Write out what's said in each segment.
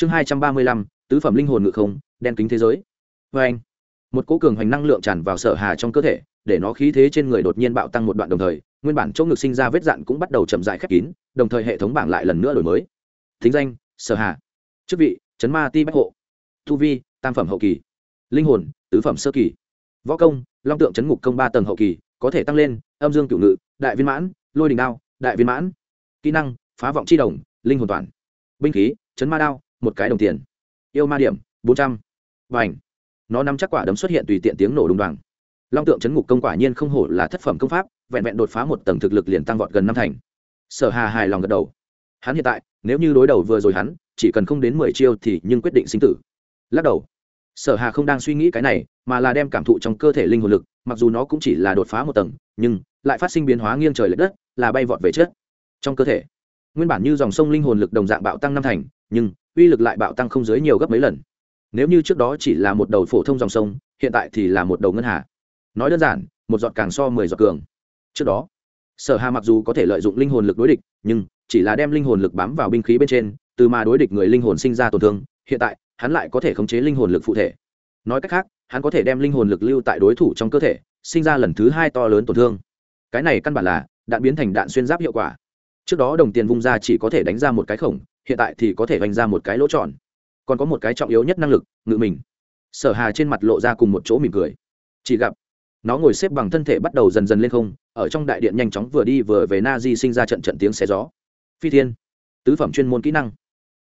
chương hai trăm ba mươi lăm, tứ phẩm linh hồn ngự không, đen kính thế giới. Vê anh, một cỗ cường hoành năng lượng tràn vào sở hà trong cơ thể, để nó khí thế trên người đột nhiên bạo tăng một đoạn đồng thời, nguyên bản chỗ ngực sinh ra vết dạn cũng bắt đầu chậm dại khép kín, đồng thời hệ thống bảng lại lần nữa đổi mới. Thính danh, sở hà. Chức vị, chấn ma ti bách hộ. Thu vi, tam phẩm hậu kỳ. Linh hồn, tứ phẩm sơ kỳ. Võ công, long tượng chấn ngục công ba tầng hậu kỳ, có thể tăng lên, âm dương cựu ngự, đại viên mãn, lôi đình đao, đại viên mãn. Kỹ năng, phá vọng c h i đồng, linh hồn toàn. Binh khí, chấn ma đao một cái đồng tiền. Yêu ma điểm, bốn trăm. Và ảnh nó nắm chắc quả đấm xuất hiện tùy tiện tiếng nổ đùng đoàng. Long tượng chấn ngục công quả nhiên không hổ là thất phẩm công pháp, vẹn vẹn đột phá một tầng thực lực liền tăng vọt gần năm thành. Sở hà hài lòng gật đầu. Hắn hiện tại, nếu như đối đầu vừa rồi hắn, chỉ cần không đến mười chiêu thì nhưng quyết định sinh tử. Lắc đầu. Sở hà không đang suy nghĩ cái này, mà là đem cảm thụ trong cơ thể linh hồn lực, mặc dù nó cũng chỉ là đột phá một tầng, nhưng lại phát sinh biến hóa nghiêng trời l ệ đất, là bay vọt về chết trong cơ thể, nguyên bản như dòng sông linh hồn lực đồng dạng bạo tăng năm thành, nhưng uy lực lại bạo tăng không dưới nhiều gấp mấy lần. Nếu như trước đó chỉ là một đầu phổ thông dòng sông, hiện tại thì là một đầu ngân hà. Nói đơn giản, một giọt càng so mười giọt cường. Trước đó, sở hà mặc dù có thể lợi dụng linh hồn lực đối địch, nhưng chỉ là đem linh hồn lực bám vào binh khí bên trên, từ mà đối địch người linh hồn sinh ra tổn thương, hiện tại, hắn lại có thể khống chế linh hồn lực phụ thể. Nói cách khác, hắn có thể đem linh hồn lực lưu tại đối thủ trong cơ thể, sinh ra lần thứ hai to lớn tổn thương. Cái này căn bản là đạn biến thành đạn xuyên giáp hiệu quả. Trước đó đồng tiền vung ra chỉ có thể đánh ra một cái khổng hiện tại thì có thể vành ra một cái lỗ tròn. Còn có một cái trọng yếu nhất năng lực, ngự mình. Sở hà trên mặt lộ ra cùng một chỗ mỉm cười. Chỉ gặp, nó ngồi xếp bằng thân thể bắt đầu dần dần lên không, ở trong đại điện nhanh chóng vừa đi vừa về na di sinh ra trận trận tiếng xé gió. Phi thiên, tứ phẩm chuyên môn kỹ năng.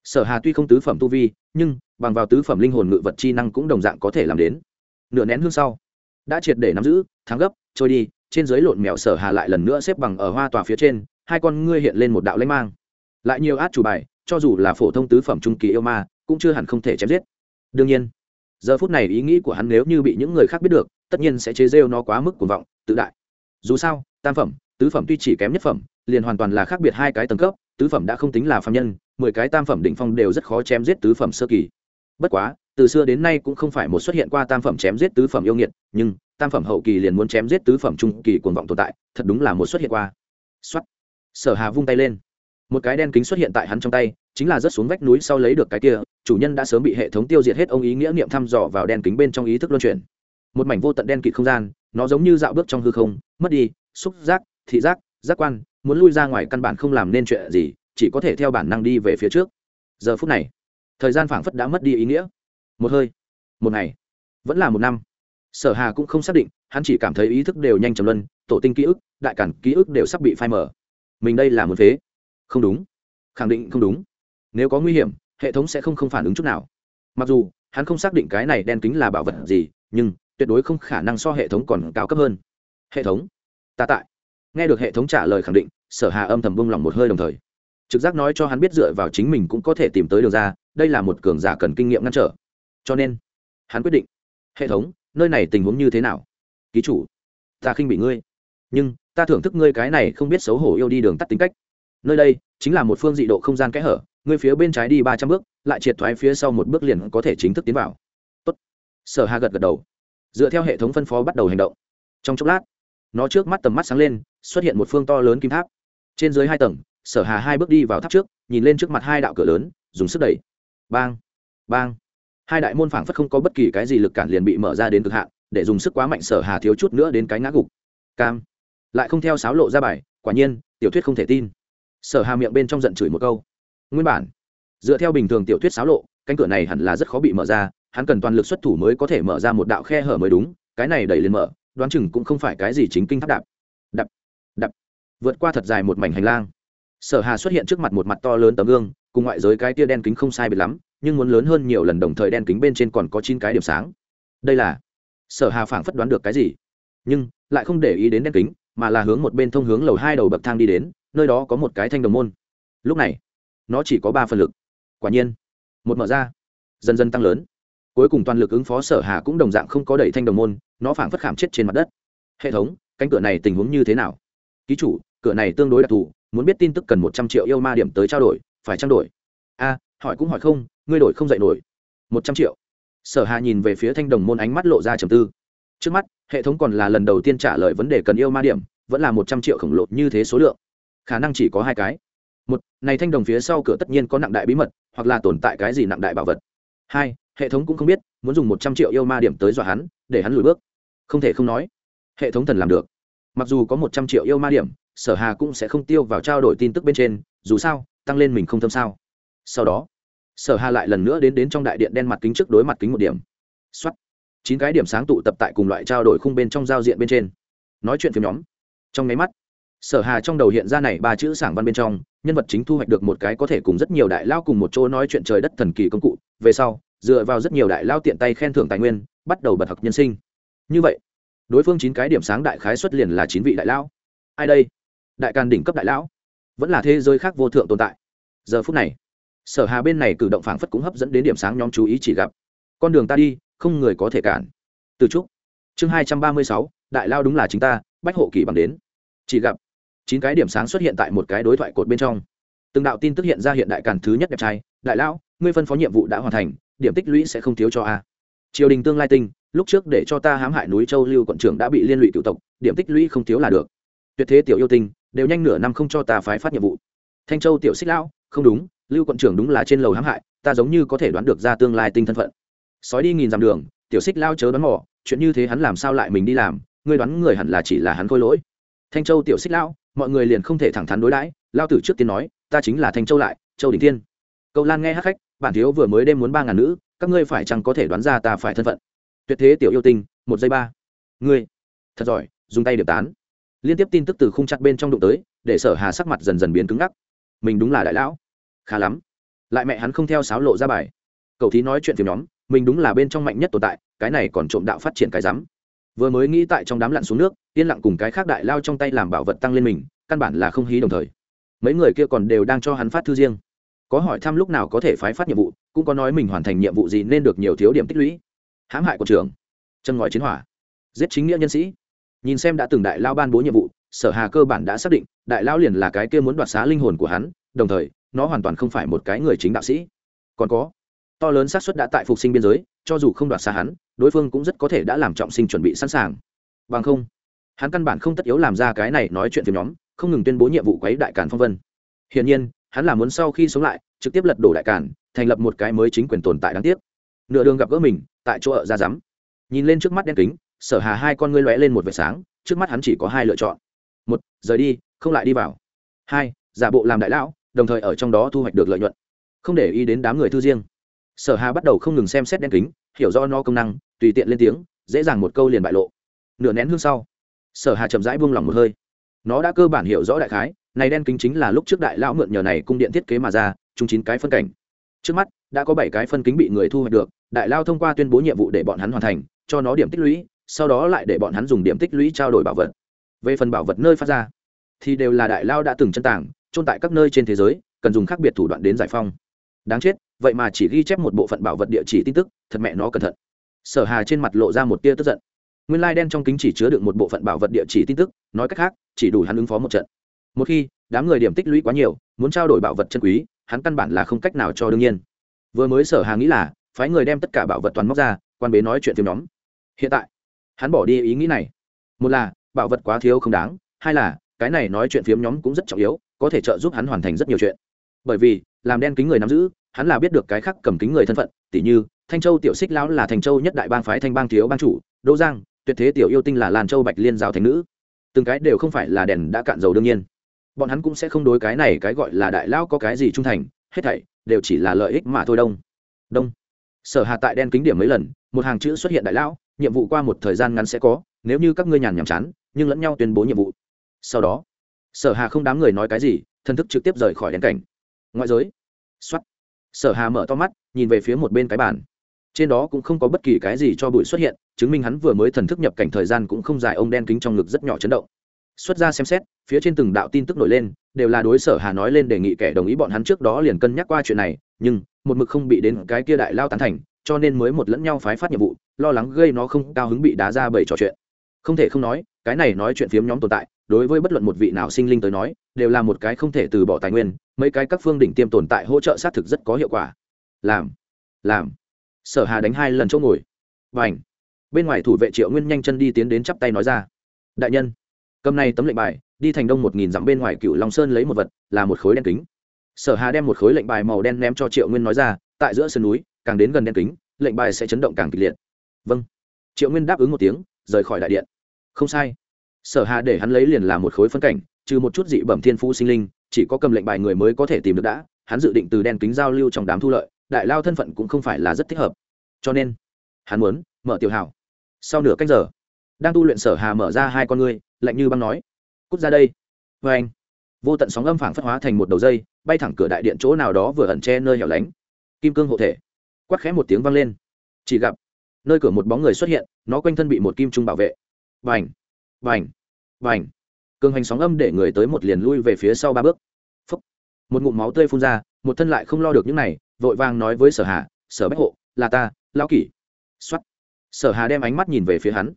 Sở hà tuy không tứ phẩm tu vi, nhưng, bằng vào tứ phẩm linh hồn ngự vật chi năng cũng đồng dạng có thể làm đến. Nửa nén hương sau, đã triệt để nắm giữ, thắng gấp, trôi đi, trên dưới lộn mèo sở hà lại lần nữa xếp bằng ở hoa tòa phía trên, hai con ngươi hiện lên một đạo lãnh mang. Lại nhiều át chủ bài cho dù là phổ thông tứ phẩm trung kỳ yêu ma, cũng chưa hẳn không thể chém giết. Đương nhiên, giờ phút này ý nghĩ của hắn nếu như bị những người khác biết được, tất nhiên sẽ chế rêu nó quá mức cuồng vọng, tự đại. Dù sao, tam phẩm, tứ phẩm tuy chỉ kém nhất phẩm, liền hoàn toàn là khác biệt hai cái tầng cấp, tứ phẩm đã không tính là phạm nhân, mười cái tam phẩm đỉnh phong đều rất khó chém giết tứ phẩm sơ kỳ. Bất quá, từ xưa đến nay cũng không phải một xuất hiện qua tam phẩm chém giết tứ phẩm yêu nghiệt, nhưng tam phẩm hậu kỳ liền muốn chém giết tứ phẩm trung kỳ cuồng vọng tồn tại, thật đúng là một xuất hiện qua. Xuất sở hà vung tay lên. Một cái đen kính xuất hiện tại hắn trong tay chính là rớt xuống vách núi sau lấy được cái kia, chủ nhân đã sớm bị hệ thống tiêu diệt hết ông ý nghĩa niệm thăm dò vào đen kính bên trong ý thức luân chuyển. Một mảnh vô tận đen kịt không gian, nó giống như dạo bước trong hư không, mất đi, xúc giác, thị giác giác quan, muốn lui ra ngoài căn bản không làm nên chuyện gì, chỉ có thể theo bản năng đi về phía trước. Giờ phút này, thời gian phảng phất đã mất đi ý nghĩa. Một hơi, một ngày, vẫn là một năm. Sở hà cũng không xác định, hắn chỉ cảm thấy ý thức đều nhanh chầm luân, tổ tinh ký ức, đại cản ký ức đều sắp bị phai mở mình đây là một phế. Không đúng. Khẳng định không đúng nếu có nguy hiểm, hệ thống sẽ không không phản ứng chút nào. Mặc dù, hắn không xác định cái này đen kính là bảo vật gì, nhưng tuyệt đối không khả năng so hệ thống còn cao cấp hơn. Hệ thống? Ta tại. Nghe được hệ thống trả lời khẳng định, sở hà âm thầm bông lòng một hơi đồng thời. Trực giác nói cho hắn biết dựa vào chính mình cũng có thể tìm tới đường ra, đây là một cường giả cần kinh nghiệm ngăn trở. Cho nên, hắn quyết định. Hệ thống, nơi này tình huống như thế nào? Ký chủ, ta khinh bị ngươi. Nhưng, ta thưởng thức ngươi cái này không biết xấu hổ yêu đi đường tắt tính cách. Nơi đây chính là một phương dị độ không gian kẽ hở ngươi phía bên trái đi ba trăm bước, lại triệt thoái phía sau một bước liền có thể chính thức tiến vào. Tốt. sở hà gật gật đầu. Dựa theo hệ thống phân phó bắt đầu hành động. Trong chốc lát, nó trước mắt tầm mắt sáng lên, xuất hiện một phương to lớn kim tháp. Trên dưới hai tầng, sở hà hai bước đi vào tháp trước, nhìn lên trước mặt hai đạo cửa lớn, dùng sức đẩy. Bang bang. Hai đại môn phảng phất không có bất kỳ cái gì lực cản liền bị mở ra đến cực hạn, để dùng sức quá mạnh sở hà thiếu chút nữa đến cái ngã gục. Cam. Lại không theo sáo lộ ra bài, quả nhiên, tiểu thuyết không thể tin. Sở hà miệng bên trong giận chửi một câu nguyên bản. Dựa theo bình thường tiểu thuyết sáo lộ, cánh cửa này hẳn là rất khó bị mở ra, hắn cần toàn lực xuất thủ mới có thể mở ra một đạo khe hở mới đúng, cái này đẩy lên mở, đoán chừng cũng không phải cái gì chính kinh tháp đạp. Đập đập vượt qua thật dài một mảnh hành lang. Sở hà xuất hiện trước mặt một mặt to lớn tấm gương, cùng ngoại giới cái tia đen kính không sai biệt lắm, nhưng muốn lớn hơn nhiều lần đồng thời đen kính bên trên còn có chín cái điểm sáng. Đây là, sở hà phảng phất đoán được cái gì, nhưng lại không để ý đến đen kính, mà là hướng một bên thông hướng lầu hai đầu bậc thang đi đến, nơi đó có một cái thanh đồng môn. Lúc này nó chỉ có ba phần lực. Quả nhiên, một mở ra, dần dần tăng lớn. Cuối cùng toàn lực ứng phó sở hà cũng đồng dạng không có đẩy thanh đồng môn, nó phảng phất khảm chết trên mặt đất. Hệ thống, cánh cửa này tình huống như thế nào? Ký chủ, cửa này tương đối đặc thù, muốn biết tin tức cần một trăm triệu yêu ma điểm tới trao đổi, phải trao đổi. A, hỏi cũng hỏi không, ngươi đổi không dạy nổi. Một trăm triệu. Sở hà nhìn về phía thanh đồng môn ánh mắt lộ ra trầm tư. Trước mắt, hệ thống còn là lần đầu tiên trả lời vấn đề cần yêu ma điểm, vẫn là một trăm triệu khổng lồ như thế số lượng. Khả năng chỉ có hai cái một, này thanh đồng phía sau cửa tất nhiên có nặng đại bí mật, hoặc là tồn tại cái gì nặng đại bảo vật. Hai, hệ thống cũng không biết, muốn dùng một trăm triệu yêu ma điểm tới dọa hắn, để hắn lùi bước. Không thể không nói, hệ thống thần làm được. Mặc dù có một trăm triệu yêu ma điểm, sở hà cũng sẽ không tiêu vào trao đổi tin tức bên trên, dù sao, tăng lên mình không thâm sao. Sau đó, sở hà lại lần nữa đến đến trong đại điện đen mặt kính trước đối mặt kính một điểm. Xuất chín cái điểm sáng tụ tập tại cùng loại trao đổi khung bên trong giao diện bên trên. Nói chuyện phim nhóm. Trong máy mắt, sở hà trong đầu hiện ra này ba chữ sảng văn bên trong nhân vật chính thu hoạch được một cái có thể cùng rất nhiều đại lao cùng một chỗ nói chuyện trời đất thần kỳ công cụ, về sau, dựa vào rất nhiều đại lao tiện tay khen thưởng tài nguyên, bắt đầu bật học nhân sinh. Như vậy, đối phương chín cái điểm sáng đại khái xuất liền là chín vị đại lao. Ai đây? Đại càn đỉnh cấp đại lão. Vẫn là thế giới khác vô thượng tồn tại. Giờ phút này, sở hà bên này cử động phảng phất cũng hấp dẫn đến điểm sáng nhóm chú ý chỉ gặp. Con đường ta đi, không người có thể cản. Từ trúc, chương hai trăm ba mươi sáu, đại lao đúng là chính ta, bách hộ kỳ bằng đến. Chỉ gặp chín cái điểm sáng xuất hiện tại một cái đối thoại cột bên trong. Từng đạo tin tức hiện ra hiện đại càn thứ nhất đẹp trai, đại lão, ngươi phân phó nhiệm vụ đã hoàn thành, điểm tích lũy sẽ không thiếu cho a. Triều đình tương lai tinh, lúc trước để cho ta hãm hại núi châu lưu quận trưởng đã bị liên lụy cựu tộc, điểm tích lũy không thiếu là được. Tuyệt thế tiểu yêu tinh, đều nhanh nửa năm không cho ta phái phát nhiệm vụ. Thanh châu tiểu xích lão, không đúng, lưu quận trưởng đúng là trên lầu hãm hại, ta giống như có thể đoán được ra tương lai tinh thân phận. Sói đi nghìn dặm đường, tiểu xích lao chớ đoán mò, chuyện như thế hắn làm sao lại mình đi làm, ngươi đoán người hẳn là chỉ là hắn khôi lỗi. Thanh châu tiểu xích lão mọi người liền không thể thẳng thắn đối đãi, lao tử trước tiên nói, ta chính là thanh châu lại, châu đình thiên. Câu lan nghe hát khách, bản thiếu vừa mới đêm muốn ba ngàn nữ, các ngươi phải chăng có thể đoán ra ta phải thân phận? Tuyệt thế tiểu yêu tinh, một giây ba. Ngươi, thật giỏi, dùng tay điệp tán. Liên tiếp tin tức từ khung chặt bên trong đụng tới, để sở hà sắc mặt dần dần biến cứng ngắc. Mình đúng là đại lão. Khá lắm. Lại mẹ hắn không theo sáo lộ ra bài. Cậu thí nói chuyện phiếm nhóm, mình đúng là bên trong mạnh nhất tồn tại, cái này còn trộm đạo phát triển cái rắm vừa mới nghĩ tại trong đám lặn xuống nước, yên lặng cùng cái khác đại lao trong tay làm bảo vật tăng lên mình, căn bản là không hí đồng thời. Mấy người kia còn đều đang cho hắn phát thư riêng. Có hỏi thăm lúc nào có thể phái phát nhiệm vụ, cũng có nói mình hoàn thành nhiệm vụ gì nên được nhiều thiếu điểm tích lũy. Hãm hại của trường chân ngòi chiến hỏa. Giết chính nghĩa nhân sĩ. Nhìn xem đã từng đại lao ban bố nhiệm vụ, sở hà cơ bản đã xác định, đại lao liền là cái kia muốn đoạt xá linh hồn của hắn, đồng thời, nó hoàn toàn không phải một cái người chính đạo sĩ. Còn có, to lớn xác suất đã tại phục sinh biên giới, cho dù không đoạt xa hắn đối phương cũng rất có thể đã làm trọng sinh chuẩn bị sẵn sàng. Bằng không, hắn căn bản không tất yếu làm ra cái này nói chuyện phiếm nhóm, không ngừng tuyên bố nhiệm vụ quấy đại càn phong vân. Hiển nhiên, hắn là muốn sau khi sống lại, trực tiếp lật đổ đại càn, thành lập một cái mới chính quyền tồn tại đáng tiếc. Nửa đường gặp gỡ mình, tại chỗ ở ra rắm. Nhìn lên trước mắt đen kính, sở hà hai con ngươi lóe lên một vệt sáng, trước mắt hắn chỉ có hai lựa chọn. Một, rời đi, không lại đi vào. Hai, giả bộ làm đại lão, đồng thời ở trong đó thu hoạch được lợi nhuận. Không để ý đến đám người thư riêng. Sở hà bắt đầu không ngừng xem xét đen kính, hiểu rõ nó công năng tùy tiện lên tiếng, dễ dàng một câu liền bại lộ. Nửa nén hương sau, sở hà chậm rãi buông lỏng một hơi. Nó đã cơ bản hiểu rõ đại khái, này đen kính chính là lúc trước đại lão mượn nhờ này cung điện thiết kế mà ra, chung chín cái phân cảnh. Trước mắt, đã có bảy cái phân kính bị người thu hoạch được, đại lao thông qua tuyên bố nhiệm vụ để bọn hắn hoàn thành, cho nó điểm tích lũy, sau đó lại để bọn hắn dùng điểm tích lũy trao đổi bảo vật. Về phần bảo vật nơi phát ra, thì đều là đại lao đã từng chân tảng trôn tại các nơi trên thế giới, cần dùng khác biệt thủ đoạn đến giải phong đáng chết, vậy mà chỉ ghi chép một bộ phận bảo vật địa chỉ tin tức, thật mẹ nó cẩn thận sở hà trên mặt lộ ra một tia tức giận. Nguyên lai đen trong kính chỉ chứa được một bộ phận bảo vật địa chỉ tin tức, nói cách khác, chỉ đủ hắn ứng phó một trận. Một khi, đám người điểm tích lũy quá nhiều, muốn trao đổi bảo vật chân quý, hắn căn bản là không cách nào cho đương nhiên. Vừa mới sở hà nghĩ là, phái người đem tất cả bảo vật toàn móc ra, quan bế nói chuyện phim nhóm. Hiện tại, hắn bỏ đi ý nghĩ này. Một là, bảo vật quá thiếu không đáng, hai là, cái này nói chuyện phiếm nhóm cũng rất trọng yếu, có thể trợ giúp hắn hoàn thành rất nhiều chuyện. Bởi vì, làm đen kính người nắm giữ, hắn là biết được cái khác cầm kính người thân phận tỷ như thanh châu tiểu xích lão là thành châu nhất đại bang phái thanh bang thiếu bang chủ, đỗ giang, tuyệt thế tiểu yêu tinh là lan châu bạch liên giáo thành nữ. Từng cái đều không phải là đèn đã cạn dầu đương nhiên. Bọn hắn cũng sẽ không đối cái này cái gọi là đại lão có cái gì trung thành, hết thảy đều chỉ là lợi ích mà thôi đông. Đông. Sở hà tại đen kính điểm mấy lần, một hàng chữ xuất hiện đại lão, nhiệm vụ qua một thời gian ngắn sẽ có, nếu như các ngươi nhàn nhàm chán, nhưng lẫn nhau tuyên bố nhiệm vụ. Sau đó, sở hà không đám người nói cái gì, thân thức trực tiếp rời khỏi đèn cảnh. Ngoại giới. Xuất sở hà mở to mắt, nhìn về phía một bên cái bàn trên đó cũng không có bất kỳ cái gì cho bụi xuất hiện, chứng minh hắn vừa mới thần thức nhập cảnh thời gian cũng không dài, ông đen kính trong ngực rất nhỏ chấn động. Xuất ra xem xét, phía trên từng đạo tin tức nổi lên, đều là đối sở hà nói lên đề nghị kẻ đồng ý bọn hắn trước đó liền cân nhắc qua chuyện này, nhưng, một mực không bị đến cái kia đại lao tán thành, cho nên mới một lẫn nhau phái phát nhiệm vụ, lo lắng gây nó không cao hứng bị đá ra bầy trò chuyện. Không thể không nói, cái này nói chuyện phiếm nhóm tồn tại, đối với bất luận một vị nào sinh linh tới nói, đều là một cái không thể từ bỏ tài nguyên, mấy cái các phương đỉnh tiêm tồn tại hỗ trợ xác thực rất có hiệu quả. Làm làm sở hà đánh hai lần chỗ ngồi. Và ảnh bên ngoài thủ vệ triệu nguyên nhanh chân đi tiến đến chắp tay nói ra. Đại nhân, cầm này tấm lệnh bài, đi thành đông một nghìn dặm bên ngoài cựu long sơn lấy một vật, là một khối đen kính. Sở hà đem một khối lệnh bài màu đen ném cho triệu nguyên nói ra, tại giữa sườn núi, càng đến gần đen kính, lệnh bài sẽ chấn động càng kịch liệt. Vâng. Triệu nguyên đáp ứng một tiếng, rời khỏi đại điện. Không sai. Sở hà để hắn lấy liền làm một khối phân cảnh, trừ một chút dị bẩm thiên phú sinh linh, chỉ có cầm lệnh bài người mới có thể tìm được đã, hắn dự định từ đen kính giao lưu trong đám thu lợi đại lao thân phận cũng không phải là rất thích hợp. Cho nên, hắn muốn mở tiểu hảo. Sau nửa cách giờ, đang tu luyện sở hà mở ra hai con ngươi, lạnh như băng nói, cút ra đây. Vê anh, vô tận sóng âm phảng phất hóa thành một đầu dây, bay thẳng cửa đại điện chỗ nào đó vừa ẩn che nơi hẻo lánh. Kim cương hộ thể, quát khẽ một tiếng vang lên. Chỉ gặp, nơi cửa một bóng người xuất hiện, nó quanh thân bị một kim trung bảo vệ. Vành vành vành cường hành sóng âm để người tới một liền lui về phía sau ba bước. Phúc. một ngụm máu tươi phun ra, một thân lại không lo được những này vội vàng nói với sở hà, sở bách hộ, là ta, lão kỷ. Xuất sở hà đem ánh mắt nhìn về phía hắn.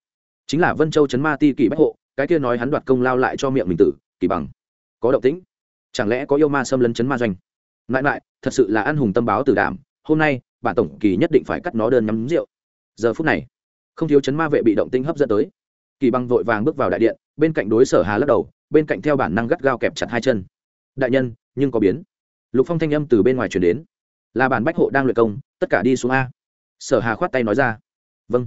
Chính là vân châu trấn ma ti kỷ bách hộ, cái kia nói hắn đoạt công lao lại cho miệng mình tử kỳ bằng. Có động tĩnh. Chẳng lẽ có yêu ma xâm lấn chấn ma doanh? Lại lại, thật sự là ăn hùng tâm báo Tử đảm, hôm nay, bản tổng kỳ nhất định phải cắt nó đơn nhắm rượu. Giờ phút này, không thiếu chấn ma vệ bị động tĩnh hấp dẫn tới. Kỳ bằng vội vàng bước vào đại điện, bên cạnh đối sở hà lắc đầu, bên cạnh theo bản năng gắt gao kẹp chặt hai chân. Đại nhân, nhưng có biến. Lục phong thanh âm từ bên ngoài chuyển đến là bản bách hộ đang luyện công, tất cả đi xuống a. Sở hà khoát tay nói ra. Vâng.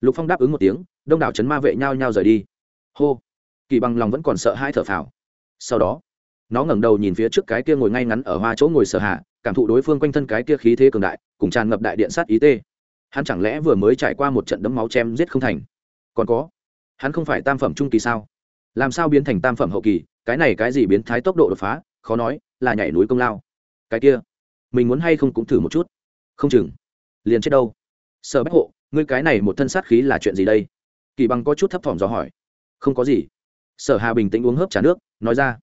Lục phong đáp ứng một tiếng, đông đảo chấn ma vệ nhao nhao rời đi. Hô. Kỳ bằng lòng vẫn còn sợ hai thở phào. Sau đó, nó ngẩng đầu nhìn phía trước cái kia ngồi ngay ngắn ở hoa chỗ ngồi sở hạ cảm thụ đối phương quanh thân cái kia khí thế cường đại, cùng tràn ngập đại điện sát ý tê. Hắn chẳng lẽ vừa mới trải qua một trận đấm máu chém giết không thành? Còn có, hắn không phải tam phẩm trung kỳ sao? Làm sao biến thành tam phẩm hậu kỳ? Cái này cái gì biến thái tốc độ đột phá? Khó nói, là nhảy núi công lao. Cái kia mình muốn hay không cũng thử một chút. Không chừng. Liền chết đâu. Sở bách hộ, ngươi cái này một thân sát khí là chuyện gì đây? Kỳ bằng có chút thấp thỏm dò hỏi. Không có gì. Sở hà bình tĩnh uống hớp trà nước, nói ra.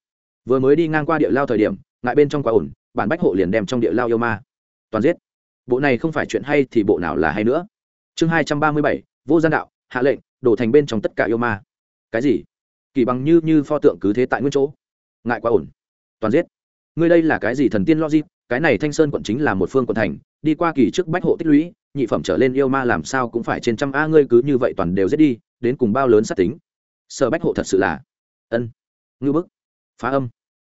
Vừa mới đi ngang qua địa lao thời điểm, ngại bên trong quá ổn, bản bách hộ liền đem trong địa lao yêu ma. Toàn giết. Bộ này không phải chuyện hay thì bộ nào là hay nữa. Chương hai trăm ba mươi bảy, vô gian đạo, hạ lệnh, đổ thành bên trong tất cả yêu ma. Cái gì? Kỳ bằng như như pho tượng cứ thế tại nguyên chỗ. Ngại quá ổn. Toàn giết. Ngươi đây là cái gì thần tiên logic? Cái này thanh sơn quận chính là một phương quận thành, đi qua kỳ trước bách hộ tích lũy, nhị phẩm trở lên yêu ma làm sao cũng phải trên trăm a ngươi cứ như vậy toàn đều giết đi, đến cùng bao lớn sát tính. Sở bách hộ thật sự là ân ngư bức, phá âm.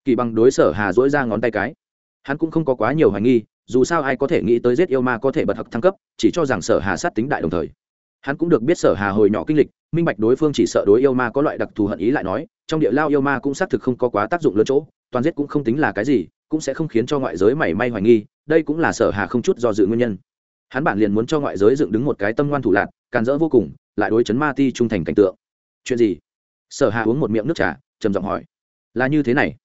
Kỳ bằng đối sở hà dỗi ra ngón tay cái. Hắn cũng không có quá nhiều hoài nghi, dù sao ai có thể nghĩ tới giết yêu ma có thể bật hặc thăng cấp, chỉ cho rằng sở hà sát tính đại đồng thời. Hắn cũng được biết sở hà hồi nhỏ kinh lịch, minh bạch đối phương chỉ sợ đối yêu ma có loại đặc thù hận ý lại nói, trong địa lao yêu ma cũng xác thực không có quá tác dụng lớn chỗ, toàn giết cũng không tính là cái gì cũng sẽ không khiến cho ngoại giới mảy may hoài nghi, đây cũng là sở hà không chút do dự nguyên nhân. Hắn bản liền muốn cho ngoại giới dựng đứng một cái tâm ngoan thủ lạc càn rỡ vô cùng, lại đối chấn ma ti trung thành cảnh tượng. Chuyện gì? Sở hà uống một miệng nước trà, trầm giọng hỏi. Là như thế này.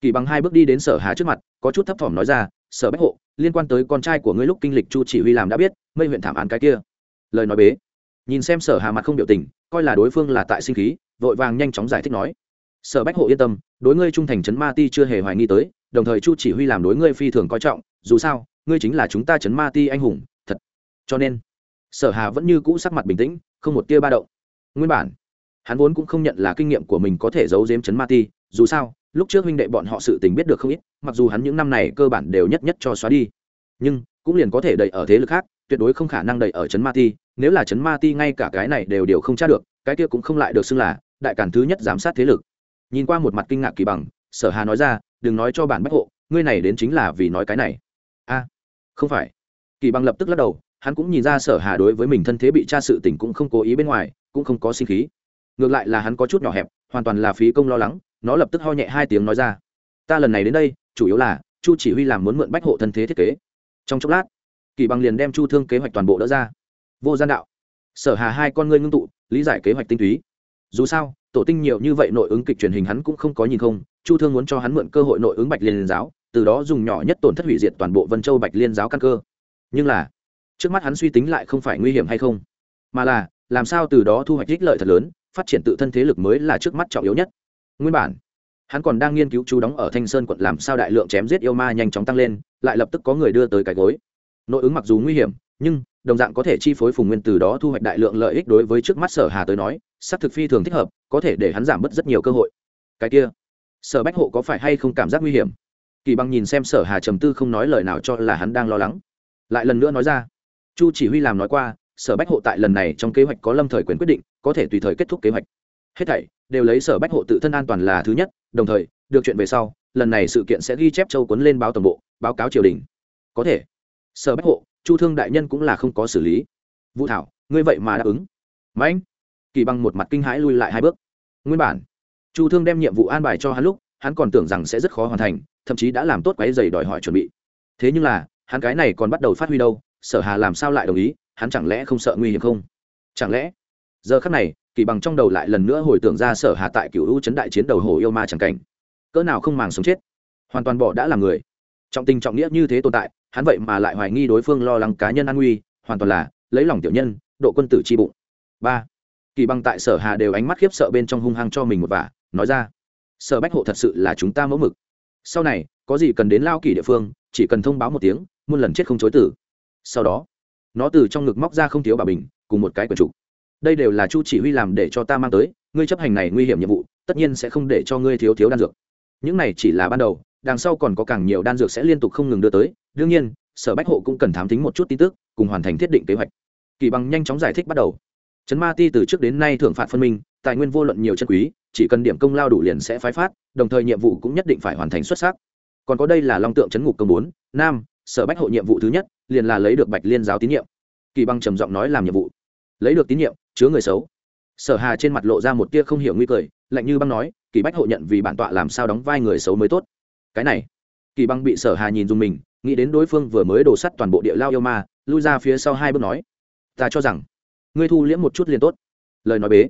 Kỳ bằng hai bước đi đến sở hà trước mặt, có chút thấp thỏm nói ra, sở bách hộ, liên quan tới con trai của ngươi lúc kinh lịch chu chỉ huy làm đã biết, mây huyện thảm án cái kia. Lời nói bế. Nhìn xem sở hà mặt không biểu tình, coi là đối phương là tại sinh khí, vội vàng nhanh chóng giải thích nói sở bách hộ yên tâm, đối ngươi trung thành trấn ma ti chưa hề hoài nghi tới, đồng thời chu chỉ huy làm đối ngươi phi thường coi trọng, dù sao, ngươi chính là chúng ta trấn ma ti anh hùng, thật. Cho nên, sở hà vẫn như cũ sắc mặt bình tĩnh, không một tia ba động. Nguyên bản, hắn vốn cũng không nhận là kinh nghiệm của mình có thể giấu giếm chấn ma ti, dù sao, lúc trước huynh đệ bọn họ sự tình biết được không ít, mặc dù hắn những năm này cơ bản đều nhất nhất cho xóa đi. Nhưng, cũng liền có thể đẩy ở thế lực khác, tuyệt đối không khả năng đẩy ở chấn ma ti, nếu là chấn ma ti ngay cả cái này đều đều không tra được, cái kia cũng không lại được xưng là đại cản thứ nhất giám sát thế lực nhìn qua một mặt kinh ngạc kỳ bằng, sở hà nói ra, đừng nói cho bản bách hộ, ngươi này đến chính là vì nói cái này. A, không phải. Kỳ bằng lập tức lắc đầu, hắn cũng nhìn ra sở hà đối với mình thân thế bị tra sự tình cũng không cố ý bên ngoài, cũng không có sinh khí. Ngược lại là hắn có chút nhỏ hẹp, hoàn toàn là phí công lo lắng, nó lập tức ho nhẹ hai tiếng nói ra, ta lần này đến đây, chủ yếu là, chu chỉ huy làm muốn mượn bách hộ thân thế thiết kế. Trong chốc lát, kỳ bằng liền đem chu thương kế hoạch toàn bộ đỡ ra. Vô gian đạo. Sở hà hai con ngươi ngưng tụ, lý giải kế hoạch tinh túy dù sao, tổ tinh nhiều như vậy nội ứng kịch truyền hình hắn cũng không có nhìn không, chu thương muốn cho hắn mượn cơ hội nội ứng bạch liên giáo, từ đó dùng nhỏ nhất tổn thất hủy diệt toàn bộ vân châu bạch liên giáo căn cơ. Nhưng là, trước mắt hắn suy tính lại không phải nguy hiểm hay không? Mà là, làm sao từ đó thu hoạch ích lợi thật lớn, phát triển tự thân thế lực mới là trước mắt trọng yếu nhất. Nguyên bản, hắn còn đang nghiên cứu chú đóng ở thanh sơn quận làm sao đại lượng chém giết yêu ma nhanh chóng tăng lên, lại lập tức có người đưa tới cái gối. Nội ứng mặc dù nguy hiểm, nhưng đồng dạng có thể chi phối phùng nguyên từ đó thu hoạch đại lượng lợi ích đối với trước mắt sở hà tới nói, xác thực phi thường thích hợp, có thể để hắn giảm bớt rất nhiều cơ hội. Cái kia, sở bách hộ có phải hay không cảm giác nguy hiểm? Kỳ bằng nhìn xem sở hà trầm tư không nói lời nào cho là hắn đang lo lắng. Lại lần nữa nói ra, chu chỉ huy làm nói qua, sở bách hộ tại lần này trong kế hoạch có lâm thời quyền quyết định, có thể tùy thời kết thúc kế hoạch. Hết thảy đều lấy sở bách hộ tự thân an toàn là thứ nhất, đồng thời, được chuyện về sau, lần này sự kiện sẽ ghi chép châu quấn lên báo tổng bộ, báo cáo triều đình. Có thể, sở bách hộ chu thương đại nhân cũng là không có xử lý. Vũ thảo, ngươi vậy mà đáp ứng. Mãnh kỳ bằng một mặt kinh hãi lui lại hai bước. Nguyên bản, chu thương đem nhiệm vụ an bài cho hắn lúc, hắn còn tưởng rằng sẽ rất khó hoàn thành, thậm chí đã làm tốt quái dày đòi hỏi chuẩn bị. Thế nhưng là, hắn cái này còn bắt đầu phát huy đâu, sở hà làm sao lại đồng ý, hắn chẳng lẽ không sợ nguy hiểm không? Chẳng lẽ? Giờ khắc này, kỳ bằng trong đầu lại lần nữa hồi tưởng ra sở hà tại cựu u chấn đại chiến đầu hồ yêu ma chẳng cảnh. Cỡ nào không màng sống chết. Hoàn toàn bỏ đã làm người trọng tình trọng nghĩa như thế tồn tại, hắn vậy mà lại hoài nghi đối phương lo lắng cá nhân an nguy, hoàn toàn là lấy lòng tiểu nhân, độ quân tử chi bụng. Ba, kỳ bằng tại sở hà đều ánh mắt khiếp sợ bên trong hung hăng cho mình một vả, nói ra, sở bách hộ thật sự là chúng ta mẫu mực. Sau này, có gì cần đến lao kỳ địa phương, chỉ cần thông báo một tiếng, muôn lần chết không chối tử. Sau đó, nó từ trong ngực móc ra không thiếu bà bình, cùng một cái quần trục. Đây đều là chu chỉ huy làm để cho ta mang tới, ngươi chấp hành này nguy hiểm nhiệm vụ, tất nhiên sẽ không để cho ngươi thiếu thiếu đan dược những này chỉ là ban đầu, đằng sau còn có càng nhiều đan dược sẽ liên tục không ngừng đưa tới. Đương nhiên, sở bách hộ cũng cần thám tính một chút tin tức, cùng hoàn thành thiết định kế hoạch. Kỳ bằng nhanh chóng giải thích bắt đầu. Trấn ma ti từ trước đến nay thưởng phạt phân minh, tài nguyên vô luận nhiều chân quý, chỉ cần điểm công lao đủ liền sẽ phái phát, đồng thời nhiệm vụ cũng nhất định phải hoàn thành xuất sắc. Còn có đây là long tượng chấn ngục công bốn nam sở bách hộ nhiệm vụ thứ nhất, liền là lấy được bạch liên giáo tín nhiệm. Kỳ băng trầm giọng nói làm nhiệm vụ. Lấy được tín nhiệm, chứa người xấu. Sở hà trên mặt lộ ra một tia không hiểu nguy cười lạnh như băng nói kỳ bách hộ nhận vì bản tọa làm sao đóng vai người xấu mới tốt. Cái này kỳ băng bị sở hà nhìn dùng mình nghĩ đến đối phương vừa mới đổ sắt toàn bộ địa lao yêu ma lui ra phía sau hai bước nói ta cho rằng ngươi thu liễm một chút liền tốt. Lời nói bế.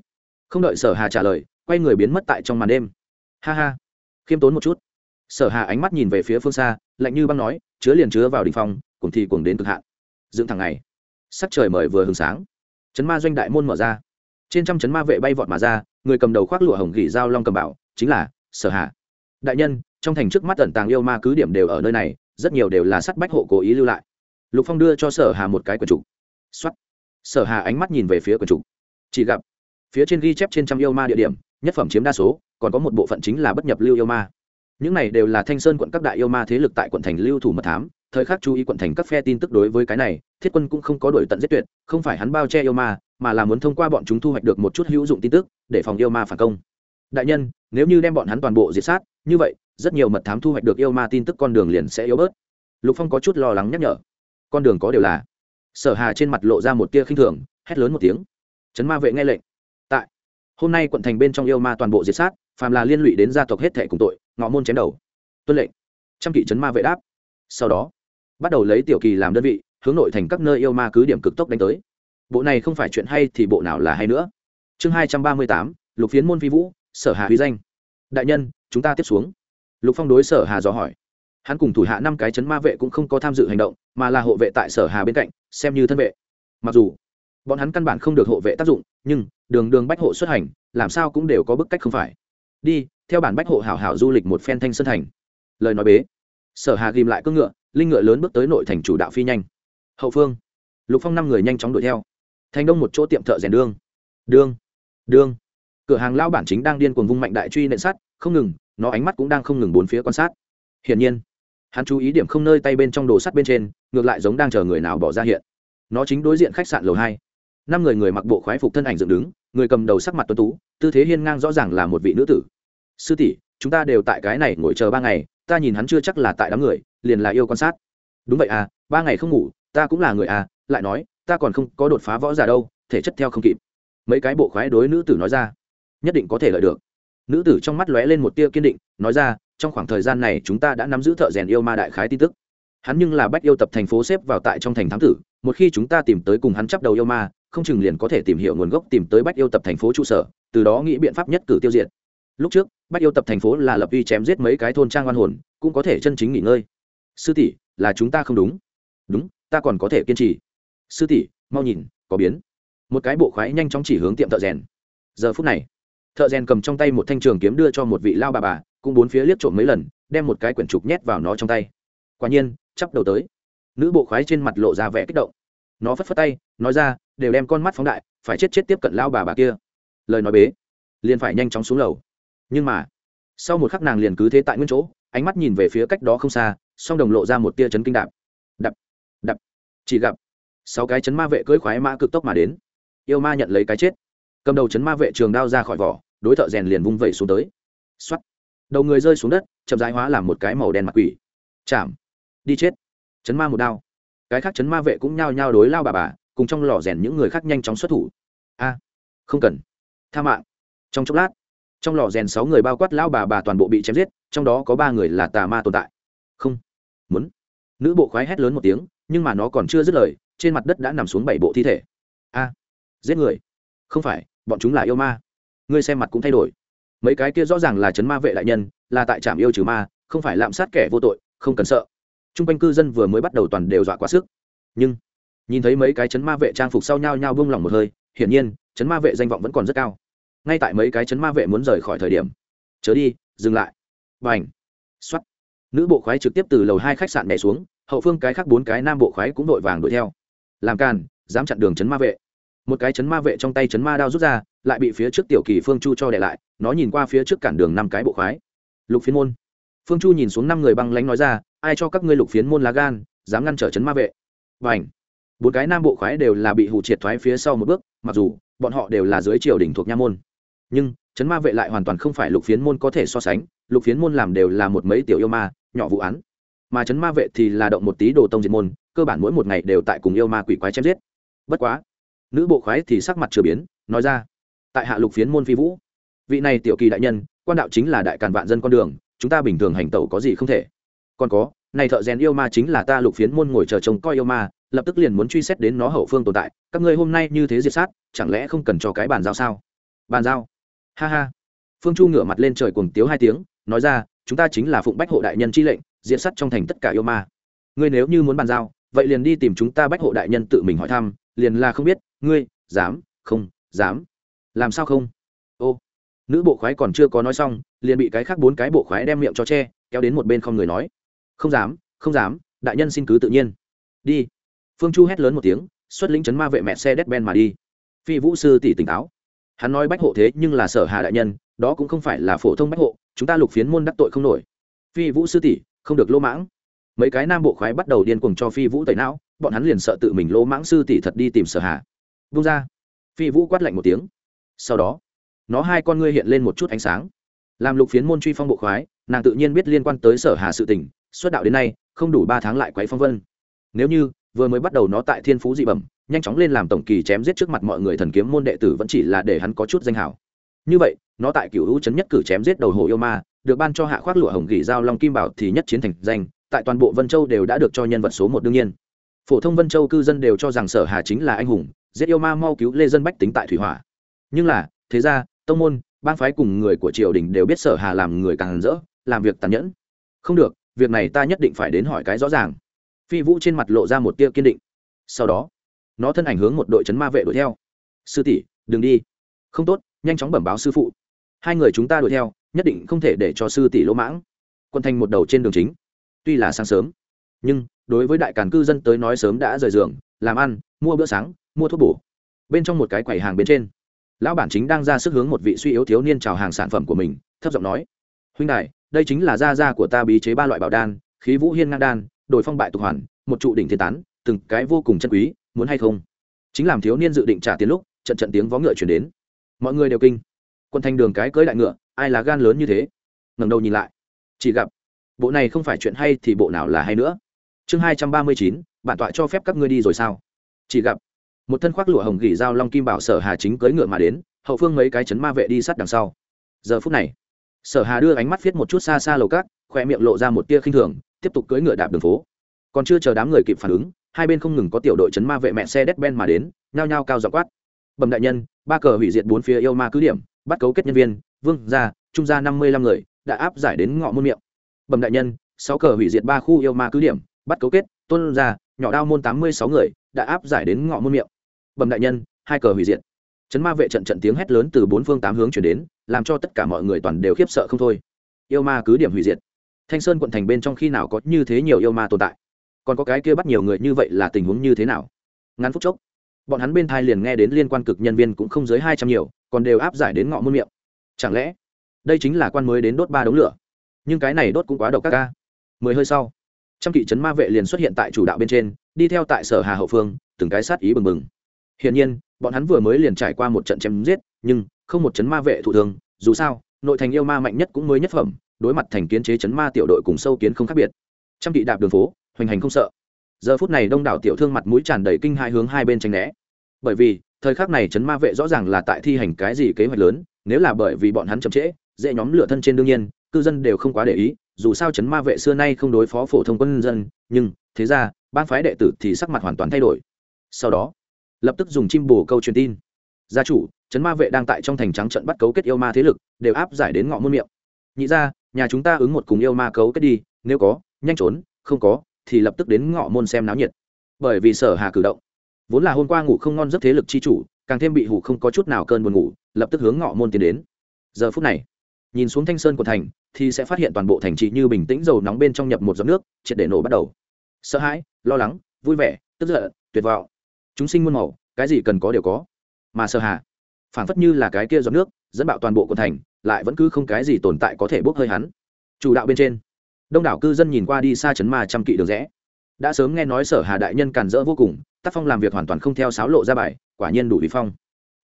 Không đợi sở hà trả lời quay người biến mất tại trong màn đêm. Ha ha khiêm tốn một chút. Sở hà ánh mắt nhìn về phía phương xa lạnh như băng nói chứa liền chứa vào đ ỉ n h phong cùng thì cùng đến cực hạn. Dựng thẳng ngày, sắc trời mời vừa hừng sáng. Chấn ma doanh đại môn mở ra trên trăm chấn ma vệ bay vọt mà ra, người cầm đầu khoác lụa hồng gỉ dao long cầm bảo, chính là sở hà. Đại nhân, trong thành trước mắt tẩn tàng yêu ma cứ điểm đều ở nơi này, rất nhiều đều là sắt bách hộ cố ý lưu lại. Lục phong đưa cho sở hà một cái quần trục. Xuất sở hà ánh mắt nhìn về phía quần trục. Chỉ gặp, phía trên ghi chép trên trăm yêu ma địa điểm, nhất phẩm chiếm đa số, còn có một bộ phận chính là bất nhập lưu yêu ma. Những này đều là thanh sơn quận các đại yêu ma thế lực tại quận thành lưu thủ mật thám thời khắc chú ý quận thành các phe tin tức đối với cái này, thiết quân cũng không có đổi tận giết tuyệt, không phải hắn bao che yêu ma, mà là muốn thông qua bọn chúng thu hoạch được một chút hữu dụng tin tức, để phòng yêu ma phản công. Đại nhân, nếu như đem bọn hắn toàn bộ diệt sát, như vậy, rất nhiều mật thám thu hoạch được yêu ma tin tức con đường liền sẽ yếu bớt. Lục phong có chút lo lắng nhắc nhở. Con đường có đều là. Sở hà trên mặt lộ ra một tia khinh thường, hét lớn một tiếng. Trấn ma vệ nghe lệnh. Tại. Hôm nay quận thành bên trong yêu ma toàn bộ diệt sát, phàm là liên lụy đến gia tộc hết thệ cùng tội, ngọ môn chém đầu. Tuân lệnh. Trăm kỵ trấn ma vệ đáp. Sau đó bắt đầu lấy tiểu kỳ làm đơn vị, hướng nội thành các nơi yêu ma cứ điểm cực tốc đánh tới. Bộ này không phải chuyện hay thì bộ nào là hay nữa. Chương hai trăm ba mươi tám, lục phiến môn phi vũ, sở hà huy danh. Đại nhân, chúng ta tiếp xuống. Lục phong đối sở hà dò hỏi. Hắn cùng thủ hạ năm cái chấn ma vệ cũng không có tham dự hành động, mà là hộ vệ tại sở hà bên cạnh, xem như thân vệ. Mặc dù, bọn hắn căn bản không được hộ vệ tác dụng, nhưng đường đường bách hộ xuất hành, làm sao cũng đều có bức cách không phải. Đi, theo bản bách hộ hảo hảo du lịch một phen thanh sơn thành. Lời nói bế, sở hà ghìm lại cưỡng ngựa linh ngựa lớn bước tới nội thành chủ đạo phi nhanh. Hậu phương, lục phong năm người nhanh chóng đuổi theo. Thành đông một chỗ tiệm thợ rèn đương. Đương đương. Cửa hàng lao bản chính đang điên cuồng vung mạnh đại truy nện sắt, không ngừng, nó ánh mắt cũng đang không ngừng bốn phía quan sát. Hiển nhiên, hắn chú ý điểm không nơi tay bên trong đồ sắt bên trên, ngược lại giống đang chờ người nào bỏ ra hiện. Nó chính đối diện khách sạn lầu hai. Năm người người mặc bộ khoái phục thân ảnh dựng đứng, người cầm đầu sắc mặt tuấn tú, tư thế hiên ngang rõ ràng là một vị nữ tử. Sư tỷ, chúng ta đều tại cái này ngồi chờ ba ngày ta nhìn hắn chưa chắc là tại đám người, liền là yêu quan sát. Đúng vậy à ba ngày không ngủ, ta cũng là người à lại nói, ta còn không có đột phá võ giả đâu, thể chất theo không kịp. Mấy cái bộ khoái đối nữ tử nói ra, nhất định có thể lợi được. Nữ tử trong mắt lóe lên một tia kiên định, nói ra, trong khoảng thời gian này chúng ta đã nắm giữ thợ rèn yêu ma đại khái tin tức. Hắn nhưng là bách yêu tập thành phố xếp vào tại trong thành thám tử, một khi chúng ta tìm tới cùng hắn chấp đầu yêu ma, không chừng liền có thể tìm hiểu nguồn gốc tìm tới bách yêu tập thành phố trụ sở, từ đó nghĩ biện pháp nhất cử tiêu diệt. Lúc trước bách yêu tập thành phố là lập uy chém giết mấy cái thôn trang oan hồn, cũng có thể chân chính nghỉ ngơi. Sư tỷ, là chúng ta không đúng. Đúng, ta còn có thể kiên trì. Sư tỷ, mau nhìn, có biến. Một cái bộ khoái nhanh chóng chỉ hướng tiệm thợ rèn. Giờ phút này, thợ rèn cầm trong tay một thanh trường kiếm đưa cho một vị lao bà bà, cũng bốn phía liếc trộm mấy lần, đem một cái quyển trục nhét vào nó trong tay. Quả nhiên, chắp đầu tới. Nữ bộ khoái trên mặt lộ ra vẻ kích động. Nó phất phất tay, nói ra, đều đem con mắt phóng đại, phải chết chết tiếp cận lao bà bà kia. Lời nói bế, liền phải nhanh chóng xuống lầu nhưng mà, sau một khắc nàng liền cứ thế tại nguyên chỗ, ánh mắt nhìn về phía cách đó không xa, song đồng lộ ra một tia chấn kinh đạp. Đập đập, chỉ gặp sáu cái chấn ma vệ cưỡi khoái mã cực tốc mà đến. Yêu ma nhận lấy cái chết. Cầm đầu chấn ma vệ trường đao ra khỏi vỏ, đối thợ rèn liền vung vẩy xuống tới. Xoắt đầu người rơi xuống đất, chậm rãi hóa làm một cái màu đen mặt quỷ. Chạm, đi chết. Chấn ma một đao. Cái khác chấn ma vệ cũng nhao nhao đối lao bà bà, cùng trong lò rèn những người khác nhanh chóng xuất thủ. A, không cần. Tha mạng. Trong chốc lát trong lò rèn sáu người bao quát lao bà bà toàn bộ bị chém giết, trong đó có ba người là tà ma tồn tại. Không. Muốn. Nữ bộ khoái hét lớn một tiếng, nhưng mà nó còn chưa dứt lời, trên mặt đất đã nằm xuống bảy bộ thi thể. A. Giết người. Không phải, bọn chúng là yêu ma. Ngươi xem mặt cũng thay đổi. Mấy cái kia rõ ràng là chấn ma vệ đại nhân, là tại trạm yêu trừ ma, không phải lạm sát kẻ vô tội, không cần sợ. T r u n g quanh cư dân vừa mới bắt đầu toàn đều dọa quá sức. Nhưng, nhìn thấy mấy cái chấn ma vệ trang phục sau nhau nhau bông lỏng một hơi, hiển nhiên, chấn ma vệ danh vọng vẫn còn rất cao ngay tại mấy cái chấn ma vệ muốn rời khỏi thời điểm. Chớ đi, dừng lại. B à n h x o á t nữ bộ khoái trực tiếp từ lầu hai khách sạn nhảy xuống, hậu phương cái khác bốn cái nam bộ khoái cũng đội vàng đuổi theo. Làm càn, dám chặn đường chấn ma vệ. Một cái chấn ma vệ trong tay chấn ma đao rút ra, lại bị phía trước tiểu kỳ phương chu cho đẻ lại, nó nhìn qua phía trước cản đường năm cái bộ khoái. Lục phiến môn. Phương chu nhìn xuống năm người băng lánh nói ra, ai cho các ngươi lục phiến môn lá gan, dám ngăn trở chấn ma vệ? Và ảnh bốn cái nam bộ khoái đều là bị hụ triệt thoái phía sau một bước, mặc dù bọn họ đều là dưới triều đình thuộc nha môn nhưng chấn ma vệ lại hoàn toàn không phải lục phiến môn có thể so sánh, lục phiến môn làm đều là một mấy tiểu yêu ma, nhỏ vụ án. Mà chấn ma vệ thì là động một tí đồ tông diệt môn, cơ bản mỗi một ngày đều tại cùng yêu ma quỷ quái chém giết. Bất quá, nữ bộ khoái thì sắc mặt chưa biến, nói ra, tại hạ lục phiến môn phi vũ, vị này tiểu kỳ đại nhân, quan đạo chính là đại càn vạn dân con đường, chúng ta bình thường hành tẩu có gì không thể. Còn có, này thợ rèn yêu ma chính là ta lục phiến môn ngồi chờ trông coi yêu ma, lập tức liền muốn truy xét đến nó hậu phương tồn tại, các ngươi hôm nay như thế diệt sát, chẳng lẽ không cần cho cái bàn giao sao? Bàn giao? Ha ha. Phương chu ngửa mặt lên trời cuồng tiếu hai tiếng, nói ra, chúng ta chính là phụng bách hộ đại nhân chi lệnh, diệt sát trong thành tất cả yêu ma. Ngươi nếu như muốn bàn giao, vậy liền đi tìm chúng ta bách hộ đại nhân tự mình hỏi thăm, liền là không biết, ngươi, dám, không, dám. Làm sao không? Ô. Nữ bộ khoái còn chưa có nói xong, liền bị cái khác bốn cái bộ khoái đem miệng cho che, kéo đến một bên không người nói. Không dám không dám, đại nhân xin cứ tự nhiên. Đi. Phương chu hét lớn một tiếng, xuất lĩnh chấn ma vệ mẹ xe đét ben mà đi. Phi vũ sư tỷ tỉnh táo hắn nói bách hộ thế nhưng là sở hà đại nhân, đó cũng không phải là phổ thông bách hộ, chúng ta lục phiến môn đắc tội không nổi. Phi vũ sư tỷ, không được lỗ mãng. Mấy cái nam bộ khoái bắt đầu điên cuồng cho phi vũ tẩy não, bọn hắn liền sợ tự mình lỗ mãng sư tỷ thật đi tìm sở hà. Vung ra. Phi vũ quát lạnh một tiếng. Sau đó, nó hai con ngươi hiện lên một chút ánh sáng. Làm lục phiến môn truy phong bộ khoái, nàng tự nhiên biết liên quan tới sở hà sự tình xuất đạo đến nay, không đủ ba tháng lại quấy phong vân. Nếu như vừa mới bắt đầu nó tại thiên phú dị bẩm, nhanh chóng lên làm tổng kỳ chém giết trước mặt mọi người thần kiếm môn đệ tử vẫn chỉ là để hắn có chút danh hảo như vậy, nó tại cựu hữu chấn nhất cử chém giết đầu hồ yêu ma, được ban cho hạ khoác lụa hồng gỉ giao long kim bảo thì nhất chiến thành danh, tại toàn bộ vân châu đều đã được cho nhân vật số một đương nhiên. Phổ thông vân châu cư dân đều cho rằng sở hà chính là anh hùng, giết yêu ma mau cứu lê dân bách tính tại thủy hỏa. Nhưng là, thế ra, tông môn, bang phái cùng người của triều đình đều biết sở hà làm người càng rỡ, làm việc tàn nhẫn. Không được, việc này ta nhất định phải đến hỏi cái rõ ràng phi vũ trên mặt lộ ra một tia kiên định. Sau đó, nó thân ảnh hướng một đội chấn ma vệ đuổi theo. Sư tỷ, đừng đi. Không tốt, nhanh chóng bẩm báo sư phụ. Hai người chúng ta đuổi theo, nhất định không thể để cho sư tỷ lỗ mãng. Quân thành một đầu trên đường chính. Tuy là sáng sớm, nhưng đối với đại càn cư dân tới nói sớm đã rời giường, làm ăn, mua bữa sáng, mua thuốc bổ. Bên trong một cái quầy hàng bên trên, lão bản chính đang ra sức hướng một vị suy yếu thiếu niên chào hàng sản phẩm của mình, thấp giọng nói, huynh đại đây chính là gia gia của ta bí chế ba loại bảo đan, khí vũ hiên ngang đan đổi phong bại tục hoàn, một trụ đỉnh thiên tán, từng cái vô cùng chân quý, muốn hay không? Chính làm thiếu niên dự định trả tiền lúc, trận trận tiếng vó ngựa chuyển đến. Mọi người đều kinh. Quân thanh đường cái cưới đại ngựa, ai là gan lớn như thế? Ngẩng đầu nhìn lại. Chỉ gặp, bộ này không phải chuyện hay thì bộ nào là hay nữa? Chương hai trăm ba mươi chín, bản tọa cho phép các ngươi đi rồi sao? Chỉ gặp, một thân khoác lụa hồng gỉ dao long kim bảo sở hà chính cưỡi ngựa mà đến, hậu phương mấy cái chấn ma vệ đi sát đằng sau. Giờ phút này, sở hà đưa ánh mắt viết một chút xa xa lầu cát khoe miệng lộ ra một tia khinh thường tiếp tục cưỡi ngựa đạp đường phố. Còn chưa chờ đám người kịp phản ứng, hai bên không ngừng có tiểu đội chấn ma vệ mẹ xe đét ben mà đến, nhao nhao cao dọ quát. Bẩm đại nhân, ba cờ hủy diệt bốn phía yêu ma cứ điểm, bắt cấu kết nhân viên, vương gia, trung gia năm mươi lăm người, đã áp giải đến ngọ môn miệng. Bẩm đại nhân, sáu cờ hủy diệt ba khu yêu ma cứ điểm, bắt cấu kết, tôn gia, nhỏ đao môn tám mươi sáu người, đã áp giải đến ngọ môn miệng. Bẩm đại nhân, hai cờ hủy diệt. Chấn ma vệ trận trận tiếng hét lớn từ bốn phương tám hướng chuyển đến, làm cho tất cả mọi người toàn đều khiếp sợ không thôi. Yêu ma cứ điểm hủy diệt thanh sơn quận thành bên trong khi nào có như thế nhiều yêu ma tồn tại? Còn có cái kia bắt nhiều người như vậy là tình huống như thế nào? Ngắn phút chốc, bọn hắn bên thai liền nghe đến liên quan cực nhân viên cũng không dưới hai trăm nhiều, còn đều áp giải đến ngọ môn miệng. Chẳng lẽ, đây chính là quan mới đến đốt ba đống lửa? Nhưng cái này đốt cũng quá độc các ca mười hơi sau, trăm kỵ trấn ma vệ liền xuất hiện tại chủ đạo bên trên, đi theo tại sở hà hậu phương, từng cái sát ý bừng bừng. Hiển nhiên, bọn hắn vừa mới liền trải qua một trận chém giết, nhưng không một chấn ma vệ thủ thường dù sao, nội thành yêu ma mạnh nhất cũng mới nhất phẩm đối mặt thành kiến chế chấn ma tiểu đội cùng sâu kiến không khác biệt. Trăm kỵ đạp đường phố, hoành hành không sợ. Giờ phút này đông đảo tiểu thương mặt mũi tràn đầy kinh hai hướng hai bên tranh né. Bởi vì, thời khắc này chấn ma vệ rõ ràng là tại thi hành cái gì kế hoạch lớn, nếu là bởi vì bọn hắn chậm trễ, dễ nhóm lửa thân trên đương nhiên, cư dân đều không quá để ý, dù sao chấn ma vệ xưa nay không đối phó phổ thông quân dân, nhưng, thế ra ban phái đệ tử thì sắc mặt hoàn toàn thay đổi. Sau đó, lập tức dùng chim bồ câu truyền tin. Gia chủ, chấn ma vệ đang tại trong thành trắng trận bắt cấu kết yêu ma thế lực, đều áp giải đến ngọ môn miệng. Nhị ra nhà chúng ta ứng một cùng yêu ma cấu kết đi, nếu có, nhanh trốn, không có, thì lập tức đến ngọ môn xem náo nhiệt. Bởi vì sở hà cử động. Vốn là hôm qua ngủ không ngon rất thế lực chi chủ, càng thêm bị hủ không có chút nào cơn buồn ngủ, lập tức hướng ngọ môn tiến đến. Giờ phút này, nhìn xuống thanh sơn của thành, thì sẽ phát hiện toàn bộ thành trì như bình tĩnh dầu nóng bên trong nhập một giọt nước, triệt để nổ bắt đầu. Sợ hãi, lo lắng, vui vẻ, tức giận, tuyệt vọng. Chúng sinh muôn màu, cái gì cần có đều có. Mà sợ hà, phảng phất như là cái kia giọt nước, dẫn bạo toàn bộ của thành lại vẫn cứ không cái gì tồn tại có thể bốc hơi hắn. Chủ đạo bên trên, đông đảo cư dân nhìn qua đi xa chấn ma trăm kỵ đường rẽ. Đã sớm nghe nói sở hà đại nhân càn rỡ vô cùng, tác phong làm việc hoàn toàn không theo sáo lộ ra bài, quả nhiên đủ vi phong.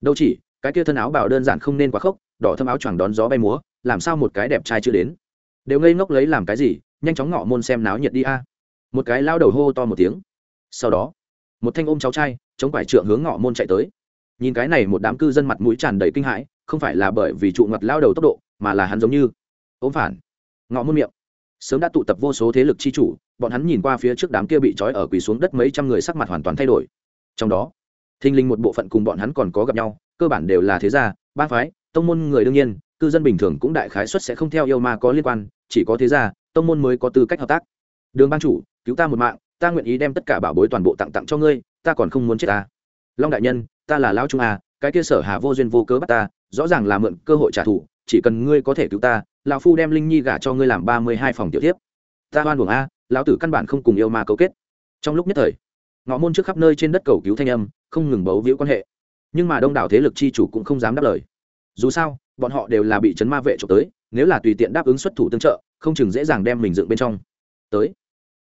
Đâu chỉ, cái kia thân áo bào đơn giản không nên quá khốc, đỏ thâm áo choàng đón gió bay múa, làm sao một cái đẹp trai chưa đến? Đều ngây ngốc lấy làm cái gì, nhanh chóng ngọ môn xem náo nhiệt đi a. Một cái lao đầu hô to một tiếng. Sau đó, một thanh ôm cháu trai, chống quải trượng hướng ngọ môn chạy tới nhìn cái này một đám cư dân mặt mũi tràn đầy kinh hãi, không phải là bởi vì trụ ngặt lao đầu tốc độ, mà là hắn giống như ốm phản. Ngọ môn miệng. Sớm đã tụ tập vô số thế lực chi chủ, bọn hắn nhìn qua phía trước đám kia bị trói ở quỳ xuống đất mấy trăm người sắc mặt hoàn toàn thay đổi. Trong đó, thinh linh một bộ phận cùng bọn hắn còn có gặp nhau, cơ bản đều là thế gia ba phái, tông môn người đương nhiên, cư dân bình thường cũng đại khái xuất sẽ không theo yêu ma có liên quan, chỉ có thế gia, tông môn mới có tư cách hợp tác. Đường ban chủ, cứu ta một mạng, ta nguyện ý đem tất cả bảo bối toàn bộ tặng tặng cho ngươi, ta còn không muốn chết ta. Long đại nhân ta là lão trung à cái kia sở hà vô duyên vô cớ bắt ta, rõ ràng là mượn cơ hội trả thù, chỉ cần ngươi có thể cứu ta, lão phu đem linh nhi gả cho ngươi làm ba mươi hai phòng tiểu tiếp ta oan buồng a, lão tử căn bản không cùng yêu ma cấu kết. Trong lúc nhất thời ngõ môn trước khắp nơi trên đất cầu cứu thanh âm, không ngừng bấu víu quan hệ. Nhưng mà đông đảo thế lực chi chủ cũng không dám đáp lời. Dù sao, bọn họ đều là bị chấn ma vệ trộm tới, nếu là tùy tiện đáp ứng xuất thủ tương trợ, không chừng dễ dàng đem mình dựng bên trong. Tới,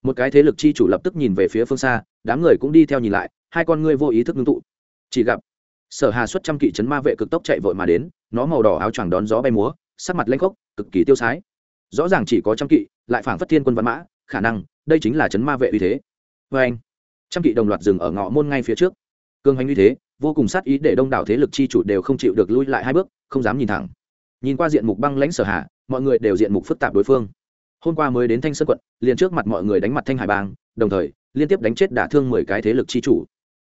một cái thế lực chi chủ lập tức nhìn về phía phương xa, đám người cũng đi theo nhìn lại, hai con ngươi vô ý thức ngưng tụ chỉ gặp, sở hà xuất trăm kỵ chấn ma vệ cực tốc chạy vội mà đến, nó màu đỏ áo choàng đón gió bay múa, sắc mặt lanh khốc, cực kỳ tiêu sái. Rõ ràng chỉ có trăm kỵ, lại phảng phất thiên quân văn mã, khả năng, đây chính là chấn ma vệ uy thế. Vê anh. Trăm kỵ đồng loạt dừng ở ngõ môn ngay phía trước. Cương hành uy thế, vô cùng sát ý để đông đảo thế lực chi chủ đều không chịu được lui lại hai bước, không dám nhìn thẳng. Nhìn qua diện mục băng lãnh sở hạ mọi người đều diện mục phức tạp đối phương. Hôm qua mới đến thanh sơn quận, liền trước mặt mọi người đánh mặt thanh hải bang, đồng thời, liên tiếp đánh chết đả thương mười cái thế lực chi chủ.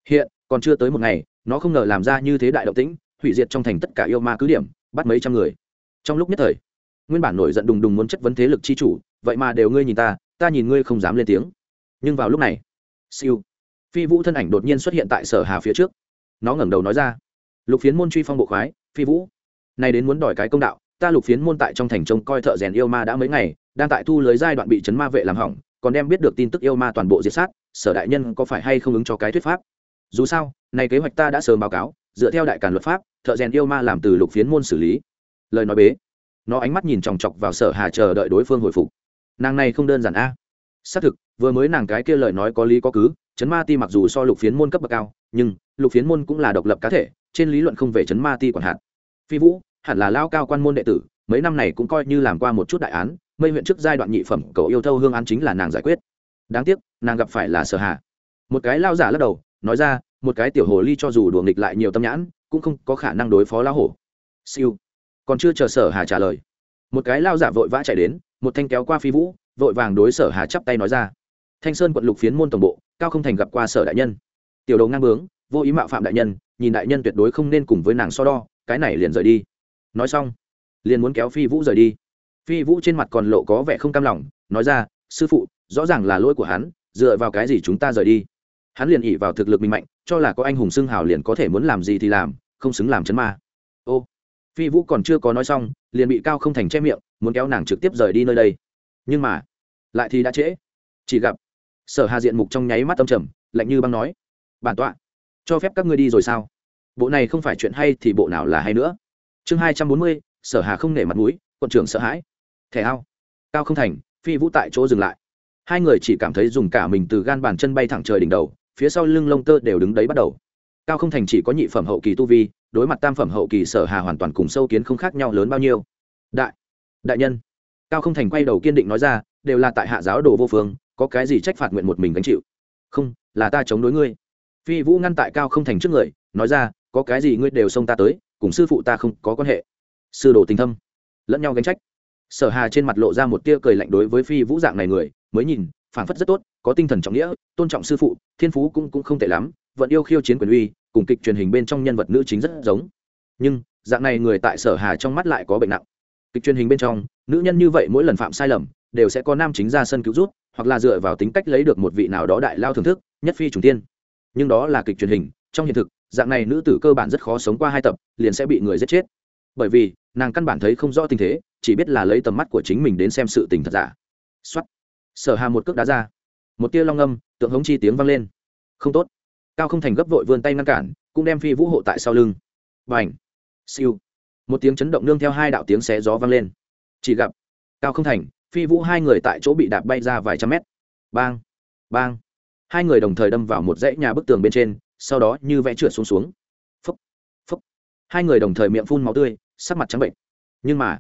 Hiện còn chưa tới một ngày, nó không ngờ làm ra như thế đại động tĩnh, hủy diệt trong thành tất cả yêu ma cứ điểm, bắt mấy trăm người. Trong lúc nhất thời, nguyên bản nổi giận đùng đùng muốn chất vấn thế lực chi chủ, vậy mà đều ngươi nhìn ta ta nhìn ngươi không dám lên tiếng. Nhưng vào lúc này, siêu, phi vũ thân ảnh đột nhiên xuất hiện tại sở hà phía trước. Nó ngẩng đầu nói ra, lục phiến môn truy phong bộ khoái, phi vũ, nay đến muốn đòi cái công đạo, ta lục phiến môn tại trong thành trông coi thợ rèn yêu ma đã mấy ngày, đang tại thu lưới giai đoạn bị chấn ma vệ làm hỏng, còn đem biết được tin tức yêu ma toàn bộ diệt sát, sở đại nhân có phải hay không ứng cho cái thuyết pháp? Dù sao, này kế hoạch ta đã sớm báo cáo, dựa theo đại càn luật pháp, thợ rèn yêu ma làm từ lục phiến môn xử lý. Lời nói bế. Nó ánh mắt nhìn chòng chọc vào sở hà chờ đợi đối phương hồi phục. Nàng này không đơn giản a. Xác thực, vừa mới nàng cái kia lời nói có lý có cứ, chấn ma ti mặc dù so lục phiến môn cấp bậc cao, nhưng lục phiến môn cũng là độc lập cá thể, trên lý luận không về chấn ma ti quản hạt. Phi vũ, hẳn là lao cao quan môn đệ tử, mấy năm này cũng coi như làm qua một chút đại án, mây huyện trước giai đoạn nhị phẩm cầu yêu thâu hương án chính là nàng giải quyết. Đáng tiếc, nàng gặp phải là sở hà. Một cái lao giả lắc đầu nói ra, một cái tiểu hồ ly cho dù đùa nghịch lại nhiều tâm nhãn, cũng không có khả năng đối phó lão hổ. Siêu. Còn chưa chờ sở hà trả lời, một cái lao giả vội vã chạy đến, một thanh kéo qua phi vũ, vội vàng đối sở hà chắp tay nói ra. Thanh sơn quận lục phiến môn tổng bộ, cao không thành gặp qua sở đại nhân. Tiểu đầu ngang bướng, vô ý mạo phạm đại nhân, nhìn đại nhân tuyệt đối không nên cùng với nàng so đo, cái này liền rời đi. Nói xong, liền muốn kéo phi vũ rời đi. Phi vũ trên mặt còn lộ có vẻ không cam lòng, nói ra, sư phụ, rõ ràng là lỗi của hắn, dựa vào cái gì chúng ta rời đi? Hắn liền ỉ vào thực lực mình mạnh, cho là có anh hùng xưng hào liền có thể muốn làm gì thì làm, không xứng làm chấn ma. Ô, phi vũ còn chưa có nói xong, liền bị cao không thành che miệng, muốn kéo nàng trực tiếp rời đi nơi đây. Nhưng mà, lại thì đã trễ. Chỉ gặp, sở hà diện mục trong nháy mắt tâm trầm, lạnh như băng nói, bản tọa, cho phép các ngươi đi rồi sao? Bộ này không phải chuyện hay thì bộ nào là hay nữa. Chương hai trăm bốn mươi, sở hà không nể mặt mũi, quận trưởng sợ hãi. Thẻ ao. Cao không thành, phi vũ tại chỗ dừng lại. Hai người chỉ cảm thấy dùng cả mình từ gan bàn chân bay thẳng trời đỉnh đầu phía sau lưng lông tơ đều đứng đấy bắt đầu. Cao không thành chỉ có nhị phẩm hậu kỳ tu vi, đối mặt tam phẩm hậu kỳ sở hà hoàn toàn cùng sâu kiến không khác nhau lớn bao nhiêu. Đại đại nhân. Cao không thành quay đầu kiên định nói ra, đều là tại hạ giáo đồ vô phương, có cái gì trách phạt nguyện một mình gánh chịu? Không, là ta chống đối ngươi. Phi vũ ngăn tại cao không thành trước người, nói ra, có cái gì ngươi đều xông ta tới, cùng sư phụ ta không có quan hệ. Sư đồ tình thâm, lẫn nhau gánh trách. Sở hà trên mặt lộ ra một tia cười lạnh đối với phi vũ dạng này người, mới nhìn, phảng phất rất tốt có tinh thần trọng nghĩa, tôn trọng sư phụ, thiên phú cũng cũng không tệ lắm, vẫn yêu khiêu chiến quyền uy, cùng kịch truyền hình bên trong nhân vật nữ chính rất giống. Nhưng, dạng này người tại sở hà trong mắt lại có bệnh nặng. Kịch truyền hình bên trong, nữ nhân như vậy mỗi lần phạm sai lầm, đều sẽ có nam chính ra sân cứu rút, hoặc là dựa vào tính cách lấy được một vị nào đó đại lao thưởng thức, nhất phi trùng tiên. Nhưng đó là kịch truyền hình, trong hiện thực, dạng này nữ tử cơ bản rất khó sống qua hai tập, liền sẽ bị người giết chết. Bởi vì, nàng căn bản thấy không rõ tình thế, chỉ biết là lấy tầm mắt của chính mình đến xem sự tình thật giả. Xuất sở hà một cước đá ra một tia long âm, tượng hống chi tiếng vang lên. Không tốt. Cao không thành gấp vội vươn tay ngăn cản, cũng đem phi vũ hộ tại sau lưng. Và ảnh siêu. Một tiếng chấn động nương theo hai đạo tiếng xé gió vang lên. Chỉ gặp cao không thành, phi vũ hai người tại chỗ bị đạp bay ra vài trăm mét. Bang. Bang. Hai người đồng thời đâm vào một dãy nhà bức tường bên trên, sau đó như vẽ trượt xuống xuống. Phấp phấp hai người đồng thời miệng phun máu tươi, sắc mặt trắng bệnh. Nhưng mà,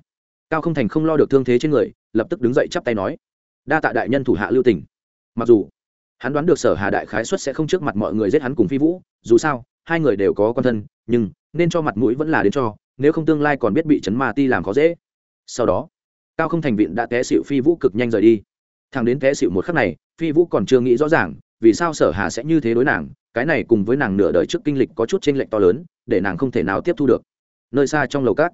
cao không thành không lo được thương thế trên người, lập tức đứng dậy chắp tay nói, đa tạ đại nhân thủ hạ lưu tỉnh mặc dù, hắn đoán được sở hà đại khái xuất sẽ không trước mặt mọi người giết hắn cùng phi vũ, dù sao, hai người đều có con thân, nhưng nên cho mặt mũi vẫn là đến cho, nếu không tương lai còn biết bị chấn ma ti làm khó dễ. Sau đó, cao không thành viện đã té xịu phi vũ cực nhanh rời đi. Thằng đến té xịu một khắc này, phi vũ còn chưa nghĩ rõ ràng, vì sao sở hà sẽ như thế đối nàng, cái này cùng với nàng nửa đời trước kinh lịch có chút chênh lệch to lớn, để nàng không thể nào tiếp thu được. Nơi xa trong lầu cát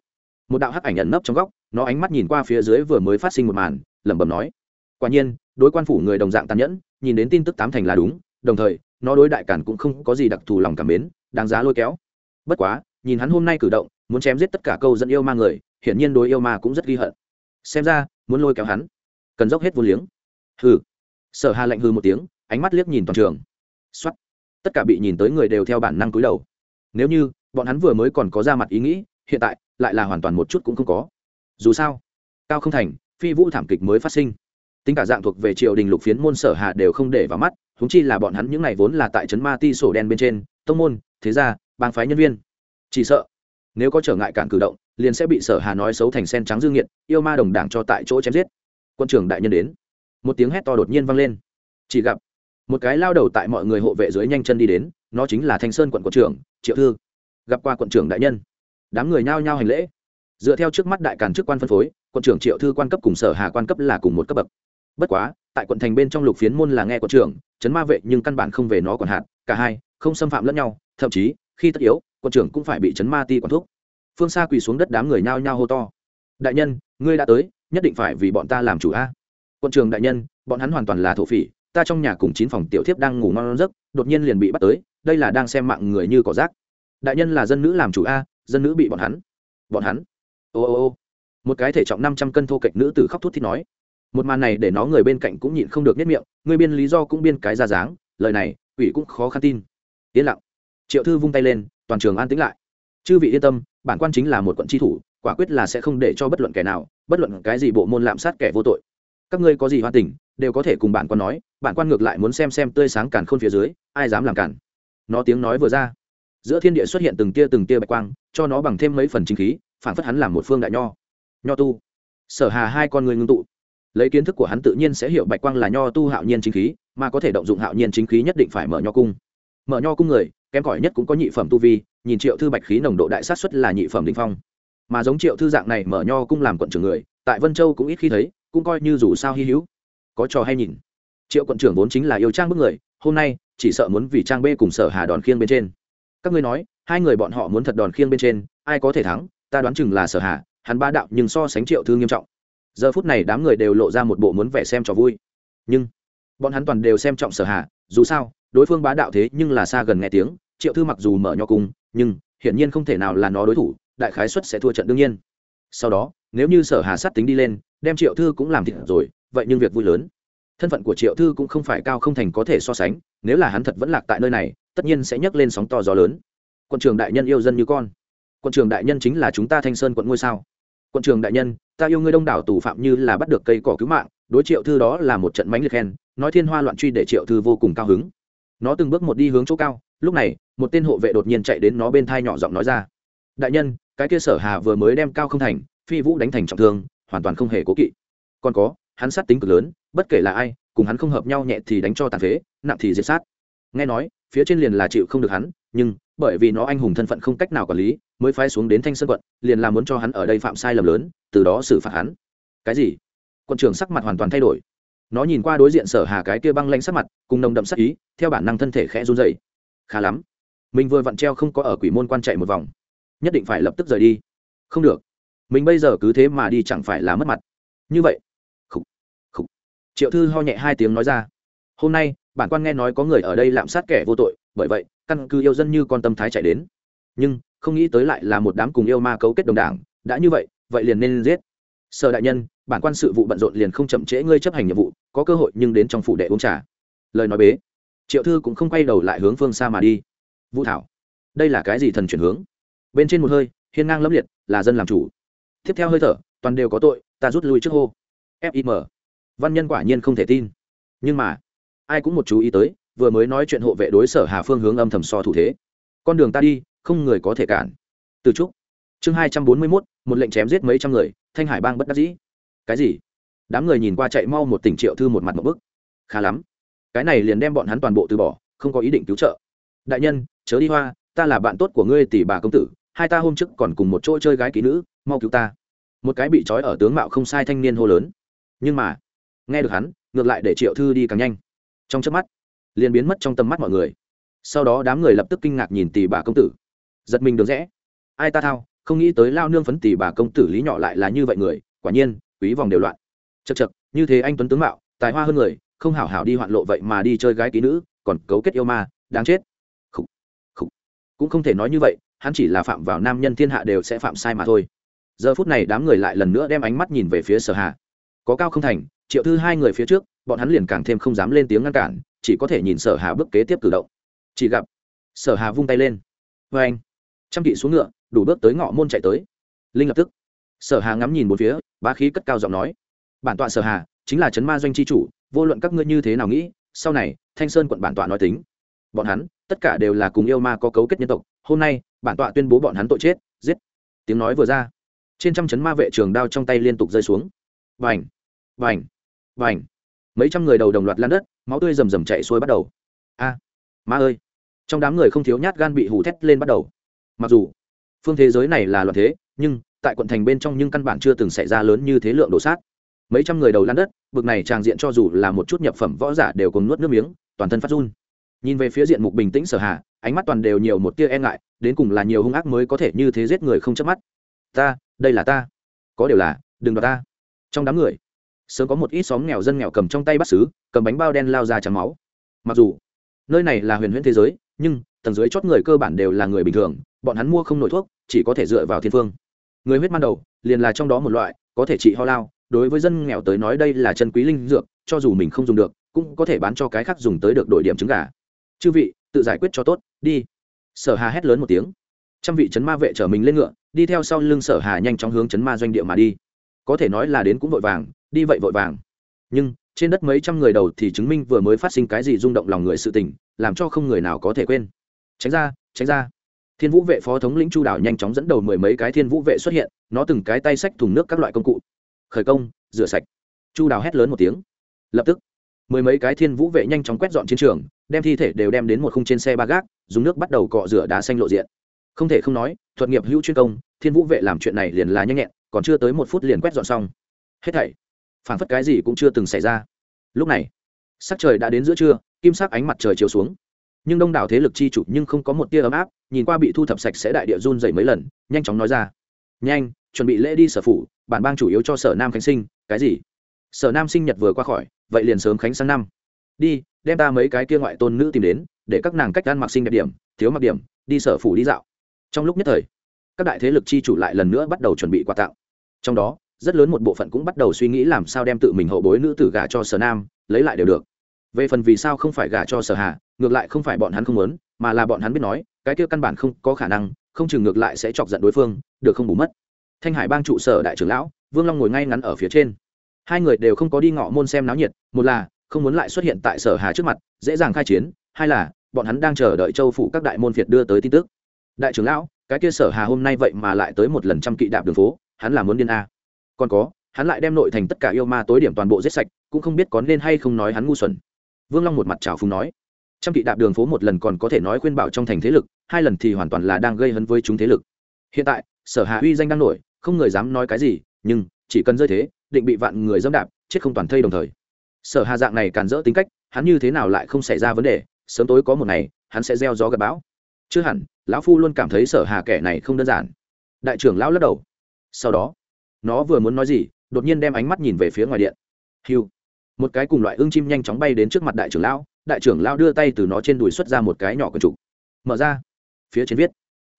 một đạo hắc ảnh ẩn nấp trong góc, nó ánh mắt nhìn qua phía dưới vừa mới phát sinh một màn, lẩm bẩm nói quả nhiên, đối quan phủ người đồng dạng tàn nhẫn, nhìn đến tin tức tám thành là đúng, đồng thời, nó đối đại cản cũng không có gì đặc thù lòng cảm mến, đáng giá lôi kéo. Bất quá, nhìn hắn hôm nay cử động, muốn chém giết tất cả câu dẫn yêu ma người, hiển nhiên đối yêu ma cũng rất ghi hận. Xem ra, muốn lôi kéo hắn, cần dốc hết vô liếng. Hừ. Sở hà lạnh hư một tiếng, ánh mắt liếc nhìn toàn trường. Xuất tất cả bị nhìn tới người đều theo bản năng cúi đầu. Nếu như, bọn hắn vừa mới còn có ra mặt ý nghĩ, hiện tại, lại là hoàn toàn một chút cũng không có. Dù sao, cao không thành, phi vũ thảm kịch mới phát sinh tính cả dạng thuộc về triều đình lục phiến môn sở hạ đều không để vào mắt húng chi là bọn hắn những n à y vốn là tại trấn ma ti sổ đen bên trên, tông môn, thế gia, bang phái nhân viên. Chỉ sợ, nếu có trở ngại cản cử động, liền sẽ bị sở hà nói xấu thành sen trắng dương nghiện, yêu ma đồng đảng cho tại chỗ chém giết. Quân trưởng đại nhân đến. Một tiếng hét to đột nhiên vang lên. Chỉ gặp, một cái lao đầu tại mọi người hộ vệ dưới nhanh chân đi đến, nó chính là thanh sơn quận quận trưởng, triệu thư. Gặp qua quận trưởng đại nhân. Đám người nhao nhao hành lễ. Dựa theo trước mắt đại càn chức quan phân phối, quận trưởng triệu thư quan cấp cùng sở hà quan cấp là cùng một cấp bậc bất quá, tại quận thành bên trong lục phiến môn là nghe quận trưởng, chấn ma vệ nhưng căn bản không về nó còn hạt. cả hai không xâm phạm lẫn nhau, thậm chí, khi tất yếu, quận trưởng cũng phải bị chấn ma ti quản thúc. Phương xa quỳ xuống đất đám người nhao nhao hô to. Đại nhân, ngươi đã tới, nhất định phải vì bọn ta làm chủ a. Quận trưởng đại nhân, bọn hắn hoàn toàn là thổ phỉ, ta trong nhà cùng chín phòng tiểu thiếp đang ngủ ngon giấc, đột nhiên liền bị bắt tới, đây là đang xem mạng người như cỏ rác. Đại nhân là dân nữ làm chủ a, dân nữ bị bọn hắn. Bọn hắn? Ô ô ô. Một cái thể trọng năm trăm cân thô kệch nữ tử khóc thút thít nói một màn này để nó người bên cạnh cũng nhịn không được nhất miệng, người biên lý do cũng biên cái ra dáng, lời này ủy cũng khó khăn tin. Yên lặng. Triệu thư vung tay lên, toàn trường an tĩnh lại. Chư vị yên tâm, bản quan chính là một quận tri thủ, quả quyết là sẽ không để cho bất luận kẻ nào, bất luận cái gì bộ môn lạm sát kẻ vô tội. Các ngươi có gì hoa tình, đều có thể cùng bản quan nói, bản quan ngược lại muốn xem xem tươi sáng càn khôn phía dưới, ai dám làm cản nó tiếng nói vừa ra, giữa thiên địa xuất hiện từng tia từng tia bạch quang, cho nó bằng thêm mấy phần chính khí phản phất hắn làm một phương đại nho. Nho tu. Sở hà hai con người ngưng tụ lấy kiến thức của hắn tự nhiên sẽ hiểu bạch quang là nho tu hạo nhiên chính khí, mà có thể động dụng hạo nhiên chính khí nhất định phải mở nho cung. Mở nho cung người, kém cỏi nhất cũng có nhị phẩm tu vi, nhìn triệu thư bạch khí nồng độ đại sát xuất là nhị phẩm đình phong. Mà giống triệu thư dạng này mở nho cung làm quận trưởng người, tại vân châu cũng ít khi thấy, cũng coi như dù sao hy hữu. Có trò hay nhìn. Triệu quận trưởng vốn chính là yêu trang bức người, hôm nay, chỉ sợ muốn vì trang b cùng sở hà đòn khiêng bên trên. Các ngươi nói, hai người bọn họ muốn thật đòn khiêng bên trên, ai có thể thắng, ta đoán chừng là sở hà, hắn ba đạo nhưng so sánh triệu thư nghiêm trọng giờ phút này đám người đều lộ ra một bộ muốn vẻ xem trò vui. Nhưng, bọn hắn toàn đều xem trọng sở hà, dù sao, đối phương bá đạo thế nhưng là xa gần nghe tiếng, triệu thư mặc dù mở nho cung, nhưng, hiển nhiên không thể nào là nó đối thủ, đại khái xuất sẽ thua trận đương nhiên. Sau đó, nếu như sở hà sát tính đi lên, đem triệu thư cũng làm thịt rồi, vậy nhưng việc vui lớn. Thân phận của triệu thư cũng không phải cao không thành có thể so sánh, nếu là hắn thật vẫn lạc tại nơi này, tất nhiên sẽ nhấc lên sóng to gió lớn. Quận trường đại nhân yêu dân như con. Quận trường đại nhân chính là chúng ta thanh sơn quận ngôi sao. Quận trường đại nhân ta yêu ngươi đông đảo tù phạm như là bắt được cây cỏ cứu mạng, đối triệu thư đó là một trận mánh liệt khen, nói thiên hoa loạn truy để triệu thư vô cùng cao hứng. Nó từng bước một đi hướng chỗ cao, lúc này, một tên hộ vệ đột nhiên chạy đến nó bên thai nhỏ giọng nói ra. Đại nhân, cái kia sở hà vừa mới đem cao không thành, phi vũ đánh thành trọng thương, hoàn toàn không hề cố kỵ. Còn có, hắn sát tính cực lớn, bất kể là ai, cùng hắn không hợp nhau nhẹ thì đánh cho tàn phế, nặng thì diệt sát. Nghe nói, phía trên liền là chịu không được hắn, nhưng, bởi vì nó anh hùng thân phận không cách nào quản lý, mới phái xuống đến thanh sơn quận, liền là muốn cho hắn ở đây phạm sai lầm lớn từ đó xử phạt hắn. Cái gì? Quận trưởng sắc mặt hoàn toàn thay đổi. Nó nhìn qua đối diện sở hà cái kia băng lanh sắc mặt cùng nồng đậm sắc ý theo bản năng thân thể khẽ run dậy khá lắm. Mình vừa vặn treo không có ở quỷ môn quan chạy một vòng. Nhất định phải lập tức rời đi. Không được. Mình bây giờ cứ thế mà đi chẳng phải là mất mặt. Như vậy. Khủ, khủ. triệu thư ho nhẹ hai tiếng nói ra. Hôm nay bản quan nghe nói có người ở đây lạm sát kẻ vô tội bởi vậy căn cứ yêu dân như con tâm thái chạy đến. Nhưng không nghĩ tới lại là một đám cùng yêu ma cấu kết đồng đảng đã như vậy vậy liền nên giết. Sở đại nhân, bản quan sự vụ bận rộn liền không chậm trễ ngươi chấp hành nhiệm vụ, có cơ hội nhưng đến trong phủ đệ uống trà. Lời nói bế, triệu thư cũng không quay đầu lại hướng phương xa mà đi. Vũ thảo, đây là cái gì thần chuyển hướng? Bên trên một hơi, hiên ngang lâm liệt, là dân làm chủ. Tiếp theo hơi thở, toàn đều có tội, ta rút lui trước hô. Fim văn nhân quả nhiên không thể tin. Nhưng mà, ai cũng một chú ý tới, vừa mới nói chuyện hộ vệ đối sở hà phương hướng âm thầm so thủ thế. Con đường ta đi, không người có thể cản. Từ trúc chương hai trăm bốn mươi mốt, một lệnh chém giết mấy trăm người, thanh hải bang bất đắc dĩ. Cái gì? Đám người nhìn qua chạy mau một tỉnh triệu thư một mặt một bức. Khá lắm. Cái này liền đem bọn hắn toàn bộ từ bỏ, không có ý định cứu trợ. Đại nhân, chớ đi hoa, ta là bạn tốt của ngươi tỷ bà công tử, hai ta hôm trước còn cùng một chỗ chơi gái kỹ nữ, mau cứu ta. Một cái bị trói ở tướng mạo không sai thanh niên hô lớn. Nhưng mà, nghe được hắn, ngược lại để triệu thư đi càng nhanh. Trong chớp mắt, liền biến mất trong tầm mắt mọi người. Sau đó đám người lập tức kinh ngạc nhìn tỷ bà công tử. Giật mình được rẽ. Ai ta thao? Không nghĩ tới lao nương phấn tỷ bà công tử lý nhỏ lại là như vậy người, quả nhiên, quý vòng đều loạn. Chật chật như thế anh tuấn tướng mạo, tài hoa hơn người, không hảo hảo đi hoạn lộ vậy mà đi chơi gái ký nữ, còn cấu kết yêu ma, đáng chết. Khủ. Khủ. cũng không thể nói như vậy, hắn chỉ là phạm vào nam nhân thiên hạ đều sẽ phạm sai mà thôi. Giờ phút này đám người lại lần nữa đem ánh mắt nhìn về phía sở hà. Có cao không thành, triệu thư hai người phía trước, bọn hắn liền càng thêm không dám lên tiếng ngăn cản, chỉ có thể nhìn sở hà bước kế tiếp cử động. Chỉ gặp sở hà vung tay lên. Vê anh trăm kỵ xuống ngựa đủ bước tới ngõ môn chạy tới. Linh lập tức. Sở hà ngắm nhìn một phía ba khí cất cao giọng nói. Bản tọa sở hà, chính là trấn ma doanh chi chủ, vô luận các ngươi như thế nào nghĩ, sau này, thanh sơn quận bản tọa nói tính. Bọn hắn, tất cả đều là cùng yêu ma có cấu kết nhân tộc, hôm nay, bản tọa tuyên bố bọn hắn tội chết, giết. Tiếng nói vừa ra, trên trăm chấn ma vệ trường đao trong tay liên tục rơi xuống. Vành vành vành. Mấy trăm người đầu đồng loạt lan đất, máu tươi rầm rầm chạy xuôi bắt đầu. A, ma ơi. Trong đám người không thiếu nhát gan bị hủ thét lên bắt đầu. Mặc dù phương thế giới này là loạn thế, nhưng, tại quận thành bên trong nhưng căn bản chưa từng xảy ra lớn như thế lượng đổ sát. Mấy trăm người đầu lan đất, bực này tràng diện cho dù là một chút nhập phẩm võ giả đều cùng nuốt nước miếng, toàn thân phát run. Nhìn về phía diện mục bình tĩnh sở hạ ánh mắt toàn đều nhiều một tia e ngại, đến cùng là nhiều hung ác mới có thể như thế giết người không chớp mắt. Ta, đây là ta. Có điều là, đừng đoạt ta. Trong đám người, sớm có một ít xóm nghèo dân nghèo cầm trong tay bắt xứ cầm bánh bao đen lao ra trắng máu. Mặc dù, nơi này là huyền huyễn thế giới, nhưng, tầng dưới chót người cơ bản đều là người bình thường bọn hắn mua không nổi thuốc, chỉ có thể dựa vào thiên phương. Người huyết man đầu, liền là trong đó một loại, có thể trị ho lao. Đối với dân nghèo tới nói đây là chân quý linh dược, cho dù mình không dùng được, cũng có thể bán cho cái khác dùng tới được đổi điểm trứng gà. Chư vị, tự giải quyết cho tốt, đi. Sở hà hét lớn một tiếng. Trăm vị chấn ma vệ chở mình lên ngựa, đi theo sau lưng sở hà nhanh chóng hướng chấn ma doanh địa mà đi. Có thể nói là đến cũng vội vàng, đi vậy vội vàng. Nhưng, trên đất mấy trăm người đầu thì chứng minh vừa mới phát sinh cái gì rung động lòng người sự tình, làm cho không người nào có thể quên. Tránh ra tránh ra thiên vũ vệ phó thống lĩnh chu đảo nhanh chóng dẫn đầu mười mấy cái thiên vũ vệ xuất hiện, nó từng cái tay xách thùng nước các loại công cụ. Khởi công, rửa sạch. Chu đào hét lớn một tiếng. Lập tức, mười mấy cái thiên vũ vệ nhanh chóng quét dọn chiến trường, đem thi thể đều đem đến một khung trên xe ba gác, dùng nước bắt đầu cọ rửa đá xanh lộ diện. Không thể không nói, thuật nghiệp hữu chuyên công, thiên vũ vệ làm chuyện này liền là nhanh nhẹn, còn chưa tới một phút liền quét dọn xong. Hết thảy, phản phất cái gì cũng chưa từng xảy ra. Lúc này, sắc trời đã đến giữa trưa, kim sắc ánh mặt trời chiếu xuống nhưng đông đảo thế lực chi chủ nhưng không có một tia ấm áp, nhìn qua bị thu thập sạch sẽ đại địa run dày mấy lần, nhanh chóng nói ra. Nhanh, chuẩn bị lễ đi sở phủ, bản bang chủ yếu cho sở nam khánh sinh, cái gì? Sở nam sinh nhật vừa qua khỏi, vậy liền sớm khánh sang năm. Đi, đem ta mấy cái kia ngoại tôn nữ tìm đến, để các nàng cách ăn mặc sinh đẹp điểm, thiếu mặc điểm, đi sở phủ đi dạo. Trong lúc nhất thời, các đại thế lực chi chủ lại lần nữa bắt đầu chuẩn bị quà tặng. Trong đó, rất lớn một bộ phận cũng bắt đầu suy nghĩ làm sao đem tự mình hậu bối nữ tử gả cho sở nam, lấy lại đều được về phần vì sao không phải gả cho sở hà, ngược lại không phải bọn hắn không muốn, mà là bọn hắn biết nói, cái kia căn bản không có khả năng, không chừng ngược lại sẽ chọc giận đối phương, được không bù mất. Thanh hải bang trụ sở đại trưởng lão, vương long ngồi ngay ngắn ở phía trên. Hai người đều không có đi ngọ môn xem náo nhiệt, một là, không muốn lại xuất hiện tại sở hà trước mặt, dễ dàng khai chiến, hai là, bọn hắn đang chờ đợi châu phủ các đại môn phiệt đưa tới tin tức. Đại trưởng lão, cái kia sở hà hôm nay vậy mà lại tới một lần trăm kỵ đạp đường phố, hắn là muốn điên a. Còn có, hắn lại đem nội thành tất cả yêu ma tối điểm toàn bộ giết sạch, cũng không biết có nên hay không nói hắn ngu xuẩn vương long một mặt trào phúng nói, trăm kỵ đạp đường phố một lần còn có thể nói khuyên bảo trong thành thế lực, hai lần thì hoàn toàn là đang gây hấn với chúng thế lực. Hiện tại, sở hạ uy danh đang nổi, không người dám nói cái gì, nhưng chỉ cần rơi thế, định bị vạn người dẫm đạp, chết không toàn thây đồng thời. Sở hà dạng này càn rỡ tính cách, hắn như thế nào lại không xảy ra vấn đề, sớm tối có một ngày, hắn sẽ gieo gió gặp bão. Chưa hẳn, lão phu luôn cảm thấy sở hà kẻ này không đơn giản. Đại trưởng lão lắc đầu. Sau đó, nó vừa muốn nói gì, đột nhiên đem ánh mắt nhìn về phía ngoài điện. Hiu một cái cùng loại ương chim nhanh chóng bay đến trước mặt đại trưởng lão, đại trưởng lão đưa tay từ nó trên đùi xuất ra một cái nhỏ quần trục. Mở ra. Phía trên viết,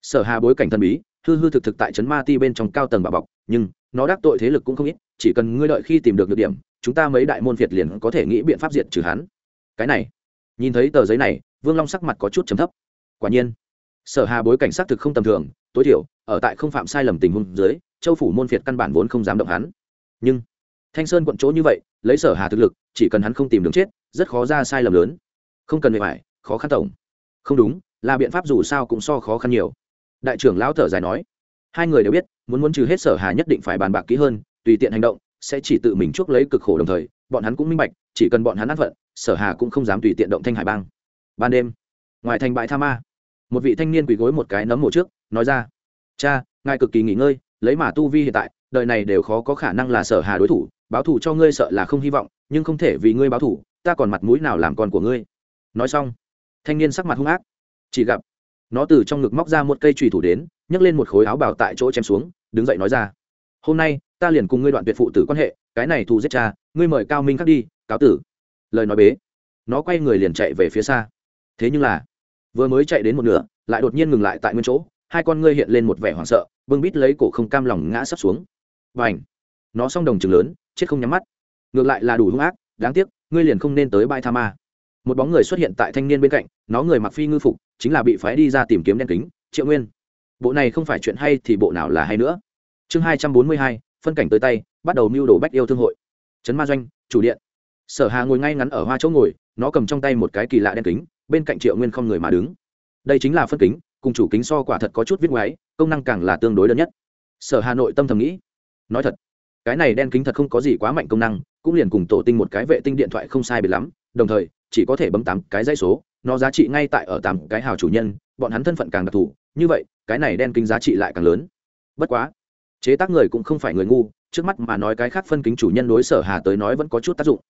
sở hà bối cảnh thần bí, hư hư thực thực tại trấn ma ti bên trong cao tầng bà bọc, nhưng nó đắc tội thế lực cũng không ít, chỉ cần ngươi đợi khi tìm được được điểm, chúng ta mấy đại môn việt liền có thể nghĩ biện pháp diệt trừ hắn. Cái này, nhìn thấy tờ giấy này, vương long sắc mặt có chút trầm thấp. Quả nhiên, sở hà bối cảnh xác thực không tầm thường, tối thiểu, ở tại không phạm sai lầm tình huống dưới, châu phủ môn việt căn bản vốn không dám động hắn. Nhưng thanh sơn quận chỗ như vậy, lấy sở hà thực lực, chỉ cần hắn không tìm đường chết, rất khó ra sai lầm lớn. Không cần bề mải khó khăn tổng. Không đúng, là biện pháp dù sao cũng so khó khăn nhiều. Đại trưởng lão thở dài nói, hai người đều biết, muốn muốn trừ hết sở hà nhất định phải bàn bạc kỹ hơn, tùy tiện hành động, sẽ chỉ tự mình chuốc lấy cực khổ đồng thời, bọn hắn cũng minh bạch, chỉ cần bọn hắn ăn phận sở hà cũng không dám tùy tiện động thanh hải bang. Ban đêm, ngoài thành bãi tha ma, một vị thanh niên quỳ gối một cái nấm mộ trước, nói ra, cha, ngài cực kỳ nghỉ ngơi, lấy mà tu vi hiện tại, đời này đều khó có khả năng là sở hà đối thủ báo thủ cho ngươi sợ là không hy vọng, nhưng không thể vì ngươi báo thủ ta còn mặt mũi nào làm con của ngươi? Nói xong, thanh niên sắc mặt hung ác, chỉ gặp nó từ trong ngực móc ra một cây trùy thủ đến, nhấc lên một khối áo bào tại chỗ chém xuống, đứng dậy nói ra, hôm nay, ta liền cùng ngươi đoạn tuyệt phụ tử quan hệ, cái này thù giết cha, ngươi mời cao minh khắc đi, cáo tử. Lời nói bế, nó quay người liền chạy về phía xa. Thế nhưng là, vừa mới chạy đến một nửa, lại đột nhiên ngừng lại tại nguyên chỗ, hai con ngươi hiện lên một vẻ hoảng sợ, bưng bít lấy cổ không cam lòng ngã sắp xuống. Và nó song đồng chừng lớn chết không nhắm mắt. Ngược lại là đủ hung ác, đáng tiếc, ngươi liền không nên tới bãi tha ma. Một bóng người xuất hiện tại thanh niên bên cạnh, nó người mặc phi ngư phục, chính là bị phái đi ra tìm kiếm đen kính, triệu nguyên. Bộ này không phải chuyện hay thì bộ nào là hay nữa. Chương hai trăm bốn mươi hai, phân cảnh tới tay, bắt đầu mưu đồ bách yêu thương hội. Trấn ma doanh, chủ điện. Sở hà ngồi ngay ngắn ở hoa chỗ ngồi, nó cầm trong tay một cái kỳ lạ đen kính, bên cạnh triệu nguyên không người mà đứng. Đây chính là phân kính, cùng chủ kính so quả thật có chút viết ngoáy, công năng càng là tương đối đơn nhất. Sở hà nội tâm thầm nghĩ, nói thật cái này đen kính thật không có gì quá mạnh công năng, cũng liền cùng tổ tinh một cái vệ tinh điện thoại không sai biệt lắm, đồng thời, chỉ có thể bấm tám cái dãy số, nó giá trị ngay tại ở tám cái hào chủ nhân, bọn hắn thân phận càng đặc thù, như vậy, cái này đen kính giá trị lại càng lớn. Bất quá, chế tác người cũng không phải người ngu, trước mắt mà nói cái khác phân kính chủ nhân đối sở hà tới nói vẫn có chút tác dụng.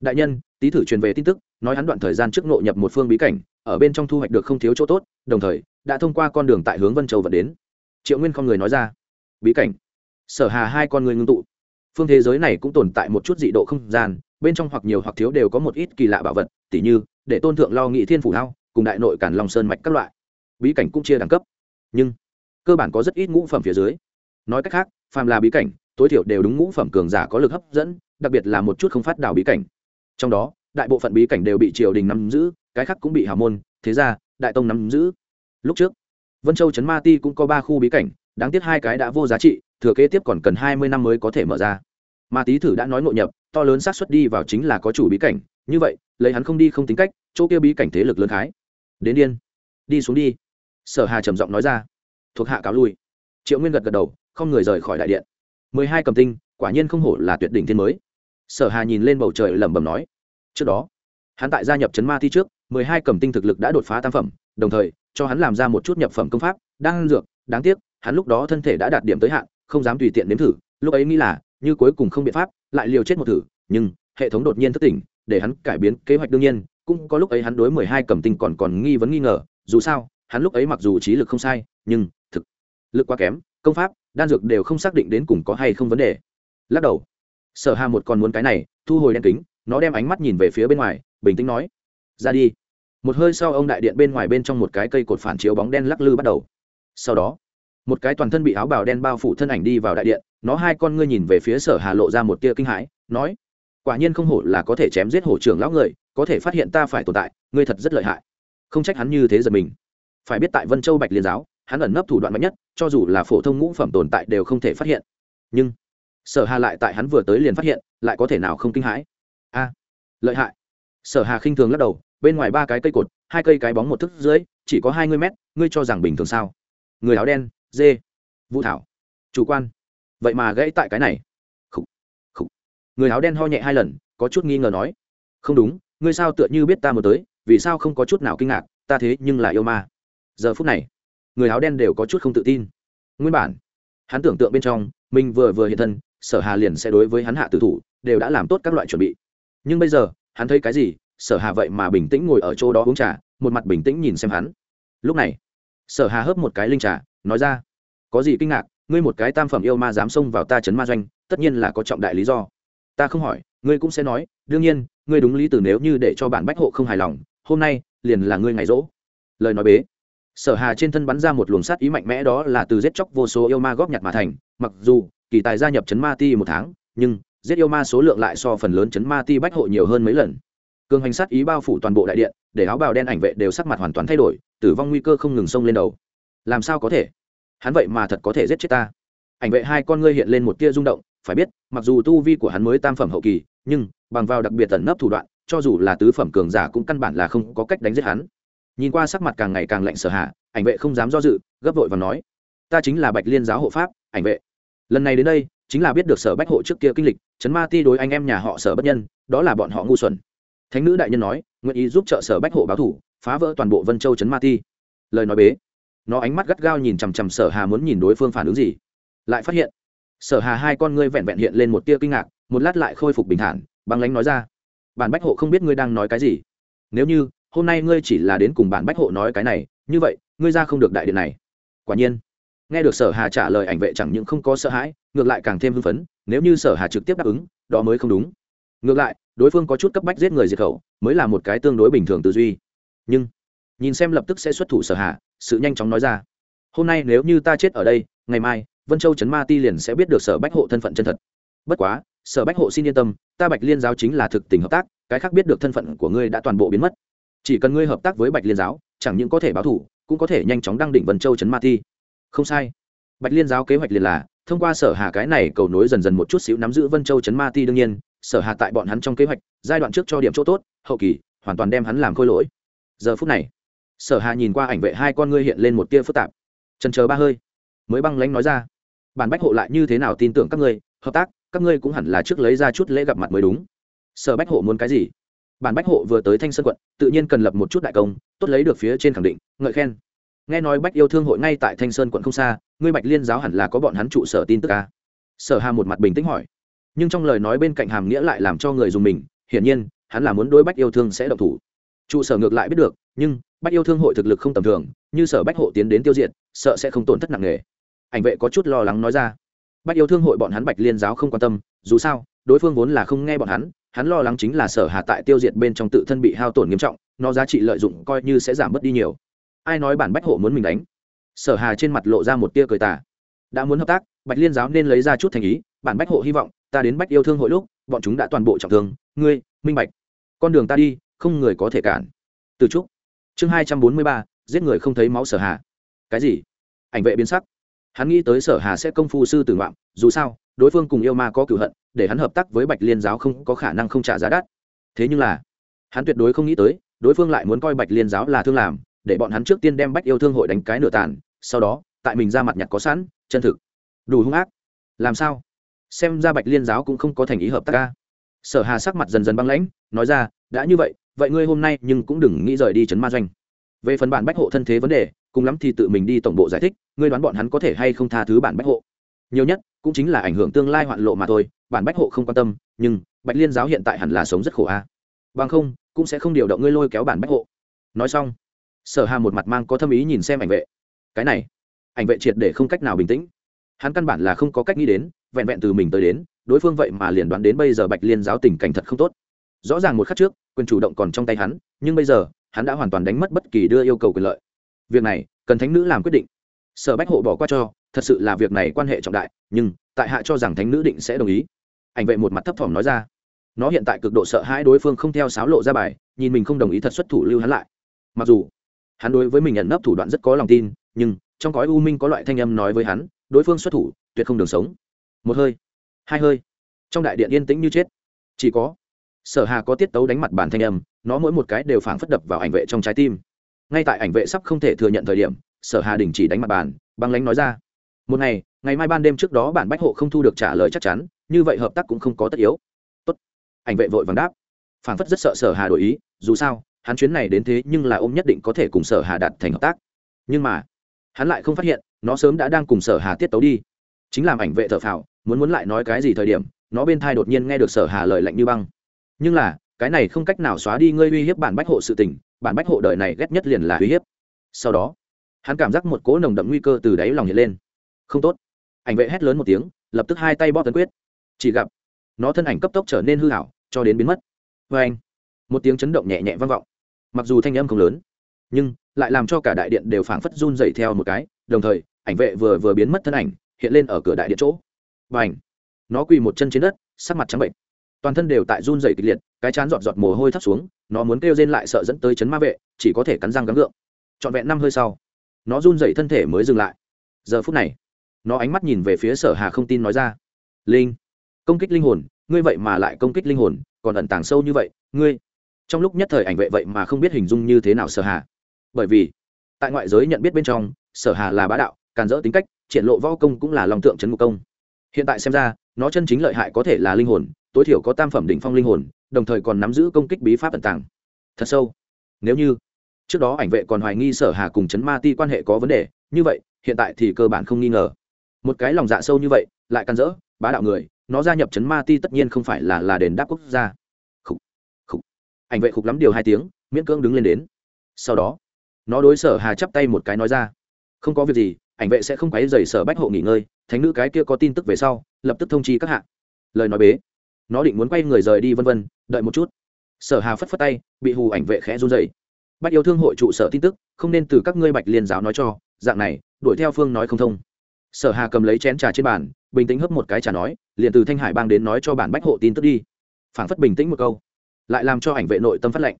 Đại nhân tý thử truyền về tin tức, nói hắn đoạn thời gian trước nội nhập một phương bí cảnh, ở bên trong thu hoạch được không thiếu chỗ tốt, đồng thời, đã thông qua con đường tại hướng vân châu vận đến. Triệu nguyên không người nói ra. Bí cảnh. Sở hà hai con người ngưng tụ phương thế giới này cũng tồn tại một chút dị độ không gian bên trong hoặc nhiều hoặc thiếu đều có một ít kỳ lạ bảo vật tỉ như để tôn thượng lo nghị thiên phủ lao, cùng đại nội cản lòng sơn mạch các loại. Bí cảnh cũng chia đẳng cấp. Nhưng cơ bản có rất ít ngũ phẩm phía dưới. Nói cách khác phàm là bí cảnh tối thiểu đều đúng ngũ phẩm cường giả có lực hấp dẫn đặc biệt là một chút không phát đảo bí cảnh. Trong đó đại bộ phận bí cảnh đều bị triều đình nắm giữ cái khác cũng bị hào môn thế ra đại tông nắm giữ. Lúc trước vân châu trấn ma ti cũng có ba khu bí cảnh đáng tiếc hai cái đã vô giá trị thừa kế tiếp còn cần hai mươi năm mới có thể mở ra. Mà tý thử đã nói ngộ nhập, to lớn xác suất đi vào chính là có chủ bí cảnh, như vậy, lấy hắn không đi không tính cách, chỗ kia bí cảnh thế lực lớn khái. Đến điên. Đi xuống đi. Sở hà trầm giọng nói ra. Thuộc hạ cáo lui. Triệu nguyên gật gật đầu, không người rời khỏi đại điện. Mười hai cầm tinh, quả nhiên không hổ là tuyệt đỉnh thiên mới. Sở hà nhìn lên bầu trời lẩm bẩm nói. Trước đó, hắn tại gia nhập chấn ma thi trước, mười hai cầm tinh thực lực đã đột phá tam phẩm, đồng thời, cho hắn làm ra một chút nhập phẩm công pháp đang dược, đáng tiếc, hắn lúc đó thân thể đã đạt điểm tới hạn không dám tùy tiện nếm thử, lúc ấy nghĩ là, như cuối cùng không biện pháp, lại liều chết một thử, nhưng, hệ thống đột nhiên thất tỉnh, để hắn cải biến kế hoạch đương nhiên, cũng có lúc ấy hắn đối mười hai cầm tinh còn còn nghi vấn nghi ngờ, dù sao, hắn lúc ấy mặc dù trí lực không sai, nhưng, thực lực quá kém, công pháp, đan dược đều không xác định đến cùng có hay không vấn đề. Lắc đầu. Sở hà một còn muốn cái này, thu hồi đen kính, nó đem ánh mắt nhìn về phía bên ngoài, bình tĩnh nói, ra đi. Một hơi sau, ông đại điện bên ngoài bên trong một cái cây cột phản chiếu bóng đen lắc lư bắt đầu. Sau đó một cái toàn thân bị áo bào đen bao phủ thân ảnh đi vào đại điện, nó hai con ngươi nhìn về phía sở hà lộ ra một tia kinh hãi, nói, quả nhiên không hổ là có thể chém giết hổ trưởng lão người, có thể phát hiện ta phải tồn tại, ngươi thật rất lợi hại. Không trách hắn như thế giật mình. Phải biết tại vân châu bạch liên giáo, hắn ẩn nấp thủ đoạn mạnh nhất, cho dù là phổ thông ngũ phẩm tồn tại đều không thể phát hiện. Nhưng, sở hà lại tại hắn vừa tới liền phát hiện, lại có thể nào không kinh hãi? A, lợi hại. Sở hà khinh thường lắc đầu, bên ngoài ba cái cây cột, hai cây cái bóng một thức dưới, chỉ có hai mươi mét, ngươi cho rằng bình thường sao? Người áo đen dê vũ thảo. Chủ quan. Vậy mà gãy tại cái này. Người áo đen ho nhẹ hai lần, có chút nghi ngờ nói. Không đúng, ngươi sao tựa như biết ta một tới, vì sao không có chút nào kinh ngạc, ta thế nhưng là yêu ma. Giờ phút này, người áo đen đều có chút không tự tin. Nguyên bản, hắn tưởng tượng bên trong, mình vừa vừa hiện thân, sở hà liền sẽ đối với hắn hạ tử thủ, đều đã làm tốt các loại chuẩn bị. Nhưng bây giờ, hắn thấy cái gì, sở hà vậy mà bình tĩnh ngồi ở chỗ đó uống trà, một mặt bình tĩnh nhìn xem hắn. Lúc này, sở hà hớp một cái linh trà nói ra. Có gì kinh ngạc, ngươi một cái tam phẩm yêu ma dám xông vào ta chấn ma doanh, tất nhiên là có trọng đại lý do. Ta không hỏi, ngươi cũng sẽ nói, đương nhiên, ngươi đúng lý từ nếu như để cho bản bách hộ không hài lòng, hôm nay, liền là ngươi ngày rỗ. Lời nói bế. Sở hà trên thân bắn ra một luồng sát ý mạnh mẽ đó là từ giết chóc vô số yêu ma góp nhặt mà thành, mặc dù, kỳ tài gia nhập chấn ma ti một tháng, nhưng, giết yêu ma số lượng lại so phần lớn chấn ma ti bách hộ nhiều hơn mấy lần. Cường hành sát ý bao phủ toàn bộ đại điện, để áo bào đen ảnh vệ đều sắc mặt hoàn toàn thay đổi, tử vong nguy cơ không ngừng xông lên đầu. Làm sao có thể? Hắn vậy mà thật có thể giết chết ta. Ảnh vệ hai con ngươi hiện lên một tia rung động, phải biết, mặc dù tu vi của hắn mới tam phẩm hậu kỳ, nhưng, bằng vào đặc biệt tẩn nấp thủ đoạn, cho dù là tứ phẩm cường giả cũng căn bản là không có cách đánh giết hắn. Nhìn qua sắc mặt càng ngày càng lạnh sở hạ, ảnh vệ không dám do dự, gấp vội và nói, ta chính là bạch liên giáo hộ pháp, ảnh vệ. Lần này đến đây, chính là biết được sở bách hộ trước kia kinh lịch chấn ma ti đối anh em nhà họ sở bất nhân, đó là bọn họ ngu xuẩn. Thánh nữ đại nhân nói, nguyện ý giúp trợ sở bách hộ báo thủ, phá vỡ toàn bộ vân châu chấn ma ti. Lời nói bế nó ánh mắt gắt gao nhìn chằm chằm sở hà muốn nhìn đối phương phản ứng gì. Lại phát hiện, sở hà hai con ngươi vẹn vẹn hiện lên một tia kinh ngạc, một lát lại khôi phục bình thản, băng lánh nói ra, bản bách hộ không biết ngươi đang nói cái gì. Nếu như, hôm nay ngươi chỉ là đến cùng bản bách hộ nói cái này, như vậy, ngươi ra không được đại điện này. Quả nhiên, nghe được sở hà trả lời ảnh vệ chẳng những không có sợ hãi, ngược lại càng thêm hưng phấn, nếu như sở hà trực tiếp đáp ứng, đó mới không đúng. Ngược lại, đối phương có chút cấp bách giết người diệt khẩu, mới là một cái tương đối bình thường tư duy. Nhưng, nhìn xem lập tức sẽ xuất thủ sở hà sự nhanh chóng nói ra. Hôm nay nếu như ta chết ở đây, ngày mai, vân châu trấn ma ti liền sẽ biết được sở bách hộ thân phận chân thật. Bất quá, sở bách hộ xin yên tâm, ta bạch liên giáo chính là thực tình hợp tác, cái khác biết được thân phận của ngươi đã toàn bộ biến mất. Chỉ cần ngươi hợp tác với bạch liên giáo, chẳng những có thể báo thủ, cũng có thể nhanh chóng đăng đỉnh vân châu trấn ma ti. Không sai. Bạch liên giáo kế hoạch liền là, thông qua sở hà cái này cầu nối dần dần một chút xíu nắm giữ vân châu trấn ma ti đương nhiên, sở hà tại bọn hắn trong kế hoạch, giai đoạn trước cho điểm chỗ tốt, hậu kỳ, hoàn toàn đem hắn làm khôi lỗi. Giờ phút này sở hà nhìn qua ảnh vệ hai con ngươi hiện lên một tia phức tạp. Trần chờ ba hơi, mới băng lãnh nói ra. Bản bách hộ lại như thế nào tin tưởng các ngươi? Hợp tác, các ngươi cũng hẳn là trước lấy ra chút lễ gặp mặt mới đúng. Sở bách hộ muốn cái gì? Bản bách hộ vừa tới thanh sơn quận, tự nhiên cần lập một chút đại công, tốt lấy được phía trên khẳng định, ngợi khen. Nghe nói bách yêu thương hội ngay tại thanh sơn quận không xa, ngươi bạch liên giáo hẳn là có bọn hắn trụ sở tin tức ca sở hà một mặt bình tĩnh hỏi. Nhưng trong lời nói bên cạnh hàm nghĩa lại làm cho người dùng mình, hiển nhiên, hắn là muốn đối bách yêu thương sẽ độc thủ. Trụ sở ngược lại biết được, nhưng bách yêu thương hội thực lực không tầm thường, như sở bách hộ tiến đến tiêu diệt, sợ sẽ không tổn thất nặng nề. Ảnh vệ có chút lo lắng nói ra. Bách yêu thương hội bọn hắn bạch liên giáo không quan tâm, dù sao, đối phương vốn là không nghe bọn hắn hắn lo lắng chính là sở hà tại tiêu diệt bên trong tự thân bị hao tổn nghiêm trọng, nó giá trị lợi dụng coi như sẽ giảm bớt đi nhiều. Ai nói bản bách hộ muốn mình đánh? Sở hà trên mặt lộ ra một tia cười tà. Đã muốn hợp tác, bạch liên giáo nên lấy ra chút thành ý, bản bách hộ hy vọng, ta đến bách yêu thương hội lúc, bọn chúng đã toàn bộ trọng thương, ngươi, minh bạch. Con đường ta đi, không người có thể cản. Từ trúc chương hai trăm bốn mươi ba, giết người không thấy máu sở hà. Cái gì? Ảnh vệ biến sắc. Hắn nghĩ tới sở hà sẽ công phu sư tử ngoạm, dù sao, đối phương cùng yêu ma có cửu hận, để hắn hợp tác với bạch liên giáo không có khả năng không trả giá đắt. Thế nhưng là, hắn tuyệt đối không nghĩ tới, đối phương lại muốn coi bạch liên giáo là thương làm, để bọn hắn trước tiên đem bách yêu thương hội đánh cái nửa tàn, sau đó, tại mình ra mặt nhặt có sẵn, chân thực. Đủ hung ác. Làm sao? Xem ra bạch liên giáo cũng không có thành ý hợp tác ca. Sở hà sắc mặt dần dần băng lãnh, nói ra, đã như vậy vậy ngươi hôm nay nhưng cũng đừng nghĩ rời đi Trấn ma doanh. Về phần bản bách hộ thân thế vấn đề, cùng lắm thì tự mình đi tổng bộ giải thích, ngươi đoán bọn hắn có thể hay không tha thứ bản bách hộ. Nhiều nhất, cũng chính là ảnh hưởng tương lai hoạn lộ mà thôi bản bách hộ không quan tâm, nhưng bạch liên giáo hiện tại hẳn là sống rất khổ a. À. bằng không, cũng sẽ không điều động ngươi lôi kéo bản bách hộ. Nói xong, sở hà một mặt mang có thâm ý nhìn xem ảnh vệ. Cái này, ảnh vệ triệt để không cách nào bình tĩnh. Hắn căn bản là không có cách nghĩ đến, vẹn vẹn từ mình tới đến, đối phương vậy mà liền đoán đến bây giờ bạch liên giáo tình cảnh thật không tốt. Rõ ràng một khắc trước quyền chủ động còn trong tay hắn, nhưng bây giờ, hắn đã hoàn toàn đánh mất bất kỳ đưa yêu cầu quyền lợi. Việc này, cần thánh nữ làm quyết định. Sở bách hộ bỏ qua cho, thật sự là việc này quan hệ trọng đại, nhưng, tại hạ cho rằng thánh nữ định sẽ đồng ý. Ảnh vệ một mặt thấp thỏm nói ra. Nó hiện tại cực độ sợ hãi đối phương không theo sáo lộ ra bài, nhìn mình không đồng ý thật xuất thủ lưu hắn lại. Mặc dù, hắn đối với mình nhận nấp thủ đoạn rất có lòng tin, nhưng, trong cõi u minh có loại thanh âm nói với hắn, đối phương xuất thủ, tuyệt không đường sống. Một hơi, hai hơi, trong đại điện yên tĩnh như chết. Chỉ có sở hà có tiết tấu đánh mặt bản thanh âm, nó mỗi một cái đều phảng phất đập vào ảnh vệ trong trái tim. Ngay tại ảnh vệ sắp không thể thừa nhận thời điểm, sở hà đình chỉ đánh mặt bàn băng lánh nói ra. Một ngày ngày mai ban đêm trước đó bản bách hộ không thu được trả lời chắc chắn, như vậy hợp tác cũng không có tất yếu. Tốt. ảnh vệ vội vàng đáp. Phảng phất rất sợ sở hà đổi ý, dù sao, hắn chuyến này đến thế nhưng là ông nhất định có thể cùng sở hà đạt thành hợp tác. Nhưng mà, hắn lại không phát hiện, nó sớm đã đang cùng sở hà tiết tấu đi. Chính làm ảnh vệ thợ phào, muốn muốn lại nói cái gì thời điểm, nó bên thai đột nhiên nghe được sở hà lời lạnh như băng nhưng là, cái này không cách nào xóa đi ngươi uy hiếp bản bách hộ sự tình, bản bách hộ đời này ghét nhất liền là uy hiếp. Sau đó, hắn cảm giác một cỗ nồng đậm nguy cơ từ đáy lòng hiện lên. Không tốt. Ảnh vệ hét lớn một tiếng, lập tức hai tay bóp tấn quyết. Chỉ gặp, nó thân ảnh cấp tốc trở nên hư hảo, cho đến biến mất. Vê anh, một tiếng chấn động nhẹ nhẹ vang vọng. Mặc dù thanh âm không lớn, nhưng lại làm cho cả đại điện đều phảng phất run dậy theo một cái. Đồng thời, ảnh vệ vừa vừa biến mất thân ảnh, hiện lên ở cửa đại điện chỗ. Và ảnh nó quỳ một chân trên đất, sắc mặt trắng bệnh toàn thân đều tại run dày kịch liệt, cái chán giọt giọt mồ hôi thấp xuống, nó muốn kêu rên lại sợ dẫn tới chấn ma vệ, chỉ có thể cắn răng gắng gượng. Trọn vẹn năm hơi sau, nó run dày thân thể mới dừng lại. Giờ phút này, nó ánh mắt nhìn về phía sở hà không tin nói ra, linh, công kích linh hồn, ngươi vậy mà lại công kích linh hồn, còn ẩn tàng sâu như vậy, ngươi trong lúc nhất thời ảnh vệ vậy mà không biết hình dung như thế nào sở hà. Bởi vì, tại ngoại giới nhận biết bên trong, sở hà là bá đạo, càn dỡ tính cách, triển lộ võ công cũng là lòng tượng trấn ngục công. Hiện tại xem ra nó chân chính lợi hại có thể là linh hồn, tối thiểu có tam phẩm đỉnh phong linh hồn, đồng thời còn nắm giữ công kích bí pháp tận tàng. Thật sâu. Nếu như trước đó ảnh vệ còn hoài nghi sở hà cùng chấn ma ti quan hệ có vấn đề, như vậy, hiện tại thì cơ bản không nghi ngờ. Một cái lòng dạ sâu như vậy, lại can dỡ, bá đạo người, nó gia nhập chấn ma ti tất nhiên không phải là là đền đáp quốc gia. Khục khục. Ảnh vệ khục lắm điều hai tiếng, miễn cưỡng đứng lên đến. Sau đó, nó đối sở hà chắp tay một cái nói ra. Không có việc gì, ảnh vệ sẽ không quấy dày sở bách hộ nghỉ ngơi, thánh nữ cái kia có tin tức về sau lập tức thông chi các hạ, lời nói bế. Nó định muốn quay người rời đi vân vân đợi một chút. Sở hà phất phất tay bị hù ảnh vệ khẽ run rẩy, bách yêu thương hội trụ sở tin tức không nên từ các ngươi bạch liên giáo nói cho dạng này đuổi theo phương nói không thông. Sở hà cầm lấy chén trà trên bàn bình tĩnh hấp một cái trà nói liền từ thanh hải bang đến nói cho bản bách hộ tin tức đi. Phảng phất bình tĩnh một câu lại làm cho ảnh vệ nội tâm phát lệnh.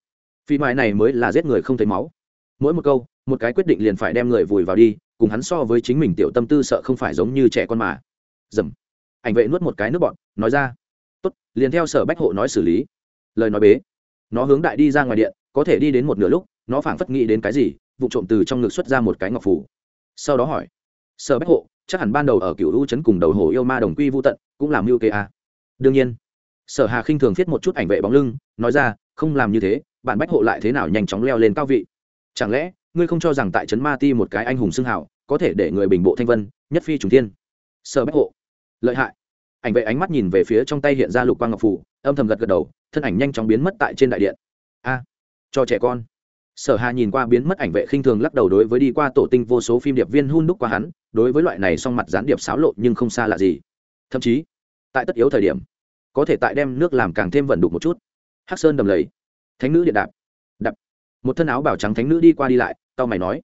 Vì mại này mới là giết người không thấy máu. Mỗi một câu một cái quyết định liền phải đem người vùi vào đi cùng hắn so với chính mình tiểu tâm tư sợ không phải giống như trẻ con mà. Dầm ảnh vệ nuốt một cái nước bọn nói ra, tốt, liền theo sở bách hộ nói xử lý. Lời nói bế, nó hướng đại đi ra ngoài điện, có thể đi đến một nửa lúc, nó phảng phất nghĩ đến cái gì vụ trộm từ trong ngực xuất ra một cái ngọc phủ sau đó hỏi, sở bách hộ, chắc hẳn ban đầu ở cựu u trấn cùng đầu hồ yêu ma đồng quy vô tận, cũng làm mưu kê a à? đương nhiên. Sở hà khinh thường viết một chút ảnh vệ bóng lưng, nói ra, không làm như thế bạn bách hộ lại thế nào nhanh chóng leo lên cao vị? Chẳng lẽ, ngươi không cho rằng tại trấn ma ti một cái anh hùng xưng hào, có thể để người bình bộ thanh vân, nhất phi trùng thiên? Sở bách hộ, lợi hại ảnh vệ ánh mắt nhìn về phía trong tay hiện ra lục quang ngọc phủ, âm thầm gật gật đầu, thân ảnh nhanh chóng biến mất tại trên đại điện. A, cho trẻ con. Sở hà nhìn qua biến mất ảnh vệ khinh thường lắc đầu đối với đi qua tổ tinh vô số phim điệp viên hun đúc qua hắn, đối với loại này song mặt gián điệp xáo lộ nhưng không xa lạ gì. Thậm chí, tại tất yếu thời điểm, có thể tại đem nước làm càng thêm vận đục một chút. Hắc sơn đầm lầy, thánh nữ điện đạp đạp. Một thân áo bảo trắng thánh nữ đi qua đi lại tao mày nói,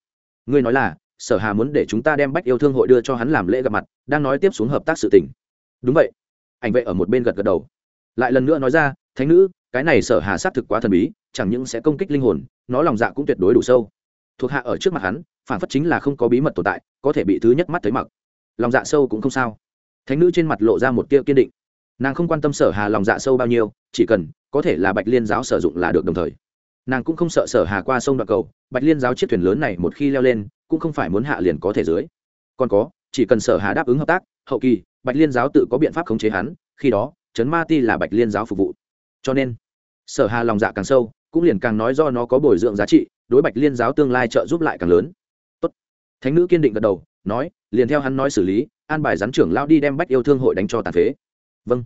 ngươi nói là, sở hà muốn để chúng ta đem bách yêu thương hội đưa cho hắn làm lễ gặp mặt, đang nói tiếp xuống hợp tác sự tình đúng vậy. Ảnh vệ ở một bên gật gật đầu. Lại lần nữa nói ra, thánh nữ, cái này sở hà xác thực quá thần bí, chẳng những sẽ công kích linh hồn, nó lòng dạ cũng tuyệt đối đủ sâu. Thuộc hạ ở trước mặt hắn, phản phất chính là không có bí mật tồn tại, có thể bị thứ nhất mắt thấy mặc. Lòng dạ sâu cũng không sao. Thánh nữ trên mặt lộ ra một tia kiên định. Nàng không quan tâm sở hà lòng dạ sâu bao nhiêu, chỉ cần có thể là bạch liên giáo sử dụng là được đồng thời. Nàng cũng không sợ sở hà qua sông đoạn cầu, bạch liên giáo chiếc thuyền lớn này một khi leo lên, cũng không phải muốn hạ liền có thể dưới. Còn có, chỉ cần sở hà đáp ứng hợp tác, hậu kỳ bạch liên giáo tự có biện pháp khống chế hắn, khi đó, trấn ma ti là bạch liên giáo phục vụ. Cho nên, sở hà lòng dạ càng sâu, cũng liền càng nói do nó có bồi dưỡng giá trị, đối bạch liên giáo tương lai trợ giúp lại càng lớn. Tốt. thánh nữ kiên định gật đầu, nói, liền theo hắn nói xử lý, an bài gián trưởng lao đi đem bách yêu thương hội đánh cho tàn phế. Vâng.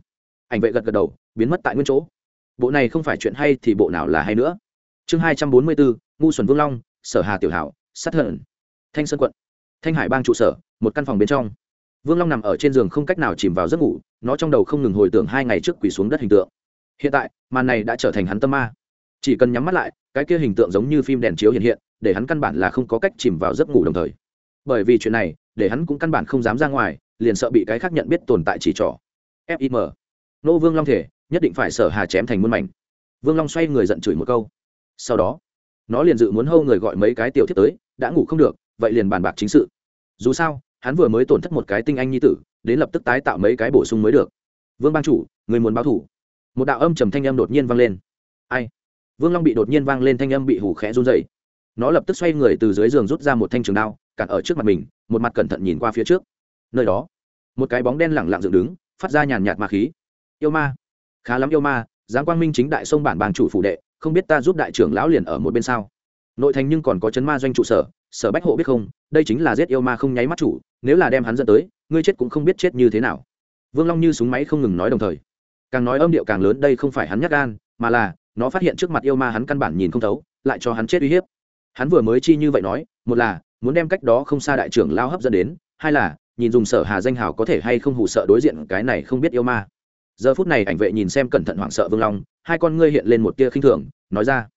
Ảnh vệ gật gật đầu, biến mất tại nguyên chỗ. Bộ này không phải chuyện hay thì bộ nào là hay nữa. Chương hai trăm bốn mươi bốn, ngu xuẩn vương long, sở hà tiểu hảo, sát hận. Thanh sơn quận. Thanh hải bang trụ sở, một căn phòng bên trong vương long nằm ở trên giường không cách nào chìm vào giấc ngủ, nó trong đầu không ngừng hồi tưởng hai ngày trước quỳ xuống đất hình tượng. Hiện tại, màn này đã trở thành hắn tâm ma. Chỉ cần nhắm mắt lại, cái kia hình tượng giống như phim đèn chiếu hiện hiện, để hắn căn bản là không có cách chìm vào giấc ngủ đồng thời. Bởi vì chuyện này, để hắn cũng căn bản không dám ra ngoài, liền sợ bị cái khác nhận biết tồn tại chỉ trỏ. Fim nô vương long thể, nhất định phải sở hà chém thành muôn mảnh. Vương long xoay người giận chửi một câu. Sau đó, nó liền dự muốn hâu người gọi mấy cái tiểu thiết tới, đã ngủ không được, vậy liền bàn bạc chính sự. Dù sao hắn vừa mới tổn thất một cái tinh anh nhi tử, đến lập tức tái tạo mấy cái bổ sung mới được. Vương ban chủ, người muốn báo thủ. Một đạo âm trầm thanh âm đột nhiên vang lên. Ai? Vương long bị đột nhiên vang lên thanh âm bị hủ khẽ run dậy nó lập tức xoay người từ dưới giường rút ra một thanh trường đao, cản ở trước mặt mình, một mặt cẩn thận nhìn qua phía trước. Nơi đó, một cái bóng đen lẳng lặng dựng đứng, phát ra nhàn nhạt ma khí. Yêu ma. Khá lắm yêu ma, giáng quang minh chính đại sông bản bang chủ phủ đệ, không biết ta giúp đại trưởng lão liền ở một bên sao? Nội thành nhưng còn có chấn ma doanh trụ sở sở bách hộ biết không? Đây chính là giết yêu ma không nháy mắt chủ nếu là đem hắn dẫn tới, ngươi chết cũng không biết chết như thế nào. Vương long như súng máy không ngừng nói đồng thời. Càng nói âm điệu càng lớn, đây không phải hắn nhắc gan, mà là, nó phát hiện trước mặt yêu ma hắn căn bản nhìn không thấu, lại cho hắn chết uy hiếp. Hắn vừa mới chi như vậy nói, một là, muốn đem cách đó không xa đại trưởng lao hấp dẫn đến, hai là, nhìn dùng sở hà danh hào có thể hay không hù sợ đối diện cái này không biết yêu ma. Giờ phút này ảnh vệ nhìn xem cẩn thận hoảng sợ vương long, hai con ngươi hiện lên một tia khinh thường, nói ra,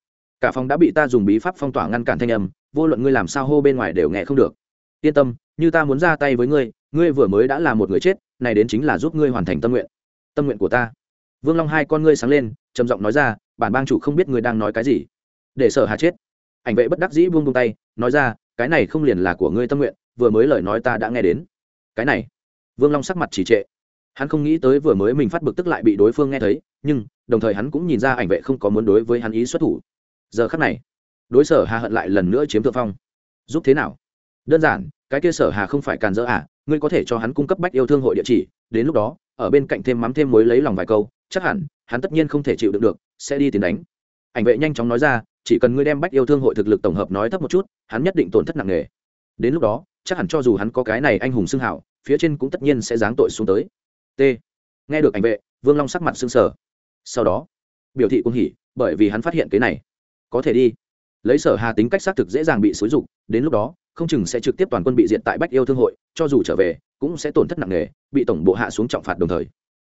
cả phòng đã bị ta dùng bí pháp phong tỏa ngăn cản thanh âm, vô luận ngươi làm sao hô bên ngoài đều nghe không được yên tâm, như ta muốn ra tay với ngươi ngươi vừa mới đã là một người chết, này đến chính là giúp ngươi hoàn thành tâm nguyện. Tâm nguyện của ta. Vương long hai con ngươi sáng lên, trầm giọng nói ra, bản bang chủ không biết ngươi đang nói cái gì. Để sở hà chết. Ảnh vệ bất đắc dĩ buông buông tay, nói ra, cái này không liền là của ngươi tâm nguyện, vừa mới lời nói ta đã nghe đến. Cái này. Vương long sắc mặt chỉ trệ. Hắn không nghĩ tới vừa mới mình phát bực tức lại bị đối phương nghe thấy, nhưng, đồng thời hắn cũng nhìn ra ảnh vệ không có muốn đối với hắn ý xuất thủ. Giờ khắc này, đối sở hà hận lại lần nữa chiếm thượng phong. Giúp thế nào? Đơn giản, cái kia sở hà không phải càn dỡ à ngươi có thể cho hắn cung cấp bách yêu thương hội địa chỉ, đến lúc đó, ở bên cạnh thêm mắm thêm mối lấy lòng vài câu, chắc hẳn, hắn tất nhiên không thể chịu đựng được, sẽ đi tiền đánh. Ảnh vệ nhanh chóng nói ra, chỉ cần ngươi đem bách yêu thương hội thực lực tổng hợp nói thấp một chút, hắn nhất định tổn thất nặng nề. Đến lúc đó, chắc hẳn cho dù hắn có cái này anh hùng xưng hảo, phía trên cũng tất nhiên sẽ giáng tội xuống tới. T. Nghe được ảnh vệ, vương long sắc mặt xưng sở sau đó, biểu thị cũng hỉ, bởi vì hắn phát hiện cái này. Có thể đi. Lấy sở hà tính cách xác thực dễ dàng bị xúi dục, đến lúc đó không chừng sẽ trực tiếp toàn quân bị diện tại bách yêu thương hội, cho dù trở về, cũng sẽ tổn thất nặng nề, bị tổng bộ hạ xuống trọng phạt đồng thời.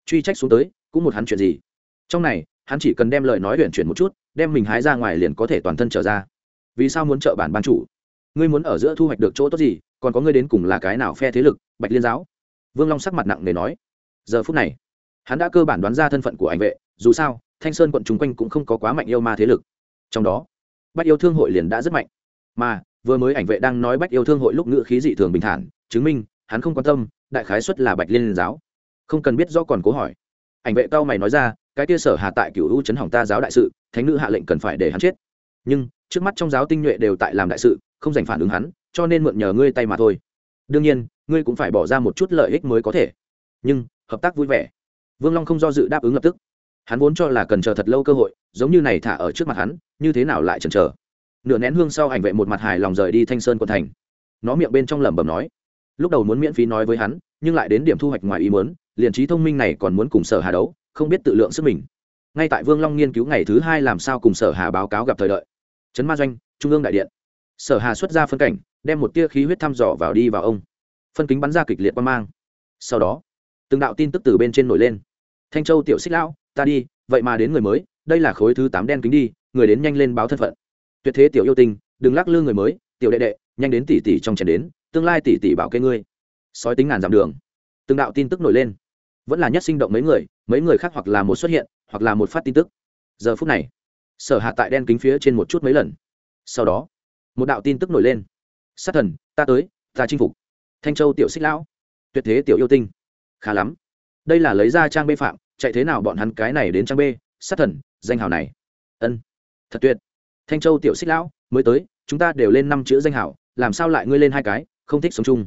Truy trách xuống tới, cũng một hắn chuyện gì? Trong này, hắn chỉ cần đem lời nói huyện chuyển một chút, đem mình hái ra ngoài liền có thể toàn thân trở ra. Vì sao muốn trợ bản ban chủ? Ngươi muốn ở giữa thu hoạch được chỗ tốt gì, còn có ngươi đến cùng là cái nào phe thế lực? Bạch liên giáo. Vương long sắc mặt nặng nề nói. Giờ phút này, hắn đã cơ bản đoán ra thân phận của ảnh vệ, dù sao, thanh sơn quận chung quanh cũng không có quá mạnh yêu ma thế lực. Trong đó, bách yêu thương hội liền đã rất mạnh. Mà vừa mới ảnh vệ đang nói bách yêu thương hội lúc ngữ khí dị thường bình thản, chứng minh, hắn không quan tâm, đại khái xuất là bạch liên giáo. Không cần biết do còn cố hỏi. Ảnh vệ cao mày nói ra, cái kia sở hà tại cựu u chấn hỏng ta giáo đại sự, thánh nữ hạ lệnh cần phải để hắn chết. Nhưng, trước mắt trong giáo tinh nhuệ đều tại làm đại sự, không dành phản ứng hắn, cho nên mượn nhờ ngươi tay mà thôi. Đương nhiên, ngươi cũng phải bỏ ra một chút lợi ích mới có thể. Nhưng, hợp tác vui vẻ. Vương long không do dự đáp ứng lập tức. Hắn vốn cho là cần chờ thật lâu cơ hội, giống như này thả ở trước mặt hắn, như thế nào lại chần chờ? Nửa nén hương sau ảnh vệ một mặt hài lòng rời đi thanh sơn quận thành. Nó miệng bên trong lẩm bẩm nói, lúc đầu muốn miễn phí nói với hắn, nhưng lại đến điểm thu hoạch ngoài ý muốn, liền trí thông minh này còn muốn cùng sở hà đấu, không biết tự lượng sức mình. Ngay tại vương long nghiên cứu ngày thứ hai làm sao cùng sở hà báo cáo gặp thời đợi. Trấn ma doanh, trung ương đại điện. Sở hà xuất ra phân cảnh, đem một tia khí huyết thăm dò vào đi vào ông. Phân kính bắn ra kịch liệt quan mang. Sau đó, từng đạo tin tức từ bên trên nổi lên. Thanh châu tiểu xích lão, ta đi, vậy mà đến người mới, đây là khối thứ tám đen kính đi, người đến nhanh lên báo thân phận tuyệt thế tiểu yêu tinh, đừng lắc lư người mới, tiểu đệ đệ, nhanh đến tỷ tỷ trong chén đến, tương lai tỷ tỷ bảo kê ngươi. Sói tính ngàn dặm đường. Từng đạo tin tức nổi lên. Vẫn là nhất sinh động mấy người mấy người khác hoặc là một xuất hiện, hoặc là một phát tin tức. Giờ phút này, sở hạ tại đen kính phía trên một chút mấy lần. Sau đó, một đạo tin tức nổi lên. Sát thần, ta tới, ta chinh phục. Thanh châu tiểu xích lão. Tuyệt thế tiểu yêu tinh. Khá lắm. Đây là lấy ra trang bê phạm, chạy thế nào bọn hắn cái này đến trang bê, sát thần, danh hào này. Ân. Thật tuyệt thanh châu tiểu xích lão, mới tới, chúng ta đều lên năm chữ danh hào làm sao lại ngươi lên hai cái, không thích sống chung.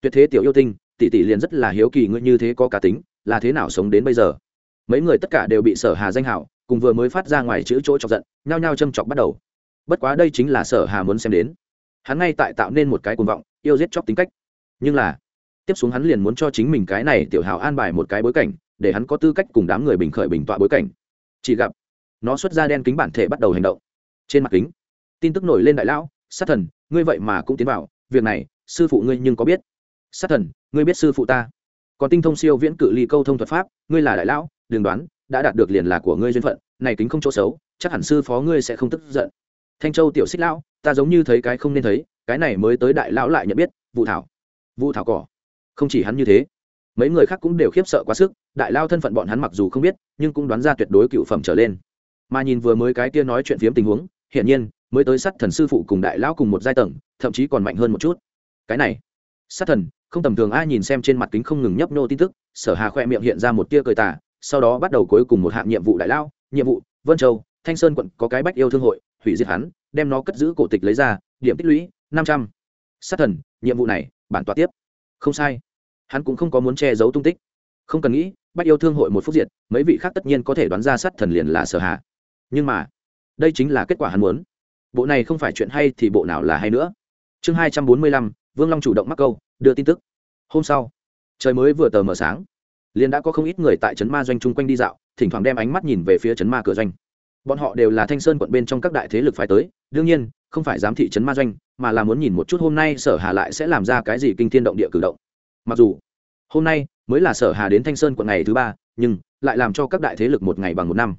Tuyệt thế tiểu yêu tinh, tỷ tỷ liền rất là hiếu kỳ ngươi như thế có cá tính, là thế nào sống đến bây giờ. Mấy người tất cả đều bị sở hà danh hào cùng vừa mới phát ra ngoài chữ chỗ chọc giận, nhao nhao châm chọc bắt đầu. Bất quá đây chính là sở hà muốn xem đến. Hắn ngay tại tạo nên một cái cuồng vọng, yêu giết chóc tính cách. Nhưng là, tiếp xuống hắn liền muốn cho chính mình cái này tiểu hào an bài một cái bối cảnh, để hắn có tư cách cùng đám người bình khởi bình tọa bối cảnh. Chỉ gặp, nó xuất ra đen kính bản thể bắt đầu hành động trên mặt kính. Tin tức nổi lên đại lão, sát thần, ngươi vậy mà cũng tiến vào, việc này, sư phụ ngươi nhưng có biết? Sát thần, ngươi biết sư phụ ta. Còn tinh thông siêu viễn cự ly câu thông thuật pháp, ngươi là đại lão, đừng đoán, đã đạt được liền là của ngươi duyên phận, này kính không chỗ xấu, chắc hẳn sư phó ngươi sẽ không tức giận. Thanh châu tiểu xích lão, ta giống như thấy cái không nên thấy, cái này mới tới đại lão lại nhận biết vụ thảo. Vụ thảo cỏ. Không chỉ hắn như thế, mấy người khác cũng đều khiếp sợ quá sức, đại lao thân phận bọn hắn mặc dù không biết, nhưng cũng đoán ra tuyệt đối cựu phẩm trở lên. Mà nhìn vừa mới cái kia nói chuyện phiếm tình huống hiển nhiên, mới tới sát thần sư phụ cùng đại lão cùng một giai tầng, thậm chí còn mạnh hơn một chút. Cái này, sát thần, không tầm thường ai nhìn xem trên mặt kính không ngừng nhấp nô tin tức, sở hà khoe miệng hiện ra một tia cười tà, sau đó bắt đầu cuối cùng một hạng nhiệm vụ đại lão, nhiệm vụ, vân châu, thanh sơn quận có cái bách yêu thương hội, hủy diệt hắn, đem nó cất giữ cổ tịch lấy ra, điểm tích lũy năm trăm. Sát thần, nhiệm vụ này, bản tọa tiếp. Không sai. Hắn cũng không có muốn che giấu tung tích. Không cần nghĩ, bách yêu thương hội một phút diệt, mấy vị khác tất nhiên có thể đoán ra sát thần liền là sở hạ nhưng mà đây chính là kết quả hắn muốn. Bộ này không phải chuyện hay thì bộ nào là hay nữa. Chương hai trăm bốn mươi lăm, vương long chủ động mắc câu, đưa tin tức. Hôm sau, trời mới vừa tờ mờ sáng. Liền đã có không ít người tại trấn ma doanh chung quanh đi dạo, thỉnh thoảng đem ánh mắt nhìn về phía trấn ma cửa doanh. Bọn họ đều là thanh sơn quận bên trong các đại thế lực phải tới, đương nhiên, không phải giám thị trấn ma doanh, mà là muốn nhìn một chút hôm nay sở hà lại sẽ làm ra cái gì kinh thiên động địa cử động. Mặc dù, hôm nay mới là sở hà đến thanh sơn quận ngày thứ ba, nhưng lại làm cho các đại thế lực một ngày bằng một năm.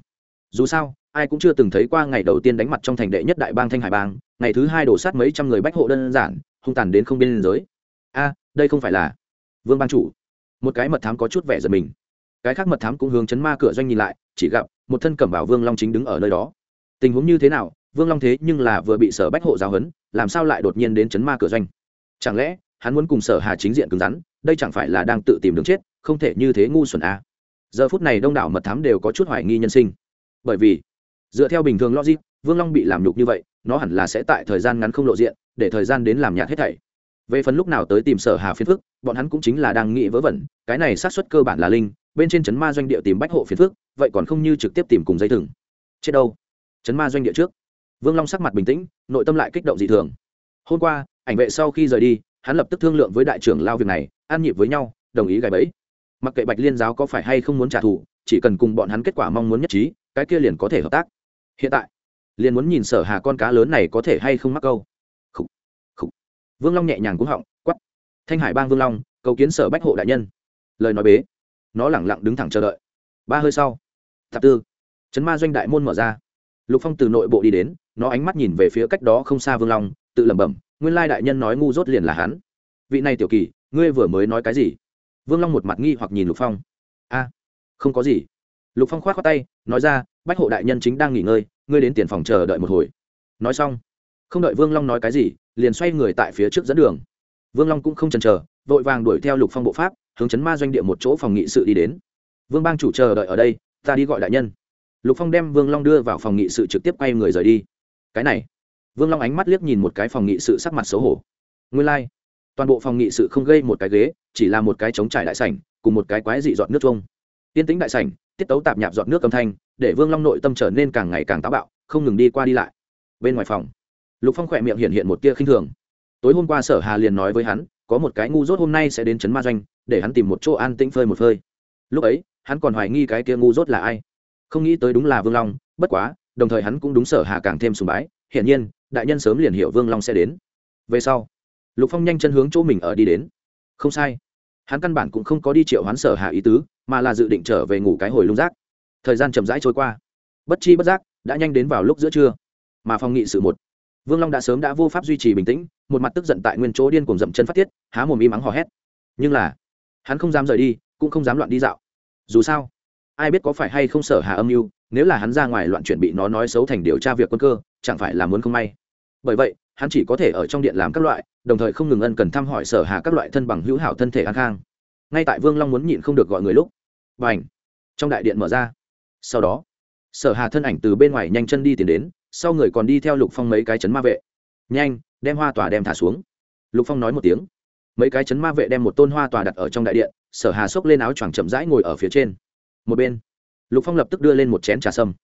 Dù sao ai cũng chưa từng thấy qua ngày đầu tiên đánh mặt trong thành đệ nhất đại bang thanh hải bang, ngày thứ hai đổ sát mấy trăm người bách hộ đơn giản, hung tàn đến không biên giới. A, đây không phải là vương ban chủ. Một cái mật thám có chút vẻ giật mình. Cái khác mật thám cũng hướng chấn ma cửa doanh nhìn lại, chỉ gặp một thân cẩm bảo vương long chính đứng ở nơi đó. Tình huống như thế nào? Vương long thế nhưng là vừa bị sở bách hộ giáo hấn làm sao lại đột nhiên đến chấn ma cửa doanh? Chẳng lẽ hắn muốn cùng sở hà chính diện cứng rắn, đây chẳng phải là đang tự tìm đường chết, không thể như thế ngu xuẩn a à. giờ phút này đông đảo mật thám đều có chút hoài nghi nhân sinh. Bởi vì dựa theo bình thường logic, vương long bị làm nhục như vậy, nó hẳn là sẽ tại thời gian ngắn không lộ diện, để thời gian đến làm nhạt hết thảy. Về phần lúc nào tới tìm sở hà phiền phức, bọn hắn cũng chính là đang nghĩ vớ vẩn, cái này sát xuất cơ bản là linh, bên trên chấn ma doanh địa tìm bách hộ phiền phức, vậy còn không như trực tiếp tìm cùng dây thừng. Chết đâu? Chấn ma doanh địa trước. Vương long sắc mặt bình tĩnh, nội tâm lại kích động dị thường. Hôm qua, ảnh vệ sau khi rời đi, hắn lập tức thương lượng với đại trưởng lao việc này, an nhịp với nhau, đồng ý gài bẫy. Mặc kệ bạch liên giáo có phải hay không muốn trả thù, chỉ cần cùng bọn hắn kết quả mong muốn nhất trí, cái kia liền có thể hợp tác hiện tại, liền muốn nhìn sở hà con cá lớn này có thể hay không mắc câu. Khủ. Khủ. vương long nhẹ nhàng cúng họng quắp thanh hải bang vương long, cầu kiến sở bách hộ đại nhân. Lời nói bế. Nó lẳng lặng đứng thẳng chờ đợi. Ba hơi sau, thập tư chấn ma doanh đại môn mở ra. Lục phong từ nội bộ đi đến, nó ánh mắt nhìn về phía cách đó không xa vương long, tự lẩm bẩm, nguyên lai đại nhân nói ngu dốt liền là hắn. Vị này tiểu kỳ, ngươi vừa mới nói cái gì? Vương long một mặt nghi hoặc nhìn lục phong. A, không có gì. Lục phong k h o á t khoác tay, nói ra bách hộ đại nhân chính đang nghỉ ngơi, ngươi đến tiền phòng chờ đợi một hồi. Nói xong, không đợi vương long nói cái gì, liền xoay người tại phía trước dẫn đường. Vương long cũng không chần chờ, vội vàng đuổi theo lục phong bộ pháp, hướng chấn ma doanh địa một chỗ phòng nghị sự đi đến. Vương bang chủ chờ đợi ở đây, ta đi gọi đại nhân. Lục phong đem vương long đưa vào phòng nghị sự trực tiếp quay người rời đi. Cái này, vương long ánh mắt liếc nhìn một cái phòng nghị sự sắc mặt xấu hổ. Nguyên lai、like. toàn bộ phòng nghị sự không gây một cái ghế, chỉ là một cái trống trải đại sảnh, cùng một cái quái dị dọn nước trông tiên tĩnh đại sảnh tiết tấu tạp nhạp giọt nước âm thanh, để vương long nội tâm trở nên càng ngày càng táo bạo, không ngừng đi qua đi lại. Bên ngoài phòng, lục phong khỏe miệng hiện hiện một tia khinh thường. Tối hôm qua sở hà liền nói với hắn, có một cái ngu dốt hôm nay sẽ đến trấn ma doanh, để hắn tìm một chỗ an tĩnh phơi một phơi. Lúc ấy, hắn còn hoài nghi cái kia ngu dốt là ai. Không nghĩ tới đúng là vương long, bất quá, đồng thời hắn cũng đúng sở hà càng thêm sùng bái. Hiển nhiên, đại nhân sớm liền hiểu vương long sẽ đến. Về sau, lục phong nhanh chân hướng chỗ mình ở đi đến. Không sai. Hắn căn bản cũng không có đi triệu hoán sở hà ý tứ mà là dự định trở về ngủ cái hồi lung rác thời gian chậm rãi trôi qua. Bất chi bất giác, đã nhanh đến vào lúc giữa trưa. Mà phong nghị sự một. Vương long đã sớm đã vô pháp duy trì bình tĩnh, một mặt tức giận tại nguyên chỗ điên cùng dậm chân phát tiết, há mồm im mắng hò hét. Nhưng là, hắn không dám rời đi, cũng không dám loạn đi dạo. Dù sao, ai biết có phải hay không sở hà âm mưu, nếu là hắn ra ngoài loạn chuyện bị nó nói xấu thành điều tra việc quân cơ, chẳng phải là muốn không may. Bởi vậy, hắn chỉ có thể ở trong điện làm các loại, đồng thời không ngừng ân cần thăm hỏi sở hà các loại thân bằng hữu hảo thân thể an khang ngay tại vương long muốn nhịn không được gọi người lúc. Và ảnh trong đại điện mở ra. Sau đó, sở hà thân ảnh từ bên ngoài nhanh chân đi tiến đến, sau người còn đi theo lục phong mấy cái chấn ma vệ. Nhanh, đem hoa tòa đem thả xuống. Lục phong nói một tiếng. Mấy cái chấn ma vệ đem một tôn hoa tòa đặt ở trong đại điện, sở hà xốc lên áo choàng chậm rãi ngồi ở phía trên. Một bên, lục phong lập tức đưa lên một chén trà sâm.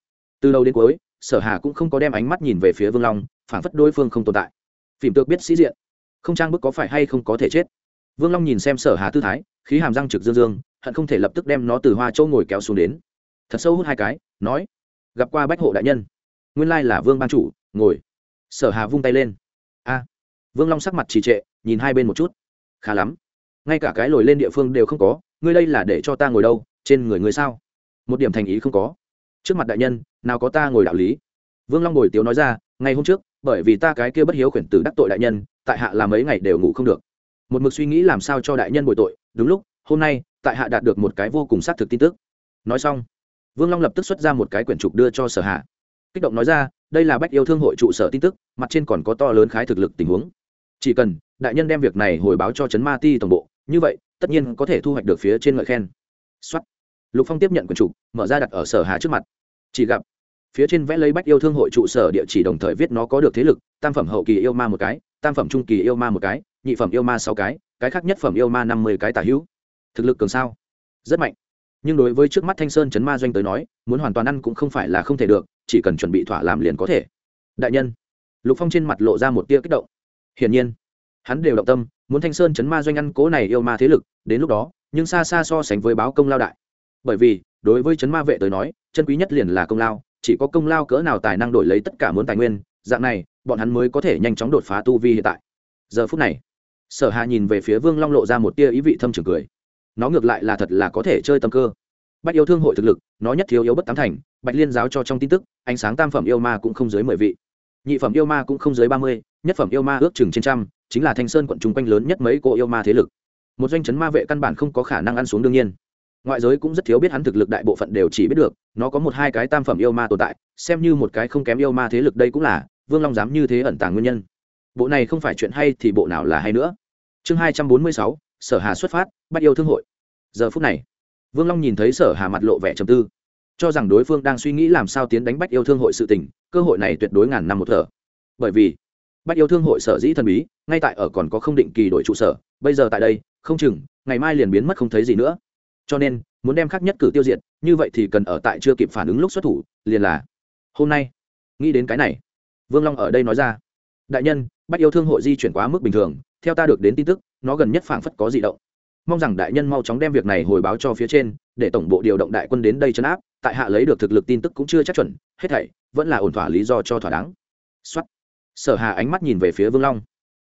Từ đầu đến cuối, sở hà cũng không có đem ánh mắt nhìn về phía vương long, phản phất đối phương không tồn tại. Phìm tược biết sĩ diện, không trang bức có phải hay không có thể chết vương long nhìn xem sở hà tư thái, khí hàm răng trực dương dương, hận không thể lập tức đem nó từ hoa châu ngồi kéo xuống đến. Thật sâu hút hai cái, nói, gặp qua bách hộ đại nhân. Nguyên lai là vương ban chủ, ngồi. Sở hà vung tay lên. A. Vương long sắc mặt trì trệ, nhìn hai bên một chút. Khá lắm. Ngay cả cái lồi lên địa phương đều không có, ngươi đây là để cho ta ngồi đâu, trên người ngươi sao? Một điểm thành ý không có. Trước mặt đại nhân, nào có ta ngồi đạo lý? Vương long ngồi tiếu nói ra, ngày hôm trước, bởi vì ta cái kia bất hiếu khuyển tử đắc tội đại nhân, tại hạ là mấy ngày đều ngủ không được một mực suy nghĩ làm sao cho đại nhân bồi tội, đúng lúc, hôm nay, tại hạ đạt được một cái vô cùng xác thực tin tức. Nói xong, vương long lập tức xuất ra một cái quyển trục đưa cho sở hạ. Kích động nói ra, đây là bách yêu thương hội trụ sở tin tức, mặt trên còn có to lớn khái thực lực tình huống. Chỉ cần, đại nhân đem việc này hồi báo cho chấn ma ti tổng bộ, như vậy, tất nhiên có thể thu hoạch được phía trên ngợi khen. Xuất lục phong tiếp nhận quyển trục, mở ra đặt ở sở hà trước mặt. Chỉ gặp, phía trên vẽ lấy bách yêu thương hội trụ sở địa chỉ đồng thời viết nó có được thế lực, tam phẩm hậu kỳ yêu ma một cái, tam phẩm trung kỳ yêu ma một cái nhị phẩm yêu ma sáu cái cái khác nhất phẩm yêu ma năm mươi cái tả hữu. Thực lực cường sao? Rất mạnh. Nhưng đối với trước mắt thanh sơn chấn ma doanh tới nói, muốn hoàn toàn ăn cũng không phải là không thể được, chỉ cần chuẩn bị thỏa làm liền có thể. Đại nhân. Lục phong trên mặt lộ ra một tia kích động. Hiển nhiên, hắn đều động tâm, muốn thanh sơn chấn ma doanh ăn cố này yêu ma thế lực, đến lúc đó, nhưng xa xa so sánh với báo công lao đại. Bởi vì, đối với chấn ma vệ tới nói, chân quý nhất liền là công lao, chỉ có công lao cỡ nào tài năng đổi lấy tất cả muốn tài nguyên, dạng này, bọn hắn mới có thể nhanh chóng đột phá tu vi hiện tại. Giờ phút này sở hà nhìn về phía vương long lộ ra một tia ý vị thâm trường cười. Nó ngược lại là thật là có thể chơi tâm cơ. Bách yêu thương hội thực lực, nó nhất thiếu yếu bất tám thành, bạch liên giáo cho trong tin tức, ánh sáng tam phẩm yêu ma cũng không dưới mười vị. Nhị phẩm yêu ma cũng không dưới ba mươi, nhất phẩm yêu ma ước chừng trên trăm, chính là thanh sơn quận trung quanh lớn nhất mấy cô yêu ma thế lực. Một doanh chấn ma vệ căn bản không có khả năng ăn xuống đương nhiên. Ngoại giới cũng rất thiếu biết hắn thực lực đại bộ phận đều chỉ biết được, nó có một hai cái tam phẩm yêu ma tồn tại, xem như một cái không kém yêu ma thế lực đây cũng là, vương long dám như thế ẩn tàng nguyên nhân bộ này không phải chuyện hay thì bộ nào là hay nữa. Chương hai trăm bốn mươi sáu, sở hà xuất phát, bắt yêu thương hội. Giờ phút này, vương long nhìn thấy sở hà mặt lộ vẻ trầm tư, cho rằng đối phương đang suy nghĩ làm sao tiến đánh bách yêu thương hội sự tình, cơ hội này tuyệt đối ngàn năm một thở. Bởi vì bách yêu thương hội sở dĩ thần bí, ngay tại ở còn có không định kỳ đổi trụ sở, bây giờ tại đây, không chừng, ngày mai liền biến mất không thấy gì nữa. Cho nên, muốn đem khắc nhất cử tiêu diệt, như vậy thì cần ở tại chưa kịp phản ứng lúc xuất thủ, liền là, hôm nay, nghĩ đến cái này. Vương long ở đây nói ra đại nhân, bách yêu thương hội di chuyển quá mức bình thường, theo ta được đến tin tức, nó gần nhất phảng phất có di động. Mong rằng đại nhân mau chóng đem việc này hồi báo cho phía trên, để tổng bộ điều động đại quân đến đây chấn áp, tại hạ lấy được thực lực tin tức cũng chưa chắc chuẩn, hết thảy vẫn là ổn thỏa lý do cho thỏa đáng. Xuất sở hà ánh mắt nhìn về phía vương long.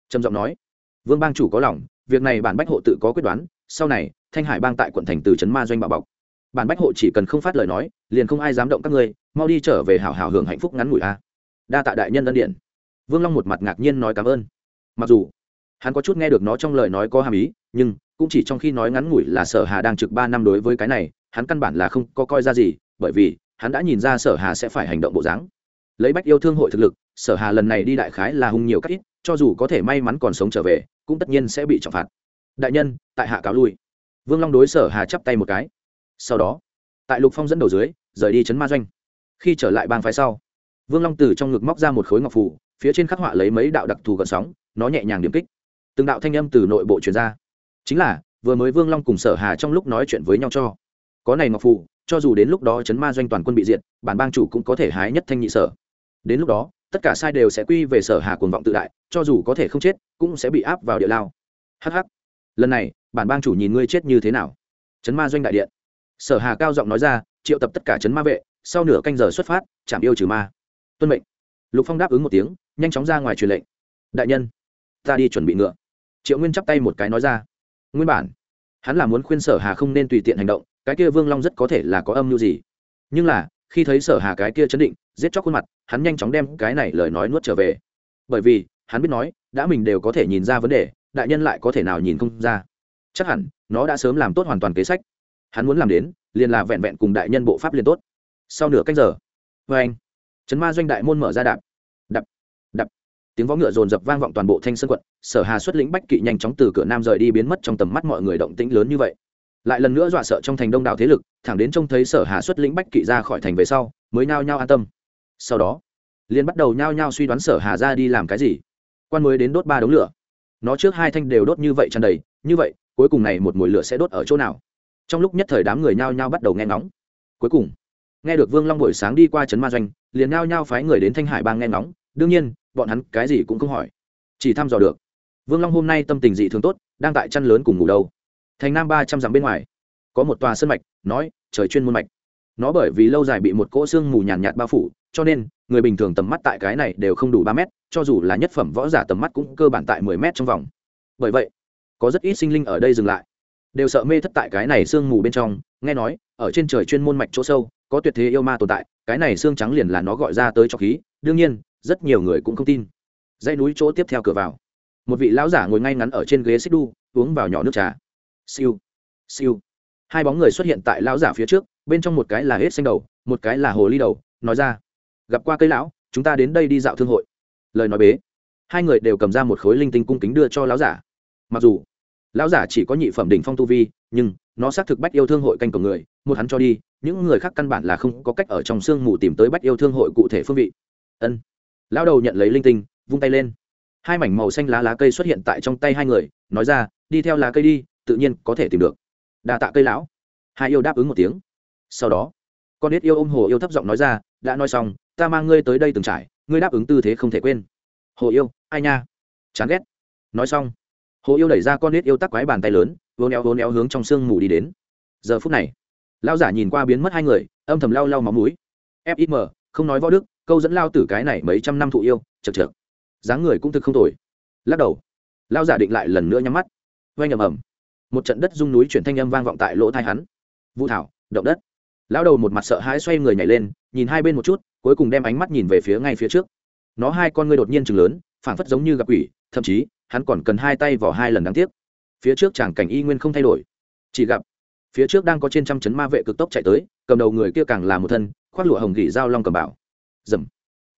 Trầm giọng nói, vương bang chủ có lòng, việc này bản bách hộ tự có quyết đoán, sau này, thanh hải bang tại quận thành từ trấn ma doanh bảo bọc. Bản bách hộ chỉ cần không phát lời nói, liền không ai dám động các ngươi, mau đi trở về hảo hảo hưởng hạnh phúc ngắn ngủi a. Đa tạ đại nhân ân điện vương long một mặt ngạc nhiên nói cảm ơn. Mặc dù, hắn có chút nghe được nó trong lời nói có hàm ý, nhưng cũng chỉ trong khi nói ngắn ngủi là sở hà đang trực ba năm đối với cái này, hắn căn bản là không có coi ra gì, bởi vì hắn đã nhìn ra sở hà sẽ phải hành động bộ dáng. Lấy bách yêu thương hội thực lực, sở hà lần này đi đại khái là hung nhiều cách ít, cho dù có thể may mắn còn sống trở về, cũng tất nhiên sẽ bị trọng phạt. Đại nhân, tại hạ cáo lui. Vương long đối sở hà chắp tay một cái. Sau đó, tại lục phong dẫn đầu dưới, rời đi chấn ma doanh. Khi trở lại bang phái sau, vương long từ trong ngực móc ra một khối ngọc phủ phía trên khắc họa lấy mấy đạo đặc thù gợn sóng, nó nhẹ nhàng điểm kích. Từng đạo thanh âm từ nội bộ truyền ra. Chính là, vừa mới vương long cùng sở hà trong lúc nói chuyện với nhau cho. Có này ngọc phù, cho dù đến lúc đó chấn ma doanh toàn quân bị diệt, bản bang chủ cũng có thể hái nhất thanh nhị sở. Đến lúc đó, tất cả sai đều sẽ quy về sở hà cuồng vọng tự đại, cho dù có thể không chết, cũng sẽ bị áp vào địa lao. Hh lần này, bản bang chủ nhìn ngươi chết như thế nào? Chấn ma doanh đại điện. Sở hà cao giọng nói ra, triệu tập tất cả chấn ma vệ, sau nửa canh giờ xuất phát, chạm yêu trừ ma. Tuân mệnh. Lục phong đáp ứng một tiếng nhanh chóng ra ngoài truyền lệnh. Đại nhân, ta đi chuẩn bị ngựa. Triệu nguyên chắp tay một cái nói ra. Nguyên bản, hắn là muốn khuyên sở hà không nên tùy tiện hành động, cái kia vương long rất có thể là có âm mưu gì. Nhưng là, khi thấy sở hà cái kia chấn định, giết chóc khuôn mặt, hắn nhanh chóng đem cái này lời nói nuốt trở về. Bởi vì, hắn biết nói, đã mình đều có thể nhìn ra vấn đề, đại nhân lại có thể nào nhìn không ra. Chắc hẳn, nó đã sớm làm tốt hoàn toàn kế sách. Hắn muốn làm đến, liền là vẹn vẹn cùng đại nhân bộ pháp liền tốt. Sau nửa cách giờ vâng. vê anh trấn ma doanh đại môn mở ra đạp đạp. Đạp tiếng võ ngựa dồn dập vang vọng toàn bộ thanh sơn quận, sở hà xuất lĩnh bách kỵ nhanh chóng từ cửa nam rời đi biến mất trong tầm mắt mọi người động tĩnh lớn như vậy. Lại lần nữa dọa sợ trong thành đông đảo thế lực, thẳng đến trông thấy sở hà xuất lĩnh bách kỵ ra khỏi thành về sau, mới nhao nhao an tâm. Sau đó, liền bắt đầu nhao nhao suy đoán sở hà ra đi làm cái gì. Quan mới đến đốt ba đống lửa. Nó trước hai thanh đều đốt như vậy tràn đầy, như vậy, cuối cùng này một mùi lửa sẽ đốt ở chỗ nào? Trong lúc nhất thời đám người nhao nhao bắt đầu nghe ngóng. Cuối cùng, nghe được vương long buổi sáng đi qua trấn ma doanh, liền nhao nhao phái người đến thanh hải bang nghe ngóng. Đương nhiên bọn hắn cái gì cũng không hỏi. Chỉ thăm dò được. Vương long hôm nay tâm tình dị thường tốt, đang tại chăn lớn cùng ngủ đâu. Thành nam ba trăm dặm bên ngoài, có một tòa sân mạch, nói, trời chuyên môn mạch. Nó bởi vì lâu dài bị một cỗ xương mù nhàn nhạt bao phủ, cho nên, người bình thường tầm mắt tại cái này đều không đủ ba mét, cho dù là nhất phẩm võ giả tầm mắt cũng cơ bản tại mười mét trong vòng. Bởi vậy, có rất ít sinh linh ở đây dừng lại. Đều sợ mê thất tại cái này sương mù bên trong, nghe nói, ở trên trời chuyên môn mạch chỗ sâu, có tuyệt thế yêu ma tồn tại, cái này xương trắng liền là nó gọi ra tới cho khí. Đương nhiên rất nhiều người cũng không tin. Dãy núi chỗ tiếp theo cửa vào. Một vị lão giả ngồi ngay ngắn ở trên ghế xích đu, uống vào nhỏ nước trà. Siêu siêu. Hai bóng người xuất hiện tại lão giả phía trước, bên trong một cái là hết xanh đầu, một cái là hồ ly đầu, nói ra. Gặp qua cây lão, chúng ta đến đây đi dạo thương hội. Lời nói bế. Hai người đều cầm ra một khối linh tinh cung kính đưa cho lão giả. Mặc dù, lão giả chỉ có nhị phẩm đỉnh phong tu vi, nhưng nó xác thực bách yêu thương hội canh cổng người, một hắn cho đi, những người khác căn bản là không có cách ở trong sương mù tìm tới bách yêu thương hội cụ thể phương vị. Ân lão đầu nhận lấy linh tinh, vung tay lên. Hai mảnh màu xanh lá lá cây xuất hiện tại trong tay hai người, nói ra, đi theo lá cây đi, tự nhiên có thể tìm được. Đà tạ cây lão. Hai yêu đáp ứng một tiếng. Sau đó, con nết yêu ôm hồ yêu thấp giọng nói ra, đã nói xong, ta mang ngươi tới đây từng trải, ngươi đáp ứng tư thế không thể quên. Hồ yêu, ai nha? Chán ghét. Nói xong, hồ yêu đẩy ra con nết yêu tắc quái bàn tay lớn, vô éo vô éo hướng trong sương mù đi đến. Giờ phút này lao giả nhìn qua biến mất hai người, âm thầm lau lau máu mũi. Fim không nói võ đức câu dẫn lao tử cái này mấy trăm năm thụ yêu, chật chật dáng người cũng thực không tồi. Lắc đầu. Lao giả định lại lần nữa nhắm mắt. Oanh ầm ầm. Một trận đất rung núi chuyển thanh âm vang vọng tại lỗ thai hắn. Vũ thảo, động đất. Lao đầu một mặt sợ hãi xoay người nhảy lên, nhìn hai bên một chút, cuối cùng đem ánh mắt nhìn về phía ngay phía trước. Nó hai con ngươi đột nhiên chừng lớn, phảng phất giống như gặp quỷ, thậm chí, hắn còn cần hai tay vào hai lần đáng tiếc. Phía trước chàng cảnh y nguyên không thay đổi. Chỉ gặp, phía trước đang có trên trăm chấn ma vệ cực tốc chạy tới, cầm đầu người kia càng là một thân, khoác lụa hồng gỉ dao long cầm bảo dầm.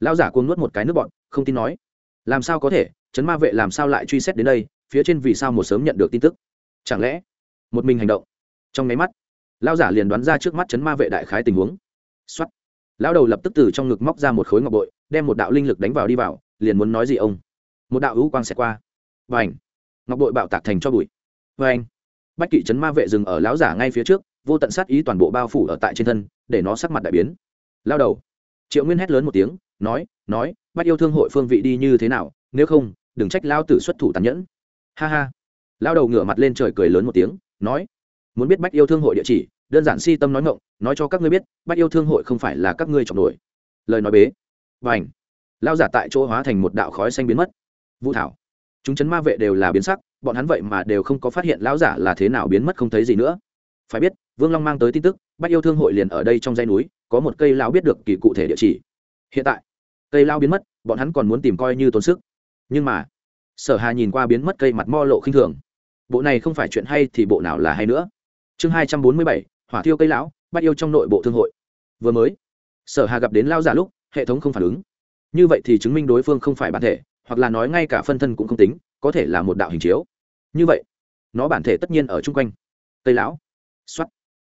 Lão giả cuồng nuốt một cái nước bọn, không tin nói. Làm sao có thể? Chấn ma vệ làm sao lại truy xét đến đây? Phía trên vì sao một sớm nhận được tin tức? Chẳng lẽ một mình hành động? Trong máy mắt, lão giả liền đoán ra trước mắt chấn ma vệ đại khái tình huống. Xuất lão đầu lập tức từ trong ngực móc ra một khối ngọc bội, đem một đạo linh lực đánh vào đi vào, liền muốn nói gì ông? Một đạo hữu quang xẹt qua. Và ảnh ngọc bội bạo tạc thành cho bụi. Và anh bách kỵ chấn ma vệ dừng ở lão giả ngay phía trước, vô tận sát ý toàn bộ bao phủ ở tại trên thân, để nó sắc mặt đại biến. Lao đầu triệu nguyên hét lớn một tiếng, nói nói, bách yêu thương hội phương vị đi như thế nào, nếu không, đừng trách lao tử xuất thủ tàn nhẫn. Ha ha. Lao đầu ngửa mặt lên trời cười lớn một tiếng, nói, muốn biết bách yêu thương hội địa chỉ, đơn giản si tâm nói ngộng nói cho các ngươi biết, bách yêu thương hội không phải là các ngươi trọng nổi lời nói bế. Và ảnh lao giả tại chỗ hóa thành một đạo khói xanh biến mất. Vũ thảo. Chúng chấn ma vệ đều là biến sắc, bọn hắn vậy mà đều không có phát hiện lão giả là thế nào biến mất không thấy gì nữa. Phải biết, vương long mang tới tin tức, bách yêu thương hội liền ở đây trong dãy núi có một cây lao biết được kỳ cụ thể địa chỉ. Hiện tại, cây lao biến mất, bọn hắn còn muốn tìm coi như tốn sức. Nhưng mà, sở hà nhìn qua biến mất cây mặt mo lộ khinh thường. Bộ này không phải chuyện hay thì bộ nào là hay nữa? Chương hai trăm bốn mươi bảy, hỏa thiêu cây lão, bắt yêu trong nội bộ thương hội. Vừa mới, sở hà gặp đến lao giả lúc, hệ thống không phản ứng. Như vậy thì chứng minh đối phương không phải bản thể, hoặc là nói ngay cả phân thân cũng không tính, có thể là một đạo hình chiếu. Như vậy, nó bản thể tất nhiên ở chung quanh. Cây lão xuất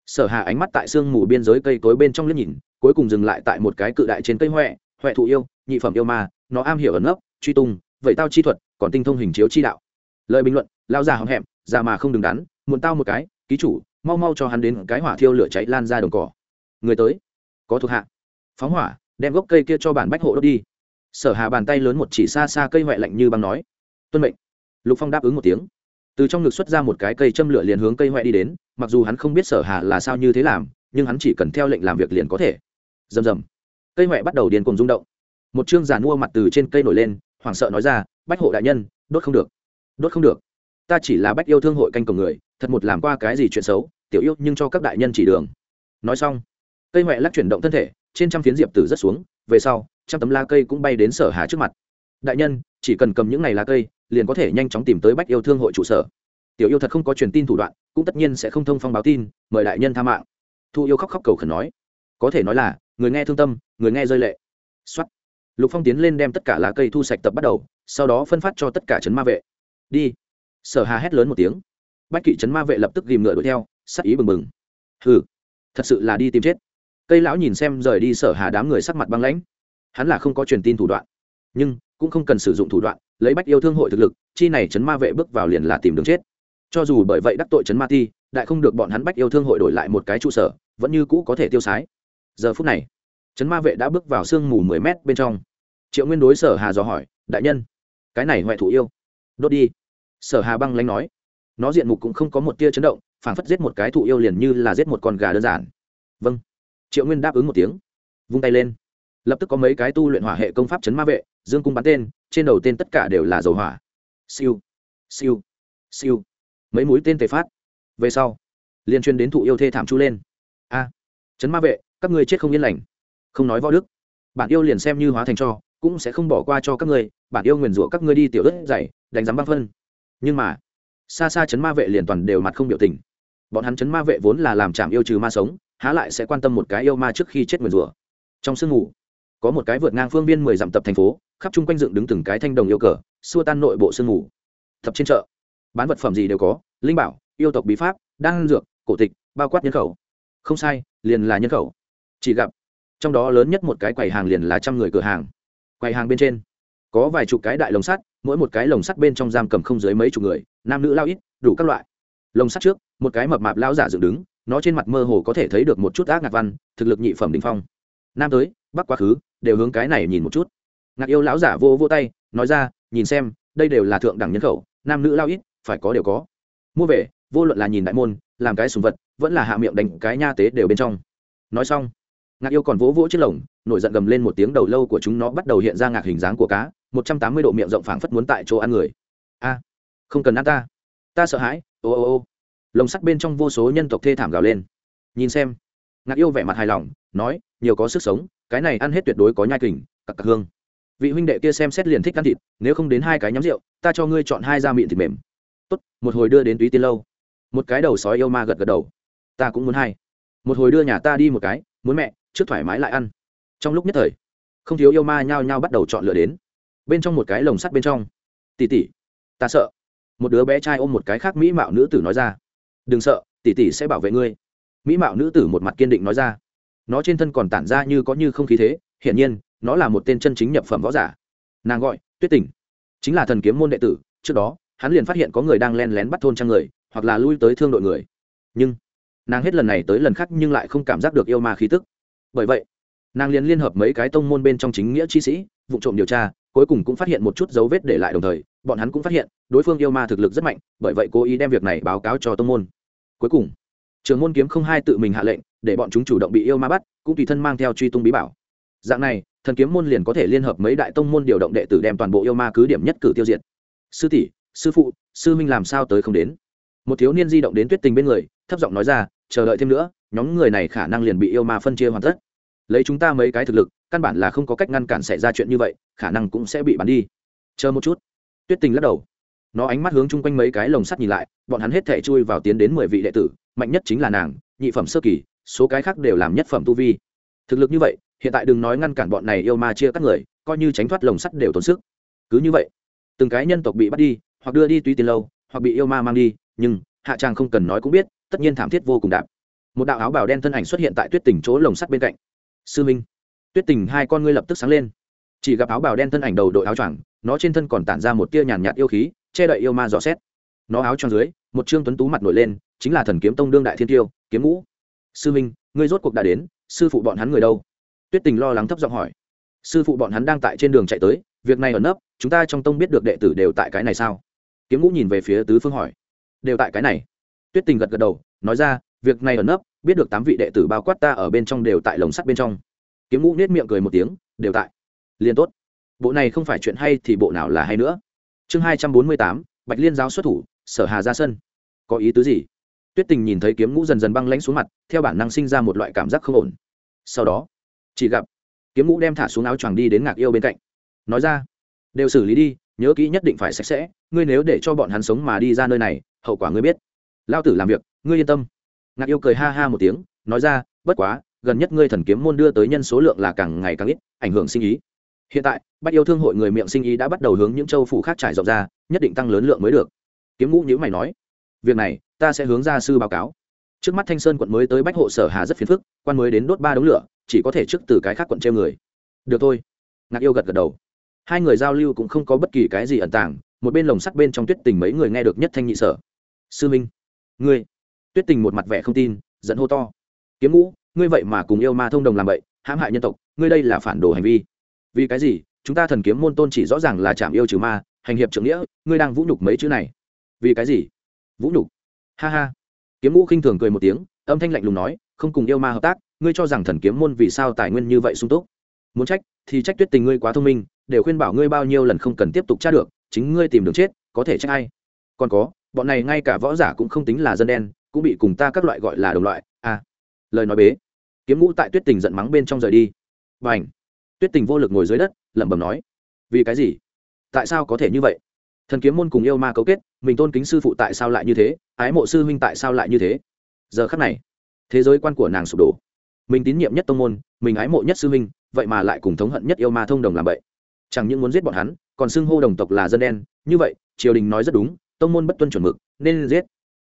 sở hà ánh mắt tại sương mù biên giới cây cối bên trong liếc nhìn, cuối cùng dừng lại tại một cái cự đại trên cây huệ huệ thụ yêu, nhị phẩm yêu ma, nó am hiểu ẩn ấp truy tung, vậy tao chi thuật, còn tinh thông hình chiếu chi đạo. Lời bình luận lao già hậm hẹm, già mà không đừng đắn, muộn tao một cái, ký chủ, mau mau cho hắn đến cái hỏa thiêu lửa cháy lan ra đồng cỏ. Người tới, có thuộc hạ. Phóng hỏa, đem gốc cây kia cho bản bách hộ đốt đi. Sở hà bàn tay lớn một chỉ xa xa cây huệ lạnh như băng nói, tuân mệnh. Lục phong đáp ứng một tiếng từ trong ngực xuất ra một cái cây châm lửa liền hướng cây huệ đi đến, mặc dù hắn không biết sở hà là sao như thế làm, nhưng hắn chỉ cần theo lệnh làm việc liền có thể. Rầm rầm. Cây huệ bắt đầu điên cùng rung động. Một chương giàn mua mặt từ trên cây nổi lên, hoảng sợ nói ra, bách hộ đại nhân, đốt không được. Đốt không được. Ta chỉ là bách yêu thương hội canh cổng người, thật một làm qua cái gì chuyện xấu, tiểu yêu nhưng cho các đại nhân chỉ đường. Nói xong, cây huệ lắc chuyển động thân thể, trên trăm phiến diệp tử rất xuống, về sau, trăm tấm lá cây cũng bay đến sở hà trước mặt. Đại nhân, chỉ cần cầm những này lá cây liền có thể nhanh chóng tìm tới bách yêu thương hội trụ sở. Tiểu yêu thật không có truyền tin thủ đoạn, cũng tất nhiên sẽ không thông phong báo tin, mời đại nhân tha mạng. Thu yêu khóc khóc cầu khẩn nói. Có thể nói là, người nghe thương tâm, người nghe rơi lệ. Xuất lục phong tiến lên đem tất cả lá cây thu sạch tập bắt đầu, sau đó phân phát cho tất cả trấn ma vệ. Đi. Sở hà hét lớn một tiếng. Bách kỵ trấn ma vệ lập tức ghìm ngựa đuổi theo, sắc ý bừng bừng. Hừ, thật sự là đi tìm chết. Cây lão nhìn xem rời đi sở hà đám người sắc mặt băng lãnh. Hắn là không có truyền tin thủ đoạn, nhưng cũng không cần sử dụng thủ đoạn lấy bách yêu thương hội thực lực, chi này chấn ma vệ bước vào liền là tìm đường chết. Cho dù bởi vậy đắc tội chấn ma ti, đại không được bọn hắn bách yêu thương hội đổi lại một cái trụ sở, vẫn như cũ có thể tiêu sái. Giờ phút này, chấn ma vệ đã bước vào sương mù mười mét bên trong. Triệu nguyên đối sở hà dò hỏi, đại nhân, cái này ngoại thủ yêu? Đốt đi. Sở hà băng lanh nói. Nó diện mục cũng không có một tia chấn động, phảng phất giết một cái thụ yêu liền như là giết một con gà đơn giản. Vâng. Triệu nguyên đáp ứng một tiếng, vung tay lên. Lập tức có mấy cái tu luyện hỏa hệ công pháp chấn ma vệ, dương cung bắn tên trên đầu tên tất cả đều là dầu hỏa. Siêu siêu siêu. Mấy mũi tên tề phát. Về sau liên chuyên đến thụ yêu thê thảm chu lên. A chấn ma vệ, các ngươi chết không yên lành. Không nói võ đức. Bản yêu liền xem như hóa thành cho, cũng sẽ không bỏ qua cho các ngươi. Bản yêu nguyền rủa các ngươi đi tiểu đất dày, đánh giám băng phân. Nhưng mà, xa xa chấn ma vệ liền toàn đều mặt không biểu tình. Bọn hắn chấn ma vệ vốn là làm chạm yêu trừ ma sống, há lại sẽ quan tâm một cái yêu ma trước khi chết nguyền rủa. Trong sương ngủ có một cái vượt ngang phương viên mười dặm tập thành phố khắp chung quanh dựng đứng từng cái thanh đồng yêu cờ, xua tan nội bộ sương ngủ tập trên chợ, bán vật phẩm gì đều có, linh bảo, yêu tộc bí pháp, đan dược, cổ tịch, bao quát nhân khẩu. Không sai, liền là nhân khẩu. Chỉ gặp, trong đó lớn nhất một cái quầy hàng liền là trăm người cửa hàng. Quầy hàng bên trên, có vài chục cái đại lồng sắt, mỗi một cái lồng sắt bên trong giam cầm không dưới mấy chục người, nam nữ lao ít, đủ các loại. Lồng sắt trước, một cái mập mạp lao giả dựng đứng, nó trên mặt mơ hồ có thể thấy được một chút ác ngạc văn, thực lực nhị phẩm đình phong. Nam tới, bắc quá khứ, đều hướng cái này nhìn một chút ngạc yêu lão giả vô vô tay, nói ra, nhìn xem, đây đều là thượng đẳng nhân khẩu, nam nữ lao ít, phải có đều có. Mua về, vô luận là nhìn đại môn, làm cái sùng vật, vẫn là hạ miệng đánh cái nha tế đều bên trong. Nói xong, ngạc yêu còn vỗ vỗ chiếc lồng, nổi giận gầm lên một tiếng đầu lâu của chúng nó bắt đầu hiện ra ngạc hình dáng của cá, một trăm tám mươi độ miệng rộng phảng phất muốn tại chỗ ăn người. A, không cần ăn ta ta sợ hãi, ô ô ô. Lồng sắt bên trong vô số nhân tộc thê thảm gào lên. Nhìn xem, ngạc yêu vẻ mặt hài lòng, nói, nhiều có sức sống, cái này ăn hết tuyệt đối có nhai kình, cặc cặc hương vị huynh đệ kia xem xét liền thích ăn thịt, nếu không đến hai cái nhắm rượu, ta cho ngươi chọn hai da miệng thịt mềm. Tốt, một hồi đưa đến túy tiên lâu. Một cái đầu sói yêu ma gật gật đầu. Ta cũng muốn hai. Một hồi đưa nhà ta đi một cái, muốn mẹ, trước thoải mái lại ăn. Trong lúc nhất thời, không thiếu yêu ma nhao nhao bắt đầu chọn lựa đến. Bên trong một cái lồng sắt bên trong. Tỉ tỉ ta sợ. Một đứa bé trai ôm một cái khác mỹ mạo nữ tử nói ra. Đừng sợ tỉ tỉ sẽ bảo vệ ngươi. Mỹ mạo nữ tử một mặt kiên định nói ra. Nó trên thân còn tản ra như có như không khí thế, hiển nhiên nó là một tên chân chính nhập phẩm võ giả. Nàng gọi, tuyết tình. Chính là thần kiếm môn đệ tử, trước đó, hắn liền phát hiện có người đang len lén bắt thôn trang người, hoặc là lui tới thương đội người. Nhưng, nàng hết lần này tới lần khác nhưng lại không cảm giác được yêu ma khí tức. Bởi vậy, nàng liền liên hợp mấy cái tông môn bên trong chính nghĩa chi sĩ, vụ trộm điều tra, cuối cùng cũng phát hiện một chút dấu vết để lại đồng thời, bọn hắn cũng phát hiện, đối phương yêu ma thực lực rất mạnh, bởi vậy cố ý đem việc này báo cáo cho tông môn. Cuối cùng, trường môn kiếm không hai tự mình hạ lệnh, để bọn chúng chủ động bị yêu ma bắt, cũng tùy thân mang theo truy tung bí bảo. Dạng này thần kiếm môn liền có thể liên hợp mấy đại tông môn điều động đệ tử đem toàn bộ yêu ma cứ điểm nhất cử tiêu diệt. Sư tỷ, sư phụ, sư minh làm sao tới không đến? Một thiếu niên di động đến tuyết tình bên người, thấp giọng nói ra, chờ đợi thêm nữa, nhóm người này khả năng liền bị yêu ma phân chia hoàn tất. Lấy chúng ta mấy cái thực lực, căn bản là không có cách ngăn cản xảy ra chuyện như vậy, khả năng cũng sẽ bị bắn đi. Chờ một chút. Tuyết tình lắc đầu. Nó ánh mắt hướng chung quanh mấy cái lồng sắt nhìn lại, bọn hắn hết thể chui vào tiến đến mười vị đệ tử, mạnh nhất chính là nàng, nhị phẩm sơ kỳ, số cái khác đều làm nhất phẩm tu vi. Thực lực như vậy hiện tại đừng nói ngăn cản bọn này yêu ma chia các người, coi như tránh thoát lồng sắt đều tốn sức. Cứ như vậy, từng cái nhân tộc bị bắt đi, hoặc đưa đi tùy tiền lâu, hoặc bị yêu ma mang đi, nhưng hạ tràng không cần nói cũng biết, tất nhiên thảm thiết vô cùng đạp. Một đạo áo bào đen thân ảnh xuất hiện tại tuyết tình chỗ lồng sắt bên cạnh. Sư minh. Tuyết tình hai con ngươi lập tức sáng lên. Chỉ gặp áo bào đen thân ảnh đầu đội áo choàng, nó trên thân còn tản ra một tia nhàn nhạt yêu khí, che đậy yêu ma dò xét. Nó áo choàng dưới, một trương tuấn tú mặt nổi lên, chính là thần kiếm tông đương đại thiên tiêu, kiếm ngũ. Sư minh, ngươi rốt cuộc đã đến, sư phụ bọn hắn người đâu? Tuyết tình lo lắng thấp giọng hỏi. Sư phụ bọn hắn đang tại trên đường chạy tới, việc này ở nấp, chúng ta trong tông biết được đệ tử đều tại cái này sao? Kiếm ngũ nhìn về phía tứ phương hỏi. Đều tại cái này. Tuyết tình gật gật đầu, nói ra, việc này ở nấp, biết được tám vị đệ tử bao quát ta ở bên trong đều tại lồng sắt bên trong. Kiếm ngũ nết miệng cười một tiếng, đều tại. Liên tốt. Bộ này không phải chuyện hay thì bộ nào là hay nữa. Chương hai trăm bốn mươi tám, bạch liên giáo xuất thủ, sở hà ra sân. Có ý tứ gì? Tuyết tình nhìn thấy kiếm ngũ dần dần băng lãnh xuống mặt, theo bản năng sinh ra một loại cảm giác không ổn. Sau đó chỉ gặp, kiếm ngũ đem thả xuống áo choàng đi đến ngạc yêu bên cạnh. Nói ra, đều xử lý đi, nhớ kỹ nhất định phải sạch sẽ, ngươi nếu để cho bọn hắn sống mà đi ra nơi này, hậu quả ngươi biết. Lao tử làm việc, ngươi yên tâm. Ngạc yêu cười ha ha một tiếng, nói ra, bất quá, gần nhất ngươi thần kiếm môn đưa tới nhân số lượng là càng ngày càng ít, ảnh hưởng sinh ý. Hiện tại, bách yêu thương hội người miệng sinh ý đã bắt đầu hướng những châu phủ khác trải rộng ra, nhất định tăng lớn lượng mới được. Kiếm ngũ nhữ mày nói, việc này, ta sẽ hướng ra sư báo cáo. Trước mắt thanh sơn quận mới tới bách hộ sở hà rất phiền phức, quan mới đến đốt ba đống lửa chỉ có thể trước từ cái khác quận treo người. Được thôi. Ngạc yêu gật gật đầu. Hai người giao lưu cũng không có bất kỳ cái gì ẩn tàng, một bên lồng sắt bên trong tuyết tình mấy người nghe được nhất thanh nhị sở. Sư minh, ngươi. Tuyết tình một mặt vẻ không tin dẫn hô to. Kiếm ngũ, ngươi vậy mà cùng yêu ma thông đồng làm vậy, hãm hại nhân tộc, ngươi đây là phản đồ hành vi. Vì cái gì? Chúng ta thần kiếm môn tôn chỉ rõ ràng là chạm yêu trừ ma, hành hiệp trưởng nghĩa, ngươi đang vũ nhục mấy chữ này. Vì cái gì? Vũ nhục. Ha ha. Kiếm ngũ khinh thường cười một tiếng, âm thanh lạnh lùng nói, không cùng yêu ma hợp tác ngươi cho rằng thần kiếm môn vì sao tài nguyên như vậy sung túc? Muốn trách, thì trách tuyết tình ngươi quá thông minh, đều khuyên bảo ngươi bao nhiêu lần không cần tiếp tục tra được, chính ngươi tìm đường chết, có thể trách ai? Còn có, bọn này ngay cả võ giả cũng không tính là dân đen, cũng bị cùng ta các loại gọi là đồng loại à. Lời nói bế. Kiếm ngũ tại tuyết tình giận mắng bên trong rời đi. Và h tuyết tình vô lực ngồi dưới đất, lẩm bẩm nói. Vì cái gì? Tại sao có thể như vậy? Thần kiếm môn cùng yêu ma cấu kết, mình tôn kính sư phụ tại sao lại như thế? Ái mộ sư huynh tại sao lại như thế? Giờ khắc này, thế giới quan của nàng sụp đổ mình tín nhiệm nhất tông môn, mình ái mộ nhất sư huynh, vậy mà lại cùng thống hận nhất yêu ma thông đồng làm vậy. Chẳng những muốn giết bọn hắn, còn xưng hô đồng tộc là dân đen. Như vậy, triều đình nói rất đúng, tông môn bất tuân chuẩn mực, nên giết.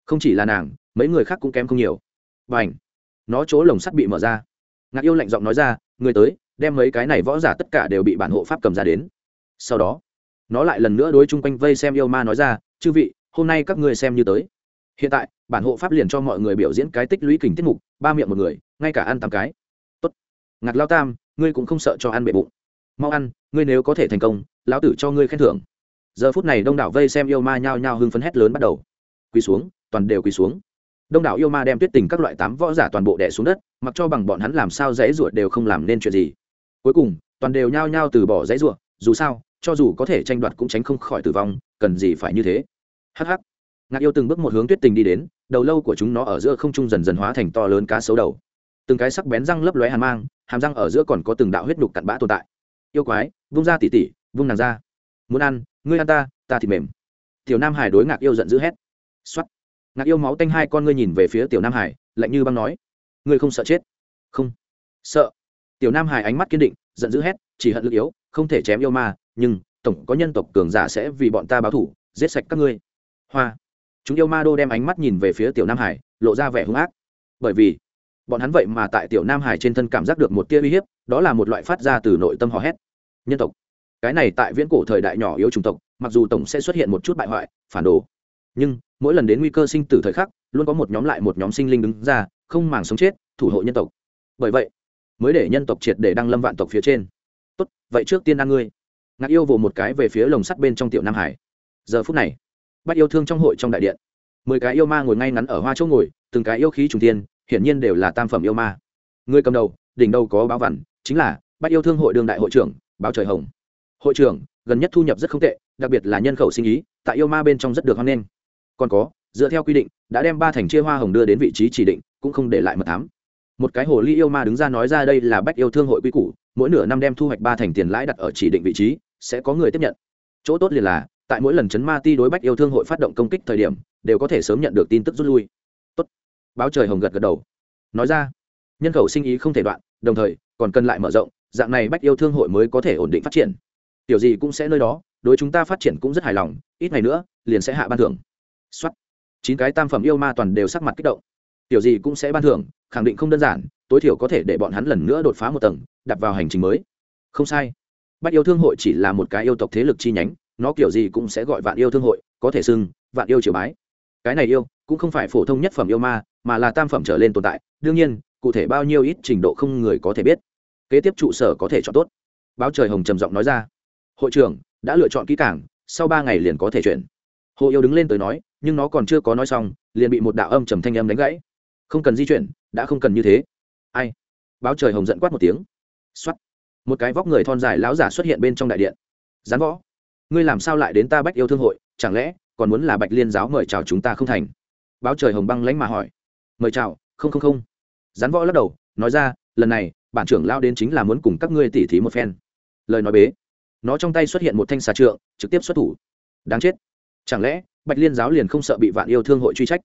Không chỉ là nàng, mấy người khác cũng kém không nhiều. Và ảnh nó chỗ lồng sắt bị mở ra. Ngạc yêu lạnh giọng nói ra, người tới, đem mấy cái này võ giả tất cả đều bị bản hộ pháp cầm ra đến. Sau đó, nó lại lần nữa đối chung quanh vây xem yêu ma nói ra, chư vị, hôm nay các ngươi xem như tới. Hiện tại, bản hộ pháp liền cho mọi người biểu diễn cái tích lũy kình tiết mục, ba miệng một người ngay cả ăn tám cái. Tốt. Ngạc lao tam, ngươi cũng không sợ cho ăn bệ bụng. Mau ăn, ngươi nếu có thể thành công, lão tử cho ngươi khen thưởng. Giờ phút này đông đảo vây xem yêu ma nhao nhao hưng phấn hét lớn bắt đầu. Quỳ xuống, toàn đều quỳ xuống. Đông đảo yêu ma đem tuyết tình các loại tám võ giả toàn bộ đẻ xuống đất, mặc cho bằng bọn hắn làm sao dãy ruột đều không làm nên chuyện gì. Cuối cùng, toàn đều nhao nhao từ bỏ dãy ruột dù sao, cho dù có thể tranh đoạt cũng tránh không khỏi tử vong, cần gì phải như thế. Hh ngạc yêu từng bước một hướng tuyết tình đi đến, đầu lâu của chúng nó ở giữa không trung dần dần hóa thành to lớn cá sấu đầu từng cái sắc bén răng lấp lóe hàn mang, hàm răng ở giữa còn có từng đạo huyết nhục cặn bã tồn tại. Yêu quái, vung ra tỉ tỉ, vung nàng ra. Muốn ăn, ngươi ăn ta ta thịt mềm. Tiểu nam hải đối ngạc yêu giận dữ hét. X o á t ngạc yêu máu tanh hai con ngươi nhìn về phía tiểu nam hải, lạnh như băng nói. Ngươi không sợ chết? Không. Sợ. Tiểu nam hải ánh mắt kiên định, giận dữ hét, chỉ hận lực yếu, không thể chém yêu ma, nhưng tổng có nhân tộc cường giả sẽ vì bọn ta báo thủ, giết sạch các ngươi. Hoa. Chúng yêu ma đô đem ánh mắt nhìn về phía tiểu nam hải, lộ ra vẻ hung ác. Bởi vì bọn hắn vậy mà tại tiểu nam hải trên thân cảm giác được một tia uy hiếp, đó là một loại phát ra từ nội tâm hò hét. Nhân tộc. Cái này tại viễn cổ thời đại nhỏ yếu chủng tộc, mặc dù tổng sẽ xuất hiện một chút bại hoại, phản đồ. Nhưng, mỗi lần đến nguy cơ sinh tử thời khắc, luôn có một nhóm lại một nhóm sinh linh đứng ra, không màng sống chết, thủ hộ nhân tộc. Bởi vậy, mới để nhân tộc triệt để đăng lâm vạn tộc phía trên. Tốt, vậy trước tiên ăn ngươi. Ngạc yêu vồ một cái về phía lồng sắt bên trong tiểu nam hải. Giờ phút này bắt yêu thương trong hội trong đại điện. Mười cái yêu ma ngồi ngay ngắn ở hoa chỗ ngồi, từng cái yêu khí trùng tiên hiển nhiên đều là tam phẩm yêu ma. Người cầm đầu, đỉnh đầu có báo vằn chính là bách yêu thương hội đường đại hội trưởng, báo trời hồng. Hội trưởng, gần nhất thu nhập rất không tệ, đặc biệt là nhân khẩu sinh ý, tại yêu ma bên trong rất được hoan nghênh. Còn có, dựa theo quy định, đã đem ba thành chia hoa hồng đưa đến vị trí chỉ định, cũng không để lại mật thám. Một cái hồ ly yêu ma đứng ra nói ra đây là bách yêu thương hội quy củ, mỗi nửa năm đem thu hoạch ba thành tiền lãi đặt ở chỉ định vị trí, sẽ có người tiếp nhận. Chỗ tốt liền là, tại mỗi lần chấn ma ti đối bách yêu thương hội phát động công kích thời điểm, đều có thể sớm nhận được tin tức rút lui báo trời hồng gật gật đầu. Nói ra, nhân khẩu sinh ý không thể đoạn, đồng thời, còn cần lại mở rộng, dạng này bách yêu thương hội mới có thể ổn định phát triển. Tiểu gì cũng sẽ nơi đó, đối chúng ta phát triển cũng rất hài lòng, ít ngày nữa, liền sẽ hạ ban thưởng. Xuất chín cái tam phẩm yêu ma toàn đều sắc mặt kích động. Tiểu gì cũng sẽ ban thưởng, khẳng định không đơn giản, tối thiểu có thể để bọn hắn lần nữa đột phá một tầng, đặt vào hành trình mới. Không sai. Bách yêu thương hội chỉ là một cái yêu tộc thế lực chi nhánh, nó kiểu gì cũng sẽ gọi vạn yêu thương hội, có thể xưng, vạn yêu triều bái. Cái này yêu, cũng không phải phổ thông nhất phẩm yêu ma mà là tam phẩm trở lên tồn tại, đương nhiên, cụ thể bao nhiêu ít trình độ không người có thể biết. Kế tiếp trụ sở có thể chọn tốt. Báo trời hồng trầm giọng nói ra. Hội trưởng, đã lựa chọn kỹ cảng sau ba ngày liền có thể chuyển. Hồ yêu đứng lên tới nói, nhưng nó còn chưa có nói xong, liền bị một đạo âm trầm thanh âm đánh gãy. Không cần di chuyển, đã không cần như thế. Ai? Báo trời hồng giận quát một tiếng. X o á t một cái vóc người thon dài láo giả xuất hiện bên trong đại điện. Gián võ. Ngươi làm sao lại đến ta bách yêu thương hội? Chẳng lẽ, còn muốn là bạch liên giáo mời chào chúng ta không thành? Báo trời hồng băng lánh mà hỏi mời chào, không không không. Gián võ lắc đầu, nói ra, lần này, bản trưởng lao đến chính là muốn cùng các ngươi tỉ thí một phen. Lời nói bế. Nó trong tay xuất hiện một thanh xà trượng, trực tiếp xuất thủ. Đáng chết. Chẳng lẽ, bạch liên giáo liền không sợ bị vạn yêu thương hội truy trách?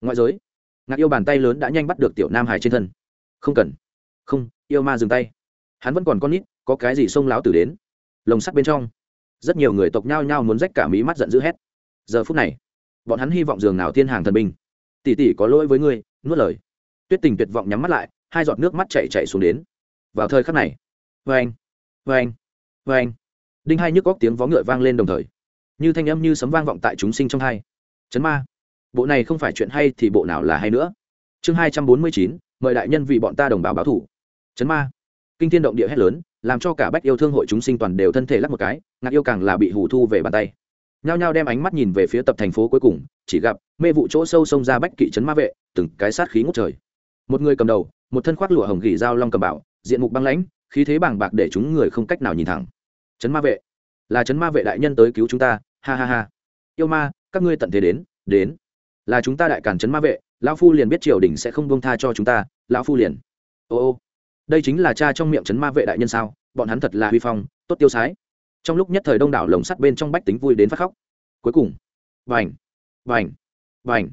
Ngoại giới, ngạc yêu bàn tay lớn đã nhanh bắt được tiểu nam hải trên thân. Không cần. Không, yêu ma dừng tay. Hắn vẫn còn con nít, có cái gì xông láo tử đến? Lồng sắt bên trong. Rất nhiều người tộc nhao nhao muốn rách cả mí mắt giận dữ hét. Giờ phút này, bọn hắn hy vọng giường nào thiên hàng thần binh. Tỷ tỷ có lỗi với ngươi nuốt lời. Tuyết tình tuyệt vọng nhắm mắt lại, hai giọt nước mắt chạy chạy xuống đến. Vào thời khắc này vê anh vê anh vê anh đinh hai nhức góc tiếng vó ngựa vang lên đồng thời. Như thanh âm như sấm vang vọng tại chúng sinh trong hai. Chấn ma. Bộ này không phải chuyện hay thì bộ nào là hay nữa. Chương hai trăm bốn mươi chín, mời đại nhân vì bọn ta đồng bào báo thủ. Chấn ma. Kinh thiên động địa hét lớn, làm cho cả bách yêu thương hội chúng sinh toàn đều thân thể lắc một cái, ngạc yêu càng là bị hủ thu về bàn tay nhao nhao đem ánh mắt nhìn về phía tập thành phố cuối cùng, chỉ gặp mê vụ chỗ sâu sông ra bách kỵ trấn ma vệ, từng cái sát khí ngút trời. Một người cầm đầu, một thân khoác lụa hồng gỉ dao long cầm bảo diện mục băng lãnh, khí thế bàng bạc để chúng người không cách nào nhìn thẳng. Trấn ma vệ, là trấn ma vệ đại nhân tới cứu chúng ta, ha ha ha. Yêu ma, các ngươi tận thế đến đến. Là chúng ta đại cản trấn ma vệ, lão phu liền biết triều đình sẽ không buông tha cho chúng ta, lão phu liền. Ô ô, đây chính là cha trong miệng trấn ma vệ đại nhân sao, bọn hắn thật là huy phong, tốt tiêu sái trong lúc nhất thời đông đảo lồng sắt bên trong bách tính vui đến phát khóc. Cuối cùng vành vành vành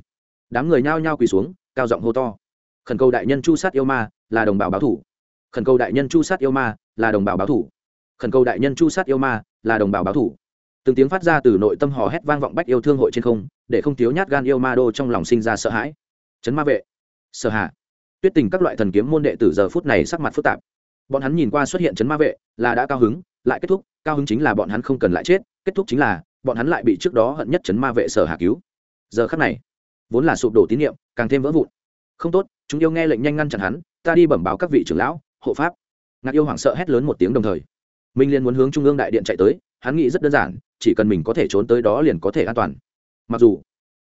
đám người nhao nhao quỳ xuống, cao giọng hô to. Khẩn cầu đại nhân chu sát yêu ma là đồng bào báo thủ. Khẩn cầu đại nhân chu sát yêu ma là đồng bào báo thủ. Khẩn cầu đại nhân chu sát yêu ma là đồng bào báo thủ. Từng tiếng phát ra từ nội tâm hò hét vang vọng bách yêu thương hội trên không, để không thiếu nhát gan yêu ma đô trong lòng sinh ra sợ hãi. Chấn ma vệ sợ hạ. Tuyết tình các loại thần kiếm môn đệ từ giờ phút này sắc mặt phức tạp. Bọn hắn nhìn qua xuất hiện chấn ma vệ là đã cao hứng lại kết thúc, cao hứng chính là bọn hắn không cần lại chết, kết thúc chính là, bọn hắn lại bị trước đó hận nhất chấn ma vệ sở hạ cứu. Giờ khắc này, vốn là sụp đổ tín nhiệm càng thêm vỡ vụn. Không tốt, chúng yêu nghe lệnh nhanh ngăn chặn hắn, ta đi bẩm báo các vị trưởng lão, hộ pháp. Ngạc yêu hoảng sợ hét lớn một tiếng đồng thời minh liên muốn hướng trung ương đại điện chạy tới, hắn nghĩ rất đơn giản, chỉ cần mình có thể trốn tới đó liền có thể an toàn. Mặc dù,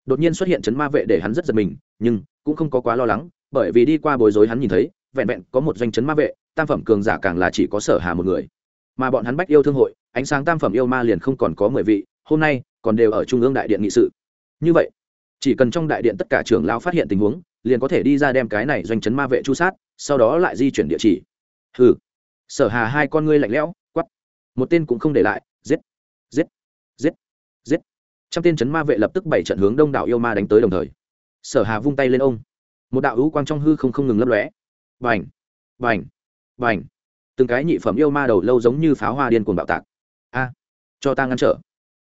đột nhiên xuất hiện chấn ma vệ để hắn rất giật mình, nhưng cũng không có quá lo lắng, bởi vì đi qua bối rối hắn nhìn thấy, vẹn vẹn có một doanh chấn ma vệ, tam phẩm cường giả càng là chỉ có sở hà một người mà bọn hắn bách yêu thương hội, ánh sáng tam phẩm yêu ma liền không còn có mười vị, hôm nay còn đều ở trung ương đại điện nghị sự. Như vậy, chỉ cần trong đại điện tất cả trưởng lao phát hiện tình huống, liền có thể đi ra đem cái này doanh chấn ma vệ chu sát, sau đó lại di chuyển địa chỉ. Hừ. Sở hà hai con ngươi lạnh lẽo quắp một tên cũng không để lại, giết giết giết giết. Trăm tên chấn ma vệ lập tức bảy trận hướng đông đảo yêu ma đánh tới đồng thời. Sở hà vung tay lên ông. Một đạo hữu quang trong hư không không ngừng lấp lóe. Vành vành vành từng cái nhị phẩm yêu ma đầu lâu giống như pháo hoa điên cuồng bạo tạc. A, cho ta ngăn trở.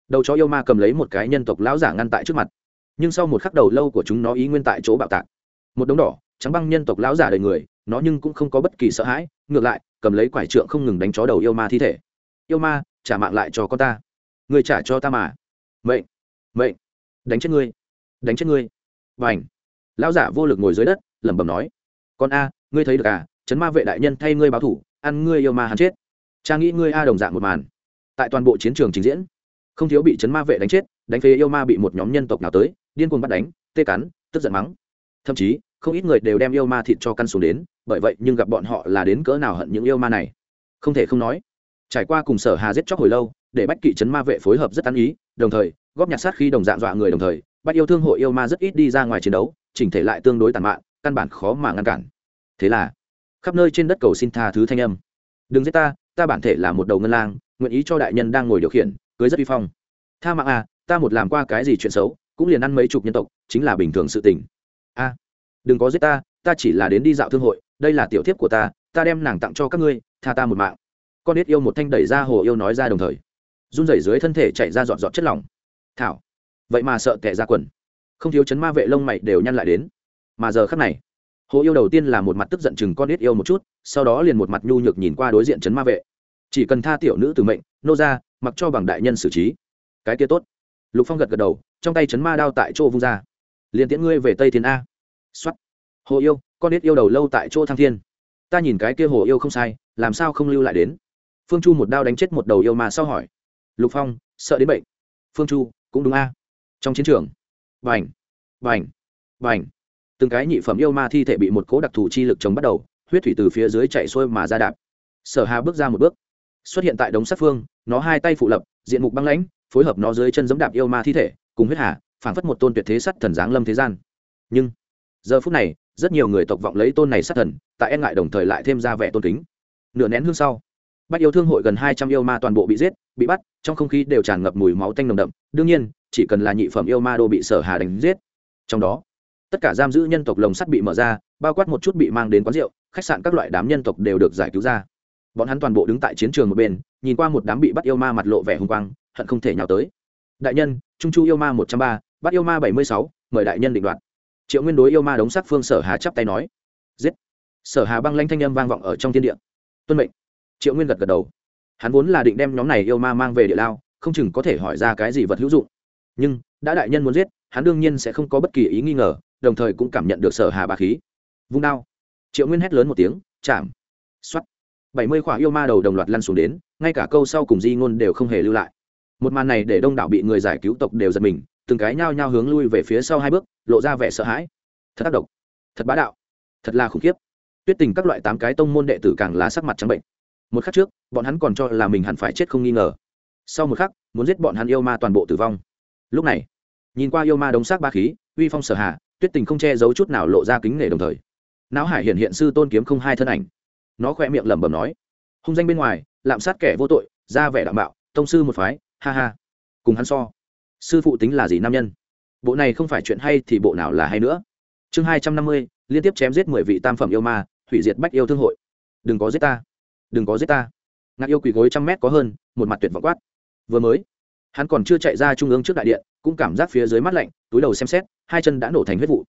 Đầu chó yêu ma cầm lấy một cái nhân tộc lão giả ngăn tại trước mặt. Nhưng sau một khắc đầu lâu của chúng nó ý nguyên tại chỗ bạo tạc. Một đống đỏ, trắng băng nhân tộc lão giả đầy người, nó nhưng cũng không có bất kỳ sợ hãi, ngược lại, cầm lấy quải trượng không ngừng đánh chó đầu yêu ma thi thể. Yêu ma, trả mạng lại cho con ta. Người trả cho ta mà. Mệnh mệnh. Đánh chết ngươi, đánh chết ngươi. Và ảnh lão giả vô lực ngồi dưới đất, lẩm bẩm nói. Con a, ngươi thấy được à chấn ma vệ đại nhân thay ngươi báo thủ ăn ngươi yêu ma hắn chết. Cha nghĩ ngươi a đồng dạng một màn. Tại toàn bộ chiến trường trình diễn, không thiếu bị chấn ma vệ đánh chết, đánh phế yêu ma bị một nhóm nhân tộc nào tới, điên cuồng bắt đánh, tê cắn, tức giận mắng. Thậm chí, không ít người đều đem yêu ma thịt cho căn xuống đến, bởi vậy nhưng gặp bọn họ là đến cỡ nào hận những yêu ma này. Không thể không nói, trải qua cùng sở hà giết chóc hồi lâu, để bách kỵ chấn ma vệ phối hợp rất ăn ý, đồng thời, góp nhặt sát khi đồng dạng dọa người đồng thời bách yêu thương hội yêu ma rất ít đi ra ngoài chiến đấu, chỉnh thể lại tương đối tàn mạn, căn bản khó mà ngăn cản. Thế là khắp nơi trên đất cầu xin tha thứ thanh âm. Đừng giết ta ta bản thể là một đầu ngân lang, nguyện ý cho đại nhân đang ngồi điều khiển, cưới rất vi phong. Tha mạng à ta một làm qua cái gì chuyện xấu, cũng liền ăn mấy chục nhân tộc, chính là bình thường sự tình. A, đừng có giết ta ta chỉ là đến đi dạo thương hội, đây là tiểu thiếp của ta ta đem nàng tặng cho các ngươi, tha ta một mạng. Con ít yêu một thanh đẩy ra hồ yêu nói ra đồng thời, run rẩy dưới thân thể chạy ra dọn dọn chất lỏng. Thảo, vậy mà sợ tệ ra quần. Không thiếu chấn ma vệ lông mày đều nhăn lại đến. Mà giờ khắc này hồ yêu đầu tiên là một mặt tức giận chừng con ít yêu một chút, sau đó liền một mặt nhu nhược nhìn qua đối diện chấn ma vệ. Chỉ cần tha tiểu nữ từ mệnh, nô ra mặc cho bằng đại nhân xử trí. Cái kia tốt. Lục phong gật gật đầu, trong tay chấn ma đao tại chỗ vung ra. Liền tiễn ngươi về tây thiên a. Xuất hồ yêu, con ít yêu đầu lâu tại chỗ thăng thiên. Ta nhìn cái kia hồ yêu không sai, làm sao không lưu lại đến? Phương chu một đao đánh chết một đầu yêu mà sau hỏi. Lục phong, sợ đến bệnh. Phương chu, cũng đúng a. Trong chiến trường. Vành vành vành từng cái nhị phẩm yêu ma thi thể bị một cố đặc thù chi lực chống bắt đầu, huyết thủy từ phía dưới chạy xuôi mà ra đạp. Sở hà bước ra một bước. Xuất hiện tại đống sát phương, nó hai tay phụ lập, diện mục băng lãnh, phối hợp nó dưới chân giống đạp yêu ma thi thể, cùng huyết hà, phảng phất một tôn tuyệt thế sắt thần giáng lâm thế gian. Nhưng, giờ phút này, rất nhiều người tộc vọng lấy tôn này sát thần, tại e ngại đồng thời lại thêm ra vẻ tôn kính. Nửa nén hương sau, bách yêu thương hội gần hai trăm yêu ma toàn bộ bị giết, bị bắt, trong không khí đều tràn ngập mùi máu tanh nồng đậm. Đương nhiên, chỉ cần là nhị phẩm yêu ma đô bị sở hà đánh giết, trong đó tất cả giam giữ nhân tộc lồng sắt bị mở ra, bao quát một chút bị mang đến quán rượu, khách sạn các loại đám nhân tộc đều được giải cứu ra. Bọn hắn toàn bộ đứng tại chiến trường một bên, nhìn qua một đám bị bắt yêu ma mặt lộ vẻ hùng quang, hận không thể nhào tới. Đại nhân, trung chu yêu ma một trăm ba, bắt yêu ma bảy mươi sáu, mời đại nhân định đoạt. Triệu nguyên đối yêu ma đống sắc phương sở hà chắp tay nói. Giết. Sở hà băng lanh thanh âm vang vọng ở trong thiên địa. Tuân mệnh. Triệu nguyên gật gật đầu. Hắn vốn là định đem nhóm này yêu ma mang về địa lao, không chừng có thể hỏi ra cái gì vật hữu dụng. Nhưng, đã đại nhân muốn giết, hắn đương nhiên sẽ không có bất kỳ ý nghi ngờ đồng thời cũng cảm nhận được sở hà bà khí. Vung đao. Triệu nguyên hét lớn một tiếng, chạm. X o á t bảy mươi khỏa yêu ma đầu đồng loạt lăn xuống đến, ngay cả câu sau cùng di ngôn đều không hề lưu lại. Một màn này để đông đảo bị người giải cứu tộc đều giật mình, từng cái nhao nhao hướng lui về phía sau hai bước, lộ ra vẻ sợ hãi. Thật tác động thật bá đạo. Thật là khủng khiếp. Tuyết tình các loại tám cái tông môn đệ tử càng lá sắc mặt trắng bệnh. Một khắc trước, bọn hắn còn cho là mình hẳn phải chết không nghi ngờ. Sau một khắc, muốn giết bọn hắn yêu ma toàn bộ tử vong. Lúc này, nhìn qua yêu ma đống xác ba khí, uy phong sở hạ tuyết tình không che giấu chút nào lộ ra kính nể đồng thời. Não hải hiện hiện sư tôn kiếm không hai thân ảnh. Nó khoe miệng lẩm bẩm nói, hung danh bên ngoài, lạm sát kẻ vô tội, ra vẻ đạo bạo tông sư một phái, ha ha. Cùng hắn so, sư phụ tính là gì nam nhân? Bộ này không phải chuyện hay thì bộ nào là hay nữa? Chương hai trăm năm mươi, liên tiếp chém giết mười vị tam phẩm yêu ma, hủy diệt bách yêu thương hội. Đừng có giết ta, đừng có giết ta. Ngạc yêu quỳ gối trăm mét có hơn, một mặt tuyệt vọng quát. Vừa mới hắn còn chưa chạy ra trung ương trước đại điện, cũng cảm giác phía dưới mắt lạnh, túi đầu xem xét, hai chân đã nổ thành huyết vụ.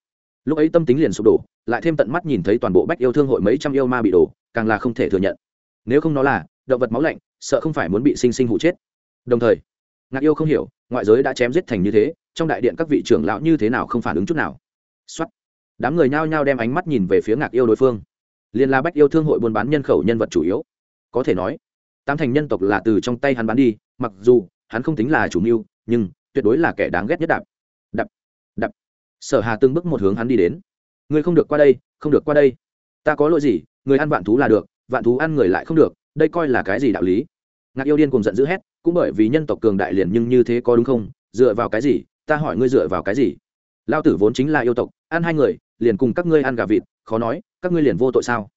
Lúc ấy tâm tính liền sụp đổ, lại thêm tận mắt nhìn thấy toàn bộ bách yêu thương hội mấy trăm yêu ma bị đổ, càng là không thể thừa nhận. Nếu không nó là động vật máu lạnh, sợ không phải muốn bị sinh sinh hụ chết. Đồng thời, ngạc yêu không hiểu, ngoại giới đã chém giết thành như thế, trong đại điện các vị trưởng lão như thế nào không phản ứng chút nào. Xuất đám người nhao nhao đem ánh mắt nhìn về phía ngạc yêu đối phương. Liền là bách yêu thương hội buôn bán nhân khẩu nhân vật chủ yếu. Có thể nói, tám thành nhân tộc là từ trong tay hắn bán đi, mặc dù hắn không tính là chủ mưu, nhưng tuyệt đối là kẻ đáng ghét nhất đạp. Đập đập sở hà từng bước một hướng hắn đi đến. Ngươi không được qua đây, không được qua đây. Ta có lỗi gì, người ăn vạn thú là được, vạn thú ăn người lại không được, đây coi là cái gì đạo lý? Ngạc yêu điên cùng giận dữ hét, cũng bởi vì nhân tộc cường đại liền nhưng như thế có đúng không? Dựa vào cái gì? Ta hỏi ngươi dựa vào cái gì? Lao tử vốn chính là yêu tộc, ăn hai người, liền cùng các ngươi ăn gà vịt, khó nói, các ngươi liền vô tội sao?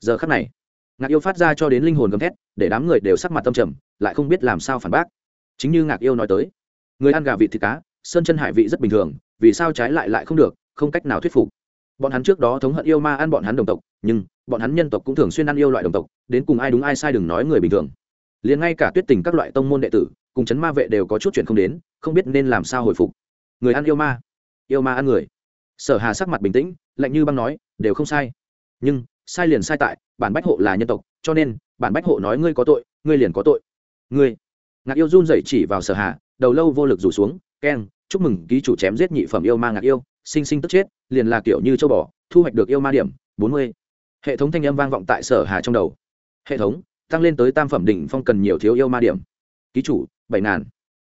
Giờ khắc này, ngạc yêu phát ra cho đến linh hồn gầm thét, để đám người đều sắc mặt tâm trầm, lại không biết làm sao phản bác chính như ngạc yêu nói tới, người ăn gà vịt thịt cá, sơn chân hải vị rất bình thường, vì sao trái lại lại không được, không cách nào thuyết phục. Bọn hắn trước đó thống hận yêu ma ăn bọn hắn đồng tộc, nhưng bọn hắn nhân tộc cũng thường xuyên ăn yêu loại đồng tộc, đến cùng ai đúng ai sai đừng nói người bình thường. Liền ngay cả tuyết tình các loại tông môn đệ tử, cùng chấn ma vệ đều có chút chuyện không đến, không biết nên làm sao hồi phục. Người ăn yêu ma yêu ma ăn người. Sở hà sắc mặt bình tĩnh, lạnh như băng nói, đều không sai. Nhưng, sai liền sai tại, bản bách hộ là nhân tộc, cho nên, bản bách hộ nói ngươi có tội, ngươi liền có tội. Ngươi ngạc yêu run dậy chỉ vào sở hà, đầu lâu vô lực rủ xuống keng chúc mừng ký chủ chém giết nhị phẩm yêu ma ngạc yêu, sinh sinh tức chết, liền là kiểu như châu bò, thu hoạch được yêu ma điểm bốn mươi. Hệ thống thanh âm vang vọng tại sở hà trong đầu. Hệ thống, tăng lên tới tam phẩm đỉnh phong cần nhiều thiếu yêu ma điểm. Ký chủ, bảy ngàn.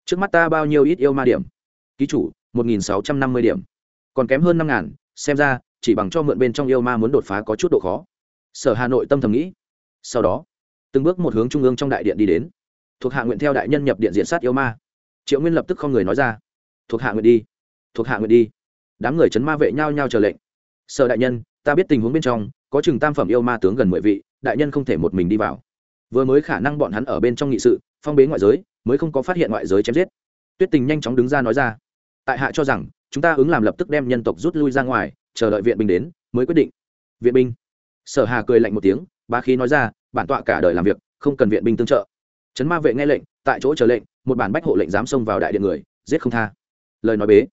Trước mắt ta bao nhiêu ít yêu ma điểm? Ký chủ, một nghìn sáu trăm năm mươi điểm. Còn kém hơn năm ngàn, xem ra, chỉ bằng cho mượn bên trong yêu ma muốn đột phá có chút độ khó. Sở hà nội tâm thầm nghĩ. Sau đó, từng bước một hướng trung ương trong đại điện đi đến thuộc hạ nguyện theo đại nhân nhập điện diện sát yêu ma. Triệu nguyên lập tức không người nói ra. Thuộc hạ nguyện đi. Thuộc hạ nguyện đi. Đám người chấn ma vệ nhau nhau chờ lệnh. Sợ đại nhân, ta biết tình huống bên trong, có chừng tam phẩm yêu ma tướng gần mười vị, đại nhân không thể một mình đi vào. Vừa mới khả năng bọn hắn ở bên trong nghị sự, phong bế ngoại giới, mới không có phát hiện ngoại giới chém giết. Tuyết tình nhanh chóng đứng ra nói ra. Tại hạ cho rằng, chúng ta ứng làm lập tức đem nhân tộc rút lui ra ngoài, chờ đợi viện binh đến, mới quyết định. Viện binh. Sở hà cười lạnh một tiếng ba khí nói ra, bản tọa cả đời làm việc, không cần viện binh tương trợ trấn ma vệ nghe lệnh, tại chỗ chờ lệnh, một bản bách hộ lệnh dám xông vào đại điện người, giết không tha. Lời nói bế.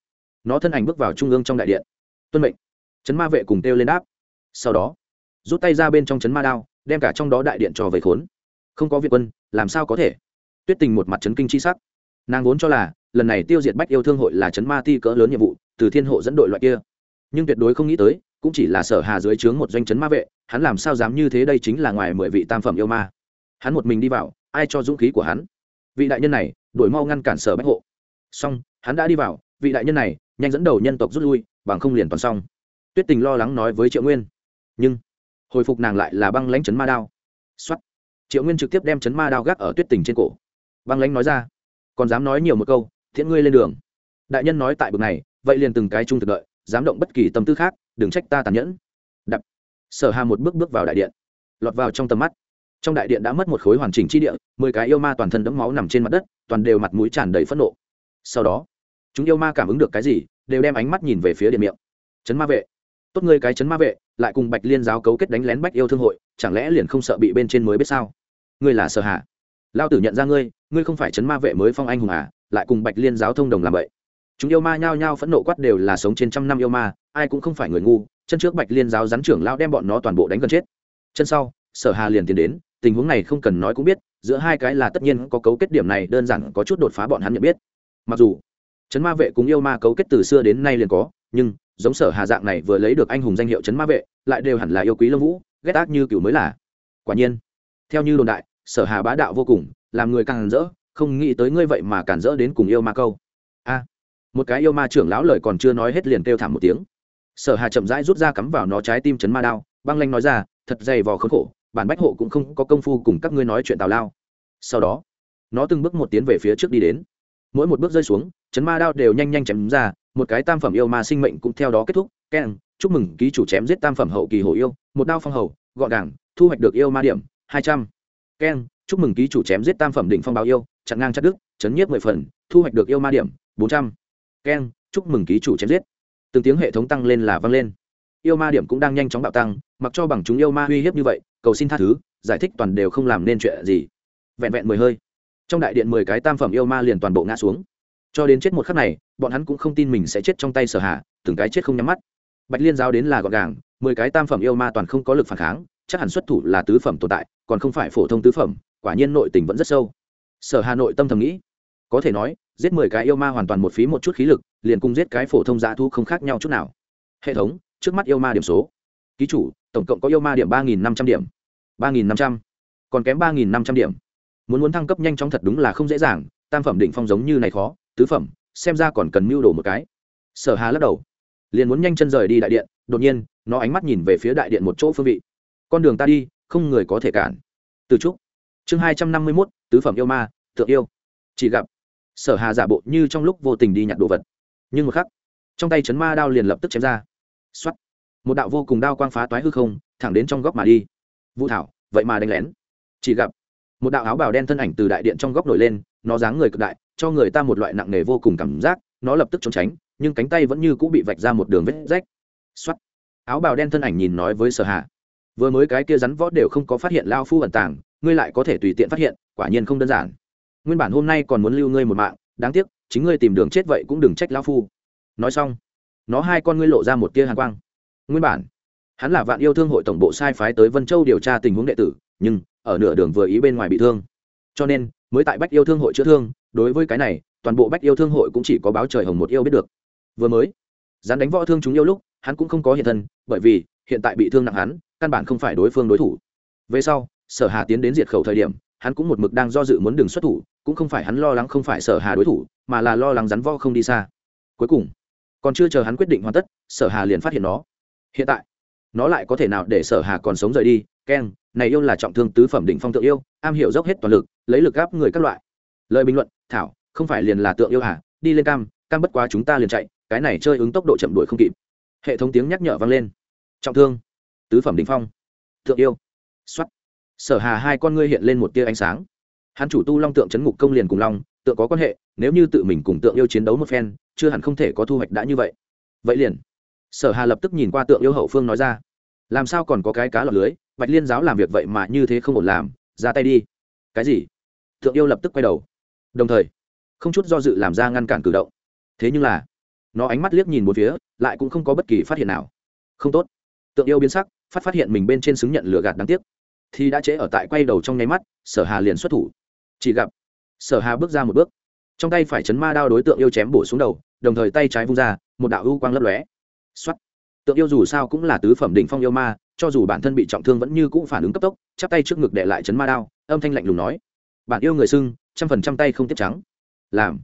Nó thân ảnh bước vào trung ương trong đại điện. Tuân mệnh. Trấn ma vệ cùng kêu lên đáp. Sau đó, rút tay ra bên trong trấn ma đao, đem cả trong đó đại điện trò về khốn. Không có việt quân, làm sao có thể? Tuyết tình một mặt trấn kinh chi sắc. Nàng vốn cho là, lần này tiêu diệt bách yêu thương hội là trấn ma ti cỡ lớn nhiệm vụ, từ thiên hộ dẫn đội loại kia. Nhưng tuyệt đối không nghĩ tới, cũng chỉ là sở hà dưới trướng một doanh trấn ma vệ, hắn làm sao dám như thế đây chính là ngoài mười vị tam phẩm yêu ma. Hắn một mình đi vào ai cho dũng khí của hắn? Vị đại nhân này đổi mau ngăn cản sở bách hộ. Xong, hắn đã đi vào, vị đại nhân này, nhanh dẫn đầu nhân tộc rút lui, bằng không liền toàn xong. Tuyết tình lo lắng nói với triệu nguyên. Nhưng, hồi phục nàng lại là băng lãnh chấn ma đao. Xuất triệu nguyên trực tiếp đem chấn ma đao gác ở tuyết tình trên cổ. Băng lãnh nói ra. Còn dám nói nhiều một câu, thiện ngươi lên đường. Đại nhân nói tại bực này, vậy liền từng cái chung thực đợi, dám động bất kỳ tâm tư khác, đừng trách ta tàn nhẫn. Đập. Sở hà một bước bước vào đại điện, lọt vào trong tầm mắt trong đại điện đã mất một khối hoàn chỉnh chi địa, mười cái yêu ma toàn thân đẫm máu nằm trên mặt đất, toàn đều mặt mũi tràn đầy phẫn nộ. Sau đó, chúng yêu ma cảm ứng được cái gì, đều đem ánh mắt nhìn về phía điện miệng. Chấn ma vệ. Tốt ngươi cái chấn ma vệ, lại cùng bạch liên giáo cấu kết đánh lén bách yêu thương hội, chẳng lẽ liền không sợ bị bên trên mới biết sao? Ngươi là sợ hạ lao tử nhận ra ngươi ngươi không phải chấn ma vệ mới phong anh hùng à lại cùng bạch liên giáo thông đồng làm vậy. Chúng yêu ma nhao nhao phẫn nộ quát đều là sống trên trăm năm yêu ma, ai cũng không phải người ngu, chân trước bạch liên giáo rắn trưởng lao đem bọn nó toàn bộ đánh gần chết. Chân sau sở hà liền tiến đến, tình huống này không cần nói cũng biết, giữa hai cái là tất nhiên có cấu kết điểm này, đơn giản có chút đột phá bọn hắn nhận biết. Mặc dù chấn ma vệ cùng yêu ma cấu kết từ xưa đến nay liền có, nhưng, giống sở hà dạng này vừa lấy được anh hùng danh hiệu chấn ma vệ, lại đều hẳn là yêu quý lông vũ, ghét ác như cựu mới là. Quả nhiên, theo như đồn đại, sở hà bá đạo vô cùng, làm người càng rỡ, không nghĩ tới ngươi vậy mà cản rỡ đến cùng yêu ma câu. A, một cái yêu ma trưởng lão lời còn chưa nói hết liền kêu thảm một tiếng. Sở hà chậm rãi rút ra cắm vào nó trái tim chấn ma đao, băng lanh nói ra, thật dày vò khốn khổ bản bách hộ cũng không có công phu cùng các ngươi nói chuyện tào lao. Sau đó, nó từng bước một tiến về phía trước đi đến. Mỗi một bước rơi xuống, chấn ma đao đều nhanh nhanh chém ra, một cái tam phẩm yêu ma sinh mệnh cũng theo đó kết thúc. Keng chúc mừng, ký chủ chém giết tam phẩm hậu kỳ hổ yêu, một đao phong hầu, gọn gàng, thu hoạch được yêu ma điểm, hai trăm. Keng chúc mừng, ký chủ chém giết tam phẩm đỉnh phong báo yêu, chặn ngang chặt đức chấn nhiếp mười phần, thu hoạch được yêu ma điểm, bốn trăm. Keng chúc mừng, ký chủ chém giết. Từng tiếng hệ thống tăng lên là vang lên. Yêu ma điểm cũng đang nhanh chóng bạo tăng, mặc cho bằng chúng yêu ma uy hiếp như vậy cầu xin tha thứ, giải thích toàn đều không làm nên chuyện gì. Vẹn vẹn mười hơi. Trong đại điện mười cái tam phẩm yêu ma liền toàn bộ ngã xuống. Cho đến chết một khắc này, bọn hắn cũng không tin mình sẽ chết trong tay sở hạ từng cái chết không nhắm mắt. Bạch liên giáo đến là gọn gàng, mười cái tam phẩm yêu ma toàn không có lực phản kháng, chắc hẳn xuất thủ là tứ phẩm tồn tại, còn không phải phổ thông tứ phẩm, quả nhiên nội tình vẫn rất sâu. Sở hà nội tâm thầm nghĩ, có thể nói, giết mười cái yêu ma hoàn toàn một phí một chút khí lực, liền cùng giết cái phổ thông dã thu không khác nhau chút nào. Hệ thống, trước mắt yêu ma điểm số ký chủ, tổng cộng có yêu ma điểm ba nghìn năm trăm điểm. ba nghìn năm trăm. Còn kém ba nghìn năm trăm điểm. Muốn muốn thăng cấp nhanh chóng thật đúng là không dễ dàng, tam phẩm định phong giống như này khó, tứ phẩm, xem ra còn cần mưu đồ một cái. Sở hà lắc đầu, liền muốn nhanh chân rời đi đại điện, đột nhiên, nó ánh mắt nhìn về phía đại điện một chỗ phương vị. Con đường ta đi, không người có thể cản. Từ trúc, chương hai trăm năm mươi mốt, tứ phẩm yêu ma, tượng yêu. Chỉ gặp, sở hà giả bộ như trong lúc vô tình đi nhặt đồ vật. Nhưng một khắc, trong tay chấn ma đao liền lập tức chém ra. X một đạo vô cùng đao quang phá toái hư không, thẳng đến trong góc mà đi. Vũ thảo, vậy mà đánh lén. Chỉ gặp, một đạo áo bào đen thân ảnh từ đại điện trong góc nổi lên, nó dáng người cực đại, cho người ta một loại nặng nề vô cùng cảm giác, nó lập tức trốn tránh, nhưng cánh tay vẫn như cũng bị vạch ra một đường vết rách. X áo bào đen thân ảnh nhìn nói với sở hạ vừa mới cái kia rắn võ đều không có phát hiện lao phu ẩn tàng, ngươi lại có thể tùy tiện phát hiện, quả nhiên không đơn giản. Nguyên bản hôm nay còn muốn lưu ngươi một mạng, đáng tiếc, chính ngươi tìm đường chết vậy cũng đừng trách lao phu. Nói xong, nó hai con ngươi lộ ra một tia hàn quang nguyên bản. Hắn là vạn yêu thương hội tổng bộ sai phái tới vân châu điều tra tình huống đệ tử, nhưng ở nửa đường vừa ý bên ngoài bị thương. Cho nên, mới tại bách yêu thương hội chữa thương, đối với cái này, toàn bộ bách yêu thương hội cũng chỉ có báo trời hồng một yêu biết được. Vừa mới, dán đánh võ thương chúng yêu lúc, hắn cũng không có hiện thân, bởi vì hiện tại bị thương nặng hắn, căn bản không phải đối phương đối thủ. Về sau, sở hà tiến đến diệt khẩu thời điểm, hắn cũng một mực đang do dự muốn đường xuất thủ, cũng không phải hắn lo lắng không phải sở hà đối thủ, mà là lo lắng rắn võ không đi xa. Cuối cùng, còn chưa chờ hắn quyết định hoàn tất, sở hà liền phát hiện nó hiện tại, nó lại có thể nào để sở hà còn sống rời đi? Keng này yêu là trọng thương tứ phẩm đỉnh phong tượng yêu, am hiểu dốc hết toàn lực, lấy lực gáp người các loại. Lời bình luận, thảo, không phải liền là tượng yêu hả? Đi lên cam cam bất quá chúng ta liền chạy, cái này chơi ứng tốc độ chậm đuổi không kịp. Hệ thống tiếng nhắc nhở vang lên. Trọng thương, tứ phẩm đỉnh phong, tượng yêu. Xuất sở hà hai con ngươi hiện lên một tia ánh sáng. Hắn chủ tu long tượng chấn ngục công liền cùng long tượng có quan hệ, nếu như tự mình cùng tượng yêu chiến đấu một phen, chưa hẳn không thể có thu hoạch đã như vậy. Vậy liền sở hà lập tức nhìn qua tượng yêu hậu phương nói ra, làm sao còn có cái cá lọt lưới? Bạch liên giáo làm việc vậy mà như thế không ổn làm, ra tay đi. Cái gì? Tượng yêu lập tức quay đầu. Đồng thời, không chút do dự làm ra ngăn cản cử động. Thế nhưng là, nó ánh mắt liếc nhìn một phía, lại cũng không có bất kỳ phát hiện nào. Không tốt. Tượng yêu biến sắc, phát phát hiện mình bên trên xứng nhận lửa gạt đáng tiếc. Thì đã chế ở tại quay đầu trong nháy mắt, sở hà liền xuất thủ. Chỉ gặp, sở hà bước ra một bước. Trong tay phải chấn ma đao đối tượng yêu chém bổ xuống đầu, đồng thời tay trái vung ra, một đạo ưu quang lấp lóe xuất tượng yêu dù sao cũng là tứ phẩm đỉnh phong yêu ma, cho dù bản thân bị trọng thương vẫn như cũng phản ứng cấp tốc, chắp tay trước ngực để lại chấn ma đao, âm thanh lạnh lùng nói. Bản yêu người xưng, trăm phần trăm tay không tiếp trắng. Làm.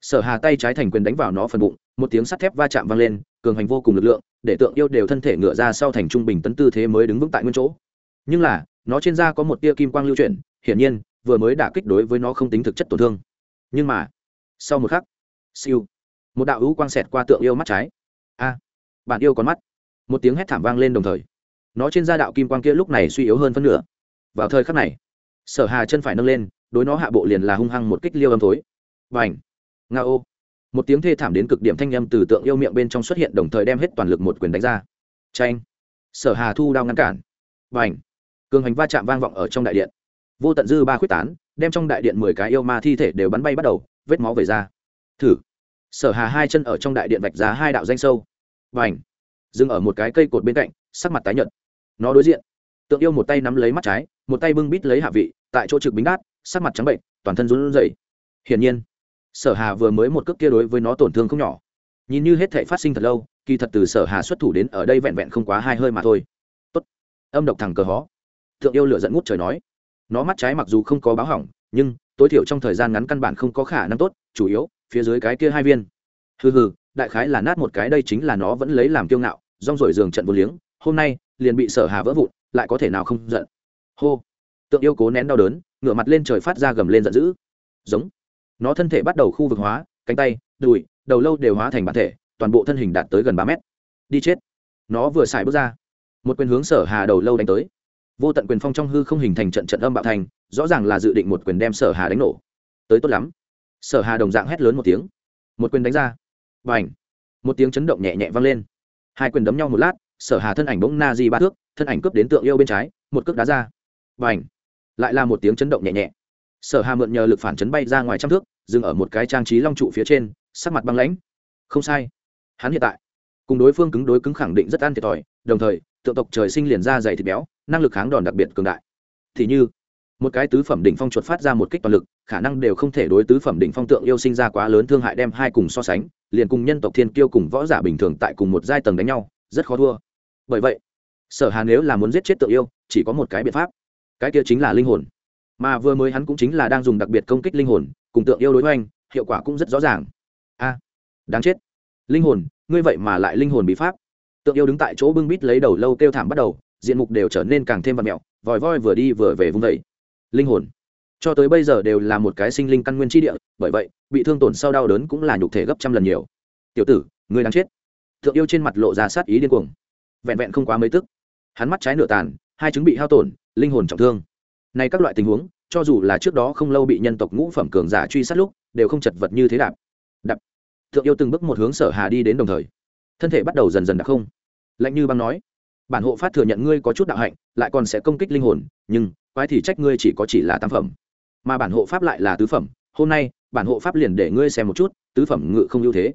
Sở hà tay trái thành quyền đánh vào nó phần bụng, một tiếng sắt thép va chạm vang lên, cường hành vô cùng lực lượng, để tượng yêu đều thân thể ngựa ra sau thành trung bình tấn tư thế mới đứng vững tại nguyên chỗ. Nhưng là, nó trên da có một tia kim quang lưu chuyển, hiển nhiên, vừa mới đả kích đối với nó không tính thực chất tổn thương. Nhưng mà, sau một khắc, siêu, một đạo hữu quang xẹt qua tượng yêu mắt trái. A bạn yêu con mắt. Một tiếng hét thảm vang lên đồng thời. Nó trên da đạo kim quang kia lúc này suy yếu hơn phân nửa. Vào thời khắc này, sở hà chân phải nâng lên, đối nó hạ bộ liền là hung hăng một kích liêu âm thối. Và ảnh nga ô một tiếng thê thảm đến cực điểm thanh â m từ tượng yêu miệng bên trong xuất hiện đồng thời đem hết toàn lực một quyền đánh ra. Tranh sở hà thu đao ngăn cản. Và ảnh cường hành va chạm vang vọng ở trong đại điện. Vô tận dư ba khuyết tán, đem trong đại điện mười cái yêu ma thi thể đều bắn bay bắt đầu, vết máu về ra. Thử! Sở hà hai chân ở trong đại điện vạch ra hai đạo danh sâu và ảnh. Dừng ở một cái cây cột bên cạnh, sắc mặt tái nhợt. Nó đối diện. Tượng yêu một tay nắm lấy mắt trái, một tay bưng bít lấy hạ vị, tại chỗ trực bính đát, sắc mặt trắng bệnh, toàn thân run rẩy. Hiển nhiên, sở hà vừa mới một cước kia đối với nó tổn thương không nhỏ. Nhìn như hết thể phát sinh thật lâu, kỳ thật từ sở hà xuất thủ đến ở đây vẹn vẹn không quá hai hơi mà thôi. Tốt. Âm độc thằng cờ hó. Thượng yêu lửa dẫn ngút trời nói. Nó mắt trái mặc dù không có báo hỏng, nhưng, tối thiểu trong thời gian ngắn căn bản không có khả năng tốt, chủ yếu, phía dưới cái kia hai viên. Hừ hừ đại khái là nát một cái đây chính là nó vẫn lấy làm kiêu ngạo, rong rổi giường trận vô liếng, hôm nay, liền bị sở hà vỡ vụn, lại có thể nào không giận. Hô. Tượng yêu cố nén đau đớn, ngửa mặt lên trời phát ra gầm lên giận dữ. Giống. Nó thân thể bắt đầu khu vực hóa, cánh tay, đùi, đầu lâu đều hóa thành bản thể, toàn bộ thân hình đạt tới gần ba mét. Đi chết. Nó vừa xài bước ra. Một quyền hướng sở hà đầu lâu đánh tới. Vô tận quyền phong trong hư không hình thành trận trận âm bạo thành, rõ ràng là dự định một quyền đem sở hà đánh nổ. Tới tốt lắm. Sở hà đồng dạng hét lớn một tiếng. Một quyền đánh ra và ảnh. Một tiếng chấn động nhẹ nhẹ vang lên. Hai quyền đấm nhau một lát, sở hà thân ảnh bỗng na di ba thước, thân ảnh cướp đến tượng yêu bên trái, một cước đá ra. Và ảnh. Lại là một tiếng chấn động nhẹ nhẹ. Sở hà mượn nhờ lực phản chấn bay ra ngoài trăm thước, dừng ở một cái trang trí long trụ phía trên, sắc mặt băng lãnh. Không sai. Hắn hiện tại, cùng đối phương cứng đối cứng khẳng định rất ăn thiệt thòi, đồng thời, tượng tộc trời sinh liền ra dày thịt béo, năng lực kháng đòn đặc biệt cường đại. Thì như, một cái tứ phẩm đỉnh phong chuột phát ra một kích toàn lực khả năng đều không thể đối tứ phẩm đỉnh phong tượng yêu sinh ra quá lớn thương hại đem hai cùng so sánh liền cùng nhân tộc thiên kiêu cùng võ giả bình thường tại cùng một giai tầng đánh nhau rất khó thua. Bởi vậy sở hà nếu là muốn giết chết tượng yêu chỉ có một cái biện pháp cái kia chính là linh hồn. Mà vừa mới hắn cũng chính là đang dùng đặc biệt công kích linh hồn cùng tượng yêu đối hoành, hiệu quả cũng rất rõ ràng. A đáng chết. Linh hồn ngươi vậy mà lại linh hồn bị pháp. Tượng yêu đứng tại chỗ bưng bít lấy đầu lâu kêu thảm bắt đầu diện mục đều trở nên càng thêm vật mẹo vòi voi vừa đi vừa về vung vẩy linh hồn cho tới bây giờ đều là một cái sinh linh căn nguyên tri địa, bởi vậy, bị thương tổn sau đau đớn cũng là nhục thể gấp trăm lần nhiều. Tiểu tử ngươi đang chết. Thượng yêu trên mặt lộ ra sát ý điên cuồng. Vẹn vẹn không quá mấy tức. Hắn mắt trái nửa tàn, hai chứng bị hao tổn, linh hồn trọng thương. Nay các loại tình huống, cho dù là trước đó không lâu bị nhân tộc ngũ phẩm cường giả truy sát lúc, đều không chật vật như thế đạp. Đạp. Thượng yêu từng bước một hướng sở hà đi đến đồng thời. Thân thể bắt đầu dần dần đặc không. Lạnh như băng nói. Bản hộ phát thừa nhận ngươi có chút đạo hạnh, lại còn sẽ công kích linh hồn, nhưng, quái thì trách ngươi chỉ có chỉ là tam phẩm mà bản hộ pháp lại là tứ phẩm, hôm nay, bản hộ pháp liền để ngươi xem một chút, tứ phẩm ngự không ưu thế.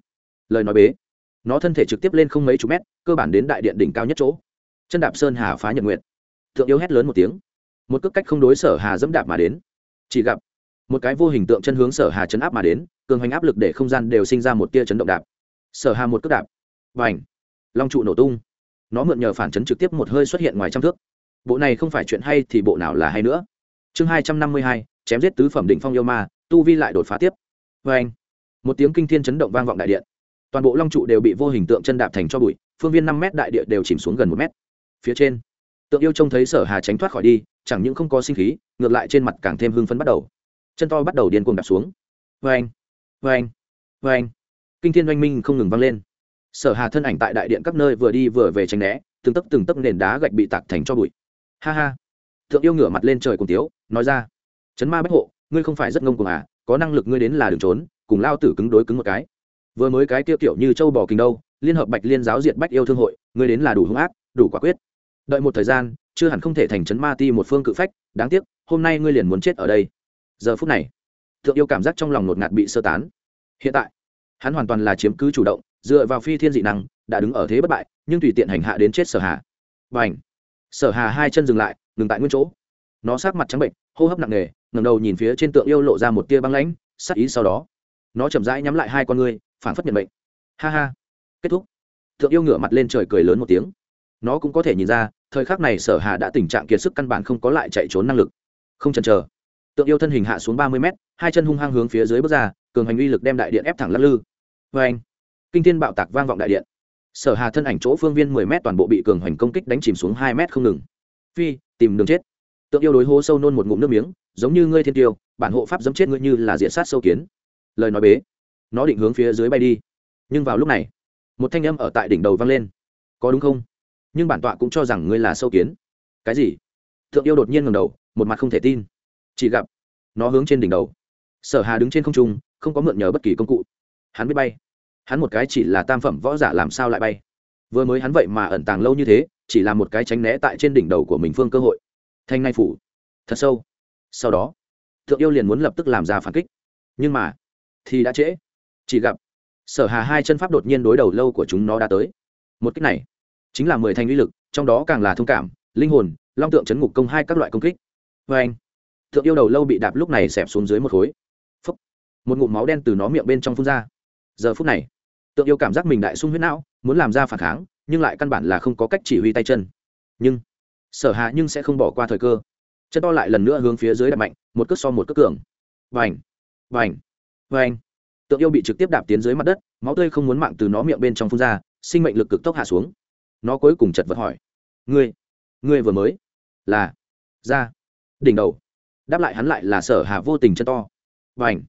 Lời nói bế, nó thân thể trực tiếp lên không mấy chục mét, cơ bản đến đại điện đỉnh cao nhất chỗ. Chân đạp sơn hà phá nhật nguyện thượng yêu hét lớn một tiếng. Một cước cách không đối sở hà dẫm đạp mà đến. Chỉ gặp, một cái vô hình tượng chân hướng sở hà chấn áp mà đến, cường hành áp lực để không gian đều sinh ra một tia chấn động đạp. Sở hà một cước đạp. Và ảnh long trụ nổ tung. Nó mượn nhờ phản chấn trực tiếp một hơi xuất hiện ngoài trăm thước. Bộ này không phải chuyện hay thì bộ nào là hay nữa. Chương hai trăm năm mươi hai chém giết tứ phẩm đỉnh phong yêu ma, tu vi lại đột phá tiếp. Vê anh, một tiếng kinh thiên chấn động vang vọng đại điện. Toàn bộ long trụ đều bị vô hình tượng chân đạp thành cho bụi, phương viên năm mét đại địa đều chìm xuống gần một mét. Phía trên, tượng yêu trông thấy sở hà tránh thoát khỏi đi, chẳng những không có sinh khí, ngược lại trên mặt càng thêm hưng phấn bắt đầu. Chân to bắt đầu điên cuồng đạp xuống. Vê anh vê anh vê anh. Kinh thiên oanh minh không ngừng vang lên. Sở hà thân ảnh tại đại điện các nơi vừa đi vừa về tránh né, từng tấc từng tấc nền đá gạch bị tạc thành cho bụi. Ha ha. Thượng yêu ngửa mặt lên trời cùng tiếu, nói ra chấn ma bách hộ, ngươi không phải rất ngông cuồng à có năng lực ngươi đến là đường trốn, cùng lao tử cứng đối cứng một cái. Vừa mới cái tiêu kiểu như châu bò kinh đâu, liên hợp bạch liên giáo diệt bách yêu thương hội, ngươi đến là đủ hung ác, đủ quả quyết. Đợi một thời gian, chưa hẳn không thể thành chấn ma ti một phương cự phách, đáng tiếc, hôm nay ngươi liền muốn chết ở đây. Giờ phút này, thượng yêu cảm giác trong lòng ngột ngạt bị sơ tán. Hiện tại, hắn hoàn toàn là chiếm cứ chủ động, dựa vào phi thiên dị năng, đã đứng ở thế bất bại, nhưng tùy tiện hành hạ đến chết sở hà. Và ảnh sở hà hai chân dừng lại, ngừng tại nguyên chỗ. Nó sát mặt trắng bệnh, hô hấp nặng nề ngẩng đầu nhìn phía trên tượng yêu lộ ra một tia băng lãnh, sắc ý sau đó. Nó chậm rãi nhắm lại hai con ngươi, phản phất nhận bệnh ha ha. Kết thúc. Tượng yêu ngửa mặt lên trời cười lớn một tiếng. Nó cũng có thể nhìn ra, thời khắc này sở hà đã tình trạng kiệt sức căn bản không có lại chạy trốn năng lực. Không chần chờ. Tượng yêu thân hình hạ xuống ba mươi mét, hai chân hung hăng hướng phía dưới bước ra, cường hành uy lực đem đại điện ép thẳng lắc lư. Vê anh kinh thiên bạo tạc vang vọng đại điện. Sở hà thân ảnh chỗ phương viên mười m toàn bộ bị cường hành công kích đánh chìm xuống hai m không ngừng. Phi, tìm đường chết. Tượng yêu đối hố sâu nôn một ngụm nước miếng giống như ngươi thiên tiêu, bản hộ pháp giấm chết ngươi như là diện sát sâu kiến. Lời nói bế. Nó định hướng phía dưới bay đi. Nhưng vào lúc này, một thanh âm ở tại đỉnh đầu vang lên. Có đúng không? Nhưng bản tọa cũng cho rằng ngươi là sâu kiến. Cái gì? Thượng yêu đột nhiên ngầm đầu, một mặt không thể tin. Chỉ gặp, nó hướng trên đỉnh đầu. Sở hà đứng trên không trung, không có mượn nhờ bất kỳ công cụ. Hắn biết bay. Hắn một cái chỉ là tam phẩm võ giả làm sao lại bay? Vừa mới hắn vậy mà ẩn tàng lâu như thế, chỉ là một cái tránh né tại trên đỉnh đầu của mình phương cơ hội. Thanh ngay phủ. Thật sâu sau đó, thượng yêu liền muốn lập tức làm ra phản kích. Nhưng mà, thì đã trễ. Chỉ gặp, sở hà hai chân pháp đột nhiên đối đầu lâu của chúng nó đã tới. Một cách này, chính là mười thành uy lực, trong đó càng là thông cảm, linh hồn, long tượng chấn ngục công hai các loại công kích. Vê anh, thượng yêu đầu lâu bị đạp lúc này xẹp xuống dưới một khối. Phúc. một ngụm máu đen từ nó miệng bên trong phun ra. Giờ phút này tượng yêu cảm giác mình đại sung huyết não, muốn làm ra phản kháng, nhưng lại căn bản là không có cách chỉ huy tay chân. Nhưng, sở hạ nhưng sẽ không bỏ qua thời cơ chân to lại lần nữa hướng phía dưới đạp mạnh, một cước so một cước cường. Vành vành vành. Tượng yêu bị trực tiếp đạp tiến dưới mặt đất, máu tươi không muốn mạng từ nó miệng bên trong phun ra, sinh mệnh lực cực tốc hạ xuống. Nó cuối cùng chật vật hỏi, ngươi ngươi vừa mới là ra đỉnh đầu? Đáp lại hắn lại là sở hà vô tình chân to. Vành.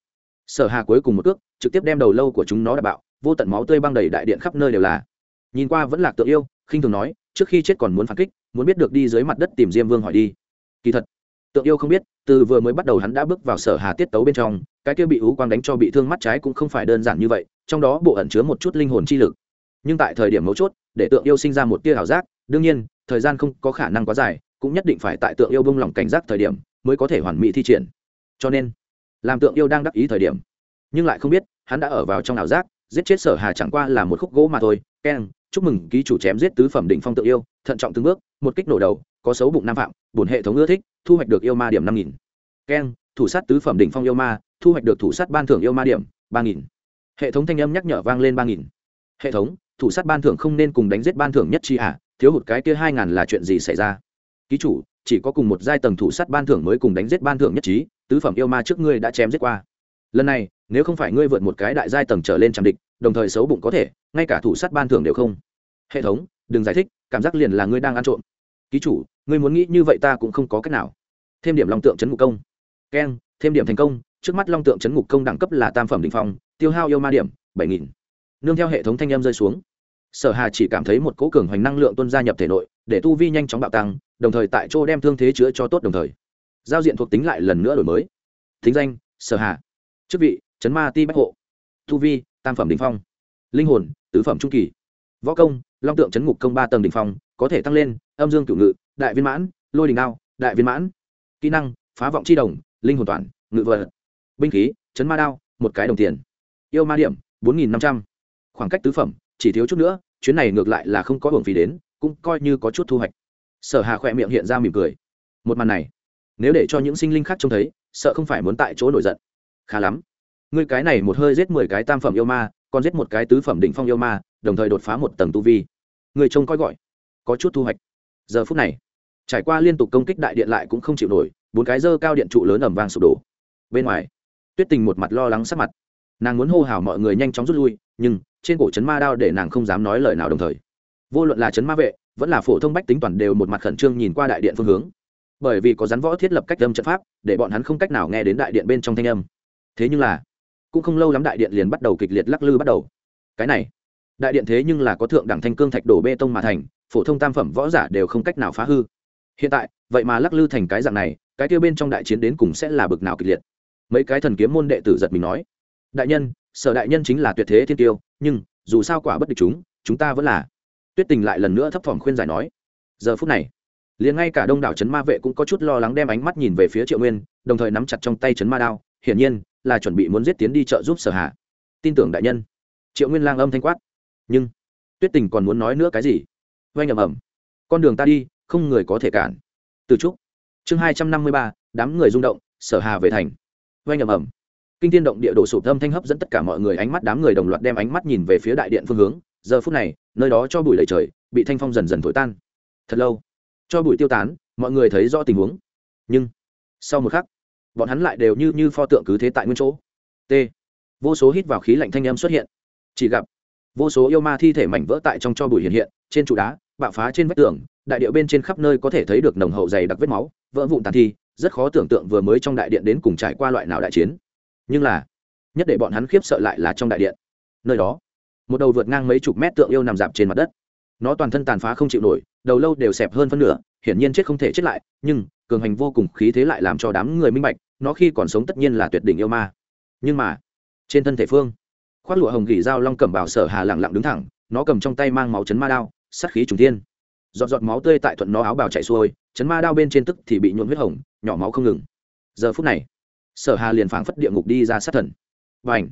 Sở hà cuối cùng một cước, trực tiếp đem đầu lâu của chúng nó đạp bạo, vô tận máu tươi băng đầy đại điện khắp nơi đều là. Nhìn qua vẫn là tượng yêu, khinh thường nói, trước khi chết còn muốn phản kích, muốn biết được đi dưới mặt đất tìm diêm vương hỏi đi kỳ thật, tượng yêu không biết, từ vừa mới bắt đầu hắn đã bước vào sở hà tiết tấu bên trong, cái kia bị ú quang đánh cho bị thương mắt trái cũng không phải đơn giản như vậy, trong đó bộ ẩn chứa một chút linh hồn chi lực. Nhưng tại thời điểm mấu chốt, để tượng yêu sinh ra một tia ảo giác, đương nhiên, thời gian không có khả năng quá dài, cũng nhất định phải tại tượng yêu bông lỏng cảnh giác thời điểm, mới có thể hoàn mỹ thi triển. Cho nên, làm tượng yêu đang đắc ý thời điểm, nhưng lại không biết, hắn đã ở vào trong ảo giác, giết chết sở hà chẳng qua là một khúc gỗ mà thôi. Keng chúc mừng ký chủ chém giết tứ phẩm định phong tượng yêu, thận trọng từng bước, một kích nổ đầu có xấu bụng nam phạm, bổn hệ thống ưa thích, thu hoạch được yêu ma điểm năm nghìn. Keng, thủ sát tứ phẩm đỉnh phong yêu ma, thu hoạch được thủ sát ban thưởng yêu ma điểm ba nghìn. Hệ thống thanh âm nhắc nhở vang lên ba nghìn. Hệ thống, thủ sát ban thưởng không nên cùng đánh giết ban thưởng nhất chi à thiếu hụt cái kia hai ngàn là chuyện gì xảy ra? Ký chủ, chỉ có cùng một giai tầng thủ sát ban thưởng mới cùng đánh giết ban thưởng nhất trí, tứ phẩm yêu ma trước ngươi đã chém giết qua. Lần này, nếu không phải ngươi vượt một cái đại giai tầng trở lên trạm địch, đồng thời xấu bụng có thể, ngay cả thủ sát ban thưởng đều không. Hệ thống, đừng giải thích, cảm giác liền là ngươi đang ăn trộm ký chủ, ngươi muốn nghĩ như vậy ta cũng không có cách nào. Thêm điểm long tượng chấn ngục công. Keng, thêm điểm thành công, trước mắt long tượng chấn ngục công đẳng cấp là tam phẩm đ ỉ n h phong, tiêu hao yêu ma điểm, bảy nghìn. Nương theo hệ thống thanh em rơi xuống. Sở hà chỉ cảm thấy một cỗ cường hoành năng lượng tuân gia nhập thể nội, để tu vi nhanh chóng bạo tăng, đồng thời tại chỗ đem thương thế chữa cho tốt đồng thời. Giao diện thuộc tính lại lần nữa đổi mới. Thính danh, sở hà. Chức vị, chấn ma ti bách hộ. Tu vi, tam phẩm đình phong. Linh hồn, tứ phẩm trung kỳ. Võ công, long tượng chấn ngục công ba tầng đình phong, có thể tăng lên âm dương cửu ngự, đại viên mãn, lôi đình đao, đại viên mãn. Kỹ năng, phá vọng c h i đồng, linh hồn toàn, ngự vật. Binh khí, chấn ma đao, một cái đồng tiền. Yêu ma điểm, bốn nghìn năm trăm. Khoảng cách tứ phẩm, chỉ thiếu chút nữa, chuyến này ngược lại là không có hưởng phí đến, cũng coi như có chút thu hoạch. Sở hà khỏe miệng hiện ra mỉm cười. Một màn này, nếu để cho những sinh linh khác trông thấy, sợ không phải muốn tại chỗ nổi giận. Khá lắm. Ngươi cái này một hơi giết mười cái tam phẩm yêu ma, còn giết một cái tứ phẩm đỉnh phong yêu ma, đồng thời đột phá một tầng tu vi. Người trông coi gọi, có chút thu hoạch giờ phút này, trải qua liên tục công kích đại điện lại cũng không chịu nổi, bốn cái dơ cao điện trụ lớn ẩm vang sụp đổ. Bên ngoài, tuyết tình một mặt lo lắng sắc mặt. Nàng muốn hô hào mọi người nhanh chóng rút lui, nhưng trên cổ trấn ma đao để nàng không dám nói lời nào đồng thời. Vô luận là trấn ma vệ, vẫn là phổ thông bách tính toàn đều một mặt khẩn trương nhìn qua đại điện phương hướng. Bởi vì có rắn võ thiết lập cách âm trận pháp, để bọn hắn không cách nào nghe đến đại điện bên trong thanh âm. Thế nhưng là, cũng không lâu lắm đại điện liền bắt đầu kịch liệt lắc lư bắt đầu. Cái này, đại điện thế nhưng là có thượng đẳng thanh cương thạch đổ bê tông mà thành phổ thông tam phẩm võ giả đều không cách nào phá hư. Hiện tại, vậy mà lắc lư thành cái dạng này, cái kia bên trong đại chiến đến cùng sẽ là bực nào kịch liệt? Mấy cái thần kiếm môn đệ tử giật mình nói, đại nhân, sở đại nhân chính là tuyệt thế thiên tiêu, nhưng dù sao quả bất địch chúng chúng ta vẫn là. Tuyết tình lại lần nữa thấp thỏm khuyên giải nói, giờ phút này, liền ngay cả đông đảo trấn ma vệ cũng có chút lo lắng đem ánh mắt nhìn về phía triệu nguyên, đồng thời nắm chặt trong tay trấn ma đao, hiển nhiên là chuẩn bị muốn giết tiến đi trợ giúp sở hạ. Tin tưởng đại nhân. Triệu nguyên lang âm thanh quát, nhưng tuyết tình còn muốn nói nữa cái gì? Oanh ầm ầm. Con đường ta đi, không người có thể cản. Từ trúc. Chương hai trăm năm mươi ba, đám người rung động, sở hà về thành. Oanh ầm ầm. Kinh tiên động địa đổ sụp, âm thanh hấp dẫn tất cả mọi người, ánh mắt đám người đồng loạt đem ánh mắt nhìn về phía đại điện phương hướng. Giờ phút này, nơi đó cho bụi lầy trời, bị thanh phong dần dần thổi tan. Thật lâu, cho bụi tiêu tán, mọi người thấy rõ tình huống. Nhưng, sau một khắc, bọn hắn lại đều như như pho tượng cứ thế tại nguyên chỗ. T. Vô số hít vào khí lạnh thanh âm xuất hiện. Chỉ gặp, vô số yêu ma thi thể mảnh vỡ tại trong cho bụi hiện hiện, trên trụ đá bạo phá trên vách tường, đại điệu bên trên khắp nơi có thể thấy được nồng hậu dày đặc vết máu, vỡ vụn tàn thi, rất khó tưởng tượng vừa mới trong đại điện đến cùng trải qua loại nào đại chiến. Nhưng là, nhất để bọn hắn khiếp sợ lại là trong đại điện. Nơi đó, một đầu vượt ngang mấy chục mét tượng yêu nằm dạp trên mặt đất. Nó toàn thân tàn phá không chịu nổi, đầu lâu đều xẹp hơn phân nửa, hiển nhiên chết không thể chết lại, nhưng cường hành vô cùng khí thế lại làm cho đám người minh bạch, nó khi còn sống tất nhiên là tuyệt đỉnh yêu ma. Nhưng mà, trên thân thể phương, khoác lụa hồng gỉ dao long cầm bảo sở hà lẳng lặng đứng thẳng, nó cầm trong tay mang máu chấn ma đao sát khí trùng thiên. Giọt giọt máu tươi tại thuận nó áo bào chạy xuôi, chấn ma đao bên trên tức thì bị nhuộn huyết hồng, nhỏ máu không ngừng. Giờ phút này, sở hà liền phảng phất địa ngục đi ra sát thần. Và ảnh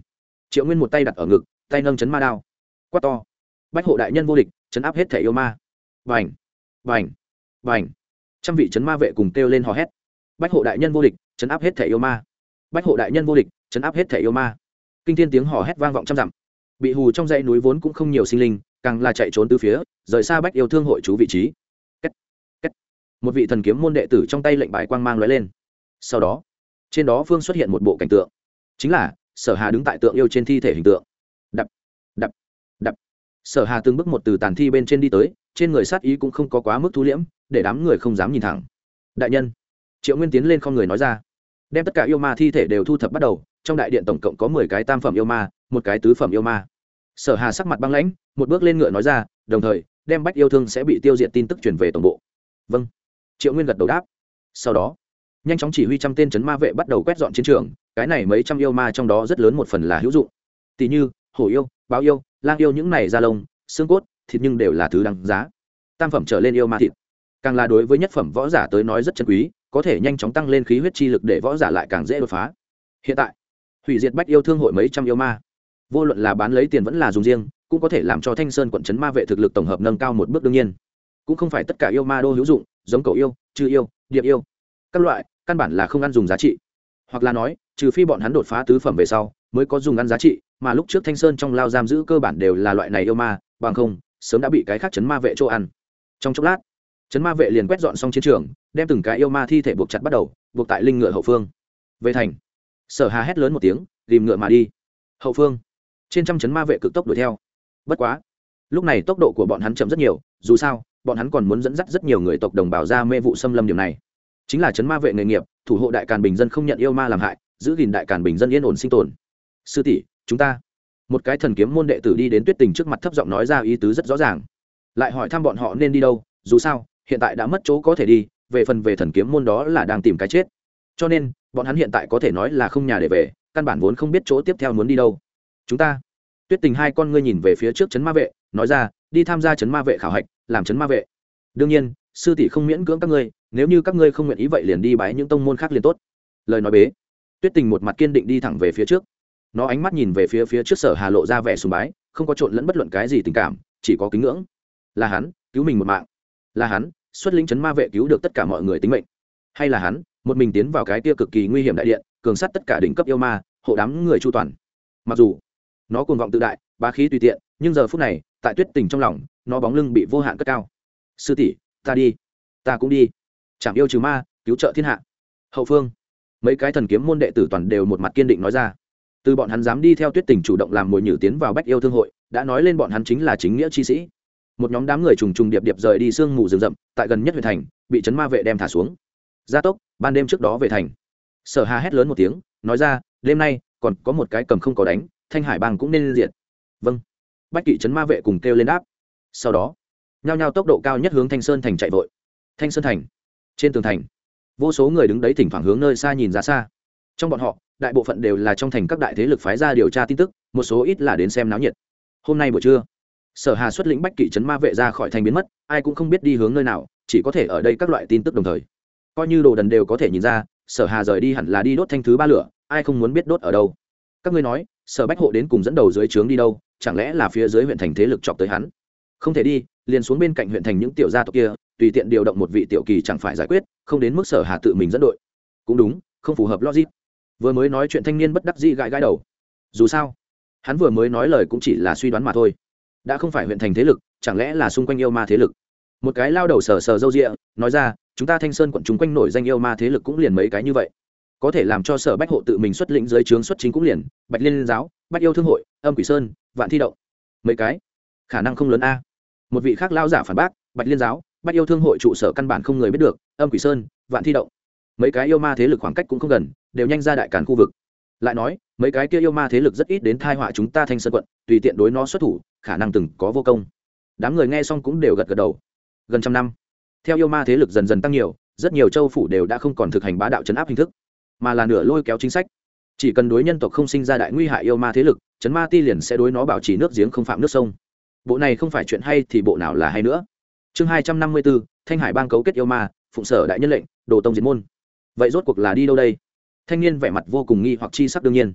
triệu nguyên một tay đặt ở ngực, tay nâng chấn ma đao. Quát to. Bách hộ đại nhân vô địch, chấn áp hết thể yêu ma. Và ảnh và ảnh và ảnh trăm vị chấn ma vệ cùng kêu lên hò hét. Bách hộ đại nhân vô địch, chấn áp hết thể yêu ma. Bách hộ đại nhân vô địch, chấn áp hết thể yêu ma. Kinh thiên tiếng hò hét vang vọng trăm dặm bị hù trong dãy núi vốn cũng không nhiều sinh linh, càng là chạy trốn từ phía, rời xa bách yêu thương hội chú vị trí. Kết. Kết. một vị thần kiếm môn đệ tử trong tay lệnh bài quang mang lóe lên. Sau đó, trên đó phương xuất hiện một bộ cảnh tượng. Chính là, sở hà đứng tại tượng yêu trên thi thể hình tượng. Đập đập đập. Sở hà từng bước một từ tàn thi bên trên đi tới, trên người sát ý cũng không có quá mức thu liễm, để đám người không dám nhìn thẳng. Đại nhân, triệu nguyên tiến lên không người nói ra. Đem tất cả yêu ma thi thể đều thu thập bắt đầu, trong đại điện tổng cộng có mười cái tam phẩm yêu ma, một cái tứ phẩm yêu ma sở hà sắc mặt băng lãnh, một bước lên ngựa nói ra, đồng thời, đem bách yêu thương sẽ bị tiêu diệt tin tức truyền về tổng bộ. Vâng. Triệu nguyên gật đầu đáp. Sau đó, nhanh chóng chỉ huy trăm tên chấn ma vệ bắt đầu quét dọn chiến trường, cái này mấy trăm yêu ma trong đó rất lớn một phần là hữu dụng. Tỷ như, hổ yêu, báo yêu, lang yêu những này da lông, xương cốt, thịt nhưng đều là thứ đáng giá. Tam phẩm trở lên yêu ma thịt. Càng là đối với nhất phẩm võ giả tới nói rất chân quý, có thể nhanh chóng tăng lên khí huyết chi lực để võ giả lại càng dễ đột phá. Hiện tại, hủy diệt bách yêu thương hội mấy trăm yêu ma vô luận là bán lấy tiền vẫn là dùng riêng, cũng có thể làm cho thanh sơn quận trấn ma vệ thực lực tổng hợp nâng cao một bước đương nhiên. Cũng không phải tất cả yêu ma đô hữu dụng, giống cầu yêu chư yêu, điệp yêu. Các loại, căn bản là không ăn dùng giá trị. Hoặc là nói, trừ phi bọn hắn đột phá tứ phẩm về sau, mới có dùng ăn giá trị, mà lúc trước thanh sơn trong lao giam giữ cơ bản đều là loại này yêu ma, bằng không, sớm đã bị cái khác chấn ma vệ chỗ ăn. Trong chốc lát chấn ma vệ liền quét dọn xong chiến trường, đem từng cái yêu ma thi thể buộc chặt bắt đầu, buộc tại linh ngựa hậu phương. Về thành, sở hà hét lớn một tiếng, tìm ngựa mà đi. Hậu phương trên trăm chấn ma vệ cực tốc đuổi theo. Bất quá, lúc này tốc độ của bọn hắn chậm rất nhiều, dù sao, bọn hắn còn muốn dẫn dắt rất nhiều người tộc đồng bào ra mê vụ xâm lâm điểm này. Chính là chấn ma vệ nghề nghiệp, thủ hộ đại càn bình dân không nhận yêu ma làm hại, giữ gìn đại càn bình dân yên ổn sinh tồn. Sư tỷ, chúng ta. Một cái thần kiếm môn đệ tử đi đến tuyết tình trước mặt thấp giọng nói ra ý tứ rất rõ ràng. Lại hỏi thăm bọn họ nên đi đâu, dù sao, hiện tại đã mất chỗ có thể đi, về phần về thần kiếm môn đó là đang tìm cái chết. Cho nên, bọn hắn hiện tại có thể nói là không nhà để về, căn bản vốn không biết chỗ tiếp theo muốn đi đâu chúng ta. Tuyết tình hai con ngươi nhìn về phía trước trấn ma vệ, nói ra, đi tham gia trấn ma vệ khảo hạch, làm trấn ma vệ. Đương nhiên, sư tỷ không miễn cưỡng các ngươi, nếu như các ngươi không nguyện ý vậy liền đi bái những tông môn khác liền tốt. Lời nói bế. Tuyết tình một mặt kiên định đi thẳng về phía trước. Nó ánh mắt nhìn về phía phía trước sở hà lộ ra vẻ sùng bái, không có trộn lẫn bất luận cái gì tình cảm, chỉ có kính ngưỡng. Là hắn, cứu mình một mạng. Là hắn, xuất lĩnh chấn ma vệ cứu được tất cả mọi người tính mệnh. Hay là hắn, một mình tiến vào cái kia cực kỳ nguy hiểm đại điện, cường sát tất cả đỉnh cấp yêu ma, hộ đám người chu toàn. Mặc dù nó cuồng vọng tự đại, bá khí tùy tiện, nhưng giờ phút này, tại tuyết tình trong lòng, nó bóng lưng bị vô hạn cất cao. Sư tỷ, ta đi. Ta cũng đi. Chảm yêu trừ ma, cứu trợ thiên hạ. Hậu phương. Mấy cái thần kiếm môn đệ tử toàn đều một mặt kiên định nói ra. Từ bọn hắn dám đi theo tuyết tình chủ động làm mồi nhử tiến vào bách yêu thương hội, đã nói lên bọn hắn chính là chính nghĩa chi sĩ. Một nhóm đám người trùng trùng điệp điệp rời đi sương mù rừng rậm, tại gần nhất huyện thành, bị chấn ma vệ đem thả xuống. Gia tốc, ban đêm trước đó về thành. Sở hà hét lớn một tiếng, nói ra, đêm nay, còn có một cái cầm không có đánh thanh hải bang cũng nên diện vâng. Bách kỵ Trấn ma vệ cùng kêu lên đáp. Sau đó, nhao nhao tốc độ cao nhất hướng thanh sơn thành chạy vội. Thanh sơn thành, trên tường thành, vô số người đứng đấy thỉnh thoảng hướng nơi xa nhìn ra xa. Trong bọn họ, đại bộ phận đều là trong thành các đại thế lực phái ra điều tra tin tức, một số ít là đến xem náo nhiệt. Hôm nay buổi trưa, sở hà xuất lĩnh bách kỵ Trấn ma vệ ra khỏi thành biến mất, ai cũng không biết đi hướng nơi nào, chỉ có thể ở đây các loại tin tức đồng thời. Coi như đồ đần đều có thể nhìn ra, sở hà rời đi hẳn là đi đốt thanh thứ ba lửa, ai không muốn biết đốt ở đâu. Các ngươi nói sở bách hộ đến cùng dẫn đầu dưới trướng đi đâu, chẳng lẽ là phía dưới huyện thành thế lực chọc tới hắn? Không thể đi, liền xuống bên cạnh huyện thành những tiểu gia tộc kia, tùy tiện điều động một vị tiểu kỳ chẳng phải giải quyết, không đến mức sở hà tự mình dẫn đội. Cũng đúng, không phù hợp logic. Vừa mới nói chuyện thanh niên bất đắc dĩ gãi gãi đầu. Dù sao, hắn vừa mới nói lời cũng chỉ là suy đoán mà thôi. Đã không phải huyện thành thế lực, chẳng lẽ là xung quanh yêu ma thế lực? Một cái lao đầu sờ sờ râu rịa nói ra, chúng ta thanh sơn quận chúng quanh nổi danh yêu ma thế lực cũng liền mấy cái như vậy có thể làm cho sở bách hộ tự mình xuất lĩnh dưới trướng xuất chính cũng liền, bạch liên giáo, bách yêu thương hội, âm quỷ sơn, vạn thi động. Mấy cái? Khả năng không lớn a. Một vị khác lao giả phản bác, bạch liên giáo, bách yêu thương hội trụ sở căn bản không người biết được, âm quỷ sơn, vạn thi động. Mấy cái yêu ma thế lực khoảng cách cũng không gần, đều nhanh ra đại càn khu vực. Lại nói, mấy cái kia yêu ma thế lực rất ít đến thai họa chúng ta thanh sơn quận, tùy tiện đối nó xuất thủ, khả năng từng có vô công. Đám người nghe xong cũng đều gật gật đầu. Gần trăm năm, theo yêu ma thế lực dần dần tăng nhiều, rất nhiều châu phủ đều đã không còn thực hành bá đạo chấn áp hình thức mà là nửa lôi kéo chính sách. Chỉ cần đối nhân tộc không sinh ra đại nguy hại yêu ma thế lực chấn ma ti liền sẽ đối nó bảo trì nước giếng không phạm nước sông. Bộ này không phải chuyện hay thì bộ nào là hay nữa. Chương hai trăm năm mươi bốn thanh hải bang cấu kết yêu ma, phụng sở đại nhân lệnh, đồ tông diệt môn. Vậy rốt cuộc là đi đâu đây? Thanh niên vẻ mặt vô cùng nghi hoặc chi sắc đương nhiên.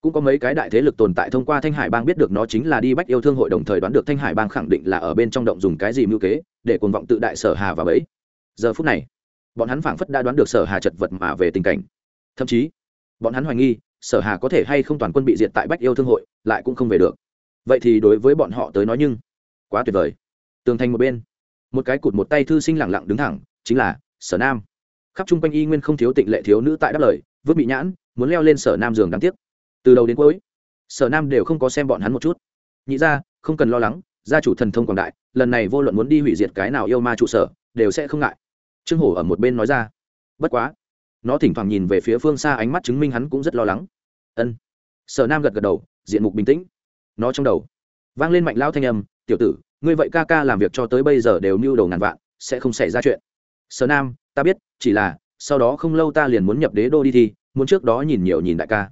Cũng có mấy cái đại thế lực tồn tại thông qua thanh hải bang biết được nó chính là đi bách yêu thương hội đồng thời đoán được thanh hải bang khẳng định là ở bên trong động dùng cái gì mưu kế, để cuồng vọng tự đại sở hà và bẫy. Giờ phút này, bọn hắn phảng phất đã đoán được sở hà chật vật mà về tình cảnh thậm chí bọn hắn hoài nghi sở hà có thể hay không toàn quân bị diệt tại bách yêu thương hội lại cũng không về được vậy thì đối với bọn họ tới nói nhưng quá tuyệt vời tường thành một bên một cái cụt một tay thư sinh lẳng lặng đứng thẳng chính là sở nam khắp chung quanh y nguyên không thiếu tịnh lệ thiếu nữ tại đáp lời vứt bị nhãn muốn leo lên sở nam giường đáng tiếc từ đầu đến cuối sở nam đều không có xem bọn hắn một chút nhị ra không cần lo lắng gia chủ thần thông quảng đại lần này vô luận muốn đi hủy diệt cái nào yêu ma trụ sở đều sẽ không ngại trương hổ ở một bên nói ra bất quá nó thỉnh thoảng nhìn về phía phương xa ánh mắt chứng minh hắn cũng rất lo lắng. Ân. Sở nam gật gật đầu, diện mục bình tĩnh. Nó trong đầu vang lên mạnh lao thanh âm, tiểu tử, ngươi vậy ca ca làm việc cho tới bây giờ đều mưu đầu ngàn vạn, sẽ không xảy ra chuyện. Sở nam, ta biết, chỉ là, sau đó không lâu ta liền muốn nhập đế đô đi thi, muốn trước đó nhìn nhiều nhìn đại ca.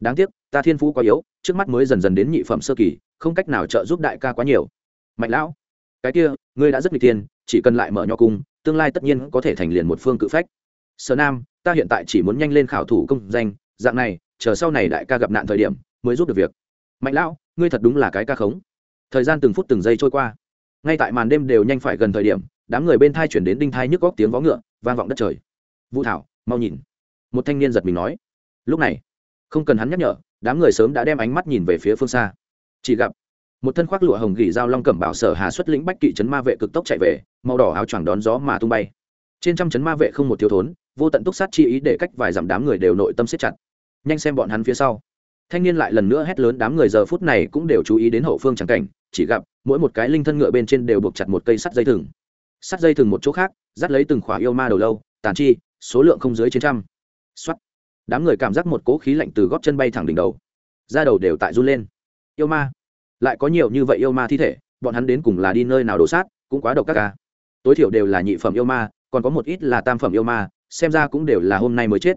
Đáng tiếc, ta thiên phú quá yếu, trước mắt mới dần dần đến nhị phẩm sơ kỳ, không cách nào trợ giúp đại ca quá nhiều. Mạnh lão, cái kia, ngươi đã rất n tiền chỉ cần lại mở nho cung, tương lai tất nhiên có thể thành liền một phương cự phách sở nam, ta hiện tại chỉ muốn nhanh lên khảo thủ công danh, dạng này, chờ sau này đại ca gặp nạn thời điểm, mới giúp được việc. Mạnh lão, ngươi thật đúng là cái ca khống. Thời gian từng phút từng giây trôi qua. Ngay tại màn đêm đều nhanh phải gần thời điểm, đám người bên thai chuyển đến đinh thai nhức góc tiếng vó ngựa, vang vọng đất trời. Vũ thảo, mau nhìn. Một thanh niên giật mình nói. Lúc này, không cần hắn nhắc nhở, đám người sớm đã đem ánh mắt nhìn về phía phương xa. Chỉ gặp, một thân khoác lụa hồng gỉ dao long cẩm bảo sở hà xuất lĩnh bách kỵ chấn ma vệ cực tốc chạy về, màu đỏ áo choàng đón gió mà tung bay. Trên trăm chấn ma vệ không một thiếu thốn vô tận túc sát chi ý để cách vài dặm đám người đều nội tâm siết chặt. Nhanh xem bọn hắn phía sau. Thanh niên lại lần nữa hét lớn, đám người giờ phút này cũng đều chú ý đến hậu phương trắng cảnh, chỉ gặp, mỗi một cái linh thân ngựa bên trên đều buộc chặt một cây sắt dây thừng. Sắt dây thừng một chỗ khác, dắt lấy từng khỏa yêu ma đầu lâu, tàn chi, số lượng không dưới trên trăm. Xuất đám người cảm giác một cỗ khí lạnh từ góp chân bay thẳng đỉnh đầu. Da đầu đều tại run lên. Yêu ma. Lại có nhiều như vậy yêu ma thi thể, bọn hắn đến cùng là đi nơi nào đổ sát, cũng quá độc các ca à. tối thiểu đều là nhị phẩm yêu ma, còn có một ít là tam phẩm yêu ma xem ra cũng đều là hôm nay mới chết.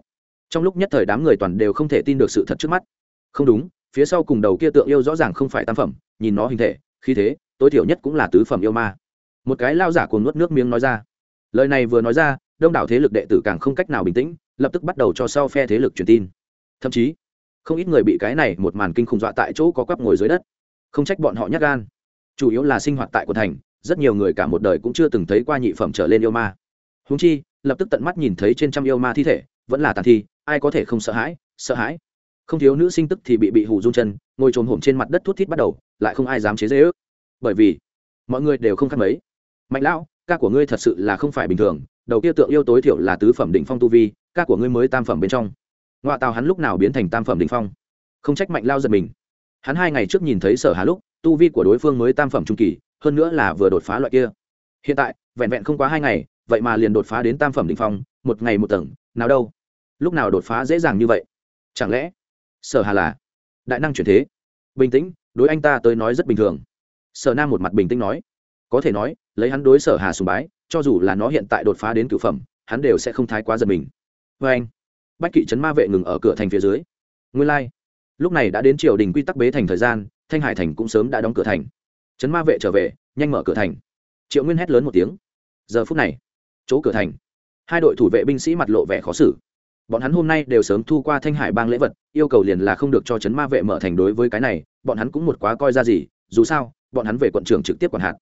Trong lúc nhất thời đám người toàn đều không thể tin được sự thật trước mắt. Không đúng, phía sau cùng đầu kia tượng yêu rõ ràng không phải tam phẩm, nhìn nó hình thể, khí thế, tối thiểu nhất cũng là tứ phẩm yêu ma. Một cái lao giả cuồng nuốt nước miếng nói ra. Lời này vừa nói ra, đông đảo thế lực đệ tử càng không cách nào bình tĩnh, lập tức bắt đầu cho sau phe thế lực truyền tin. Thậm chí, không ít người bị cái này một màn kinh khủng dọa tại chỗ có quắp ngồi dưới đất. Không trách bọn họ nhát gan. Chủ yếu là sinh hoạt tại quận thành, rất nhiều người cả một đời cũng chưa từng thấy qua nhị phẩm trở lên yêu ma. Húng chi lập tức tận mắt nhìn thấy trên trăm yêu ma thi thể, vẫn là tàn thi, ai có thể không sợ hãi sợ hãi. Không thiếu nữ sinh tức thì bị bị hù run chân, ngồi trồm hổm trên mặt đất thút thít bắt đầu, lại không ai dám chế dễ ước bởi vì, mọi người đều không khác mấy. Mạnh lão, ca của ngươi thật sự là không phải bình thường, đầu kia tượng yêu tối thiểu là tứ phẩm đỉnh phong tu vi, ca của ngươi mới tam phẩm bên trong. Ngoại tàu hắn lúc nào biến thành tam phẩm đỉnh phong? Không trách mạnh lao giật mình. Hắn hai ngày trước nhìn thấy sở hà lúc, tu vi của đối phương mới tam phẩm trung kỳ, hơn nữa là vừa đột phá loại kia. Hiện tại, vẹn vẹn không quá hai ngày vậy mà liền đột phá đến tam phẩm đỉnh phong, một ngày một tầng, nào đâu? Lúc nào đột phá dễ dàng như vậy? Chẳng lẽ, sở hà là đại năng chuyển thế? Bình tĩnh, đối anh ta tới nói rất bình thường. Sở nam một mặt bình tĩnh nói, có thể nói, lấy hắn đối sở hà sùng bái, cho dù là nó hiện tại đột phá đến cựu phẩm, hắn đều sẽ không thái quá giật mình. Vê anh, bách kỵ trấn ma vệ ngừng ở cửa thành phía dưới. Nguyên lai、like. lúc này đã đến triều đình quy tắc bế thành thời gian, thanh hải thành cũng sớm đã đóng cửa thành. Trấn ma vệ trở về, nhanh mở cửa thành. Triệu nguyên hét lớn một tiếng. Giờ phút này chỗ cửa thành. Hai đội thủ vệ binh sĩ mặt lộ vẻ khó xử. Bọn hắn hôm nay đều sớm thu qua thanh hải bang lễ vật, yêu cầu liền là không được cho trấn ma vệ mở thành đối với cái này, bọn hắn cũng một quá coi ra gì, dù sao, bọn hắn về quận trưởng trực tiếp quản hạt.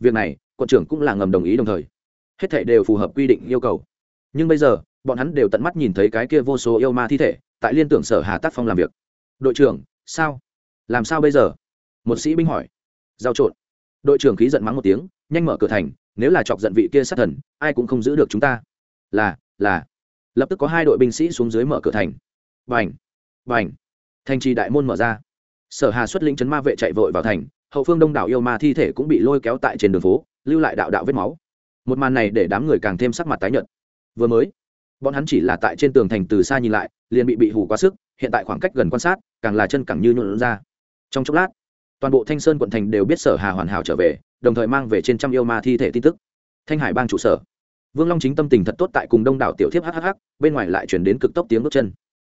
Việc này, quận trưởng cũng là ngầm đồng ý đồng thời. Hết thảy đều phù hợp quy định yêu cầu. Nhưng bây giờ, bọn hắn đều tận mắt nhìn thấy cái kia vô số yêu ma thi thể, tại liên tưởng sở hà tác phong làm việc. Đội trưởng, sao? Làm sao bây giờ? Một sĩ binh hỏi. Giao trộn. Đội trưởng khí giận mắng một tiếng, nhanh mở cửa thành nếu là chọc giận vị kia sát thần, ai cũng không giữ được chúng ta. Là là. Lập tức có hai đội binh sĩ xuống dưới mở cửa thành. Bành bành. Thành trì đại môn mở ra. Sở hà xuất lĩnh chấn ma vệ chạy vội vào thành, hậu phương đông đảo yêu ma thi thể cũng bị lôi kéo tại trên đường phố, lưu lại đạo đạo vết máu. Một màn này để đám người càng thêm sắc mặt tái nhợt. Vừa mới, bọn hắn chỉ là tại trên tường thành từ xa nhìn lại, liền bị bị hù quá sức, hiện tại khoảng cách gần quan sát, càng là chân càng như nhuộn ra. Trong chốc lát, toàn bộ thanh sơn quận thành đều biết sở hà hoàn hảo trở về đồng thời mang về trên trăm yêu ma thi thể tin tức. Thanh hải bang trụ sở. Vương long chính tâm tình thật tốt tại cùng đông đảo tiểu thiếp hhh bên ngoài lại chuyển đến cực tốc tiếng bước chân.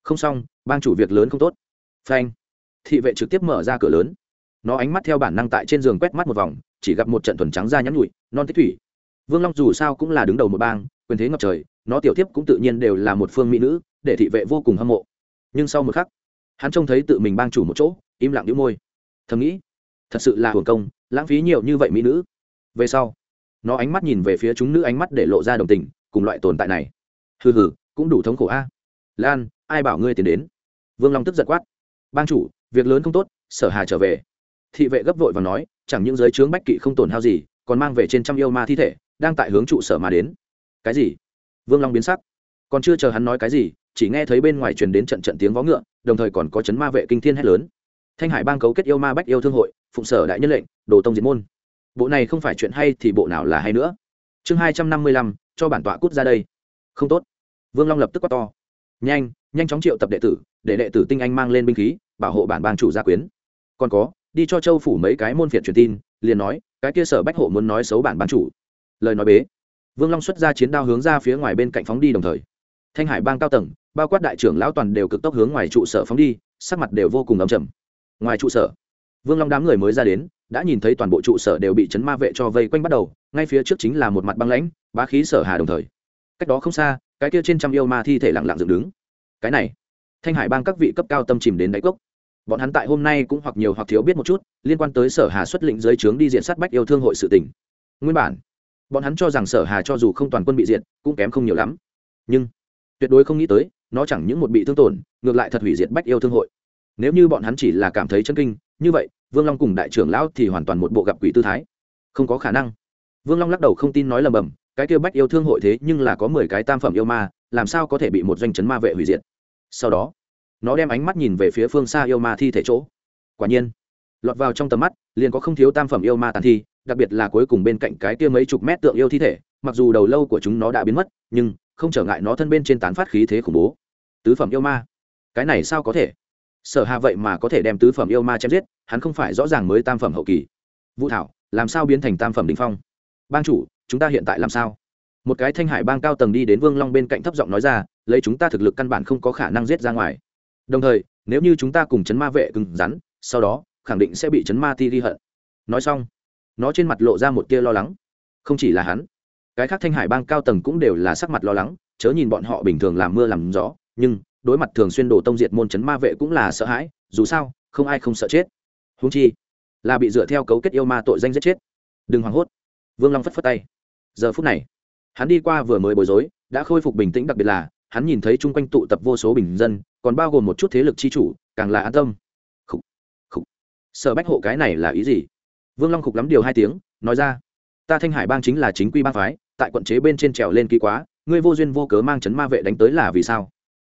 Không xong, bang chủ việc lớn không tốt. Phanh. Thị vệ trực tiếp mở ra cửa lớn. Nó ánh mắt theo bản năng tại trên giường quét mắt một vòng, chỉ gặp một trận thuần trắng da nhắn nhụi, non tích thủy. Vương long dù sao cũng là đứng đầu một bang, quyền thế ngập trời, nó tiểu tiếp cũng tự nhiên đều là một phương mỹ nữ, để thị vệ vô cùng hâm mộ. Nhưng sau một khắc, hắn trông thấy tự mình bang chủ một chỗ, im lặng đĩu môi. Thầm nghĩ thật sự là hưởng công, lãng phí nhiều như vậy mỹ nữ. Về sau, nó ánh mắt nhìn về phía chúng nữ ánh mắt để lộ ra đồng tình, cùng loại tồn tại này. Hừ hừ, cũng đủ thống khổ a. Lan, ai bảo ngươi tiến đến? Vương long tức giật quát. Bang chủ, việc lớn không tốt, sở hà trở về. Thị vệ gấp vội và nói, chẳng những giới trướng bách kỵ không tổn hao gì, còn mang về trên trăm yêu ma thi thể, đang tại hướng trụ sở mà đến. Cái gì? Vương long biến sắc. Còn chưa chờ hắn nói cái gì, chỉ nghe thấy bên ngoài truyền đến trận trận tiếng vó ngựa, đồng thời còn có chấn ma vệ kinh thiên hét lớn. Thanh hải bang cấu kết yêu ma bách yêu thương hội phụng sở đại nhân lệnh, đồ tông diệt môn. Bộ này không phải chuyện hay thì bộ nào là hay nữa. Chương hai trăm năm mươi lăm, cho bản tọa cút ra đây. Không tốt. Vương long lập tức quát to. Nhanh nhanh chóng triệu tập đệ tử, để đệ tử tinh anh mang lên binh khí, bảo hộ bản bang chủ gia quyến. Còn có, đi cho châu phủ mấy cái môn phiệt truyền tin, liền nói, cái kia sở bách hộ muốn nói xấu bản bang chủ. Lời nói bế. Vương long xuất ra chiến đao hướng ra phía ngoài bên cạnh phóng đi đồng thời. Thanh hải bang cao tầng, bao quát đại trưởng lão toàn đều cực tốc hướng ngoài trụ sở phóng đi, sắc mặt đều vô cùng ấm chầm ngoài trụ sở vương long đám người mới ra đến, đã nhìn thấy toàn bộ trụ sở đều bị chấn ma vệ cho vây quanh bắt đầu, ngay phía trước chính là một mặt băng lãnh, bá khí sở hà đồng thời. Cách đó không xa, cái kia trên trăm yêu ma thi thể lặng lặng dựng đứng. Cái này, thanh hải bang các vị cấp cao tâm chìm đến đáy cốc. Bọn hắn tại hôm nay cũng hoặc nhiều hoặc thiếu biết một chút, liên quan tới sở hà xuất lĩnh giới trướng đi diện sát bách yêu thương hội sự tỉnh nguyên bản, bọn hắn cho rằng sở hà cho dù không toàn quân bị diệt, cũng kém không nhiều lắm. Nhưng, tuyệt đối không nghĩ tới, nó chẳng những một bị thương tổn, ngược lại thật hủy diệt bách yêu thương hội nếu như bọn hắn chỉ là cảm thấy chân kinh, như vậy, vương long cùng đại trưởng lão thì hoàn toàn một bộ gặp quỷ tư thái. Không có khả năng. Vương long lắc đầu không tin nói lầm bầm, cái kêu bách yêu thương hội thế nhưng là có mười cái tam phẩm yêu ma, làm sao có thể bị một doanh chấn ma vệ hủy diệt? Sau đó, nó đem ánh mắt nhìn về phía phương xa yêu ma thi thể chỗ. Quả nhiên, lọt vào trong tầm mắt, liền có không thiếu tam phẩm yêu ma tàn thi, đặc biệt là cuối cùng bên cạnh cái kia mấy chục mét tượng yêu thi thể, mặc dù đầu lâu của chúng nó đã biến mất, nhưng không trở ngại nó thân bên trên tán phát khí thế khủng bố. Tứ phẩm yêu ma, cái này sao có thể? Sở hà vậy mà có thể đem tứ phẩm yêu ma chém giết, hắn không phải rõ ràng mới tam phẩm hậu kỳ. Vũ thảo, làm sao biến thành tam phẩm đình phong? Bang chủ, chúng ta hiện tại làm sao? Một cái thanh hải bang cao tầng đi đến vương long bên cạnh thấp giọng nói ra, lấy chúng ta thực lực căn bản không có khả năng giết ra ngoài. Đồng thời, nếu như chúng ta cùng chấn ma vệ cứng rắn, sau đó, khẳng định sẽ bị chấn ma ti ghi hận. Nói xong, nó trên mặt lộ ra một tia lo lắng. Không chỉ là hắn, cái khác thanh hải bang cao tầng cũng đều là sắc mặt lo lắng, chớ nhìn bọn họ bình thường làm mưa làm gió, nhưng đối mặt thường xuyên đổ tông diệt môn chấn ma vệ cũng là sợ hãi dù sao không ai không sợ chết. Húng chi là bị dựa theo cấu kết yêu ma tội danh giết chết. Đừng hoảng hốt. Vương long phất phất tay. Giờ phút này hắn đi qua vừa mới bối rối đã khôi phục bình tĩnh đặc biệt là hắn nhìn thấy chung quanh tụ tập vô số bình dân còn bao gồm một chút thế lực chi chủ càng là an tâm. Khúc, khúc. sở bách hộ cái này là ý gì? Vương long khục lắm điều hai tiếng nói ra. Ta thanh hải bang chính là chính quy bang phái tại quận chế bên trên trèo lên ký quá ngươi vô duyên vô cớ mang chấn ma vệ đánh tới là vì sao?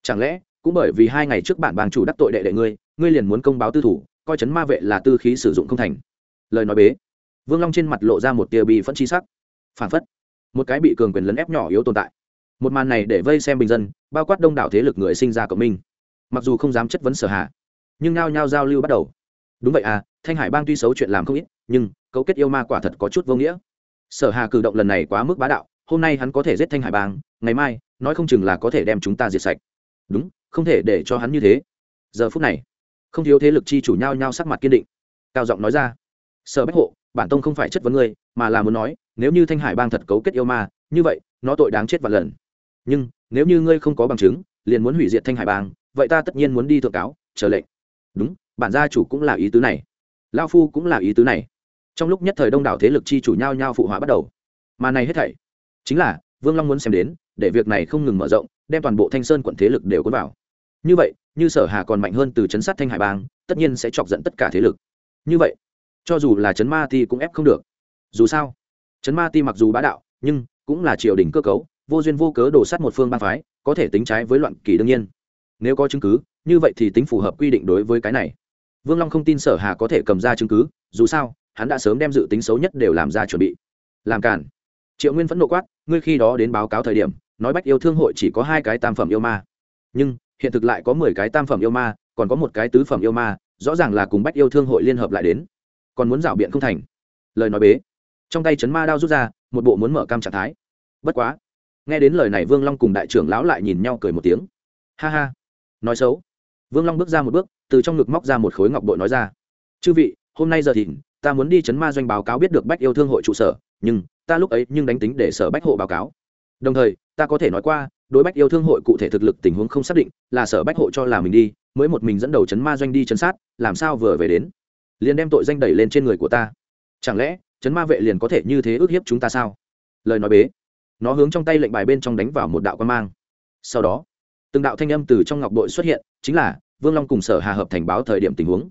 Chẳng lẽ, cũng bởi vì hai ngày trước bản bang chủ đắc tội đệ đệ ngươi ngươi liền muốn công báo tư thủ, coi chấn ma vệ là tư khí sử dụng không thành? Lời nói bế. Vương long trên mặt lộ ra một tia bị phẫn chi sắc. Phản phất, một cái bị cường quyền lấn ép nhỏ yếu tồn tại. Một màn này để vây xem bình dân, bao quát đông đảo thế lực người sinh ra cộng minh. Mặc dù không dám chất vấn sở hạ, nhưng nao nhao giao lưu bắt đầu. Đúng vậy à thanh hải bang tuy xấu chuyện làm không ít, nhưng cấu kết yêu ma quả thật có chút vô nghĩa. Sở hà cử động lần này quá mức bá đạo, hôm nay hắn có thể giết thanh hải bang, ngày mai, nói không chừng là có thể đem chúng ta diệt sạch đúng, không thể để cho hắn như thế. Giờ phút này, không thiếu thế lực chi chủ nhau nhau sắc mặt kiên định. Cao giọng nói ra, sở bách hộ, bản tông không phải chất vấn ngươi, mà là muốn nói, nếu như thanh hải bang thật cấu kết yêu ma, như vậy, nó tội đáng chết vạn lần. Nhưng, nếu như ngươi không có bằng chứng, liền muốn hủy diệt thanh hải bang, vậy ta tất nhiên muốn đi thượng cáo, chờ lệnh. Đúng, bản gia chủ cũng là ý tứ này. Lao phu cũng là ý tứ này. Trong lúc nhất thời đông đảo thế lực chi chủ nhau nhau phụ họa bắt đầu. Mà này hết thảy, chính là vương long muốn xem đến, để việc này không ngừng mở rộng, đem toàn bộ thanh sơn quận thế lực đều cuốn vào. Như vậy, như sở hà còn mạnh hơn từ chấn sát thanh hải bang, tất nhiên sẽ chọc giận tất cả thế lực. Như vậy, cho dù là chấn ma ti cũng ép không được. Dù sao, chấn ma ti mặc dù bá đạo, nhưng cũng là triều đình cơ cấu, vô duyên vô cớ đổ sát một phương bang phái, có thể tính trái với loạn kỳ đương nhiên. Nếu có chứng cứ, như vậy thì tính phù hợp quy định đối với cái này. Vương long không tin sở hà có thể cầm ra chứng cứ, dù sao, hắn đã sớm đem dự tính xấu nhất đều làm ra chuẩn bị. Làm cản triệu nguyên phẫn nộ quát ngươi khi đó đến báo cáo thời điểm, nói bách yêu thương hội chỉ có hai cái tam phẩm yêu ma. Nhưng, hiện thực lại có mười cái tam phẩm yêu ma, còn có một cái tứ phẩm yêu ma, rõ ràng là cùng bách yêu thương hội liên hợp lại đến. Còn muốn rảo biện không thành. Lời nói bế. Trong tay chấn ma đao rút ra, một bộ muốn mở cam trạng thái. Bất quá. Nghe đến lời này vương long cùng đại trưởng lão lại nhìn nhau cười một tiếng. Ha ha. Nói xấu. Vương long bước ra một bước, từ trong ngực móc ra một khối ngọc bội nói ra. Chư vị, hôm nay giờ thìn, ta muốn đi chấn ma doanh báo cáo biết được bách yêu thương hội trụ sở, nhưng ta lúc ấy nhưng đánh tính để sở bách hộ báo cáo. Đồng thời, ta có thể nói qua, đối bách yêu thương hội cụ thể thực lực tình huống không xác định, là sở bách hộ cho là mình đi, mới một mình dẫn đầu chấn ma doanh đi chấn sát, làm sao vừa về đến? Liền đem tội danh đẩy lên trên người của ta. Chẳng lẽ, chấn ma vệ liền có thể như thế ước hiếp chúng ta sao? Lời nói bế. Nó hướng trong tay lệnh bài bên trong đánh vào một đạo quan mang. Sau đó, từng đạo thanh âm từ trong ngọc đội xuất hiện, chính là, vương long cùng sở hà hợp thành báo thời điểm tình huống.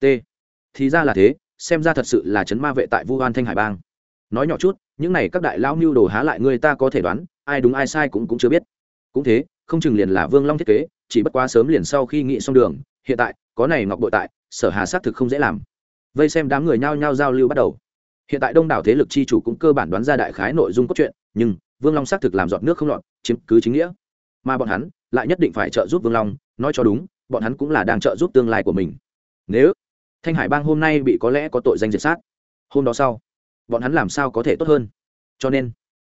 T. Thì ra là thế, xem ra thật sự là chấn ma vệ tại vu hoan thanh hải bang. Nói nhỏ chút những này các đại lao mưu đồ há lại người ta có thể đoán, ai đúng ai sai cũng cũng chưa biết. Cũng thế, không chừng liền là vương long thiết kế, chỉ bất quá sớm liền sau khi nghị xong đường, hiện tại, có này ngọc bội tại, sở hà xác thực không dễ làm. Vây xem đám người nhao nhao giao lưu bắt đầu. Hiện tại đông đảo thế lực chi chủ cũng cơ bản đoán ra đại khái nội dung cốt truyện, nhưng vương long xác thực làm giọt nước không lọt, chiếm cứ chính nghĩa. Mà bọn hắn lại nhất định phải trợ giúp vương long, nói cho đúng, bọn hắn cũng là đang trợ giúp tương lai của mình. Nếu thanh hải bang hôm nay bị có lẽ có tội danh diệt sát, hôm đó sau bọn hắn làm sao có thể tốt hơn? Cho nên,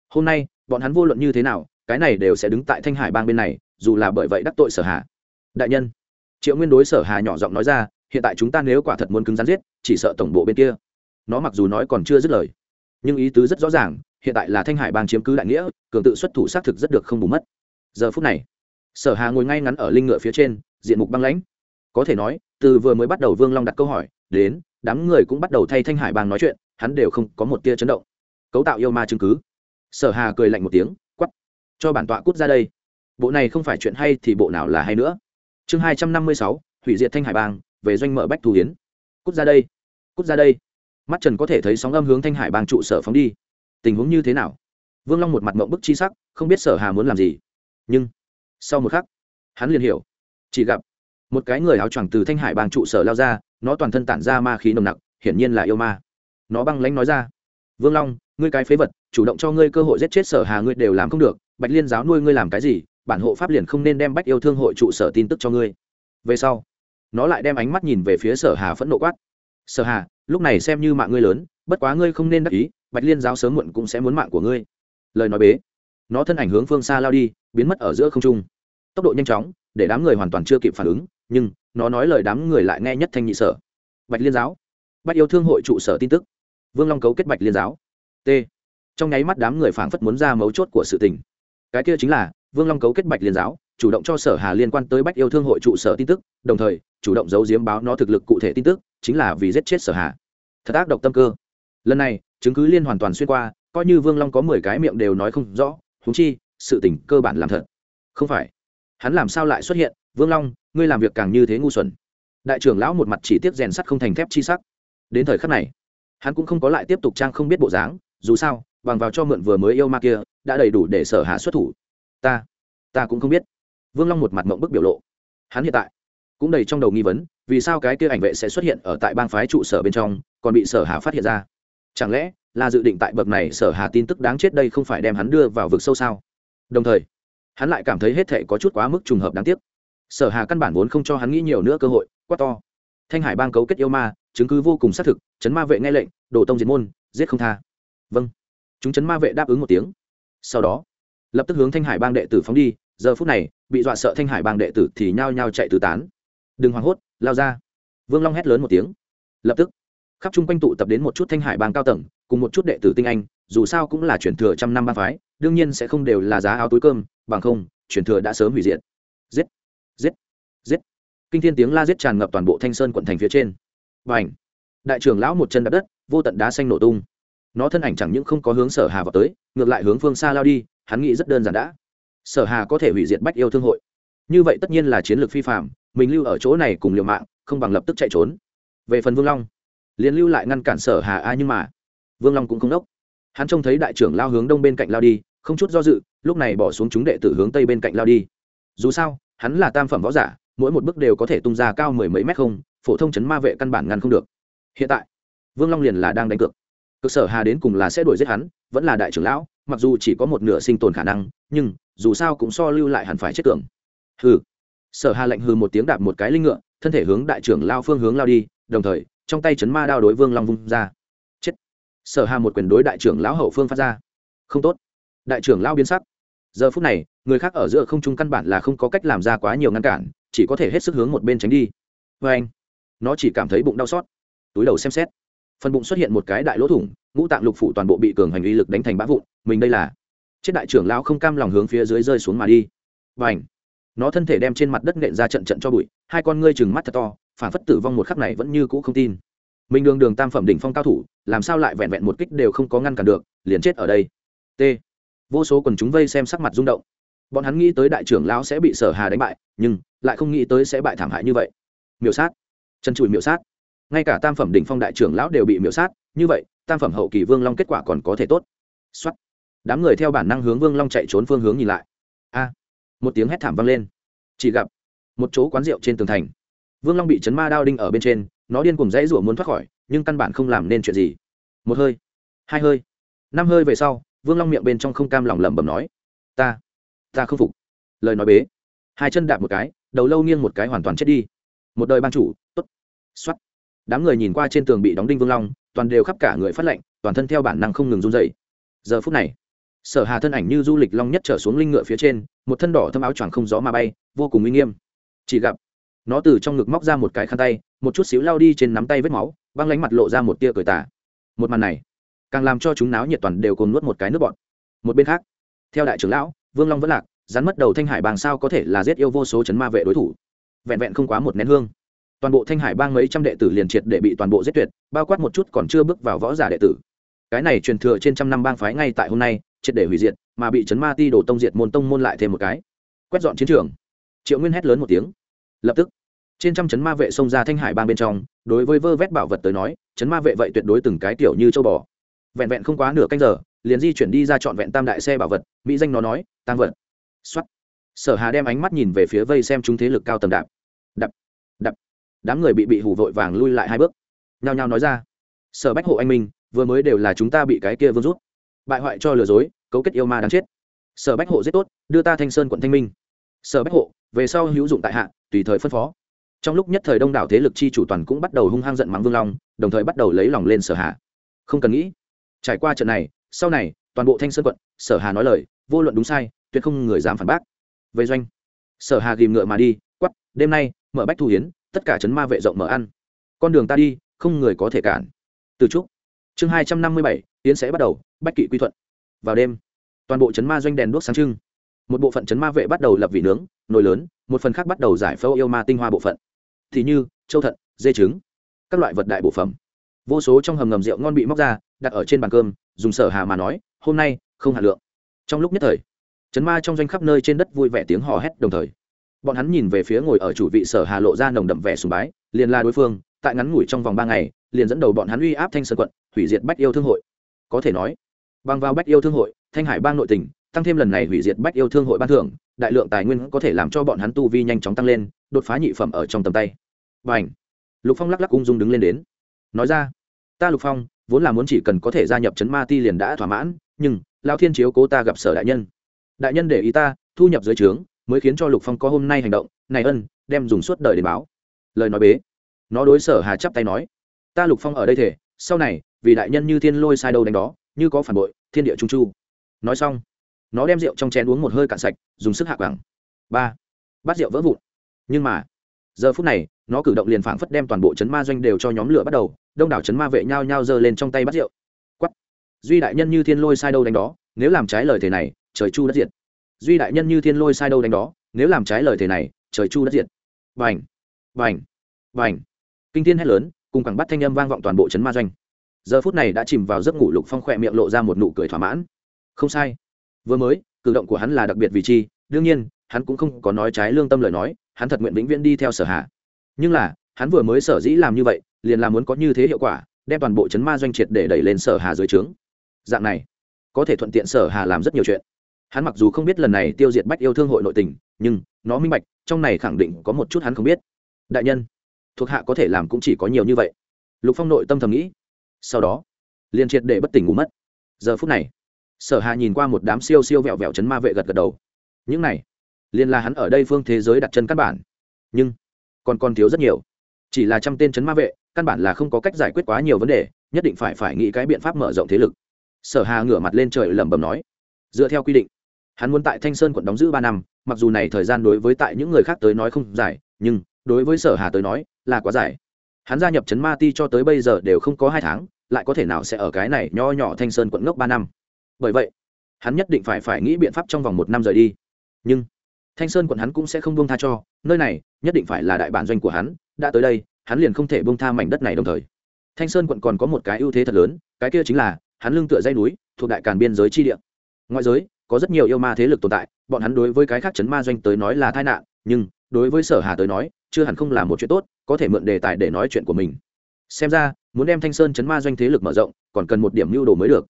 hôm nay, bọn hắn vô luận như thế nào, cái này đều sẽ đứng tại thanh hải bang bên này, dù là bởi vậy đắc tội sở hà. Đại nhân, triệu nguyên đối sở hà nhỏ giọng nói ra, hiện tại chúng ta nếu quả thật muốn cứng rắn giết, chỉ sợ tổng bộ bên kia. Nó mặc dù nói còn chưa dứt lời, nhưng ý tứ rất rõ ràng, hiện tại là thanh hải bang chiếm cứ đại nghĩa, cường tự xuất thủ xác thực rất được không bù mất. Giờ phút này, sở hà ngồi ngay ngắn ở linh ngựa phía trên, diện mục băng lãnh. Có thể nói, từ vừa mới bắt đầu vương long đặt câu hỏi đến, đám người cũng bắt đầu thay thanh hải bang nói chuyện hắn đều không có một tia chấn động. Cấu tạo yêu ma chứng cứ. Sở hà cười lạnh một tiếng quắp cho bản tọa cút ra đây. Bộ này không phải chuyện hay thì bộ nào là hay nữa. Chương hai trăm năm mươi sáu, hủy diệt thanh hải bang, về doanh mở bách thù hiến. Cút ra đây. Cút ra đây. Mắt trần có thể thấy sóng âm hướng thanh hải bang trụ sở phóng đi. Tình huống như thế nào? Vương long một mặt mộng bức chi sắc, không biết sở hà muốn làm gì. Nhưng, sau một khắc, hắn liền hiểu. Chỉ gặp, một cái người áo choàng từ thanh hải bang trụ sở lao ra, nó toàn thân tản ra ma khí nồng nặc, hiển nhiên là yêu ma nó băng lãnh nói ra. Vương long, ngươi cái phế vật, chủ động cho ngươi cơ hội giết chết sở hà ngươi đều làm không được, bạch liên giáo nuôi ngươi làm cái gì, bản hộ pháp liền không nên đem bách yêu thương hội trụ sở tin tức cho ngươi. Về sau, nó lại đem ánh mắt nhìn về phía sở hà phẫn nộ quát. Sở hà, lúc này xem như mạng ngươi lớn, bất quá ngươi không nên đắc ý, bạch liên giáo sớm muộn cũng sẽ muốn mạng của ngươi. Lời nói bế, nó thân ảnh hướng phương xa lao đi, biến mất ở giữa không trung. Tốc độ nhanh chóng, để đám người hoàn toàn chưa kịp phản ứng, nhưng nó nói lời đám người lại nghe nhất thanh nhị sở. Bạch liên giáo bạch yêu thương hội trụ sở tin tức vương long cấu kết bạch liên giáo. T. Trong nháy mắt đám người phảng phất muốn ra mấu chốt của sự tình. Cái kia chính là, vương long cấu kết bạch liên giáo, chủ động cho sở hà liên quan tới bách yêu thương hội trụ sở tin tức, đồng thời, chủ động giấu giếm báo nó thực lực cụ thể tin tức, chính là vì giết chết sở hà. Thật ác độc tâm cơ. Lần này, chứng cứ liên hoàn toàn xuyên qua, coi như vương long có mười cái miệng đều nói không rõ húng chi, sự tình cơ bản làm thật. Không phải. Hắn làm sao lại xuất hiện? Vương long, ngươi làm việc càng như thế ngu xuẩn. Đại trưởng lão một mặt chỉ tiếp rèn sắt không thành thép chi sắc. Đến thời khắc này hắn cũng không có lại tiếp tục trang không biết bộ dáng, dù sao, bằng vào cho mượn vừa mới yêu ma kia, đã đầy đủ để sở hạ xuất thủ. Ta ta cũng không biết. Vương long một mặt mộng bức biểu lộ. Hắn hiện tại cũng đầy trong đầu nghi vấn, vì sao cái kia ảnh vệ sẽ xuất hiện ở tại bang phái trụ sở bên trong, còn bị sở hà phát hiện ra? Chẳng lẽ là dự định tại bậc này sở hà tin tức đáng chết đây không phải đem hắn đưa vào vực sâu sao? Đồng thời, hắn lại cảm thấy hết thệ có chút quá mức trùng hợp đáng tiếc. Sở hà căn bản vốn không cho hắn nghĩ nhiều nữa cơ hội quát to. Thanh hải bang cấu kết yêu ma chứng cứ vô cùng xác thực, chấn ma vệ nghe lệnh, đổ tông diệt môn, giết không tha. Vâng. Chúng chấn ma vệ đáp ứng một tiếng. Sau đó, lập tức hướng thanh hải bang đệ tử phóng đi, giờ phút này, bị dọa sợ thanh hải bang đệ tử thì nhao nhao chạy tứ tán. Đừng hoảng hốt, lao ra. Vương long hét lớn một tiếng. Lập tức, khắp chung quanh tụ tập đến một chút thanh hải bang cao tầng, cùng một chút đệ tử tinh anh, dù sao cũng là chuyển thừa trăm năm ba phái, đương nhiên sẽ không đều là giá áo túi cơm, bằng không chuyển thừa đã sớm hủy diệt. Giết giết giết. Kinh thiên tiếng la giết tràn ngập toàn bộ thanh sơn quận thành phía trên và ảnh. Đại trưởng lão một chân đập đất, vô tận đá xanh nổ tung. Nó thân ảnh chẳng những không có hướng sở hà vào tới, ngược lại hướng phương xa lao đi, hắn nghĩ rất đơn giản đã. Sở hà có thể hủy diệt bách yêu thương hội. Như vậy tất nhiên là chiến lược phi phạm, mình lưu ở chỗ này cùng liều mạng, không bằng lập tức chạy trốn. Về phần vương long, liền lưu lại ngăn cản sở hà a nhưng mà, vương long cũng không đốc. Hắn trông thấy đại trưởng lao hướng đông bên cạnh lao đi, không chút do dự, lúc này bỏ xuống chúng đệ tử hướng tây bên cạnh lao đi. Dù sao, hắn là tam phẩm võ giả, mỗi một bước đều có thể tung ra cao mười mấy mét không phổ thông chấn ma vệ căn bản ngăn không được. Hiện tại, vương long liền là đang đánh cược. Cực sở hà đến cùng là sẽ đuổi giết hắn, vẫn là đại trưởng lão, mặc dù chỉ có một nửa sinh tồn khả năng, nhưng dù sao cũng so lưu lại hẳn phải chết tưởng. Hừ. Sở hà lệnh hừ một tiếng đạp một cái linh ngựa, thân thể hướng đại trưởng lao phương hướng lao đi, đồng thời, trong tay chấn ma đao đối vương long vung ra. Chết. Sở hà một quyền đối đại trưởng lão hậu phương phát ra. Không tốt. Đại trưởng lao biến sắc. Giờ phút này, người khác ở giữa không trung căn bản là không có cách làm ra quá nhiều ngăn cản, chỉ có thể hết sức hướng một bên tránh đi. Vê anh nó chỉ cảm thấy bụng đau xót. Túi đầu xem xét. Phần bụng xuất hiện một cái đại lỗ thủng, ngũ tạng lục phủ toàn bộ bị cường hành uy lực đánh thành bã vụn, mình đây là. Chết đại trưởng lão không cam lòng hướng phía dưới rơi xuống mà đi. Và ảnh nó thân thể đem trên mặt đất nện ra trận trận cho bụi, hai con ngươi chừng mắt thật to phản phất tử vong một khắc này vẫn như cũ không tin. Mình đường đường tam phẩm đỉnh phong cao thủ, làm sao lại vẹn vẹn một kích đều không có ngăn cản được, liền chết ở đây. T. Vô số quần chúng vây xem sắc mặt rung động. Bọn hắn nghĩ tới đại trưởng lão sẽ bị sở hà đánh bại, nhưng lại không nghĩ tới sẽ bại thảm hại như vậy. Miểu sát chân trụi miểu sát. Ngay cả tam phẩm đỉnh phong đại trưởng lão đều bị miểu sát, như vậy, tam phẩm hậu kỳ vương long kết quả còn có thể tốt. Xuất đám người theo bản năng hướng vương long chạy trốn phương hướng nhìn lại. A. Một tiếng hét thảm vang lên. Chỉ gặp, một chỗ quán rượu trên tường thành. Vương long bị chấn ma đao đinh ở bên trên, nó điên cùng dãy rủa muốn thoát khỏi, nhưng căn bản không làm nên chuyện gì. Một hơi, hai hơi. Năm hơi về sau, vương long miệng bên trong không cam lòng lẩm bẩm nói, ta ta không phục. Lời nói bế. Hai chân đạp một cái, đầu lâu nghiêng một cái hoàn toàn chết đi. Một đời ban chủ x o á t đám người nhìn qua trên tường bị đóng đinh vương long, toàn đều khắp cả người phát lệnh, toàn thân theo bản năng không ngừng run rẩy. Giờ phút này, sở hà thân ảnh như du lịch long nhất trở xuống linh ngựa phía trên, một thân đỏ thâm áo choàng không gió mà bay, vô cùng uy nghiêm. Chỉ gặp, nó từ trong ngực móc ra một cái khăn tay, một chút xíu lao đi trên nắm tay vết máu, băng lánh mặt lộ ra một tia cười tả một màn này, càng làm cho chúng náo nhiệt toàn đều cồn nuốt một cái nước bọn một bên khác, theo đại trưởng lão, vương long vẫn lạc, rắn mất đầu thanh hải bang sao có thể là giết yêu vô số chấn ma vệ đối thủ. Vẹn vẹn không quá một nén hương toàn bộ thanh hải bang mấy trăm đệ tử liền triệt để bị toàn bộ giết tuyệt, bao quát một chút còn chưa bước vào võ giả đệ tử. Cái này truyền thừa trên trăm năm bang phái ngay tại hôm nay, triệt để hủy diệt, mà bị chấn ma ti đổ tông diệt môn tông môn lại thêm một cái. Quét dọn chiến trường. Triệu nguyên hét lớn một tiếng. Lập tức, trên trăm chấn ma vệ xông ra thanh hải bang bên trong, đối với vơ vét bảo vật tới nói, chấn ma vệ vậy tuyệt đối từng cái kiểu như châu bò. Vẹn vẹn không quá nửa canh giờ, liền di chuyển đi ra trọn vẹn tam đại xe bảo vật, mỹ danh nó nói tăng vật. Xuất sở hà đem ánh mắt nhìn về phía vây xem chúng thế lực cao tầm đạp đám người bị bị hủ vội vàng lui lại hai bước. Nhao nhao nói ra, sở bách hộ anh minh, vừa mới đều là chúng ta bị cái kia vương rút. Bại hoại cho lừa dối, cấu kết yêu ma đáng chết. Sở bách hộ giết tốt, đưa ta thanh sơn quận thanh minh. Sở bách hộ, về sau hữu dụng tại hạ, tùy thời phân phó. Trong lúc nhất thời đông đảo thế lực chi chủ toàn cũng bắt đầu hung hăng giận mắng vương long, đồng thời bắt đầu lấy lòng lên sở hà. Không cần nghĩ. Trải qua trận này, sau này, toàn bộ thanh sơn quận, sở hà nói lời, vô luận đúng sai, tuyệt không người dám phản bác. Về doanh, sở hà ghìm ngựa mà đi quắp đêm nay, mở bách thu hiến tất cả chấn ma vệ rộng mở ăn. Con đường ta đi, không người có thể cản. Từ trúc. Chương hai trăm năm mươi bảy, tiến sẽ bắt đầu, bách kỵ quy thuận. Vào đêm, toàn bộ chấn ma doanh đèn đuốc sáng trưng. Một bộ phận chấn ma vệ bắt đầu lập vị nướng, nồi lớn, một phần khác bắt đầu giải phẫu yêu ma tinh hoa bộ phận. Thì như, châu thận, dê trứng, các loại vật đại bộ phẩm. Vô số trong hầm ngầm rượu ngon bị móc ra, đặt ở trên bàn cơm, dùng sở hà mà nói, hôm nay không hạt lượng. Trong lúc nhất thời, chấn ma trong doanh khắp nơi trên đất vui vẻ tiếng hò hét đồng thời bọn hắn nhìn về phía ngồi ở chủ vị sở hà lộ ra nồng đậm vẻ sùng bái, liền là đối phương, tại ngắn ngủi trong vòng ba ngày, liền dẫn đầu bọn hắn uy áp thanh sơn quận, hủy diệt bách yêu thương hội. Có thể nói, bằng vào bách yêu thương hội, thanh hải bang nội tỉnh tăng thêm lần này hủy diệt bách yêu thương hội ban thưởng, đại lượng tài nguyên có thể làm cho bọn hắn tu vi nhanh chóng tăng lên, đột phá nhị phẩm ở trong tầm tay. Và ảnh lục phong lắc lắc ung dung đứng lên đến. Nói ra, ta lục phong, vốn là muốn chỉ cần có thể gia nhập chấn ma ti liền đã thỏa mãn, nhưng lao thiên chiếu cố ta gặp sở đại nhân. Đại nhân để ý ta, thu nhập dưới trướng mới khiến cho lục phong có hôm nay hành động, này ân, đem dùng suốt đời để báo. Lời nói bế. Nó đối sở hà chắp tay nói, ta lục phong ở đây thể sau này, vì đại nhân như thiên lôi sai đâu đánh đó, như có phản bội, thiên địa trung chu. Nói xong, nó đem rượu trong chén uống một hơi cạn sạch, dùng sức hạ bằng ba bát rượu vỡ vụn. Nhưng mà, giờ phút này, nó cử động liền phảng phất đem toàn bộ chấn ma doanh đều cho nhóm lửa bắt đầu, đông đảo chấn ma vệ nhau nhau giơ lên trong tay bắt rượu. Quắt duy đại nhân như thiên lôi sai đâu đánh đó, nếu làm trái lời thế này, trời chu đất diệt duy đại nhân như thiên lôi sai đâu đánh đó, nếu làm trái lời thề này, trời chu đất diệt. Vành vành vành kinh thiên hét lớn, cùng cẳng bắt thanh âm vang vọng toàn bộ trấn ma doanh. Giờ phút này đã chìm vào giấc ngủ lục phong khỏe miệng lộ ra một nụ cười thỏa mãn. Không sai. Vừa mới, cử động của hắn là đặc biệt vì chi, đương nhiên, hắn cũng không có nói trái lương tâm lời nói, hắn thật nguyện vĩnh viễn đi theo sở hạ. Nhưng là, hắn vừa mới sở dĩ làm như vậy, liền là muốn có như thế hiệu quả, đem toàn bộ chấn ma doanh triệt để đẩy lên sở hà dưới trướng. Dạng này, có thể thuận tiện sở hà làm rất nhiều chuyện hắn mặc dù không biết lần này tiêu diệt bách yêu thương hội nội tình, nhưng nó minh bạch, trong này khẳng định có một chút hắn không biết. Đại nhân, thuộc hạ có thể làm cũng chỉ có nhiều như vậy. Lục phong nội tâm thầm nghĩ. Sau đó, liền triệt để bất tỉnh ngủ mất. Giờ phút này, sở hà nhìn qua một đám siêu siêu vẹo vẹo chấn ma vệ gật gật đầu. Những này, liền là hắn ở đây phương thế giới đặt chân căn bản. Nhưng, còn còn thiếu rất nhiều. Chỉ là trăm tên chấn ma vệ, căn bản là không có cách giải quyết quá nhiều vấn đề, nhất định phải phải nghĩ cái biện pháp mở rộng thế lực. Sở hà ngửa mặt lên trời lẩm bẩm nói. Dựa theo quy định hắn muốn tại thanh sơn quận đóng giữ ba năm, mặc dù này thời gian đối với tại những người khác tới nói không dài, nhưng đối với sở hà tới nói là quá dài. Hắn gia nhập trấn ma ti cho tới bây giờ đều không có hai tháng, lại có thể nào sẽ ở cái này nho nhỏ thanh sơn quận ngốc ba năm? Bởi vậy, hắn nhất định phải phải nghĩ biện pháp trong vòng một năm rời đi. Nhưng, thanh sơn quận hắn cũng sẽ không buông tha cho, nơi này nhất định phải là đại bản doanh của hắn, đã tới đây, hắn liền không thể buông tha mảnh đất này đồng thời. Thanh sơn quận còn có một cái ưu thế thật lớn, cái kia chính là hắn lưng tựa dây núi, thuộc đại càn biên giới chi địa. Ngoại giới có rất nhiều yêu ma thế lực tồn tại, bọn hắn đối với cái khác chấn ma doanh tới nói là tai nạn, nhưng đối với sở hà tới nói, chưa hẳn không là một chuyện tốt, có thể mượn đề tài để nói chuyện của mình. Xem ra, muốn đem thanh sơn chấn ma doanh thế lực mở rộng, còn cần một điểm mưu đồ mới được.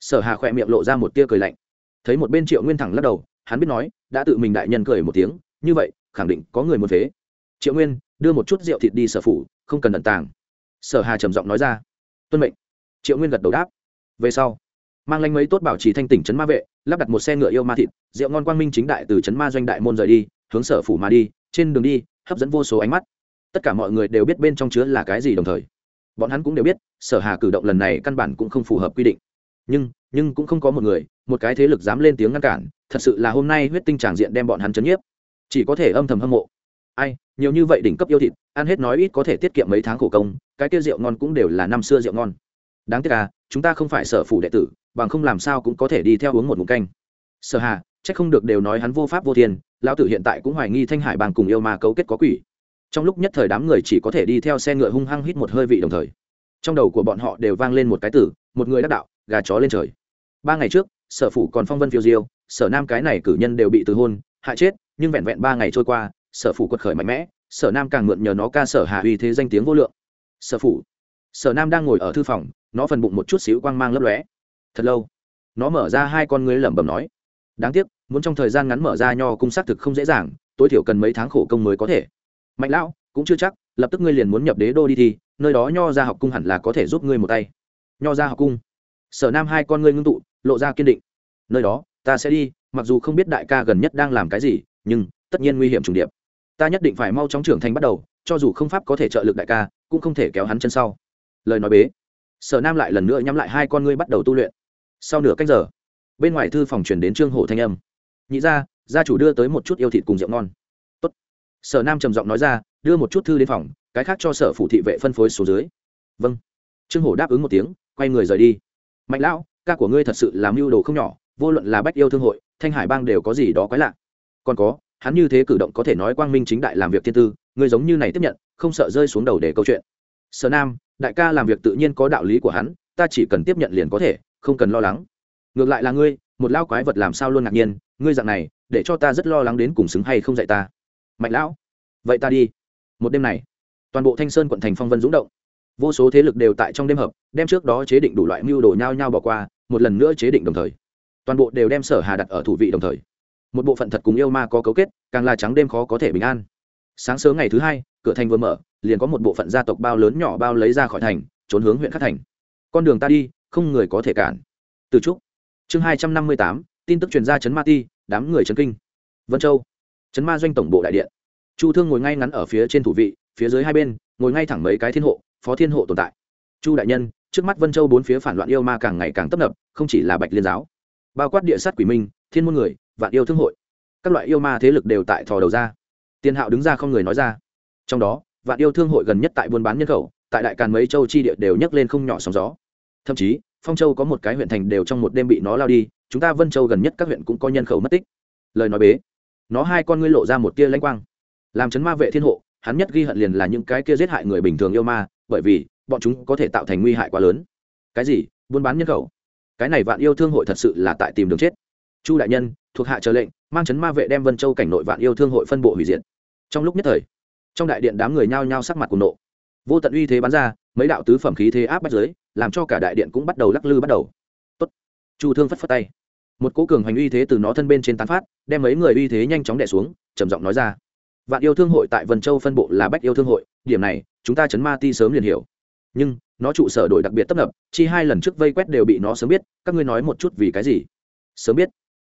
Sở hà khỏe miệng lộ ra một tia cười lạnh. Thấy một bên triệu nguyên thẳng lắc đầu, hắn biết nói, đã tự mình đại nhân cười một tiếng, như vậy, khẳng định có người muốn phế. Triệu nguyên, đưa một chút rượu thịt đi, sở phủ, không cần ẩn tàng. Sở hà trầm giọng nói ra. Tuân mệnh. Triệu nguyên gật đầu đáp. Về sau mang lanh mấy tốt bảo trì thanh tỉnh trấn ma vệ, lắp đặt một xe ngựa yêu ma thịt, rượu ngon quang minh chính đại từ trấn ma doanh đại môn rời đi, hướng sở phủ mà đi, trên đường đi, hấp dẫn vô số ánh mắt. Tất cả mọi người đều biết bên trong chứa là cái gì đồng thời. Bọn hắn cũng đều biết, sở hà cử động lần này căn bản cũng không phù hợp quy định. Nhưng nhưng cũng không có một người, một cái thế lực dám lên tiếng ngăn cản, thật sự là hôm nay huyết tinh tràng diện đem bọn hắn chấn nhiếp. Chỉ có thể âm thầm hâm mộ. Ai, nhiều như vậy đỉnh cấp yêu thịt, ăn hết nói ít có thể tiết kiệm mấy tháng khổ công, cái kia rượu ngon cũng đều là năm xưa rượu ngon. Đáng tiếc à chúng ta không phải sở phủ đệ tử bằng không làm sao cũng có thể đi theo uống một ngụm canh. Sở hà, chắc không được đều nói hắn vô pháp vô thiên, lão tử hiện tại cũng hoài nghi thanh hải bang cùng yêu ma cấu kết có quỷ. Trong lúc nhất thời đám người chỉ có thể đi theo xe ngựa hung hăng hít một hơi vị đồng thời. Trong đầu của bọn họ đều vang lên một cái tử một người đắc đạo, gà chó lên trời. Ba ngày trước, sở phủ còn phong vân phiêu diêu, sở nam cái này cử nhân đều bị từ hôn, hại chết, nhưng vẹn vẹn ba ngày trôi qua, sở phủ quật khởi mạnh mẽ, sở nam càng mượn nhờ nó ca sở hà uy thế danh tiếng vô lượng. Sở phủ. Sở nam đang ngồi ở thư phòng, nó phần bụng một chút xíu quang mang lấp lóe thật lâu. Nó mở ra hai con ngươi lẩm bẩm nói đáng tiếc muốn trong thời gian ngắn mở ra nho cung xác thực không dễ dàng tối thiểu cần mấy tháng khổ công mới có thể. Mạnh lão cũng chưa chắc lập tức ngươi liền muốn nhập đế đô đi thì, nơi đó nho ra học cung hẳn là có thể giúp ngươi một tay. Nho ra học cung? Sở nam hai con ngươi ngưng tụ lộ ra kiên định. Nơi đó ta sẽ đi mặc dù không biết đại ca gần nhất đang làm cái gì nhưng tất nhiên nguy hiểm trùng điệp. Ta nhất định phải mau chóng trưởng thành bắt đầu cho dù không pháp có thể trợ lực đại ca cũng không thể kéo hắn chân sau. Lời nói bế. Sở nam lại lần nữa nhắm lại hai con ngươi bắt đầu tu luyện sau nửa cách giờ, bên ngoài thư phòng truyền đến trương hổ thanh âm. Nhị ra gia chủ đưa tới một chút yêu thịt cùng rượu ngon. Tốt. sở nam trầm giọng nói ra, đưa một chút thư đến phòng, cái khác cho sở phủ thị vệ phân phối số dưới. Vâng. Trương hổ đáp ứng một tiếng, quay người rời đi. Mạnh lão, ca của ngươi thật sự làm mưu đồ không nhỏ, vô luận là bách yêu thương hội, thanh hải bang đều có gì đó quái lạ. Còn có, hắn như thế cử động có thể nói quang minh chính đại làm việc thiên tư người giống như này tiếp nhận, không sợ rơi xuống đầu để câu chuyện. Sở nam, đại ca làm việc tự nhiên có đạo lý của hắn, ta chỉ cần tiếp nhận liền có thể không cần lo lắng. Ngược lại là ngươi, một lao quái vật làm sao luôn ngạc nhiên, ngươi dạng này, để cho ta rất lo lắng đến cùng xứng hay không dạy ta. Mạnh lão, vậy ta đi. Một đêm này, toàn bộ thanh sơn quận thành phong vân dũng động. Vô số thế lực đều tại trong đêm hợp, đem trước đó chế định đủ loại mưu đồ nhau nhau bỏ qua, một lần nữa chế định đồng thời. Toàn bộ đều đem sở hà đặt ở thủ vị đồng thời. Một bộ phận thật cùng yêu ma có cấu kết, càng là trắng đêm khó có thể bình an. Sáng sớm ngày thứ hai, cửa thành vừa mở, liền có một bộ phận gia tộc bao lớn nhỏ bao lấy ra khỏi thành, trốn hướng huyện khắc thành. Con đường ta đi không người có thể cản. Từ trúc. Chương hai trăm năm mươi tám, tin tức truyền ra chấn ma ti, đám người chấn kinh. Vân châu. Chấn ma doanh tổng bộ đại điện. Chu thương ngồi ngay ngắn ở phía trên thủ vị, phía dưới hai bên, ngồi ngay thẳng mấy cái thiên hộ, phó thiên hộ tồn tại. Chu đại nhân, trước mắt vân châu bốn phía phản loạn yêu ma càng ngày càng tấp nập, không chỉ là bạch liên giáo, bao quát địa sát quỷ minh, thiên môn người, vạn yêu thương hội. Các loại yêu ma thế lực đều tại thò đầu ra. Tiền hạo đứng ra không người nói ra. Trong đó, vạn yêu thương hội gần nhất tại buôn bán nhân khẩu, tại đại càn mấy châu chi địa đều nhấc lên không nhỏ sóng gió thậm chí, phong châu có một cái huyện thành đều trong một đêm bị nó lao đi, chúng ta vân châu gần nhất các huyện cũng có nhân khẩu mất tích. Lời nói bế. Nó hai con ngươi lộ ra một tia lãnh quang. Làm chấn ma vệ thiên hộ, hắn nhất ghi hận liền là những cái kia giết hại người bình thường yêu ma, bởi vì, bọn chúng có thể tạo thành nguy hại quá lớn. Cái gì? Buôn bán nhân khẩu? Cái này vạn yêu thương hội thật sự là tại tìm đường chết. Chu đại nhân, thuộc hạ chờ lệnh, mang chấn ma vệ đem vân châu cảnh nội vạn yêu thương hội phân bộ hủy diệt. Trong lúc nhất thời, trong đại điện đám người nhao nhao sắc mặt cùng nộ. Vô tận uy thế bắn ra, mấy đạo tứ phẩm khí thế áp bách giới làm cho cả đại điện cũng bắt đầu lắc lư bắt đầu. Tốt. Chu thương phất phất tay. Một cố cường hành uy thế từ nó thân bên trên tán phát, đem mấy người uy thế nhanh chóng đẻ xuống, trầm giọng nói ra. Vạn yêu thương hội tại vân châu phân bộ là bách yêu thương hội, điểm này, chúng ta chấn ma ti sớm liền hiểu. Nhưng, nó trụ sở đổi đặc biệt tấp nập, chi hai lần trước vây quét đều bị nó sớm biết, các ngươi nói một chút vì cái gì? Sớm biết.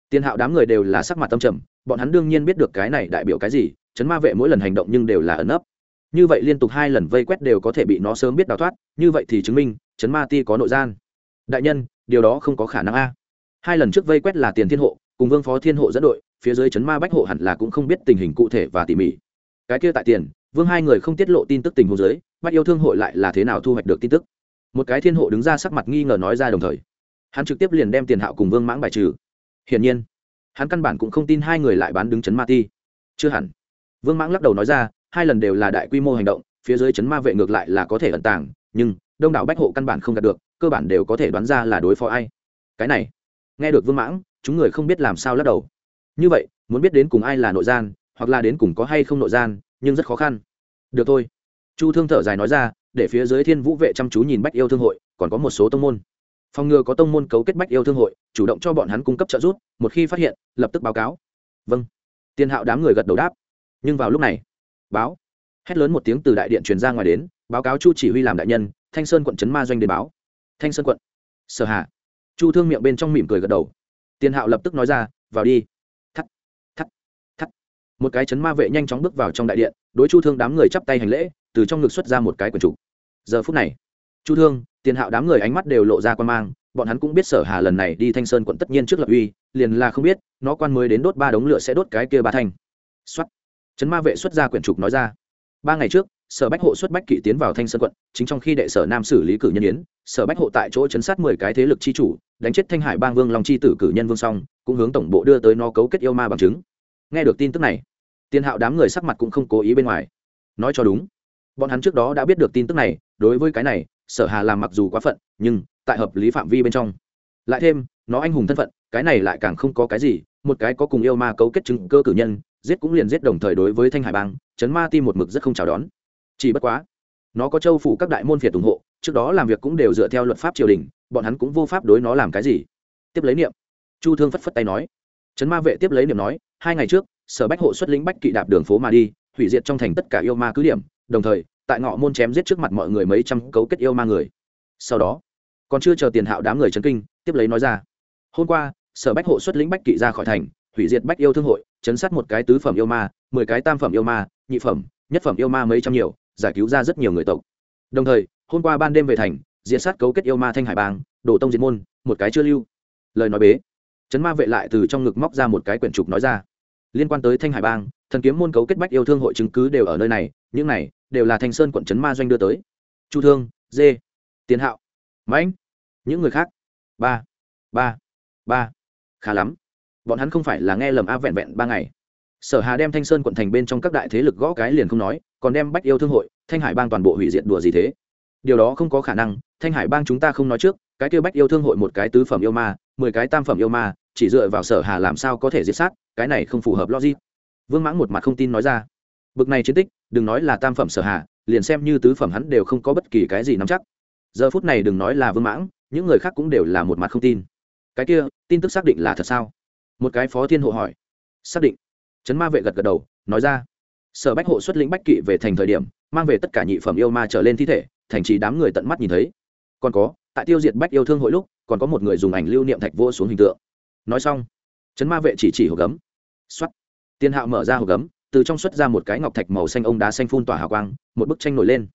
Tiền hạo đám người đều là sắc mặt tâm trầm, bọn hắn đương nhiên biết được cái này đại biểu cái gì, chấn ma vệ mỗi lần hành động nhưng đều là ẩn ấp như vậy liên tục hai lần vây quét đều có thể bị nó sớm biết đào thoát, như vậy thì chứng minh chấn ma ti có nội gian. Đại nhân, điều đó không có khả năng a. Hai lần trước vây quét là tiền thiên hộ, cùng vương phó thiên hộ dẫn đội, phía dưới chấn ma bách hộ hẳn là cũng không biết tình hình cụ thể và tỉ mỉ. Cái kia tại tiền, vương hai người không tiết lộ tin tức tình hồ giới bách yêu thương hội lại là thế nào thu hoạch được tin tức? Một cái thiên hộ đứng ra sắc mặt nghi ngờ nói ra đồng thời. Hắn trực tiếp liền đem tiền hạo cùng vương mãng bài trừ. Hiển nhiên, hắn căn bản cũng không tin hai người lại bán đứng chấn ma ti. Chưa hẳn. Vương mãng lắc đầu nói ra, hai lần đều là đại quy mô hành động, phía dưới chấn ma vệ ngược lại là có thể ẩn tàng, nhưng đông đảo bách hộ căn bản không đạt được, cơ bản đều có thể đoán ra là đối phó ai. Cái này, nghe được vương mãng, chúng người không biết làm sao lắc đầu. Như vậy, muốn biết đến cùng ai là nội gian, hoặc là đến cùng có hay không nội gian, nhưng rất khó khăn. Được thôi. Chu thương thở dài nói ra, để phía dưới thiên vũ vệ chăm chú nhìn bách yêu thương hội, còn có một số tông môn. Phòng ngừa có tông môn cấu kết bách yêu thương hội, chủ động cho bọn hắn cung cấp trợ giúp, một khi phát hiện, lập tức báo cáo. Vâng. Tiên hạo đám người gật đầu đáp. Nhưng vào lúc này, báo. Hét lớn một tiếng từ đại điện truyền ra ngoài đến, báo cáo chu chỉ huy làm đại nhân thanh sơn quận trấn ma doanh đến báo. Thanh sơn quận. Sở hạ chu thương miệng bên trong mỉm cười gật đầu. Tiền hạo lập tức nói ra, vào đi. Thắt thắt thắt. Một cái chấn ma vệ nhanh chóng bước vào trong đại điện, đối chu thương đám người chắp tay hành lễ, từ trong ngực xuất ra một cái quần trục giờ phút này, chu thương tiền hạo đám người ánh mắt đều lộ ra quan mang, bọn hắn cũng biết sở hà lần này đi thanh sơn quận tất nhiên trước lập uy, liền là không biết, nó quan mới đến đốt ba đống lửa sẽ đốt cái kia ba thanh. Xuất Chấn ma vệ xuất ra quyển trục nói ra, ba ngày trước sở bách hộ xuất bách kỵ tiến vào thanh sơn quận, chính trong khi đệ sở nam xử lý cử nhân yến, sở bách hộ tại chỗ chấn sát mười cái thế lực chi chủ, đánh chết thanh hải bang vương long chi tử cử nhân vương song, cũng hướng tổng bộ đưa tới no cấu kết yêu ma bằng chứng. Nghe được tin tức này tiền hạo đám người sắc mặt cũng không cố ý bên ngoài. Nói cho đúng, bọn hắn trước đó đã biết được tin tức này, đối với cái này, sở hà làm mặc dù quá phận, nhưng tại hợp lý phạm vi bên trong. Lại thêm, nó anh hùng thân phận, cái này lại càng không có cái gì, một cái có cùng yêu ma cấu kết chứng cơ cử nhân, giết cũng liền giết đồng thời đối với thanh hải bang trấn ma ti một mực rất không chào đón chỉ bất quá, nó có châu phủ các đại môn phiệt ủng hộ, trước đó làm việc cũng đều dựa theo luật pháp triều đình, bọn hắn cũng vô pháp đối nó làm cái gì. Tiếp lấy niệm, chu thương phất phất tay nói. Trấn ma vệ tiếp lấy niệm nói, hai ngày trước, sở bách hộ xuất lĩnh bách kỵ đạp đường phố mà đi, hủy diệt trong thành tất cả yêu ma cứ điểm, đồng thời, tại ngọ môn chém giết trước mặt mọi người mấy trăm cấu kết yêu ma người. Sau đó, còn chưa chờ tiền hạo đám người chấn kinh, tiếp lấy nói ra. Hôm qua, sở bách hộ xuất lĩnh bách kỵ ra khỏi thành, hủy diệt bách yêu thương hội, chấn sát một cái tứ phẩm yêu ma, mười cái tam phẩm yêu ma, nhị phẩm, nhất phẩm yêu ma mấy trăm nhiều giải cứu ra rất nhiều người tộc. Đồng thời, hôm qua ban đêm về thành, diệt sát cấu kết yêu ma thanh hải bang, đổ tông diệt môn, một cái chưa lưu. Lời nói bế. Chấn ma vệ lại từ trong ngực móc ra một cái quyển trục nói ra. Liên quan tới thanh hải bang, thần kiếm môn cấu kết bách yêu thương hội chứng cứ đều ở nơi này, những này đều là thanh sơn quận trấn ma doanh đưa tới. Chu thương dê tiến hạo. Mãnh. Những người khác. Ba. Ba. Ba. Khá lắm. Bọn hắn không phải là nghe lầm a vẹn vẹn ba ngày sở hà đem thanh sơn quận thành bên trong các đại thế lực gõ cái liền không nói, còn đem bách yêu thương hội, thanh hải bang toàn bộ hủy diệt đùa gì thế. Điều đó không có khả năng, thanh hải bang chúng ta không nói trước, cái kêu bách yêu thương hội một cái tứ phẩm yêu ma, mười cái tam phẩm yêu ma, chỉ dựa vào sở hà làm sao có thể diệt sát, cái này không phù hợp logic. Vương mãng một mặt không tin nói ra. Bực này chiến tích, đừng nói là tam phẩm sở hà, liền xem như tứ phẩm hắn đều không có bất kỳ cái gì nắm chắc. Giờ phút này đừng nói là vương mãng, những người khác cũng đều là một mặt không tin. Cái kia, tin tức xác định là thật sao? Một cái phó thiên hộ hỏi. Xác định trấn ma vệ gật gật đầu nói ra sở bách hộ xuất lĩnh bách kỵ về thành thời điểm mang về tất cả nhị phẩm yêu ma trở lên thi thể thành trì đám người tận mắt nhìn thấy. Còn có tại tiêu diệt bách yêu thương hội lúc còn có một người dùng ảnh lưu niệm thạch vô xuống hình tượng. Nói xong trấn ma vệ chỉ chỉ hộp gấm. Xuất, tiên hạo mở ra hộp gấm từ trong xuất ra một cái ngọc thạch màu xanh ông đá xanh phun tỏa hào quang một bức tranh nổi lên.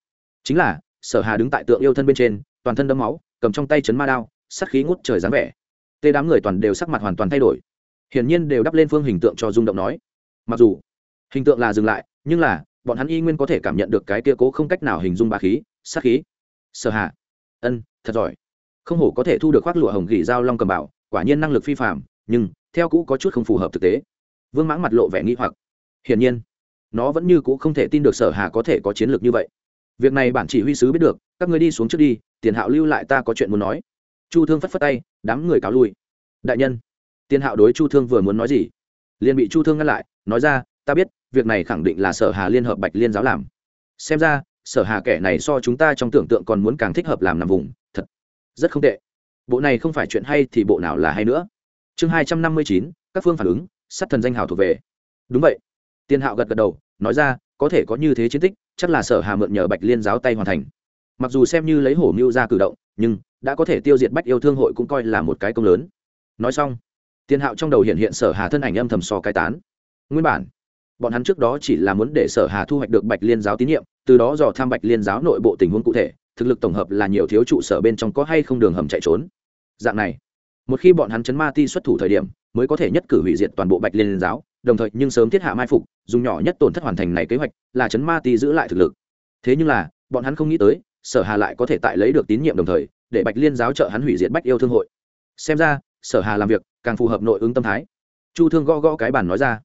Chính là sở hà đứng tại tượng yêu thân bên trên toàn thân đấm máu cầm trong tay chấn ma đao sắc khí ngút trời dáng vẻ. Tê đám người toàn đều sắc mặt hoàn toàn thay đổi. Hiển nhiên đều đắp lên phương hình tượng cho rung động nói mặc dù hình tượng là dừng lại, nhưng là bọn hắn y nguyên có thể cảm nhận được cái kia cố không cách nào hình dung bà khí, sát khí. Sở hạ, ân, thật giỏi. Không hổ có thể thu được khoác lụa hồng gỉ dao long cầm bảo, quả nhiên năng lực phi phạm nhưng theo cũ có chút không phù hợp thực tế. Vương mãng mặt lộ vẻ nghi hoặc. Hiển nhiên, nó vẫn như cũ không thể tin được sở hà có thể có chiến lược như vậy. Việc này bản chỉ huy sứ biết được, các người đi xuống trước đi, tiền hạo lưu lại ta có chuyện muốn nói. Chu thương phất phất tay, đám người cáo lui. Đại nhân, tiền hạo đối chu thương vừa muốn nói gì? Liền bị chu thương ngăn lại, nói ra, ta biết, việc này khẳng định là sở hà liên hợp bạch liên giáo làm. Xem ra, sở hà kẻ này so chúng ta trong tưởng tượng còn muốn càng thích hợp làm nằm vùng, thật rất không tệ. Bộ này không phải chuyện hay thì bộ nào là hay nữa. Chương hai trăm năm mươi chín, các phương phản ứng, sát thần danh hào thuộc về. Đúng vậy. Tiên hạo gật gật đầu, nói ra, có thể có như thế chiến tích, chắc là sở hà mượn nhờ bạch liên giáo tay hoàn thành. Mặc dù xem như lấy hổ mưu ra cử động, nhưng đã có thể tiêu diệt bách yêu thương hội cũng coi là một cái công lớn. Nói xong tiên hạo trong đầu hiện hiện sở hà thân ảnh âm thầm so cai tán. Nguyên bản, bọn hắn trước đó chỉ là muốn để sở hà thu hoạch được bạch liên giáo tín nhiệm, từ đó dò tham bạch liên giáo nội bộ tình huống cụ thể, thực lực tổng hợp là nhiều thiếu trụ sở bên trong có hay không đường hầm chạy trốn. Dạng này, một khi bọn hắn chấn ma ti xuất thủ thời điểm, mới có thể nhất cử hủy diệt toàn bộ bạch liên giáo, đồng thời nhưng sớm thiết hạ mai phục, dùng nhỏ nhất tổn thất hoàn thành này kế hoạch, là chấn ma ti giữ lại thực lực. Thế nhưng là, bọn hắn không nghĩ tới, sở hà lại có thể tại lấy được tín nhiệm đồng thời, để bạch liên giáo trợ hắn hủy diệt bách yêu thương hội. Xem ra, sở hà làm việc càng phù hợp nội ứng tâm thái. Chu thương gõ gõ cái bàn nói ra.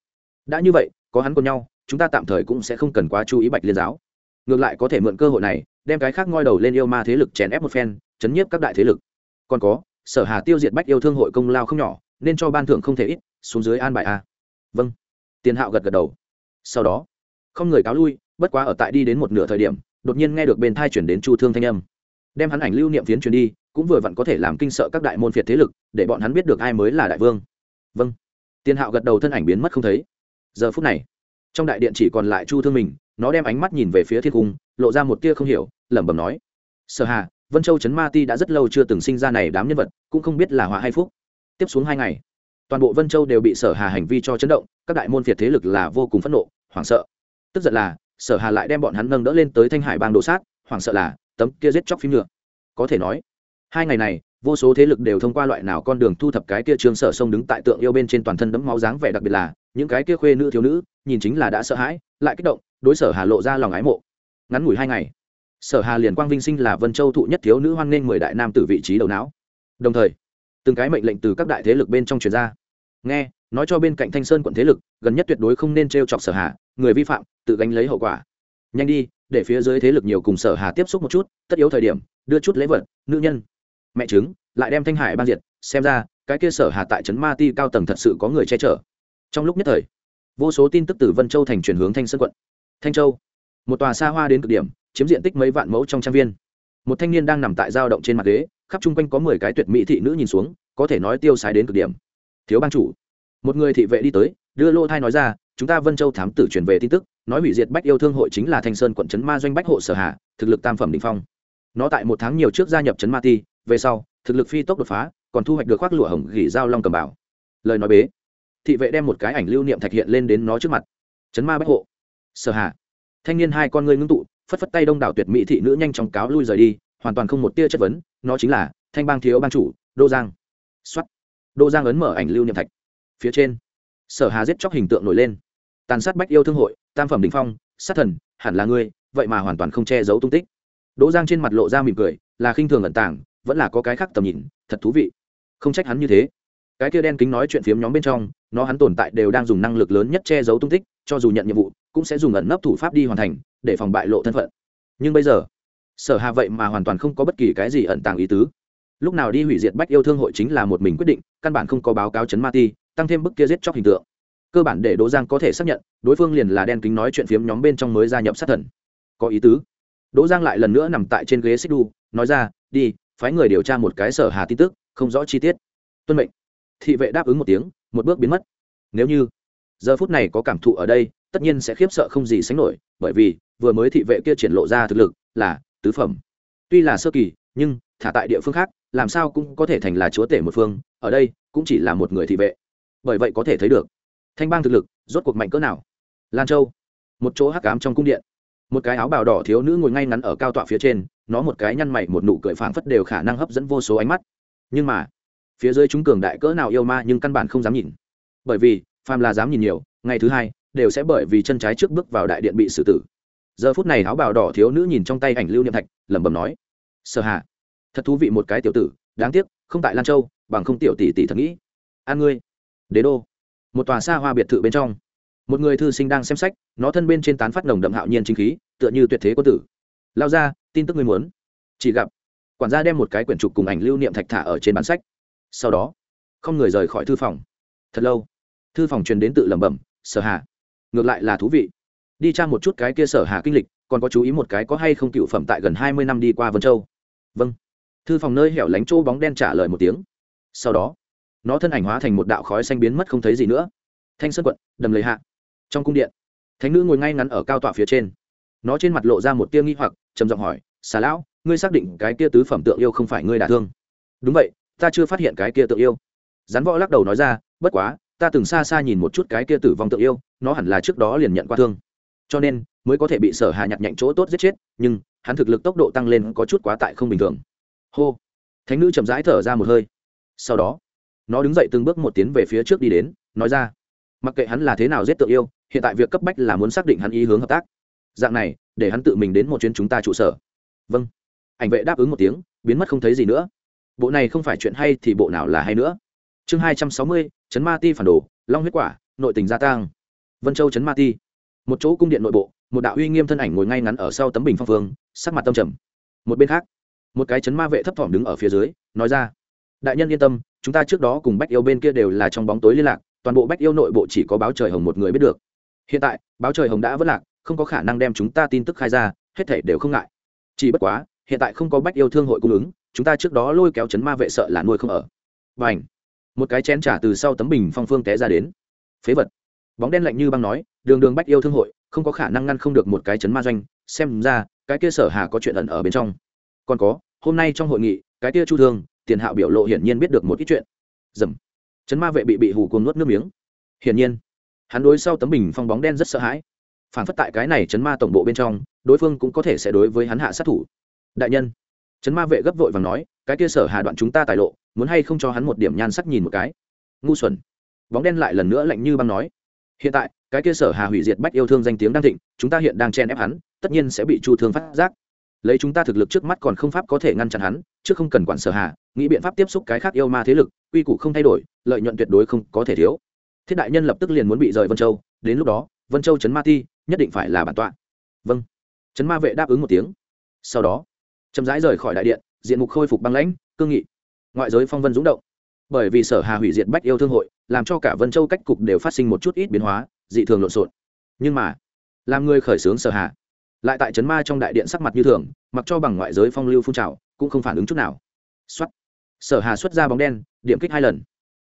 Đã như vậy, có hắn cùng nhau, chúng ta tạm thời cũng sẽ không cần quá chú ý bạch liên giáo. Ngược lại có thể mượn cơ hội này, đem cái khác ngoi đầu lên yêu ma thế lực chèn ép một phen, chấn nhiếp các đại thế lực. Còn có, sở hà tiêu diệt bách yêu thương hội công lao không nhỏ, nên cho ban thưởng không thể ít, xuống dưới an bài a. Vâng. Tiền hạo gật gật đầu. Sau đó, không người cáo lui, bất quá ở tại đi đến một nửa thời điểm, đột nhiên nghe được bên thai chuyển đến chu thương thanh âm. Đem hắn ảnh lưu niệm phiến chuyển đi cũng vừa vặn có thể làm kinh sợ các đại môn phiệt thế lực, để bọn hắn biết được ai mới là đại vương. Vâng. Tiền hạo gật đầu thân ảnh biến mất không thấy. Giờ phút này, trong đại điện chỉ còn lại chu thương mình, nó đem ánh mắt nhìn về phía thiên cung, lộ ra một tia không hiểu, lẩm bẩm nói, sở hà, vân châu trấn ma ti đã rất lâu chưa từng sinh ra này đám nhân vật, cũng không biết là họa hay phúc. Tiếp xuống hai ngày, toàn bộ vân châu đều bị sở hà hành vi cho chấn động, các đại môn phiệt thế lực là vô cùng phẫn nộ, hoảng sợ. Tức giận là, sở hà lại đem bọn hắn nâng đỡ lên tới thanh hải bang đồ sát, hoảng sợ là, tấm kia giết chóc phim nhựa. Có thể nói hai ngày này, vô số thế lực đều thông qua loại nào con đường thu thập cái kia trương sở sông đứng tại tượng yêu bên trên toàn thân đấm máu dáng vẻ đặc biệt là, những cái kia khuê nữ thiếu nữ, nhìn chính là đã sợ hãi, lại kích động, đối sở hà lộ ra lòng ái mộ. Ngắn ngủi hai ngày, sở hà liền quang vinh sinh là vân châu thụ nhất thiếu nữ hoan nghênh mười đại nam từ vị trí đầu não. Đồng thời, từng cái mệnh lệnh từ các đại thế lực bên trong truyền ra. Nghe, nói cho bên cạnh thanh sơn quận thế lực, gần nhất tuyệt đối không nên t chọc sở hà, người vi phạm, tự gánh lấy hậu quả. Nhanh đi, để phía dưới thế lực nhiều cùng sở hà tiếp xúc một chút, tất yếu thời điểm, đưa chút lễ vật, nữ nhân mẹ chứng lại đem thanh hải ban diệt, xem ra, cái kia sở hà tại trấn ma ti cao tầng thật sự có người che chở. Trong lúc nhất thời, vô số tin tức từ vân châu thành chuyển hướng thanh sơn quận. Thanh châu, một tòa xa hoa đến cực điểm, chiếm diện tích mấy vạn mẫu trong trang viên. Một thanh niên đang nằm tại dao động trên mặt ghế, khắp chung quanh có mười cái tuyệt mỹ thị nữ nhìn xuống, có thể nói tiêu xài đến cực điểm. Thiếu ban chủ, một người thị vệ đi tới, đưa lô thai nói ra, chúng ta vân châu thám tử truyền về tin tức, nói hủy diệt bách yêu thương hội chính là thanh sơn quận trấn ma doanh bách hộ sở hạ thực lực tam phẩm định phong. Nó tại một tháng nhiều trước gia nhập trấn ma ti về sau, thực lực phi tốc đột phá, còn thu hoạch được khoác lụa hồng gỉ dao long cầm bảo. Lời nói bế, thị vệ đem một cái ảnh lưu niệm thạch hiện lên đến nó trước mặt. Chấn ma bách hộ. Sở hạ thanh niên hai con ngươi ngưng tụ, phất phất tay đông đảo tuyệt mỹ thị nữ nhanh chóng cáo lui rời đi, hoàn toàn không một tia chất vấn, nó chính là thanh bang thiếu bang chủ, đô giang. Xuất đô giang ấn mở ảnh lưu niệm thạch. Phía trên, sở hà giết chóc hình tượng nổi lên. Tàn sát bách yêu thương hội, tam phẩm đình phong, sát thần, hẳn là ngươi, vậy mà hoàn toàn không che giấu tung tích. Đỗ giang trên mặt lộ ra mỉm cười, là khinh thường ẩn tàng vẫn là có cái khác tầm nhìn, thật thú vị. Không trách hắn như thế. Cái kia đen kính nói chuyện phiếm nhóm bên trong, nó hắn tồn tại đều đang dùng năng lực lớn nhất che giấu tung tích, cho dù nhận nhiệm vụ, cũng sẽ dùng ẩn nấp thủ pháp đi hoàn thành, để phòng bại lộ thân phận. Nhưng bây giờ, sở hà vậy mà hoàn toàn không có bất kỳ cái gì ẩn tàng ý tứ. Lúc nào đi hủy diệt bách yêu thương hội chính là một mình quyết định, căn bản không có báo cáo chấn ma ti, tăng thêm bức kia giết chóc hình tượng. Cơ bản để đỗ giang có thể xác nhận, đối phương liền là đen kính nói chuyện phiếm nhóm bên trong mới gia nhập sát thần. Có ý tứ. Đỗ giang lại lần nữa nằm tại trên ghế xích đu nói ra, đi phái người điều tra một cái sở hà tin tức, không rõ chi tiết. Tuân mệnh. Thị vệ đáp ứng một tiếng, một bước biến mất. Nếu như giờ phút này có cảm thụ ở đây, tất nhiên sẽ khiếp sợ không gì sánh nổi, bởi vì vừa mới thị vệ kia triển lộ ra thực lực là tứ phẩm. Tuy là sơ kỳ, nhưng thả tại địa phương khác, làm sao cũng có thể thành là chúa tể một phương, ở đây cũng chỉ là một người thị vệ. Bởi vậy có thể thấy được, thanh bang thực lực rốt cuộc mạnh cỡ nào. Lan châu, một chỗ hắc ám trong cung điện một cái áo bào đỏ thiếu nữ ngồi ngay ngắn ở cao tọa phía trên, nó một cái nhăn mày, một nụ cười phảng phất đều khả năng hấp dẫn vô số ánh mắt. Nhưng mà, phía dưới chúng cường đại cỡ nào yêu ma nhưng căn bản không dám nhìn. Bởi vì, phàm là dám nhìn nhiều, ngày thứ hai, đều sẽ bởi vì chân trái trước bước vào đại điện bị xử tử. Giờ phút này áo bào đỏ thiếu nữ nhìn trong tay ảnh lưu niệm thạch, lẩm bẩm nói sợ hạ thật thú vị một cái tiểu tử, đáng tiếc, không tại lan châu, bằng không tiểu tỷ tỷ thật nghĩ. An ngươi, đế đô. Một tòa xa hoa biệt thự bên trong một người thư sinh đang xem sách, nó thân bên trên tán phát nồng đậm hạo nhiên chính khí, tựa như tuyệt thế quân tử. Lao ra, tin tức người muốn. Chỉ gặp, quản gia đem một cái quyển trục cùng ảnh lưu niệm thạch thả ở trên bản sách. Sau đó, không người rời khỏi thư phòng. Thật lâu, thư phòng truyền đến tự lẩm bẩm, sở hà. ngược lại là thú vị. Đi tra một chút cái kia sở hà kinh lịch, còn có chú ý một cái có hay không cựu phẩm tại gần hai mươi năm đi qua vân châu. Vâng. Thư phòng nơi hẻo lánh chỗ bóng đen trả lời một tiếng. Sau đó, nó thân ảnh hóa thành một đạo khói xanh biến mất không thấy gì nữa. Thanh sơn quận, đầm lầy hạ trong cung điện. Thánh nữ ngồi ngay ngắn ở cao tọa phía trên. Nó trên mặt lộ ra một tia nghi hoặc, trầm giọng hỏi, xà lão, ngươi xác định cái kia tứ phẩm tượng yêu không phải ngươi đả thương? Đúng vậy, ta chưa phát hiện cái kia tượng yêu. Rắn võ lắc đầu nói ra, bất quá, ta từng xa xa nhìn một chút cái kia tử vong tượng yêu, nó hẳn là trước đó liền nhận qua thương. Cho nên, mới có thể bị sở hạ nhặt nhạnh chỗ tốt giết chết, nhưng, hắn thực lực tốc độ tăng lên có chút quá tại không bình thường. Hô. Thánh nữ chậm rãi thở ra một hơi. Sau đó, nó đứng dậy từng bước một tiến về phía trước đi đến, nói ra mặc kệ hắn là thế nào giết tượng yêu, hiện tại việc cấp bách là muốn xác định hắn ý hướng hợp tác. Dạng này, để hắn tự mình đến một chuyến chúng ta trụ sở. Vâng. Ảnh vệ đáp ứng một tiếng, biến mất không thấy gì nữa. Bộ này không phải chuyện hay thì bộ nào là hay nữa. Chương hai trăm sáu mươi, chấn ma ti phản đồ, long huyết quả, nội tình gia tăng vân châu chấn ma ti. Một chỗ cung điện nội bộ, một đạo uy nghiêm thân ảnh ngồi ngay ngắn ở sau tấm bình phong phương, sắc mặt tâm trầm. Một bên khác, một cái chấn ma vệ thấp thỏm đứng ở phía dưới, nói ra, đại nhân yên tâm, chúng ta trước đó cùng bách yêu bên kia đều là trong bóng tối liên lạc toàn bộ bách yêu nội bộ chỉ có báo trời hồng một người biết được. Hiện tại, báo trời hồng đã vất lạc, không có khả năng đem chúng ta tin tức khai ra, hết thể đều không ngại. Chỉ bất quá, hiện tại không có bách yêu thương hội cung ứng, chúng ta trước đó lôi kéo chấn ma vệ sợ là nuôi không ở. Và ảnh một cái chén trả từ sau tấm bình phong phương té ra đến. Phế vật! Bóng đen lạnh như băng nói, đường đường bách yêu thương hội, không có khả năng ngăn không được một cái chấn ma doanh, xem ra, cái kia sở hà có chuyện ẩn ở bên trong. Còn có, hôm nay trong hội nghị, cái kia chu thương, tiền hạo biểu lộ hiển nhiên biết được một ít chuyện. Dầm! Chấn ma vệ bị bị hù cuồng nuốt nước miếng. Hiển nhiên, hắn đối sau tấm bình phong bóng đen rất sợ hãi. Phản phất tại cái này chấn ma tổng bộ bên trong, đối phương cũng có thể sẽ đối với hắn hạ sát thủ. Đại nhân chấn ma vệ gấp vội và nói, cái kia sở hà đoạn chúng ta tài lộ, muốn hay không cho hắn một điểm nhan sắc nhìn một cái? Ngu xuẩn. Bóng đen lại lần nữa lạnh như băng nói, hiện tại, cái kia sở hà hủy diệt bách yêu thương danh tiếng đang thịnh, chúng ta hiện đang chen ép hắn, tất nhiên sẽ bị chu thương phát giác lấy chúng ta thực lực trước mắt còn không pháp có thể ngăn chặn hắn chứ không cần quản sở hà, nghĩ biện pháp tiếp xúc cái khác yêu ma thế lực, quy củ không thay đổi, lợi nhuận tuyệt đối không có thể thiếu. Thiết đại nhân lập tức liền muốn bị rời vân châu, đến lúc đó, vân châu chấn ma ti, nhất định phải là bản tọa. Vâng. Chấn ma vệ đáp ứng một tiếng. Sau đó, chậm rãi rời khỏi đại điện, diện mục khôi phục băng lãnh, cương nghị. Ngoại giới phong vân dũng động. Bởi vì sở hà hủy diệt bách yêu thương hội, làm cho cả vân châu cách cục đều phát sinh một chút ít biến hóa, dị thường lộn xộn. Nhưng mà, làm người khởi xướng sở hạ lại tại trấn ma trong đại điện sắc mặt như thường, mặc cho bằng ngoại giới phong lưu phun trào, cũng không phản ứng chút nào. Xuất sở hà xuất ra bóng đen, điểm kích hai lần.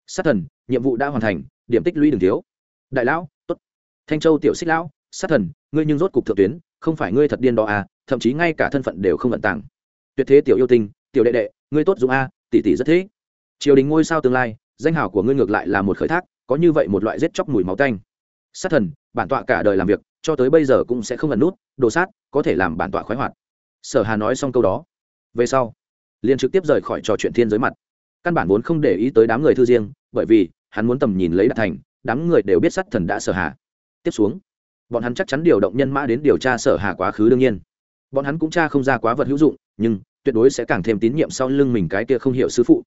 Sát thần, nhiệm vụ đã hoàn thành, điểm tích lũy đừng thiếu. Đại lão, tốt. Thanh châu tiểu xích lão, sát thần, ngươi nhưng rốt cục thượng tuyến, không phải ngươi thật điên đó à thậm chí ngay cả thân phận đều không vận tàng. Tuyệt thế tiểu yêu tinh, tiểu đệ đệ, ngươi tốt dũng a, tỷ tỷ rất thế. Triều đình ngôi sao tương lai, danh hào của ngươi ngược lại là một khởi thác, có như vậy một loại giết chóc mùi máu tanh. Sát thần, bản tọa cả đời làm việc cho tới bây giờ cũng sẽ không ẩn nút, đồ sát, có thể làm bản tọa khoái hoạt. Sở hà nói xong câu đó. Về sau, liền trực tiếp rời khỏi trò chuyện thiên giới mặt. Căn bản vốn không để ý tới đám người thư riêng, bởi vì hắn muốn tầm nhìn lấy đạt thành, đám người đều biết sát thần đã sở hà. Tiếp xuống, bọn hắn chắc chắn điều động nhân mã đến điều tra sở hà quá khứ đương nhiên. Bọn hắn cũng tra không ra quá vật hữu dụng, nhưng tuyệt đối sẽ càng thêm tín nhiệm sau lưng mình cái kia không hiểu sư phụ.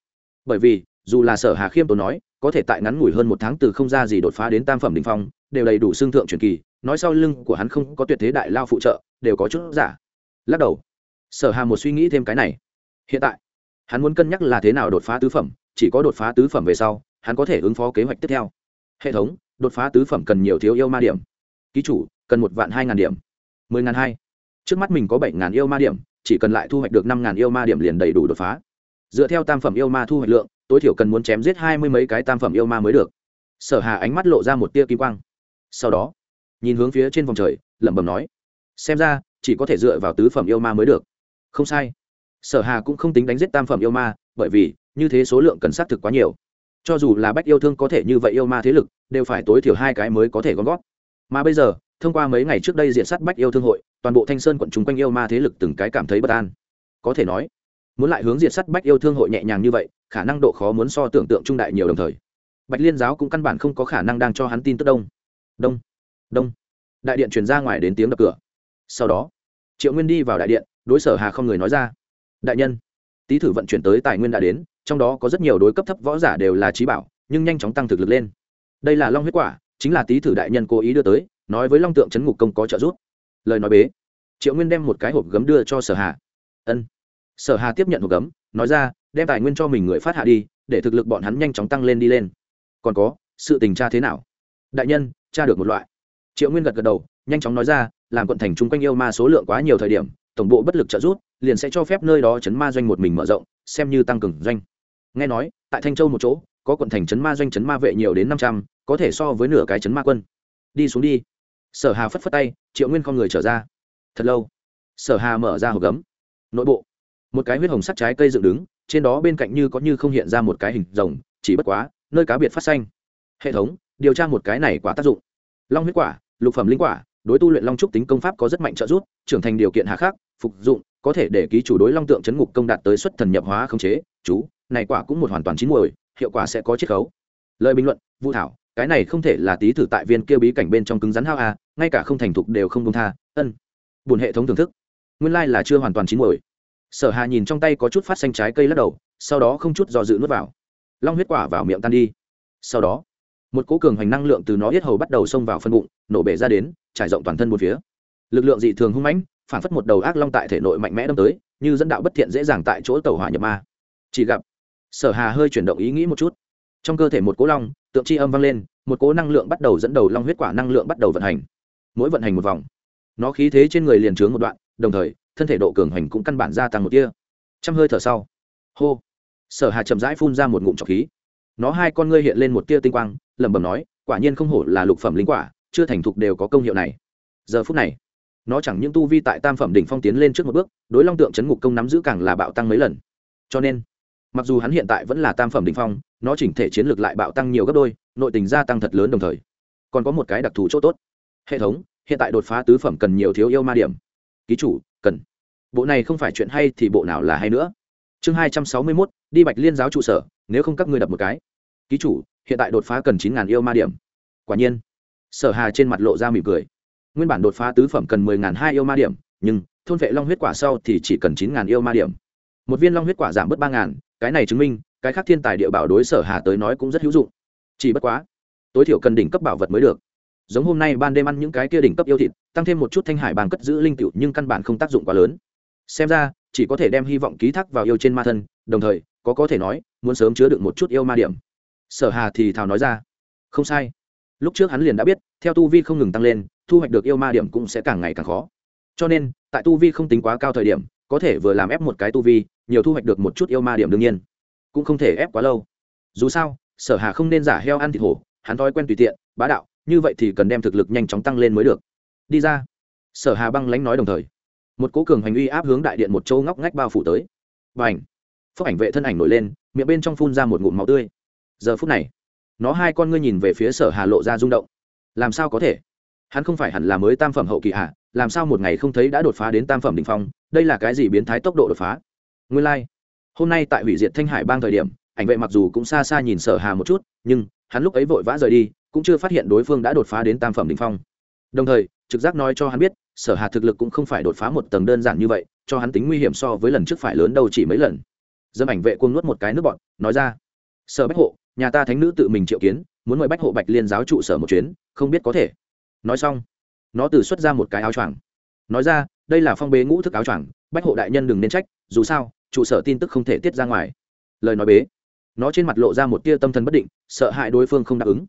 Bởi vì, dù là sở hà khiêm tốn nói có thể tại ngắn ngủi hơn một tháng từ không ra gì đột phá đến tam phẩm đình phong, đều đầy đủ xương thượng truyền kỳ, nói sau lưng của hắn không có tuyệt thế đại lao phụ trợ, đều có chút giả. Lắc đầu. Sở hà một suy nghĩ thêm cái này. Hiện tại, hắn muốn cân nhắc là thế nào đột phá tứ phẩm, chỉ có đột phá tứ phẩm về sau, hắn có thể ứng phó kế hoạch tiếp theo. Hệ thống, đột phá tứ phẩm cần nhiều thiếu yêu ma điểm. Ký chủ, cần một vạn hai ngàn điểm. Mười ngàn hai. Trước mắt mình có bảy ngàn yêu ma điểm, chỉ cần lại thu hoạch được năm ngàn yêu ma điểm liền đầy đủ đột phá. Dựa theo tam phẩm yêu ma thu hoạch lượng tối thiểu cần muốn chém giết hai mươi mấy cái tam phẩm yêu ma mới được. Sở hà ánh mắt lộ ra một tia kim quang. Sau đó, nhìn hướng phía trên vòng trời, lẩm bẩm nói, xem ra, chỉ có thể dựa vào tứ phẩm yêu ma mới được. Không sai. Sở hà cũng không tính đánh giết tam phẩm yêu ma, bởi vì, như thế số lượng cần xác thực quá nhiều. Cho dù là bách yêu thương có thể như vậy yêu ma thế lực, đều phải tối thiểu hai cái mới có thể gom gót mà bây giờ, thông qua mấy ngày trước đây diện sát bách yêu thương hội, toàn bộ thanh sơn quận chúng quanh yêu ma thế lực từng cái cảm thấy bất an. Có thể nói muốn lại hướng diệt sắt bách yêu thương hội nhẹ nhàng như vậy, khả năng độ khó muốn so tưởng tượng trung đại nhiều đồng thời. Bạch liên giáo cũng căn bản không có khả năng đang cho hắn tin tức đông. Đông đông. Đại điện truyền ra ngoài đến tiếng đập cửa. Sau đó, triệu nguyên đi vào đại điện, đối sở hà không người nói ra. Đại nhân, tý thử vận chuyển tới tài nguyên đã đến, trong đó có rất nhiều đối cấp thấp võ giả đều là trí bảo, nhưng nhanh chóng tăng thực lực lên. Đây là long huyết quả, chính là tý thử đại nhân cố ý đưa tới, nói với long tượng trấn ngục công có trợ giúp. Lời nói bế, triệu nguyên đem một cái hộp gấm đưa cho sở hà. Ân sở hà tiếp nhận hộp gấm, nói ra, đem tài nguyên cho mình người phát hạ đi, để thực lực bọn hắn nhanh chóng tăng lên đi lên. Còn có, sự tình tra thế nào? Đại nhân, tra được một loại. Triệu nguyên gật gật đầu, nhanh chóng nói ra, làm quận thành chung quanh yêu ma số lượng quá nhiều thời điểm, tổng bộ bất lực trợ giúp, liền sẽ cho phép nơi đó chấn ma doanh một mình mở rộng, xem như tăng cường doanh. Nghe nói, tại thanh châu một chỗ, có quận thành chấn ma doanh chấn ma vệ nhiều đến năm trăm, có thể so với nửa cái chấn ma quân. Đi xuống đi. Sở hà phất phất tay, triệu nguyên con người trở ra. Thật lâu, sở hà mở ra hộp gấm. Nội bộ một cái huyết hồng sắt trái cây dựng đứng, trên đó bên cạnh như có như không hiện ra một cái hình rồng, chỉ bất quá, nơi cá biệt phát xanh. Hệ thống, điều tra một cái này quả tác dụng. Long huyết quả, lục phẩm linh quả, đối tu luyện long trúc tính công pháp có rất mạnh trợ giúp, trưởng thành điều kiện hạ khắc, phục dụng, có thể để ký chủ đối long tượng chấn ngục công đạt tới xuất thần nhập hóa khống chế. Chú, này quả cũng một hoàn toàn chín muồi, hiệu quả sẽ có chiết khấu. Lời bình luận, vũ thảo, cái này không thể là tí thử tại viên kia bí cảnh bên trong cứng rắn hao à ngay cả không thành thục đều không công tha. Ân. Buồn hệ thống thưởng thức. Nguyên lai là chưa hoàn toàn chín muồi sở hà nhìn trong tay có chút phát xanh trái cây lắc đầu, sau đó không chút do dự nuốt vào. Long huyết quả vào miệng tan đi. Sau đó, một cỗ cường hoành năng lượng từ nó yết hầu bắt đầu xông vào phân bụng, nổ bể ra đến, trải rộng toàn thân một phía. Lực lượng dị thường hung mãnh, phản phất một đầu ác long tại thể nội mạnh mẽ đâm tới, như dẫn đạo bất thiện dễ dàng tại chỗ tàu hỏa nhập ma. Chỉ gặp, sở hà hơi chuyển động ý nghĩ một chút. Trong cơ thể một cỗ long, tượng chi âm vang lên, một cỗ năng lượng bắt đầu dẫn đầu long huyết quả năng lượng bắt đầu vận hành. Mỗi vận hành một vòng, nó khí thế trên người liền trướng một đoạn, đồng thời thân thể độ cường hành cũng căn bản gia tăng một tia. Trăm hơi thở sau, hô, sở hà chậm rãi phun ra một ngụm trọc khí. Nó hai con ngươi hiện lên một tia tinh quang, lẩm bẩm nói, quả nhiên không hổ là lục phẩm linh quả, chưa thành thục đều có công hiệu này. Giờ phút này, nó chẳng những tu vi tại tam phẩm đỉnh phong tiến lên trước một bước, đối long tượng chấn ngục công nắm giữ càng là bạo tăng mấy lần. Cho nên, mặc dù hắn hiện tại vẫn là tam phẩm đỉnh phong, nó chỉnh thể chiến lược lại bạo tăng nhiều gấp đôi, nội tình gia tăng thật lớn đồng thời. Còn có một cái đặc thù chỗ tốt. Hệ thống, hiện tại đột phá tứ phẩm cần nhiều thiếu yêu ma điểm. Ký chủ, cần bộ này không phải chuyện hay thì bộ nào là hay nữa. Chương hai trăm sáu mươi mốt, đi bạch liên giáo trụ sở, nếu không các ngươi đập một cái. Ký chủ, hiện tại đột phá cần chín ngàn yêu ma điểm. Quả nhiên, sở hà trên mặt lộ ra mỉm cười. Nguyên bản đột phá tứ phẩm cần mười ngàn hai yêu ma điểm, nhưng thôn vệ long huyết quả sau thì chỉ cần chín ngàn yêu ma điểm. Một viên long huyết quả giảm bớt ba ngàn, cái này chứng minh, cái khác thiên tài địa bảo đối sở hà tới nói cũng rất hữu dụng. Chỉ bất quá, tối thiểu cần đỉnh cấp bảo vật mới được. Giống hôm nay ban đêm ăn những cái kia đỉnh cấp yêu thịt, tăng thêm một chút thanh hải bàn cất giữ linh cựu nhưng căn bản không tác dụng quá lớn xem ra, chỉ có thể đem hy vọng ký thác vào yêu trên ma thân, đồng thời, có có thể nói, muốn sớm chứa được một chút yêu ma điểm. Sở hà thì thào nói ra, không sai. Lúc trước hắn liền đã biết, theo tu vi không ngừng tăng lên, thu hoạch được yêu ma điểm cũng sẽ càng ngày càng khó. Cho nên, tại tu vi không tính quá cao thời điểm, có thể vừa làm ép một cái tu vi, nhiều thu hoạch được một chút yêu ma điểm đương nhiên, cũng không thể ép quá lâu. Dù sao, sở hà không nên giả heo ăn thịt hổ, hắn thói quen tùy tiện, bá đạo, như vậy thì cần đem thực lực nhanh chóng tăng lên mới được. Đi ra. Sở hà băng lánh nói đồng thời một cố cường hành uy áp hướng đại điện một châu ngóc ngách bao phủ tới. Và ảnh phước ảnh vệ thân ảnh nổi lên, miệng bên trong phun ra một ngụm máu tươi. Giờ phút này, nó hai con ngươi nhìn về phía sở hà lộ ra rung động. Làm sao có thể? Hắn không phải hẳn là mới tam phẩm hậu kỳ hạ à? làm sao một ngày không thấy đã đột phá đến tam phẩm đ ỉ n h phong? Đây là cái gì biến thái tốc độ đột phá? Nguyên lai、like. hôm nay tại hủy diệt thanh hải bang thời điểm, ảnh vệ mặc dù cũng xa xa nhìn sở hà một chút, nhưng hắn lúc ấy vội vã rời đi, cũng chưa phát hiện đối phương đã đột phá đến tam phẩm đ ỉ n h phong. Đồng thời trực giác nói cho hắn biết, sở hà thực lực cũng không phải đột phá một tầng đơn giản như vậy, cho hắn tính nguy hiểm so với lần trước phải lớn đâu chỉ mấy lần. Dâm ảnh vệ quân nuốt một cái nước bọn nói ra, sở bách hộ, nhà ta thánh nữ tự mình triệu kiến, muốn mời bách hộ bạch liên giáo trụ sở một chuyến, không biết có thể. Nói xong, nó từ xuất ra một cái áo choàng. Nói ra, đây là phong bế ngũ thức áo choàng, bách hộ đại nhân đừng nên trách, dù sao, trụ sở tin tức không thể tiết ra ngoài. Lời nói bế, nó trên mặt lộ ra một tia tâm thần bất định, sợ hại đối phương không đáp ứng.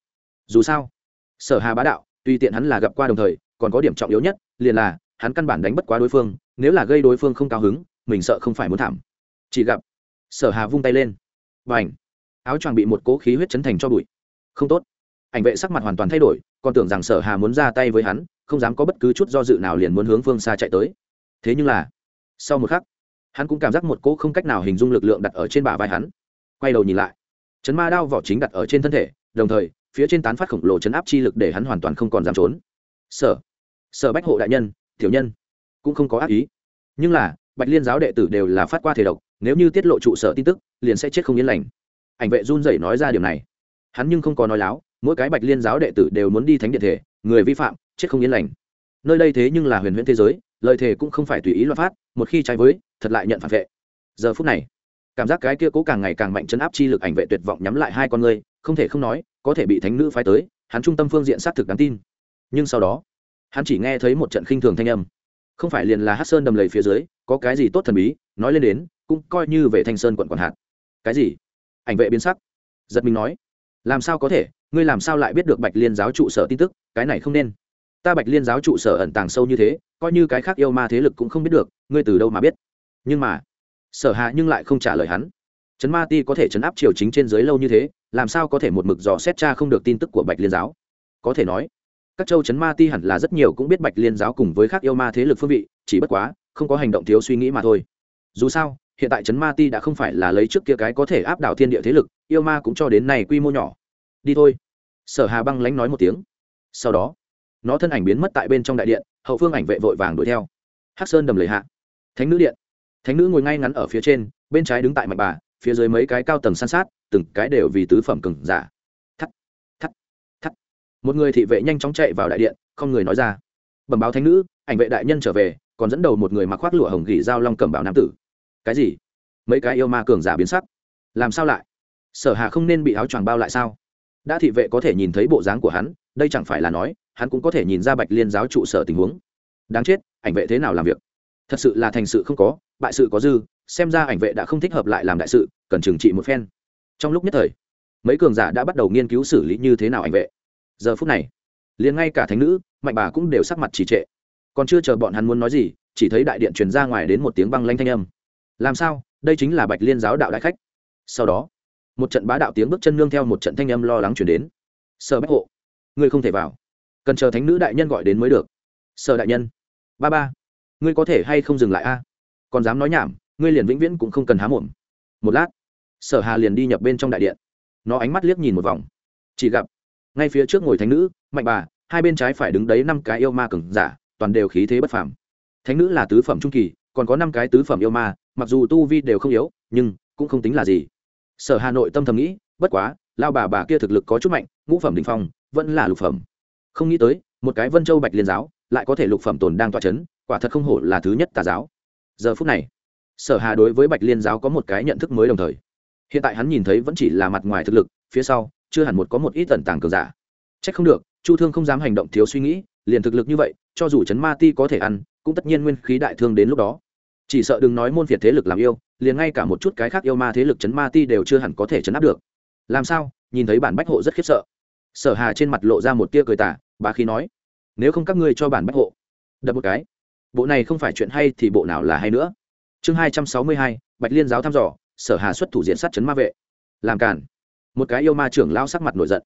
Dù sao, sở hà bá đạo, tuy tiện hắn là gặp qua đồng thời còn có điểm trọng yếu nhất, liền là, hắn căn bản đánh bất quá đối phương, nếu là gây đối phương không cao hứng, mình sợ không phải muốn thảm. Chỉ gặp, sở hà vung tay lên. Và ảnh áo choàng bị một cố khí huyết chấn thành cho bụi. Không tốt. Ảnh vệ sắc mặt hoàn toàn thay đổi, còn tưởng rằng sở hà muốn ra tay với hắn, không dám có bất cứ chút do dự nào liền muốn hướng phương xa chạy tới. Thế nhưng là, sau một khắc, hắn cũng cảm giác một cỗ không cách nào hình dung lực lượng đặt ở trên bả vai hắn. Quay đầu nhìn lại, chấn ma đao vỏ chính đặt ở trên thân thể, đồng thời, phía trên tán phát khổng lồ chấn áp chi lực để hắn hoàn toàn không còn dám trốn. Sở! Sở bách hộ đại nhân, tiểu nhân, cũng không có ác ý. Nhưng là, bạch liên giáo đệ tử đều là phát qua thể độc, nếu như tiết lộ trụ sở tin tức, liền sẽ chết không yên lành. Ảnh vệ run rẩy nói ra điều này. Hắn nhưng không có nói láo, mỗi cái bạch liên giáo đệ tử đều muốn đi thánh điện thể, người vi phạm, chết không yên lành. Nơi đây thế nhưng là huyền huyễn thế giới lợi thể cũng không phải tùy ý luật phát một khi trái với, thật lại nhận phản vệ. Giờ phút này, cảm giác cái kia cố càng ngày càng mạnh chấn áp chi lực ảnh vệ tuyệt vọng nhắm lại hai con người, không thể không nói, có thể bị thánh nữ phái tới, hắn trung tâm phương diện xác thực đáng tin. Nhưng sau đó hắn chỉ nghe thấy một trận khinh thường thanh âm. Không phải liền là hát sơn đầm lầy phía dưới, có cái gì tốt thần bí, nói lên đến, cũng coi như về thanh sơn quận quản hạt. Cái gì? Ảnh vệ biến sắc. Giật mình nói. Làm sao có thể? Ngươi làm sao lại biết được bạch liên giáo trụ sở tin tức? Cái này không nên. Ta bạch liên giáo trụ sở ẩn tàng sâu như thế, coi như cái khác yêu ma thế lực cũng không biết được, ngươi từ đâu mà biết? Nhưng mà, sở hạ nhưng lại không trả lời hắn. Trấn ma ti có thể trấn áp triều chính trên dưới lâu như thế, làm sao có thể một mực dò xét cha không được tin tức của bạch liên giáo? Có thể nói các châu chấn ma ti hẳn là rất nhiều cũng biết bạch liên giáo cùng với các yêu ma thế lực phương vị, chỉ bất quá, không có hành động thiếu suy nghĩ mà thôi. Dù sao, hiện tại chấn ma ti đã không phải là lấy trước kia cái có thể áp đảo thiên địa thế lực, yêu ma cũng cho đến nay quy mô nhỏ. Đi thôi. Sở hà băng lánh nói một tiếng. Sau đó, nó thân ảnh biến mất tại bên trong đại điện, hậu phương ảnh vệ vội vàng đuổi theo. Hắc sơn đầm lầy hạ. Thánh nữ điện. Thánh nữ ngồi ngay ngắn ở phía trên, bên trái đứng tại mạch bà, phía dưới mấy cái cao tầng san sát, từng cái đều vì tứ phẩm cừng giả một người thị vệ nhanh chóng chạy vào đại điện, không người nói ra. Bẩm báo thánh nữ, ảnh vệ đại nhân trở về, còn dẫn đầu một người mặc khoác lụa hồng gỉ dao long cẩm bảo nam tử. Cái gì? Mấy cái yêu ma cường giả biến sắc. Làm sao lại? Sở hà không nên bị áo choàng bao lại sao? Đã thị vệ có thể nhìn thấy bộ dáng của hắn, đây chẳng phải là nói, hắn cũng có thể nhìn ra bạch liên giáo trụ sở tình huống. Đáng chết, ảnh vệ thế nào làm việc? Thật sự là thành sự không có, bại sự có dư, xem ra ảnh vệ đã không thích hợp lại làm đại sự, cần trừng trị một phen. Trong lúc nhất thời, mấy cường giả đã bắt đầu nghiên cứu xử lý như thế nào ảnh vệ giờ phút này, liền ngay cả thánh nữ, mạnh bà cũng đều sắc mặt trì trệ. Còn chưa chờ bọn hắn muốn nói gì, chỉ thấy đại điện truyền ra ngoài đến một tiếng băng lanh thanh âm. Làm sao? Đây chính là bạch liên giáo đạo đại khách. Sau đó, một trận bá đạo tiếng bước chân nương theo một trận thanh âm lo lắng chuyển đến. Sở bách hộ, ngươi không thể vào. Cần chờ thánh nữ đại nhân gọi đến mới được. Sở đại nhân, ba ba, ngươi có thể hay không dừng lại a? Còn dám nói nhảm, ngươi liền vĩnh viễn cũng không cần há mồm. Một lát, sở hà liền đi nhập bên trong đại điện. Nó ánh mắt liếc nhìn một vòng. Chỉ gặp ngay phía trước ngồi thánh nữ, mạnh bà, hai bên trái phải đứng đấy năm cái yêu ma cừng giả, toàn đều khí thế bất phàm. Thánh nữ là tứ phẩm trung kỳ, còn có năm cái tứ phẩm yêu ma, mặc dù tu vi đều không yếu, nhưng cũng không tính là gì. Sở hà nội tâm thầm nghĩ, bất quá lao bà bà kia thực lực có chút mạnh, ngũ phẩm đình phong, vẫn là lục phẩm. Không nghĩ tới, một cái vân châu bạch liên giáo, lại có thể lục phẩm tồn đang tọa chấn, quả thật không hổ là thứ nhất tà giáo. Giờ phút này, sở hà đối với bạch liên giáo có một cái nhận thức mới đồng thời. Hiện tại hắn nhìn thấy vẫn chỉ là mặt ngoài thực lực, phía sau chưa hẳn một có một ít tần tàng cường giả. Trách không được, chu thương không dám hành động thiếu suy nghĩ, liền thực lực như vậy, cho dù chấn ma ti có thể ăn, cũng tất nhiên nguyên khí đại thương đến lúc đó. Chỉ sợ đừng nói môn phiệt thế lực làm yêu, liền ngay cả một chút cái khác yêu ma thế lực chấn ma ti đều chưa hẳn có thể chấn áp được. Làm sao? Nhìn thấy bản bách hộ rất khiếp sợ. Sở hà trên mặt lộ ra một tia cười tả bà khí nói, nếu không các ngươi cho bản bách hộ đập một cái. Bộ này không phải chuyện hay thì bộ nào là hay nữa. Chương hai trăm sáu mươi hai, bạch liên giáo thăm dò, sở hà xuất thủ diện sát chấn ma vệ. Làm cản một cái yêu ma trưởng lao sắc mặt nổi giận.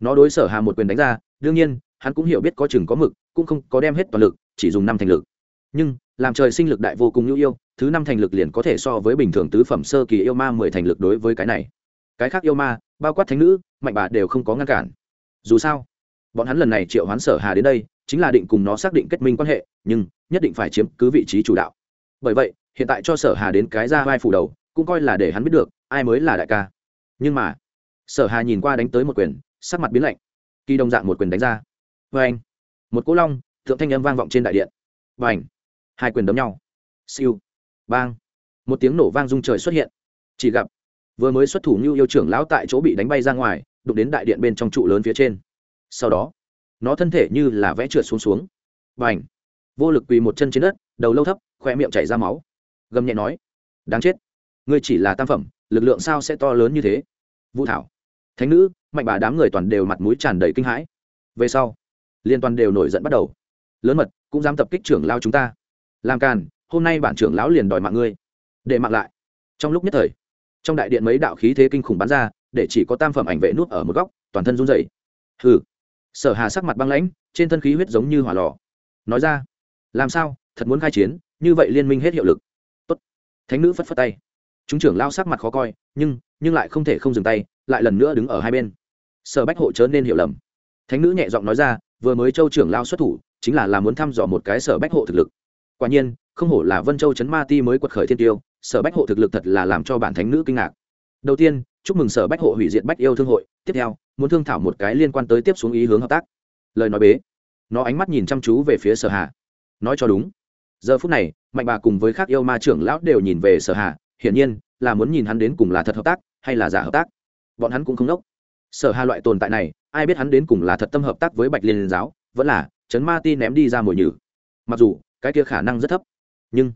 Nó đối sở hà một quyền đánh ra, đương nhiên, hắn cũng hiểu biết có chừng có mực, cũng không có đem hết toàn lực, chỉ dùng năm thành lực. Nhưng, làm trời sinh lực đại vô cùng nhu yêu, thứ năm thành lực liền có thể so với bình thường tứ phẩm sơ kỳ yêu ma mười thành lực đối với cái này. Cái khác yêu ma, bao quát thánh nữ, mạnh bà đều không có ngăn cản. Dù sao, bọn hắn lần này triệu hoán sở hà đến đây, chính là định cùng nó xác định kết minh quan hệ, nhưng, nhất định phải chiếm cứ vị trí chủ đạo. Bởi vậy, hiện tại cho sở hà đến cái ra vai phủ đầu, cũng coi là để hắn biết được, ai mới là đại ca. Nhưng mà sở hà nhìn qua đánh tới một quyền, sắc mặt biến lạnh. Kỳ đồng dạng một quyền đánh ra. Vê anh một cỗ long, thượng thanh âm vang vọng trên đại điện. Và ảnh hai quyền đấm nhau. Siêu. Bang. Một tiếng nổ vang rung trời xuất hiện. Chỉ gặp, vừa mới xuất thủ như yêu trưởng lão tại chỗ bị đánh bay ra ngoài, đụng đến đại điện bên trong trụ lớn phía trên. Sau đó, nó thân thể như là vẽ trượt xuống xuống. Và ảnh vô lực quỳ một chân trên đất, đầu lâu thấp khoe miệng chảy ra máu. Gầm nhẹ nói, đáng chết. Ngươi chỉ là tam phẩm, lực lượng sao sẽ to lớn như thế? Vũ thảo thánh nữ, mạnh bà đám người toàn đều mặt mũi tràn đầy kinh hãi. Về sau, liên toàn đều nổi giận bắt đầu. Lớn mật, cũng dám tập kích trưởng lao chúng ta. Làm càn, hôm nay bản trưởng lão liền đòi mạng ngươi. Để mạng lại. Trong lúc nhất thời, trong đại điện mấy đạo khí thế kinh khủng bắn ra, để chỉ có tam phẩm ảnh vệ nút ở một góc, toàn thân run rẩy. Hừ. Sở hà sắc mặt băng lãnh, trên thân khí huyết giống như hỏa lò. Nói ra, làm sao? Thật muốn khai chiến, như vậy liên minh hết hiệu lực. Tốt. thánh nữ phất phất tay. Chúng trưởng lao sắc mặt khó coi, nhưng nhưng lại không thể không dừng tay, lại lần nữa đứng ở hai bên. Sở bách hộ chớ nên hiểu lầm. Thánh nữ nhẹ giọng nói ra, vừa mới châu trưởng lao xuất thủ, chính là là muốn thăm dò một cái sở bách hộ thực lực. Quả nhiên, không hổ là vân châu trấn ma ti mới quật khởi thiên tiêu, sở bách hộ thực lực thật là làm cho bản thánh nữ kinh ngạc. Đầu tiên, chúc mừng sở bách hộ hủy diệt bách yêu thương hội, tiếp theo, muốn thương thảo một cái liên quan tới tiếp xuống ý hướng hợp tác. Lời nói bế. Nó ánh mắt nhìn chăm chú về phía sở hà. Nói cho đúng. Giờ phút này, mạnh bà cùng với các yêu ma trưởng lão đều nhìn về sở hà hiển nhiên là muốn nhìn hắn đến cùng là thật hợp tác hay là giả hợp tác. Bọn hắn cũng không đốc sở hà loại tồn tại này, ai biết hắn đến cùng là thật tâm hợp tác với bạch liên giáo, vẫn là chấn ma ti ném đi ra mồi nhử. Mặc dù, cái kia khả năng rất thấp, nhưng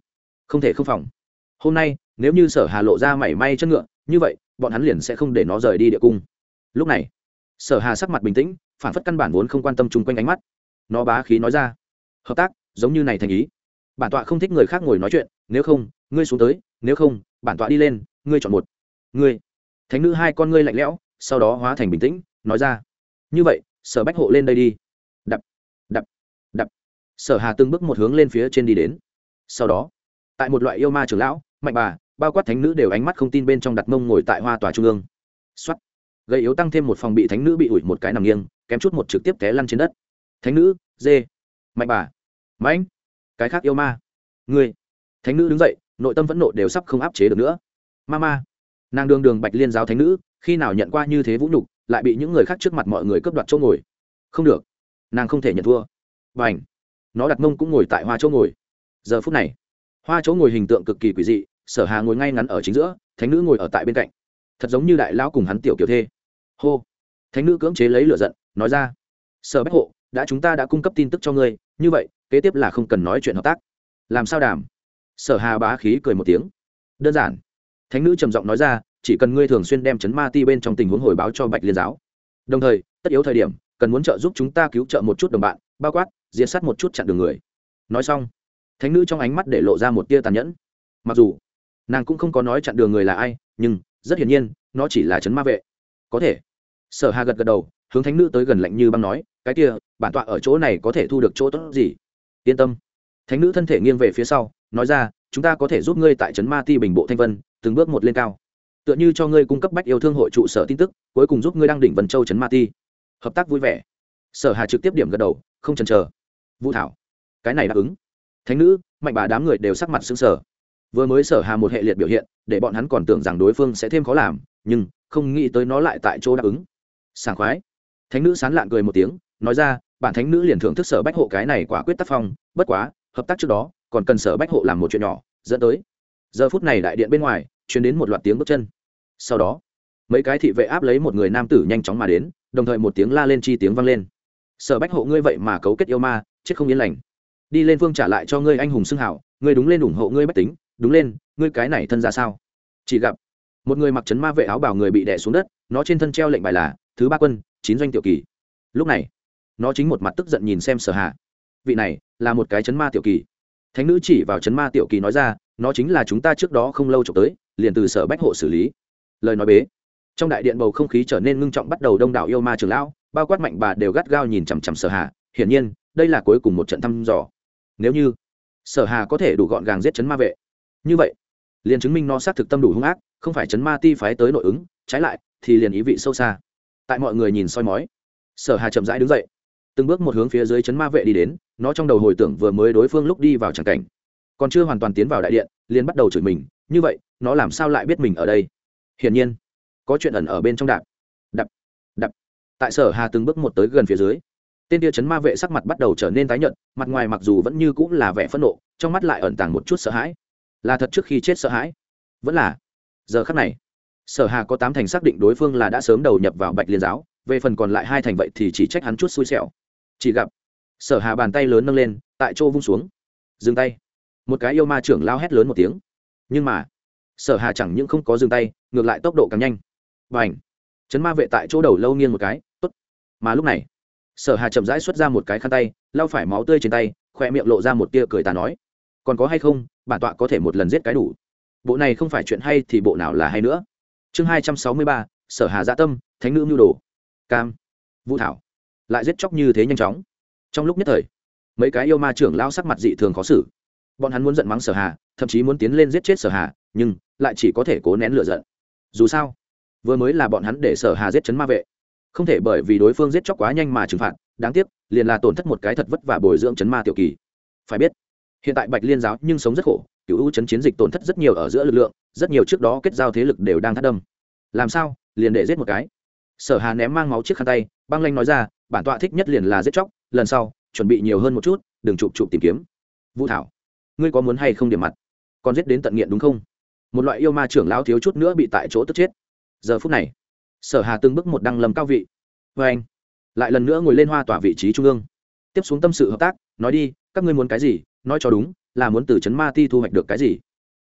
không thể không phòng. Hôm nay, nếu như sở hà lộ ra mảy may chân ngựa, như vậy, bọn hắn liền sẽ không để nó rời đi địa cung. Lúc này, sở hà sắc mặt bình tĩnh, phản phất căn bản vốn không quan tâm chung quanh ánh mắt. Nó bá khí nói ra, hợp tác, giống như này thành ý. Bản tọa không thích người khác ngồi nói chuyện, nếu không, ngươi xuống tới, nếu không bản tọa đi lên, ngươi chọn một. Ngươi. Thánh nữ hai con ngươi lạnh lẽo, sau đó hóa thành bình tĩnh, nói ra. Như vậy, sở bách hộ lên đây đi. Đập đập đập. Sở hà từng bước một hướng lên phía trên đi đến. Sau đó, tại một loại yêu ma trưởng lão, mạnh bà, bao quát thánh nữ đều ánh mắt không tin bên trong đặt mông ngồi tại hoa tòa trung ương. Xuất gây yếu tăng thêm một phòng bị thánh nữ bị ủi một cái nằm nghiêng, kém chút một trực tiếp té lăn trên đất. Thánh nữ, dê. Mạnh bà. Mãnh cái khác yêu ma. Người thánh nữ đứng dậy nội tâm vẫn nộ đều sắp không áp chế được nữa. Ma ma, nàng đường đường bạch liên giáo thánh nữ, khi nào nhận qua như thế vũ nhục, lại bị những người khác trước mặt mọi người cướp đoạt chỗ ngồi. Không được, nàng không thể nhận thua. Và ảnh nó đặt mông cũng ngồi tại hoa chỗ ngồi. Giờ phút này, hoa chỗ ngồi hình tượng cực kỳ quỷ dị, sở hà ngồi ngay ngắn ở chính giữa, thánh nữ ngồi ở tại bên cạnh. Thật giống như đại lão cùng hắn tiểu kiểu thê. Hô, thánh nữ cưỡng chế lấy lửa giận, nói ra, sở bách hộ, đã chúng ta đã cung cấp tin tức cho ngươi, như vậy, kế tiếp là không cần nói chuyện hợp tác. Làm sao đàm? Sở hà bá khí cười một tiếng. Đơn giản. Thánh nữ trầm giọng nói ra, chỉ cần ngươi thường xuyên đem chấn ma ti bên trong tình huống hồi báo cho bạch liên giáo. Đồng thời, tất yếu thời điểm, cần muốn trợ giúp chúng ta cứu trợ một chút đồng bạn, bao quát, diệt sát một chút chặn đường người. Nói xong, thánh nữ trong ánh mắt để lộ ra một tia tàn nhẫn. Mặc dù, nàng cũng không có nói chặn đường người là ai, nhưng, rất hiển nhiên, nó chỉ là chấn ma vệ. Có thể, sở hà gật gật đầu, hướng thánh nữ tới gần lạnh như băng nói, cái kia, bản tọa ở chỗ này có thể thu được chỗ tốt gì? Yên tâm. Thánh nữ thân thể nghiêng về phía sau nói ra, chúng ta có thể giúp ngươi tại trấn ma ti bình bộ thanh vân, từng bước một lên cao. Tựa như cho ngươi cung cấp bách yêu thương hội trụ sở tin tức, cuối cùng giúp ngươi đăng đỉnh vân châu trấn ma ti. Hợp tác vui vẻ. Sở hà trực tiếp điểm gật đầu, không chần chờ. Vũ thảo, cái này đáp ứng. Thánh nữ, mạnh bà đám người đều sắc mặt xứng sở vừa mới sở hà một hệ liệt biểu hiện, để bọn hắn còn tưởng rằng đối phương sẽ thêm khó làm, nhưng không nghĩ tới nó lại tại chỗ đáp ứng. Sảng khoái. Thánh nữ sán lạng cười một tiếng, nói ra, bản thánh nữ liền thưởng thức sở bách hộ cái này quả quyết tác phong, bất quá, hợp tác trước đó còn cần sở bách hộ làm một chuyện nhỏ dẫn tới. Giờ phút này đại điện bên ngoài chuyển đến một loạt tiếng bước chân. Sau đó mấy cái thị vệ áp lấy một người nam tử nhanh chóng mà đến đồng thời một tiếng la lên chi tiếng vang lên. Sở bách hộ ngươi vậy mà cấu kết yêu ma chết không yên lành. Đi lên phương trả lại cho ngươi anh hùng xưng hảo ngươi đúng lên ủng hộ ngươi bách tính đúng lên ngươi cái này thân ra sao? Chỉ gặp một người mặc trấn ma vệ áo bảo người bị đẻ xuống đất nó trên thân treo lệnh bài là thứ ba quân chín doanh tiểu kỳ. Lúc này nó chính một mặt tức giận nhìn xem sở hạ, vị này là một cái chấn ma tiểu kỳ thánh nữ chỉ vào chấn ma tiểu kỳ nói ra, nó chính là chúng ta trước đó không lâu trộm tới, liền từ sở bách hộ xử lý. Lời nói bế. Trong đại điện bầu không khí trở nên ngưng trọng, bắt đầu đông đảo yêu ma trường lão, bao quát mạnh bà đều gắt gao nhìn chằm chằm sở hà, hiển nhiên, đây là cuối cùng một trận thăm dò. Nếu như sở hà có thể đủ gọn gàng giết chấn ma vệ, như vậy, liền chứng minh nó xác thực tâm đủ hung ác, không phải chấn ma ti phái tới nội ứng, trái lại, thì liền ý vị sâu xa. Tại mọi người nhìn soi mói, sở hà chậm rãi đứng dậy từng bước một hướng phía dưới chấn ma vệ đi đến, nó trong đầu hồi tưởng vừa mới đối phương lúc đi vào tràng cảnh. Còn chưa hoàn toàn tiến vào đại điện, liền bắt đầu chửi mình, như vậy, nó làm sao lại biết mình ở đây? Hiển nhiên, có chuyện ẩn ở bên trong đạp. Đập đập tại sở hà từng bước một tới gần phía dưới, tên tia chấn ma vệ sắc mặt bắt đầu trở nên tái nhợt, mặt ngoài mặc dù vẫn như cũng là vẻ phẫn nộ, trong mắt lại ẩn tàng một chút sợ hãi. Là thật trước khi chết sợ hãi? Vẫn là. Giờ khắc này, sở hà có tám thành xác định đối phương là đã sớm đầu nhập vào bạch liên giáo, về phần còn lại hai thành vậy thì chỉ trách hắn chút xui xẻo chỉ gặp sở hà bàn tay lớn nâng lên tại chỗ vung xuống dừng tay một cái yêu ma trưởng lao hét lớn một tiếng nhưng mà sở hà chẳng những không có dừng tay ngược lại tốc độ càng nhanh và ảnh chấn ma vệ tại chỗ đầu lâu nghiêng một cái tốt mà lúc này sở hà chậm rãi xuất ra một cái khăn tay lau phải máu tươi trên tay khoe miệng lộ ra một tia cười tà nói còn có hay không bản tọa có thể một lần giết cái đủ bộ này không phải chuyện hay thì bộ nào là hay nữa chương hai trăm sáu mươi ba sở hà dạ tâm thánh nữ mưu đồ cam vũ thảo lại giết chóc như thế nhanh chóng. Trong lúc nhất thời, mấy cái yêu ma trưởng lao sắc mặt dị thường khó xử. Bọn hắn muốn giận mắng sở hà, thậm chí muốn tiến lên giết chết sở hà, nhưng lại chỉ có thể cố nén lửa giận. Dù sao, vừa mới là bọn hắn để sở hà giết chấn ma vệ. Không thể bởi vì đối phương giết chóc quá nhanh mà trừng phạt, đáng tiếc, liền là tổn thất một cái thật vất vả bồi dưỡng chấn ma tiểu kỳ. Phải biết, hiện tại bạch liên giáo nhưng sống rất khổ cựu ưu chấn chiến dịch tổn thất rất nhiều ở giữa lực lượng, rất nhiều trước đó kết giao thế lực đều đang thắt đâm. Làm sao, liền để giết một cái? Sở hà ném mang máu chiếc khăn tay, băng lanh nói ra, bản tọa thích nhất liền là giết chóc, lần sau, chuẩn bị nhiều hơn một chút, đừng chụp chụp tìm kiếm. Vũ thảo, ngươi có muốn hay không điểm mặt? Còn giết đến tận nghiện đúng không? Một loại yêu ma trưởng lão thiếu chút nữa bị tại chỗ tức chết. Giờ phút này, sở hà từng bước một đăng lầm cao vị. Vê anh, lại lần nữa ngồi lên hoa tỏa vị trí trung ương. Tiếp xuống tâm sự hợp tác, nói đi, các ngươi muốn cái gì, nói cho đúng, là muốn từ chấn ma ti thu hoạch được cái gì?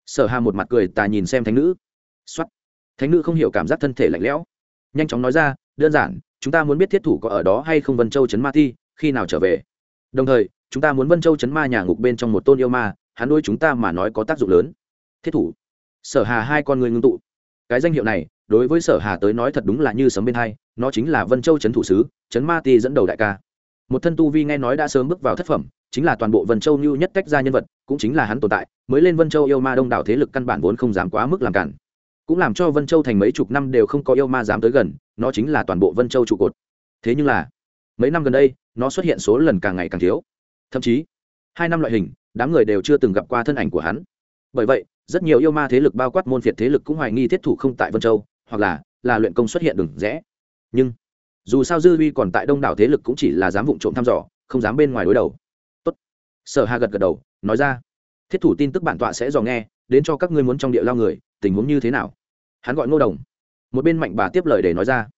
Sở hà một mặt cười tà nhìn xem thánh nữ. Xuất thánh nữ không hiểu cảm giác thân thể lạnh lẽo nhanh chóng nói ra, đơn giản, chúng ta muốn biết thiết thủ có ở đó hay không vân châu chấn ma ti, khi nào trở về? Đồng thời, chúng ta muốn vân châu chấn ma nhà ngục bên trong một tôn yêu ma, hắn đôi chúng ta mà nói có tác dụng lớn. Thiết thủ. Sở hà hai con người ngưng tụ. Cái danh hiệu này, đối với sở hà tới nói thật đúng là như sấm bên hai, nó chính là vân châu chấn thủ sứ chấn ma ti dẫn đầu đại ca. Một thân tu vi nghe nói đã sớm bước vào thất phẩm, chính là toàn bộ vân châu như nhất cách ra nhân vật, cũng chính là hắn tồn tại, mới lên vân châu yêu ma đông đảo thế lực căn bản vốn không dám quá mức làm cản cũng làm cho vân châu thành mấy chục năm đều không có yêu ma dám tới gần, nó chính là toàn bộ vân châu trụ cột. Thế nhưng là, mấy năm gần đây, nó xuất hiện số lần càng ngày càng thiếu. Thậm chí, hai năm loại hình, đám người đều chưa từng gặp qua thân ảnh của hắn. Bởi vậy, rất nhiều yêu ma thế lực bao quát môn phiệt thế lực cũng hoài nghi thiết thủ không tại vân châu, hoặc là là luyện công xuất hiện đừng rẽ. Nhưng, dù sao dư uy còn tại đông đảo thế lực cũng chỉ là dám vụng trộm thăm dò, không dám bên ngoài đối đầu. Tốt. Sở hà gật gật đầu, nói ra. Thiết thủ tin tức bản tọa sẽ dò nghe đến cho các ngươi muốn trong địa lao người, tình huống như thế nào? Hắn gọi ngô đồng. Một bên mạnh bà tiếp lời để nói ra.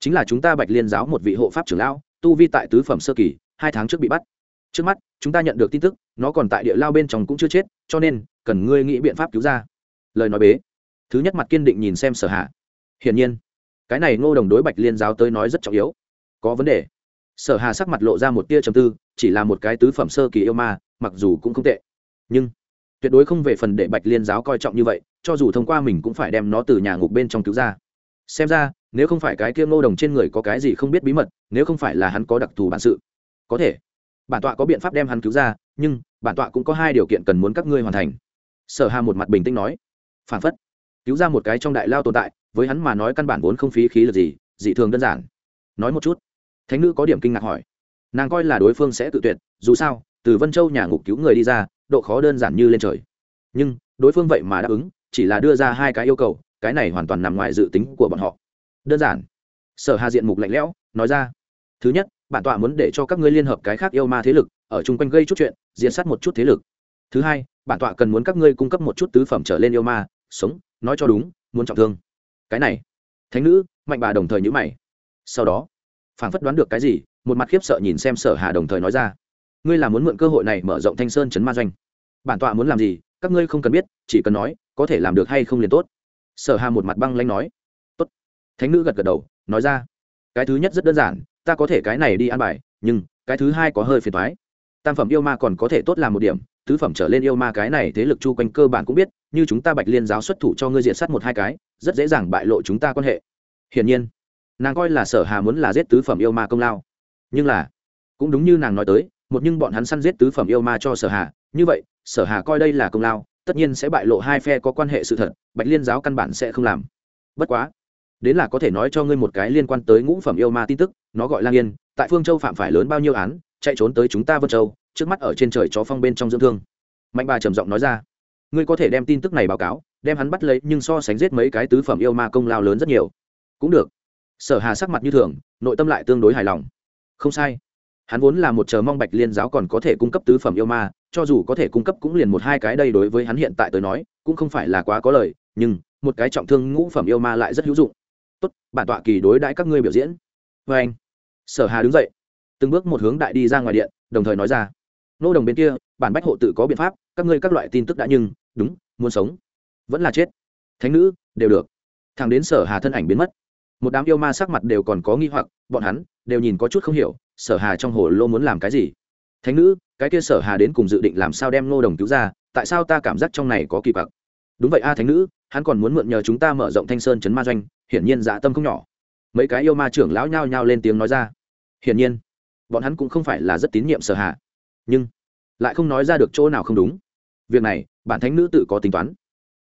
Chính là chúng ta bạch liên giáo một vị hộ pháp trưởng lão, tu vi tại tứ phẩm sơ kỳ, hai tháng trước bị bắt. Trước mắt, chúng ta nhận được tin tức, nó còn tại địa lao bên trong cũng chưa chết, cho nên, cần ngươi nghĩ biện pháp cứu ra. Lời nói bế. Thứ nhất mặt kiên định nhìn xem sở hạ. Hiển nhiên, cái này ngô đồng đối bạch liên giáo tới nói rất trọng yếu. Có vấn đề. Sở hà sắc mặt lộ ra một tia trầm tư, chỉ là một cái tứ phẩm sơ kỳ yêu ma, mặc dù cũng không tệ. Nhưng tuyệt đối không về phần để bạch liên giáo coi trọng như vậy, cho dù thông qua mình cũng phải đem nó từ nhà ngục bên trong cứu ra. Xem ra, nếu không phải cái kia ngô đồng trên người có cái gì không biết bí mật, nếu không phải là hắn có đặc thù bản sự, có thể, bản tọa có biện pháp đem hắn cứu ra, nhưng bản tọa cũng có hai điều kiện cần muốn các ngươi hoàn thành. Sở hà một mặt bình tĩnh nói, phản phất, cứu ra một cái trong đại lao tồn tại, với hắn mà nói căn bản vốn không phí khí lực gì, dị thường đơn giản. Nói một chút, thánh nữ có điểm kinh ngạc hỏi, nàng coi là đối phương sẽ tự tuyệt, dù sao, từ vân châu nhà ngục cứu người đi ra độ khó đơn giản như lên trời. Nhưng, đối phương vậy mà đáp ứng, chỉ là đưa ra hai cái yêu cầu, cái này hoàn toàn nằm ngoài dự tính của bọn họ. Đơn giản. Sở hà diện mục lạnh lẽo, nói ra. Thứ nhất, bản tọa muốn để cho các ngươi liên hợp cái khác yêu ma thế lực, ở chung quanh gây chút chuyện diện sát một chút thế lực. Thứ hai, bản tọa cần muốn các ngươi cung cấp một chút tứ phẩm trở lên yêu ma, sống, nói cho đúng, muốn trọng thương. Cái này. Thánh nữ, mạnh bà đồng thời nhữ mày. Sau đó, phảng phất đoán được cái gì, một mặt khiếp sợ nhìn xem sở hà đồng thời nói ra ngươi là muốn mượn cơ hội này mở rộng thanh sơn chấn ma doanh. Bản tọa muốn làm gì, các ngươi không cần biết, chỉ cần nói, có thể làm được hay không liền tốt. Sở hà một mặt băng lanh nói. Tốt. Thánh nữ gật gật đầu, nói ra. Cái thứ nhất rất đơn giản, ta có thể cái này đi ăn bài, nhưng cái thứ hai có hơi phiền thoái tam phẩm yêu ma còn có thể tốt làm một điểm, tứ phẩm trở lên yêu ma cái này thế lực chu quanh cơ bản cũng biết, như chúng ta bạch liên giáo xuất thủ cho ngươi diện sát một hai cái, rất dễ dàng bại lộ chúng ta quan hệ. Hiển nhiên, nàng coi là sở hà muốn là giết tứ phẩm yêu ma công lao. Nhưng là, cũng đúng như nàng nói tới một nhưng bọn hắn săn giết tứ phẩm yêu ma cho sở hà. Như vậy, sở hà coi đây là công lao, tất nhiên sẽ bại lộ hai phe có quan hệ sự thật, bạch liên giáo căn bản sẽ không làm. Bất quá, đến là có thể nói cho ngươi một cái liên quan tới ngũ phẩm yêu ma tin tức, nó gọi lang yên, tại phương châu phạm phải lớn bao nhiêu án, chạy trốn tới chúng ta vân châu, trước mắt ở trên trời chó phong bên trong dưỡng thương. Mạnh bà trầm giọng nói ra. Ngươi có thể đem tin tức này báo cáo, đem hắn bắt lấy, nhưng so sánh giết mấy cái tứ phẩm yêu ma công lao lớn rất nhiều. Cũng được. Sở hà sắc mặt như thường, nội tâm lại tương đối hài lòng. Không sai hắn vốn là một chờ mong bạch liên giáo còn có thể cung cấp tứ phẩm yêu ma, cho dù có thể cung cấp cũng liền một hai cái đây đối với hắn hiện tại tới nói, cũng không phải là quá có lời, nhưng, một cái trọng thương ngũ phẩm yêu ma lại rất hữu dụng. Tốt, bản tọa kỳ đối đãi các ngươi biểu diễn. Vê anh, sở hà đứng dậy, từng bước một hướng đại đi ra ngoài điện, đồng thời nói ra. Nô đồng bên kia, bản bách hộ tự có biện pháp, các ngươi các loại tin tức đã nhưng, đúng, muốn sống, vẫn là chết. Thánh nữ, đều được. Thằng đến sở hà thân ảnh biến mất, một đám yêu ma sắc mặt đều còn có nghi hoặc bọn hắn đều nhìn có chút không hiểu, sở hà trong hồ lô muốn làm cái gì? Thánh nữ, cái kia sở hà đến cùng dự định làm sao đem ngô đồng cứu ra, tại sao ta cảm giác trong này có kỳ bạc đúng vậy a, thánh nữ, hắn còn muốn mượn nhờ chúng ta mở rộng thanh sơn chấn ma doanh, hiển nhiên dạ tâm không nhỏ. Mấy cái yêu ma trưởng lão nhao nhao lên tiếng nói ra. Hiển nhiên, bọn hắn cũng không phải là rất tín nhiệm sở hà. Nhưng, lại không nói ra được chỗ nào không đúng. Việc này, bản thánh nữ tự có tính toán.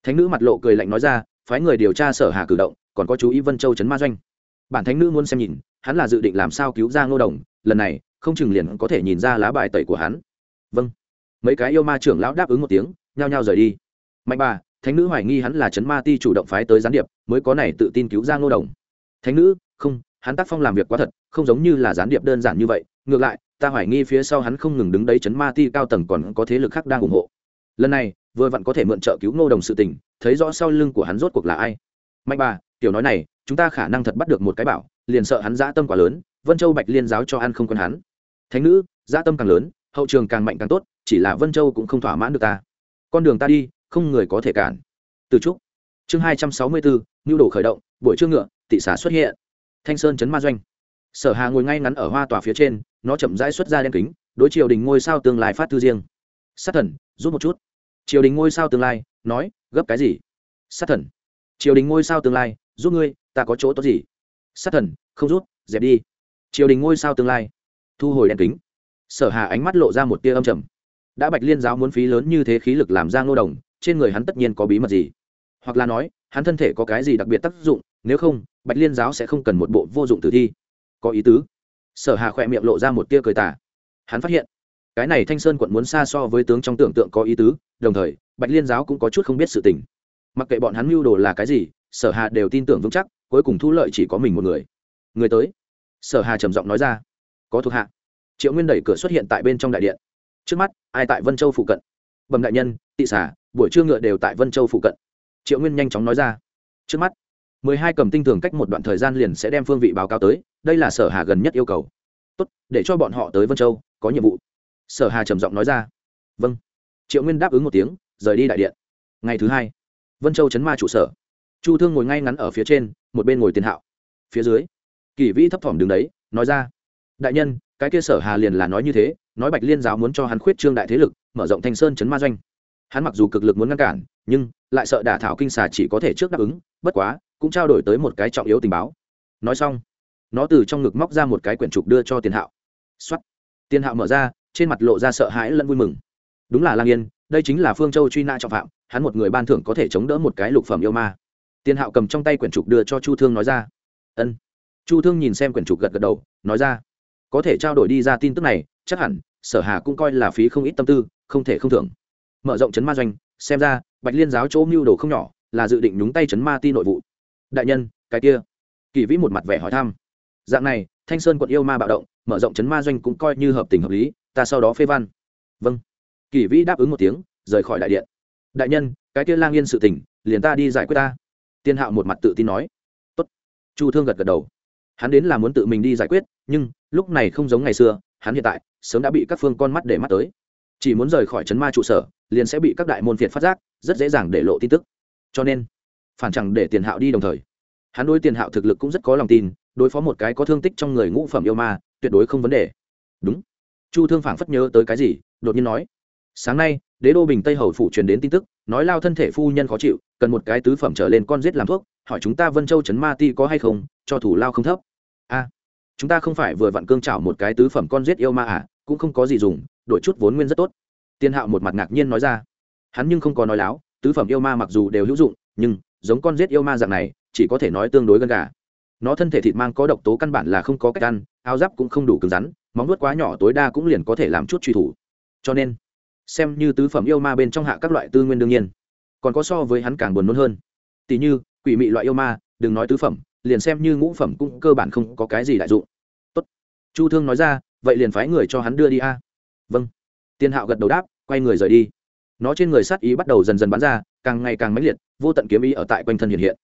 Thánh nữ mặt lộ cười lạnh nói ra, phái người điều tra sở hà cử động, còn có chú ý vân châu chấn ma doanh. Bản thánh nữ muốn xem nhìn hắn là dự định làm sao cứu ra ngô đồng, lần này, không chừng liền có thể nhìn ra lá bài tẩy của hắn. Vâng. Mấy cái yêu ma trưởng lão đáp ứng một tiếng, nhao nhao rời đi. Mạnh bà, thánh nữ hoài nghi hắn là Trấn ma ti chủ động phái tới gián điệp, mới có này tự tin cứu ra ngô đồng. Thánh nữ, không, hắn tác phong làm việc quá thật, không giống như là gián điệp đơn giản như vậy. Ngược lại, ta hoài nghi phía sau hắn không ngừng đứng đấy chấn ma ti cao tầng còn có thế lực khác đang ủng hộ. Lần này, vừa vặn có thể mượn trợ cứu ngô đồng sự tình, thấy rõ sau lưng của hắn rốt cuộc là ai. Mạnh bà, tiểu nói này, chúng ta khả năng thật bắt được một cái bảo liền sợ hắn dã tâm quá lớn, vân châu bạch liên giáo cho ăn không quen hắn. Thánh nữ, dã tâm càng lớn, hậu trường càng mạnh càng tốt, chỉ là vân châu cũng không thỏa mãn được ta. Con đường ta đi, không người có thể cản. Từ trúc, chương hai trăm sáu mươi bốn nhu đồ khởi động, buổi trưa ngựa, tị xả xuất hiện. Thanh sơn chấn ma doanh. Sở hà ngồi ngay ngắn ở hoa tòa phía trên, nó chậm rãi xuất ra đen kính, đối triều đình ngôi sao tương lai phát tư riêng. Sát thần, giúp một chút. Triều đình ngôi sao tương lai, nói, gấp cái gì? Sát thần. Triều đình ngôi sao tương lai, giúp ngươi, ta có chỗ tốt gì? Sát thần, không rút, dẹp đi. Triều đình ngôi sao tương lai. Thu hồi đèn kính. Sở hà ánh mắt lộ ra một tia âm trầm. Đã bạch liên giáo muốn phí lớn như thế khí lực làm ra ngô đồng, trên người hắn tất nhiên có bí mật gì? Hoặc là nói, hắn thân thể có cái gì đặc biệt tác dụng, nếu không, bạch liên giáo sẽ không cần một bộ vô dụng tử thi. Có ý tứ. Sở hà khỏe miệng lộ ra một tia cười tả hắn phát hiện, cái này thanh sơn quận muốn xa so với tướng trong tưởng tượng có ý tứ, đồng thời, bạch liên giáo cũng có chút không biết sự tình. Mặc kệ bọn hắn mưu đồ là cái gì sở hà đều tin tưởng vững chắc, cuối cùng thu lợi chỉ có mình một người. Người tới. Sở hà trầm giọng nói ra. Có thuộc hạ. Triệu nguyên đẩy cửa xuất hiện tại bên trong đại điện. Trước mắt, ai tại vân châu phụ cận? Bẩm đại nhân, tị xả buổi trưa ngựa đều tại vân châu phụ cận. Triệu nguyên nhanh chóng nói ra. Trước mắt, mười hai cầm tinh thường cách một đoạn thời gian liền sẽ đem phương vị báo cáo tới, đây là sở hà gần nhất yêu cầu. Tốt, để cho bọn họ tới vân châu, có nhiệm vụ. Sở hà trầm giọng nói ra. Vâng. Triệu nguyên đáp ứng một tiếng, rời đi đại điện. Ngày thứ hai, vân châu chấn ma trụ sở chu thương ngồi ngay ngắn ở phía trên, một bên ngồi tiền hạo. Phía dưới kỳ vĩ thấp thỏm đứng đấy, nói ra, đại nhân, cái kia sở hà liền là nói như thế, nói bạch liên giáo muốn cho hắn khuyết trương đại thế lực, mở rộng thanh sơn chấn ma doanh. Hắn mặc dù cực lực muốn ngăn cản, nhưng lại sợ đả thảo kinh xà chỉ có thể trước đáp ứng, bất quá, cũng trao đổi tới một cái trọng yếu tình báo. Nói xong, nó từ trong ngực móc ra một cái quyển trục đưa cho tiền hạo. Xuất tiền hạo mở ra, trên mặt lộ ra sợ hãi lẫn vui mừng. Đúng là lang yên, đây chính là phương châu truy nã trọng phạm, hắn một người ban thưởng có thể chống đỡ một cái lục phẩm yêu ma tiền hạo cầm trong tay quyển trục đưa cho chu thương nói ra. Ân. Chu thương nhìn xem quyển trục gật gật đầu, nói ra. Có thể trao đổi đi ra tin tức này, chắc hẳn sở hà cũng coi là phí không ít tâm tư, không thể không thưởng. Mở rộng chấn ma doanh, xem ra, bạch liên giáo chỗ mưu đồ không nhỏ, là dự định nhúng tay chấn ma ti nội vụ. Đại nhân, cái kia. Kỳ vĩ một mặt vẻ hỏi thăm. Dạng này, thanh sơn quận yêu ma bạo động, mở rộng chấn ma doanh cũng coi như hợp tình hợp lý, ta sau đó phê văn. Vâng. Kỳ vĩ đáp ứng một tiếng, rời khỏi đại điện. Đại nhân, cái kia lang yên sự tình, liền ta đi giải quyết ta tiên hạo một mặt tự tin nói. Tốt. Chu thương gật gật đầu. Hắn đến là muốn tự mình đi giải quyết, nhưng lúc này không giống ngày xưa, hắn hiện tại sớm đã bị các phương con mắt để mắt tới. Chỉ muốn rời khỏi chấn ma trụ sở, liền sẽ bị các đại môn phiệt phát giác, rất dễ dàng để lộ tin tức. Cho nên, phản chẳng để tiền hạo đi đồng thời. Hắn đối tiền hạo thực lực cũng rất có lòng tin, đối phó một cái có thương tích trong người ngũ phẩm yêu ma, tuyệt đối không vấn đề. Đúng. Chu thương phảng phất nhớ tới cái gì, đột nhiên nói. Sáng nay đế đô bình tây hầu phủ truyền đến tin tức, nói lao thân thể phu nhân khó chịu, cần một cái tứ phẩm trở lên con giết làm thuốc, hỏi chúng ta vân châu trấn ma ti có hay không, cho thủ lao không thấp. A chúng ta không phải vừa vặn cương trảo một cái tứ phẩm con giết yêu ma à cũng không có gì dùng, đổi chút vốn nguyên rất tốt. Tiên hạo một mặt ngạc nhiên nói ra. Hắn nhưng không có nói láo, tứ phẩm yêu ma mặc dù đều hữu dụng, nhưng, giống con giết yêu ma dạng này, chỉ có thể nói tương đối gần gà. Nó thân thể thịt mang có độc tố căn bản là không có cách ăn, áo giáp cũng không đủ cứng rắn, móng nuốt quá nhỏ tối đa cũng liền có thể làm chút truy thủ. Cho nên xem như tứ phẩm yêu ma bên trong hạ các loại tư nguyên đương nhiên, còn có so với hắn càng buồn nôn hơn. Tỷ như, quỷ mị loại yêu ma, đừng nói tứ phẩm, liền xem như ngũ phẩm cũng cơ bản không có cái gì đại dụng. Tốt. Chu thương nói ra, vậy liền phái người cho hắn đưa đi a. Vâng. Tiên hạo gật đầu đáp, quay người rời đi. Nó trên người sát ý bắt đầu dần dần bắn ra, càng ngày càng mãnh liệt, vô tận kiếm ý ở tại quanh thân hiện hiện.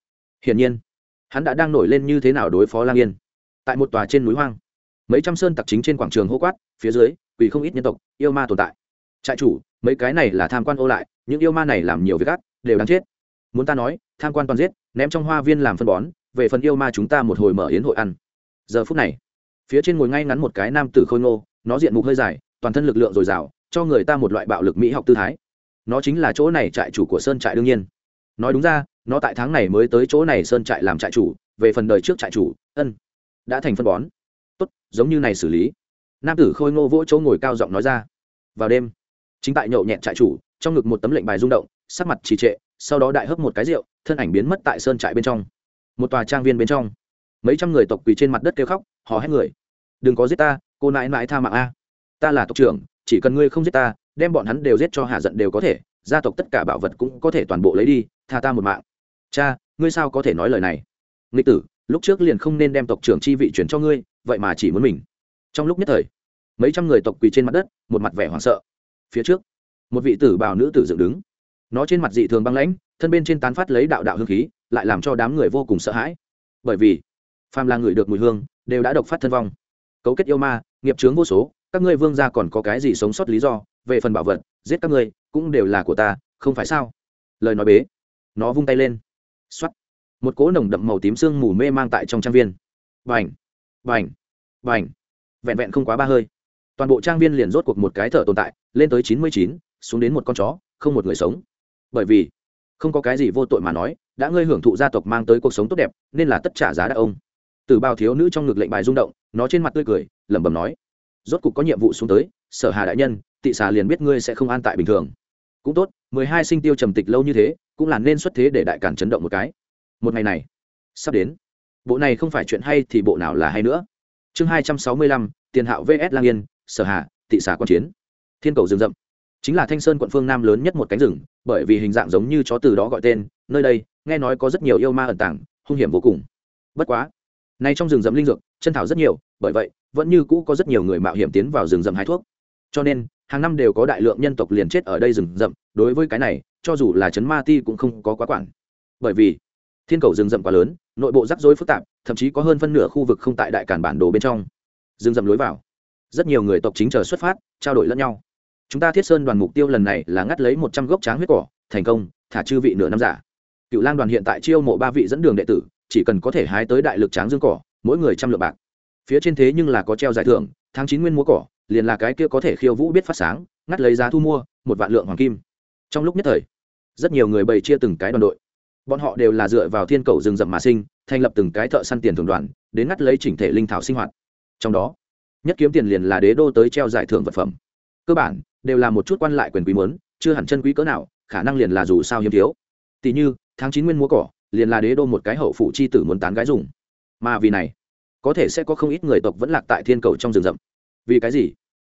Hiển nhiên, hắn đã đang nổi lên như thế nào đối phó lang yên. Tại một tòa trên núi hoang, mấy trăm sơn tặc chính trên quảng trường hô quát, phía dưới vì không ít nhân tộc, yêu ma tồn tại trại chủ, mấy cái này là tham quan ô lại, những yêu ma này làm nhiều việc gắt đều đáng chết. Muốn ta nói, tham quan toàn giết, ném trong hoa viên làm phân bón, về phần yêu ma chúng ta một hồi mở yến hội ăn. Giờ phút này, phía trên ngồi ngay ngắn một cái nam tử khôi ngô, nó diện mục hơi dài, toàn thân lực lượng dồi dào, cho người ta một loại bạo lực mỹ học tư thái. Nó chính là chỗ này trại chủ của sơn trại đương nhiên. Nói đúng ra, nó tại tháng này mới tới chỗ này sơn trại làm trại chủ, về phần đời trước trại chủ, ân, đã thành phân bón. Tốt, giống như này xử lý. Nam tử khôi ngô vỗ chỗ ngồi cao giọng nói ra. Vào đêm chính tại nhậu nhẹt trại chủ, trong ngực một tấm lệnh bài rung động, sắc mặt trì trệ, sau đó đại hấp một cái rượu, thân ảnh biến mất tại sơn trại bên trong. Một tòa trang viên bên trong. Mấy trăm người tộc quỳ trên mặt đất kêu khóc, hò hét người. Đừng có giết ta, cô nãi nãi tha mạng a. Ta là tộc trưởng, chỉ cần ngươi không giết ta, đem bọn hắn đều giết cho hạ giận đều có thể, gia tộc tất cả bảo vật cũng có thể toàn bộ lấy đi, tha ta một mạng. Cha, ngươi sao có thể nói lời này? Nghịch tử, lúc trước liền không nên đem tộc trưởng chi vị chuyển cho ngươi, vậy mà chỉ muốn mình. Trong lúc nhất thời, mấy trăm người tộc quỳ trên mặt đất, một mặt vẻ hoảng sợ phía trước. Một vị tử bào nữ tử dựng đứng. Nó trên mặt dị thường băng lãnh, thân bên trên tán phát lấy đạo đạo hương khí, lại làm cho đám người vô cùng sợ hãi. Bởi vì, phàm là người được mùi hương, đều đã độc phát thân vong. Cấu kết yêu ma, nghiệp chướng vô số, các ngươi vương gia còn có cái gì sống sót lý do? Về phần bảo vật, giết các ngươi, cũng đều là của ta, không phải sao? Lời nói bế. Nó vung tay lên. X o á t một cỗ nồng đậm màu tím sương mù mê mang tại trong trang viên. Vành vành vành vẹn vẹn không quá ba hơi. Toàn bộ trang viên liền rốt cuộc một cái thở tồn tại lên tới chín mươi chín, xuống đến một con chó, không một người sống. Bởi vì, không có cái gì vô tội mà nói, đã ngươi hưởng thụ gia tộc mang tới cuộc sống tốt đẹp, nên là tất trả giá đã ông. Từ bao thiếu nữ trong ngực lệnh bài rung động, nó trên mặt tươi cười, lẩm bẩm nói, rốt cục có nhiệm vụ xuống tới, sở hà đại nhân, tị xà liền biết ngươi sẽ không an tại bình thường. Cũng tốt, mười hai sinh tiêu trầm tịch lâu như thế, cũng là nên xuất thế để đại cản chấn động một cái. Một ngày này, sắp đến. Bộ này không phải chuyện hay thì bộ nào là hay nữa. Chương hai trăm sáu mươi lăm, tiền hạo vs lang yên, sở hà, tị xà quan chiến thiên cầu rừng rậm. Chính là thanh sơn quận phương nam lớn nhất một cánh rừng, bởi vì hình dạng giống như chó từ đó gọi tên, nơi đây, nghe nói có rất nhiều yêu ma ẩn tàng, hung hiểm vô cùng. Bất quá, nay trong rừng rậm linh dược, chân thảo rất nhiều, bởi vậy, vẫn như cũ có rất nhiều người mạo hiểm tiến vào rừng rậm hái thuốc. Cho nên, hàng năm đều có đại lượng nhân tộc liền chết ở đây rừng rậm, đối với cái này, cho dù là chấn ma ti cũng không có quá quản. Bởi vì, thiên cầu rừng rậm quá lớn, nội bộ rắc rối phức tạp, thậm chí có hơn phân nửa khu vực không tại đại cản bản đồ bên trong. Rừng rậm lối vào. Rất nhiều người tộc chính chờ xuất phát, trao đổi lẫn nhau chúng ta thiết sơn đoàn mục tiêu lần này là ngắt lấy một trăm gốc tráng huyết cỏ, thành công, thả chư vị nửa năm giả. Cựu lang đoàn hiện tại chiêu mộ ba vị dẫn đường đệ tử, chỉ cần có thể hái tới đại lực tráng dương cỏ, mỗi người trăm lượng bạc. Phía trên thế nhưng là có treo giải thưởng, tháng chín nguyên múa cỏ, liền là cái kia có thể khiêu vũ biết phát sáng, ngắt lấy giá thu mua, một vạn lượng hoàng kim. Trong lúc nhất thời, rất nhiều người bày chia từng cái đoàn đội. Bọn họ đều là dựa vào thiên cầu rừng rậm mà sinh, thành lập từng cái thợ săn tiền thường đoàn, đến ngắt lấy chỉnh thể linh thảo sinh hoạt. Trong đó, nhất kiếm tiền liền là đế đô tới treo giải thưởng vật phẩm. Cơ bản đều là một chút quan lại quyền quý muốn chưa hẳn chân quý cỡ nào, khả năng liền là dù sao hiếm thiếu. Tỷ như, tháng chín nguyên múa cỏ, liền là đế đô một cái hậu phụ chi tử muốn tán gái dùng. Mà vì này, có thể sẽ có không ít người tộc vẫn lạc tại thiên cầu trong rừng rậm. Vì cái gì?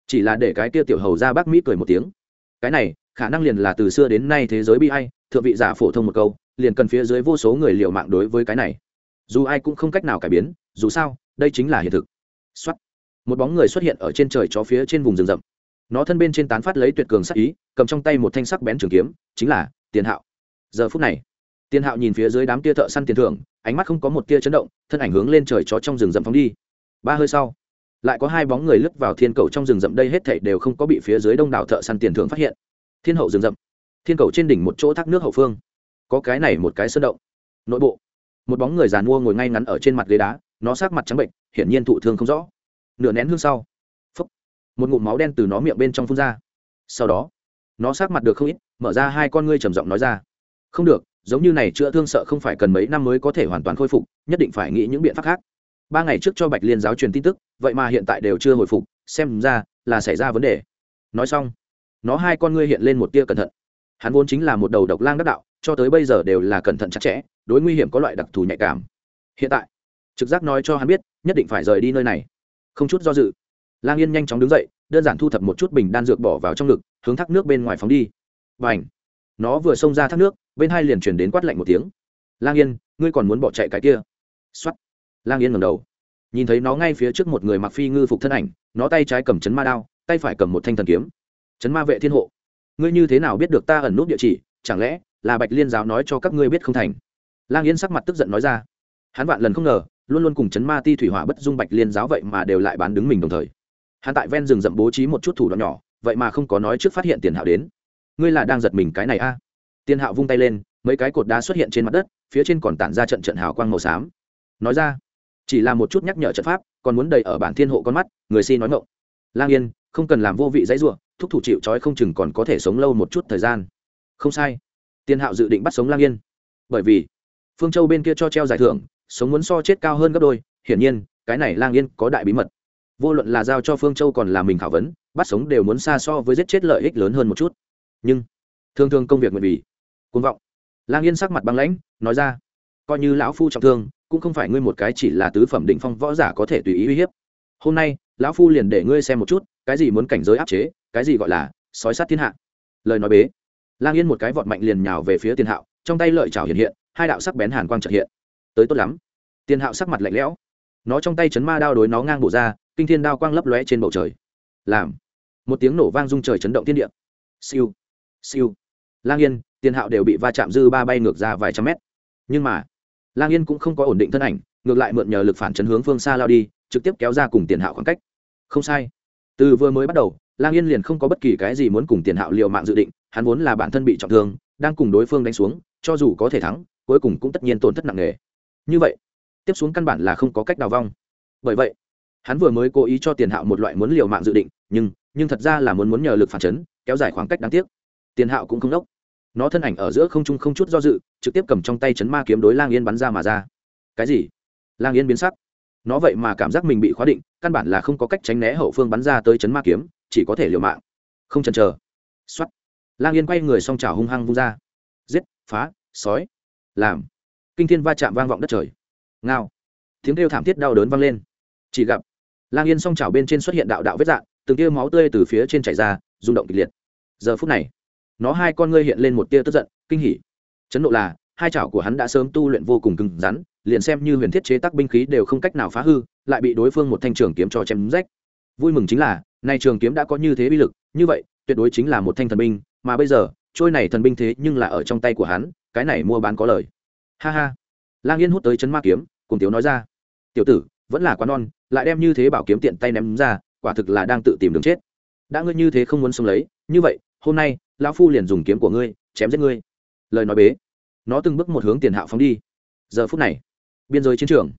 Chỉ là để cái kia tiểu hầu ra bác mỹ cười một tiếng. Cái này, khả năng liền là từ xưa đến nay thế giới bi hay thượng vị giả phổ thông một câu, liền cần phía dưới vô số người liều mạng đối với cái này. Dù ai cũng không cách nào cải biến, dù sao, đây chính là hiện thực. Xuất một bóng người xuất hiện ở trên trời chó phía trên vùng rừng rậm nó thân bên trên tán phát lấy tuyệt cường sắc ý, cầm trong tay một thanh sắc bén trường kiếm, chính là tiền hạo. Giờ phút này, tiền hạo nhìn phía dưới đám tia thợ săn tiền thưởng, ánh mắt không có một tia chấn động, thân ảnh hướng lên trời chó trong rừng rậm phóng đi. Ba hơi sau, lại có hai bóng người lướt vào thiên cầu trong rừng rậm, đây hết thảy đều không có bị phía dưới đông đảo thợ săn tiền thưởng phát hiện. Thiên hậu rừng rậm, thiên cầu trên đỉnh một chỗ thác nước hậu phương. Có cái này một cái sơn động. Nội bộ, một bóng người giàn mua ngồi ngay ngắn ở trên mặt ghế đá, nó sát mặt trắng bệnh, hiển nhiên thụ thương không rõ. Nửa nén hương sau một ngụm máu đen từ nó miệng bên trong phun ra. Sau đó, nó sát mặt được không ít, mở ra hai con ngươi trầm giọng nói ra. Không được, giống như này chữa thương sợ không phải cần mấy năm mới có thể hoàn toàn khôi phục, nhất định phải nghĩ những biện pháp khác. Ba ngày trước cho bạch liên giáo truyền tin tức, vậy mà hiện tại đều chưa hồi phục, xem ra là xảy ra vấn đề. Nói xong, nó hai con ngươi hiện lên một tia cẩn thận. Hắn vốn chính là một đầu độc lang đắc đạo, cho tới bây giờ đều là cẩn thận chặt chẽ, đối nguy hiểm có loại đặc thù nhạy cảm. Hiện tại, trực giác nói cho hắn biết, nhất định phải rời đi nơi này. Không chút do dự lang yên nhanh chóng đứng dậy, đơn giản thu thập một chút bình đan dược bỏ vào trong ngực, hướng thác nước bên ngoài phóng đi. Và nó vừa xông ra thác nước, bên hai liền chuyển đến quát lạnh một tiếng. Lang yên, ngươi còn muốn bỏ chạy cái kia? X o á t lang yên ngầm đầu. Nhìn thấy nó ngay phía trước một người mặc phi ngư phục thân ảnh, nó tay trái cầm chấn ma đao, tay phải cầm một thanh thần kiếm. Chấn ma vệ thiên hộ! Ngươi như thế nào biết được ta ẩn nút địa chỉ? Chẳng lẽ là bạch liên giáo nói cho các ngươi biết không thành? Lang yên sắc mặt tức giận nói ra. Hắn vạn lần không ngờ, luôn luôn cùng chấn ma ti thủy hỏa bất dung bạch liên giáo vậy mà đều lại bán đứng mình đồng thời hắn tại ven rừng rậm bố trí một chút thủ đoạn nhỏ, vậy mà không có nói trước phát hiện tiền hạo đến. Ngươi là đang giật mình cái này a? Tiền hạo vung tay lên, mấy cái cột đá xuất hiện trên mặt đất, phía trên còn tản ra trận trận hào quang màu xám. Nói ra, chỉ là một chút nhắc nhở trận pháp, còn muốn đầy ở bản thiên hộ con mắt, người si nói ngộng lang yên, không cần làm vô vị dãy ruộng thúc thủ chịu trói không chừng còn có thể sống lâu một chút thời gian. Không sai. Tiền hạo dự định bắt sống lang yên. Bởi vì, phương châu bên kia cho treo giải thưởng, sống muốn so chết cao hơn gấp đôi, hiển nhiên, cái này lang yên có đại bí mật vô luận là giao cho phương châu còn là mình khảo vấn, bắt sống đều muốn xa so với giết chết lợi ích lớn hơn một chút. Nhưng, thường thường công việc nguyện vì côn vọng. Lang yên sắc mặt băng lãnh, nói ra, coi như lão phu trọng thương, cũng không phải ngươi một cái chỉ là tứ phẩm định phong võ giả có thể tùy ý uy hiếp. Hôm nay, lão phu liền để ngươi xem một chút, cái gì muốn cảnh giới áp chế, cái gì gọi là sói sát thiên hạ. Lời nói bế, lang yên một cái vọt mạnh liền nhào về phía tiền hạo, trong tay lợi chảo hiện hiện, hai đạo sắc bén hàn quang trợ hiện. Tới tốt lắm. Tiền hạo sắc mặt lạnh lẽo, nó trong tay chấn ma đao đối nó ngang bổ ra kinh thiên đao quang lấp lóe trên bầu trời. Làm. Một tiếng nổ vang rung trời chấn động thiên địa. Siêu. Siêu. Lang yên, tiền hạo đều bị va chạm dư ba bay ngược ra vài trăm mét. Nhưng mà, lang yên cũng không có ổn định thân ảnh, ngược lại mượn nhờ lực phản chấn hướng phương xa lao đi, trực tiếp kéo ra cùng tiền hạo khoảng cách. Không sai. Từ vừa mới bắt đầu, lang yên liền không có bất kỳ cái gì muốn cùng tiền hạo liều mạng dự định, hắn vốn là bản thân bị trọng thương, đang cùng đối phương đánh xuống, cho dù có thể thắng, cuối cùng cũng tất nhiên tổn thất nặng nề. Như vậy, tiếp xuống căn bản là không có cách đào vong. Bởi vậy hắn vừa mới cố ý cho tiền hạo một loại muốn liều mạng dự định, nhưng nhưng thật ra là muốn muốn nhờ lực phản chấn, kéo dài khoảng cách đáng tiếc. Tiền hạo cũng không đốc. Nó thân ảnh ở giữa không trung không chút do dự, trực tiếp cầm trong tay chấn ma kiếm đối lang yên bắn ra mà ra. Cái gì? Lang yên biến sắc. Nó vậy mà cảm giác mình bị khóa định, căn bản là không có cách tránh né hậu phương bắn ra tới chấn ma kiếm, chỉ có thể liều mạng. Không chần chờ. X o á t lang yên quay người s o n g trào hung hăng vung ra. Giết, phá, sói. Làm. Kinh thiên va chạm vang vọng đất trời. Ngao. Tiếng kêu thảm thiết đau đớn vang lên. Chỉ gặp lang yên song chảo trào bên trên xuất hiện đạo đạo vết dạn từng tia máu tươi từ phía trên chảy ra, rung động kịch liệt. Giờ phút này, nó hai con ngươi hiện lên một tia tức giận, kinh hỉ. Chấn độ là, hai chảo của hắn đã sớm tu luyện vô cùng cứng rắn, liền xem như huyền thiết chế tác binh khí đều không cách nào phá hư, lại bị đối phương một thanh trường kiếm cho chém rách. Vui mừng chính là, nay trường kiếm đã có như thế bi lực, như vậy, tuyệt đối chính là một thanh thần binh, mà bây giờ, trôi này thần binh thế nhưng là ở trong tay của hắn, cái này mua bán có lời. Ha ha. Lang yên hút tới chấn ma kiếm, cùng tiếu nói ra. Tiểu tử vẫn là quá non, lại đem như thế bảo kiếm tiện tay ném ra, quả thực là đang tự tìm đường chết. Đã ngươi như thế không muốn sống lấy, như vậy, hôm nay, lão phu liền dùng kiếm của ngươi, chém giết ngươi. Lời nói bế. Nó từng bước một hướng tiền hạo phóng đi. Giờ phút này, biên giới chiến trường.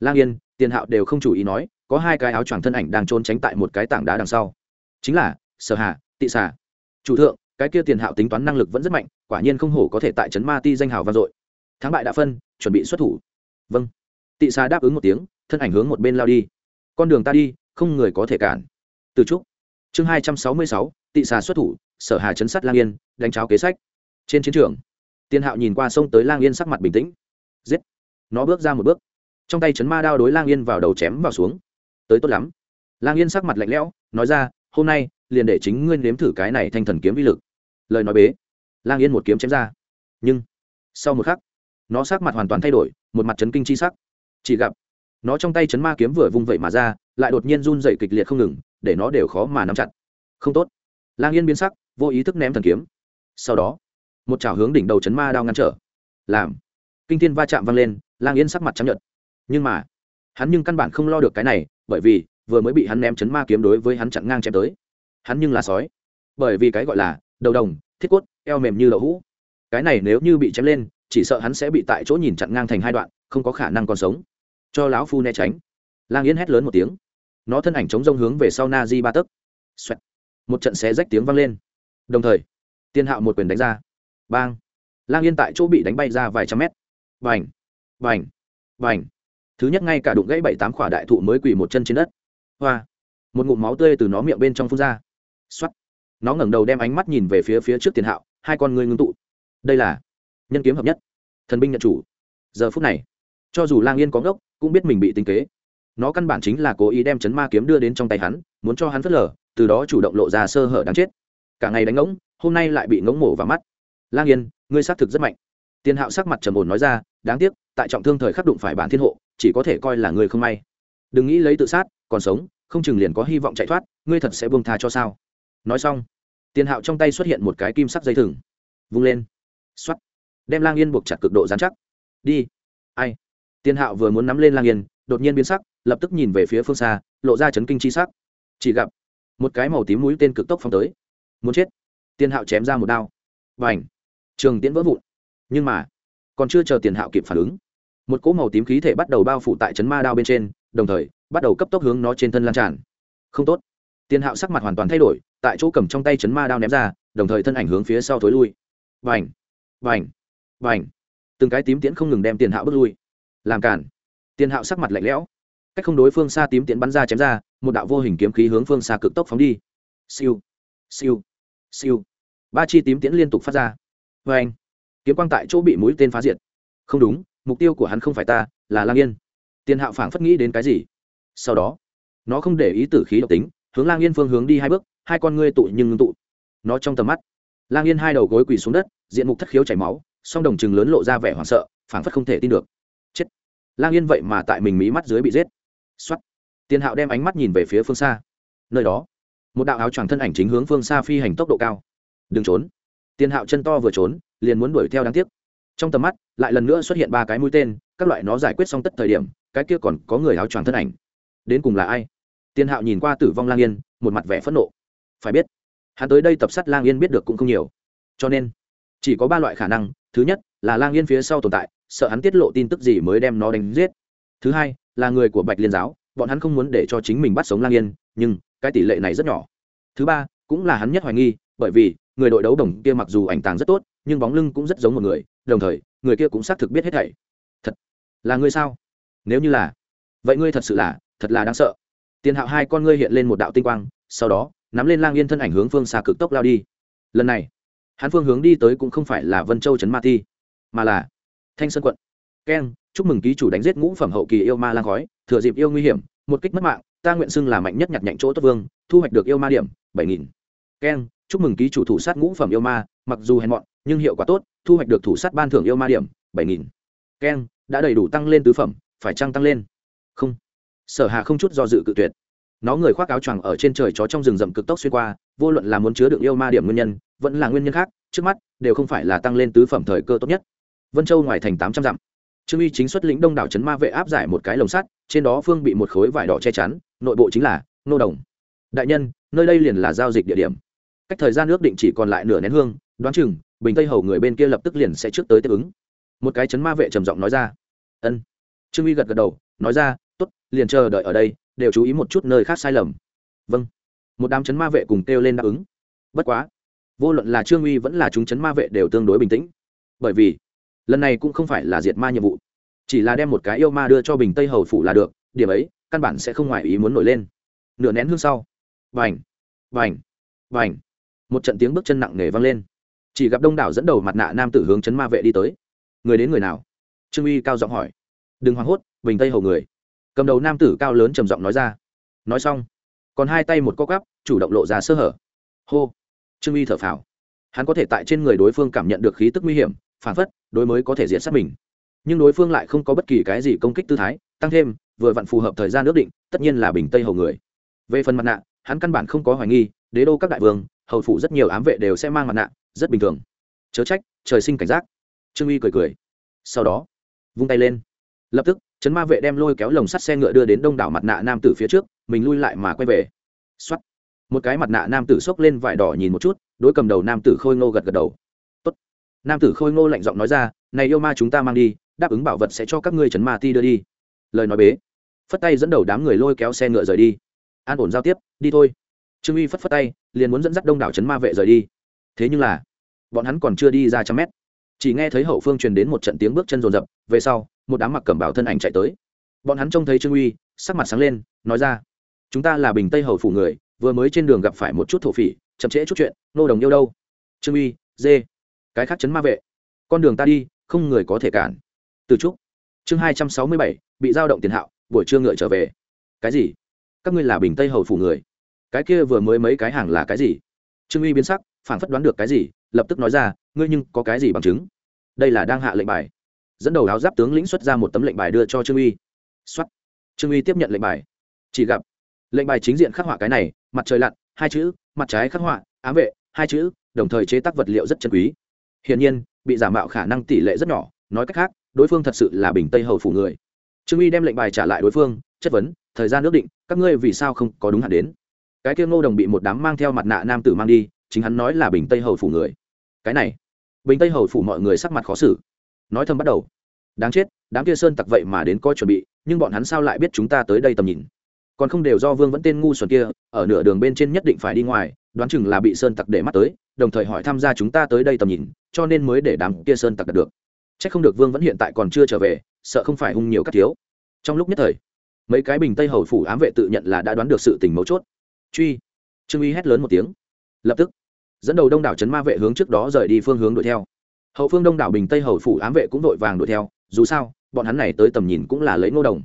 Lang yên, tiền hạo đều không chủ ý nói, có hai cái áo choàng thân ảnh đang trốn tránh tại một cái tảng đá đằng sau. Chính là, sở hà, tị xà. Chủ thượng, cái kia tiền hạo tính toán năng lực vẫn rất mạnh, quả nhiên không hổ có thể tại trấn ma ti danh hào vang dội. Thắng bại đã phân, chuẩn bị xuất thủ. Vâng. Tị xà đáp ứng một tiếng thân ảnh hướng một bên lao đi. Con đường ta đi, không người có thể cản. Từ trúc. Chương hai trăm sáu mươi sáu, tị xà xuất thủ, sở hà chấn sát lang yên, đánh cháo kế sách. Trên chiến trường, Tiên hạo nhìn qua sông tới lang yên sắc mặt bình tĩnh. Giết. Nó bước ra một bước. Trong tay chấn ma đao đối lang yên vào đầu chém vào xuống. Tới tốt lắm. Lang yên sắc mặt lạnh lẽo, nói ra, hôm nay, liền để chính ngươi nếm thử cái này thanh thần kiếm vi lực. Lời nói bế. Lang yên một kiếm chém ra. Nhưng, sau một khắc, nó sắc mặt hoàn toàn thay đổi, một mặt chấn kinh chi sắc. Chỉ gặp nó trong tay chấn ma kiếm vừa vung vẩy mà ra, lại đột nhiên run dậy kịch liệt không ngừng, để nó đều khó mà nắm chặt. Không tốt. Lang yên biến sắc, vô ý thức ném thần kiếm. Sau đó, một chảo hướng đỉnh đầu chấn ma đao ngăn trở. Làm. Kinh thiên va chạm vang lên, lang yên sắc mặt chấp nhận nhưng mà, hắn nhưng căn bản không lo được cái này, bởi vì vừa mới bị hắn ném chấn ma kiếm đối với hắn chặn ngang chém tới. Hắn nhưng là sói. Bởi vì cái gọi là đầu đồng, thiết cốt, eo mềm như lậu hũ. Cái này nếu như bị chém lên, chỉ sợ hắn sẽ bị tại chỗ nhìn chặn ngang thành hai đoạn, không có khả năng còn sống cho lão phu né tránh. Lang yên hét lớn một tiếng. Nó thân ảnh chống rông hướng về sau na di ba tấc. Xoẹt. một trận xé rách tiếng vang lên. Đồng thời, tiên hạo một quyền đánh ra. Bang. Lang yên tại chỗ bị đánh bay ra vài trăm mét. Vành vành vành thứ nhất ngay cả đụng gãy bảy tám khỏa đại thụ mới quỳ một chân trên đất. Hoa. Một ngụm máu tươi từ nó miệng bên trong phun ra. X nó ngẩng đầu đem ánh mắt nhìn về phía phía trước tiền hạo, hai con ngươi ngưng tụ. Đây là nhân kiếm hợp nhất. Thần binh nhận chủ. Giờ phút này, cho dù lang yên có ngốc cũng biết mình bị tính kế. Nó căn bản chính là cố ý đem chấn ma kiếm đưa đến trong tay hắn, muốn cho hắn phớt lờ, từ đó chủ động lộ ra sơ hở đáng chết. Cả ngày đánh ngỗng, hôm nay lại bị ngỗng mổ vào mắt. Lang yên, ngươi xác thực rất mạnh. Tiền hạo sắc mặt trầm ổn nói ra, đáng tiếc, tại trọng thương thời khắc đụng phải bản thiên hộ, chỉ có thể coi là người không may. Đừng nghĩ lấy tự sát, còn sống, không chừng liền có hy vọng chạy thoát, ngươi thật sẽ buông tha cho sao? Nói xong tiền hạo trong tay xuất hiện một cái kim sắc dây thừng. Vung lên. X o á t đem lang yên buộc chặt cực độ dán chắc. Đi. Ai? Tiền hạo vừa muốn nắm lên lang yên, đột nhiên biến sắc, lập tức nhìn về phía phương xa, lộ ra chấn kinh chi sắc. Chỉ gặp, một cái màu tím mũi tên cực tốc phóng tới. Muốn chết. Tiền hạo chém ra một đao. Và trường tiễn vỡ vụn. Nhưng mà, còn chưa chờ tiền hạo kịp phản ứng, một cỗ màu tím khí thể bắt đầu bao phủ tại chấn ma đao bên trên, đồng thời, bắt đầu cấp tốc hướng nó trên thân lan tràn. Không tốt. Tiền hạo sắc mặt hoàn toàn thay đổi, tại chỗ cầm trong tay chấn ma đao ném ra, đồng thời thân ảnh hướng phía sau thối lui. Vành vành vành từng cái tím tiễn không ngừng đem tiền hạo bước lui làm cản tiền hạo sắc mặt lạnh lẽo. Cách không đối phương xa tím tiễn bắn ra chém ra, một đạo vô hình kiếm khí hướng phương xa cực tốc phóng đi. Siêu siêu siêu. Ba chi tím tiễn liên tục phát ra. Vê anh, kiếm quang tại chỗ bị mũi tên phá diệt. Không đúng, mục tiêu của hắn không phải ta, là lang yên. Tiền hạo phảng phất nghĩ đến cái gì. Sau đó, nó không để ý tử khí độc tính, hướng lang yên phương hướng đi hai bước, hai con ngươi tụ nhưng ngưng tụ. Nó trong tầm mắt, lang yên hai đầu gối quỳ xuống đất, diện mục thất khiếu chảy máu, song đồng chừng lớn lộ ra vẻ hoảng sợ, phảng phất không thể tin được lang yên vậy mà tại mình mí mắt dưới bị giết. Xuất tiền hạo đem ánh mắt nhìn về phía phương xa. Nơi đó, một đạo áo choàng thân ảnh chính hướng phương xa phi hành tốc độ cao. Đừng trốn. Tiền hạo chân to vừa trốn, liền muốn đuổi theo đáng tiếc. Trong tầm mắt, lại lần nữa xuất hiện ba cái mũi tên, các loại nó giải quyết xong tất thời điểm, cái kia còn có người áo choàng thân ảnh. Đến cùng là ai? Tiền hạo nhìn qua tử vong lang yên, một mặt vẻ phẫn nộ. Phải biết, hắn tới đây tập sát lang yên biết được cũng không nhiều. Cho nên, chỉ có ba loại khả năng. Thứ nhất là lang yên phía sau tồn tại sợ hắn tiết lộ tin tức gì mới đem nó đánh giết. Thứ hai, là người của bạch liên giáo, bọn hắn không muốn để cho chính mình bắt sống lang yên, nhưng cái tỷ lệ này rất nhỏ. Thứ ba, cũng là hắn nhất hoài nghi, bởi vì người đội đấu đồng kia mặc dù ảnh tàng rất tốt, nhưng bóng lưng cũng rất giống một người, đồng thời, người kia cũng xác thực biết hết thảy. Thật? Là ngươi sao? Nếu như là, vậy ngươi thật sự là, thật là đáng sợ. Tiền hạo hai con ngươi hiện lên một đạo tinh quang, sau đó, nắm lên lang yên thân ảnh hướng phương xa cực tốc lao đi. Lần này, hắn phương hướng đi tới cũng không phải là vân châu trấn ma ti, mà là thanh sơn quận. Keng, chúc mừng ký chủ đánh giết ngũ phẩm hậu kỳ yêu ma lang khói, thừa dịp yêu nguy hiểm, một kích mất mạng, ta nguyện xưng là mạnh nhất nhặt nhạnh chỗ tốt vương, thu hoạch được yêu ma điểm, bảy nghìn. Keng, chúc mừng ký chủ thủ sát ngũ phẩm yêu ma, mặc dù hèn mọn, nhưng hiệu quả tốt, thu hoạch được thủ sát ban thưởng yêu ma điểm, bảy nghìn. Keng, đã đầy đủ tăng lên tứ phẩm, phải trăng tăng lên? Không. Sở hà không chút do dự cự tuyệt. Nó người khoác áo choàng ở trên trời chó trong rừng rậm cực tốc xuyên qua, vô luận là muốn chứa được yêu ma điểm nguyên nhân, vẫn là nguyên nhân khác, trước mắt, đều không phải là tăng lên tứ phẩm thời cơ tốt nhất vân châu ngoài thành tám trăm dặm. Trương uy chính xuất lĩnh đông đảo trấn ma vệ áp giải một cái lồng sắt, trên đó phương bị một khối vải đỏ che chắn, nội bộ chính là nô đồng. Đại nhân, nơi đây liền là giao dịch địa điểm. Cách thời gian ước định chỉ còn lại nửa nén hương, đoán chừng, bình tây hầu người bên kia lập tức liền sẽ trước tới tiếp ứng. Một cái chấn ma vệ trầm giọng nói ra. Ân. Trương uy gật gật đầu, nói ra t ố t liền chờ đợi ở đây, đều chú ý một chút nơi khác sai lầm. Vâng. Một đám chấn ma vệ cùng kêu lên đáp ứng. Bất quá, vô luận là trương uy vẫn là chúng chấn ma vệ đều tương đối bình tĩnh, bởi vì lần này cũng không phải là diệt ma nhiệm vụ, chỉ là đem một cái yêu ma đưa cho bình tây hầu phủ là được, điểm ấy, căn bản sẽ không ngoài ý muốn nổi lên. Nửa nén hương sau, vành vành vành, một trận tiếng bước chân nặng nề vang lên. Chỉ gặp đông đảo dẫn đầu mặt nạ nam tử hướng chấn ma vệ đi tới. Người đến người nào? Trương uy cao giọng hỏi. Đừng hoảng hốt, bình tây hầu người. Cầm đầu nam tử cao lớn trầm giọng nói ra. Nói xong, còn hai tay một co cắp chủ động lộ ra sơ hở. Hô! Trương uy thở phào. Hắn có thể tại trên người đối phương cảm nhận được khí tức nguy hiểm phản phất, đối mới có thể diệt sát mình. Nhưng đối phương lại không có bất kỳ cái gì công kích tư thái, tăng thêm, vừa vặn phù hợp thời gian ước định, tất nhiên là bình tây hầu người. Về phần mặt nạ, hắn căn bản không có hoài nghi, đế đô các đại vương, hầu phủ rất nhiều ám vệ đều sẽ mang mặt nạ, rất bình thường. Chớ trách, trời sinh cảnh giác. Trương uy cười cười. Sau đó, vung tay lên. Lập tức, trấn ma vệ đem lôi kéo lồng sắt xe ngựa đưa đến đông đảo mặt nạ nam tử phía trước, mình lui lại mà quay về. Xuất một cái mặt nạ nam tử xốc lên vải đỏ nhìn một chút, đối cầm đầu nam tử khôi ngô gật gật đầu nam tử khôi ngô lạnh giọng nói ra, này yêu ma chúng ta mang đi, đáp ứng bảo vật sẽ cho các ngươi trấn ma ti đưa đi. Lời nói bế, phất tay dẫn đầu đám người lôi kéo xe ngựa rời đi. An ổn giao tiếp, đi thôi. Trương uy phất phất tay, liền muốn dẫn dắt đông đảo trấn ma vệ rời đi. Thế nhưng là, bọn hắn còn chưa đi ra trăm mét. Chỉ nghe thấy hậu phương truyền đến một trận tiếng bước chân rồn rập, về sau, một đám mặc cẩm bảo thân ảnh chạy tới. Bọn hắn trông thấy trương uy, sắc mặt sáng lên, nói ra, chúng ta là bình tây hầu phủ người, vừa mới trên đường gặp phải một chút thổ phỉ, chậm trễ chút chuyện, nô đồng yêu đâu? Trương uy, dê cái khác chấn ma vệ. Con đường ta đi, không người có thể cản. Từ trúc, chương hai trăm sáu mươi bảy, bị giao động tiền hạo, buổi trưa ngựa trở về. Cái gì? Các ngươi là bình tây hầu phủ người. Cái kia vừa mới mấy cái hàng là cái gì? Trương uy biến sắc, phảng phất đoán được cái gì, lập tức nói ra, ngươi nhưng có cái gì bằng chứng? Đây là đang hạ lệnh bài. Dẫn đầu áo giáp tướng lĩnh xuất ra một tấm lệnh bài đưa cho trương uy. Xuất trương uy tiếp nhận lệnh bài. Chỉ gặp, lệnh bài chính diện khắc họa cái này, mặt trời lặn, hai chữ, mặt trái khắc họa, ám vệ, hai chữ, đồng thời chế tác vật liệu rất chân quý hiển nhiên, bị giả mạo khả năng tỷ lệ rất nhỏ, nói cách khác, đối phương thật sự là bình tây hầu phủ người. Trương uy đem lệnh bài trả lại đối phương, chất vấn, thời gian ước định, các ngươi vì sao không có đúng hạn đến? Cái kia ngô đồng bị một đám mang theo mặt nạ nam tử mang đi, chính hắn nói là bình tây hầu phủ người. Cái này, bình tây hầu phủ mọi người sắc mặt khó xử. Nói thầm bắt đầu, đáng chết, đám kia sơn tặc vậy mà đến coi chuẩn bị, nhưng bọn hắn sao lại biết chúng ta tới đây tầm nhìn? Còn không đều do vương vẫn tên ngu xuẩn kia, ở nửa đường bên trên nhất định phải đi ngoài, đoán chừng là bị sơn tặc để mắt tới, đồng thời hỏi tham gia chúng ta tới đây tầm nhìn, cho nên mới để đám kia sơn tặc đạt được. C h ắ c không được vương vẫn hiện tại còn chưa trở về, sợ không phải hung nhiều các thiếu. Trong lúc nhất thời, mấy cái bình tây hầu phủ ám vệ tự nhận là đã đoán được sự tình mấu chốt. Truy. Trương uy hét lớn một tiếng. Lập tức, dẫn đầu đông đảo trấn ma vệ hướng trước đó rời đi phương hướng đuổi theo. Hậu phương đông đảo bình tây hầu phủ ám vệ cũng vội vàng đuổi theo, dù sao, bọn hắn này tới tầm nhìn cũng là lấy ngô đồng.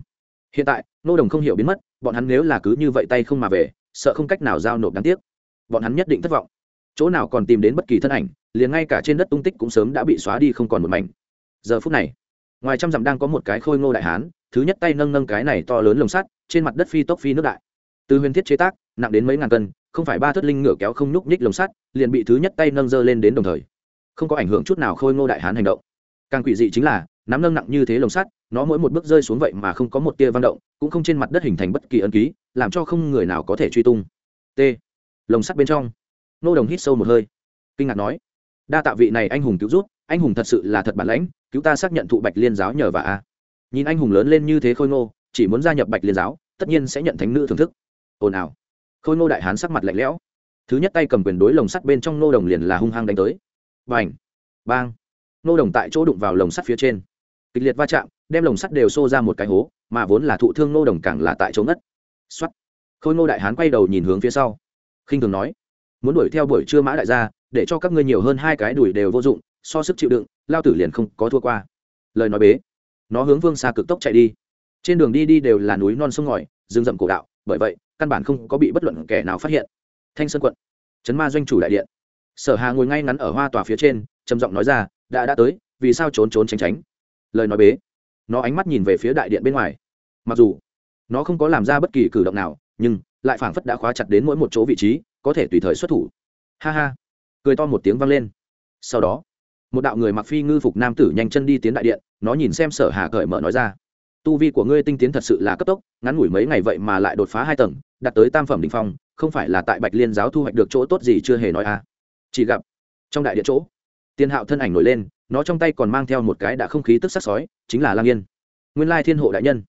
Hiện tại, ngô đồng không hiểu biến mất bọn hắn nếu là cứ như vậy tay không mà về, sợ không cách nào giao nộp đáng tiếc. Bọn hắn nhất định thất vọng. Chỗ nào còn tìm đến bất kỳ thân ảnh, liền ngay cả trên đất tung tích cũng sớm đã bị xóa đi không còn một mảnh. Giờ phút này, ngoài trăm dặm đang có một cái khôi ngô đại hán, thứ nhất tay nâng nâng cái này to lớn lồng sắt, trên mặt đất phi tốc phi nước đại. Từ huyền thiết chế tác, nặng đến mấy ngàn cân, không phải ba thất linh ngựa kéo không nhúc nhích lồng sắt, liền bị thứ nhất tay nâng dơ lên đến đồng thời. Không có ảnh hưởng chút nào khôi ngô đại hán hành động. Càng quỷ dị chính là nắm nâng nặng như thế lồng sắt nó mỗi một bước rơi xuống vậy mà không có một tia vang động cũng không trên mặt đất hình thành bất kỳ ân ký làm cho không người nào có thể truy tung. T. Lồng sắt bên trong. Nô đồng hít sâu một hơi. Kinh ngạc nói đa tạ vị này anh hùng cứu rút anh hùng thật sự là thật bản lãnh cứu ta xác nhận thụ bạch liên giáo nhờ và a. Nhìn anh hùng lớn lên như thế khôi ngô chỉ muốn gia nhập bạch liên giáo tất nhiên sẽ nhận thánh nữ thưởng thức. Ồn ào. Khôi ngô đại hán sắc mặt lạnh lẽo. Thứ nhất tay cầm quyền đối lồng sắt bên trong nô đồng liền là hung hăng đánh tới. Bành, bang. Nô đồng tại chỗ đụng vào lồng sắt phía trên kịch liệt va chạm, đem lồng sắt đều xô ra một cái hố, mà vốn là thụ thương nô đồng càng là tại chỗ ngất. X khôi ngô đại hán quay đầu nhìn hướng phía sau. Khinh thường nói, muốn đuổi theo buổi trưa mã đại gia, để cho các ngươi nhiều hơn hai cái đuổi đều vô dụng, so sức chịu đựng, lao tử liền không có thua qua. Lời nói bế. Nó hướng vương xa cực tốc chạy đi. Trên đường đi đi đều là núi non sông ngòi, rừng rậm cổ đạo, bởi vậy, căn bản không có bị bất luận kẻ nào phát hiện. Thanh sơn quận. Trấn ma doanh chủ đại điện. Sở hà ngồi ngay ngắn ở hoa tòa phía trên, trầm giọng nói ra, đã đã tới, vì sao trốn trốn tránh tránh? Lời nói bế. Nó ánh mắt nhìn về phía đại điện bên ngoài. Mặc dù, nó không có làm ra bất kỳ cử động nào, nhưng lại phảng phất đã khóa chặt đến mỗi một chỗ vị trí, có thể tùy thời xuất thủ. Ha ha. Cười to một tiếng vang lên. Sau đó, một đạo người mặc phi ngư phục nam tử nhanh chân đi tiến đại điện, nó nhìn xem sở hà cởi mở nói ra. Tu vi của ngươi tinh tiến thật sự là cấp tốc, ngắn ngủi mấy ngày vậy mà lại đột phá hai tầng, đạt tới tam phẩm đình phong, không phải là tại bạch liên giáo thu hoạch được chỗ tốt gì chưa hề nói à. Chỉ gặp, trong đại điện chỗ, tiên hạo thân ảnh nổi lên nó trong tay còn mang theo một cái đã không khí tức sắc sói, chính là lang yên. Nguyên lai thiên hộ đại nhân.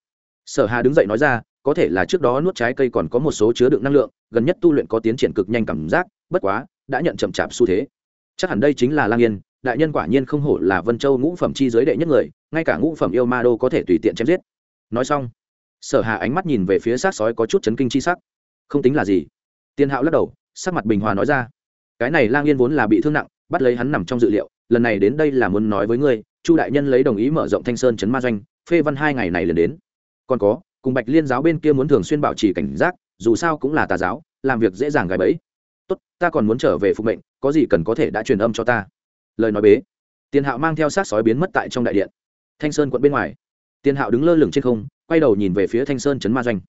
Sở hà đứng dậy nói ra, có thể là trước đó nuốt trái cây còn có một số chứa đựng năng lượng, gần nhất tu luyện có tiến triển cực nhanh cảm giác, bất quá, đã nhận chậm chạp xu thế. Chắc hẳn đây chính là lang yên, đại nhân quả nhiên không hổ là vân châu ngũ phẩm chi giới đệ nhất người, ngay cả ngũ phẩm yêu ma đô có thể tùy tiện chém giết. Nói xong, sở hà ánh mắt nhìn về phía sát sói có chút chấn kinh chi sắc. Không tính là gì. Tiên hạo lắc đầu, sắc mặt bình hòa nói ra, cái này lang yên vốn là bị thương nặng, bắt lấy hắn nằm trong dự liệu lần này đến đây là muốn nói với ngươi, chu đại nhân lấy đồng ý mở rộng thanh sơn chấn ma doanh, phê văn hai ngày này liền đến. Còn có, cùng bạch liên giáo bên kia muốn thường xuyên bảo trì cảnh giác, dù sao cũng là tà giáo, làm việc dễ dàng gài bẫy. Tốt, ta còn muốn trở về phục mệnh, có gì cần có thể đã truyền âm cho ta. Lời nói bế, tiền hạo mang theo sát sói biến mất tại trong đại điện. Thanh sơn quận bên ngoài. Tiền hạo đứng lơ lửng trên không, quay đầu nhìn về phía thanh sơn chấn ma doanh.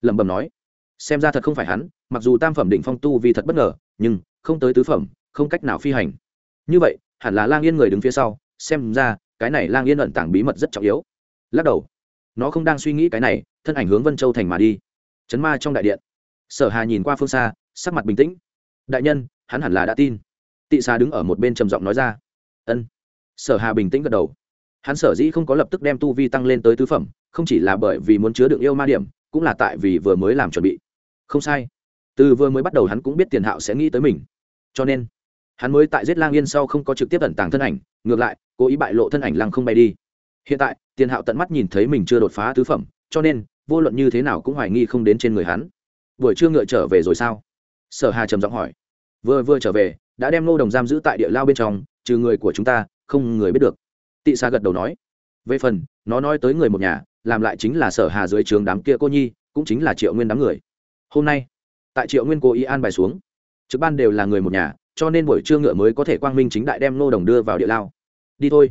Lẩm bẩm nói, xem ra thật không phải hắn, mặc dù tam phẩm định phong tu vì thật bất ngờ, nhưng không tới tứ phẩm, không cách nào phi hành. Như vậy hẳn là lang yên người đứng phía sau, xem ra, cái này lang yên ẩn tảng bí mật rất trọng yếu. Lắc đầu, nó không đang suy nghĩ cái này, thân ảnh hướng vân châu thành mà đi. Chấn ma trong đại điện. Sở hà nhìn qua phương xa, sắc mặt bình tĩnh. Đại nhân, hắn hẳn là đã tin. Tị xà đứng ở một bên trầm giọng nói ra. Ân. Sở hà bình tĩnh gật đầu. Hắn sở dĩ không có lập tức đem tu vi tăng lên tới tứ phẩm, không chỉ là bởi vì muốn chứa đựng yêu ma điểm, cũng là tại vì vừa mới làm chuẩn bị. Không sai. Từ vừa mới bắt đầu hắn cũng biết tiền hạo sẽ nghĩ tới mình. Cho nên hắn mới tại giết lang yên sau không có trực tiếp ẩn tàng thân ảnh, ngược lại, cố ý bại lộ thân ảnh lăng không bay đi. Hiện tại, tiền hạo tận mắt nhìn thấy mình chưa đột phá tứ phẩm, cho nên, vô luận như thế nào cũng hoài nghi không đến trên người hắn. Buổi trưa ngựa trở về rồi sao? Sở hà trầm giọng hỏi. Vừa vừa trở về, đã đem Ngô đồng giam giữ tại địa lao bên trong, trừ người của chúng ta, không người biết được. Tị xa gật đầu nói. Về phần, nó nói tới người một nhà, làm lại chính là sở hà dưới trường đám kia cô nhi, cũng chính là triệu nguyên đám người. Hôm nay, tại triệu nguyên cố ý an bài xuống. Trực ban đều là người một nhà cho nên buổi trưa ngựa mới có thể quang minh chính đại đem nô đồng đưa vào địa lao. Đi thôi.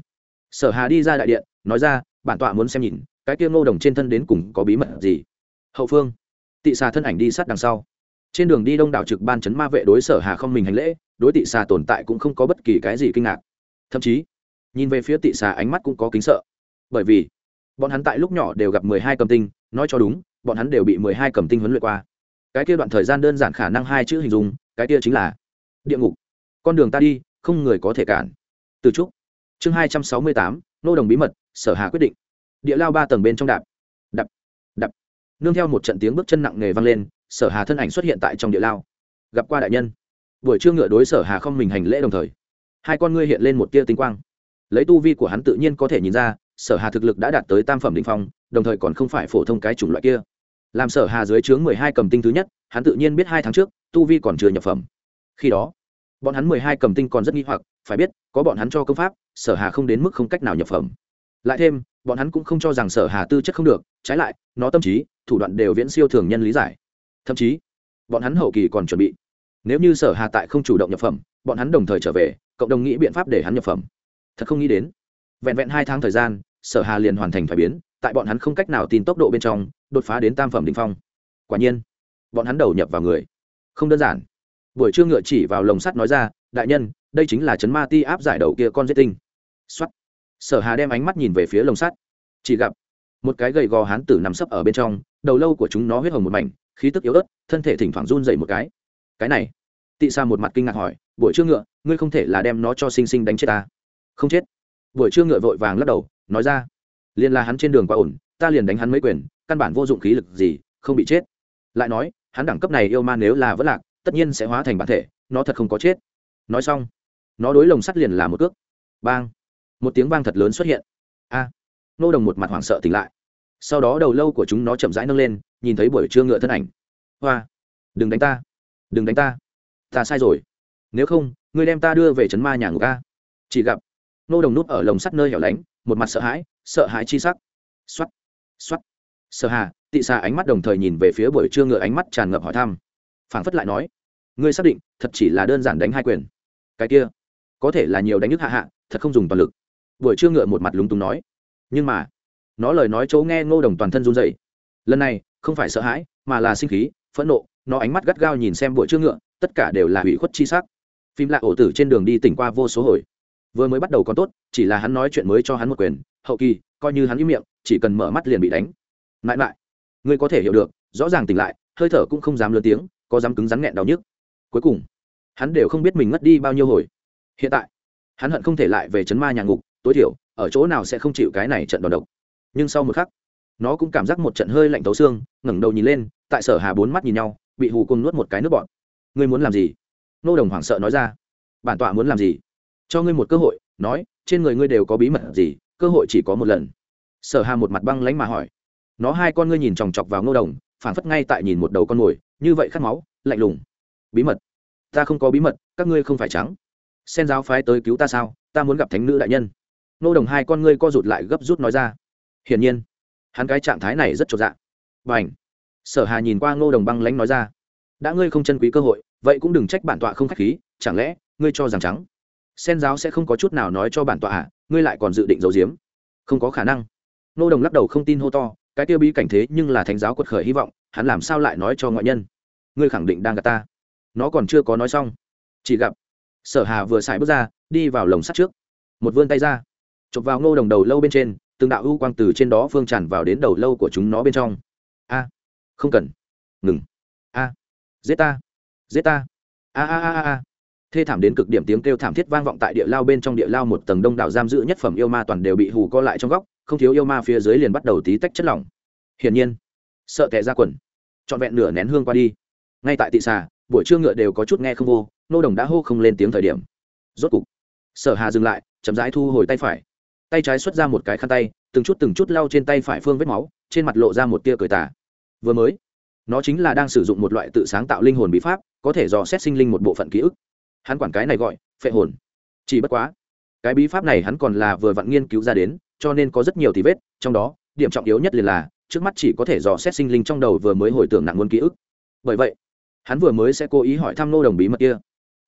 Sở hà đi ra đại điện, nói ra, bản tọa muốn xem nhìn, cái kia nô đồng trên thân đến cùng có bí mật gì. Hậu phương, tị xà thân ảnh đi sát đằng sau. Trên đường đi đông đảo trực ban chấn ma vệ đối sở hà không mình hành lễ, đối tị xà tồn tại cũng không có bất kỳ cái gì kinh ngạc. Thậm chí, nhìn về phía tị xà ánh mắt cũng có kính sợ. Bởi vì, bọn hắn tại lúc nhỏ đều gặp mười hai cầm tinh, nói cho đúng, bọn hắn đều bị mười hai cầm tinh huấn luyện qua. Cái kia đoạn thời gian đơn giản khả năng hai chữ hình dung, cái kia chính là địa ngục. Con đường ta đi, không người có thể cản. Từ trúc. Chương hai trăm sáu mươi tám, nô đồng bí mật, sở hà quyết định. Địa lao ba tầng bên trong đạp. Đạp đạp. Nương theo một trận tiếng bước chân nặng nề vang lên, sở hà thân ảnh xuất hiện tại trong địa lao. Gặp qua đại nhân. Buổi trưa ngựa đối sở hà không mình hành lễ đồng thời, hai con ngươi hiện lên một tia tinh quang. Lấy tu vi của hắn tự nhiên có thể nhìn ra, sở hà thực lực đã đạt tới tam phẩm định phong, đồng thời còn không phải phổ thông cái chủng loại kia. Làm sở hà dưới chướng mười hai cầm tinh thứ nhất, hắn tự nhiên biết hai tháng trước, tu vi còn chưa nhập phẩm khi đó, bọn hắn mười hai cầm tinh còn rất nghi hoặc, phải biết, có bọn hắn cho công pháp, sở hà không đến mức không cách nào nhập phẩm. Lại thêm, bọn hắn cũng không cho rằng sở hà tư chất không được, trái lại, nó tâm trí, thủ đoạn đều viễn siêu thường nhân lý giải. Thậm chí, bọn hắn hậu kỳ còn chuẩn bị. Nếu như sở hà tại không chủ động nhập phẩm, bọn hắn đồng thời trở về, cộng đồng nghĩ biện pháp để hắn nhập phẩm. Thật không nghĩ đến, vẹn vẹn hai tháng thời gian, sở hà liền hoàn thành phải biến, tại bọn hắn không cách nào tin tốc độ bên trong, đột phá đến tam phẩm đ ỉ n h phong. Quả nhiên, bọn hắn đầu nhập vào người. Không đơn giản buổi trưa ngựa chỉ vào lồng sắt nói ra, đại nhân, đây chính là chấn ma ti áp giải đầu kia con giết tinh. Xuất sở hà đem ánh mắt nhìn về phía lồng sắt. Chỉ gặp, một cái gầy gò hán tử nằm sấp ở bên trong, đầu lâu của chúng nó huyết hồng một mảnh, khí tức yếu ớt, thân thể thỉnh thoảng run dậy một cái. Cái này? Tị sa một mặt kinh ngạc hỏi, buổi trưa ngựa, ngươi không thể là đem nó cho sinh sinh đánh chết ta? Không chết. Buổi trưa ngựa vội vàng lắc đầu, nói ra liền là hắn trên đường quá ổn, ta liền đánh hắn mấy quyền, căn bản vô dụng khí lực gì, không bị chết. Lại nói, hắn đẳng cấp này yêu ma nếu là vỡ lạc tất nhiên sẽ hóa thành bản thể, nó thật không có chết. Nói xong, nó đối lồng sắt liền là một cước. Bang! Một tiếng vang thật lớn xuất hiện. A! Nô đồng một mặt hoảng sợ tỉnh lại. Sau đó đầu lâu của chúng nó chậm rãi nâng lên, nhìn thấy buổi trưa ngựa thân ảnh. Hoa! Đừng đánh ta! Đừng đánh ta! Ta sai rồi. Nếu không, ngươi đem ta đưa về trấn ma nhà ngục a. Chỉ gặp, nô đồng núp ở lồng sắt nơi hẻo lánh, một mặt sợ hãi sợ hãi chi sắc. X o á t x o á t sợ hà, tị xà ánh mắt đồng thời nhìn về phía buổi trưa ngựa ánh mắt tràn ngập hỏi thăm. Phảng phất lại nói ngươi xác định thật chỉ là đơn giản đánh hai quyền. Cái kia, có thể là nhiều đánh nhức hạ hạ, thật không dùng toàn lực. Buổi trưa ngựa một mặt lúng túng nói. Nhưng mà, nó lời nói chỗ nghe ngô đồng toàn thân run dậy lần này, không phải sợ hãi, mà là sinh khí, phẫn nộ, nó ánh mắt gắt gao nhìn xem buổi trưa ngựa, tất cả đều là hủy khuất chi sắc. Phim lạ ổ tử trên đường đi tỉnh qua vô số hồi. Vừa mới bắt đầu còn tốt, chỉ là hắn nói chuyện mới cho hắn một quyền, hậu kỳ, coi như hắn im miệng, chỉ cần mở mắt liền bị đánh. Mãi mãi, ngươi có thể hiểu được, rõ ràng tỉnh lại, hơi thở cũng không dám lớn tiếng, có dám cứng rắn nghẹn đau nhức cuối cùng, hắn đều không biết mình ngất đi bao nhiêu hồi. Hiện tại, hắn hận không thể lại về chấn ma nhà ngục, tối thiểu, ở chỗ nào sẽ không chịu cái này trận đòn độc. Nhưng sau một khắc, nó cũng cảm giác một trận hơi lạnh tấu xương, ngẩng đầu nhìn lên, tại sở hà bốn mắt nhìn nhau, bị hù côn nuốt một cái nước bọn ngươi muốn làm gì? Nô đồng hoảng sợ nói ra. Bản tọa muốn làm gì? Cho ngươi một cơ hội, nói, trên người ngươi đều có bí mật gì, cơ hội chỉ có một lần. Sở hà một mặt băng lánh mà hỏi. Nó hai con ngươi nhìn chòng chọc vào ngô đồng phản phất ngay tại nhìn một đầu con mồi, như vậy khát máu, lạnh lùng bí mật? Ta không có bí mật, các ngươi không phải trắng. Sen giáo phái tới cứu ta sao? Ta muốn gặp thánh nữ đại nhân. Nô đồng hai con ngươi co rụt lại gấp rút nói ra. Hiển nhiên, hắn cái trạng thái này rất trột dạ. Và ảnh sở hà nhìn qua ngô đồng băng lánh nói ra. Đã ngươi không chân quý cơ hội, vậy cũng đừng trách bản tọa không khách khí, chẳng lẽ ngươi cho rằng trắng? Sen giáo sẽ không có chút nào nói cho bản tọa à ngươi lại còn dự định giấu giếm. Không có khả năng. Nô đồng lắc đầu không tin hô to, cái tiêu bí cảnh thế nhưng là thánh giáo quật khởi hy vọng, hắn làm sao lại nói cho ngoại nhân? Ngươi khẳng định đang gặp ta nó còn chưa có nói xong. Chỉ gặp, sở hà vừa xài bước ra, đi vào lồng sắt trước. Một vươn tay ra, chụp vào ngô đồng đầu lâu bên trên, từng đạo ưu quang từ trên đó phương tràn vào đến đầu lâu của chúng nó bên trong. A, không cần. Ngừng. A, giết ta. Giết ta. A a a a thê thảm đến cực điểm tiếng kêu thảm thiết vang vọng tại địa lao bên trong địa lao một tầng đông đảo giam giữ nhất phẩm yêu ma toàn đều bị hù co lại trong góc, không thiếu yêu ma phía dưới liền bắt đầu tí tách chất lỏng. Hiển nhiên, sợ tệ ra quần. Trọn vẹn nửa nén hương qua đi. Ngay tại tị xà buổi trưa ngựa đều có chút nghe không vô, nô đồng đã hô không lên tiếng thời điểm. Rốt cục, sở hà dừng lại, chậm rãi thu hồi tay phải. Tay trái xuất ra một cái khăn tay, từng chút từng chút lau trên tay phải phương vết máu, trên mặt lộ ra một tia cười tà. Vừa mới, nó chính là đang sử dụng một loại tự sáng tạo linh hồn bí pháp, có thể dò xét sinh linh một bộ phận ký ức. Hắn quản cái này gọi, phệ hồn. Chỉ bất quá, cái bí pháp này hắn còn là vừa vặn nghiên cứu ra đến, cho nên có rất nhiều tí vết, trong đó, điểm trọng yếu nhất liền là, trước mắt chỉ có thể dò xét sinh linh trong đầu vừa mới hồi tưởng nặng nguồn ký ức. Bởi vậy hắn vừa mới sẽ cố ý hỏi thăm nô đồng bí mật kia.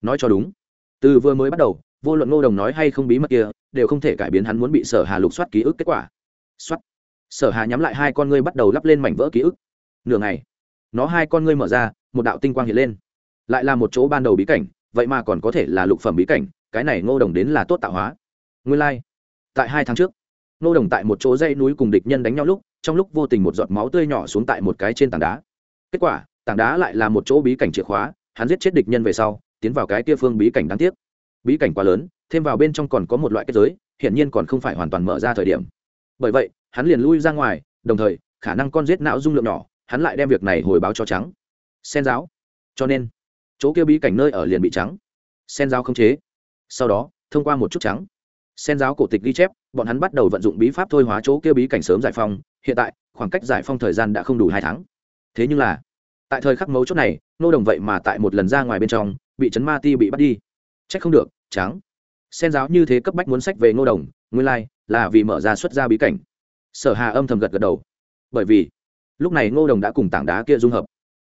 Nói cho đúng. Từ vừa mới bắt đầu, vô luận nô đồng nói hay không bí mật kia, đều không thể cải biến hắn muốn bị sở hà lục soát ký ức kết quả. Soát. Sở hà nhắm lại hai con ngươi bắt đầu lắp lên mảnh vỡ ký ức. Nửa ngày, nó hai con ngươi mở ra, một đạo tinh quang hiện lên. Lại là một chỗ ban đầu bí cảnh, vậy mà còn có thể là lục phẩm bí cảnh, cái này ngô đồng đến là tốt tạo hóa. Nguyên lai、like. tại hai tháng trước, ngô đồng tại một chỗ dây núi cùng địch nhân đánh nhau lúc, trong lúc vô tình một giọt máu tươi nhỏ xuống tại một cái trên tảng đá. Kết quả tảng đá lại là một chỗ bí cảnh chìa khóa, hắn giết chết địch nhân về sau, tiến vào cái kia phương bí cảnh đáng tiếc. Bí cảnh quá lớn, thêm vào bên trong còn có một loại kết giới, hiển nhiên còn không phải hoàn toàn mở ra thời điểm. Bởi vậy, hắn liền lui ra ngoài, đồng thời, khả năng con giết não dung lượng nhỏ, hắn lại đem việc này hồi báo cho trắng. Sen giáo. Cho nên, chỗ kia bí cảnh nơi ở liền bị trắng. Sen giáo không chế. Sau đó, thông qua một chút trắng. Sen giáo cổ tịch ghi chép, bọn hắn bắt đầu vận dụng bí pháp thôi hóa chỗ kia bí cảnh sớm giải phong hiện tại, khoảng cách giải phong thời gian đã không đủ hai tháng. Thế nhưng là tại thời khắc mấu chốt này nô đồng vậy mà tại một lần ra ngoài bên trong bị chấn ma ti bị bắt đi. C h ắ c không được Tráng. sen giáo như thế cấp bách muốn sách về ngô đồng nguyên lai、like, là vì mở ra xuất ra bí cảnh. Sở hà âm thầm gật gật đầu. Bởi vì lúc này ngô đồng đã cùng tảng đá kia dung hợp.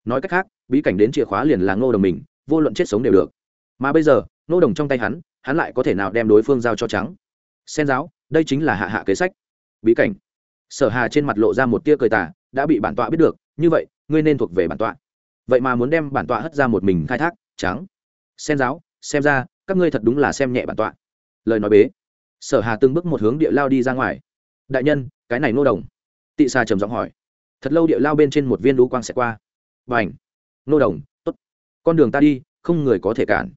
Nói cách khác bí cảnh đến chìa khóa liền là ngô đồng mình vô luận chết sống đều được. Mà bây giờ ngô đồng trong tay hắn hắn lại có thể nào đem đối phương giao cho trắng? Sen giáo đây chính là hạ hạ kế sách. Bí cảnh. Sở hà trên mặt lộ ra một tia cười tả đã bị bản tọa biết được như vậy ngươi nên thuộc về bản tọa. Vậy mà muốn đem bản tọa hất ra một mình khai thác, trắng. Xem giáo, xem ra, các ngươi thật đúng là xem nhẹ bản tọa. Lời nói bế. Sở hà từng bước một hướng địa lao đi ra ngoài. Đại nhân, cái này nô đồng. Tị xà trầm giọng hỏi. Thật lâu địa lao bên trên một viên đũ quang sẽ qua. Và ảnh nô đồng, tốt. con đường ta đi, không người có thể cản.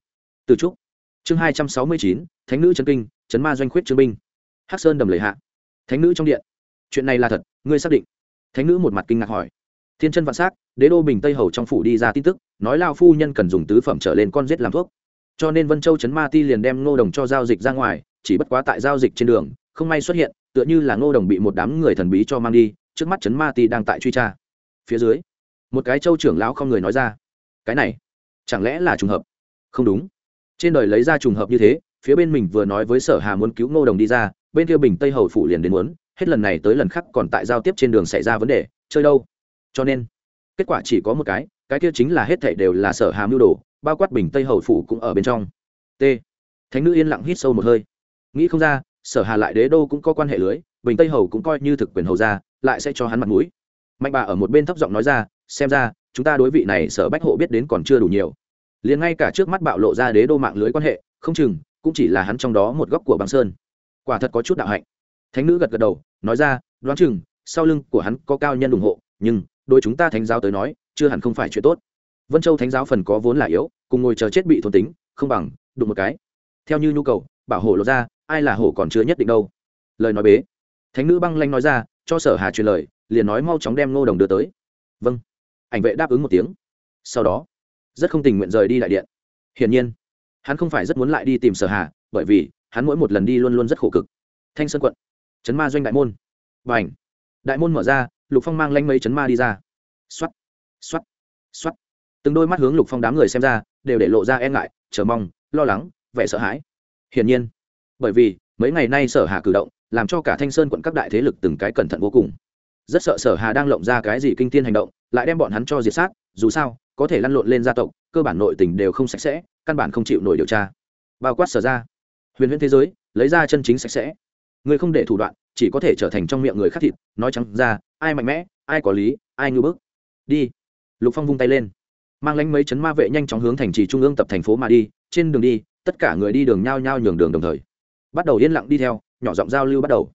Từ trúc. Chương hai trăm sáu mươi chín, thánh nữ trấn kinh trấn ma doanh khuyết trương binh. Hắc sơn đầm lầy hạ. Thánh nữ trong điện. Chuyện này là thật, ngươi xác định. Thánh nữ một mặt kinh ngạc hỏi thiên chân vạn s á c đế đô bình tây hầu trong phủ đi ra tin tức, nói lao phu nhân cần dùng tứ phẩm trở lên con giết làm thuốc. Cho nên vân châu trấn ma ti liền đem ngô đồng cho giao dịch ra ngoài, chỉ bất quá tại giao dịch trên đường, không may xuất hiện, tựa như là ngô đồng bị một đám người thần bí cho mang đi, trước mắt trấn ma ti đang tại truy tra. Phía dưới, một cái châu trưởng lão không người nói ra, cái này, chẳng lẽ là trùng hợp? Không đúng. Trên đời lấy ra trùng hợp như thế, phía bên mình vừa nói với sở hà muốn cứu ngô đồng đi ra, bên kia bình tây hầu phủ liền đến muốn, hết lần này tới lần khác còn tại giao tiếp trên đường xảy ra vấn đề, chơi đâu? Cho nên, kết quả chỉ có một cái cái kia chính là hết thảy đều là sở hà mưu đồ, bao quát bình tây hầu phủ cũng ở bên trong. T. Thánh nữ yên lặng hít sâu một hơi. Nghĩ không ra, sở hà lại đế đô cũng có quan hệ lưới, bình tây hầu cũng coi như thực quyền hầu ra lại sẽ cho hắn mặt mũi. Mạnh bà ở một bên thấp giọng nói ra, xem ra, chúng ta đối vị này sở bách hộ biết đến còn chưa đủ nhiều. Liền ngay cả trước mắt bạo lộ ra đế đô mạng lưới quan hệ, không chừng, cũng chỉ là hắn trong đó một góc của băng sơn. Quả thật có chút đạo hạnh. Thánh nữ gật gật đầu, nói ra, đoán chừng, sau lưng của hắn có cao nhân ủng hộ, nhưng đôi chúng ta thánh giáo tới nói, chưa hẳn không phải chuyện tốt. Vân châu thánh giáo phần có vốn là yếu, cùng ngồi chờ chết bị thôn tính, không bằng, đụng một cái. Theo như nhu cầu, bảo hộ lột ra, ai là hổ còn chưa nhất định đâu. Lời nói bế. Thánh nữ băng lanh nói ra, cho sở hà truyền lời, liền nói mau chóng đem ngô đồng đưa tới. Vâng. Ảnh vệ đáp ứng một tiếng. Sau đó, rất không tình nguyện rời đi đại điện. Hiển nhiên, hắn không phải rất muốn lại đi tìm sở hà, bởi vì, hắn mỗi một lần đi luôn luôn rất khổ cực. Thanh sơn quận, Trấn ma doanh đại môn. Và ảnh đại môn mở ra lục phong mang lanh mấy chấn ma đi ra. X o á t x o á t x o á t từng đôi mắt hướng lục phong đám người xem ra, đều để lộ ra e ngại, chờ mong, lo lắng, vẻ sợ hãi. Hiển nhiên, bởi vì, mấy ngày nay sở hà cử động, làm cho cả thanh sơn quận các đại thế lực từng cái cẩn thận vô cùng. Rất sợ sở hà đang lộng ra cái gì kinh tiên hành động, lại đem bọn hắn cho diệt sát, dù sao, có thể lăn lộn lên gia tộc, cơ bản nội tình đều không sạch sẽ, căn bản không chịu nổi điều tra. Bao quát sở ra huyền huyễn thế giới, lấy ra chân chính sạch sẽ người không để thủ đoạn, chỉ có thể trở thành trong miệng người khác thịt, nói trắng ra, ai mạnh mẽ, ai có lý, ai ngư bước đi. Lục phong vung tay lên. Mang lánh mấy chấn ma vệ nhanh chóng hướng thành trì trung ương tập thành phố mà đi, trên đường đi, tất cả người đi đường nhao nhao nhường đường đồng thời. Bắt đầu yên lặng đi theo, nhỏ giọng giao lưu bắt đầu.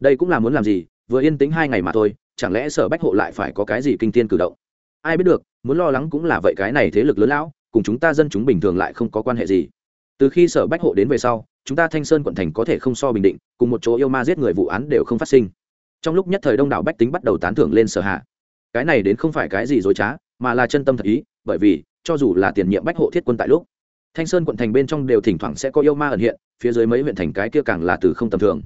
Đây cũng là muốn làm gì, vừa yên tĩnh hai ngày mà thôi, chẳng lẽ sở bách hộ lại phải có cái gì kinh tiên cử động? Ai biết được, muốn lo lắng cũng là vậy, cái này thế lực lớn lão, cùng chúng ta dân chúng bình thường lại không có quan hệ gì. Từ khi sở bách hộ đến về sau chúng ta thanh sơn quận thành có thể không so bình định, cùng một chỗ yêu ma giết người vụ án đều không phát sinh. Trong lúc nhất thời đông đảo bách tính bắt đầu tán thưởng lên sở hạ. Cái này đến không phải cái gì dối trá, mà là chân tâm thật ý, bởi vì, cho dù là tiền nhiệm bách hộ thiết quân tại lúc, thanh sơn quận thành bên trong đều thỉnh thoảng sẽ có yêu ma ẩn hiện, phía dưới mấy huyện thành cái kia càng là từ không tầm thường.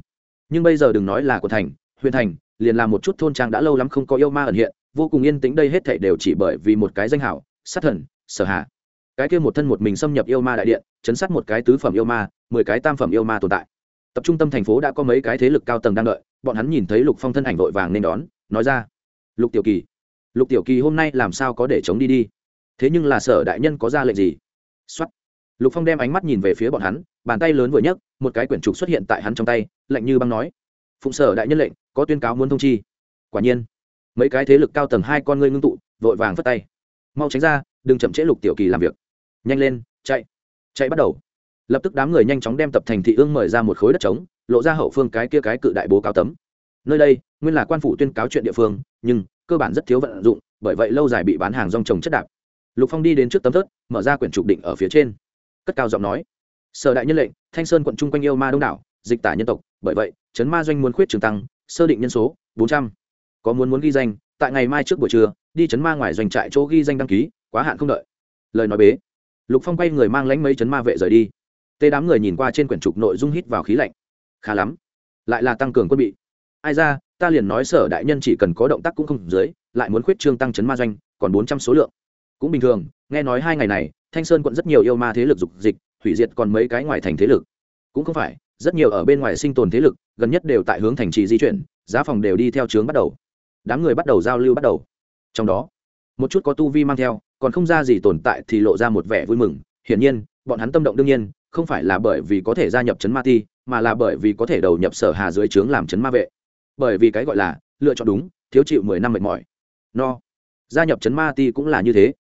Nhưng bây giờ đừng nói là quận thành, huyện thành, liền là một chút thôn trang đã lâu lắm không có yêu ma ẩn hiện, vô cùng yên tĩnh đây hết thảy đều chỉ bởi vì một cái danh hảo, sát thần, sở hạ. Cái kia một thân một mình xâm nhập yêu ma đại điện, chấn sát một cái tứ phẩm yêu ma mười cái tam phẩm yêu ma tồn tại. Tập trung tâm thành phố đã có mấy cái thế lực cao tầng đang đợi, bọn hắn nhìn thấy lục phong thân ảnh vội vàng nên đón, nói ra, lục tiểu kỳ, lục tiểu kỳ hôm nay làm sao có để chống đi đi? Thế nhưng là sở đại nhân có ra lệnh gì? Xuất lục phong đem ánh mắt nhìn về phía bọn hắn, bàn tay lớn vừa nhấc, một cái quyển trục xuất hiện tại hắn trong tay, lạnh như băng nói, phụng sở đại nhân lệnh, có tuyên cáo muốn thông chi. Quả nhiên, mấy cái thế lực cao tầng hai con ngươi ngưng tụ, vội vàng phất tay, mau tránh ra, đừng chậm trễ lục tiểu kỳ làm việc. Nhanh lên, chạy chạy bắt đầu lập tức đám người nhanh chóng đem tập thành thị ương mời ra một khối đất trống, lộ ra hậu phương cái kia cái cự đại bố cáo tấm. Nơi đây, nguyên là quan phủ tuyên cáo chuyện địa phương, nhưng cơ bản rất thiếu vận dụng, bởi vậy lâu dài bị bán hàng rong trồng chất đạp. Lục phong đi đến trước tấm thớt, mở ra quyển trục định ở phía trên. Cất cao giọng nói, sở đại nhân lệnh, thanh sơn quận chung quanh yêu ma đông đảo, dịch tả nhân tộc, bởi vậy, chấn ma doanh muốn khuyết trường tăng, sơ định nhân số, bốn trăm. Có muốn muốn ghi danh, tại ngày mai trước buổi trưa, đi chấn ma ngoài doanh trại chỗ ghi danh đăng ký, quá hạn không đợi. Lời nói bế, lục phong quay người mang lánh mấy chấn ma vệ rời đi tê đám người nhìn qua trên quyển trục nội dung hít vào khí lạnh. Khá lắm. Lại là tăng cường quân bị. Ai ra, ta liền nói sở đại nhân chỉ cần có động tác cũng không dưới, lại muốn khuyết trương tăng chấn ma doanh, còn bốn trăm số lượng. Cũng bình thường, nghe nói hai ngày này, thanh sơn quận rất nhiều yêu ma thế lực dục dịch, hủy diệt còn mấy cái ngoài thành thế lực. Cũng không phải, rất nhiều ở bên ngoài sinh tồn thế lực, gần nhất đều tại hướng thành trì di chuyển, giá phòng đều đi theo trướng bắt đầu. Đám người bắt đầu giao lưu bắt đầu. Trong đó, một chút có tu vi mang theo, còn không ra gì tồn tại thì lộ ra một vẻ vui mừng. Hiển nhiên, bọn hắn tâm động đương nhiên không phải là bởi vì có thể gia nhập chấn ma ti, mà là bởi vì có thể đầu nhập sở hà dưới trướng làm chấn ma vệ. Bởi vì cái gọi là, lựa chọn đúng, thiếu chịu mười năm mệt mỏi. No. Gia nhập chấn ma ti cũng là như thế.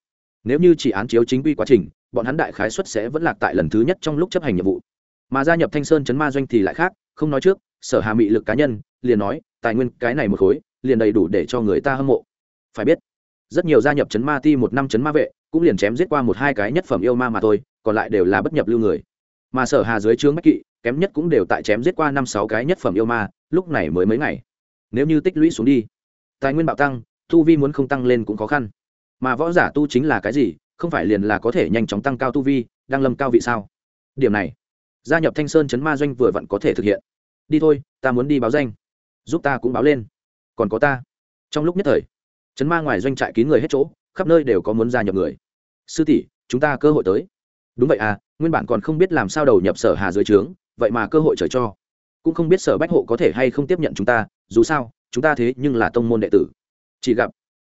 Nếu như chỉ án chiếu chính quy quá trình, bọn hắn đại khái xuất sẽ vẫn lạc tại lần thứ nhất trong lúc chấp hành nhiệm vụ. Mà gia nhập thanh sơn chấn ma doanh thì lại khác, không nói trước, sở hà mị lực cá nhân, liền nói, tài nguyên cái này một khối, liền đầy đủ để cho người ta hâm mộ. Phải biết, rất nhiều gia nhập chấn ma ti một năm chấn ma vệ, cũng liền chém giết qua một hai cái nhất phẩm yêu ma mà thôi, còn lại đều là bất nhập lưu người mà sở hà dưới trướng bách kỵ, kém nhất cũng đều tại chém giết qua năm sáu cái nhất phẩm yêu ma, lúc này mới mấy ngày. Nếu như tích lũy xuống đi, tài nguyên bạo tăng, tu vi muốn không tăng lên cũng khó khăn. Mà võ giả tu chính là cái gì, không phải liền là có thể nhanh chóng tăng cao tu vi, đang lâm cao vị sao? Điểm này, gia nhập thanh sơn chấn ma doanh vừa vặn có thể thực hiện. Đi thôi, ta muốn đi báo danh. Giúp ta cũng báo lên. Còn có ta. Trong lúc nhất thời, chấn ma ngoài doanh trại kín người hết chỗ, khắp nơi đều có muốn gia nhập người. Sư tỷ, chúng ta cơ hội tới đúng vậy à nguyên bản còn không biết làm sao đầu nhập sở hà dưới trướng, vậy mà cơ hội trời cho. Cũng không biết sở bách hộ có thể hay không tiếp nhận chúng ta, dù sao, chúng ta thế nhưng là tông môn đệ tử. Chỉ gặp,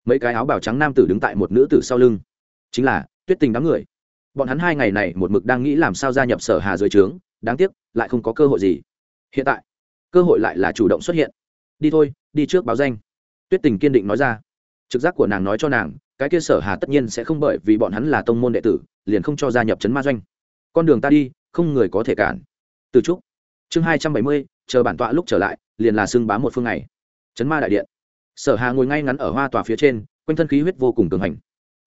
mấy cái áo bào trắng nam tử đứng tại một nữ tử sau lưng. Chính là, tuyết tình đám người. Bọn hắn hai ngày này một mực đang nghĩ làm sao gia nhập sở hà dưới trướng, đáng tiếc, lại không có cơ hội gì. Hiện tại, cơ hội lại là chủ động xuất hiện. Đi thôi, đi trước báo danh. Tuyết tình kiên định nói ra. Trực giác của nàng nói cho nàng cái kia sở hà tất nhiên sẽ không bởi vì bọn hắn là tông môn đệ tử, liền không cho gia nhập trấn ma doanh. Con đường ta đi, không người có thể cản. Từ trúc chương hai trăm bảy mươi, chờ bản tọa lúc trở lại, liền là xưng bám một phương này. Trấn ma đại điện. Sở hà ngồi ngay ngắn ở hoa tòa phía trên, quanh thân khí huyết vô cùng cường hành.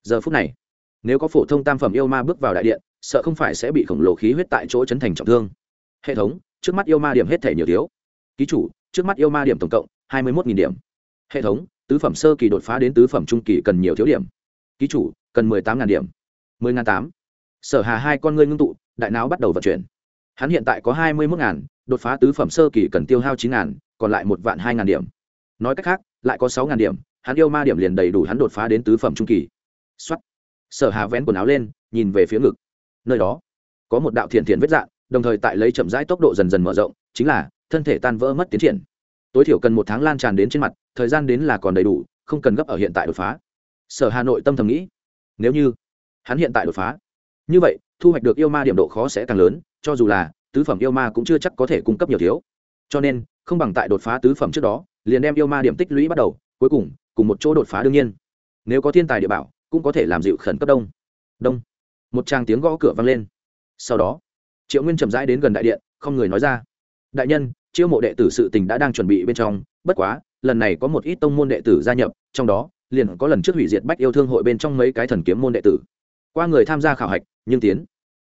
Giờ phút này, nếu có phổ thông tam phẩm yêu ma bước vào đại điện, sợ không phải sẽ bị khổng lồ khí huyết tại chỗ chấn thành trọng thương. Hệ thống, trước mắt yêu ma điểm hết thể nhiều thiếu. Ký chủ, trước mắt yêu ma điểm tổng cộng hai mươi một điểm. Hệ thống tứ phẩm sơ kỳ đột phá đến tứ phẩm trung kỳ cần nhiều thiếu điểm. Ký chủ, cần mười tám điểm. mười ngàn tám. Sở hà hai con ngươi ngưng tụ, đại não bắt đầu vận chuyển. Hắn hiện tại có hai mươi một ngàn, đột phá tứ phẩm sơ kỳ cần tiêu hao chín ngàn, còn lại một vạn hai ngàn điểm. Nói cách khác, lại có sáu ngàn điểm, hắn yêu ma điểm liền đầy đủ hắn đột phá đến tứ phẩm trung kỳ. Xuất sở hà vén quần áo lên, nhìn về phía ngực. Nơi đó, có một đạo thiện thiện vết dạn đồng thời tại lấy chậm rãi tốc độ dần dần mở rộng, chính là thân thể tan vỡ mất tiến triển. Tối thiểu cần một tháng lan tràn đến trên mặt thời gian đến là còn đầy đủ, không cần gấp ở hiện tại đột phá. Sở hà nội tâm thầm nghĩ, nếu như hắn hiện tại đột phá, như vậy, thu hoạch được yêu ma điểm độ khó sẽ càng lớn, cho dù là tứ phẩm yêu ma cũng chưa chắc có thể cung cấp nhiều thiếu. Cho nên, không bằng tại đột phá tứ phẩm trước đó, liền đem yêu ma điểm tích lũy bắt đầu, cuối cùng cùng một chỗ đột phá đương nhiên. Nếu có thiên tài địa bảo, cũng có thể làm dịu khẩn cấp đông. Đông. Một tràng tiếng gõ cửa vang lên. Sau đó, triệu nguyên chậm rãi đến gần đại điện, không người nói ra. Đại nhân, chiêu mộ đệ tử sự tình đã đang chuẩn bị bên trong, bất quá lần này có một ít tông môn đệ tử gia nhập, trong đó, liền có lần trước hủy diệt bách yêu thương hội bên trong mấy cái thần kiếm môn đệ tử. Qua người tham gia khảo hạch, nhưng tiến.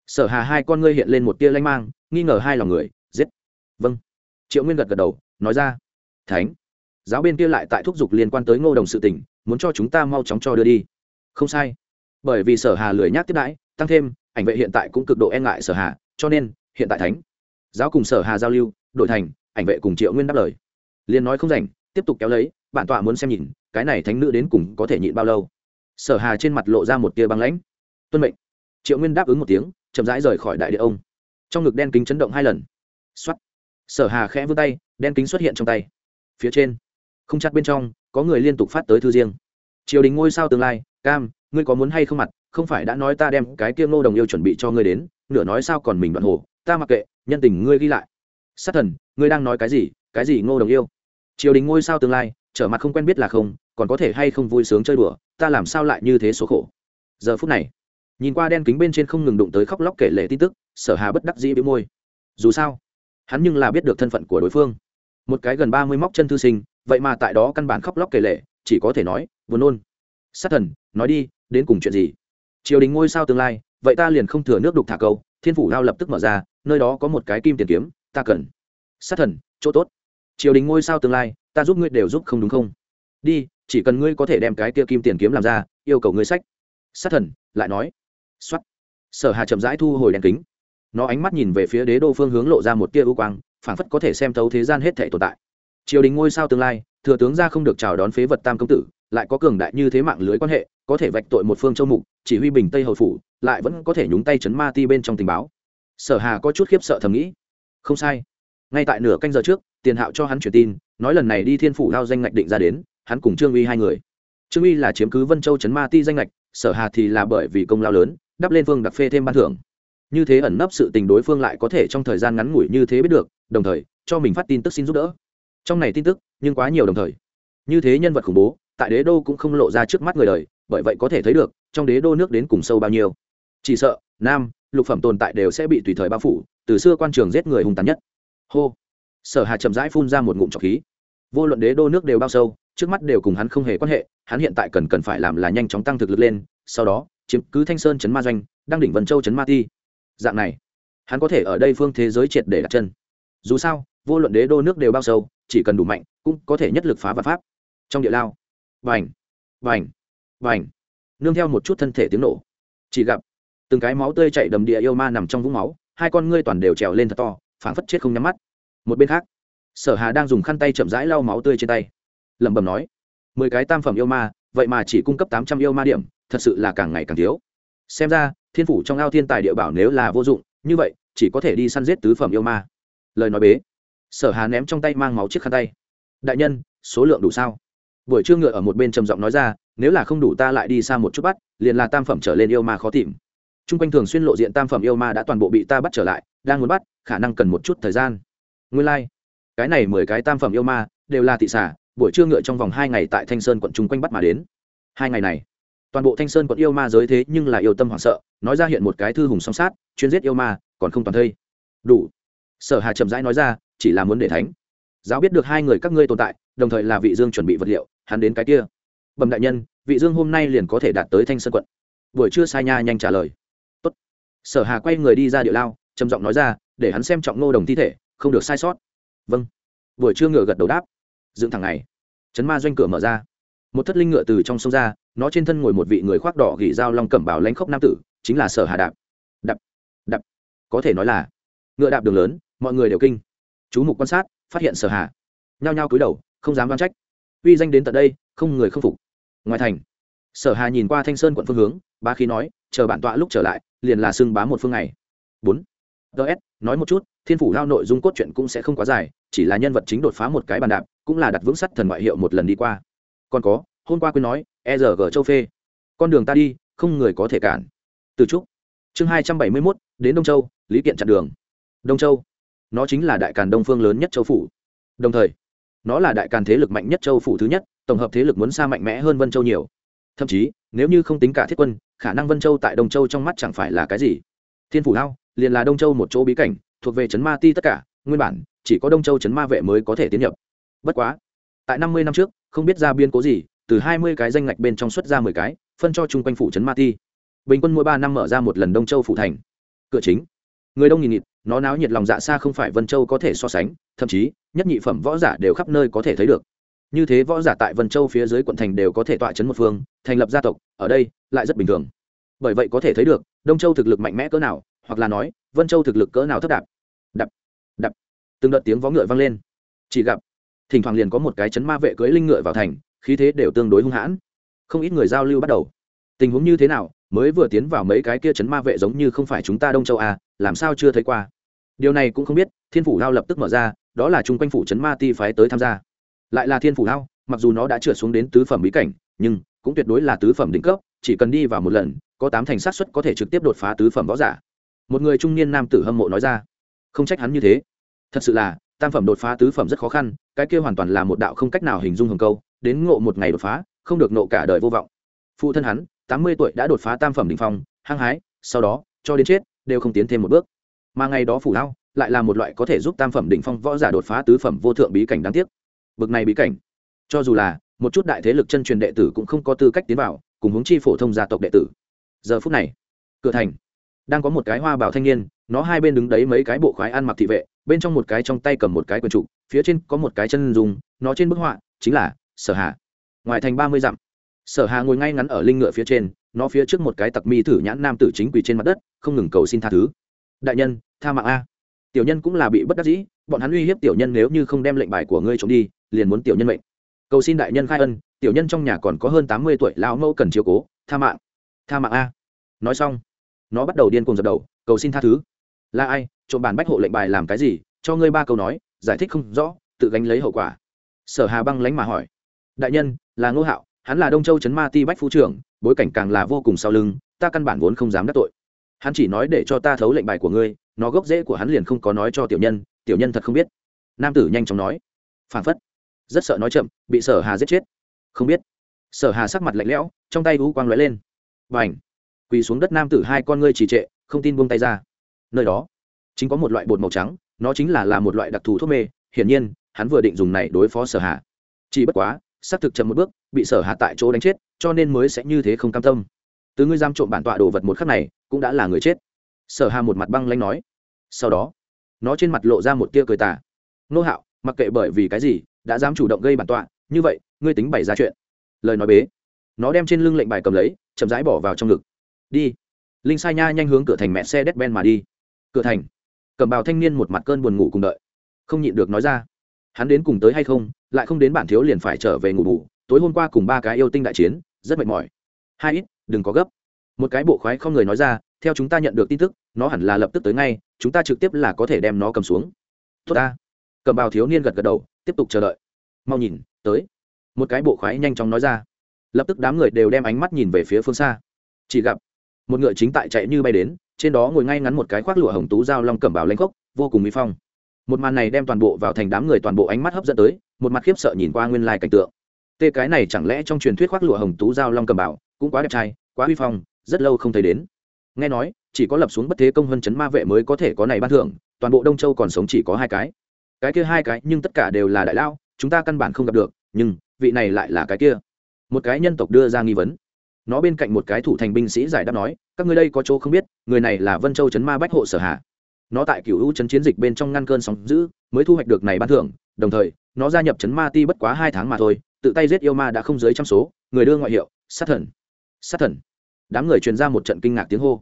Sở hà hai con ngươi hiện lên một tia lanh mang, nghi ngờ hai lòng người, giết. Vâng. Triệu nguyên gật gật đầu, nói ra. Thánh. Giáo bên kia lại tại thúc giục liên quan tới ngô đồng sự tỉnh muốn cho chúng ta mau chóng cho đưa đi. Không sai. Bởi vì sở hà lười nhác tiếp đãi, tăng thêm, ảnh vệ hiện tại cũng cực độ e ngại sở hà, cho nên, hiện tại thánh. Giáo cùng sở hà giao lưu đội thành, ảnh vệ cùng triệu nguyên đáp lời. Liền nói không rảnh tiếp tục kéo lấy, bản tọa muốn xem nhìn, cái này thánh nữ đến cùng có thể nhịn bao lâu. Sở hà trên mặt lộ ra một tia băng lãnh. Tuân mệnh. Triệu nguyên đáp ứng một tiếng, chậm rãi rời khỏi đại địa ông. Trong ngực đen kính chấn động hai lần. Xoắt sở hà khẽ vươn tay, đen kính xuất hiện trong tay. Phía trên, không chắc bên trong, có người liên tục phát tới thư riêng. Triều đình ngôi sao tương lai, cam, ngươi có muốn hay không mặt? Không phải đã nói ta đem cái kia ngô đồng yêu chuẩn bị cho ngươi đến, nửa nói sao còn mình đoạn hồ. Ta mặc kệ, nhân tình ngươi ghi lại. Sát thần, ngươi đang nói cái gì? Cái gì ngô đồng yêu? Triều đình ngôi sao tương lai, trở mặt không quen biết là không, còn có thể hay không vui sướng chơi đùa, ta làm sao lại như thế số khổ? Giờ phút này, nhìn qua đen kính bên trên không ngừng đụng tới khóc lóc kể lệ tin tức, sở hà bất đắc dĩ bĩu môi. Dù sao, hắn nhưng là biết được thân phận của đối phương. Một cái gần ba mươi móc chân thư sinh, vậy mà tại đó căn bản khóc lóc kể lệ chỉ có thể nói, buồn nôn. Sát thần, nói đi, đến cùng chuyện gì? Triều đình ngôi sao tương lai, vậy ta liền không thừa nước đục thả câu, thiên phủ lao lập tức mở ra, nơi đó có một cái kim tiền kiếm, ta cần. Sát thần, chỗ tốt triều đình ngôi sao tương lai, ta giúp ngươi đều giúp không đúng không? Đi, chỉ cần ngươi có thể đem cái kia kim tiền kiếm làm ra, yêu cầu ngươi sách. Sát thần, lại nói. Xuất sở hà chậm rãi thu hồi đèn kính. Nó ánh mắt nhìn về phía đế đô phương hướng lộ ra một tia ưu quang, phảng phất có thể xem thấu thế gian hết thể tồn tại. Triều đình ngôi sao tương lai, thừa tướng ra không được chào đón phế vật tam công tử, lại có cường đại như thế mạng lưới quan hệ, có thể vạch tội một phương châu mục, chỉ huy bình tây hậu phủ, lại vẫn có thể nhúng tay chấn ma ti bên trong tình báo. Sở hà có chút khiếp sợ thầm nghĩ. Không sai. Ngay tại nửa canh giờ trước tiền hạo cho hắn truyền tin, nói lần này đi thiên phủ lao danh ngạch định ra đến, hắn cùng trương uy hai người. Trương uy là chiếm cứ vân châu trấn ma ti danh ngạch, sở hà thì là bởi vì công lao lớn, đắp lên phương đặc phê thêm ban thưởng. Như thế ẩn nấp sự tình đối phương lại có thể trong thời gian ngắn ngủi như thế biết được, đồng thời, cho mình phát tin tức xin giúp đỡ. Trong này tin tức, nhưng quá nhiều đồng thời. Như thế nhân vật khủng bố, tại đế đô cũng không lộ ra trước mắt người đời, bởi vậy có thể thấy được, trong đế đô nước đến cùng sâu bao nhiêu. Chỉ sợ, nam, lục phẩm tồn tại đều sẽ bị tùy thời bao phủ, từ xưa quan trường giết người hung tàn nhất. Hô sở hà chậm rãi phun ra một ngụm trọc khí. Vô luận đế đô nước đều bao sâu, trước mắt đều cùng hắn không hề quan hệ, hắn hiện tại cần cần phải làm là nhanh chóng tăng thực lực lên, sau đó, chiếm cứ thanh sơn chấn ma doanh đang đỉnh vân châu chấn ma ti. Dạng này, hắn có thể ở đây phương thế giới triệt để đặt chân. Dù sao, vô luận đế đô nước đều bao sâu, chỉ cần đủ mạnh, cũng có thể nhất lực phá và pháp. Trong địa lao, vành vành vành, nương theo một chút thân thể tiếng nổ. Chỉ gặp, từng cái máu tươi chảy đầm địa yêu ma nằm trong vũng máu, hai con ngươi toàn đều trèo lên thật to, phảng phất chết không nhắm mắt một bên khác, sở hà đang dùng khăn tay chậm rãi lau máu tươi trên tay. Lẩm bẩm nói, mười cái tam phẩm yêu ma, vậy mà chỉ cung cấp tám trăm yêu ma điểm, thật sự là càng ngày càng thiếu. Xem ra, thiên phủ trong ao thiên tài địa bảo nếu là vô dụng, như vậy, chỉ có thể đi săn giết tứ phẩm yêu ma. Lời nói bế, sở hà ném trong tay mang máu chiếc khăn tay. Đại nhân, số lượng đủ sao? Buổi trưa ngựa ở một bên trầm giọng nói ra, nếu là không đủ ta lại đi xa một chút bắt, liền là tam phẩm trở lên yêu ma khó tìm. T r u n g quanh thường xuyên lộ diện tam phẩm yêu ma đã toàn bộ bị ta bắt trở lại, đang muốn bắt, khả năng cần một chút thời gian nguyên lai、like. cái này mười cái tam phẩm yêu ma đều là thị xả buổi trưa ngựa trong vòng hai ngày tại thanh sơn quận chung quanh bắt mà đến. Hai ngày này, toàn bộ thanh sơn quận yêu ma giới thế nhưng là yêu tâm hoảng sợ, nói ra hiện một cái thư hùng song sát, chuyên giết yêu ma, còn không toàn thây. Đủ. Sở hà chậm rãi nói ra, chỉ là muốn để thánh. Giáo biết được hai người các ngươi tồn tại, đồng thời là vị dương chuẩn bị vật liệu, hắn đến cái kia. Bẩm đại nhân, vị dương hôm nay liền có thể đạt tới thanh sơn quận. Buổi trưa sai nha nhanh trả lời. Tốt. sở hà quay người đi ra địa lao, trầm giọng nói ra, để hắn xem trọng nô đồng thi thể không được sai sót. Vâng. Buổi trưa ngựa gật đầu đáp. Dựng thẳng này chấn ma doanh cửa mở ra. Một thất linh ngựa từ trong sông ra, nó trên thân ngồi một vị người khoác đỏ gỉ dao long cẩm bảo lãnh khốc nam tử, chính là sở hà đạp. Đạp. Đạp. Có thể nói là ngựa đạp đường lớn, mọi người đều kinh. Chú mục quan sát, phát hiện sở hà. Nhao nhao cúi đầu, không dám đoán trách. Uy danh đến tận đây, không người không phục. Ngoài thành, sở hà nhìn qua thanh sơn quận phương hướng ba khí nói, chờ bản tọa lúc trở lại, liền là xưng bá một phương này. Bốn. Ts nói một chút thiên phủ lao nội dung cốt truyện cũng sẽ không quá dài, chỉ là nhân vật chính đột phá một cái bàn đạp, cũng là đặt vững sắt thần ngoại hiệu một lần đi qua. Còn có, hôm qua quên nói e rg châu phê. Con đường ta đi, không người có thể cản. Từ trúc. Chương hai trăm bảy mươi mốt, đến đông châu, lý kiện chặn đường. Đông châu. Nó chính là đại càn đông phương lớn nhất châu phủ. Đồng thời, nó là đại càn thế lực mạnh nhất châu phủ thứ nhất, tổng hợp thế lực muốn xa mạnh mẽ hơn vân châu nhiều. Thậm chí, nếu như không tính cả thiết quân, khả năng vân châu tại đông châu trong mắt chẳng phải là cái gì. Thiên phủ lao, liền là đông châu một chỗ bí cảnh thuộc về trấn ma ti tất cả, nguyên bản, chỉ có đông châu trấn ma vệ mới có thể tiến nhập. Bất quá, tại năm mươi năm trước, không biết ra biên cố gì, từ hai mươi cái danh ngạch bên trong xuất ra mười cái, phân cho chung quanh phủ trấn ma ti. Bình quân mỗi ba năm mở ra một lần đông châu phủ thành. Cửa chính. Người đông nghìn nghịt, nó náo nhiệt lòng dạ xa không phải vân châu có thể so sánh, thậm chí, nhất nhị phẩm võ giả đều khắp nơi có thể thấy được. Như thế võ giả tại vân châu phía dưới quận thành đều có thể tọa chấn một phương, thành lập gia tộc, ở đây, lại rất bình thường. Bởi vậy có thể thấy được, đông châu thực lực mạnh mẽ cỡ nào, hoặc là nói, vân châu thực lực cỡ nào thất đạp đập. Đập. Từng đợt tiếng vó ngựa vang lên. Chỉ gặp, thỉnh thoảng liền có một cái chấn ma vệ cưỡi linh ngựa vào thành, khí thế đều tương đối hung hãn. Không ít người giao lưu bắt đầu. Tình huống như thế nào, mới vừa tiến vào mấy cái kia chấn ma vệ giống như không phải chúng ta đông châu à làm sao chưa thấy qua. Điều này cũng không biết, thiên phủ lao lập tức mở ra, đó là chung quanh phủ chấn ma ti phái tới tham gia. Lại là thiên phủ lao, mặc dù nó đã trượt xuống đến tứ phẩm bí cảnh, nhưng cũng tuyệt đối là tứ phẩm đỉnh cấp, chỉ cần đi vào một lần, có tám thành sát suất có thể trực tiếp đột phá tứ phẩm võ giả. Một người trung niên nam tử hâm mộ nói ra không trách hắn như thế. Thật sự là, tam phẩm đột phá tứ phẩm rất khó khăn, cái kia hoàn toàn là một đạo không cách nào hình dung hồng câu, đến ngộ một ngày đột phá, không được nộ cả đời vô vọng. Phụ thân hắn, tám mươi tuổi đã đột phá tam phẩm đ ỉ n h phong, hăng hái, sau đó, cho đến chết, đều không tiến thêm một bước. Mà ngày đó phủ lao lại là một loại có thể giúp tam phẩm đ ỉ n h phong võ giả đột phá tứ phẩm vô thượng bí cảnh đáng tiếc. Bực này bí cảnh. Cho dù là, một chút đại thế lực chân truyền đệ tử cũng không có tư cách tiến vào, cùng hướng chi phổ thông gia tộc đệ tử. Giờ phút này, cửa thành đang có một cái hoa bảo thanh niên, nó hai bên đứng đấy mấy cái bộ khoái ăn mặc thị vệ, bên trong một cái trong tay cầm một cái quần trụ, phía trên có một cái chân dùng nó trên bức họa chính là sở hạ ngoài thành ba mươi dặm, sở hà ngồi ngay ngắn ở linh ngựa phía trên, nó phía trước một cái tặc mi thử nhãn nam tử chính quỳ trên mặt đất, không ngừng cầu xin tha thứ. Đại nhân, tha mạng a. Tiểu nhân cũng là bị bất đắc dĩ, bọn hắn uy hiếp tiểu nhân nếu như không đem lệnh bài của ngươi trộm đi, liền muốn tiểu nhân mệnh. Cầu xin đại nhân khai ân, tiểu nhân trong nhà còn có hơn tám mươi tuổi lão mẫu cần chiếu cố, tha mạng. Tha mạng a. Nói xong nó bắt đầu điên cuồng dập đầu, cầu xin tha thứ. Là ai? Trộm bản bách hộ lệnh bài làm cái gì? Cho ngươi ba câu nói, giải thích không rõ, tự gánh lấy hậu quả. Sở hà băng lánh mà hỏi. Đại nhân, là ngô hạo, hắn là đông châu trấn ma ti bách phu trưởng, bối cảnh càng là vô cùng sau lưng, ta căn bản vốn không dám đắc tội. Hắn chỉ nói để cho ta thấu lệnh bài của ngươi, nó gốc rễ của hắn liền không có nói cho tiểu nhân tiểu nhân thật không biết. Nam tử nhanh chóng nói. Phản phất. Rất sợ nói chậm, bị sở hà giết chết. Không biết. Sở hà sắc mặt lạnh lẽo, trong tay vũ quang lóe lên. Và ảnh quỳ xuống đất nam tử hai con ngươi trì trệ, không tin buông tay ra. Nơi đó, chính có một loại bột màu trắng, nó chính là là một loại đặc thù thuốc mê, hiển nhiên, hắn vừa định dùng này đối phó sở hạ chỉ bất quá, xác thực chậm một bước, bị sở hạ tại chỗ đánh chết, cho nên mới sẽ như thế không cam tâm. Từ ngươi giam trộm bản tọa đồ vật một khắc này, cũng đã là người chết. Sở hà một mặt băng lanh nói. Sau đó, nó trên mặt lộ ra một tia cười tà. Nô hạo, mặc kệ bởi vì cái gì, đã dám chủ động gây bản tọa, như vậy, ngươi tính bày ra chuyện. Lời nói bế. Nó đem trên lưng lệnh bài cầm lấy, chậm rãi bỏ vào trong ngực đi. Linh sai nha nhanh hướng cửa thành mẹ xe đét ben mà đi. Cửa thành. Cầm bào thanh niên một mặt cơn buồn ngủ cùng đợi. Không nhịn được nói ra. Hắn đến cùng tới hay không, lại không đến bản thiếu liền phải trở về ngủ bù. Tối hôm qua cùng ba cái yêu tinh đại chiến, rất mệt mỏi. Hai ít, đừng có gấp. Một cái bộ khoái không người nói ra, theo chúng ta nhận được tin tức, nó hẳn là lập tức tới ngay, chúng ta trực tiếp là có thể đem nó cầm xuống. Tốt ta. Cầm bào thiếu niên gật gật đầu, tiếp tục chờ đợi. Mau nhìn, tới. Một cái bộ khoái nhanh chóng nói ra. Lập tức đám người đều đem ánh mắt nhìn về phía phương xa. Chỉ gặp một ngựa chính tại chạy như bay đến, trên đó ngồi ngay ngắn một cái khoác lụa hồng tú dao long cẩm bào lanh khốc, vô cùng mỹ phong. Một màn này đem toàn bộ vào thành đám người toàn bộ ánh mắt hấp dẫn tới, một mặt khiếp sợ nhìn qua nguyên lai cảnh tượng. Tê cái này chẳng lẽ trong truyền thuyết khoác lụa hồng tú giao long cầm bảo cũng quá đẹp trai, quá huy phong, rất lâu không thấy đến. Nghe nói, chỉ có lập xuống bất thế công hơn chấn ma vệ mới có thể có này ban thưởng, toàn bộ đông châu còn sống chỉ có hai cái. Cái kia hai cái nhưng tất cả đều là đại lao, chúng ta căn bản không gặp được, nhưng vị này lại là cái kia. Một cái nhân tộc đưa ra nghi vấn nó bên cạnh một cái thủ thành binh sĩ giải đáp nói, các ngươi đây có chỗ không biết, người này là vân châu chấn ma bách hộ sở hạ nó tại cựu hữu chấn chiến dịch bên trong ngăn cơn sóng giữ mới thu hoạch được này ban thưởng, đồng thời, nó gia nhập chấn ma ti bất quá hai tháng mà thôi, tự tay giết yêu ma đã không dưới trăm số, người đưa ngoại hiệu, sát thần. Sát thần. Đám người truyền ra một trận kinh ngạc tiếng hô.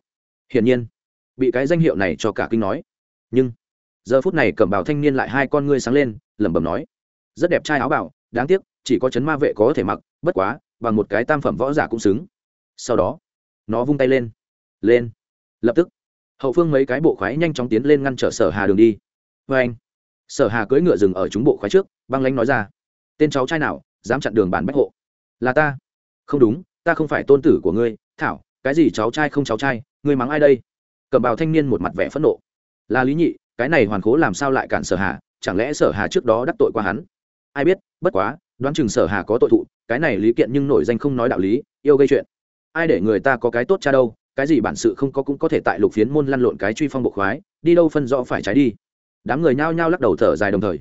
Hiển nhiên, bị cái danh hiệu này cho cả kinh nói. Nhưng, giờ phút này cẩm bào thanh niên lại hai con ngươi sáng lên, lẩm bẩm nói, rất đẹp trai áo bảo đáng tiếc, chỉ có chấn ma vệ có thể mặc, bất quá, bằng một cái tam phẩm võ giả cũng xứng sau đó, nó vung tay lên. Lên. Lập tức, hậu phương mấy cái bộ khoái nhanh chóng tiến lên ngăn trở sở hà đường đi. Vê anh, sở hà cưỡi ngựa rừng ở chúng bộ khoái trước, băng lãnh nói ra. Tên cháu trai nào, dám chặn đường bản bách hộ? Là ta. Không đúng, ta không phải tôn tử của ngươi. Thảo, cái gì cháu trai không cháu trai, ngươi mắng ai đây? Cầm bào thanh niên một mặt vẻ phẫn nộ. Là lý nhị, cái này hoàn cố làm sao lại cản sở hà? Chẳng lẽ sở hà trước đó đắc tội qua hắn? Ai biết, bất quá, đoán chừng sở hà có tội thụ, cái này lý kiện nhưng nổi danh không nói đạo lý, yêu gây chuyện ai để người ta có cái tốt cha đâu, cái gì bản sự không có cũng có thể tại lục phiến môn lăn lộn cái truy phong bộ khoái, đi đâu phân rõ phải trái đi. Đám người nhao nhao lắc đầu thở dài đồng thời.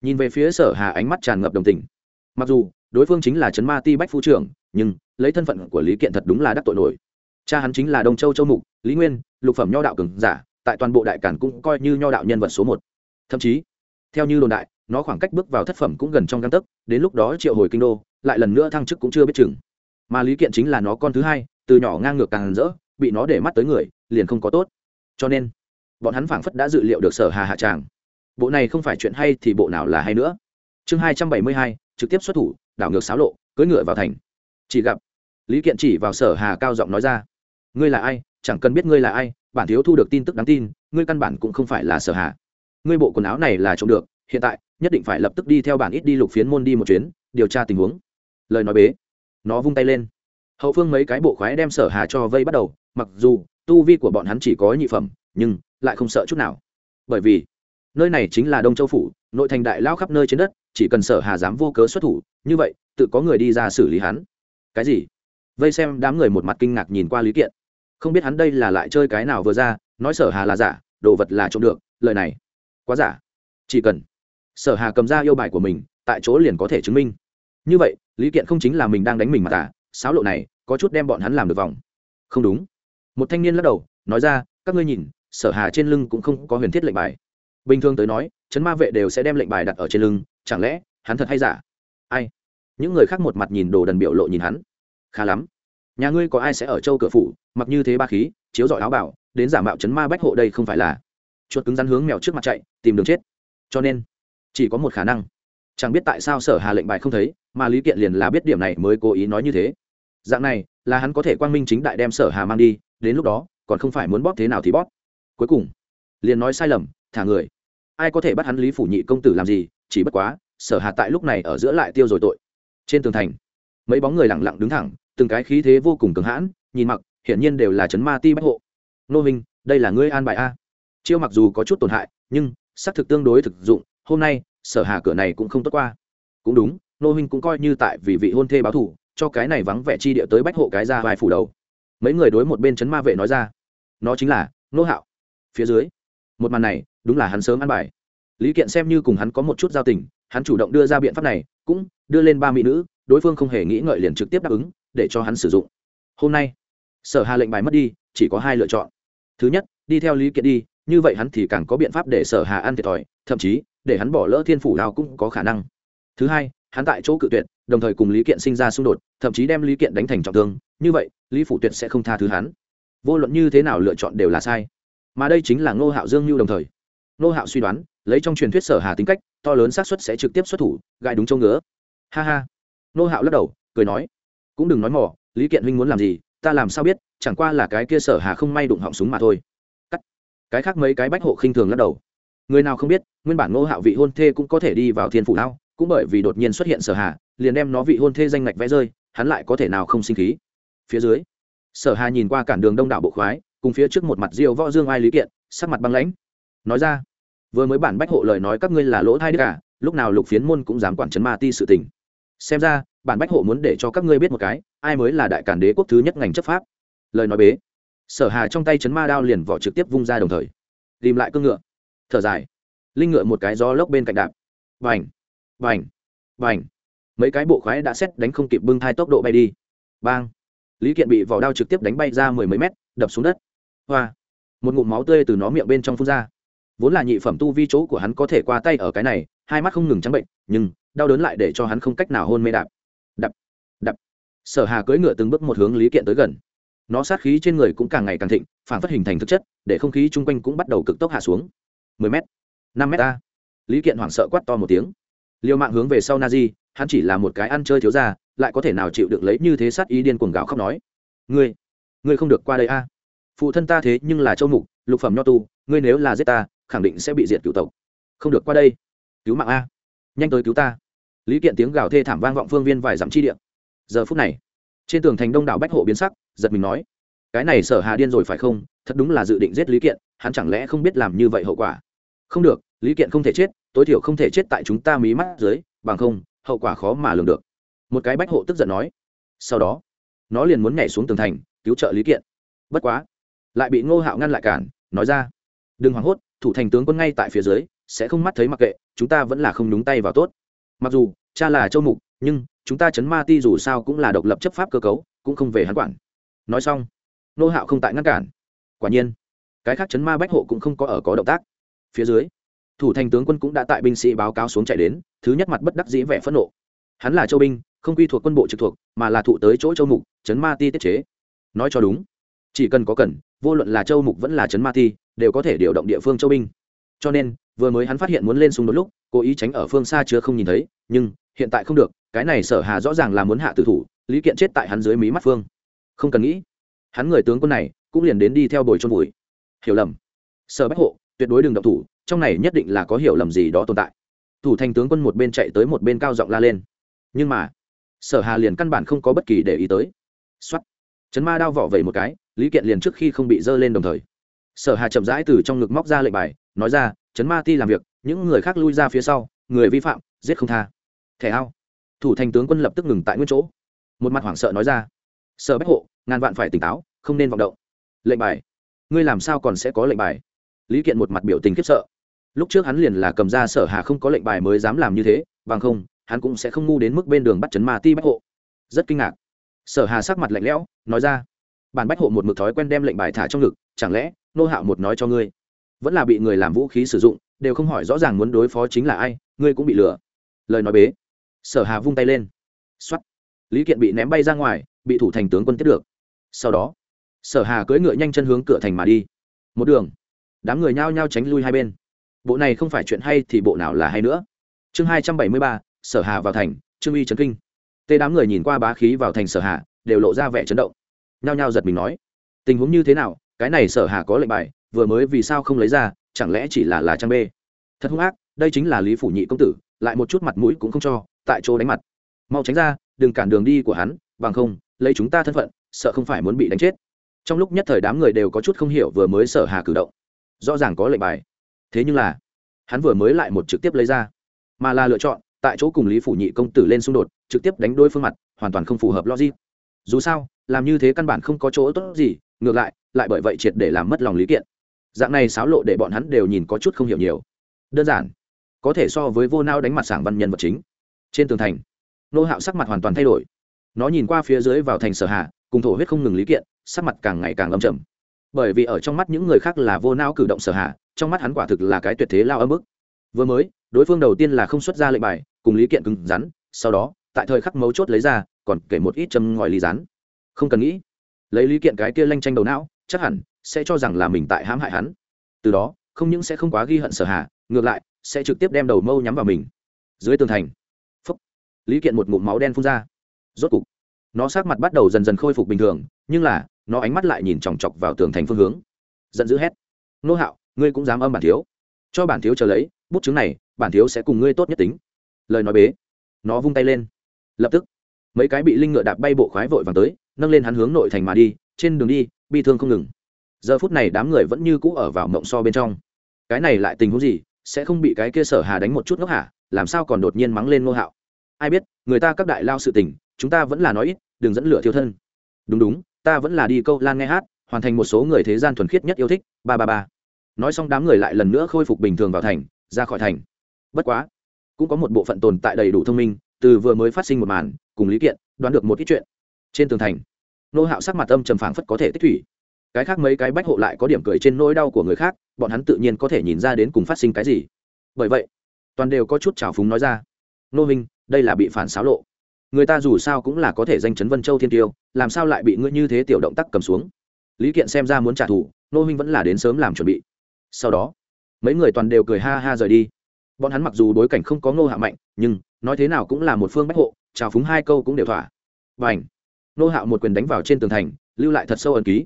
Nhìn về phía sở hà ánh mắt tràn ngập đồng tình. Mặc dù, đối phương chính là trấn ma ti bách phu trưởng, nhưng, lấy thân phận của lý kiện thật đúng là đắc tội nổi. Cha hắn chính là đông châu châu mục, lý nguyên, lục phẩm nho đạo cường giả, tại toàn bộ đại cản cũng coi như nho đạo nhân vật số một. Thậm chí, theo như đồn đại, nó khoảng cách bước vào thất phẩm cũng gần trong găng tấc, đến lúc đó triệu hồi kinh đô, lại lần nữa thăng chức cũng chưa biết chừng mà lý kiện chính là nó con thứ hai, từ nhỏ ngang ngược càng rỡ, bị nó để mắt tới người, liền không có tốt. Cho nên, bọn hắn phảng phất đã dự liệu được sở hà hạ tràng. Bộ này không phải chuyện hay thì bộ nào là hay nữa. Chương hai trăm bảy mươi hai, trực tiếp xuất thủ, đảo ngược xáo lộ, cưỡi ngựa vào thành. Chỉ gặp, lý kiện chỉ vào sở hà cao giọng nói ra, ngươi là ai? Chẳng cần biết ngươi là ai, bản thiếu thu được tin tức đáng tin, ngươi căn bản cũng không phải là sở hà. Ngươi bộ quần áo này là trộm được, hiện tại, nhất định phải lập tức đi theo bản ít đi lục phiến môn đi một chuyến, điều tra tình huống. Lời nói bế nó vung tay lên. Hậu phương mấy cái bộ khoái đem sở hà cho vây bắt đầu, mặc dù tu vi của bọn hắn chỉ có nhị phẩm, nhưng lại không sợ chút nào. Bởi vì, nơi này chính là đông châu phủ, nội thành đại lao khắp nơi trên đất, chỉ cần sở hà dám vô cớ xuất thủ, như vậy, tự có người đi ra xử lý hắn. Cái gì? Vây xem đám người một mặt kinh ngạc nhìn qua lý kiện. Không biết hắn đây là lại chơi cái nào vừa ra, nói sở hà là giả, đồ vật là trộm được, lời này quá giả. Chỉ cần sở hà cầm ra yêu bài của mình, tại chỗ liền có thể chứng minh. Như vậy lý kiện không chính là mình đang đánh mình mà tả, sáo lộ này, có chút đem bọn hắn làm được vòng. Không đúng. Một thanh niên lắc đầu, nói ra, các ngươi nhìn, sở hà trên lưng cũng không có huyền thiết lệnh bài. Bình thường tới nói, chấn ma vệ đều sẽ đem lệnh bài đặt ở trên lưng, chẳng lẽ, hắn thật hay giả? Ai? Những người khác một mặt nhìn đồ đần biểu lộ nhìn hắn. Khá lắm. Nhà ngươi có ai sẽ ở châu cửa phủ, mặc như thế ba khí, chiếu giỏi áo bảo, đến giả mạo chấn ma bách hộ đây không phải là chuột cứng rắn hướng mèo trước mặt chạy, tìm đường chết. Cho nên, chỉ có một khả năng. Chẳng biết tại sao sở hà lệnh bài không thấy mà lý kiện liền là biết điểm này mới cố ý nói như thế. Dạng này, là hắn có thể quang minh chính đại đem sở hà mang đi, đến lúc đó, còn không phải muốn bóp thế nào thì bóp. Cuối cùng, liền nói sai lầm, thả người. Ai có thể bắt hắn lý phủ nhị công tử làm gì, chỉ bất quá, sở hà tại lúc này ở giữa lại tiêu rồi tội. Trên tường thành, mấy bóng người lặng lặng đứng thẳng, từng cái khí thế vô cùng cứng hãn, nhìn mặc, hiển nhiên đều là chấn ma ti bách hộ. Nô minh, đây là ngươi an bài a. Chiêu mặc dù có chút tổn hại, nhưng, xác thực tương đối thực dụng, hôm nay, sở hà cửa này cũng không tốt qua. Cũng đúng nô huynh cũng coi như tại vì vị hôn thê báo thủ cho cái này vắng vẻ chi địa tới bách hộ cái ra vài phủ đầu. Mấy người đối một bên chấn ma vệ nói ra, nó chính là nô hạo. Phía dưới, một màn này, đúng là hắn sớm ăn bài. Lý kiện xem như cùng hắn có một chút giao tình, hắn chủ động đưa ra biện pháp này, cũng đưa lên ba mỹ nữ, đối phương không hề nghĩ ngợi liền trực tiếp đáp ứng, để cho hắn sử dụng. Hôm nay, sở hà lệnh bài mất đi, chỉ có hai lựa chọn. Thứ nhất, đi theo lý kiện đi, như vậy hắn thì càng có biện pháp để sở hà ăn thiệt thòi, thậm chí, để hắn bỏ lỡ thiên phủ đao cũng có khả năng. Thứ hai hắn tại chỗ cự tuyệt, đồng thời cùng lý kiện sinh ra xung đột, thậm chí đem lý kiện đánh thành trọng thương. Như vậy, lý phủ tuyệt sẽ không tha thứ hắn. Vô luận như thế nào lựa chọn đều là sai. Mà đây chính là ngô hạo dương như đồng thời. Ngô hạo suy đoán, lấy trong truyền thuyết sở hà tính cách, to lớn xác suất sẽ trực tiếp xuất thủ gại đúng châu ngứa. Ha ha. Ngô hạo lắc đầu, cười nói, cũng đừng nói mỏ lý kiện huynh muốn làm gì, ta làm sao biết, chẳng qua là cái kia sở hà không may đụng họng súng mà thôi. Cắt. Cái khác mấy cái bách hộ khinh thường lắc đầu. Người nào không biết, nguyên bản ngô hạo vị hôn thê cũng có thể đi vào thiên phủ lao cũng bởi vì đột nhiên xuất hiện sở hà, liền đem nó vị hôn thê danh ngạch vẽ rơi, hắn lại có thể nào không sinh khí? Phía dưới, sở hà nhìn qua cản đường đông đảo bộ khoái, cùng phía trước một mặt diêu võ dương ai lý kiện, sắc mặt băng lãnh. Nói ra, vừa mới bản bách hộ lời nói các ngươi là lỗ thai đức cả lúc nào lục phiến môn cũng dám quản chấn ma ti sự tình. Xem ra, bản bách hộ muốn để cho các ngươi biết một cái, ai mới là đại cản đế quốc thứ nhất ngành chấp pháp. Lời nói bế, sở hà trong tay chấn ma đao liền vỏ trực tiếp vung ra đồng thời, tìm lại cương ngựa. Thở dài, linh ngựa một cái gió lốc bên cạnh đạp. Vành vành vành mấy cái bộ khoái đã xét đánh không kịp bưng thai tốc độ bay đi. Bang! Lý kiện bị vỏ đao trực tiếp đánh bay ra mười mấy mét, đập xuống đất. Hoa! Một ngụm máu tươi từ nó miệng bên trong phun ra. Vốn là nhị phẩm tu vi chỗ của hắn có thể qua tay ở cái này, hai mắt không ngừng trắng bệnh, nhưng đau đớn lại để cho hắn không cách nào hôn mê đạp. Đập! Đập! Sở hà cưỡi ngựa từng bước một hướng lý kiện tới gần. Nó sát khí trên người cũng càng ngày càng thịnh, phản phát hình thành thực chất, để không khí chung quanh cũng bắt đầu cực tốc hạ xuống. mười m năm m a! Lý kiện hoảng sợ quát to một tiếng liều mạng hướng về sau na di hắn chỉ là một cái ăn chơi thiếu ra lại có thể nào chịu được lấy như thế sát ý điên cuồng gạo khóc nói. Ngươi ngươi không được qua đây a. Phụ thân ta thế nhưng là châu mục, lục phẩm nho tu, ngươi nếu là giết ta, khẳng định sẽ bị diệt cựu tộc. Không được qua đây. Cứu mạng a. Nhanh tới cứu ta. Lý kiện tiếng gào thê thảm vang vọng phương viên vài dặm chi điện giờ phút này, trên tường thành đông đảo bách hộ biến sắc, giật mình nói, cái này sở hà điên rồi phải không? Thật đúng là dự định giết lý kiện, hắn chẳng lẽ không biết làm như vậy hậu quả? Không được lý kiện không thể chết, tối thiểu không thể chết tại chúng ta mí mắt dưới, bằng không, hậu quả khó mà lường được. Một cái bách hộ tức giận nói. Sau đó, nó liền muốn nhảy xuống tường thành, cứu trợ lý kiện. Bất quá, lại bị ngô hạo ngăn lại cản, nói ra. Đừng hoảng hốt, thủ thành tướng quân ngay tại phía dưới, sẽ không mắt thấy mặc kệ, chúng ta vẫn là không nhúng tay vào tốt. Mặc dù, cha là châu mục, nhưng, chúng ta chấn ma ti dù sao cũng là độc lập chấp pháp cơ cấu, cũng không về hắn quản. Nói xong nô hạo không tại ngăn cản. Quả nhiên, cái khác chấn ma bách hộ cũng không có ở có động tác. Phía dưới thủ thành tướng quân cũng đã tại binh sĩ báo cáo xuống chạy đến, thứ nhất mặt bất đắc dĩ vẻ phẫn nộ. Hắn là châu binh, không quy thuộc quân bộ trực thuộc, mà là thụ tới chỗ châu mục, chấn ma ti tiết chế. Nói cho đúng, chỉ cần có cần, vô luận là châu mục vẫn là chấn ma ti, đều có thể điều động địa phương châu binh. Cho nên, vừa mới hắn phát hiện muốn lên xung đột lúc, cố ý tránh ở phương xa chưa không nhìn thấy, nhưng, hiện tại không được, cái này sở hà rõ ràng là muốn hạ tử thủ, lý kiện chết tại hắn dưới mí mắt phương. Không cần nghĩ. Hắn người tướng quân này, cũng liền đến đi theo bồi trôn vùi. Hiểu lầm. Sở bách hộ, tuyệt đối đừng động thủ trong này nhất định là có hiểu lầm gì đó tồn tại. Thủ thành tướng quân một bên chạy tới một bên cao giọng la lên. Nhưng mà, sở hà liền căn bản không có bất kỳ để ý tới. Xuất chấn ma đao vỏ vẩy một cái, lý kiện liền trước khi không bị dơ lên đồng thời. Sở hà chậm rãi từ trong ngực móc ra lệnh bài, nói ra, chấn ma ti làm việc, những người khác lui ra phía sau, người vi phạm, giết không tha. Thẻ ao. Thủ thành tướng quân lập tức ngừng tại nguyên chỗ. Một mặt hoảng sợ nói ra, sở bách hộ, ngàn vạn phải tỉnh táo, không nên vọng động. Lệnh bài. Ngươi làm sao còn sẽ có lệnh bài? Lý kiện một mặt biểu tình khiếp sợ. Lúc trước hắn liền là cầm ra sở hà không có lệnh bài mới dám làm như thế, bằng không, hắn cũng sẽ không ngu đến mức bên đường bắt chấn ma ti bách hộ. Rất kinh ngạc. Sở hà sắc mặt lạnh lẽo, nói ra, bản bách hộ một mực thói quen đem lệnh bài thả trong ngực, chẳng lẽ nô hạo một nói cho ngươi, vẫn là bị người làm vũ khí sử dụng, đều không hỏi rõ ràng muốn đối phó chính là ai, ngươi cũng bị lừa. Lời nói bế. Sở hà vung tay lên. X lý kiện bị ném bay ra ngoài, bị thủ thành tướng quân tiếp được. Sau đó, sở hà cưỡi ngựa nhanh chân hướng cửa thành mà đi. Một đường đám người nhao nhao tránh lui hai bên. Bộ này không phải chuyện hay thì bộ nào là hay nữa. Chương hai trăm bảy mươi ba, sở hà vào thành, trương uy trấn kinh. Tê đám người nhìn qua bá khí vào thành sở hà, đều lộ ra vẻ chấn động. Nhao nhao giật mình nói, tình huống như thế nào? Cái này sở hà có lệnh bài, vừa mới vì sao không lấy ra, chẳng lẽ chỉ là là trang bê? Thật hung ác, đây chính là lý phủ nhị công tử, lại một chút mặt mũi cũng không cho, tại chỗ đánh mặt. Mau tránh ra, đừng cản đường đi của hắn, bằng không, lấy chúng ta thân phận, sợ không phải muốn bị đánh chết. Trong lúc nhất thời đám người đều có chút không hiểu vừa mới sở hà cử động rõ ràng có lệnh bài. Thế nhưng là, hắn vừa mới lại một trực tiếp lấy ra, mà là lựa chọn tại chỗ cùng lý phủ nhị công tử lên xung đột, trực tiếp đánh đôi phương mặt, hoàn toàn không phù hợp logic. Dù sao, làm như thế căn bản không có chỗ tốt gì, ngược lại lại bởi vậy triệt để làm mất lòng lý kiện. Dạng này xáo lộ để bọn hắn đều nhìn có chút không hiểu nhiều. Đơn giản, có thể so với vô nao đánh mặt sảng văn nhân vật chính. Trên tường thành, nô hạo sắc mặt hoàn toàn thay đổi. Nó nhìn qua phía dưới vào thành sở hạ, cùng thổ huyết không ngừng lý kiện, sắc mặt càng ngày càng âm trầm bởi vì ở trong mắt những người khác là vô não cử động sở hạ, trong mắt hắn quả thực là cái tuyệt thế lao âm ức vừa mới, đối phương đầu tiên là không xuất ra lệnh bài, cùng lý kiện cứng rắn, sau đó, tại thời khắc mấu chốt lấy ra, còn kể một ít châm ngòi lý rắn không cần nghĩ. Lấy lý kiện cái kia lanh tranh đầu não, chắc hẳn sẽ cho rằng là mình tại hãm hại hắn. Từ đó, không những sẽ không quá ghi hận sở hạ, ngược lại, sẽ trực tiếp đem đầu mâu nhắm vào mình. Dưới tường thành, phúc, lý kiện một ngụm máu đen phun ra. Rốt cục, nó sát mặt bắt đầu dần dần khôi phục bình thường, nhưng là nó ánh mắt lại nhìn chòng chọc vào tường thành phương hướng. Giận dữ hét. Nô hạo, ngươi cũng dám âm bản thiếu. Cho bản thiếu chờ lấy, bút chứng này, bản thiếu sẽ cùng ngươi tốt nhất tính. Lời nói bế. Nó vung tay lên. Lập tức, mấy cái bị linh ngựa đạp bay bộ khoái vội vàng tới, nâng lên hắn hướng nội thành mà đi, trên đường đi, bi thương không ngừng. Giờ phút này đám người vẫn như cũ ở vào mộng so bên trong. Cái này lại tình huống gì, sẽ không bị cái kia sở hà đánh một chút ngốc hả? Làm sao còn đột nhiên mắng lên ngô hạo? Ai biết, người ta các đại lao sự tình, chúng ta vẫn là nói ít, đừng dẫn lửa thiêu thân. Đúng đúng ta vẫn là đi câu lan nghe hát, hoàn thành một số người thế gian thuần khiết nhất yêu thích, ba ba ba. Nói xong đám người lại lần nữa khôi phục bình thường vào thành, ra khỏi thành. Bất quá, cũng có một bộ phận tồn tại đầy đủ thông minh, từ vừa mới phát sinh một màn, cùng lý kiện, đoán được một ít chuyện. Trên tường thành, nô hạo sắc mặt âm trầm phảng phất có thể tích thủy. Cái khác mấy cái bách hộ lại có điểm cười trên nỗi đau của người khác, bọn hắn tự nhiên có thể nhìn ra đến cùng phát sinh cái gì. Bởi vậy, toàn đều có chút trào phúng nói ra. Nô minh, đây là bị phản xáo lộ người ta dù sao cũng là có thể danh chấn vân châu thiên tiêu, làm sao lại bị ngươi như thế tiểu động tác cầm xuống? Lý kiện xem ra muốn trả thù, nô minh vẫn là đến sớm làm chuẩn bị. Sau đó, mấy người toàn đều cười ha ha rời đi. Bọn hắn mặc dù đối cảnh không có ngô hạ mạnh, nhưng, nói thế nào cũng là một phương bách hộ trào phúng hai câu cũng đều thỏa. Và ảnh nô hạo một quyền đánh vào trên tường thành, lưu lại thật sâu ẩn ký.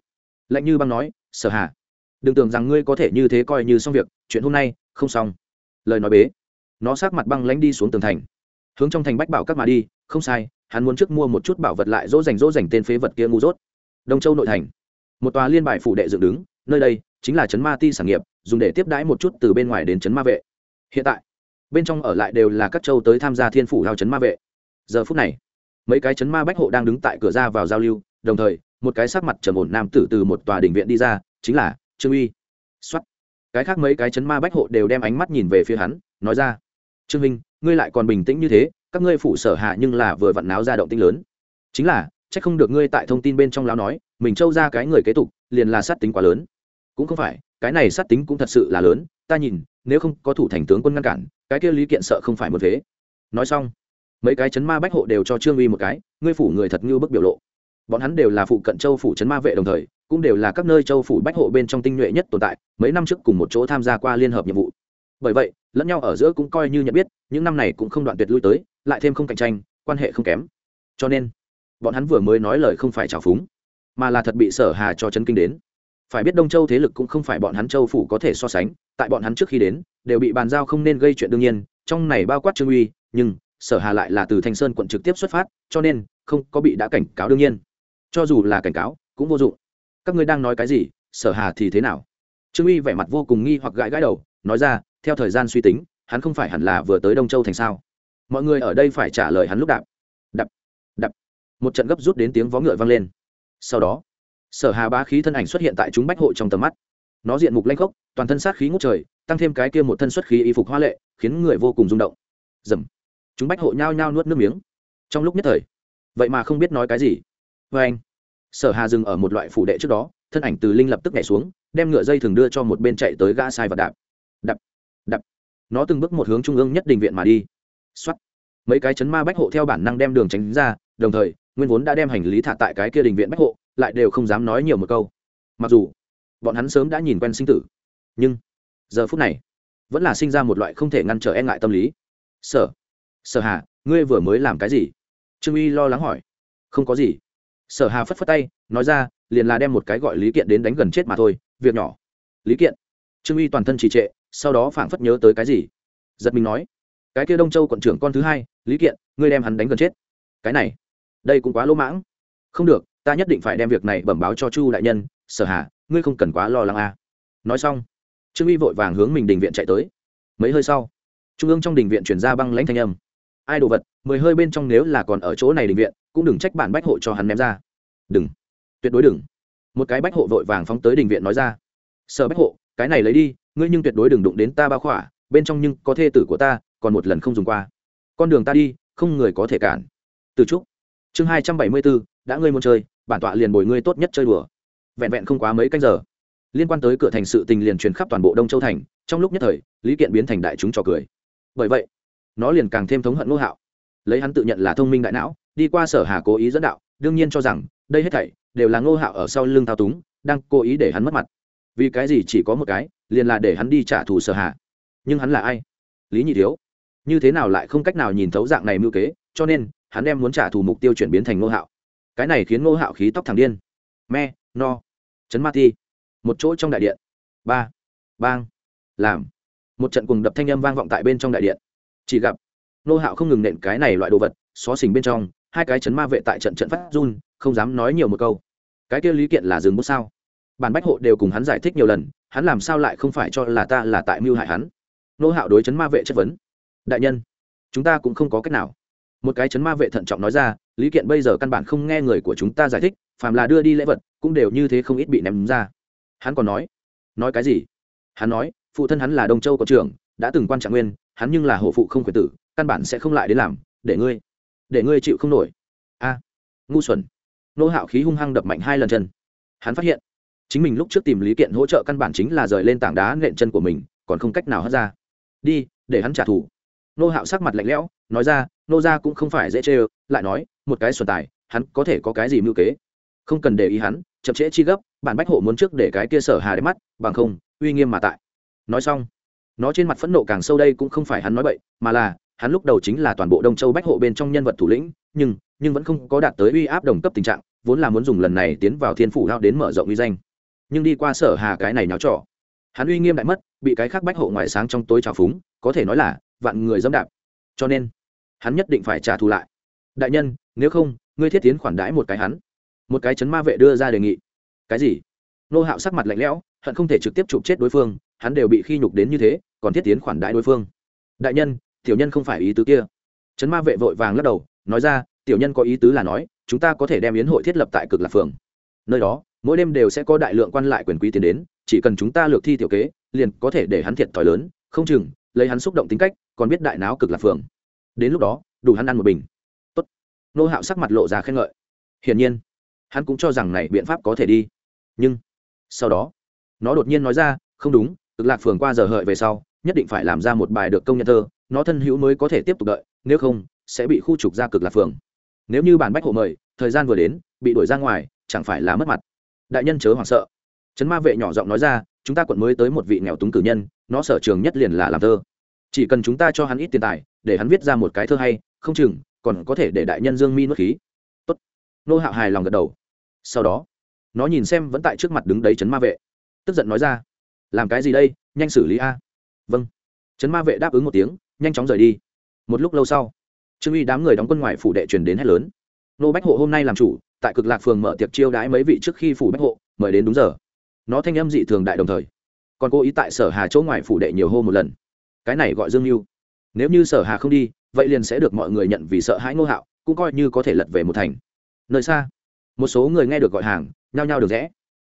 Lạnh như băng nói, sở hạ đừng tưởng rằng ngươi có thể như thế coi như xong việc, chuyện hôm nay, không xong. Lời nói bế, nó sát mặt băng lánh đi xuống tường thành. Hướng trong thành bách bảo các mà đi không sai, hắn muốn trước mua một chút bảo vật lại dỗ dành dỗ dành tên phế vật kia ngu dốt. Đông châu nội thành. Một tòa liên bài phủ đệ dựng đứng, nơi đây chính là trấn ma ti sản nghiệp, dùng để tiếp đãi một chút từ bên ngoài đến trấn ma vệ. Hiện tại, bên trong ở lại đều là các châu tới tham gia thiên phủ lao trấn ma vệ. Giờ phút này, mấy cái trấn ma bách hộ đang đứng tại cửa ra vào giao lưu, đồng thời, một cái sắc mặt trầm ổn nam tử từ một tòa đình viện đi ra, chính là trương uy. Xuất cái khác mấy cái chấn ma bách hộ đều đem ánh mắt nhìn về phía hắn, nói ra, trương minh, ngươi lại còn bình tĩnh như thế các ngươi phụ sở hạ nhưng là vừa vặn náo ra động tinh lớn. Chính là, chắc không được ngươi tại thông tin bên trong lão nói, mình trâu ra cái người kế tục, liền là sát tính quá lớn. Cũng không phải, cái này sát tính cũng thật sự là lớn, ta nhìn, nếu không có thủ thành tướng quân ngăn cản, cái kia lý kiện sợ không phải một thế nói xong, mấy cái chấn ma bách hộ đều cho trương uy một cái, ngươi phủ người thật như bức biểu lộ. Bọn hắn đều là phụ cận châu phủ chấn ma vệ đồng thời, cũng đều là các nơi châu phủ bách hộ bên trong tinh nhuệ nhất tồn tại, mấy năm trước cùng một chỗ tham gia qua liên hợp nhiệm vụ. Bởi vậy, lẫn nhau ở giữa cũng coi như nhận biết, những năm này cũng không đoạn tuyệt lui tới lại thêm không cạnh tranh, quan hệ không kém. Cho nên, bọn hắn vừa mới nói lời không phải trào phúng, mà là thật bị sở hà cho chấn kinh đến. Phải biết đông châu thế lực cũng không phải bọn hắn châu phủ có thể so sánh, tại bọn hắn trước khi đến, đều bị bàn giao không nên gây chuyện đương nhiên, trong này bao quát trương uy, nhưng sở hà lại là từ thanh sơn quận trực tiếp xuất phát, cho nên không có bị đã cảnh cáo đương nhiên. Cho dù là cảnh cáo, cũng vô dụng. Các ngươi đang nói cái gì, sở hà thì thế nào? Trương uy vẻ mặt vô cùng nghi hoặc gãi gãi đầu, nói ra, theo thời gian suy tính, hắn không phải hẳn là vừa tới đông châu thành sao? Mọi người ở đây phải trả lời hắn lúc đạp. Đập đập. Một trận gấp rút đến tiếng vó ngựa vang lên. Sau đó, sở hà bá khí thân ảnh xuất hiện tại chúng bách hộ trong tầm mắt. Nó diện mục lanh khốc, toàn thân sát khí ngút trời, tăng thêm cái kia một thân xuất khí y phục hoa lệ, khiến người vô cùng rung động. Dầm. Chúng bách hộ nhao nhao nuốt nước miếng. Trong lúc nhất thời, vậy mà không biết nói cái gì. Vê anh, sở hà dừng ở một loại phủ đệ trước đó, thân ảnh từ linh lập tức nhảy xuống, đem ngựa dây thường đưa cho một bên chạy tới gã sai và đạp. Đập đập. Nó từng bước một hướng trung ương nhất đình viện mà đi. Soát. mấy cái chấn ma bách hộ theo bản năng đem đường tránh ra, đồng thời, nguyên vốn đã đem hành lý thả tại cái kia đình viện bách hộ, lại đều không dám nói nhiều một câu. Mặc dù, bọn hắn sớm đã nhìn quen sinh tử, nhưng giờ phút này, vẫn là sinh ra một loại không thể ngăn trở e ngại tâm lý. Sở sở hà, ngươi vừa mới làm cái gì? Trương uy lo lắng hỏi. Không có gì. Sở hà phất phất tay, nói ra, liền là đem một cái gọi lý kiện đến đánh gần chết mà thôi, việc nhỏ. Lý kiện. Trương uy toàn thân trì trệ, sau đó phảng phất nhớ tới cái gì. Giật mình nói cái kia đông châu quận trưởng con thứ hai, lý kiện, ngươi đem hắn đánh gần chết. Cái này, đây cũng quá lỗ mãng. Không được, ta nhất định phải đem việc này bẩm báo cho chu đại nhân, sở hà, ngươi không cần quá lo lắng a. À. nói xong, trương uy vội vàng hướng mình đình viện chạy tới. Mấy hơi sau, trung ương trong đình viện chuyển ra băng lãnh thanh âm. Ai đồ vật, mười hơi bên trong nếu là còn ở chỗ này đình viện, cũng đừng trách bản bách hộ cho hắn ném ra. Đừng. Tuyệt đối đừng. Một cái bách hộ vội vàng phóng tới đình viện nói ra. Sở bách hộ, cái này lấy đi, ngươi nhưng tuyệt đối đừng đụng đến ta bao khỏa, bên trong nhưng có thê tử của ta còn một lần không dùng qua. Con đường ta đi, không người có thể cản. Từ trúc, chương hai trăm bảy mươi bốn, đã ngươi muốn chơi, bản tọa liền bồi ngươi tốt nhất chơi đùa. Vẹn vẹn không quá mấy canh giờ, liên quan tới cửa thành sự tình liền truyền khắp toàn bộ đông châu thành, trong lúc nhất thời, lý kiện biến thành đại chúng trò cười. Bởi vậy, nó liền càng thêm thống hận ngô hạo. Lấy hắn tự nhận là thông minh đại não, đi qua sở hà cố ý dẫn đạo, đương nhiên cho rằng, đây hết thảy đều là ngô hạo ở sau lưng thao túng, đang cố ý để hắn mất mặt. Vì cái gì chỉ có một cái, liền là để hắn đi trả thù sở hà. Nhưng hắn là ai? Lý nhị thiếu như thế nào lại không cách nào nhìn thấu dạng này mưu kế, cho nên, hắn đem muốn trả thù mục tiêu chuyển biến thành ngô hạo. Cái này khiến ngô hạo khí tóc thẳng điên. Me, no. Chấn ma thi. Một chỗ trong đại điện. Ba. Bang. Làm. Một trận cùng đập thanh âm vang vọng tại bên trong đại điện. Chỉ gặp, ngô hạo không ngừng nện cái này loại đồ vật, xó xình bên trong, hai cái chấn ma vệ tại trận trận phát run, không dám nói nhiều một câu. Cái kia lý kiện là dừng bút sao? Bản bách hộ đều cùng hắn giải thích nhiều lần, hắn làm sao lại không phải cho là ta là tại mưu hại hắn? Nô hạo đối chấn ma vệ chất vấn đại nhân, chúng ta cũng không có cách nào. Một cái chấn ma vệ thận trọng nói ra, lý kiện bây giờ căn bản không nghe người của chúng ta giải thích, phàm là đưa đi lễ vật, cũng đều như thế không ít bị ném ra. Hắn còn nói nói cái gì? Hắn nói, phụ thân hắn là đông châu có trưởng, đã từng quan trạng nguyên, hắn nhưng là hộ phụ không quyền tử, căn bản sẽ không lại đến làm, để ngươi để ngươi chịu không nổi. A, ngu xuẩn. Nô hạo khí hung hăng đập mạnh hai lần chân. Hắn phát hiện, chính mình lúc trước tìm lý kiện hỗ trợ căn bản chính là rời lên tảng đá nện chân của mình, còn không cách nào hất ra. Đi, để hắn trả thù nô hạo sắc mặt lạnh lẽo, nói ra, nô ra cũng không phải dễ chê ơ. Lại nói, một cái xuân tài, hắn có thể có cái gì mưu kế? Không cần để ý hắn, chậm trễ chi gấp, bản bách hộ muốn trước để cái kia sở hà đ mắt, bằng không, uy nghiêm mà tại. Nói xong, nó trên mặt phẫn nộ càng sâu đây cũng không phải hắn nói bậy, mà là, hắn lúc đầu chính là toàn bộ đông châu bách hộ bên trong nhân vật thủ lĩnh, nhưng nhưng vẫn không có đạt tới uy áp đồng cấp tình trạng, vốn là muốn dùng lần này tiến vào thiên phủ lao đến mở rộng uy danh. Nhưng đi qua sở hà cái này náo trọ, hắn uy nghiêm đại mất, bị cái khác bách hộ ngoài sáng trong tối trào phúng, có thể nói là vạn người dẫm đạp. Cho nên, hắn nhất định phải trả thù lại. Đại nhân, nếu không, ngươi thiết tiến khoản đãi một cái hắn. Một cái chấn ma vệ đưa ra đề nghị. Cái gì? Nô hạo sắc mặt lạnh lẽo, hận không thể trực tiếp chụp chết đối phương, hắn đều bị khi nhục đến như thế, còn thiết tiến khoản đãi đối phương. Đại nhân, tiểu nhân không phải ý tứ kia. Chấn ma vệ vội vàng lắc đầu, nói ra, tiểu nhân có ý tứ là nói, chúng ta có thể đem yến hội thiết lập tại cực lạc phường. Nơi đó, mỗi đêm đều sẽ có đại lượng quan lại quyền quý tiến đến, chỉ cần chúng ta lược thi tiểu kế, liền có thể để hắn thiệt thòi lớn, không chừng lấy hắn xúc động tính cách, còn biết đại náo cực lạc phường đến lúc đó, đủ hắn ăn một bình. Tốt. Nô hạo sắc mặt lộ ra khen ngợi. Hiển nhiên, hắn cũng cho rằng này biện pháp có thể đi. Nhưng, sau đó, nó đột nhiên nói ra, không đúng, cực lạc phường qua giờ hợi về sau, nhất định phải làm ra một bài được công nhận thơ, nó thân hữu mới có thể tiếp tục đợi, nếu không, sẽ bị khu trục ra cực lạc phường nếu như bản bách hộ mời, thời gian vừa đến, bị đuổi ra ngoài, chẳng phải là mất mặt. Đại nhân chớ hoảng sợ. Trấn ma vệ nhỏ giọng nói ra, chúng ta quận mới tới một vị nghèo túng cử nhân nó sở trường nhất liền là làm thơ. Chỉ cần chúng ta cho hắn ít tiền tài, để hắn viết ra một cái thơ hay, không chừng, còn có thể để đại nhân dương mi nuốt khí. Tốt. Nô hạo hài lòng gật đầu. Sau đó, nó nhìn xem vẫn tại trước mặt đứng đấy trấn ma vệ. Tức giận nói ra, làm cái gì đây? Nhanh xử lý a. Vâng. Trấn ma vệ đáp ứng một tiếng, nhanh chóng rời đi. Một lúc lâu sau, trương uy đám người đóng quân ngoài phủ đệ truyền đến hết lớn. Nô bách hộ hôm nay làm chủ, tại cực lạc phường mở tiệc chiêu đãi mấy vị trước khi phủ bách hộ, mời đến đúng giờ. Nó thanh âm dị thường đại đồng thời còn cố ý tại sở hà chỗ ngoài phủ đệ nhiều hô một lần. Cái này gọi dương mưu nếu như sở hà không đi, vậy liền sẽ được mọi người nhận vì sợ hãi ngô hạo, cũng coi như có thể lật về một thành. Nơi xa, một số người nghe được gọi hàng, nhao nhao được rẽ.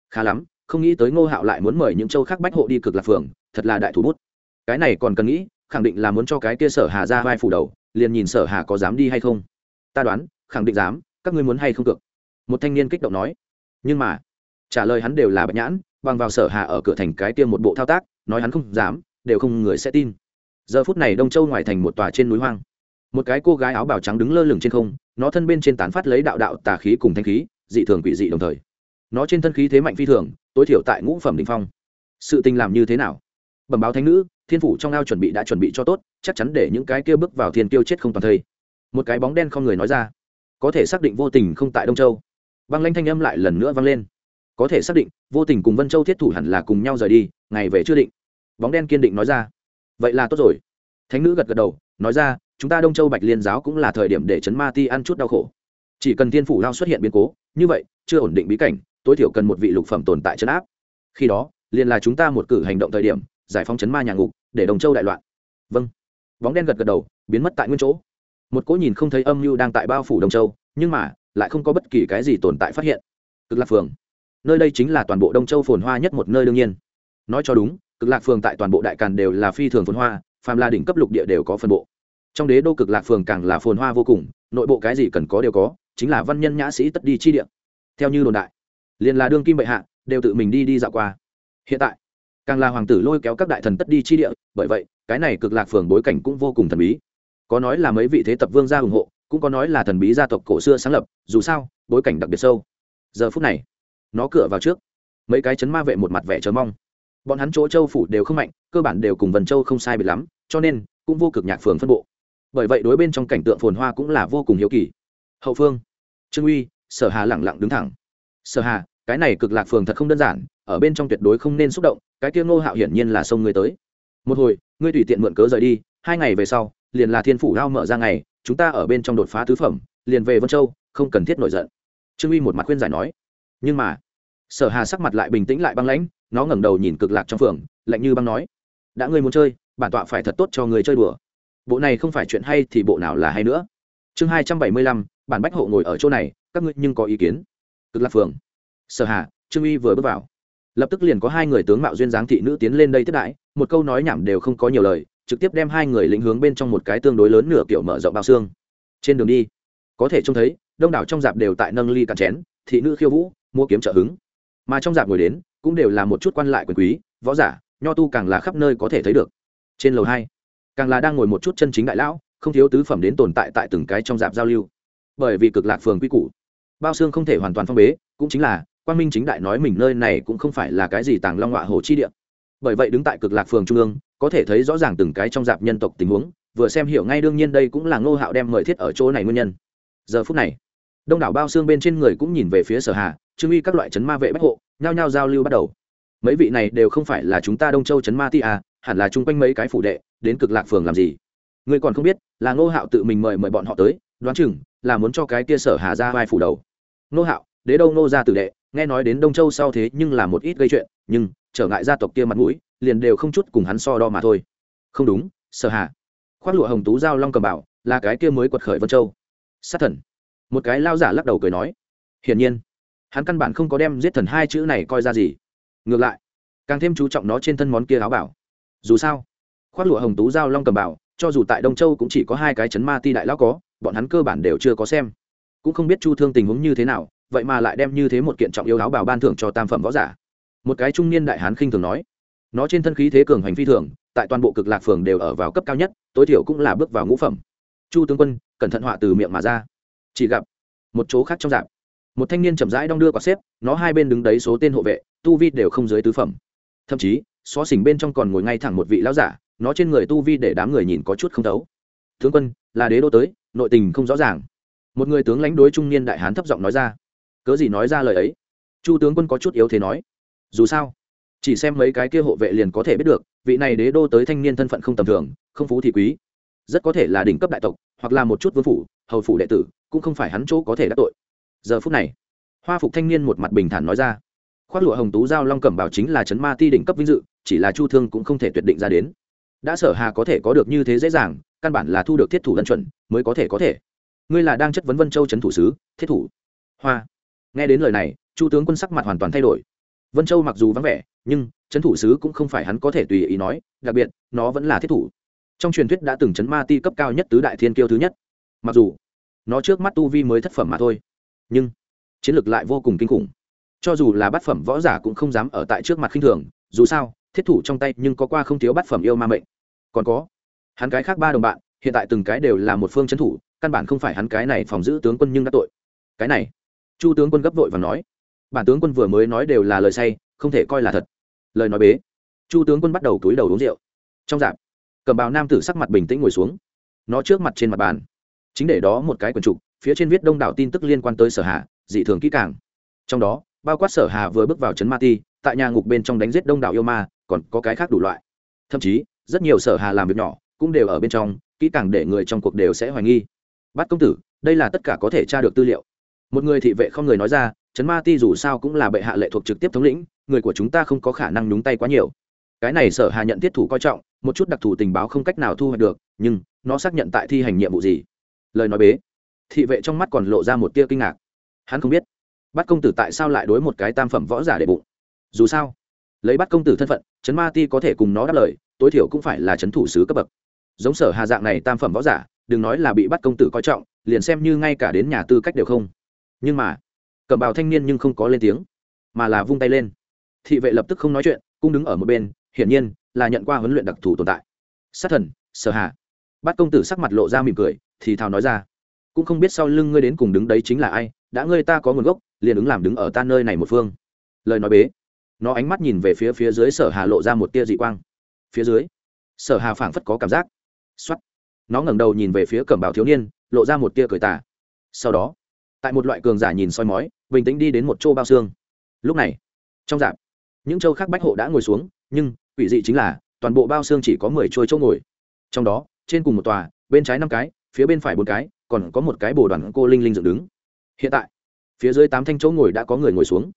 Khá lắm, không nghĩ tới ngô hạo lại muốn mời những châu khác bách hộ đi cực lạc phường, thật là đại thủ bút. Cái này còn cần nghĩ, khẳng định là muốn cho cái kia sở hà ra vai phủ đầu, liền nhìn sở hà có dám đi hay không. Ta đoán, khẳng định dám, các ngươi muốn hay không cực một thanh niên kích động nói. Nhưng mà, trả lời hắn đều là bạch nhãn bằng vào sở hạ ở cửa thành cái tiêm một bộ thao tác, nói hắn không dám, đều không người sẽ tin. Giờ phút này đông châu ngoài thành một tòa trên núi hoang. Một cái cô gái áo bào trắng đứng lơ lửng trên không, nó thân bên trên tán phát lấy đạo đạo tà khí cùng thanh khí, dị thường quỷ dị đồng thời. Nó trên thân khí thế mạnh phi thường, tối thiểu tại ngũ phẩm đình phong. Sự tình làm như thế nào? Bẩm báo thánh nữ, thiên phủ trong ao chuẩn bị đã chuẩn bị cho tốt, chắc chắn để những cái kia bước vào thiên tiêu chết không toàn thây. Một cái bóng đen không người nói ra. Có thể xác định vô tình không tại đông châu. Băng lanh thanh âm lại lần nữa vang lên có thể xác định, vô tình cùng vân châu thiết thủ hẳn là cùng nhau rời đi, ngày về chưa định. Bóng đen kiên định nói ra. Vậy là tốt rồi. Thánh nữ gật gật đầu, nói ra, chúng ta đông châu bạch liên giáo cũng là thời điểm để chấn ma ti ăn chút đau khổ. Chỉ cần thiên phủ lao xuất hiện biến cố, như vậy, chưa ổn định bí cảnh, tối thiểu cần một vị lục phẩm tồn tại chấn áp. Khi đó, liền là chúng ta một cử hành động thời điểm, giải phóng chấn ma nhà ngục, để đồng châu đại loạn. Vâng. Bóng đen gật gật đầu, biến mất tại nguyên chỗ. Một cỗ nhìn không thấy âm mưu đang tại bao phủ đồng châu, nhưng mà, lại không có bất kỳ cái gì tồn tại phát hiện. Cực lạc phường nơi đây chính là toàn bộ đông châu phồn hoa nhất một nơi đương nhiên. Nói cho đúng, cực lạc phường tại toàn bộ đại càn đều là phi thường phồn hoa, phàm là đỉnh cấp lục địa đều có phân bộ. Trong đế đô cực lạc phường càng là phồn hoa vô cùng, nội bộ cái gì cần có đều có, chính là văn nhân nhã sĩ tất đi chi địa. Theo như đồn đại, liền là đương kim bệ hạ, đều tự mình đi đi dạo qua. Hiện tại, càng là hoàng tử lôi kéo các đại thần tất đi chi địa, bởi vậy, cái này cực lạc phường bối cảnh cũng vô cùng thần bí. Có nói là mấy vị thế tập vương gia ủng hộ, cũng có nói là thần bí gia tộc cổ xưa sáng lập, dù sao, bối cảnh đặc biệt sâu. Giờ phút này nó cửa vào trước. Mấy cái chấn ma vệ một mặt vẻ chờ mong. Bọn hắn chỗ châu phủ đều không mạnh, cơ bản đều cùng vần châu không sai biệt lắm, cho nên cũng vô cực nhạc phường phân bộ. Bởi vậy đối bên trong cảnh tượng phồn hoa cũng là vô cùng hiếu kỳ. Hậu phương, trương uy, sở hà lẳng lặng đứng thẳng. Sở hà, cái này cực lạc phường thật không đơn giản, ở bên trong tuyệt đối không nên xúc động, cái kia ngô hạo hiển nhiên là sông ngươi tới. Một hồi, ngươi tùy tiện mượn cớ rời đi, hai ngày về sau, liền là thiên phủ lao mở ra ngày, chúng ta ở bên trong đột phá tứ phẩm, liền về vân châu, không cần thiết nổi giận. Trương uy một mặt khuyên giải nói. Nhưng mà sở hà sắc mặt lại bình tĩnh lại băng lãnh, nó ngẩng đầu nhìn cực lạc trong phường, lạnh như băng nói, đã ngươi muốn chơi, bản tọa phải thật tốt cho người chơi đùa. Bộ này không phải chuyện hay thì bộ nào là hay nữa. Chương hai trăm bảy mươi lăm, bản bách hộ ngồi ở chỗ này, các ngươi nhưng có ý kiến. Cực lạc phường. Sở hà, trương uy vừa bước vào. Lập tức liền có hai người tướng mạo duyên dáng thị nữ tiến lên đây tiếp đãi, một câu nói nhảm đều không có nhiều lời, trực tiếp đem hai người lĩnh hướng bên trong một cái tương đối lớn nửa kiểu mở rộng bao xương. Trên đường đi, có thể trông thấy, đông đảo trong dạp đều tại nâng ly cạn chén, thị nữ khiêu vũ mua kiếm trợ hứng mà trong dạp ngồi đến, cũng đều là một chút quan lại quyền quý, võ giả, nho tu càng là khắp nơi có thể thấy được. Trên lầu hai, càng là đang ngồi một chút chân chính đại lão, không thiếu tứ phẩm đến tồn tại tại từng cái trong dạp giao lưu. Bởi vì cực lạc phường quy củ, bao xương không thể hoàn toàn phong bế, cũng chính là quan minh chính đại nói mình nơi này cũng không phải là cái gì tàng long họa hồ chi địa. Bởi vậy đứng tại cực lạc phường trung ương, có thể thấy rõ ràng từng cái trong dạp nhân tộc tình huống, vừa xem hiểu ngay đương nhiên đây cũng là ngô hạo đem mời thiết ở chỗ này nguyên nhân. Giờ phút này, đông đảo bao xương bên trên người cũng nhìn về phía sở hà trương uy các loại chấn ma vệ bách hộ, nhao nhao giao lưu bắt đầu. Mấy vị này đều không phải là chúng ta đông châu chấn ma ti à hẳn là chung quanh mấy cái phủ đệ, đến cực lạc phường làm gì? Người còn không biết, là ngô hạo tự mình mời mời bọn họ tới, đoán chừng là muốn cho cái kia sở hà ra vai phủ đầu. Ngô hạo, đế đâu ngô ra tử đệ, nghe nói đến đông châu sau thế nhưng là một ít gây chuyện, nhưng trở ngại gia tộc kia mặt mũi, liền đều không chút cùng hắn so đo mà thôi. Không đúng, sở hà. Khoác lụa hồng tú giao long cầm bảo, là cái kia mới quật khởi vân châu. Sát thần. Một cái lao giả lắc đầu cười nói, hiển nhiên hắn căn bản không có đem giết thần hai chữ này coi ra gì. Ngược lại, càng thêm chú trọng nó trên thân món kia áo bảo. Dù sao, khoác lụa hồng tú giao long cầm bảo, cho dù tại đông châu cũng chỉ có hai cái chấn ma ti đại lão có, bọn hắn cơ bản đều chưa có xem. Cũng không biết chu thương tình huống như thế nào, vậy mà lại đem như thế một kiện trọng yêu áo bảo ban thưởng cho tam phẩm võ giả. Một cái trung niên đại hán khinh thường nói, nó trên thân khí thế cường hành phi thường, tại toàn bộ cực lạc phường đều ở vào cấp cao nhất, tối thiểu cũng là bước vào ngũ phẩm. Chu tướng quân, cẩn thận họa từ miệng mà ra. Chỉ gặp một chỗ khác trong dạp một thanh niên chậm rãi đong đưa quả xếp, nó hai bên đứng đấy số tên hộ vệ, tu vi đều không dưới tứ phẩm. Thậm chí, xó xỉnh bên trong còn ngồi ngay thẳng một vị lão giả, nó trên người tu vi để đám người nhìn có chút không thấu. Tướng quân, là đế đô tới, nội tình không rõ ràng. Một người tướng lãnh đối trung niên đại hán thấp giọng nói ra. Cớ gì nói ra lời ấy? Chu tướng quân có chút yếu thế nói. Dù sao, chỉ xem mấy cái kia hộ vệ liền có thể biết được, vị này đế đô tới thanh niên thân phận không tầm thường, không phú thì quý. Rất có thể là đỉnh cấp đại tộc, hoặc là một chút vương phủ, hầu phủ đệ tử, cũng không phải hắn chỗ có thể đắc tội giờ phút này, hoa phục thanh niên một mặt bình thản nói ra. Khoác lụa hồng tú giao long cẩm bảo chính là chấn ma ti đỉnh cấp vinh dự, chỉ là chu thương cũng không thể tuyệt định ra đến. Đã sở hà có thể có được như thế dễ dàng, căn bản là thu được thiết thủ lân chuẩn, mới có thể có thể. Ngươi là đang chất vấn vân châu chấn thủ sứ, thiết thủ. Hoa. Nghe đến lời này, chu tướng quân sắc mặt hoàn toàn thay đổi. Vân châu mặc dù vắng vẻ, nhưng chấn thủ sứ cũng không phải hắn có thể tùy ý nói, đặc biệt, nó vẫn là thiết thủ. Trong truyền thuyết đã từng chấn ma ti cấp cao nhất tứ đại thiên kiêu thứ nhất. Mặc dù, nó trước mắt tu vi mới thất phẩm mà thôi nhưng chiến lược lại vô cùng kinh khủng. Cho dù là bát phẩm võ giả cũng không dám ở tại trước mặt khinh thường, dù sao, thiết thủ trong tay nhưng có qua không thiếu bát phẩm yêu ma mệnh. Còn có, hắn cái khác ba đồng bạn, hiện tại từng cái đều là một phương trấn thủ, căn bản không phải hắn cái này phòng giữ tướng quân nhưng đã tội. Cái này, chu tướng quân gấp vội và nói, bản tướng quân vừa mới nói đều là lời say, không thể coi là thật. Lời nói bế, chu tướng quân bắt đầu túi đầu uống rượu. Trong dạp, cầm bào nam tử sắc mặt bình tĩnh ngồi xuống. Nó trước mặt trên mặt bàn, chính để đó một cái quần trục phía trên viết đông đảo tin tức liên quan tới sở hà, dị thường kỹ càng. Trong đó, bao quát sở hà vừa bước vào trấn ma ti, tại nhà ngục bên trong đánh giết đông đảo yêu ma, còn có cái khác đủ loại. Thậm chí, rất nhiều sở hà làm việc nhỏ, cũng đều ở bên trong, kỹ càng để người trong cuộc đều sẽ hoài nghi. Bắt công tử, đây là tất cả có thể tra được tư liệu. Một người thị vệ không người nói ra, trấn ma ti dù sao cũng là bệ hạ lệ thuộc trực tiếp thống lĩnh, người của chúng ta không có khả năng nhúng tay quá nhiều. Cái này sở hà nhận thiết thủ coi trọng, một chút đặc thù tình báo không cách nào thu hoạch được, nhưng nó xác nhận tại thi hành nhiệm vụ gì? Lời nói bế thị vệ trong mắt còn lộ ra một tia kinh ngạc. Hắn không biết bắt công tử tại sao lại đối một cái tam phẩm võ giả để bụng? Dù sao, lấy bắt công tử thân phận chấn ma ti có thể cùng nó đáp lời, tối thiểu cũng phải là chấn thủ sứ cấp bậc. Giống sở hà dạng này tam phẩm võ giả, đừng nói là bị bắt công tử coi trọng, liền xem như ngay cả đến nhà tư cách đều không. Nhưng mà cầm bào thanh niên nhưng không có lên tiếng, mà là vung tay lên. Thị vệ lập tức không nói chuyện, cũng đứng ở một bên, hiển nhiên là nhận qua huấn luyện đặc thù tồn tại. Sát thần, sở hà. Bắt công tử sắc mặt lộ ra mỉm cười, thì thào nói ra cũng không biết sau lưng ngươi đến cùng đứng đấy chính là ai, đã ngươi ta có nguồn gốc, liền ứng làm đứng ở ta nơi này một phương. Lời nói bế. Nó ánh mắt nhìn về phía phía dưới sở hà lộ ra một tia dị quang. Phía dưới? Sở hà phảng phất có cảm giác. Xuất nó ngẩng đầu nhìn về phía cẩm bào thiếu niên, lộ ra một tia cười tà. Sau đó, tại một loại cường giả nhìn soi mói, bình tĩnh đi đến một châu bao xương. Lúc này, trong dạp, những châu khác bách hộ đã ngồi xuống, nhưng, quỷ dị chính là, toàn bộ bao xương chỉ có mười trôi chỗ ngồi. Trong đó, trên cùng một tòa, bên trái năm cái, phía bên phải bốn cái còn có một cái bồ đoàn cô linh linh dựng đứng. Hiện tại, phía dưới tám thanh chỗ ngồi đã có người ngồi xuống.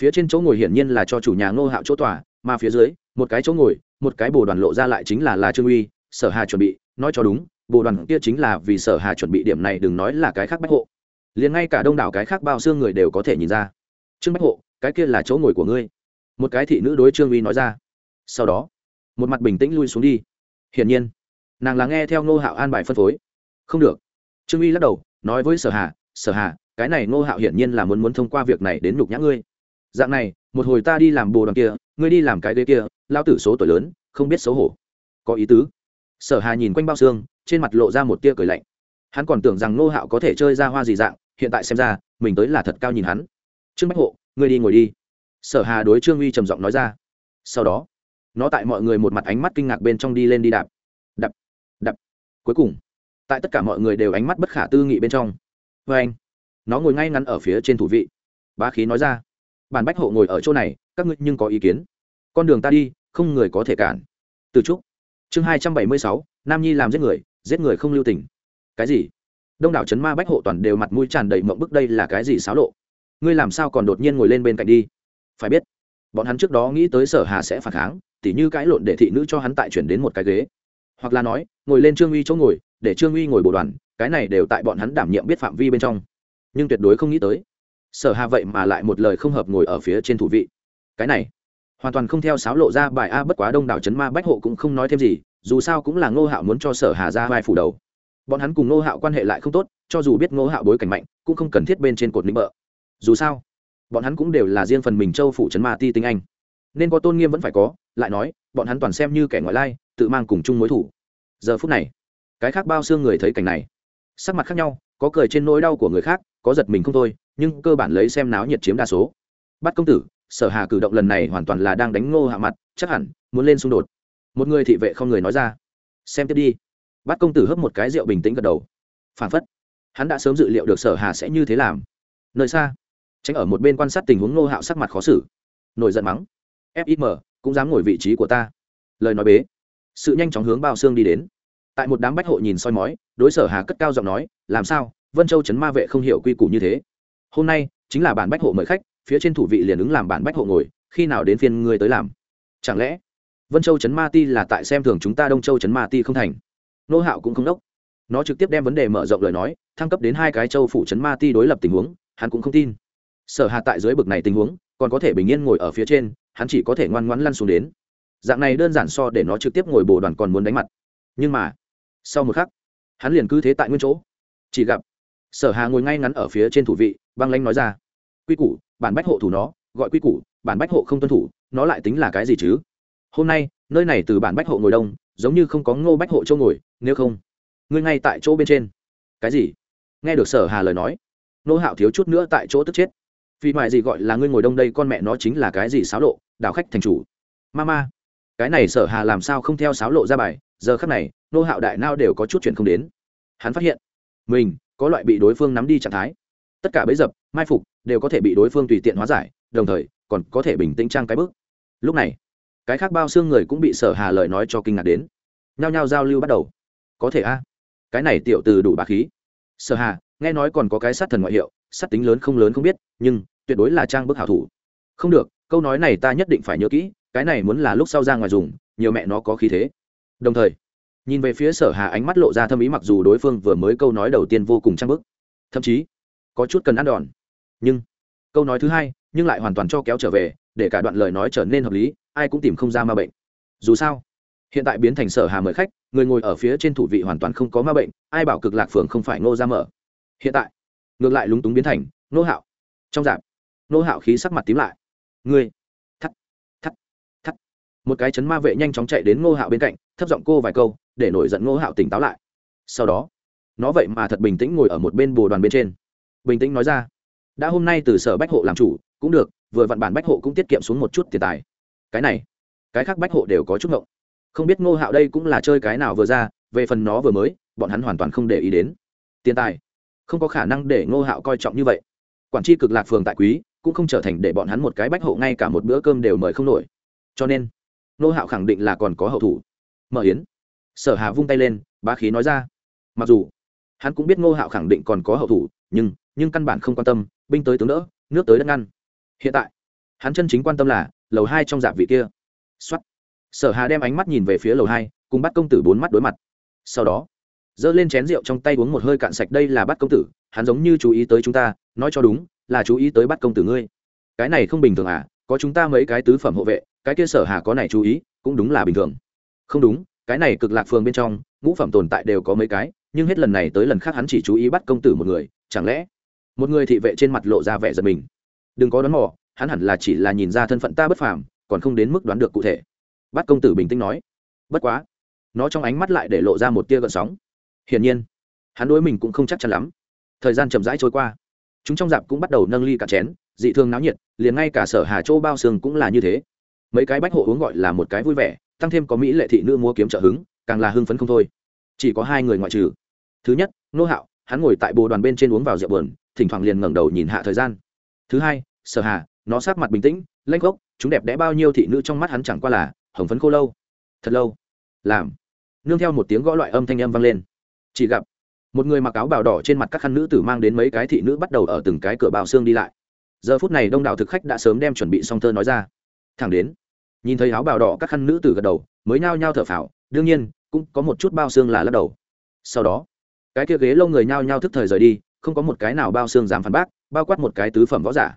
Phía trên chỗ ngồi hiển nhiên là cho chủ nhà ngô hạo chỗ tòa, mà phía dưới, một cái chỗ ngồi, một cái bồ đoàn lộ ra lại chính là là trương uy, sở hà chuẩn bị. Nói cho đúng, bồ đoàn kia chính là vì sở hà chuẩn bị điểm này, đừng nói là cái khác bách hộ. Liền ngay cả đông đảo cái khác bao xương người đều có thể nhìn ra. Trương bách hộ, cái kia là chỗ ngồi của ngươi. Một cái thị nữ đối trương uy nói ra. Sau đó, một mặt bình tĩnh lui xuống đi. Hiển nhiên, nàng là nghe theo ngô hạo an bài phân phối. Không được trương uy lắc đầu, nói với sở hà sở hà, cái này ngô hạo hiển nhiên là muốn muốn thông qua việc này đến nhục nhã ngươi. Dạng này, một hồi ta đi làm bồ đoàn kia, ngươi đi làm cái ghế kia lao tử số tuổi lớn, không biết xấu hổ. Có ý tứ. Sở hà nhìn quanh bao xương, trên mặt lộ ra một tia cười lạnh. Hắn còn tưởng rằng ngô hạo có thể chơi ra hoa gì dạng, hiện tại xem ra, mình tới là thật cao nhìn hắn. Trương bách hộ, ngươi đi ngồi đi. Sở hà đối trương uy trầm giọng nói ra. Sau đó, nó tại mọi người một mặt ánh mắt kinh ngạc bên trong đi lên đi đạp. Đập đập cuối cùng tại tất cả mọi người đều ánh mắt bất khả tư nghị bên trong. Vê anh, nó ngồi ngay ngắn ở phía trên thủ vị. Bá khí nói ra, bản bách hộ ngồi ở chỗ này, các ngươi nhưng có ý kiến. Con đường ta đi, không người có thể cản. Từ trúc, chương hai trăm bảy mươi sáu, nam nhi làm giết người giết người không lưu tình. Cái gì? Đông đảo trấn ma bách hộ toàn đều mặt mũi tràn đầy mộng bức, đây là cái gì xáo lộ? Ngươi làm sao còn đột nhiên ngồi lên bên cạnh đi? Phải biết, bọn hắn trước đó nghĩ tới sở hà sẽ phản kháng, tỉ như cãi lộn để thị nữ cho hắn tại chuyển đến một cái ghế. Hoặc là nói, ngồi lên trương uy chỗ ngồi để trương uy ngồi bồ đoàn, cái này đều tại bọn hắn đảm nhiệm biết phạm vi bên trong. Nhưng tuyệt đối không nghĩ tới, sở hà vậy mà lại một lời không hợp ngồi ở phía trên thủ vị. Cái này, hoàn toàn không theo sáo lộ ra bài a bất quá đông đảo chấn ma bách hộ cũng không nói thêm gì, dù sao cũng là ngô hạo muốn cho sở hà ra vai phủ đầu. Bọn hắn cùng ngô hạo quan hệ lại không tốt, cho dù biết ngô hạo bối cảnh mạnh, cũng không cần thiết bên trên cột nịnh bợ. Dù sao, bọn hắn cũng đều là riêng phần mình châu phủ chấn ma ti tinh anh. Nên có tôn nghiêm vẫn phải có, lại nói, bọn hắn toàn xem như kẻ ngoại lai, tự mang cùng chung mối thủ. Giờ phút này cái khác bao xương người thấy cảnh này. Sắc mặt khác nhau, có cười trên nỗi đau của người khác, có giật mình không thôi, nhưng cơ bản lấy xem náo nhiệt chiếm đa số. Bắt công tử, sở hà cử động lần này hoàn toàn là đang đánh ngô hạ mặt, chắc hẳn muốn lên xung đột. Một người thị vệ không người nói ra. Xem tiếp đi. Bắt công tử hấp một cái rượu bình tĩnh gật đầu. Phản phất, hắn đã sớm dự liệu được sở hà sẽ như thế làm. Nơi xa, tránh ở một bên quan sát tình huống ngô hạo sắc mặt khó xử. Nổi giận mắng. Fim cũng dám ngồi vị trí của ta. Lời nói bế. Sự nhanh chóng hướng bao xương đi đến tại một đám bách hộ nhìn soi mói, đối sở hà cất cao giọng nói, làm sao? Vân châu trấn ma vệ không hiểu quy củ như thế. Hôm nay, chính là bản bách hộ mời khách, phía trên thủ vị liền ứng làm bản bách hộ ngồi, khi nào đến phiên ngươi tới làm? Chẳng lẽ, vân châu trấn ma ti là tại xem thường chúng ta đông châu trấn ma ti không thành? Nô hạo cũng không đốc. Nó trực tiếp đem vấn đề mở rộng lời nói, thăng cấp đến hai cái châu phủ trấn ma ti đối lập tình huống, hắn cũng không tin. Sở hà tại dưới bực này tình huống, còn có thể bình yên ngồi ở phía trên, hắn chỉ có thể ngoan ngoãn lăn xuống đến. Dạng này đơn giản so để nó trực tiếp ngồi bồ đoàn còn muốn đánh mặt nhưng mà, sau một khắc, hắn liền cứ thế tại nguyên chỗ. Chỉ gặp, sở hà ngồi ngay ngắn ở phía trên thủ vị, băng lanh nói ra, quy củ, bản bách hộ thủ nó, gọi quy củ, bản bách hộ không tuân thủ, nó lại tính là cái gì chứ? Hôm nay, nơi này từ bản bách hộ ngồi đông, giống như không có ngô bách hộ châu ngồi, nếu không, ngươi ngay tại chỗ bên trên. Cái gì? Nghe được sở hà lời nói, nô hạo thiếu chút nữa tại chỗ tức chết. Vì mại gì gọi là ngươi ngồi đông đây, con mẹ nó chính là cái gì xáo lộ, đảo khách thành chủ? Ma ma, cái này sở hà làm sao không theo xáo lộ ra bài giờ khắc này, nô hạo đại nao đều có chút chuyện không đến. Hắn phát hiện, mình có loại bị đối phương nắm đi trạng thái. Tất cả bấy dập, mai phục đều có thể bị đối phương tùy tiện hóa giải, đồng thời còn có thể bình tĩnh trang cái bước. Lúc này, cái khác bao xương người cũng bị sở hà lời nói cho kinh ngạc đến. Nhao nhao giao lưu bắt đầu. Có thể a, cái này tiểu từ đủ bà khí. Sở hà, nghe nói còn có cái sát thần ngoại hiệu, sát tính lớn không lớn không biết, nhưng tuyệt đối là trang bức hảo thủ. Không được, câu nói này ta nhất định phải nhớ kỹ, cái này muốn là lúc sau ra ngoài dùng, nhiều mẹ nó có khí thế đồng thời, nhìn về phía sở hà ánh mắt lộ ra thâm ý mặc dù đối phương vừa mới câu nói đầu tiên vô cùng trang bức, thậm chí có chút cần ăn đòn. Nhưng câu nói thứ hai nhưng lại hoàn toàn cho kéo trở về, để cả đoạn lời nói trở nên hợp lý, ai cũng tìm không ra ma bệnh. Dù sao, hiện tại biến thành sở hà mời khách, người ngồi ở phía trên thủ vị hoàn toàn không có ma bệnh, ai bảo cực lạc phường không phải ngô ra mở. Hiện tại, ngược lại lúng túng biến thành nô hạo. Trong dạp nô hạo khí sắc mặt tím lại. Ngươi một cái chấn ma vệ nhanh chóng chạy đến ngô hạo bên cạnh, thấp giọng cô vài câu, để nổi giận ngô hạo tỉnh táo lại. Sau đó, nó vậy mà thật bình tĩnh ngồi ở một bên bồ đoàn bên trên. Bình tĩnh nói ra, đã hôm nay từ sở bách hộ làm chủ, cũng được, vừa vặn bản bách hộ cũng tiết kiệm xuống một chút tiền tài. Cái này, cái khác bách hộ đều có chút ngộng. Không biết ngô hạo đây cũng là chơi cái nào vừa ra, về phần nó vừa mới, bọn hắn hoàn toàn không để ý đến. Tiền tài, không có khả năng để ngô hạo coi trọng như vậy. Quản tri cực lạc phường tại quý, cũng không trở thành để bọn hắn một cái bách hộ ngay cả một bữa cơm đều mời không nổi. Cho nên ngô hạo khẳng định là còn có hậu thủ. Mở yến. Sở hà vung tay lên, bá khí nói ra. Mặc dù, hắn cũng biết ngô hạo khẳng định còn có hậu thủ, nhưng nhưng căn bản không quan tâm, binh tới tướng đỡ, nước tới đất ngăn. Hiện tại, hắn chân chính quan tâm là, lầu hai trong dạp vị kia. Xuất sở hà đem ánh mắt nhìn về phía lầu hai, cùng bắt công tử bốn mắt đối mặt. Sau đó, giơ lên chén rượu trong tay uống một hơi cạn sạch đây là bắt công tử, hắn giống như chú ý tới chúng ta, nói cho đúng, là chú ý tới bắt công tử ngươi. Cái này không bình thường à có chúng ta mấy cái tứ phẩm hộ vệ, cái kia sở hà có này chú ý, cũng đúng là bình thường. Không đúng, cái này cực lạc phường bên trong, ngũ phẩm tồn tại đều có mấy cái, nhưng hết lần này tới lần khác hắn chỉ chú ý bắt công tử một người, chẳng lẽ? Một người thị vệ trên mặt lộ ra vẻ giật mình. Đừng có đoán mò, hắn hẳn là chỉ là nhìn ra thân phận ta bất phàm, còn không đến mức đoán được cụ thể. Bắt công tử bình tĩnh nói. Bất quá, nó trong ánh mắt lại để lộ ra một tia gợn sóng. Hiển nhiên, hắn đối mình cũng không chắc chắn lắm. Thời gian chậm rãi trôi qua chúng trong dạp cũng bắt đầu nâng ly cả chén, dị thương náo nhiệt, liền ngay cả sở hà châu bao xương cũng là như thế. Mấy cái bách hộ uống gọi là một cái vui vẻ, tăng thêm có mỹ lệ thị nữ mua kiếm trợ hứng, càng là hưng phấn không thôi. Chỉ có hai người ngoại trừ. Thứ nhất, nô hạo, hắn ngồi tại bồ đoàn bên trên uống vào rượu buồn, thỉnh thoảng liền ngẩng đầu nhìn hạ thời gian. Thứ hai, sở hà, nó sát mặt bình tĩnh lanh gốc chúng đẹp đẽ bao nhiêu thị nữ trong mắt hắn chẳng qua là hồng phấn khô lâu. Thật lâu. Làm. Nương theo một tiếng gõ loại âm thanh âm vang lên. Chỉ gặp một người mặc áo bào đỏ trên mặt các khăn nữ tử mang đến mấy cái thị nữ bắt đầu ở từng cái cửa bào xương đi lại. Giờ phút này đông đảo thực khách đã sớm đem chuẩn bị song thơ nói ra. Thẳng đến, nhìn thấy áo bào đỏ các khăn nữ tử gật đầu, mới nhao nhao thở phào, đương nhiên, cũng có một chút bao xương là lắc đầu. Sau đó, cái kia ghế lâu người nhao nhao thức thời rời đi, không có một cái nào bao xương dám phản bác, bao quát một cái tứ phẩm võ giả.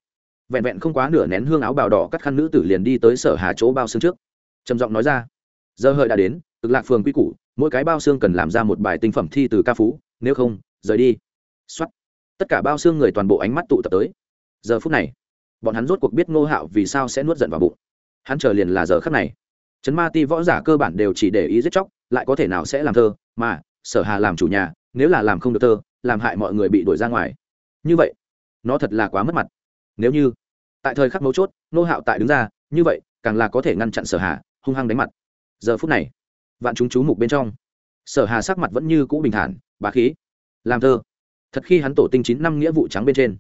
Vẹn vẹn không quá nửa nén hương áo bào đỏ cắt khăn nữ tử liền đi tới sở hà chỗ bao xương trước. Trầm giọng nói ra, giờ hợi đã đến, cực lạc phường quy củ, mỗi cái bao xương cần làm ra một bài tinh phẩm thi từ ca phú nếu không, rời đi. Xuất tất cả bao xương người toàn bộ ánh mắt tụ tập tới. Giờ phút này, bọn hắn rốt cuộc biết ngô hạo vì sao sẽ nuốt giận vào bụng. Hắn chờ liền là giờ khắc này. Chấn ma ti võ giả cơ bản đều chỉ để ý giết chóc, lại có thể nào sẽ làm thơ, mà sở hà làm chủ nhà, nếu là làm không được thơ, làm hại mọi người bị đuổi ra ngoài. Như vậy, nó thật là quá mất mặt. Nếu như, tại thời khắc mấu chốt nô hạo tại đứng ra, như vậy, càng là có thể ngăn chặn sở hà, hung hăng đánh mặt. Giờ phút này, vạn chúng chú mục bên trong, sở hà sắc mặt vẫn như cũ bình thản bá khí. Làm thơ. Thật khi hắn tổ tinh chín năm nghĩa vụ trắng bên trên.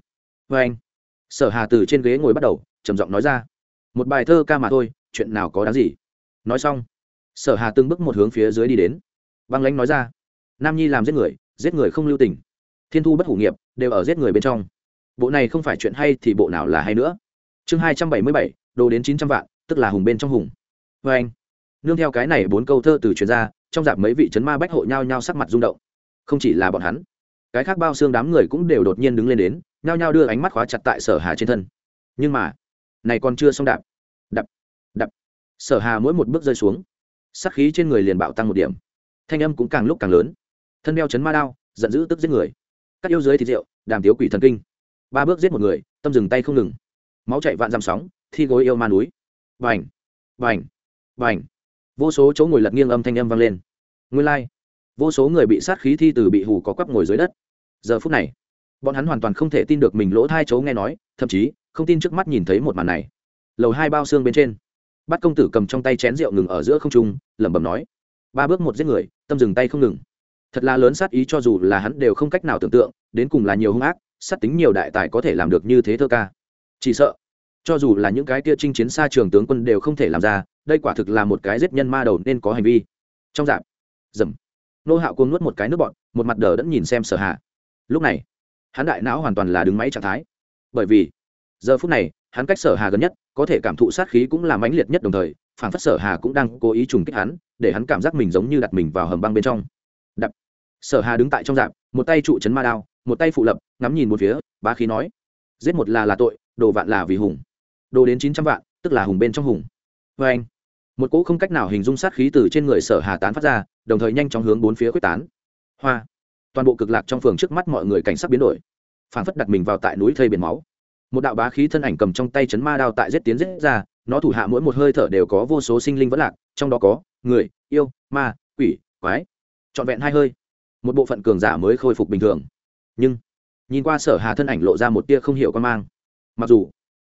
Vê anh, sở hà từ trên ghế ngồi bắt đầu, trầm giọng nói ra. Một bài thơ ca mà thôi, chuyện nào có đáng gì? Nói xong, sở hà từng bước một hướng phía dưới đi đến. Băng lãnh nói ra. Nam nhi làm giết người giết người không lưu tình. Thiên thu bất hủ nghiệp, đều ở giết người bên trong. Bộ này không phải chuyện hay thì bộ nào là hay nữa. Chương hai trăm bảy mươi bảy, đồ đến chín trăm vạn, tức là hùng bên trong hùng. Vê anh, nương theo cái này bốn câu thơ từ chuyên gia trong dạp mấy vị c ma bách hộ nhau nhau sắc mặt rung động không chỉ là bọn hắn, cái khác bao xương đám người cũng đều đột nhiên đứng lên đến, nhao nhao đưa ánh mắt khóa chặt tại sở hà trên thân. Nhưng mà, này còn chưa xong đạp. Đập đập sở hà mỗi một bước rơi xuống sắc khí trên người liền bạo tăng một điểm. Thanh âm cũng càng lúc càng lớn. Thân đeo chấn ma đao, giận dữ tức giết người. Cắt yêu dưới thịt rượu, đàm tiếu quỷ thần kinh. Ba bước giết một người, tâm dừng tay không ngừng. Máu chạy vạn dằm sóng, thi gối yêu ma núi. Vành vành vành vô số chỗ ngồi lật nghiêng âm thanh âm vang lên. Nguyên lai、like vô số người bị sát khí thi từ bị hù có quắp ngồi dưới đất. Giờ phút này, bọn hắn hoàn toàn không thể tin được mình lỗ thai chấu nghe nói, thậm chí, không tin trước mắt nhìn thấy một màn này. Lầu hai bao xương bên trên bắt công tử cầm trong tay chén rượu ngừng ở giữa không trung, lẩm bẩm nói, ba bước một giết người, tâm dừng tay không ngừng. Thật là lớn sát ý cho dù là hắn đều không cách nào tưởng tượng, đến cùng là nhiều hung ác, sát tính nhiều đại tài có thể làm được như thế thơ ca. Chỉ sợ, cho dù là những cái kia chinh chiến xa trường tướng quân đều không thể làm ra, đây quả thực là một cái giết nhân ma đầu nên có hành vi. Trong dạp dầm nô hạo cuồng nuốt một cái nước bọn, một mặt đờ đẫn nhìn xem sở Hà. lúc này, hắn đại não hoàn toàn là đứng máy trạng thái. Bởi vì, giờ phút này, hắn cách sở hà gần nhất, có thể cảm thụ sát khí cũng là mãnh liệt nhất đồng thời phản phất sở hà cũng đang cố ý trùng kích hắn, để hắn cảm giác mình giống như đặt mình vào hầm băng bên trong. Đập. Sở hà đứng tại trong dạp, một tay trụ chấn ma đao, một tay phụ lập, ngắm nhìn một phía, bá khí nói, giết một là là tội, đồ vạn là vì hùng. Đồ đến chín trăm vạn, tức là hùng bên trong hùng. Vê anh một cỗ không cách nào hình dung sát khí từ trên người sở hà tán phát ra đồng thời nhanh chóng hướng bốn phía quyết tán. Hoa. Toàn bộ cực lạc trong phường trước mắt mọi người cảnh sắc biến đổi. Phản phất đặt mình vào tại núi thây biển máu. Một đạo bá khí thân ảnh cầm trong tay chấn ma đao tại giết tiến giết ra, nó thủ hạ mỗi một hơi thở đều có vô số sinh linh vẫn lạc, trong đó có người, yêu, ma, quỷ, quái. Trọn vẹn hai hơi, một bộ phận cường giả mới khôi phục bình thường. Nhưng, nhìn qua sở hà thân ảnh lộ ra một tia không hiểu quan mang. Mặc dù,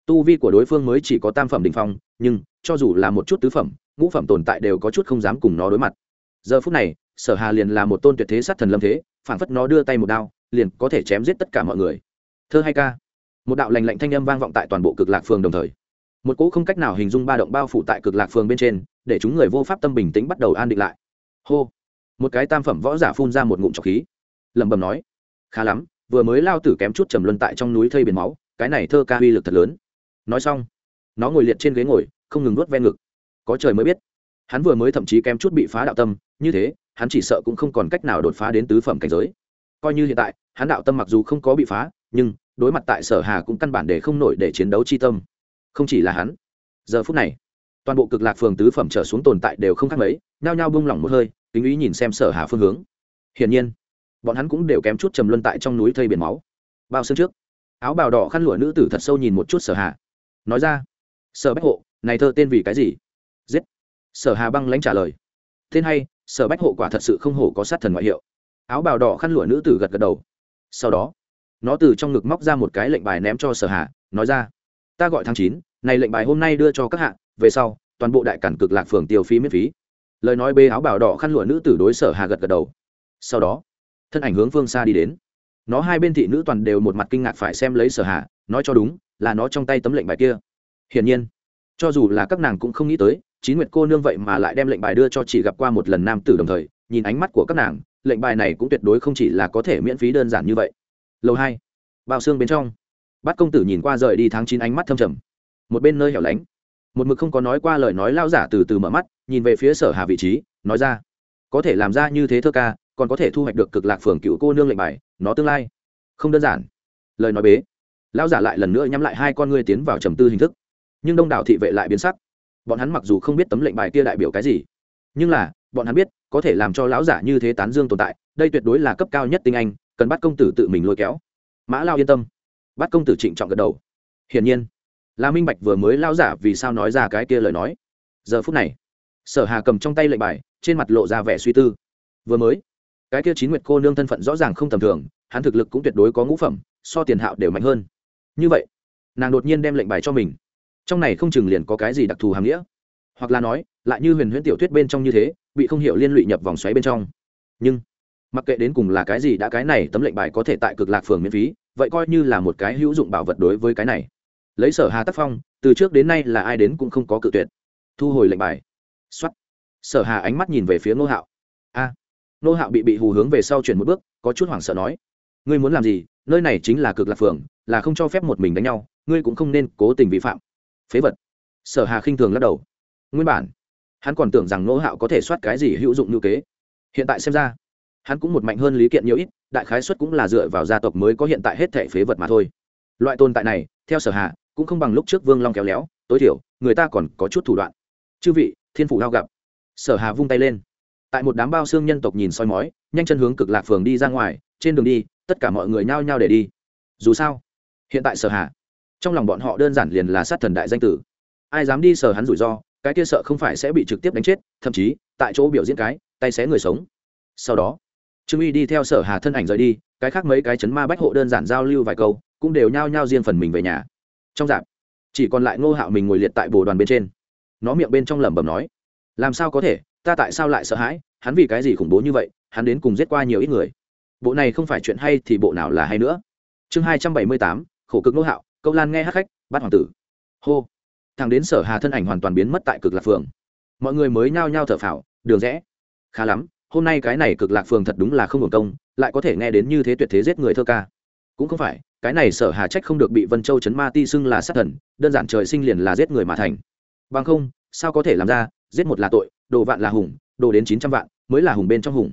tu vi của đối phương mới chỉ có tam phẩm đình phong, nhưng, cho dù là một chút tứ phẩm, ngũ phẩm tồn tại đều có chút không dám cùng nó đối mặt giờ phút này, sở hà liền là một tôn tuyệt thế sát thần lâm thế phản phất nó đưa tay một đao, liền có thể chém giết tất cả mọi người. Thơ hay ca. Một đạo lành lạnh thanh âm vang vọng tại toàn bộ cực lạc phường đồng thời. Một cỗ không cách nào hình dung ba động bao phủ tại cực lạc phường bên trên, để chúng người vô pháp tâm bình tĩnh bắt đầu an định lại. Hô. Một cái tam phẩm võ giả phun ra một ngụm trọc khí. Lẩm bẩm nói. Khá lắm, vừa mới lao tử kém chút trầm luân tại trong núi thây biển máu, cái này thơ ca uy lực thật lớn. Nói xong, nó ngồi liệt trên ghế ngồi, không ngừng nuốt ven ngực. Có trời mới biết, hắn vừa mới thậm chí kém chút bị phá đạo tâm như thế, hắn chỉ sợ cũng không còn cách nào đột phá đến tứ phẩm cảnh giới. Coi như hiện tại, hắn đạo tâm mặc dù không có bị phá, nhưng đối mặt tại sở hà cũng căn bản để không nổi để chiến đấu chi tâm. Không chỉ là hắn, giờ phút này, toàn bộ cực lạc phường tứ phẩm trở xuống tồn tại đều không khác mấy, nhao nhao bung lỏng một hơi, kính ý nhìn xem sở hà phương hướng. Hiển nhiên, bọn hắn cũng đều kém chút trầm luân tại trong núi thây biển máu. Bao xương trước, áo bào đỏ khăn lụa nữ tử thật sâu nhìn một chút sở hà. Nói ra, sở bách hộ, này thơ tên vì cái gì? Giết. Sở hà băng lãnh trả lời, tên hay sở bách hộ quả thật sự không hổ có sát thần ngoại hiệu. Áo bào đỏ khăn lụa nữ tử gật gật đầu. Sau đó, nó từ trong ngực móc ra một cái lệnh bài ném cho sở hạ, nói ra, ta gọi tháng chín, này lệnh bài hôm nay đưa cho các hạ, về sau, toàn bộ đại cản cực lạc phường tiêu phí miễn phí. Lời nói bê áo bào đỏ khăn lụa nữ tử đối sở hà gật gật đầu. Sau đó, thân ảnh hướng phương xa đi đến. Nó hai bên thị nữ toàn đều một mặt kinh ngạc phải xem lấy sở hà nói cho đúng, là nó trong tay tấm lệnh bài kia. Hiển nhiên, cho dù là các nàng cũng không nghĩ tới chín nguyệt cô nương vậy mà lại đem lệnh bài đưa cho chỉ gặp qua một lần nam tử đồng thời, nhìn ánh mắt của các nàng, lệnh bài này cũng tuyệt đối không chỉ là có thể miễn phí đơn giản như vậy. Lầu hai, bao xương bên trong. Bát công tử nhìn qua rời đi tháng chín ánh mắt thâm trầm. Một bên nơi hẻo lánh. Một mực không có nói qua lời nói lao giả từ từ mở mắt, nhìn về phía sở hà vị trí, nói ra, có thể làm ra như thế thơ ca, còn có thể thu hoạch được cực lạc phường cựu cô nương lệnh bài, nó tương lai không đơn giản. Lời nói bế. Lao giả lại lần nữa nhắm lại hai con ngươi tiến vào trầm tư hình thức. Nhưng đông đảo thị vệ lại biến sắc bọn hắn mặc dù không biết tấm lệnh bài kia đại biểu cái gì, nhưng là, bọn hắn biết, có thể làm cho lão giả như thế tán dương tồn tại, đây tuyệt đối là cấp cao nhất tinh anh, cần bắt công tử tự mình lôi kéo. Mã lao yên tâm. Bắt công tử trịnh trọng gật đầu. Hiển nhiên là minh bạch vừa mới lao giả vì sao nói ra cái kia lời nói. Giờ phút này, sở hà cầm trong tay lệnh bài, trên mặt lộ ra vẻ suy tư. Vừa mới, cái kia chín nguyệt cô nương thân phận rõ ràng không tầm thường, hắn thực lực cũng tuyệt đối có ngũ phẩm, so tiền hạo đều mạnh hơn. Như vậy, nàng đột nhiên đem lệnh bài cho mình trong này không chừng liền có cái gì đặc thù hàm nghĩa. Hoặc là nói lại như huyền huyễn tiểu thuyết bên trong như thế bị không hiểu liên lụy nhập vòng xoáy bên trong. Nhưng mặc kệ đến cùng là cái gì đã cái này tấm lệnh bài có thể tại cực lạc phường miễn phí vậy coi như là một cái hữu dụng bảo vật đối với cái này. Lấy sở hà tác phong từ trước đến nay là ai đến cũng không có cự tuyệt. Thu hồi lệnh bài. Xuất sở hà ánh mắt nhìn về phía ngô hạo. A. À, ngô hạo bị bị hù hướng về sau chuyển một bước có chút hoảng sợ nói. Ngươi muốn làm gì? Nơi này chính là cực lạc phường là không cho phép một mình đánh nhau ngươi cũng không nên cố tình vi phạm phế vật. Sở hà khinh thường lắc đầu. Nguyên bản, hắn còn tưởng rằng Nỗ hạo có thể soát cái gì hữu dụng như kế. Hiện tại xem ra, hắn cũng một mạnh hơn lý kiện nhiều ít, đại khái xuất cũng là dựa vào gia tộc mới có hiện tại hết thể phế vật mà thôi. Loại tồn tại này, theo sở hạ cũng không bằng lúc trước vương long kéo léo, tối thiểu, người ta còn có chút thủ đoạn. Chư vị, thiên phủ lao gặp. Sở hà vung tay lên. Tại một đám bao xương nhân tộc nhìn soi mói, nhanh chân hướng cực lạc phường đi ra ngoài, trên đường đi, tất cả mọi người nhao nhao để đi. Dù sao, hiện tại sở hà trong lòng bọn họ đơn giản liền là sát thần đại danh tử. Ai dám đi sờ hắn rủi ro, cái kia sợ không phải sẽ bị trực tiếp đánh chết, thậm chí, tại chỗ biểu diễn cái, tay xé người sống. Sau đó, trương uy đi theo sở hà thân ảnh rời đi, cái khác mấy cái chấn ma bách hộ đơn giản giao lưu vài câu, cũng đều nhao nhao riêng phần mình về nhà. Trong dạp, chỉ còn lại ngô hạo mình ngồi liệt tại bồ đoàn bên trên. Nó miệng bên trong lẩm bẩm nói, làm sao có thể? Ta tại sao lại sợ hãi? Hắn vì cái gì khủng bố như vậy? Hắn đến cùng giết qua nhiều ít người. Bộ này không phải chuyện hay thì bộ nào là hay nữa. Chương hai trăm bảy mươi tám, khổ cực ngô hạo câu lan nghe hát khách, bắt hoàng tử. Hô. Thằng đến sở hà thân ảnh hoàn toàn biến mất tại cực lạc phường. Mọi người mới nhao nhao thở phào, đường rẽ. Khá lắm, hôm nay cái này cực lạc phường thật đúng là không hưởng công, lại có thể nghe đến như thế tuyệt thế giết người thơ ca. Cũng không phải, cái này sở hà trách không được bị vân châu chấn ma ti xưng là sát thần, đơn giản trời sinh liền là giết người mà thành. Bằng không, sao có thể làm ra, giết một là tội, đồ vạn là hùng, đồ đến chín trăm vạn, mới là hùng bên trong hùng.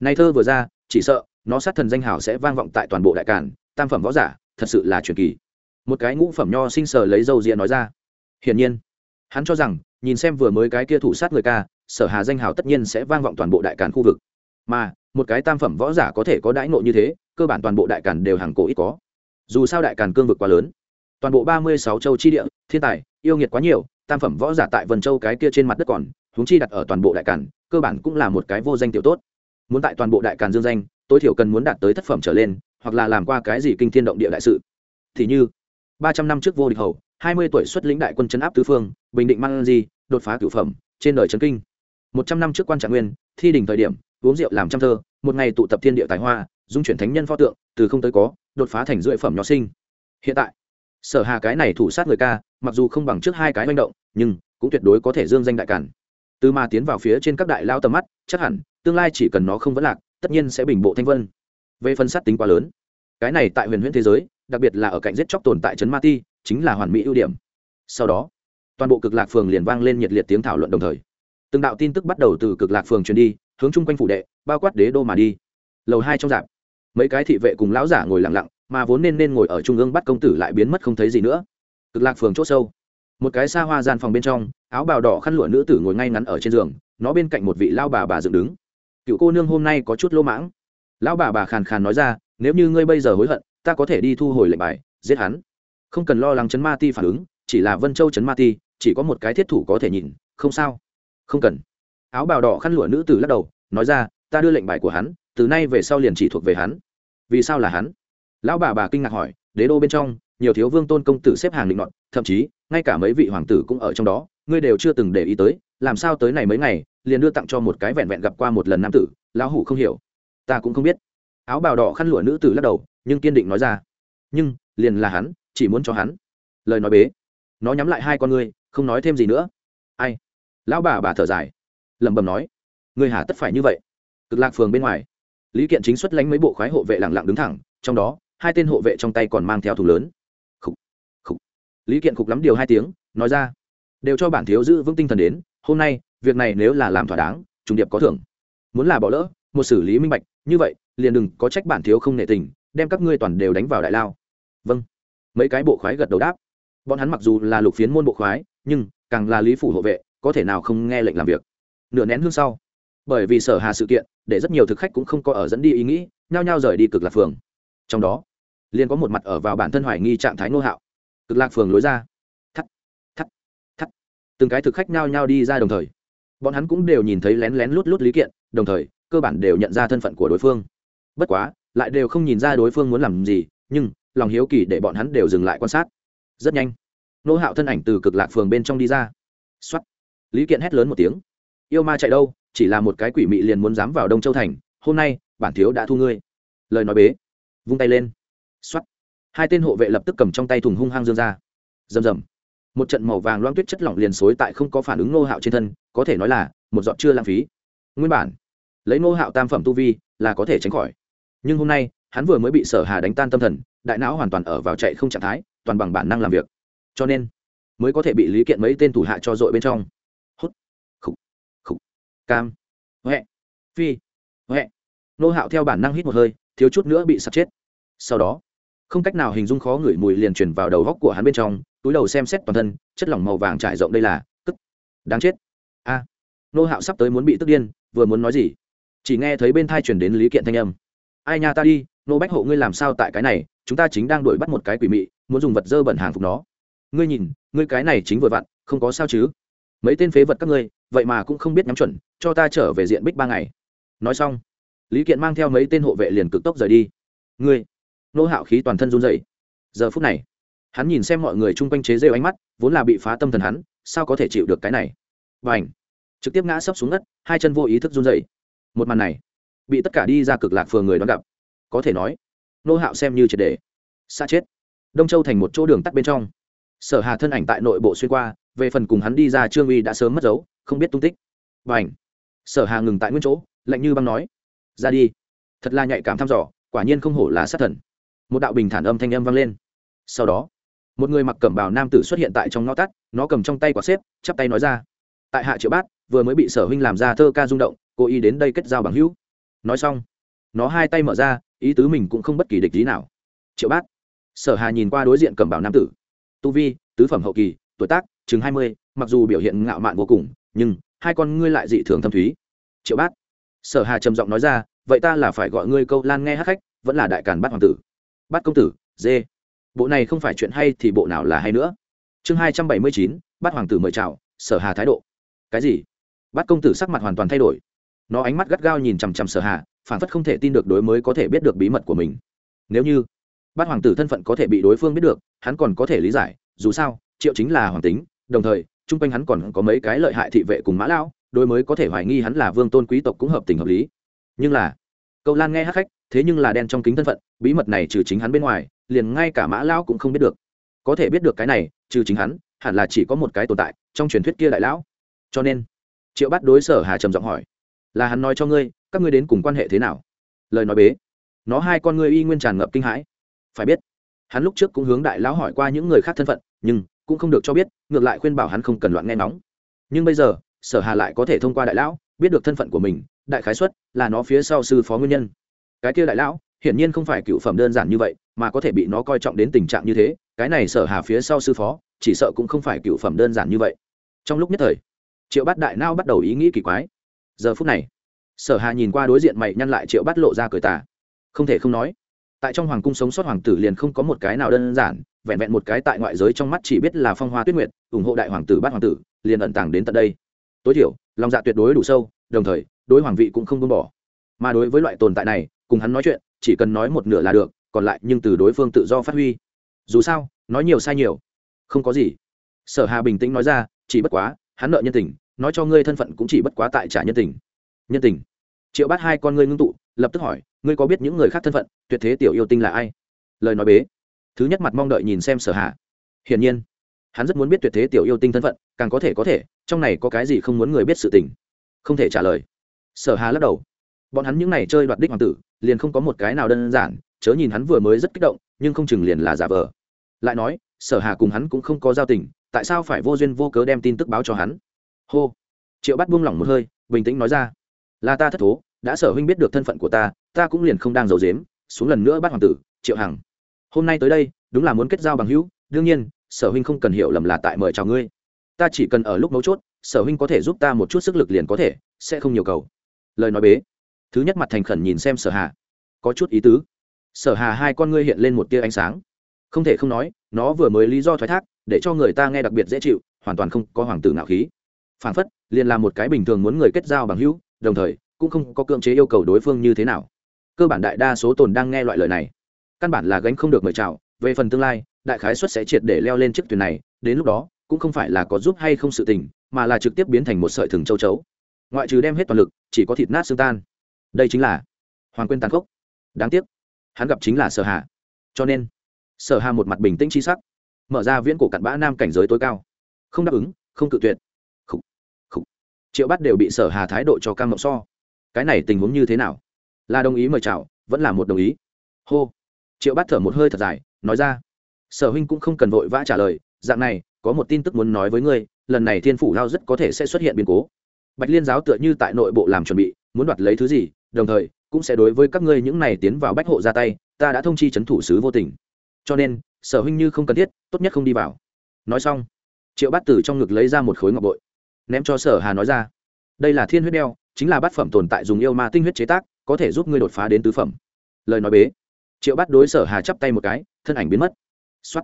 Nay thơ vừa ra, chỉ sợ, nó sát thần danh hào sẽ vang vọng tại toàn bộ đại cản tam phẩm võ giả, thật sự là truyền kỳ một cái ngũ phẩm nho sinh sờ lấy dâu diện nói ra. Hiển nhiên, hắn cho rằng, nhìn xem vừa mới cái kia thủ sát người ca, sở hà danh hào tất nhiên sẽ vang vọng toàn bộ đại cản khu vực. Mà, một cái tam phẩm võ giả có thể có đãi ngộ như thế, cơ bản toàn bộ đại cản đều hàng cổ ít có. Dù sao đại cản cương vực quá lớn, toàn bộ ba mươi sáu châu chi địa, thiên tài, yêu nghiệt quá nhiều, tam phẩm võ giả tại vân châu cái kia trên mặt đất còn, huống chi đặt ở toàn bộ đại cản cơ bản cũng là một cái vô danh tiểu tốt. Muốn tại toàn bộ đại cản dương danh, tối thiểu cần muốn đạt tới thất phẩm trở lên, hoặc là làm qua cái gì kinh thiên động địa đại sự. Thì như ba trăm năm trước vô địch hầu, hai mươi tuổi xuất lĩnh đại quân chấn áp tứ phương, bình định mang di, đột phá cửu phẩm, trên đời chấn kinh. Một trăm năm trước quan trạng nguyên, thi đỉnh thời điểm, uống rượu làm trăm thơ, một ngày tụ tập thiên địa tài hoa, dung chuyển thánh nhân pho tượng, từ không tới có, đột phá thành rưỡi phẩm nhỏ sinh. Hiện tại, sở hà cái này thủ sát người ca, mặc dù không bằng trước hai cái manh động, nhưng cũng tuyệt đối có thể dương danh đại cản từ mà tiến vào phía trên các đại lao tầm mắt, chắc hẳn, tương lai chỉ cần nó không vấn lạc, tất nhiên sẽ bình bộ thanh vân. Về phân sát tính quá lớn, cái này tại huyền huyễn thế giới đặc biệt là ở cạnh giết chóc tồn tại trấn ma ti, chính là hoàn mỹ ưu điểm. Sau đó, toàn bộ cực lạc phường liền vang lên nhiệt liệt tiếng thảo luận đồng thời. Từng đạo tin tức bắt đầu từ cực lạc phường truyền đi, hướng chung quanh phủ đệ, bao quát đế đô mà đi. Lầu hai trong dạp mấy cái thị vệ cùng lão giả ngồi lặng lặng, mà vốn nên nên ngồi ở trung ương bắt công tử lại biến mất không thấy gì nữa. Cực lạc phường c h ỗ sâu, một cái xa hoa gian phòng bên trong, áo bào đỏ khăn lụa nữ tử ngồi ngay ngắn ở trên giường, nó bên cạnh một vị lao bà bà dựng đứng. Cựu cô nương hôm nay có chút lỗ mãng. Lão bà bà khàn khàn nói ra, nếu như ngươi bây giờ hối hận ta có thể đi thu hồi lệnh bài, giết hắn. Không cần lo lắng chấn ma ti phản ứng, chỉ là vân châu chấn ma ti, chỉ có một cái thiết thủ có thể nhìn, không sao. Không cần. Áo bào đỏ khăn lụa nữ tử lắc đầu, nói ra, ta đưa lệnh bài của hắn, từ nay về sau liền chỉ thuộc về hắn. Vì sao là hắn? Lão bà bà kinh ngạc hỏi, đế đô bên trong, nhiều thiếu vương tôn công tử xếp hàng định đoạn thậm chí, ngay cả mấy vị hoàng tử cũng ở trong đó, ngươi đều chưa từng để ý tới, làm sao tới này mấy ngày, liền đưa tặng cho một cái vẹn vẹn gặp qua một lần nam tử, lão hủ không hiểu. Ta cũng không biết áo bào đỏ khăn lụa nữ tử lắc đầu nhưng kiên định nói ra. Nhưng liền là hắn chỉ muốn cho hắn. Lời nói bế. Nó nhắm lại hai con ngươi không nói thêm gì nữa. Ai? Lão bà bà thở dài. Lẩm bẩm nói. Người hà tất phải như vậy. Cực lạc phường bên ngoài lý kiện chính xuất lánh mấy bộ khoái hộ vệ lặng lặng đứng thẳng trong đó hai tên hộ vệ trong tay còn mang theo thùng lớn. Khúc, khúc. lý kiện khục lắm điều hai tiếng nói ra. Đều cho bản thiếu giữ vững tinh thần đến hôm nay việc này nếu là làm thỏa đáng trùng điệp có thưởng. Muốn là bỏ lỡ một xử lý minh bạch như vậy liền đừng có trách bản thiếu không nể tình đem các ngươi toàn đều đánh vào đại lao. Vâng. Mấy cái bộ khoái gật đầu đáp. Bọn hắn mặc dù là lục phiến môn bộ khoái nhưng càng là lý phủ hộ vệ có thể nào không nghe lệnh làm việc. Nửa nén hương sau bởi vì sở hà sự kiện để rất nhiều thực khách cũng không có ở dẫn đi ý nghĩ nhao nhao rời đi cực lạc phường. Trong đó liền có một mặt ở vào bản thân hoài nghi trạng thái nô hạo. Cực lạc phường lối ra. Thắt, thắt, thắt. từng cái thực khách nhao nhao đi ra đồng thời. Bọn hắn cũng đều nhìn thấy lén lén lút lút lý kiện đồng thời cơ bản đều nhận ra thân phận của đối phương bất quá, lại đều không nhìn ra đối phương muốn làm gì, nhưng, lòng hiếu kỳ để bọn hắn đều dừng lại quan sát. Rất nhanh, nô hạo thân ảnh từ cực lạc phường bên trong đi ra. X o á t lý kiện hét lớn một tiếng. Yêu ma chạy đâu, chỉ là một cái quỷ mị liền muốn dám vào đông châu thành, hôm nay, bản thiếu đã thu ngươi. Lời nói bế. Vung tay lên. X o á t hai tên hộ vệ lập tức cầm trong tay thùng hung hăng dương ra. Rầm rầm. Một trận màu vàng loang tuyết chất lỏng liền xối tại không có phản ứng nô hạo trên thân, có thể nói là một giọt chưa lãng phí. Nguyên bản, lấy nô hạo tam phẩm tu vi là có thể tránh khỏi nhưng hôm nay, hắn vừa mới bị sở hà đánh tan tâm thần, đại não hoàn toàn ở vào chạy không trạng thái, toàn bằng bản năng làm việc. Cho nên, mới có thể bị lý kiện mấy tên thủ hạ cho dội bên trong. Hút, khục khục, cam, huệ, phi, huệ. Nô hạo theo bản năng hít một hơi, thiếu chút nữa bị sạt chết. Sau đó, không cách nào hình dung khó ngửi mùi liền chuyển vào đầu góc của hắn bên trong, túi đầu xem xét toàn thân, chất lỏng màu vàng trải rộng đây là, tức, đáng chết. A. Nô hạo sắp tới muốn bị tức điên, vừa muốn nói gì? Chỉ nghe thấy bên thai chuyển đến lý kiện thanh âm ai nha ta đi, nô bách hộ ngươi làm sao tại cái này, chúng ta chính đang đuổi bắt một cái quỷ mị, muốn dùng vật dơ bẩn hàng phục nó. Ngươi nhìn, ngươi cái này chính vừa vặn, không có sao chứ? Mấy tên phế vật các ngươi, vậy mà cũng không biết nhắm chuẩn, cho ta trở về diện bích ba ngày. Nói xong, lý kiện mang theo mấy tên hộ vệ liền cực tốc rời đi. Ngươi, nô hạo khí toàn thân run dậy giờ phút này, hắn nhìn xem mọi người chung quanh chế rêu ánh mắt, vốn là bị phá tâm thần hắn, sao có thể chịu được cái này? Và ảnh trực tiếp ngã sấp xuống đất, hai chân vô ý thức run dậy một màn này bị tất cả đi ra cực lạc phường người đón gặp. Có thể nói, nô hạo xem như triệt đề. Xa chết. Đông châu thành một chỗ đường tắt bên trong. Sở hà thân ảnh tại nội bộ xuyên qua, về phần cùng hắn đi ra trương uy đã sớm mất dấu, không biết tung tích. Và ảnh sở hà ngừng tại nguyên chỗ, lạnh như băng nói, ra đi. Thật là nhạy cảm thăm dò, quả nhiên không hổ là sát thần. Một đạo bình thản âm thanh âm vang lên. Sau đó, một người mặc cẩm bào nam tử xuất hiện tại trong ngõ tắt, nó cầm trong tay quả xếp, chắp tay nói ra, tại hạ triệu bát, vừa mới bị sở huynh làm ra thơ ca rung động, cố ý đến đây kết giao bằng hữu nói xong, nó hai tay mở ra, ý tứ mình cũng không bất kỳ địch lý nào. Triệu bát, sở hà nhìn qua đối diện cầm bảo nam tử. Tu vi, tứ phẩm hậu kỳ, tuổi tác, chừng hai mươi, mặc dù biểu hiện ngạo mạn vô cùng, nhưng hai con ngươi lại dị thường thâm thúy. Triệu bát, sở hà trầm giọng nói ra, vậy ta là phải gọi ngươi câu lan nghe hát khách, vẫn là đại càn bát hoàng tử. Bát công tử, dê. Bộ này không phải chuyện hay thì bộ nào là hay nữa. Chương hai trăm bảy mươi chín, bát hoàng tử mời chào, sở hà thái độ. Cái gì? Bát công tử sắc mặt hoàn toàn thay đổi nó ánh mắt gắt gao nhìn chằm chằm sở hà, phản phất không thể tin được đối mới có thể biết được bí mật của mình. Nếu như bát hoàng tử thân phận có thể bị đối phương biết được, hắn còn có thể lý giải, dù sao, triệu chính là hoàng tính, đồng thời, chung quanh hắn còn có mấy cái lợi hại thị vệ cùng mã lao đối mới có thể hoài nghi hắn là vương tôn quý tộc cũng hợp tình hợp lý. Nhưng là, câu lan nghe hát khách, thế nhưng là đen trong kính thân phận, bí mật này trừ chính hắn bên ngoài, liền ngay cả mã lão cũng không biết được. Có thể biết được cái này, trừ chính hắn, hẳn là chỉ có một cái tồn tại trong truyền thuyết kia đại lão. Cho nên, triệu bắt đối sở hà trầm giọng hỏi là hắn nói cho ngươi, các ngươi đến cùng quan hệ thế nào? Lời nói bế. Nó hai con ngươi y nguyên tràn ngập kinh hãi. Phải biết, hắn lúc trước cũng hướng đại lão hỏi qua những người khác thân phận, nhưng cũng không được cho biết, ngược lại khuyên bảo hắn không cần loạn nghe nóng. Nhưng bây giờ, sở hà lại có thể thông qua đại lão, biết được thân phận của mình, đại khái xuất là nó phía sau sư phó nguyên nhân. Cái kia đại lão, hiển nhiên không phải cựu phẩm đơn giản như vậy, mà có thể bị nó coi trọng đến tình trạng như thế, cái này sở hà phía sau sư phó, chỉ sợ cũng không phải cựu phẩm đơn giản như vậy. Trong lúc nhất thời, triệu bát đại nao bắt đầu ý nghĩ kỳ quái giờ phút này, sở hà nhìn qua đối diện mày nhăn lại triệu bắt lộ ra cười tà. Không thể không nói, tại trong hoàng cung sống sót hoàng tử liền không có một cái nào đơn giản, vẹn vẹn một cái tại ngoại giới trong mắt chỉ biết là phong hoa tuyết nguyệt, ủng hộ đại hoàng tử bát hoàng tử, liền ẩn tàng đến tận đây. Tối thiểu, lòng dạ tuyệt đối đủ sâu, đồng thời, đối hoàng vị cũng không buông bỏ. Mà đối với loại tồn tại này, cùng hắn nói chuyện, chỉ cần nói một nửa là được, còn lại nhưng từ đối phương tự do phát huy. Dù sao, nói nhiều sai nhiều, không có gì. Sở hà bình tĩnh nói ra, chỉ bất quá hắn nợ nhân tình, nói cho ngươi thân phận cũng chỉ bất quá tại trả nhân tình. Nhân tình? Triệu bát hai con ngươi ngưng tụ, lập tức hỏi, ngươi có biết những người khác thân phận, tuyệt thế tiểu yêu tinh là ai? Lời nói bế. Thứ nhất mặt mong đợi nhìn xem sở hà. Hiển nhiên, hắn rất muốn biết tuyệt thế tiểu yêu tinh thân phận, càng có thể có thể, trong này có cái gì không muốn người biết sự tình. Không thể trả lời. Sở hà lắc đầu. Bọn hắn những n à y chơi đoạt đích hoàng tử, liền không có một cái nào đơn giản, chớ nhìn hắn vừa mới rất kích động, nhưng không chừng liền là giả vờ. Lại nói, sở hà cùng hắn cũng không có giao tình tại sao phải vô duyên vô cớ đem tin tức báo cho hắn? Hô. Triệu bắt buông lỏng một hơi, bình tĩnh nói ra. Là ta thất thố, đã sở huynh biết được thân phận của ta ta cũng liền không đang giấu dếm xuống lần nữa bắt hoàng tử, triệu hằng. Hôm nay tới đây, đúng là muốn kết giao bằng hữu, đương nhiên, sở huynh không cần hiểu lầm là tại mời chào ngươi. Ta chỉ cần ở lúc mấu chốt, sở huynh có thể giúp ta một chút sức lực liền có thể, sẽ không nhiều cầu. Lời nói bế. Thứ nhất mặt thành khẩn nhìn xem sở hà. Có chút ý tứ. Sở hà hai con ngươi hiện lên một tia ánh sáng không thể không nói, nó vừa mới lý do thoái thác, để cho người ta nghe đặc biệt dễ chịu, hoàn toàn không có hoàng tử ngạo khí. Phản phất, liền là một cái bình thường muốn người kết giao bằng hữu, đồng thời, cũng không có cưỡng chế yêu cầu đối phương như thế nào. Cơ bản đại đa số tồn đang nghe loại lời này. Căn bản là gánh không được mời chào, về phần tương lai, đại khái xuất sẽ triệt để leo lên chiếc thuyền này, đến lúc đó, cũng không phải là có giúp hay không sự tình, mà là trực tiếp biến thành một sợi thừng châu chấu. Ngoại trừ đem hết toàn lực, chỉ có thịt nát xương tan. Đây chính là hoàng quên tàn khốc. Đáng tiếc, hắn gặp chính là sở hạ. cho nên sở hà một mặt bình tĩnh chi sắc mở ra viễn cổ cặn bã nam cảnh giới tối cao. Không đáp ứng không cự tuyệt. Khủ, khủ. triệu bắt đều bị sở hà thái độ cho cam mộng so. Cái này tình huống như thế nào? Là đồng ý mời chào vẫn là một đồng ý? Hô. Triệu bắt thở một hơi thật dài nói ra. Sở huynh cũng không cần vội vã trả lời dạng này có một tin tức muốn nói với ngươi lần này thiên phủ lao rất có thể sẽ xuất hiện biến cố. Bạch liên giáo tựa như tại nội bộ làm chuẩn bị muốn đoạt lấy thứ gì đồng thời cũng sẽ đối với các ngươi những này tiến vào bách hộ ra tay ta đã thông chi c h ấ n thủ sứ vô tình cho nên, sở huynh như không cần thiết, tốt nhất không đi vào. Nói xong, triệu bát tử trong ngực lấy ra một khối ngọc bội, ném cho sở hà nói ra. Đây là thiên huyết đeo, chính là bát phẩm tồn tại dùng yêu ma tinh huyết chế tác, có thể giúp ngươi đột phá đến tứ phẩm. Lời nói bế, triệu bát đối sở hà chắp tay một cái, thân ảnh biến mất. X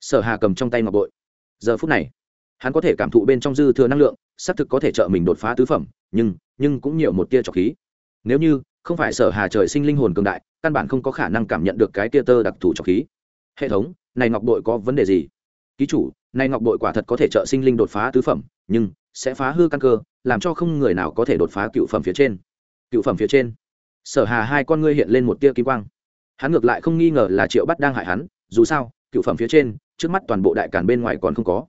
sở hà cầm trong tay ngọc bội. Giờ phút này, hắn có thể cảm thụ bên trong dư thừa năng lượng, xác thực có thể trợ mình đột phá tứ phẩm, nhưng nhưng cũng nhiều một tia trọc khí. Nếu như không phải sở hà trời sinh linh hồn cường đại, căn bản không có khả năng cảm nhận được cái tia tơ đặc thù trọc khí hệ thống, này ngọc bội có vấn đề gì? Ký chủ, này ngọc bội quả thật có thể trợ sinh linh đột phá tứ phẩm, nhưng sẽ phá hư căn cơ, làm cho không người nào có thể đột phá cựu phẩm phía trên. Cựu phẩm phía trên. Sở hà hai con ngươi hiện lên một tia kim quang. Hắn ngược lại không nghi ngờ là triệu bắt đang hại hắn, dù sao, cựu phẩm phía trên, trước mắt toàn bộ đại cản bên ngoài còn không có.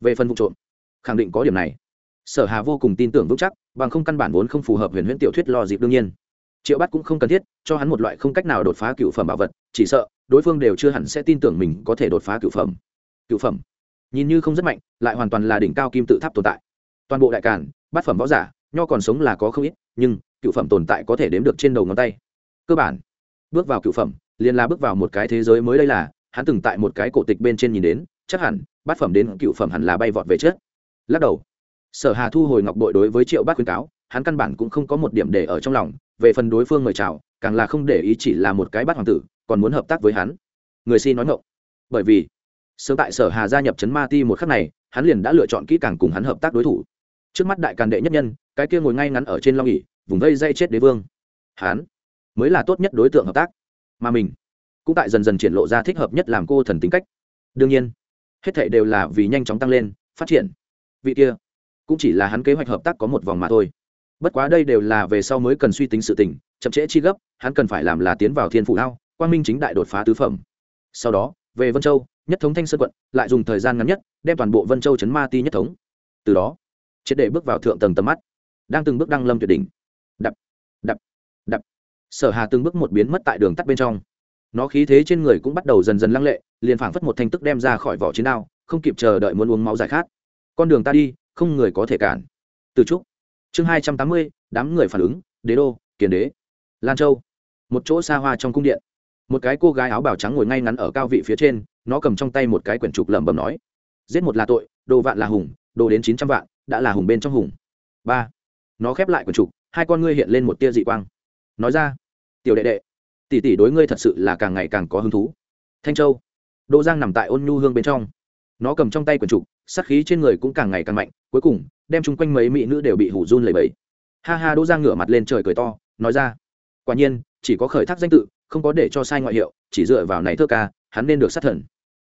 Về phần vụ trộm, khẳng định có điểm này. Sở hà vô cùng tin tưởng vững chắc, bằng không căn bản vốn không phù hợp huyền huyễn tiểu thuyết lo dịp đương nhiên triệu bắt cũng không cần thiết, cho hắn một loại không cách nào đột phá cựu phẩm bảo vật, chỉ sợ, đối phương đều chưa hẳn sẽ tin tưởng mình có thể đột phá cựu phẩm. Cựu phẩm? Nhìn như không rất mạnh, lại hoàn toàn là đỉnh cao kim tự tháp tồn tại. Toàn bộ đại cản bát phẩm võ giả, nho còn sống là có không ít, nhưng, cựu phẩm tồn tại có thể đếm được trên đầu ngón tay. Cơ bản, bước vào cựu phẩm, liền là bước vào một cái thế giới mới đây là, hắn từng tại một cái cổ tịch bên trên nhìn đến, chắc hẳn, bát phẩm đến cựu phẩm hẳn là bay vọt về chết lắc đầu. Sở hà thu hồi ngọc bội đối với triệu bát khuyến cáo, hắn căn bản cũng không có một điểm để ở trong lòng về phần đối phương mời chào, càng là không để ý chỉ là một cái bắt hoàng tử, còn muốn hợp tác với hắn. Người xin nói ngộng bởi vì, sớm tại sở hà gia nhập chấn ma ti một khắc này, hắn liền đã lựa chọn kỹ càng cùng hắn hợp tác đối thủ. Trước mắt đại càn đệ nhất nhân, cái kia ngồi ngay ngắn ở trên long ỉ vùng vây dây chết đế vương. Hắn mới là tốt nhất đối tượng hợp tác. Mà mình cũng tại dần dần triển lộ ra thích hợp nhất làm cô thần tính cách. Đương nhiên, hết thảy đều là vì nhanh chóng tăng lên, phát triển. Vị kia cũng chỉ là hắn kế hoạch hợp tác có một vòng mà thôi bất quá đây đều là về sau mới cần suy tính sự tình, chậm trễ chi gấp, hắn cần phải làm là tiến vào thiên phủ lao quang minh chính đại đột phá tứ phẩm. Sau đó, về vân châu, nhất thống thanh sơn quận, lại dùng thời gian ngắn nhất, đem toàn bộ vân châu chấn ma ti nhất thống. Từ đó, triệt để bước vào thượng tầng tầm mắt, đang từng bước đăng lâm tuyệt đỉnh. Đập đập đập. Sở hà từng bước một biến mất tại đường tắt bên trong. Nó khí thế trên người cũng bắt đầu dần dần lăng lệ, liền phảng phất một thanh tức đem ra khỏi vỏ chiến đao, không kịp chờ đợi muốn uống máu giải khát. Con đường ta đi, không người có thể cản. Từ trúc chương hai trăm tám mươi, đám người phản ứng, đế đô, kiền đế. Lan châu. Một chỗ xa hoa trong cung điện. Một cái cô gái áo bào trắng ngồi ngay ngắn ở cao vị phía trên, nó cầm trong tay một cái quyển trục lẩm bẩm nói, giết một là tội, đồ vạn là hùng, đồ đến chín trăm vạn, đã là hùng bên trong hùng. Ba. Nó khép lại quyển trục, hai con ngươi hiện lên một tia dị quang. Nói ra, tiểu đệ đệ, tỷ tỷ đối ngươi thật sự là càng ngày càng có hứng thú. Thanh châu. Đỗ giang nằm tại ôn nhu hương bên trong. Nó cầm trong tay quyển trục sát khí trên người cũng càng ngày càng mạnh, cuối cùng, đem chung quanh mấy mỹ nữ đều bị hủ run lẩy bẩy. ha ha, đỗ giang ngửa mặt lên trời cười to, nói ra, quả nhiên, chỉ có khởi thác danh tự, không có để cho sai ngoại hiệu, chỉ dựa vào này thơ ca, hắn nên được sát thần.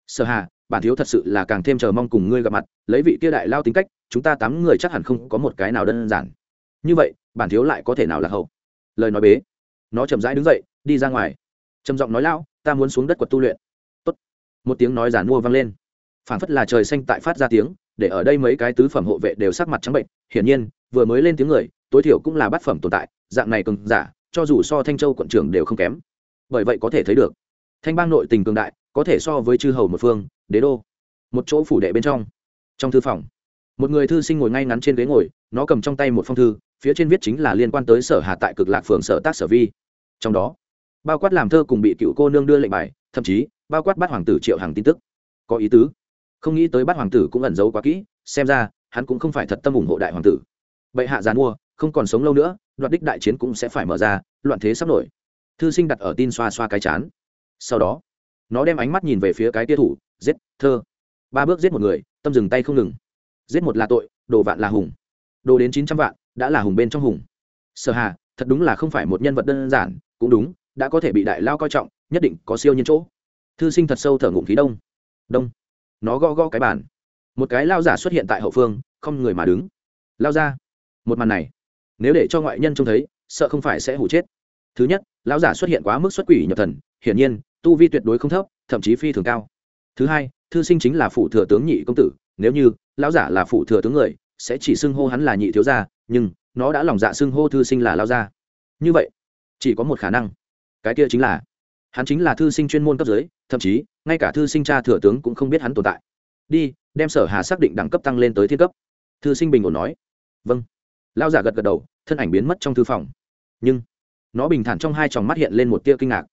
Sở hà, bản thiếu thật sự là càng thêm chờ mong cùng ngươi gặp mặt, lấy vị kia đại lao tính cách, chúng ta tám người chắc hẳn không có một cái nào đơn giản. Như vậy, bản thiếu lại có thể nào là hậu? Lời nói bế. Nó chậm rãi đứng dậy, đi ra ngoài. Trầm giọng nói, lão, ta muốn xuống đất quật tu luyện. Tốt. một tiếng nói giản mua vang lên phảng phất là trời xanh tại phát ra tiếng, để ở đây mấy cái tứ phẩm hộ vệ đều sắc mặt trắng bệnh. Hiển nhiên, vừa mới lên tiếng người, tối thiểu cũng là bát phẩm tồn tại, dạng này cường giả, cho dù so thanh châu quận trưởng đều không kém. Bởi vậy có thể thấy được, thanh bang nội tình cường đại, có thể so với chư hầu một phương, đế đô, một chỗ phủ đệ bên trong. Trong thư phòng, một người thư sinh ngồi ngay ngắn trên ghế ngồi, nó cầm trong tay một phong thư, phía trên viết chính là liên quan tới sở hà tại cực lạc phường sở tác sở vi. Trong đó, bao quát làm thơ cùng bị cựu cô nương đưa lệnh bài, thậm chí, bao quát bắt hoàng tử triệu hàng tin tức. Có ý tứ không nghĩ tới bắt hoàng tử cũng ẩn giấu quá kỹ, xem ra, hắn cũng không phải thật tâm ủng hộ đại hoàng tử. Bệ hạ giàn mua không còn sống lâu nữa, đoạt đích đại chiến cũng sẽ phải mở ra, loạn thế sắp nổi. Thư sinh đặt ở tin xoa xoa cái chán. Sau đó, nó đem ánh mắt nhìn về phía cái tia thủ, giết, thơ. Ba bước giết một người, tâm dừng tay không ngừng. Giết một là tội, đồ vạn là hùng. Đồ đến chín trăm vạn, đã là hùng bên trong hùng. Sở hà, thật đúng là không phải một nhân vật đơn giản, cũng đúng, đã có thể bị đại lao coi trọng, nhất định có siêu nhân chỗ. Thư sinh thật sâu thở ngụm khí đông. Đông nó gõ gõ cái bàn. Một cái lao giả xuất hiện tại hậu phương, không người mà đứng. Lao ra. Một màn này, nếu để cho ngoại nhân trông thấy, sợ không phải sẽ hủ chết. Thứ nhất lão giả xuất hiện quá mức xuất quỷ nhập thần, hiển nhiên, tu vi tuyệt đối không thấp, thậm chí phi thường cao. Thứ hai, thư sinh chính là phụ thừa tướng nhị công tử, nếu như lão giả là phụ thừa tướng người, sẽ chỉ xưng hô hắn là nhị thiếu gia, nhưng nó đã lòng dạ xưng hô thư sinh là lao gia. Như vậy, chỉ có một khả năng. Cái kia chính là, hắn chính là thư sinh chuyên môn cấp dưới thậm chí, ngay cả thư sinh cha thừa tướng cũng không biết hắn tồn tại. Đi, đem sở hà xác định đẳng cấp tăng lên tới thiên cấp. Thư sinh bình ổn nói. Vâng. Lao giả gật gật đầu, thân ảnh biến mất trong thư phòng. Nhưng, nó bình thản trong hai tròng mắt hiện lên một tia kinh ngạc.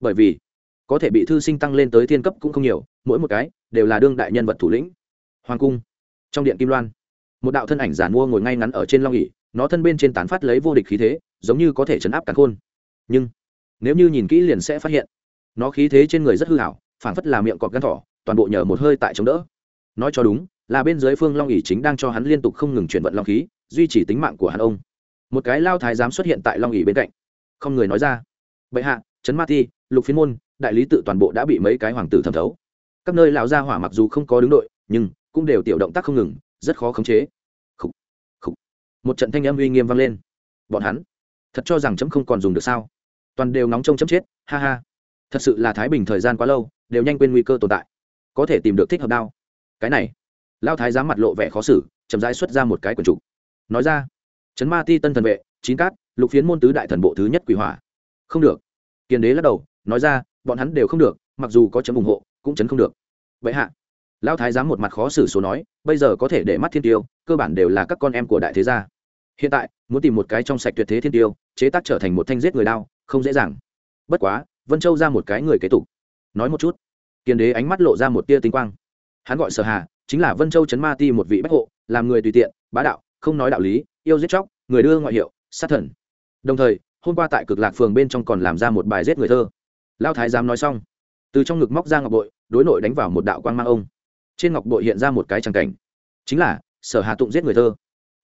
Bởi vì, có thể bị thư sinh tăng lên tới thiên cấp cũng không nhiều, mỗi một cái đều là đương đại nhân vật thủ lĩnh. Hoàng cung, trong điện kim loan, một đạo thân ảnh giản mua ngồi ngay ngắn ở trên long ỉ nó thân bên trên tán phát lấy vô địch khí thế, giống như có thể chấn áp cả khôn. Nhưng, nếu như nhìn kỹ liền sẽ phát hiện nó khí thế trên người rất hư hảo phảng phất là miệng cọp gắn thỏ toàn bộ nhờ một hơi tại chống đỡ. Nói cho đúng là bên dưới phương long ỉ chính đang cho hắn liên tục không ngừng chuyển vận long khí duy trì tính mạng của hắn ông. Một cái lao thái giám xuất hiện tại long ỉ bên cạnh. Không người nói ra. Bệ hạ trấn ma ti lục phiên môn đại lý tự toàn bộ đã bị mấy cái hoàng tử thẩm thấu. Các nơi lão gia hỏa mặc dù không có đứng đội nhưng cũng đều tiểu động tác không ngừng rất khó khống chế. Khủ, khủ. một trận thanh âm uy nghiêm vang lên. Bọn hắn thật cho rằng chấm không còn dùng được sao? Toàn đều nóng trông chấm chết ha ha thật sự là thái bình thời gian quá lâu, đều nhanh quên nguy cơ tồn tại. Có thể tìm được thích hợp đao. Cái này lao thái giám mặt lộ vẻ khó xử, chậm rãi xuất ra một cái quần trục. Nói ra, chấn ma ti tân thần vệ, chín cát, lục phiến môn tứ đại thần bộ thứ nhất quỷ hỏa. Không được. Kiên đế lắc đầu, nói ra, bọn hắn đều không được, mặc dù có chấm ủng hộ, cũng chấn không được. Vậy hạ. Lao thái giám một mặt khó xử số nói, bây giờ có thể để mắt thiên tiêu, cơ bản đều là các con em của đại thế gia. Hiện tại, muốn tìm một cái trong sạch tuyệt thế thiên tiêu, chế tác trở thành một thanh giết người đao, không dễ dàng. Bất quá vân châu ra một cái người kế tục. Nói một chút. Kiên đế ánh mắt lộ ra một tia tinh quang. Hắn gọi sở hà, chính là vân châu trấn ma ti một vị bách hộ, làm người tùy tiện, bá đạo, không nói đạo lý, yêu giết chóc, người đưa ngoại hiệu, sát thần. Đồng thời, hôm qua tại cực lạc phường bên trong còn làm ra một bài giết người thơ. Lao thái giám nói xong, từ trong ngực móc ra ngọc bội, đối nội đánh vào một đạo quan mang ông. Trên ngọc bội hiện ra một cái tràng cảnh, chính là sở hà tụng giết người thơ.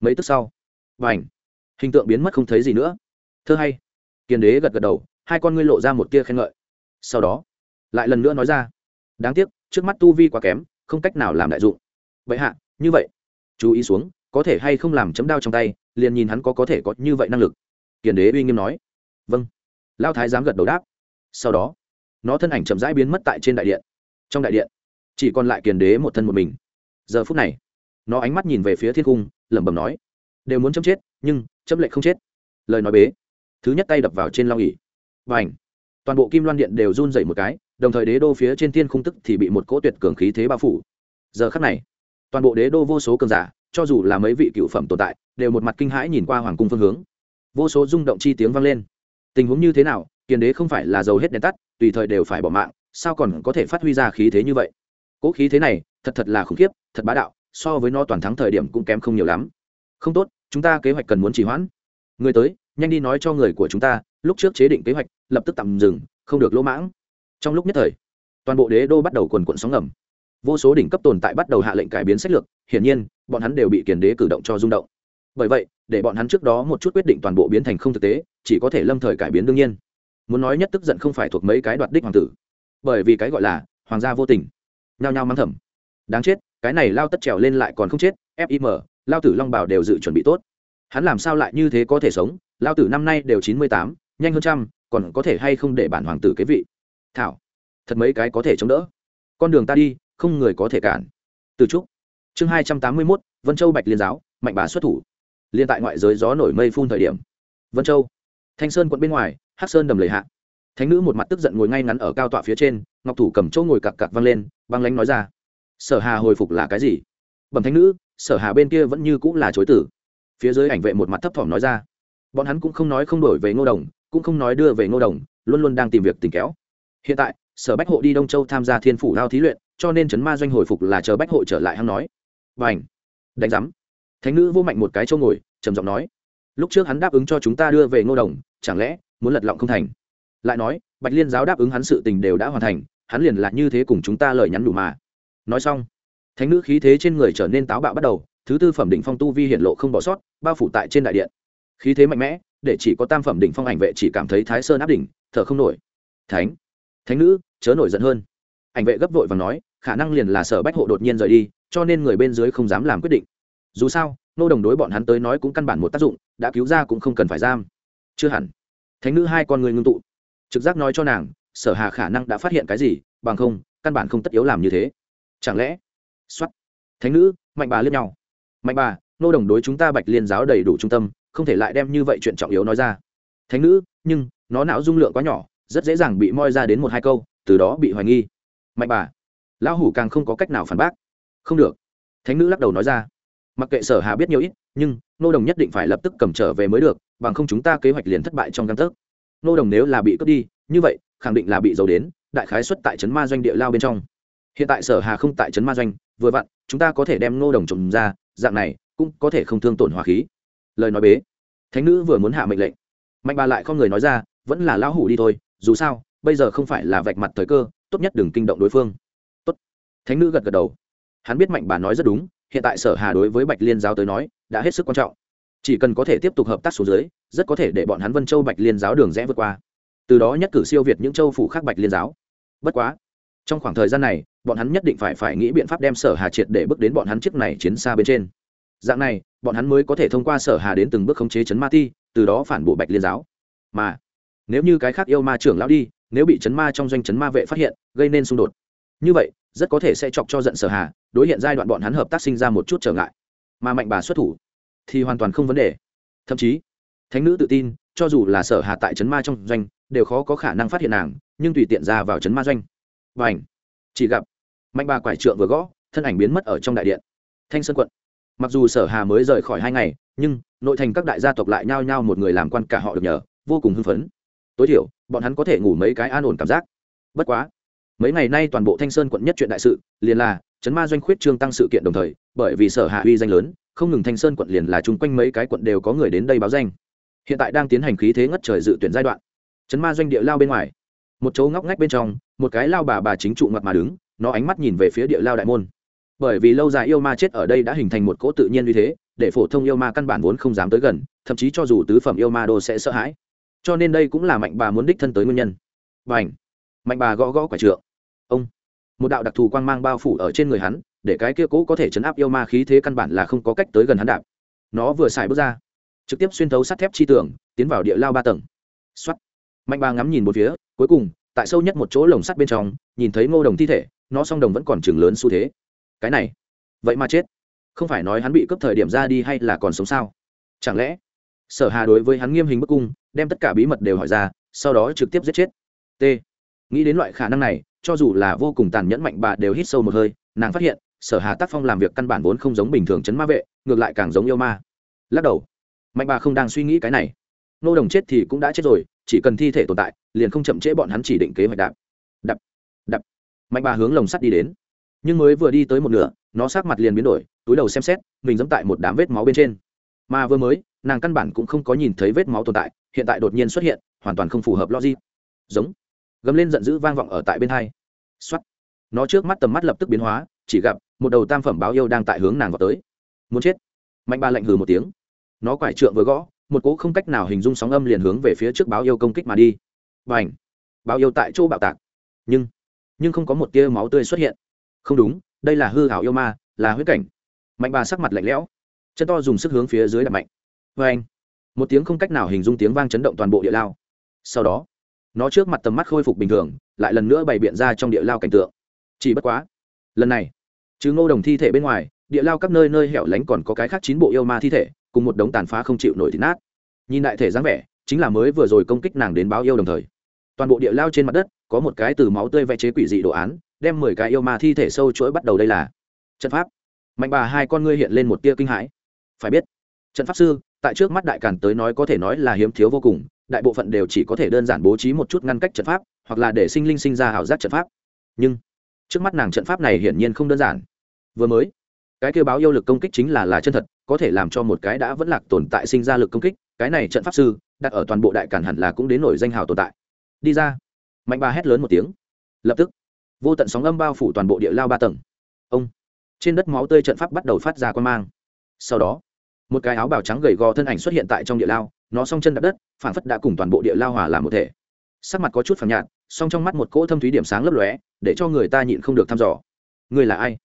Mấy tức sau và ảnh hình tượng biến mất không thấy gì nữa. Thơ hay. Kiên đế gật gật đầu hai con ngươi lộ ra một tia khen ngợi. Sau đó, lại lần nữa nói ra, đáng tiếc, trước mắt tu vi quá kém, không cách nào làm đại dụng. Vậy hạ, như vậy. Chú ý xuống, có thể hay không làm chấm đao trong tay, liền nhìn hắn có có thể có như vậy năng lực. Kiền đế uy nghiêm nói vâng. Lao thái dám gật đầu đáp. Sau đó, nó thân ảnh chậm rãi biến mất tại trên đại điện. Trong đại điện, chỉ còn lại kiền đế một thân một mình. Giờ phút này, nó ánh mắt nhìn về phía thiên cung, lẩm bẩm nói, đều muốn chấm chết, nhưng chấm lệ không chết. Lời nói bế, thứ nhất tay đập vào trên long ỉ và ảnh. Toàn bộ kim loan điện đều run dậy một cái, đồng thời đế đô phía trên thiên khung tức thì bị một cỗ tuyệt cường khí thế bao phủ. Giờ khắc này, toàn bộ đế đô vô số cường giả, cho dù là mấy vị cựu phẩm tồn tại, đều một mặt kinh hãi nhìn qua hoàng cung phương hướng. Vô số rung động chi tiếng vang lên. Tình huống như thế nào kiền đế không phải là giàu hết đèn tắt, tùy thời đều phải bỏ mạng, sao còn có thể phát huy ra khí thế như vậy? Cỗ khí thế này, thật thật là khủng khiếp, thật bá đạo, so với nó toàn thắng thời điểm cũng kém không nhiều lắm. Không tốt, chúng ta kế hoạch cần muốn trì hoãn. Người tới, nhanh đi nói cho người của chúng ta, lúc trước chế định kế hoạch lập tức tạm dừng, không được lỗ mãng. Trong lúc nhất thời, toàn bộ đế đô bắt đầu quần quận sóng ngầm. Vô số đỉnh cấp tồn tại bắt đầu hạ lệnh cải biến sách lược, hiển nhiên, bọn hắn đều bị kiền đế cử động cho rung động. Bởi vậy, để bọn hắn trước đó một chút quyết định toàn bộ biến thành không thực tế, chỉ có thể lâm thời cải biến đương nhiên. Muốn nói nhất tức giận không phải thuộc mấy cái đoạt đích hoàng tử, bởi vì cái gọi là hoàng gia vô tình. Nhao nhao mang thầm. Đáng chết, cái này lao tất trèo lên lại còn không chết fim lao tử long bảo đều dự chuẩn bị tốt. Hắn làm sao lại như thế có thể sống? Lao tử năm nay đều chín mươi tám, nhanh hơn trăm còn có thể hay không để bản hoàng tử kế vị? Thảo, thật mấy cái có thể chống đỡ. Con đường ta đi, không người có thể cản. Từ trúc, chương hai trăm tám mươi mốt, vân châu bạch liên giáo, mạnh bà xuất thủ. Liên tại ngoại giới gió nổi mây phun thời điểm. Vân châu, thanh sơn quận bên ngoài, hắc sơn đầm lầy hạ. Thánh nữ một mặt tức giận ngồi ngay ngắn ở cao tọa phía trên, ngọc thủ cầm chỗ ngồi cặc cặc văng lên băng lánh nói ra. Sở hà hồi phục là cái gì? Bẩm thánh nữ, sở hà bên kia vẫn như cũng là chối tử. Phía dưới ảnh vệ một mặt thấp thỏm nói ra. Bọn hắn cũng không nói không đổi về ngô đồng cũng không nói đưa về ngô đồng, luôn luôn đang tìm việc tình kéo. Hiện tại, sở bách hộ đi đông châu tham gia thiên phủ lao thí luyện, cho nên chấn ma doanh hồi phục là chờ bách hộ trở lại hắn nói. Và ảnh đánh giám! Thánh nữ vô mạnh một cái châu ngồi, trầm giọng nói. Lúc trước hắn đáp ứng cho chúng ta đưa về ngô đồng, chẳng lẽ muốn lật lọng không thành? Lại nói, bạch liên giáo đáp ứng hắn sự tình đều đã hoàn thành, hắn liền là như thế cùng chúng ta lời nhắn đủ mà. Nói xong, thánh nữ khí thế trên người trở nên táo bạo bắt đầu, thứ tư phẩm đỉnh phong tu vi hiện lộ không bỏ sót, bao phủ tại trên đại điện. Khí thế mạnh mẽ để chỉ có tam phẩm đỉnh phong ảnh vệ chỉ cảm thấy thái sơn áp đỉnh, thở không nổi. Thánh thánh nữ, chớ nổi giận hơn. Ảnh vệ gấp vội và nói, khả năng liền là sở bách hộ đột nhiên rời đi, cho nên người bên dưới không dám làm quyết định. Dù sao, nô đồng đối bọn hắn tới nói cũng căn bản một tác dụng, đã cứu ra cũng không cần phải giam. Chưa hẳn. Thánh nữ hai con người ngưng tụ. Trực giác nói cho nàng, sở hà khả năng đã phát hiện cái gì, bằng không, căn bản không tất yếu làm như thế. Chẳng lẽ? Xuất thánh nữ, mạnh bà liếc nhau. Mạnh bà, nô đồng đối chúng ta bạch liên giáo đầy đủ trung tâm không thể lại đem như vậy chuyện trọng yếu nói ra. Thánh nữ, nhưng nó não dung lượng quá nhỏ, rất dễ dàng bị moi ra đến một hai câu, từ đó bị hoài nghi. Mạnh bà, lão hủ càng không có cách nào phản bác. Không được. Thánh nữ lắc đầu nói ra. Mặc kệ sở hà biết nhiều ít, nhưng nô đồng nhất định phải lập tức cầm trở về mới được, bằng không chúng ta kế hoạch liền thất bại trong căn tấc. Nô đồng nếu là bị cướp đi, như vậy, khẳng định là bị giấu đến, đại khái xuất tại trấn ma doanh địa lao bên trong. Hiện tại sở hà không tại trấn ma doanh, vừa vặn, chúng ta có thể đem nô đồng trồng ra, dạng này, cũng có thể không thương tổn hòa khí lời nói bế. Thánh nữ vừa muốn hạ mệnh lệnh, mạnh bà lại không người nói ra, vẫn là lão hủ đi thôi, dù sao, bây giờ không phải là vạch mặt thời cơ, tốt nhất đừng kinh động đối phương. Tốt. Thánh nữ gật gật đầu. Hắn biết mạnh bà nói rất đúng, hiện tại sở hà đối với bạch liên giáo tới nói, đã hết sức quan trọng. Chỉ cần có thể tiếp tục hợp tác xuống dưới, rất có thể để bọn hắn vân châu bạch liên giáo đường rẽ vượt qua. Từ đó nhất cử siêu việt những châu phủ khác bạch liên giáo. Bất quá, trong khoảng thời gian này, bọn hắn nhất định phải phải nghĩ biện pháp đem sở hà triệt để bước đến bọn hắn chiếc này chiến xa bên trên dạng này, bọn hắn mới có thể thông qua sở hà đến từng bước khống chế chấn ma ti, từ đó phản bộ bạch liên giáo. Mà, nếu như cái khác yêu ma trưởng lão đi, nếu bị chấn ma trong doanh chấn ma vệ phát hiện, gây nên xung đột. Như vậy, rất có thể sẽ chọc cho giận sở hà, đối hiện giai đoạn bọn hắn hợp tác sinh ra một chút trở ngại. Mà mạnh bà xuất thủ, thì hoàn toàn không vấn đề. Thậm chí, thánh nữ tự tin, cho dù là sở hà tại chấn ma trong doanh, đều khó có khả năng phát hiện nàng, nhưng tùy tiện ra vào chấn ma doanh. Và ảnh chỉ gặp, mạnh bà quải trượng vừa gõ, thân ảnh biến mất ở trong đại điện. Thanh sơn quận mặc dù sở hà mới rời khỏi hai ngày, nhưng nội thành các đại gia tộc lại nhao nhao một người làm quan cả họ được nhờ, vô cùng hưng phấn. Tối thiểu, bọn hắn có thể ngủ mấy cái an ổn cảm giác. Bất quá, mấy ngày nay toàn bộ thanh sơn quận nhất chuyện đại sự, liền là chấn ma doanh khuyết trương tăng sự kiện đồng thời, bởi vì sở hạ uy danh lớn, không ngừng thanh sơn quận liền là chung quanh mấy cái quận đều có người đến đây báo danh. Hiện tại đang tiến hành khí thế ngất trời dự tuyển giai đoạn. Chấn ma doanh địa lao bên ngoài. Một chỗ ngóc ngách bên trong, một cái lao bà bà chính trụ ngặt mà đứng, nó ánh mắt nhìn về phía địa lao đại môn bởi vì lâu dài yêu ma chết ở đây đã hình thành một cỗ tự nhiên như thế, để phổ thông yêu ma căn bản vốn không dám tới gần, thậm chí cho dù tứ phẩm yêu ma đô sẽ sợ hãi. Cho nên đây cũng là mạnh bà muốn đích thân tới nguyên nhân. B à n h mạnh bà gõ gõ quả trượng. Ông! Một đạo đặc thù quang mang bao phủ ở trên người hắn, để cái kia cũ có thể chấn áp yêu ma khí thế căn bản là không có cách tới gần hắn đạp. Nó vừa xài bước ra, trực tiếp xuyên thấu sắt thép chi tưởng tiến vào địa lao ba tầng. X mạnh bà ngắm nhìn một phía, cuối cùng, tại sâu nhất một chỗ lồng sắt bên trong, nhìn thấy ngô đồng thi thể, nó song đồng vẫn còn chừng lớn xu thế cái này, vậy mà chết. Không phải nói hắn bị cướp thời điểm ra đi hay là còn sống sao? Chẳng lẽ, sở hà đối với hắn nghiêm hình bức cung, đem tất cả bí mật đều hỏi ra, sau đó trực tiếp giết chết. T. Nghĩ đến loại khả năng này, cho dù là vô cùng tàn nhẫn mạnh bà đều hít sâu một hơi, nàng phát hiện, sở hà tác phong làm việc căn bản vốn không giống bình thường chấn ma vệ, ngược lại càng giống yêu ma. Lắc đầu, mạnh bà không đang suy nghĩ cái này. Nô đồng chết thì cũng đã chết rồi, chỉ cần thi thể tồn tại, liền không chậm trễ bọn hắn chỉ định kế hoạch đạp. Đập đập mạnh bà hướng lồng sắt đi đến nhưng mới vừa đi tới một nửa, nó sát mặt liền biến đổi, túi đầu xem xét, mình dẫm tại một đám vết máu bên trên. Mà vừa mới, nàng căn bản cũng không có nhìn thấy vết máu tồn tại, hiện tại đột nhiên xuất hiện, hoàn toàn không phù hợp logic. Giống. Gầm lên giận dữ vang vọng ở tại bên hai. Xuất nó trước mắt tầm mắt lập tức biến hóa, chỉ gặp một đầu tam phẩm báo yêu đang tại hướng nàng vào tới. Muốn chết. Mạnh ba lạnh hừ một tiếng. Nó quải trượng vừa gõ, một cỗ không cách nào hình dung sóng âm liền hướng về phía trước báo yêu công kích mà đi. B à n h báo yêu tại chỗ bạo tạc. Nhưng nhưng không có một tia máu tươi xuất hiện không đúng, đây là hư hảo yêu ma, là huyết cảnh. Mạnh bà sắc mặt lạnh lẽo, chân to dùng sức hướng phía dưới đập mạnh. Vê anh, một tiếng không cách nào hình dung tiếng vang chấn động toàn bộ địa lao. Sau đó, nó trước mặt tầm mắt khôi phục bình thường, lại lần nữa bày biện ra trong địa lao cảnh tượng. Chỉ bất quá, lần này chứ ngô đồng thi thể bên ngoài, địa lao các nơi nơi hẻo lánh còn có cái khác chín bộ yêu ma thi thể, cùng một đống tàn phá không chịu nổi thịt nát. Nhìn đại thể dáng vẻ, chính là mới vừa rồi công kích nàng đến báo yêu đồng thời. Toàn bộ địa lao trên mặt đất, có một cái từ máu tươi vẽ chế quỷ dị đồ án đem mười cái yêu ma thi thể sâu chuỗi bắt đầu đây là. Trận pháp. Mạnh bà hai con ngươi hiện lên một tia kinh hãi. Phải biết, trận pháp sư, tại trước mắt đại càn tới nói có thể nói là hiếm thiếu vô cùng, đại bộ phận đều chỉ có thể đơn giản bố trí một chút ngăn cách trận pháp, hoặc là để sinh linh sinh ra ảo giác trận pháp. Nhưng, trước mắt nàng trận pháp này hiển nhiên không đơn giản. Vừa mới, cái kêu báo yêu lực công kích chính là là chân thật, có thể làm cho một cái đã vẫn lạc tồn tại sinh ra lực công kích, cái này trận pháp sư, đặt ở toàn bộ đại càn hẳn là cũng đến nổi danh hào tồn tại. Đi ra. Mạnh bà hét lớn một tiếng. Lập tức vô tận sóng âm bao phủ toàn bộ địa lao ba tầng. Ông, trên đất máu tươi trận pháp bắt đầu phát ra quan mang. Sau đó, một cái áo bào trắng gầy gò thân ảnh xuất hiện tại trong địa lao, nó song chân đập đất phản phất đã cùng toàn bộ địa lao hòa làm một thể. Sắc mặt có chút phẳng nhạt, song trong mắt một cỗ thâm thúy điểm sáng lấp lóe, để cho người ta nhịn không được thăm dò. Người là ai?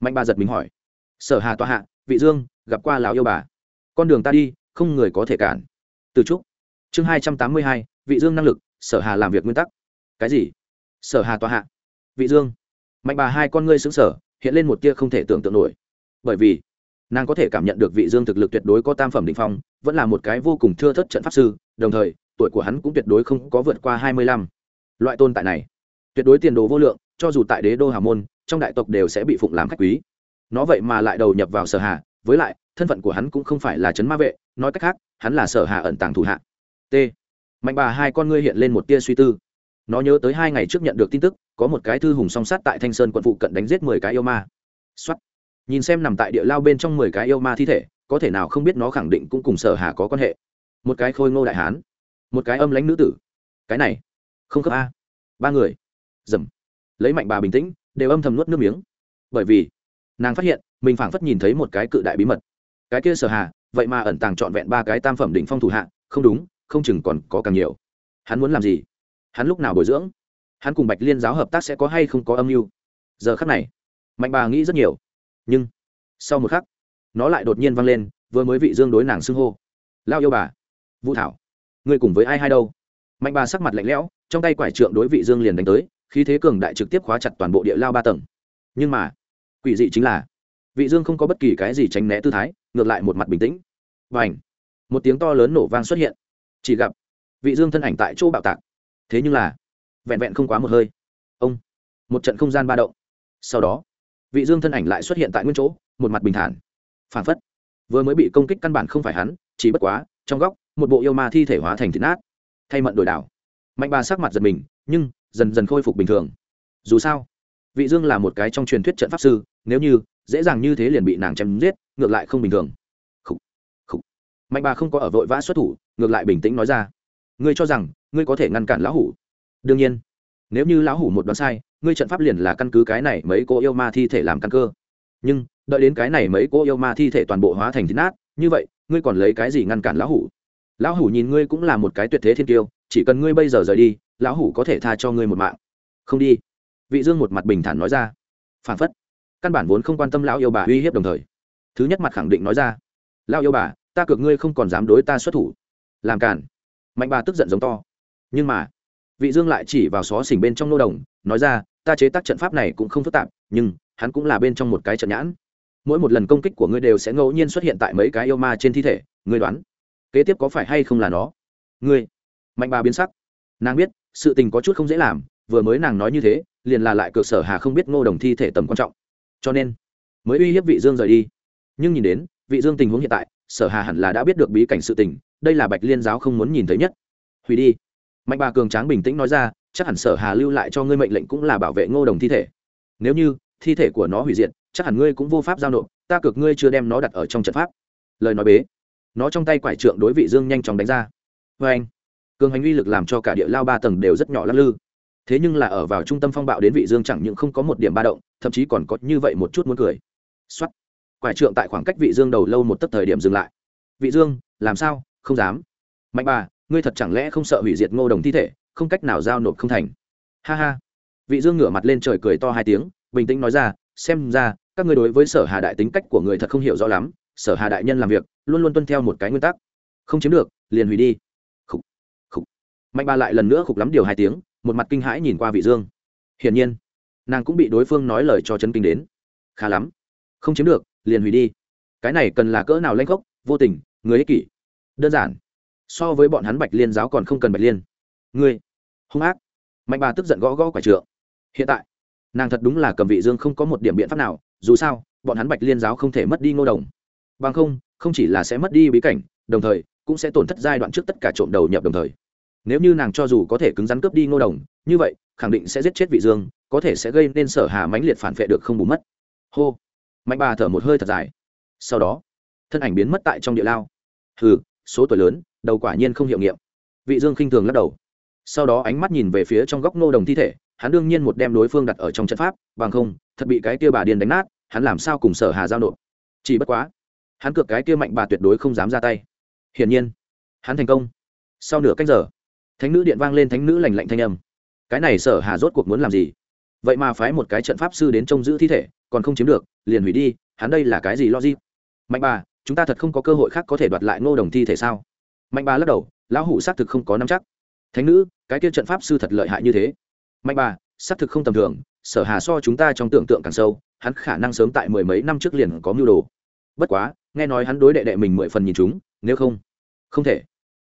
Mạnh bà giật mình hỏi. Sở hà tòa hạ, vị dương, gặp qua lão yêu bà. Con đường ta đi, không người có thể cản. Từ trúc. Chương hai trăm tám mươi hai, vị dương năng lực, sở hà làm việc nguyên tắc. Cái gì? Sở hà tòa hạ vị dương. Mạnh bà hai con ngươi xứng sở hiện lên một tia không thể tưởng tượng nổi. Bởi vì, nàng có thể cảm nhận được vị dương thực lực tuyệt đối có tam phẩm định phong, vẫn là một cái vô cùng thưa thất trận pháp sư, đồng thời, tuổi của hắn cũng tuyệt đối không có vượt qua hai mươi lăm. Loại tồn tại này, tuyệt đối tiền đồ vô lượng, cho dù tại đế đô hà môn, trong đại tộc đều sẽ bị phụng làm khách quý. Nó vậy mà lại đầu nhập vào sở hà với lại, thân phận của hắn cũng không phải là trấn ma vệ, nói cách khác, hắn là sở hà ẩn tàng thủ hạ. T. Mạnh bà hai con ngươi hiện lên một tia suy tư nó nhớ tới hai ngày trước nhận được tin tức, có một cái thư hùng song sát tại thanh sơn quận phụ cận đánh giết mười cái yêu ma. Xuất nhìn xem nằm tại địa lao bên trong mười cái yêu ma thi thể, có thể nào không biết nó khẳng định cũng cùng sở hà có quan hệ. Một cái khôi ngô đại hán. Một cái âm lãnh nữ tử. Cái này. Không cấp a. Ba người. Dầm. Lấy mạnh bà bình tĩnh, đều âm thầm nuốt nước miếng. Bởi vì, nàng phát hiện, mình phảng phất nhìn thấy một cái cự đại bí mật. Cái kia sở hà, vậy mà ẩn tàng trọn vẹn ba cái tam phẩm đỉnh phong thủ hạ. Không đúng, không chừng còn có càng nhiều. Hắn muốn làm gì? Hắn lúc nào bồi dưỡng, hắn cùng bạch liên giáo hợp tác sẽ có hay không có âm mưu? Giờ khắc này, mạnh bà nghĩ rất nhiều. Nhưng, sau một khắc, nó lại đột nhiên vang lên, vừa mới vị dương đối nàng xưng hô. Lao yêu bà, vũ thảo, ngươi cùng với ai hai đâu? Mạnh bà sắc mặt lạnh lẽo, trong tay quải trượng đối vị dương liền đánh tới, khí thế cường đại trực tiếp khóa chặt toàn bộ địa lao ba tầng. Nhưng mà, quỷ dị chính là, vị dương không có bất kỳ cái gì tránh né tư thái, ngược lại một mặt bình tĩnh. Và ảnh một tiếng to lớn nổ vang xuất hiện. Chỉ gặp, vị dương thân ảnh tại chỗ bạo tạc thế nhưng là vẹn vẹn không quá một hơi ông một trận không gian ba động sau đó vị dương thân ảnh lại xuất hiện tại nguyên chỗ một mặt bình thản phản phất vừa mới bị công kích căn bản không phải hắn chỉ bất quá trong góc một bộ yêu ma thi thể hóa thành thịt nát thay mận đổi đảo mạnh bà sắc mặt giật mình nhưng dần dần khôi phục bình thường dù sao vị dương là một cái trong truyền thuyết trận pháp sư nếu như dễ dàng như thế liền bị nàng chém giết ngược lại không bình thường Khủ, khủ. mạnh bà không có ở vội vã xuất thủ ngược lại bình tĩnh nói ra ngươi cho rằng ngươi có thể ngăn cản lão hủ. Đương nhiên, nếu như lão hủ một đoán sai, ngươi trận pháp liền là căn cứ cái này mấy cô yêu ma thi thể làm căn cơ. Nhưng, đợi đến cái này mấy cô yêu ma thi thể toàn bộ hóa thành thịt nát, như vậy, ngươi còn lấy cái gì ngăn cản lão hủ? Lão hủ nhìn ngươi cũng là một cái tuyệt thế thiên tiêu chỉ cần ngươi bây giờ rời đi, lão hủ có thể tha cho ngươi một mạng. Không đi. Vị dương một mặt bình thản nói ra. Phản phất. Căn bản vốn không quan tâm lão yêu bà uy hiếp đồng thời. Thứ nhất mặt khẳng định nói ra. Lão yêu bà, ta cược ngươi không còn dám đối ta xuất thủ. Làm cản mạnh bà tức giận giống to nhưng mà, vị dương lại chỉ vào xó xỉnh bên trong nô đồng, nói ra, ta chế tác trận pháp này cũng không phức tạp, nhưng hắn cũng là bên trong một cái trận nhãn. Mỗi một lần công kích của ngươi đều sẽ ngẫu nhiên xuất hiện tại mấy cái yêu ma trên thi thể, ngươi đoán, kế tiếp có phải hay không là nó? Ngươi. Mạnh bà biến sắc. Nàng biết, sự tình có chút không dễ làm, vừa mới nàng nói như thế, liền là lại cược sở hà không biết ngô đồng thi thể tầm quan trọng. Cho nên, mới uy hiếp vị dương rời đi. Nhưng nhìn đến, vị dương tình huống hiện tại, sở hà hẳn là đã biết được bí cảnh sự tình, đây là bạch liên giáo không muốn nhìn thấy nhất. Hủy đi mạnh bà cường tráng bình tĩnh nói ra, chắc hẳn sở hà lưu lại cho ngươi mệnh lệnh cũng là bảo vệ ngô đồng thi thể. Nếu như, thi thể của nó hủy diệt, chắc hẳn ngươi cũng vô pháp giao nộp, ta cược ngươi chưa đem nó đặt ở trong trận pháp. Lời nói bế. Nó trong tay quải trượng đối vị dương nhanh chóng đánh ra. Vê anh cường hành uy lực làm cho cả địa lao ba tầng đều rất nhỏ lắc lư. Thế nhưng là ở vào trung tâm phong bạo đến vị dương chẳng những không có một điểm ba động, thậm chí còn có như vậy một chút muốn cười. X o á t quải trượng tại khoảng cách vị dương đầu lâu một tấc thời điểm dừng lại. Vị dương, làm sao? Không dám. Mạnh bà ngươi thật chẳng lẽ không sợ hủy diệt ngô đồng thi thể không cách nào giao nộp không thành? Ha ha. Vị dương ngửa mặt lên trời cười to hai tiếng bình tĩnh nói ra xem ra các ngươi đối với sở hà đại tính cách của người thật không hiểu rõ lắm sở hà đại nhân làm việc luôn luôn tuân theo một cái nguyên tắc. Không chiếm được liền hủy đi. Khúc, khúc. mạnh ba lại lần nữa khục lắm điều hai tiếng một mặt kinh hãi nhìn qua vị dương. Hiển nhiên nàng cũng bị đối phương nói lời cho chấn kinh đến. Khá lắm. Không chiếm được liền hủy đi. Cái này cần là cỡ nào lanh khốc vô tình người ích kỷ. Đơn giản so với bọn hắn bạch liên giáo còn không cần bạch liên. Ngươi, hung ác. Mạnh bà tức giận gõ gõ quả trượng. Hiện tại, nàng thật đúng là cầm vị dương không có một điểm biện pháp nào, dù sao, bọn hắn bạch liên giáo không thể mất đi ngô đồng. Bằng không không chỉ là sẽ mất đi bí cảnh, đồng thời, cũng sẽ tổn thất giai đoạn trước tất cả trộm đầu nhập đồng thời. Nếu như nàng cho dù có thể cứng rắn cướp đi ngô đồng, như vậy, khẳng định sẽ giết chết vị dương, có thể sẽ gây nên sở hà mãnh liệt phản vệ được không bù mất. Hô. Mạnh bà thở một hơi thật dài. Sau đó, thân ảnh biến mất tại trong địa lao. Hừ, số tuổi lớn đầu quả nhiên không hiệu nghiệm. Vị dương khinh thường lắc đầu. Sau đó ánh mắt nhìn về phía trong góc nô đồng thi thể, hắn đương nhiên một đem đối phương đặt ở trong trận pháp, bằng không, thật bị cái kia bà điên đánh nát, hắn làm sao cùng sở hà giao nộp? Chỉ bất quá, hắn cược cái kia mạnh bà tuyệt đối không dám ra tay. Hiển nhiên, hắn thành công. Sau nửa cách giờ, thánh nữ điện vang lên thánh nữ lành lạnh thanh âm. Cái này sở hà rốt cuộc muốn làm gì? Vậy mà phái một cái trận pháp sư đến trông giữ thi thể, còn không chiếm được, liền hủy đi, hắn đây là cái gì logic? Mạnh bà, chúng ta thật không có cơ hội khác có thể đoạt lại ngô đồng thi thể sao? Mạnh bà lắc đầu, lão hủ xác thực không có nắm chắc. Thánh nữ, cái kia trận pháp sư thật lợi hại như thế. Mạnh bà, xác thực không tầm thường, sở hà so chúng ta trong tưởng tượng càng sâu, hắn khả năng sớm tại mười mấy năm trước liền có mưu đồ. Bất quá, nghe nói hắn đối đệ đệ mình mười phần nhìn chúng, nếu không không thể.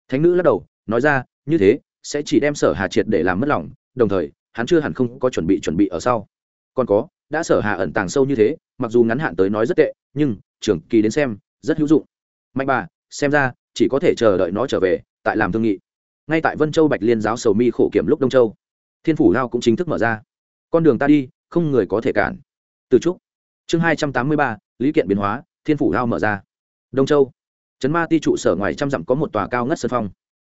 Thánh nữ lắc đầu, nói ra, như thế, sẽ chỉ đem sở hà triệt để làm mất lòng, đồng thời, hắn chưa hẳn không có chuẩn bị chuẩn bị ở sau. Còn có, đã sở hà ẩn tàng sâu như thế, mặc dù ngắn hạn tới nói rất tệ, nhưng, trưởng kỳ đến xem, rất hữu dụng. Mạnh bà, xem ra chỉ có thể chờ đợi nó trở về, tại làm thương nghị. Ngay tại vân châu bạch liên giáo sầu mi khổ kiểm lúc đông châu, thiên phủ lao cũng chính thức mở ra. Con đường ta đi, không người có thể cản. Từ trúc, chương hai trăm tám mươi ba, lý kiện biến hóa, thiên phủ lao mở ra. Đông châu, trấn ma ti trụ sở ngoài trăm dặm có một tòa cao ngất sân phong.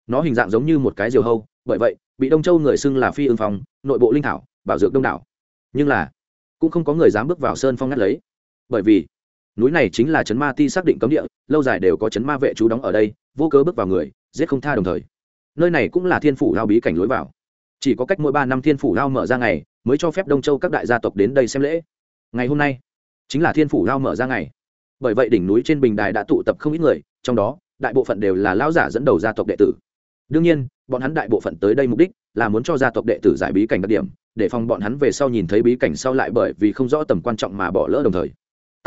Nó hình dạng giống như một cái diều hâu, bởi vậy, bị đông châu người xưng là phi ương phong, nội bộ linh thảo, bảo dược đông đảo. Nhưng là, cũng không có người dám bước vào sơn phong ngắt lấy. Bởi vì núi này chính là chấn ma ti xác định cấm địa, lâu dài đều có chấn ma vệ trú đóng ở đây, vô cớ bước vào người, giết không tha đồng thời. Nơi này cũng là thiên phủ lao bí cảnh lối vào. Chỉ có cách mỗi ba năm thiên phủ lao mở ra ngày, mới cho phép đông châu các đại gia tộc đến đây xem lễ. Ngày hôm nay, chính là thiên phủ lao mở ra ngày. Bởi vậy đỉnh núi trên bình đài đã tụ tập không ít người, trong đó, đại bộ phận đều là lao giả dẫn đầu gia tộc đệ tử. Đương nhiên, bọn hắn đại bộ phận tới đây mục đích là muốn cho gia tộc đệ tử giải bí cảnh đặc điểm, để phòng bọn hắn về sau nhìn thấy bí cảnh sau lại bởi vì không rõ tầm quan trọng mà bỏ lỡ đồng thời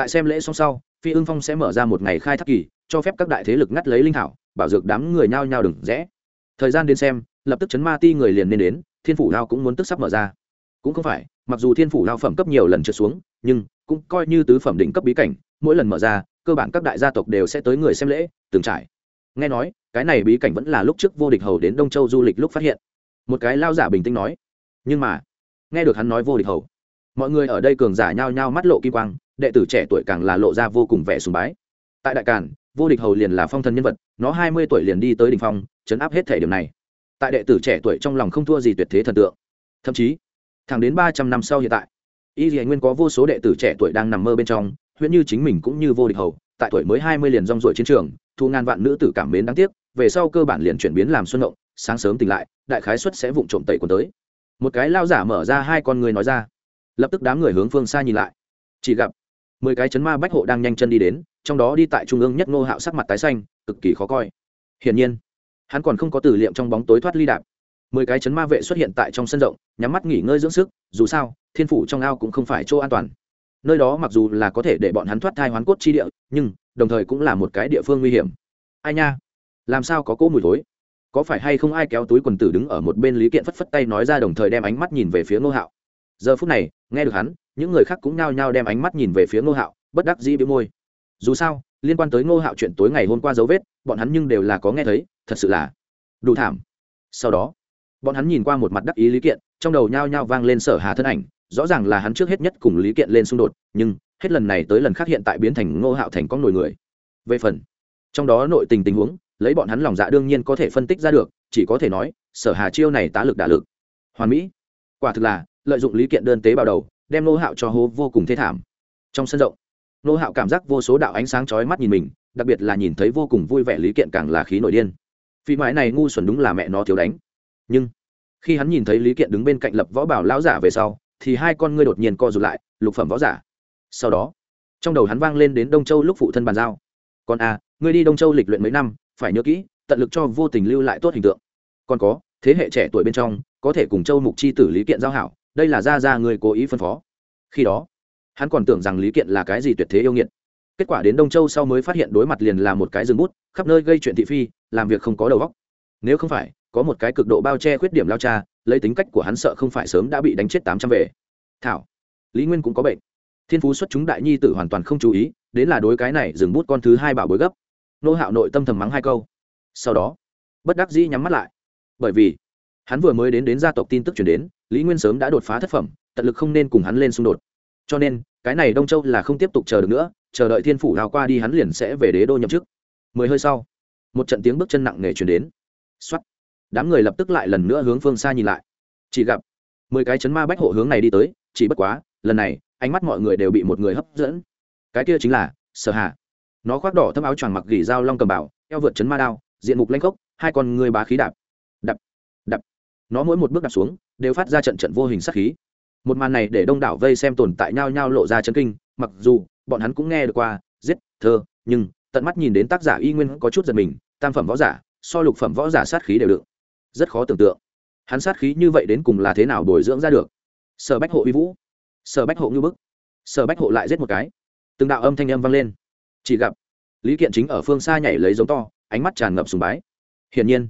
tại xem lễ xong sau, phi ưng phong sẽ mở ra một ngày khai thác kỳ, cho phép các đại thế lực ngắt lấy linh thảo, bảo dược đám người nhao nhao đừng rẽ. Thời gian đến xem, lập tức chấn ma ti người liền nên đến, thiên phủ lao cũng muốn tức sắp mở ra. Cũng không phải, mặc dù thiên phủ lao phẩm cấp nhiều lần trượt xuống, nhưng cũng coi như tứ phẩm đỉnh cấp bí cảnh, mỗi lần mở ra, cơ bản các đại gia tộc đều sẽ tới người xem lễ, từng trải. Nghe nói, cái này bí cảnh vẫn là lúc trước vô địch hầu đến đông châu du lịch lúc phát hiện. Một cái lao giả bình tĩnh nói. Nhưng mà, nghe được hắn nói vô địch hầu, mọi người ở đây cường giả nhao nhao mắt lộ kim quang đệ tử trẻ tuổi càng là lộ ra vô cùng vẻ sùng bái. Tại đại càn, vô địch hầu liền là phong thần nhân vật, nó hai mươi tuổi liền đi tới đ ỉ n h phong, chấn áp hết thể điểm này. Tại đệ tử trẻ tuổi trong lòng không thua gì tuyệt thế thần tượng. Thậm chí, thẳng đến ba trăm năm sau hiện tại, y dì nguyên có vô số đệ tử trẻ tuổi đang nằm mơ bên trong, huyễn như chính mình cũng như vô địch hầu, tại tuổi mới hai mươi liền rong ruổi chiến trường, thu ngàn vạn nữ tử cảm mến đáng tiếc, về sau cơ bản liền chuyển biến làm xuân động, sáng sớm tỉnh lại, đại khái xuất sẽ vụng trộm tẩy quần tới. Một cái lao giả mở ra hai con người nói ra, lập tức đám người hướng phương xa nhìn lại. Chỉ gặp mười cái chấn ma bách hộ đang nhanh chân đi đến, trong đó đi tại trung ương nhất ngô hạo sắc mặt tái xanh, cực kỳ khó coi. Hiển nhiên, hắn còn không có tử liệm trong bóng tối thoát ly đạp. Mười cái chấn ma vệ xuất hiện tại trong sân rộng, nhắm mắt nghỉ ngơi dưỡng sức, dù sao, thiên phủ trong ao cũng không phải chỗ an toàn. Nơi đó mặc dù là có thể để bọn hắn thoát thai hoán cốt chi địa, nhưng đồng thời cũng là một cái địa phương nguy hiểm. Ai nha? Làm sao có cỗ mùi thối? Có phải hay không ai kéo túi quần tử đứng ở một bên lý kiện phất phất tay nói ra đồng thời đem ánh mắt nhìn về phía ngô hạo. Giờ phút này, nghe được hắn những người khác cũng nhao nhao đem ánh mắt nhìn về phía ngô hạo, bất đắc dĩ bị môi. Dù sao, liên quan tới ngô hạo chuyện tối ngày hôm qua dấu vết, bọn hắn nhưng đều là có nghe thấy, thật sự là đủ thảm. Sau đó, bọn hắn nhìn qua một mặt đắc ý lý kiện, trong đầu nhao nhao vang lên sở hà thân ảnh, rõ ràng là hắn trước hết nhất cùng lý kiện lên xung đột, nhưng hết lần này tới lần khác hiện tại biến thành ngô hạo thành con nổi người. Về phần, trong đó nội tình tình huống, lấy bọn hắn lòng dạ đương nhiên có thể phân tích ra được, chỉ có thể nói, sở hà chiêu này tá lực đả lực. Hoàn mỹ. Quả thực là, lợi dụng lý kiện đơn tế vào đầu đem nô hạo cho hố vô cùng thê thảm. Trong sân rộng nô hạo cảm giác vô số đạo ánh sáng chói mắt nhìn mình đặc biệt là nhìn thấy vô cùng vui vẻ lý kiện càng là khí nổi điên. Phi mãi này ngu xuẩn đúng là mẹ nó thiếu đánh. Nhưng khi hắn nhìn thấy lý kiện đứng bên cạnh lập võ bảo lão giả về sau thì hai con ngươi đột nhiên co rụt lại lục phẩm võ giả. Sau đó trong đầu hắn vang lên đến đông châu lúc phụ thân bàn giao. Còn a à, ngươi đi đông châu lịch luyện mấy năm phải nhớ kỹ tận lực cho vô tình lưu lại tốt hình tượng. Còn có thế hệ trẻ tuổi bên trong có thể cùng châu mục chi tử lý kiện giao hảo đây là ra ra người cố ý phân phó. Khi đó, hắn còn tưởng rằng lý kiện là cái gì tuyệt thế yêu nghiệt. Kết quả đến đông châu sau mới phát hiện đối mặt liền là một cái rừng bút, khắp nơi gây chuyện thị phi, làm việc không có đầu óc. Nếu không phải, có một cái cực độ bao che khuyết điểm lao cha, lấy tính cách của hắn sợ không phải sớm đã bị đánh chết tám trăm về. Thảo, lý nguyên cũng có bệnh. Thiên phú xuất chúng đại nhi tử hoàn toàn không chú ý, đến là đối cái này dừng bút con thứ hai bảo bối gấp. Nô hạo nội tâm thầm mắng hai câu. Sau đó, bất đắc dĩ nhắm mắt lại. Bởi vì, hắn vừa mới đến đến gia tộc tin tức chuyển đến lý nguyên sớm đã đột phá thất phẩm, tận lực không nên cùng hắn lên xung đột. Cho nên, cái này đông châu là không tiếp tục chờ được nữa, chờ đợi thiên phủ hào qua đi hắn liền sẽ về đế đô nhậm chức. Mười hơi sau, một trận tiếng bước chân nặng nề chuyển đến. X o á t đám người lập tức lại lần nữa hướng phương xa nhìn lại. Chỉ gặp, mười cái chấn ma bách hộ hướng này đi tới, chỉ bất quá, lần này, ánh mắt mọi người đều bị một người hấp dẫn. Cái kia chính là, sở hạ nó khoác đỏ thâm áo choàng mặc gỉ dao long cầm bảo, eo vượt chấn ma đao, diện mục lanh khốc, hai con người bá khí đạp. Đập đập nó mỗi một bước đạp xuống đều phát ra trận trận vô hình sát khí. Một màn này để đông đảo vây xem tồn tại nhau nhau lộ ra chân kinh, mặc dù bọn hắn cũng nghe được qua, giết thơ nhưng tận mắt nhìn đến tác giả y nguyên có chút giật mình, tam phẩm võ giả, so lục phẩm võ giả sát khí đều được. Rất khó tưởng tượng, hắn sát khí như vậy đến cùng là thế nào bồi dưỡng ra được. Sở bách hộ uy vũ, sở bách hộ như bức, sở bách hộ lại giết một cái. Từng đạo âm thanh âm vang lên. Chỉ gặp lý kiện chính ở phương xa nhảy lấy giống to, ánh mắt tràn ngập sùng bái. Hiển nhiên,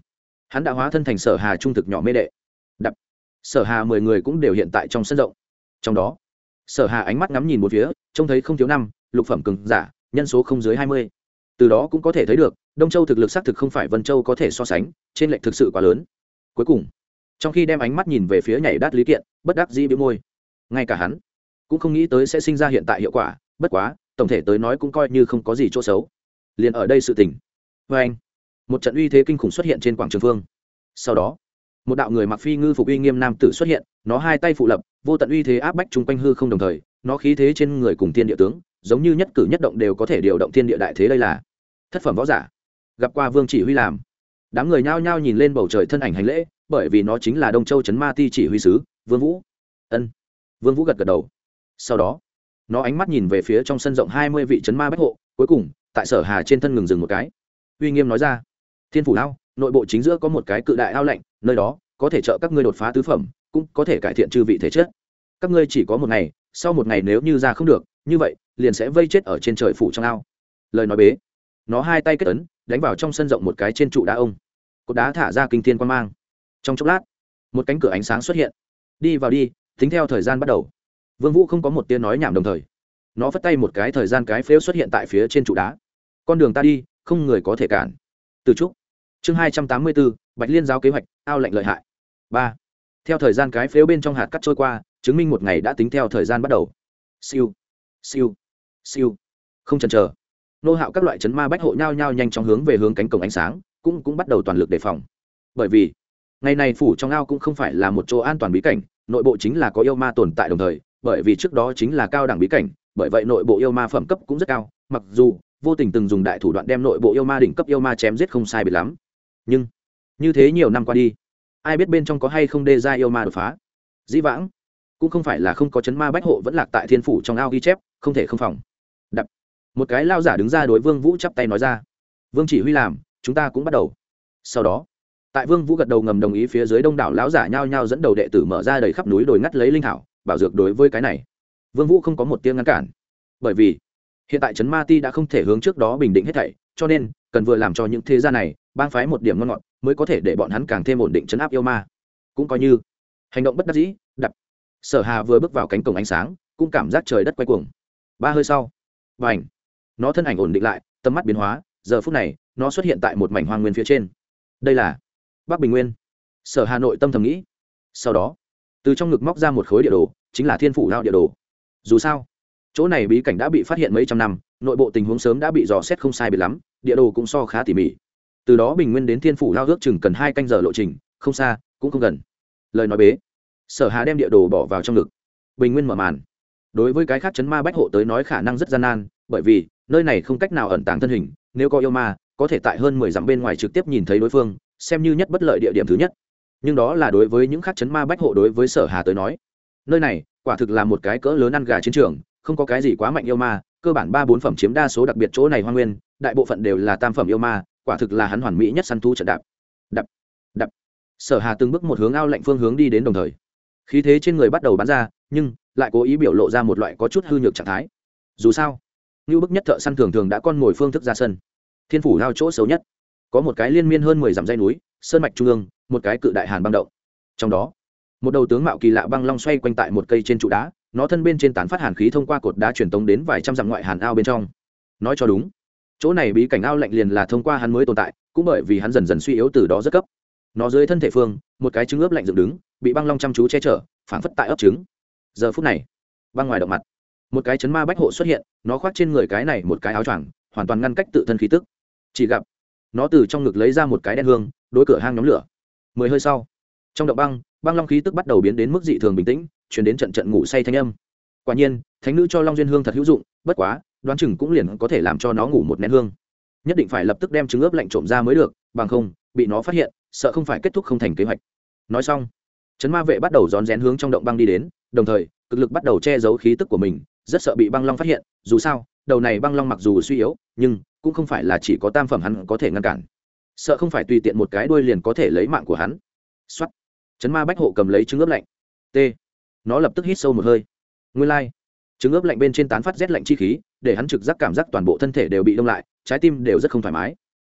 hắn đã hóa thân thành sở hà trung thực nhỏ mê đệ. Đập sở hà mười người cũng đều hiện tại trong sân rộng. Trong đó, sở hà ánh mắt ngắm nhìn một phía, trông thấy không thiếu năm, lục phẩm cường giả, nhân số không dưới hai mươi. Từ đó cũng có thể thấy được, đông châu thực lực xác thực không phải vân châu có thể so sánh, trên lệnh thực sự quá lớn. Cuối cùng, trong khi đem ánh mắt nhìn về phía nhảy đát lý kiện, bất đắc dĩ bị môi. Ngay cả hắn cũng không nghĩ tới sẽ sinh ra hiện tại hiệu quả, bất quá, tổng thể tới nói cũng coi như không có gì chỗ xấu. Liền ở đây sự tình. Vê anh. Một trận uy thế kinh khủng xuất hiện trên quảng trường phương. Sau đó một đạo người mặc phi ngư phục uy nghiêm nam tử xuất hiện, nó hai tay phụ lập, vô tận uy thế áp bách chung quanh hư không đồng thời, nó khí thế trên người cùng thiên địa tướng, giống như nhất cử nhất động đều có thể điều động thiên địa đại thế đây là thất phẩm võ giả. Gặp qua vương chỉ huy làm, đám người nhao nhao nhìn lên bầu trời thân ảnh hành lễ, bởi vì nó chính là đông châu trấn ma ti chỉ huy sứ, vương vũ. Ân. Vương vũ gật gật đầu. Sau đó, nó ánh mắt nhìn về phía trong sân rộng hai mươi vị trấn ma bách hộ, cuối cùng, tại sở hà trên thân ngừng dừng một cái. Uy nghiêm nói ra, thiên phủ lao nội bộ chính giữa có một cái cự đại ao lạnh, nơi đó có thể trợ các ngươi đột phá tứ phẩm, cũng có thể cải thiện chư vị thể chất. Các ngươi chỉ có một ngày, sau một ngày nếu như ra không được, như vậy, liền sẽ vây chết ở trên trời phủ trong ao. Lời nói bế. Nó hai tay kết ấn, đánh vào trong sân rộng một cái trên trụ đá ông. Cột đá thả ra kinh thiên quan mang. Trong chốc lát, một cánh cửa ánh sáng xuất hiện. Đi vào đi, tính theo thời gian bắt đầu. Vương vũ không có một tiếng nói nhảm đồng thời, nó vất tay một cái thời gian cái phếu xuất hiện tại phía trên trụ đá. Con đường ta đi, không người có thể cản. Từ trúc chương hai trăm tám mươi bốn bạch liên giáo kế hoạch, ao lệnh lợi hại. Ba. Theo thời gian cái phếu bên trong hạt cắt trôi qua, chứng minh một ngày đã tính theo thời gian bắt đầu. Siêu. Siêu. Siêu. Không chần chờ. Nô hạo các loại chấn ma bách hộ nhau nhau nhanh chóng hướng về hướng cánh cổng ánh sáng, cũng cũng bắt đầu toàn lực đề phòng. Bởi vì, ngày này phủ trong ao cũng không phải là một chỗ an toàn bí cảnh, nội bộ chính là có yêu ma tồn tại đồng thời, bởi vì trước đó chính là cao đẳng bí cảnh, bởi vậy nội bộ yêu ma phẩm cấp cũng rất cao, mặc dù vô tình từng dùng đại thủ đoạn đem nội bộ yêu ma đỉnh cấp yêu ma chém giết không sai biệt lắm nhưng, như thế nhiều năm qua đi, ai biết bên trong có hay không đê ra yêu ma đột phá. Dĩ vãng, cũng không phải là không có chấn ma bách hộ vẫn lạc tại thiên phủ trong ao ghi chép, không thể không phòng. Đập. Một cái lao giả đứng ra đối vương vũ chắp tay nói ra. Vương chỉ huy làm, chúng ta cũng bắt đầu. Sau đó, tại vương vũ gật đầu ngầm đồng ý phía dưới đông đảo lão giả nhao nhao dẫn đầu đệ tử mở ra đầy khắp núi đồi ngắt lấy linh thảo, bảo dược đối với cái này. Vương vũ không có một tiếng ngăn cản. Bởi vì, hiện tại trấn ma ti đã không thể hướng trước đó bình định hết thảy, cho nên cần vừa làm cho những thế gia này bang phái một điểm ngon ngọt mới có thể để bọn hắn càng thêm ổn định chấn áp yêu ma. Cũng coi như, hành động bất đắc dĩ, đập. Sở hà vừa bước vào cánh cổng ánh sáng, cũng cảm giác trời đất quay cuồng. Ba hơi sau và ảnh nó thân ảnh ổn định lại, tầm mắt biến hóa, giờ phút này, nó xuất hiện tại một mảnh hoang nguyên phía trên. Đây là bắc bình nguyên. Sở hà nội tâm thầm nghĩ. Sau đó, từ trong ngực móc ra một khối địa đồ, chính là thiên phủ lao địa đồ. Dù sao, chỗ này bí cảnh đã bị phát hiện mấy trăm năm, nội bộ tình huống sớm đã bị dò xét không sai biệt lắm địa đồ cũng so khá tỉ mỉ. Từ đó bình nguyên đến thiên phủ lao ước chừng cần hai canh giờ lộ trình, không xa, cũng không gần. Lời nói bế, sở hà đem địa đồ bỏ vào trong ngực. Bình nguyên mở màn. Đối với cái khác chấn ma bách hộ tới nói khả năng rất gian nan, bởi vì, nơi này không cách nào ẩn tàng thân hình, nếu có yêu ma, có thể tại hơn mười dặm bên ngoài trực tiếp nhìn thấy đối phương, xem như nhất bất lợi địa điểm thứ nhất. Nhưng đó là đối với những khác chấn ma bách hộ đối với sở hà tới nói. Nơi này, quả thực là một cái cỡ lớn ăn gà chiến trường không có cái gì quá mạnh yêu ma, cơ bản ba bốn phẩm chiếm đa số đặc biệt chỗ này hoa nguyên, đại bộ phận đều là tam phẩm yêu ma, quả thực là hắn hoàn mỹ nhất săn thu trận đạp. Đập đập sở hà từng bước một hướng ao lạnh phương hướng đi đến đồng thời. Khí thế trên người bắt đầu bắn ra, nhưng lại cố ý biểu lộ ra một loại có chút hư nhược trạng thái. Dù sao như bức nhất thợ săn thường thường đã con ngồi phương thức ra sân. Thiên phủ lao chỗ xấu nhất. Có một cái liên miên hơn mười dặm dây núi, sơn mạch trung ương, một cái cự đại hàn băng động. Trong đó, một đầu tướng mạo kỳ lạ băng long xoay quanh tại một cây trên trụ đá nó thân bên trên tán phát hàn khí thông qua cột đá truyền tống đến vài trăm dặm ngoại hàn ao bên trong. Nói cho đúng, chỗ này bí cảnh ao lạnh liền là thông qua hắn mới tồn tại, cũng bởi vì hắn dần dần suy yếu từ đó rất cấp. Nó dưới thân thể phương, một cái trứng ướp lạnh dựng đứng, bị băng long chăm chú che chở, phảng phất tại ấp trứng. Giờ phút này, băng ngoài động mặt, một cái chấn ma bách hộ xuất hiện, nó khoác trên người cái này một cái áo choàng, hoàn toàn ngăn cách tự thân khí tức. Chỉ gặp, nó từ trong ngực lấy ra một cái đen hương, đối cửa hang nhóm lửa. Mười hơi sau, trong động băng băng long khí tức bắt đầu biến đến mức dị thường bình tĩnh chuyển đến trận trận ngủ say thanh âm. Quả nhiên, thánh nữ cho long duyên hương thật hữu dụng, bất quá, đoán chừng cũng liền có thể làm cho nó ngủ một nén hương. Nhất định phải lập tức đem trứng ướp lạnh trộm ra mới được, bằng không, bị nó phát hiện, sợ không phải kết thúc không thành kế hoạch. Nói xong, trấn ma vệ bắt đầu rón rén hướng trong động băng đi đến, đồng thời, cực lực bắt đầu che giấu khí tức của mình, rất sợ bị băng long phát hiện, dù sao, đầu này băng long mặc dù suy yếu, nhưng cũng không phải là chỉ có tam phẩm hắn có thể ngăn cản. Sợ không phải tùy tiện một cái đuôi liền có thể lấy mạng của hắn. Xuất chấn ma bách hộ cầm lấy trứng ướp lạnh. T nó lập tức hít sâu một hơi. Nguyên lai、like. trứng ướp lạnh bên trên tán phát rét lạnh chi khí, để hắn trực giác cảm giác toàn bộ thân thể đều bị đông lại, trái tim đều rất không thoải mái.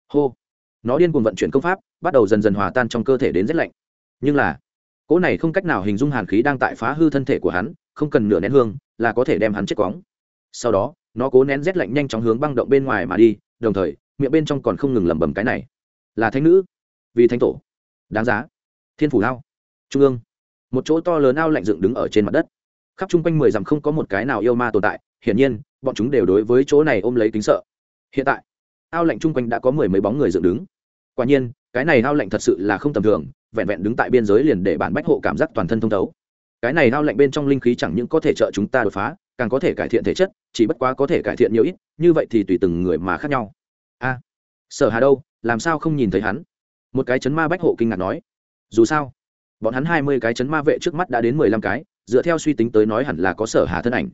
Hô, nó điên cuồng vận chuyển công pháp, bắt đầu dần dần hòa tan trong cơ thể đến rét lạnh. Nhưng là, cỗ này không cách nào hình dung hàn khí đang tại phá hư thân thể của hắn, không cần nửa nén hương là có thể đem hắn chết quóng sau đó, nó cố nén rét lạnh nhanh chóng hướng băng động bên ngoài mà đi, đồng thời, miệng bên trong còn không ngừng lẩm bẩm cái này. Là thánh nữ. Vì thánh tổ. Đáng giá. Thiên phủ lao. Trung ương một chỗ to lớn ao lạnh dựng đứng ở trên mặt đất. Khắp chung quanh mười dặm không có một cái nào yêu ma tồn tại, hiển nhiên, bọn chúng đều đối với chỗ này ôm lấy kính sợ. Hiện tại, ao lạnh chung quanh đã có mười mấy bóng người dựng đứng. Quả nhiên, cái này ao lạnh thật sự là không tầm thường, vẹn vẹn đứng tại biên giới liền để bản bách hộ cảm giác toàn thân thông thấu. Cái này ao lạnh bên trong linh khí chẳng những có thể trợ chúng ta đột phá, càng có thể cải thiện thể chất, chỉ bất quá có thể cải thiện nhiều ít, như vậy thì tùy từng người mà khác nhau. A, sở hà đâu? Làm sao không nhìn thấy hắn? Một cái chấn ma bách hộ kinh ngạc nói. Dù sao bọn hắn hai mươi cái chấn ma vệ trước mắt đã đến mười lăm cái, dựa theo suy tính tới nói hẳn là có sở hà thân ảnh.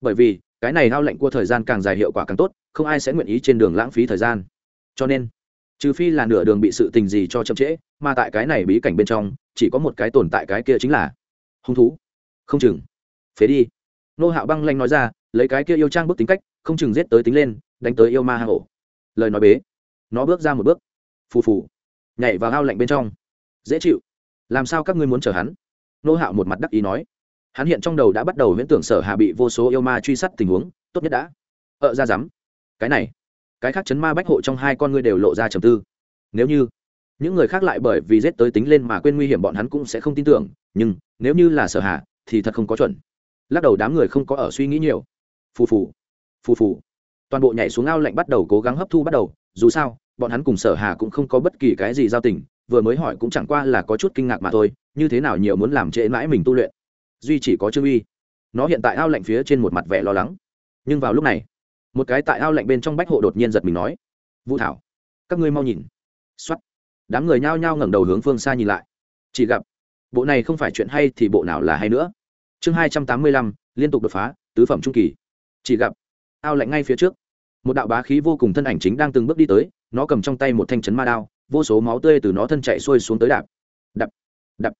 Bởi vì, cái này hao lệnh của thời gian càng dài hiệu quả càng tốt, không ai sẽ nguyện ý trên đường lãng phí thời gian. Cho nên, trừ phi là nửa đường bị sự tình gì cho chậm trễ, mà tại cái này bí cảnh bên trong, chỉ có một cái tồn tại cái kia chính là hung thú. Không chừng. Phế đi. Nô hạo băng lanh nói ra, lấy cái kia yêu trang bước tính cách, không chừng giết tới tính lên, đánh tới yêu ma hang ổ. Lời nói bế. Nó bước ra một bước. Phù phù. Nhảy vào giao lạnh bên trong. Dễ chịu làm sao các ngươi muốn chờ hắn? Nô hạo một mặt đắc ý nói. Hắn hiện trong đầu đã bắt đầu viễn tưởng sở hà bị vô số yêu ma truy sát tình huống tốt nhất đã. Ợ ra dám, cái này cái khác chấn ma bách hộ trong hai con ngươi đều lộ ra trầm tư. Nếu như những người khác lại bởi vì rét tới tính lên mà quên nguy hiểm bọn hắn cũng sẽ không tin tưởng nhưng nếu như là sở hà thì thật không có chuẩn. Lắc đầu đám người không có ở suy nghĩ nhiều. Phù phù phù phù. Toàn bộ nhảy xuống ao lạnh bắt đầu cố gắng hấp thu bắt đầu dù sao bọn hắn cùng sở hà cũng không có bất kỳ cái gì giao tình vừa mới hỏi cũng chẳng qua là có chút kinh ngạc mà thôi, như thế nào nhiều muốn làm trễ mãi mình tu luyện? Duy chỉ có trương uy. Nó hiện tại ao lạnh phía trên một mặt vẻ lo lắng. Nhưng vào lúc này, một cái tại ao lạnh bên trong bách hộ đột nhiên giật mình nói, vũ thảo, các ngươi mau nhìn. X o á t đám người nhao nhao ngẩng đầu hướng phương xa nhìn lại. Chỉ gặp, bộ này không phải chuyện hay thì bộ nào là hay nữa. Chương hai trăm tám mươi lăm, liên tục đột phá, tứ phẩm trung kỳ. Chỉ gặp, ao lạnh ngay phía trước, một đạo bá khí vô cùng thân ảnh chính đang từng bước đi tới, nó cầm trong tay một thanh chấn ma đao vô số máu tươi từ nó thân chạy xuôi xuống tới đạp. Đập đập.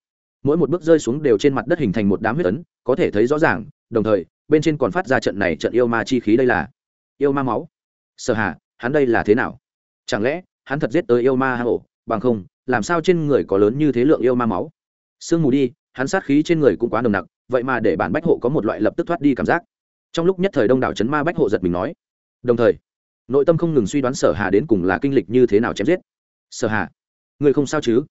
Mỗi một bước rơi xuống đều trên mặt đất hình thành một đám huyết ấn, có thể thấy rõ ràng, đồng thời, bên trên còn phát ra trận này trận yêu ma chi khí đây là yêu ma máu. Sở hà, hắn đây là thế nào? Chẳng lẽ, hắn thật giết tới yêu ma hang ổ bằng không, làm sao trên người có lớn như thế lượng yêu ma máu? Sương mù đi, hắn sát khí trên người cũng quá nồng nặc, vậy mà để bản bách hộ có một loại lập tức thoát đi cảm giác. Trong lúc nhất thời đông đảo chấn ma bách hộ giật mình nói, đồng thời, nội tâm không ngừng suy đoán sở hà đến cùng là kinh lịch như thế nào chém giết sở hà người không sao chứ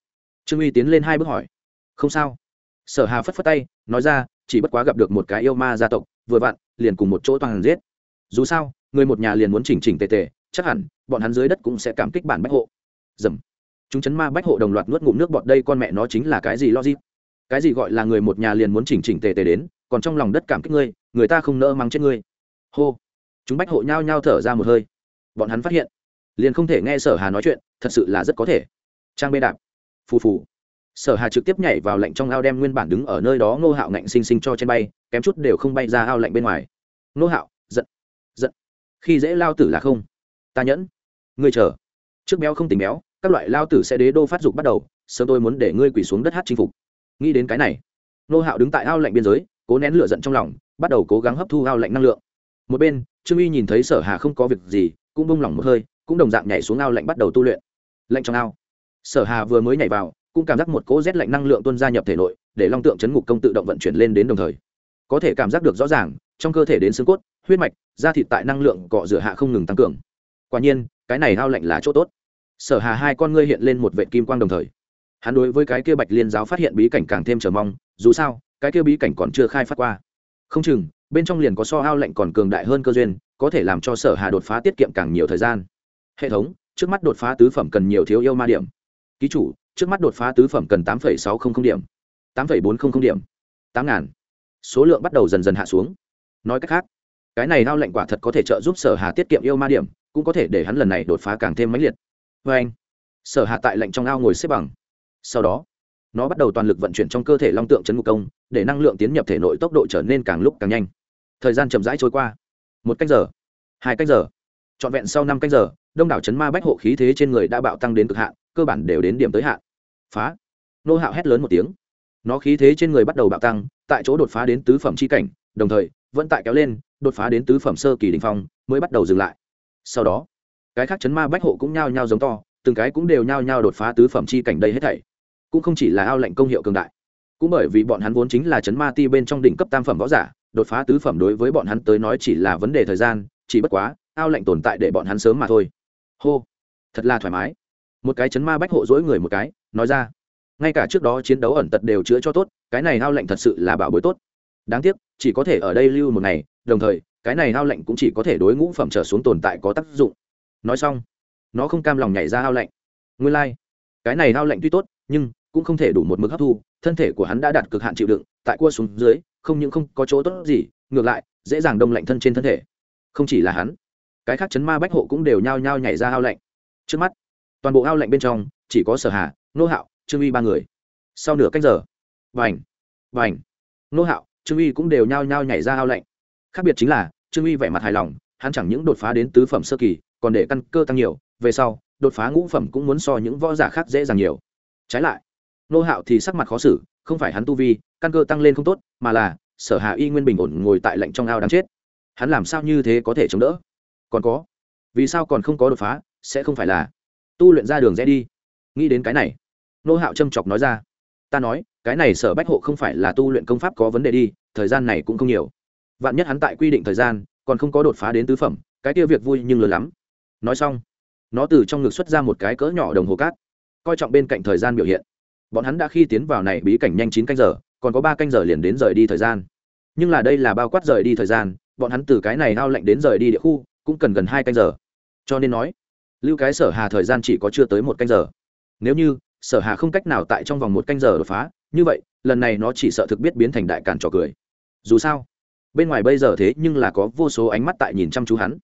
trương uy tiến lên hai bước hỏi không sao sở hà phất phất tay nói ra chỉ bất quá gặp được một cái yêu ma gia tộc vừa vặn liền cùng một chỗ toàn giết dù sao người một nhà liền muốn chỉnh chỉnh tề tề chắc hẳn bọn hắn dưới đất cũng sẽ cảm kích bản bách hộ dầm chúng chấn ma bách hộ đồng loạt nuốt ngụm nước bọn đây con mẹ nó chính là cái gì logic cái gì gọi là người một nhà liền muốn chỉnh chỉnh tề tề đến còn trong lòng đất cảm kích ngươi người ta không nỡ mắng chết ngươi hô chúng bách hộ nhao nhao thở ra một hơi bọn hắn phát hiện liền không thể nghe sở hà nói chuyện, thật sự là rất có thể. Trang bê đạp. Phù phù. Sở hà trực tiếp nhảy vào lạnh trong ao đem nguyên bản đứng ở nơi đó ngô hạo ngạnh xinh xinh cho trên bay, kém chút đều không bay ra ao lạnh bên ngoài. Ngô hạo, giận. Giận. Khi dễ lao tử là không. Ta nhẫn. Ngươi chờ. Trước béo không tính béo, các loại lao tử sẽ đế đô phát dục bắt đầu, sớm tôi muốn để ngươi quỳ xuống đất hát chinh phục. Nghĩ đến cái này nô hạo đứng tại ao lạnh biên giới, cố nén lửa giận trong lòng, bắt đầu cố gắng hấp thu ao lạnh năng lượng. Một bên, trương uy nhìn thấy sở hà không có việc gì, cũng bông lỏng một hơi cũng đồng dạng nhảy xuống ao lạnh bắt đầu tu luyện. Lạnh trong ao. Sở hà vừa mới nhảy vào, cũng cảm giác một cỗ rét lạnh năng lượng tuôn ra nhập thể nội, để long tượng chấn ngục công tự động vận chuyển lên đến đồng thời. Có thể cảm giác được rõ ràng, trong cơ thể đến xương cốt, huyết mạch, da thịt tại năng lượng cọ rửa hạ không ngừng tăng cường. Quả nhiên, cái này ao lạnh là chỗ tốt. Sở hà hai con ngươi hiện lên một vệ kim quang đồng thời. Hắn đối với cái kia bạch liên giáo phát hiện bí cảnh càng thêm chờ mong, dù sao, cái kia bí cảnh còn chưa khai phát qua. Không chừng, bên trong liền có so ao lạnh còn cường đại hơn cơ duyên, có thể làm cho sở hà đột phá tiết kiệm càng nhiều thời gian hệ thống, trước mắt đột phá tứ phẩm cần nhiều thiếu yêu ma điểm. Ký chủ, trước mắt đột phá tứ phẩm cần tám sáu trăm linh điểm. tám bốn trăm linh điểm. tám ngàn. Số lượng bắt đầu dần dần hạ xuống. Nói cách khác, cái này lao lạnh quả thật có thể trợ giúp sở hà tiết kiệm yêu ma điểm, cũng có thể để hắn lần này đột phá càng thêm mãnh liệt. Vê anh, sở hà tại lạnh trong ao ngồi xếp bằng. Sau đó, nó bắt đầu toàn lực vận chuyển trong cơ thể long tượng chấn ngục công, để năng lượng tiến nhập thể nội tốc độ trở nên càng lúc càng nhanh. Thời gian chậm rãi trôi qua. Một cách giờ, hai cách giờ, trọn vẹn sau năm cách giờ đông đảo chấn ma bách hộ khí thế trên người đã bạo tăng đến cực hạn, cơ bản đều đến điểm tới hạn. Phá. Nô hạo hét lớn một tiếng. Nó khí thế trên người bắt đầu bạo tăng, tại chỗ đột phá đến tứ phẩm c h i cảnh, đồng thời, vẫn tại kéo lên, đột phá đến tứ phẩm sơ kỳ đình phong, mới bắt đầu dừng lại. Sau đó, cái khác chấn ma bách hộ cũng nhao nhao giống to, từng cái cũng đều nhao nhao đột phá tứ phẩm c h i cảnh đây hết thảy. Cũng không chỉ là ao lệnh công hiệu cường đại, cũng bởi vì bọn hắn vốn chính là chấn ma ti bên trong đỉnh cấp tam phẩm võ giả, đột phá tứ phẩm đối với bọn hắn tới nói chỉ là vấn đề thời gian, chỉ bất quá, ao lệnh tồn tại để bọn hắn sớm mà thôi hô. Thật là thoải mái. Một cái chấn ma bách hộ dỗi người một cái, nói ra. Ngay cả trước đó chiến đấu ẩn tật đều chữa cho tốt, cái này hao lệnh thật sự là bảo bối tốt. Đáng tiếc, chỉ có thể ở đây lưu một ngày, đồng thời, cái này hao lệnh cũng chỉ có thể đối ngũ phẩm trở xuống tồn tại có tác dụng. Nói xong, nó không cam lòng nhảy ra hao lệnh. Nguyên lai、like. cái này hao lệnh tuy tốt, nhưng cũng không thể đủ một mức hấp thu, thân thể của hắn đã đạt cực hạn chịu đựng, tại cua xuống dưới, không những không có chỗ tốt gì, ngược lại, dễ dàng đông lạnh thân trên thân thể. Không chỉ là hắn cái khác chấn ma bách hộ cũng đều nhao nhao nhảy ra ao lạnh. Trước mắt, toàn bộ ao lạnh bên trong, chỉ có sở hà nô hạo, trương uy ba người. Sau nửa cách giờ, vành vành nô hạo, trương uy cũng đều nhao nhao nhảy ra ao lạnh. Khác biệt chính là, trương uy vẻ mặt hài lòng, hắn chẳng những đột phá đến tứ phẩm sơ kỳ, còn để căn cơ tăng nhiều, về sau, đột phá ngũ phẩm cũng muốn so những võ giả khác dễ dàng nhiều. Trái lại nô hạo thì sắc mặt khó xử, không phải hắn tu vi, căn cơ tăng lên không tốt, mà là sở hạ y nguyên bình ổn ngồi tại lạnh trong ao đáng chết. Hắn làm sao như thế có thể chống đỡ? Còn có. Vì sao còn không có đột phá, sẽ không phải là tu luyện ra đường rẽ đi. Nghĩ đến cái này, nô hạo châm chọc nói ra. Ta nói, cái này sở bách hộ không phải là tu luyện công pháp có vấn đề đi, thời gian này cũng không nhiều. Vạn nhất hắn tại quy định thời gian, còn không có đột phá đến tứ phẩm, cái kia việc vui nhưng lớn lắm. Nói xong, nó từ trong ngực xuất ra một cái cỡ nhỏ đồng hồ cát, coi trọng bên cạnh thời gian biểu hiện. Bọn hắn đã khi tiến vào này bí cảnh nhanh chín canh giờ, còn có ba canh giờ liền đến rời đi thời gian. Nhưng là đây là bao quát rời đi thời gian, bọn hắn từ cái này ao lạnh đến rời đi địa khu cũng cần gần hai canh giờ. Cho nên nói, lưu cái sở hà thời gian chỉ có chưa tới một canh giờ. Nếu như sở hà không cách nào tại trong vòng một canh giờ đột phá, như vậy, lần này nó chỉ sợ thực biết biến thành đại càn trò cười. Dù sao, bên ngoài bây giờ thế nhưng là có vô số ánh mắt tại nhìn chăm chú hắn.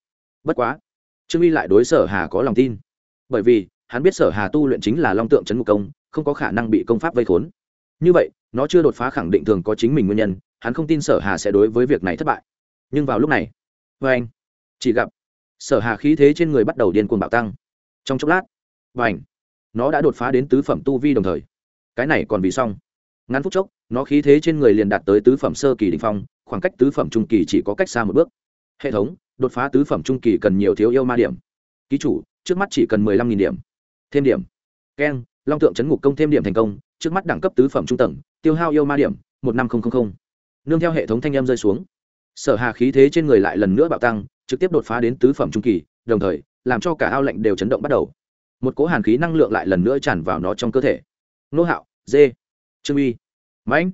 Bất quá, trương uy lại đối sở hà có lòng tin. Bởi vì, hắn biết sở hà tu luyện chính là long tượng c ngục công, không có khả năng bị công pháp vây khốn. Như vậy, nó chưa đột phá khẳng định thường có chính mình nguyên nhân, hắn không tin sở hà sẽ đối với việc này thất bại. Nhưng vào lúc này vê anh chỉ gặp, sở hà khí thế trên người bắt đầu điên cuồng bạo tăng. Trong chốc lát và ảnh nó đã đột phá đến tứ phẩm tu vi đồng thời. Cái này còn vì xong. Ngắn phút chốc, nó khí thế trên người liền đạt tới tứ phẩm sơ kỳ đình phong, khoảng cách tứ phẩm trung kỳ chỉ có cách xa một bước. Hệ thống, đột phá tứ phẩm trung kỳ cần nhiều thiếu yêu ma điểm. Ký chủ, trước mắt chỉ cần mười lăm nghìn điểm. Thêm điểm. Keng, long tượng chấn ngục công thêm điểm thành công, trước mắt đẳng cấp tứ phẩm trung tầng, tiêu hao yêu ma điểm, một năm nghìn nương theo hệ thống thanh em rơi xuống. Sở hà khí thế trên người lại lần nữa bạo tăng trực tiếp đột phá đến tứ phẩm trung kỳ, đồng thời, làm cho cả ao lạnh đều chấn động bắt đầu. Một cỗ hàn khí năng lượng lại lần nữa tràn vào nó trong cơ thể. Nô hạo, dê, trương uy, mãnh,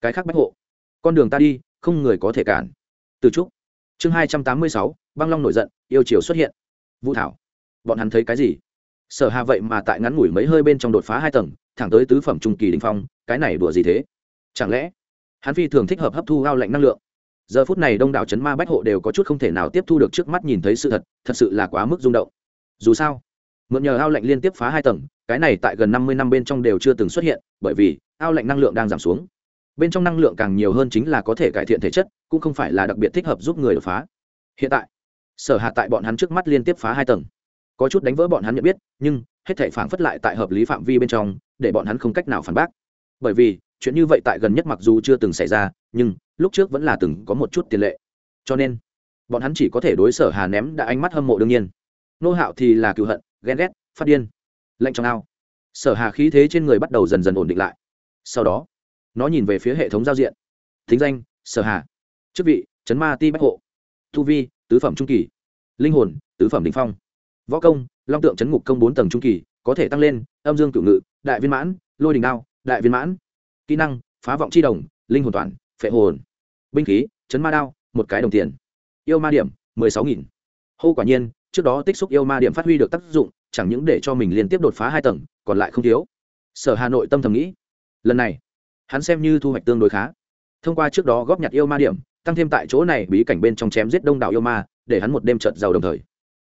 cái khác bách hộ. Con đường ta đi, không người có thể cản. Từ trúc, chương hai trăm tám mươi sáu, băng long nổi giận, yêu chiều xuất hiện. Vũ thảo, bọn hắn thấy cái gì? Sở hà vậy mà tại ngắn ngủi mấy hơi bên trong đột phá hai tầng, thẳng tới tứ phẩm trung kỳ đình phong, cái này đùa gì thế? Chẳng lẽ, hắn phi thường thích hợp hấp thu ao lạnh năng lượng? Giờ phút này đông đảo c ma bách hộ đều có chút không thể nào tiếp thu được trước mắt nhìn thấy sự thật thật sự là quá mức rung động. Dù sao, mượn nhờ ao lạnh liên tiếp phá hai tầng, cái này tại gần năm mươi năm bên trong đều chưa từng xuất hiện, bởi vì, ao lạnh năng lượng đang giảm xuống. Bên trong năng lượng càng nhiều hơn chính là có thể cải thiện thể chất, cũng không phải là đặc biệt thích hợp giúp người đột phá. Hiện tại, sở hạ tại bọn hắn trước mắt liên tiếp phá hai tầng. Có chút đánh vỡ bọn hắn nhận biết, nhưng, hết thể phản phất lại tại hợp lý phạm vi bên trong, để bọn hắn không cách nào phản bác. Bởi vì chuyện như vậy tại gần nhất mặc dù chưa từng xảy ra, nhưng lúc trước vẫn là từng có một chút tiền lệ. Cho nên, bọn hắn chỉ có thể đối sở hà ném đã ánh mắt hâm mộ đương nhiên. Nô hạo thì là cựu hận, ghen ghét, phát điên, lạnh trong ao. Sở hà khí thế trên người bắt đầu dần dần ổn định lại. Sau đó, nó nhìn về phía hệ thống giao diện. Thính danh, sở hà. Chức vị chấn ma ti bách hộ. Thu vi, tứ phẩm trung kỳ. Linh hồn, tứ phẩm đình phong. Võ công, long tượng chấn ngục công bốn tầng trung kỳ, có thể tăng lên, âm dương cựu ngự, đại viên mãn, lôi đình đao, đại viên mãn kỹ năng, phá vọng c h i đồng, linh hồn toàn, phệ hồn. Binh khí, chấn ma đao, một cái đồng tiền. Yêu ma điểm, mười sáu nghìn. Hô quả nhiên, trước đó tích xúc yêu ma điểm phát huy được tác dụng, chẳng những để cho mình liên tiếp đột phá hai tầng, còn lại không thiếu. Sở hà nội tâm thầm nghĩ, lần này, hắn xem như thu hoạch tương đối khá. Thông qua trước đó góp nhặt yêu ma điểm, tăng thêm tại chỗ này bí cảnh bên trong chém giết đông đảo yêu ma, để hắn một đêm trợt giàu đồng thời.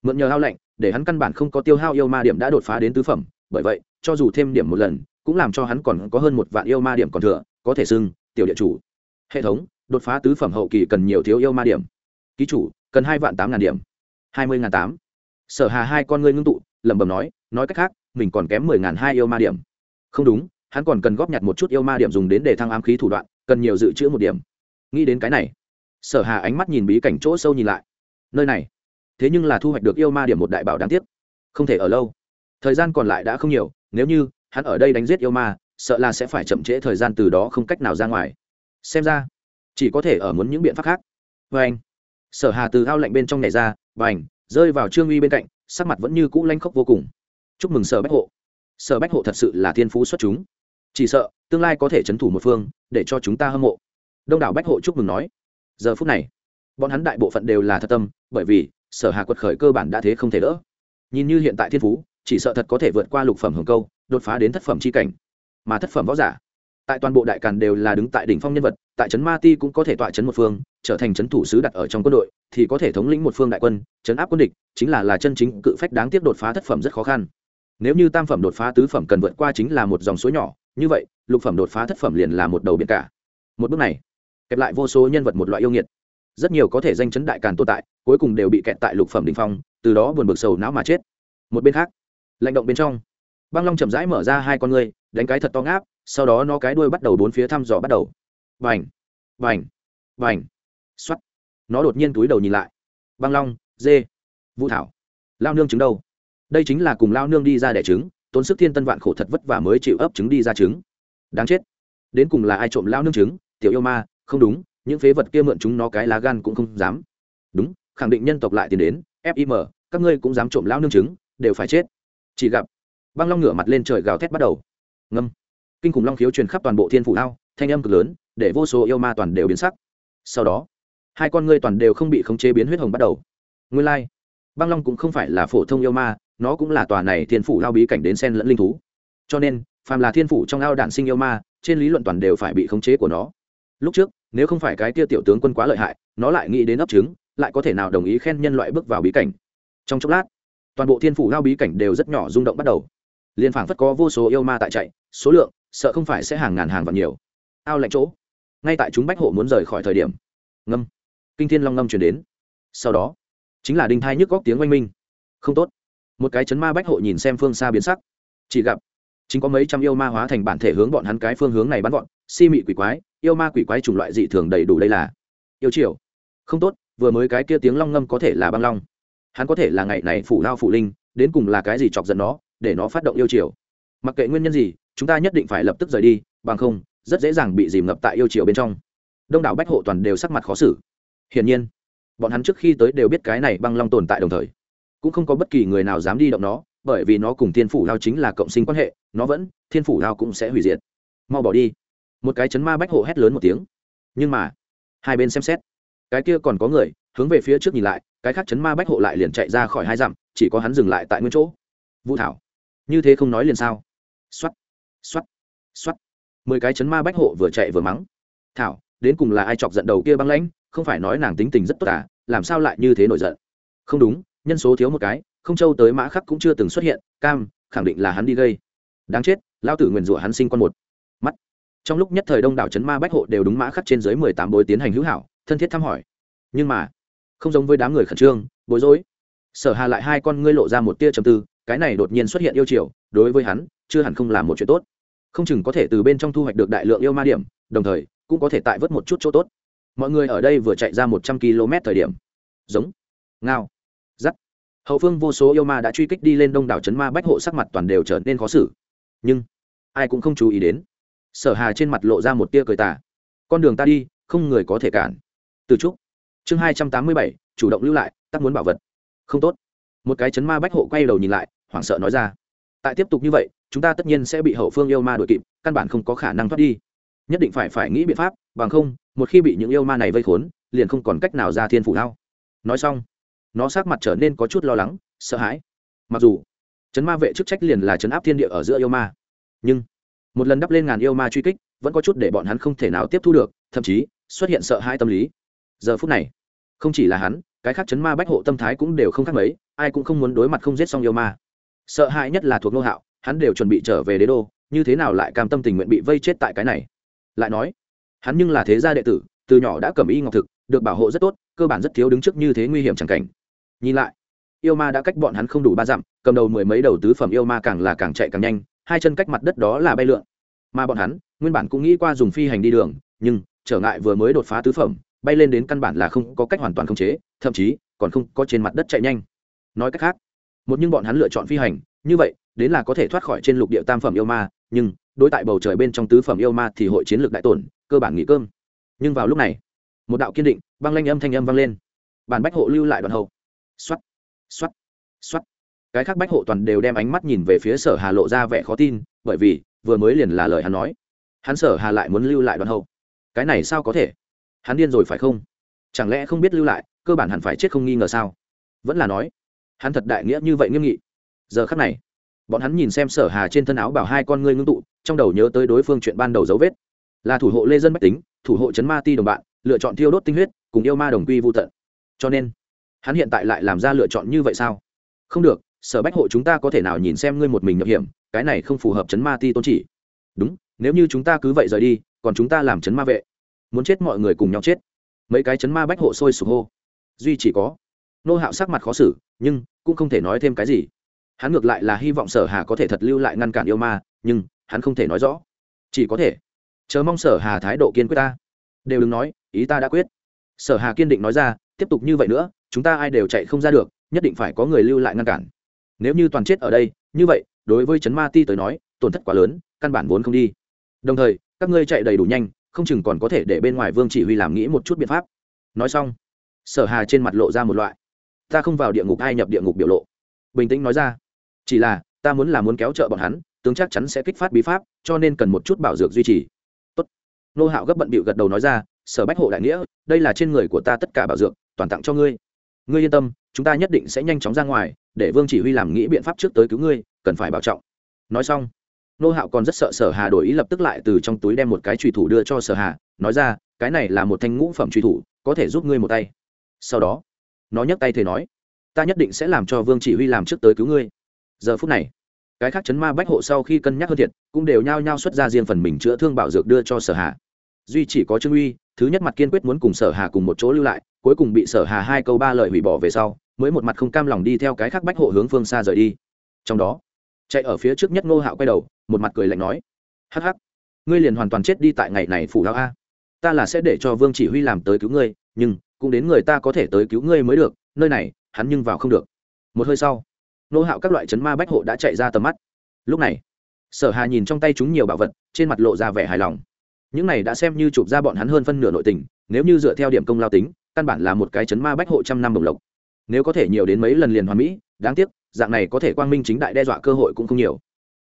Mượn nhờ hao lạnh để hắn căn bản không có tiêu hao yêu ma điểm đã đột phá đến tứ phẩm, bởi vậy, cho dù thêm điểm một lần cũng làm cho hắn còn có hơn một vạn yêu ma điểm còn thừa, có thể xưng, tiểu địa chủ. Hệ thống, đột phá tứ phẩm hậu kỳ cần nhiều thiếu yêu ma điểm. Ký chủ, cần hai vạn tám ngàn điểm. Hai mươi ngàn tám. Sở hà hai con ngươi ngưng tụ, lẩm bẩm nói nói cách khác, mình còn kém mười ngàn hai yêu ma điểm. Không đúng, hắn còn cần góp nhặt một chút yêu ma điểm dùng đến để thăng ám khí thủ đoạn, cần nhiều dự trữ một điểm. Nghĩ đến cái này, sở hà ánh mắt nhìn bí cảnh chỗ sâu nhìn lại. Nơi này, thế nhưng là thu hoạch được yêu ma điểm một đại bảo đáng tiếc. Không thể ở lâu. Thời gian còn lại đã không nhiều, nếu như hắn ở đây đánh giết yêu ma, sợ là sẽ phải chậm trễ thời gian từ đó không cách nào ra ngoài. Xem ra, chỉ có thể ở muốn những biện pháp khác. Vê anh, sở hà từ thao lạnh bên trong nhảy ra, và ảnh rơi vào trương uy bên cạnh, sắc mặt vẫn như cũ lanh khốc vô cùng. Chúc mừng sở bách hộ. Sở bách hộ thật sự là thiên phú xuất chúng. Chỉ sợ, tương lai có thể c h ấ n thủ một phương, để cho chúng ta hâm mộ. Đông đảo bách hộ chúc mừng nói. Giờ phút này, bọn hắn đại bộ phận đều là thật tâm, bởi vì, sở hà quật khởi cơ bản đã thế không thể đỡ. Nhìn như hiện tại thiên phú, chỉ sợ thật có thể vượt qua lục phẩm hồng câu đột phá đến thất phẩm c h i cảnh. Mà thất phẩm võ giả, tại toàn bộ đại càn đều là đứng tại đỉnh phong nhân vật, tại trấn ma ti cũng có thể tọa trấn một phương, trở thành trấn thủ sứ đặt ở trong quân đội, thì có thể thống lĩnh một phương đại quân, trấn áp quân địch, chính là là chân chính cự phách đáng tiếc đột phá thất phẩm rất khó khăn. Nếu như tam phẩm đột phá tứ phẩm cần vượt qua chính là một dòng suối nhỏ, như vậy, lục phẩm đột phá thất phẩm liền là một đầu biển cả. Một bước này, kẹp lại vô số nhân vật một loại yêu nghiệt. Rất nhiều có thể danh chấn đại càn tồn tại, cuối cùng đều bị kẹt tại lục phẩm đ ỉ n h phong, từ đó buồn bực sầu não mà chết. Một bên khác, lạnh động bên trong băng long chậm rãi mở ra hai con ngươi, đánh cái thật to ngáp, sau đó nó cái đuôi bắt đầu bốn phía thăm dò bắt đầu. Vành vành vành x o á t nó đột nhiên túi đầu nhìn lại. Băng long, dê, vũ thảo. Lao nương trứng đâu? Đây chính là cùng lao nương đi ra đẻ trứng, tốn sức thiên tân vạn khổ thật vất vả mới chịu ấp trứng đi ra trứng. Đáng chết! Đến cùng là ai trộm lao nương trứng? Tiểu yêu ma, không đúng, những phế vật kia mượn chúng nó cái lá gan cũng không dám. Đúng, khẳng định nhân tộc lại tiền đến fim các ngươi cũng dám trộm lao nương trứng, đều phải chết. Chỉ gặp băng long ngửa mặt lên trời gào thét bắt đầu. Ngâm. Kinh khủng long khiếu truyền khắp toàn bộ thiên phủ Ao, thanh âm cực lớn, để vô số yêu ma toàn đều biến sắc. Sau đó, hai con ngươi toàn đều không bị khống chế biến huyết hồng bắt đầu. Nguyên lai、like. băng long cũng không phải là phổ thông yêu ma, nó cũng là tòa này thiên phủ lao bí cảnh đến sen lẫn linh thú. Cho nên, phàm là thiên phủ trong ao đạn sinh yêu ma, trên lý luận toàn đều phải bị khống chế của nó. Lúc trước, nếu không phải cái kia tiểu tướng quân quá lợi hại, nó lại nghĩ đến ấp trứng, lại có thể nào đồng ý khen nhân loại bước vào bí cảnh. Trong chốc lát, toàn bộ thiên phủ lao bí cảnh đều rất nhỏ rung động bắt đầu liên phảng phất có vô số yêu ma tại chạy, số lượng, sợ không phải sẽ hàng ngàn hàng vạn nhiều. Ao lạnh chỗ. Ngay tại chúng bách hộ muốn rời khỏi thời điểm, ngâm, kinh thiên long ngâm chuyển đến. Sau đó, chính là đinh thai nhức góc tiếng oanh minh. Không tốt. Một cái chấn ma bách hộ nhìn xem phương xa biến sắc. Chỉ gặp, chính có mấy trăm yêu ma hóa thành bản thể hướng bọn hắn cái phương hướng này bắn gọn si mị quỷ quái, yêu ma quỷ quái chủng loại dị thường đầy đủ đây là. Yêu triều. Không tốt, vừa mới cái kia tiếng long ngâm có thể là băng long. Hắn có thể là ngày này phủ lao phủ linh, đến cùng là cái gì chọc giận nó để nó phát động yêu triều. Mặc kệ nguyên nhân gì, chúng ta nhất định phải lập tức rời đi, bằng không, rất dễ dàng bị dìm ngập tại yêu triều bên trong. Đông đảo bách hộ toàn đều sắc mặt khó xử. Hiển nhiên, bọn hắn trước khi tới đều biết cái này băng long tồn tại đồng thời. Cũng không có bất kỳ người nào dám đi động nó, bởi vì nó cùng thiên phủ lao chính là cộng sinh quan hệ, nó vẫn, thiên phủ lao cũng sẽ hủy diệt. Mau bỏ đi. Một cái chấn ma bách hộ hét lớn một tiếng. Nhưng mà, hai bên xem xét, cái kia còn có người, hướng về phía trước nhìn lại, cái khác chấn ma bách hộ lại liền chạy ra khỏi hai dặm, chỉ có hắn dừng lại tại nguyên chỗ. Vũ thảo như thế không nói liền sao? X o á t x o á t x o á t mười cái chấn ma bách hộ vừa chạy vừa mắng. Thảo, đến cùng là ai chọc giận đầu kia băng lãnh? Không phải nói nàng tính tình rất tốt à? Làm sao lại như thế nổi giận? Không đúng, nhân số thiếu một cái, không châu tới mã khắc cũng chưa từng xuất hiện, cam, khẳng định là hắn đi gây. Đáng chết lao tử nguyền rủa hắn sinh con một. Mắt. Trong lúc nhất thời đông đảo chấn ma bách hộ đều đúng mã khắc trên dưới mười tám bối tiến hành hữu hảo, thân thiết thăm hỏi. Nhưng mà, không giống với đám người khẩn trương, bối rối. Sở hà lại hai con ngươi lộ ra một tia trầm tư cái này đột nhiên xuất hiện yêu triều, đối với hắn, chưa hẳn không làm một chuyện tốt. Không chừng có thể từ bên trong thu hoạch được đại lượng yêu ma điểm, đồng thời, cũng có thể tại vớt một chút chỗ tốt. Mọi người ở đây vừa chạy ra một trăm km thời điểm. Giống. Ngao. Giắt. Hậu phương vô số yêu ma đã truy kích đi lên đông đảo trấn ma bách hộ sắc mặt toàn đều trở nên khó xử. Nhưng, ai cũng không chú ý đến. Sở hà trên mặt lộ ra một tia cười tà. Con đường ta đi, không người có thể cản. Từ trúc. Chương hai trăm tám mươi bảy, chủ động lưu lại, tắc muốn bảo vật. Không tốt. Một cái chấn ma bách hộ quay đầu nhìn lại hoảng sợ nói ra. Tại tiếp tục như vậy, chúng ta tất nhiên sẽ bị hậu phương yêu ma đuổi kịp, căn bản không có khả năng thoát đi. Nhất định phải phải nghĩ biện pháp, bằng không, một khi bị những yêu ma này vây khốn, liền không còn cách nào ra thiên phủ lao. Nói xong, nó sát mặt trở nên có chút lo lắng, sợ hãi. Mặc dù, chấn ma vệ chức trách liền là chấn áp thiên địa ở giữa yêu ma. Nhưng, một lần đắp lên ngàn yêu ma truy kích, vẫn có chút để bọn hắn không thể nào tiếp thu được, thậm chí, xuất hiện sợ hãi tâm lý. Giờ phút này, không chỉ là hắn, cái khác chấn ma bách hộ tâm thái cũng đều không khác mấy, ai cũng không muốn đối mặt không giết xong yêu ma sợ hãi nhất là thuộc nô hạo, hắn đều chuẩn bị trở về đế đô, như thế nào lại cam tâm tình nguyện bị vây chết tại cái này? Lại nói, hắn nhưng là thế gia đệ tử, từ nhỏ đã cầm y ngọc thực, được bảo hộ rất tốt, cơ bản rất thiếu đứng trước như thế nguy hiểm chẳng cảnh. Nhìn lại, yêu ma đã cách bọn hắn không đủ ba dặm, cầm đầu mười mấy đầu tứ phẩm yêu ma càng là càng chạy càng nhanh, hai chân cách mặt đất đó là bay lượn. Mà bọn hắn, nguyên bản cũng nghĩ qua dùng phi hành đi đường, nhưng trở ngại vừa mới đột phá tứ phẩm, bay lên đến căn bản là không có cách hoàn toàn khống chế, thậm chí còn không có trên mặt đất chạy nhanh. Nói cách khác một nhưng bọn hắn lựa chọn phi hành, như vậy, đến là có thể thoát khỏi trên lục địa tam phẩm yêu ma, nhưng, đối tại bầu trời bên trong tứ phẩm yêu ma thì hội chiến lược đại tổn, cơ bản nghỉ cơm. Nhưng vào lúc này, một đạo kiên định, băng lanh âm thanh âm vang lên. Bản bách hộ lưu lại đoạn hậu. Xoắt xoắt xoắt cái khác bách hộ toàn đều đem ánh mắt nhìn về phía sở hà lộ ra vẻ khó tin, bởi vì, vừa mới liền là lời hắn nói. Hắn sở hà lại muốn lưu lại đoạn hậu. Cái này sao có thể? Hắn điên rồi phải không? Chẳng lẽ không biết lưu lại, cơ bản hẳn phải chết không nghi ngờ sao? Vẫn là nói hắn thật đại nghĩa như vậy nghiêm nghị. Giờ khắc này, bọn hắn nhìn xem sở hà trên thân áo bảo hai con ngươi ngưng tụ, trong đầu nhớ tới đối phương chuyện ban đầu dấu vết. Là thủ hộ lê dân bách tính, thủ hộ chấn ma ti đồng bạn, lựa chọn thiêu đốt tinh huyết, cùng yêu ma đồng quy vô tận. Cho nên, hắn hiện tại lại làm ra lựa chọn như vậy sao? Không được, sở bách hộ chúng ta có thể nào nhìn xem ngươi một mình nhập hiểm, cái này không phù hợp chấn ma ti tôn chỉ. Đúng, nếu như chúng ta cứ vậy rời đi, còn chúng ta làm chấn ma vệ. Muốn chết mọi người cùng nhau chết. Mấy cái chấn ma bách hộ sôi sục hô. Duy chỉ có nô hạo sắc mặt khó xử, nhưng cũng không thể nói thêm cái gì. Hắn ngược lại là hy vọng sở hà có thể thật lưu lại ngăn cản yêu ma, nhưng hắn không thể nói rõ. Chỉ có thể chờ mong sở hà thái độ kiên quyết ta. Đều đừng nói, ý ta đã quyết. Sở hà kiên định nói ra, tiếp tục như vậy nữa, chúng ta ai đều chạy không ra được, nhất định phải có người lưu lại ngăn cản. Nếu như toàn chết ở đây, như vậy, đối với trấn ma ti tới nói, tổn thất quá lớn, căn bản vốn không đi. Đồng thời, các ngươi chạy đầy đủ nhanh, không chừng còn có thể để bên ngoài vương chỉ huy làm nghĩ một chút biện pháp. Nói xong, sở hà trên mặt lộ ra một loại ta không vào địa ngục, ai nhập địa ngục biểu lộ. Bình tĩnh nói ra. Chỉ là, ta muốn là muốn kéo trợ bọn hắn, tướng chắc chắn sẽ kích phát bí pháp, cho nên cần một chút bảo dược duy trì. Tốt. nô hạo gấp bận bịu gật đầu nói ra, sở bách hộ đại nghĩa, đây là trên người của ta tất cả bảo dược, toàn tặng cho ngươi. Ngươi yên tâm, chúng ta nhất định sẽ nhanh chóng ra ngoài, để vương chỉ huy làm nghĩ biện pháp trước tới cứu ngươi, cần phải bảo trọng. Nói xong, nô hạo còn rất sợ sở hà đổi ý lập tức lại từ trong túi đem một cái trùy thủ đưa cho sở hà, nói ra, cái này là một thanh ngũ phẩm trùy thủ, có thể giúp ngươi một tay. Sau đó nó nhấc tay thề nói, ta nhất định sẽ làm cho vương chỉ huy làm trước tới cứu ngươi. Giờ phút này, cái khác chấn ma bách hộ sau khi cân nhắc hơn thiệt, cũng đều nhao nhao xuất ra riêng phần mình chữa thương bảo dược đưa cho sở hà. Duy chỉ có trương uy, thứ nhất mặt kiên quyết muốn cùng sở hà cùng một chỗ lưu lại, cuối cùng bị sở hà hai câu ba lời hủy bỏ về sau, mới một mặt không cam lòng đi theo cái khác bách hộ hướng phương xa rời đi. Trong đó, chạy ở phía trước nhất ngô hạo quay đầu, một mặt cười lạnh nói, hắc hắc, ngươi liền hoàn toàn chết đi tại ngày này phủ đạo a. Ta là sẽ để cho vương chỉ huy làm tới cứu ngươi, nhưng cũng đến người ta có thể tới cứu ngươi mới được, nơi này, hắn nhưng vào không được. Một hơi sau, nô hạo các loại chấn ma bách hộ đã chạy ra tầm mắt. Lúc này, sở hà nhìn trong tay chúng nhiều bảo vật, trên mặt lộ ra vẻ hài lòng. Những này đã xem như chụp ra bọn hắn hơn phân nửa nội tình, nếu như dựa theo điểm công lao tính, căn bản là một cái chấn ma bách hộ trăm năm đồng lộc. Nếu có thể nhiều đến mấy lần liền hoàn mỹ, đáng tiếc, dạng này có thể quang minh chính đại đe dọa cơ hội cũng không nhiều.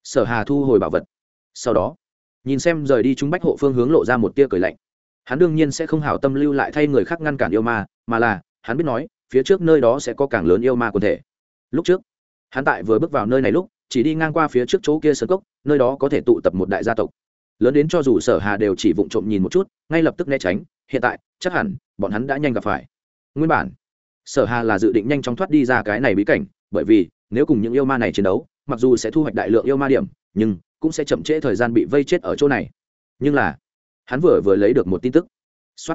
Sở hà thu hồi bảo vật. Sau đó, nhìn xem rời đi chúng bách hộ phương hướng lộ ra một tia cười lạnh hắn đương nhiên sẽ không hảo tâm lưu lại thay người khác ngăn cản yêu ma, mà là, hắn biết nói, phía trước nơi đó sẽ có càng lớn yêu ma quần thể. Lúc trước, hắn tại vừa bước vào nơi này lúc, chỉ đi ngang qua phía trước chỗ kia sơn cốc, nơi đó có thể tụ tập một đại gia tộc. Lớn đến cho dù sở hà đều chỉ vụng trộm nhìn một chút, ngay lập tức né tránh, hiện tại, chắc hẳn, bọn hắn đã nhanh gặp phải. Nguyên bản, sở hà là dự định nhanh chóng thoát đi ra cái này bí cảnh, bởi vì, nếu cùng những yêu ma này chiến đấu, mặc dù sẽ thu hoạch đại lượng yêu ma điểm, nhưng, cũng sẽ chậm trễ thời gian bị vây chết ở chỗ này. Nhưng là hắn vừa vừa lấy được một tin tức. Xuất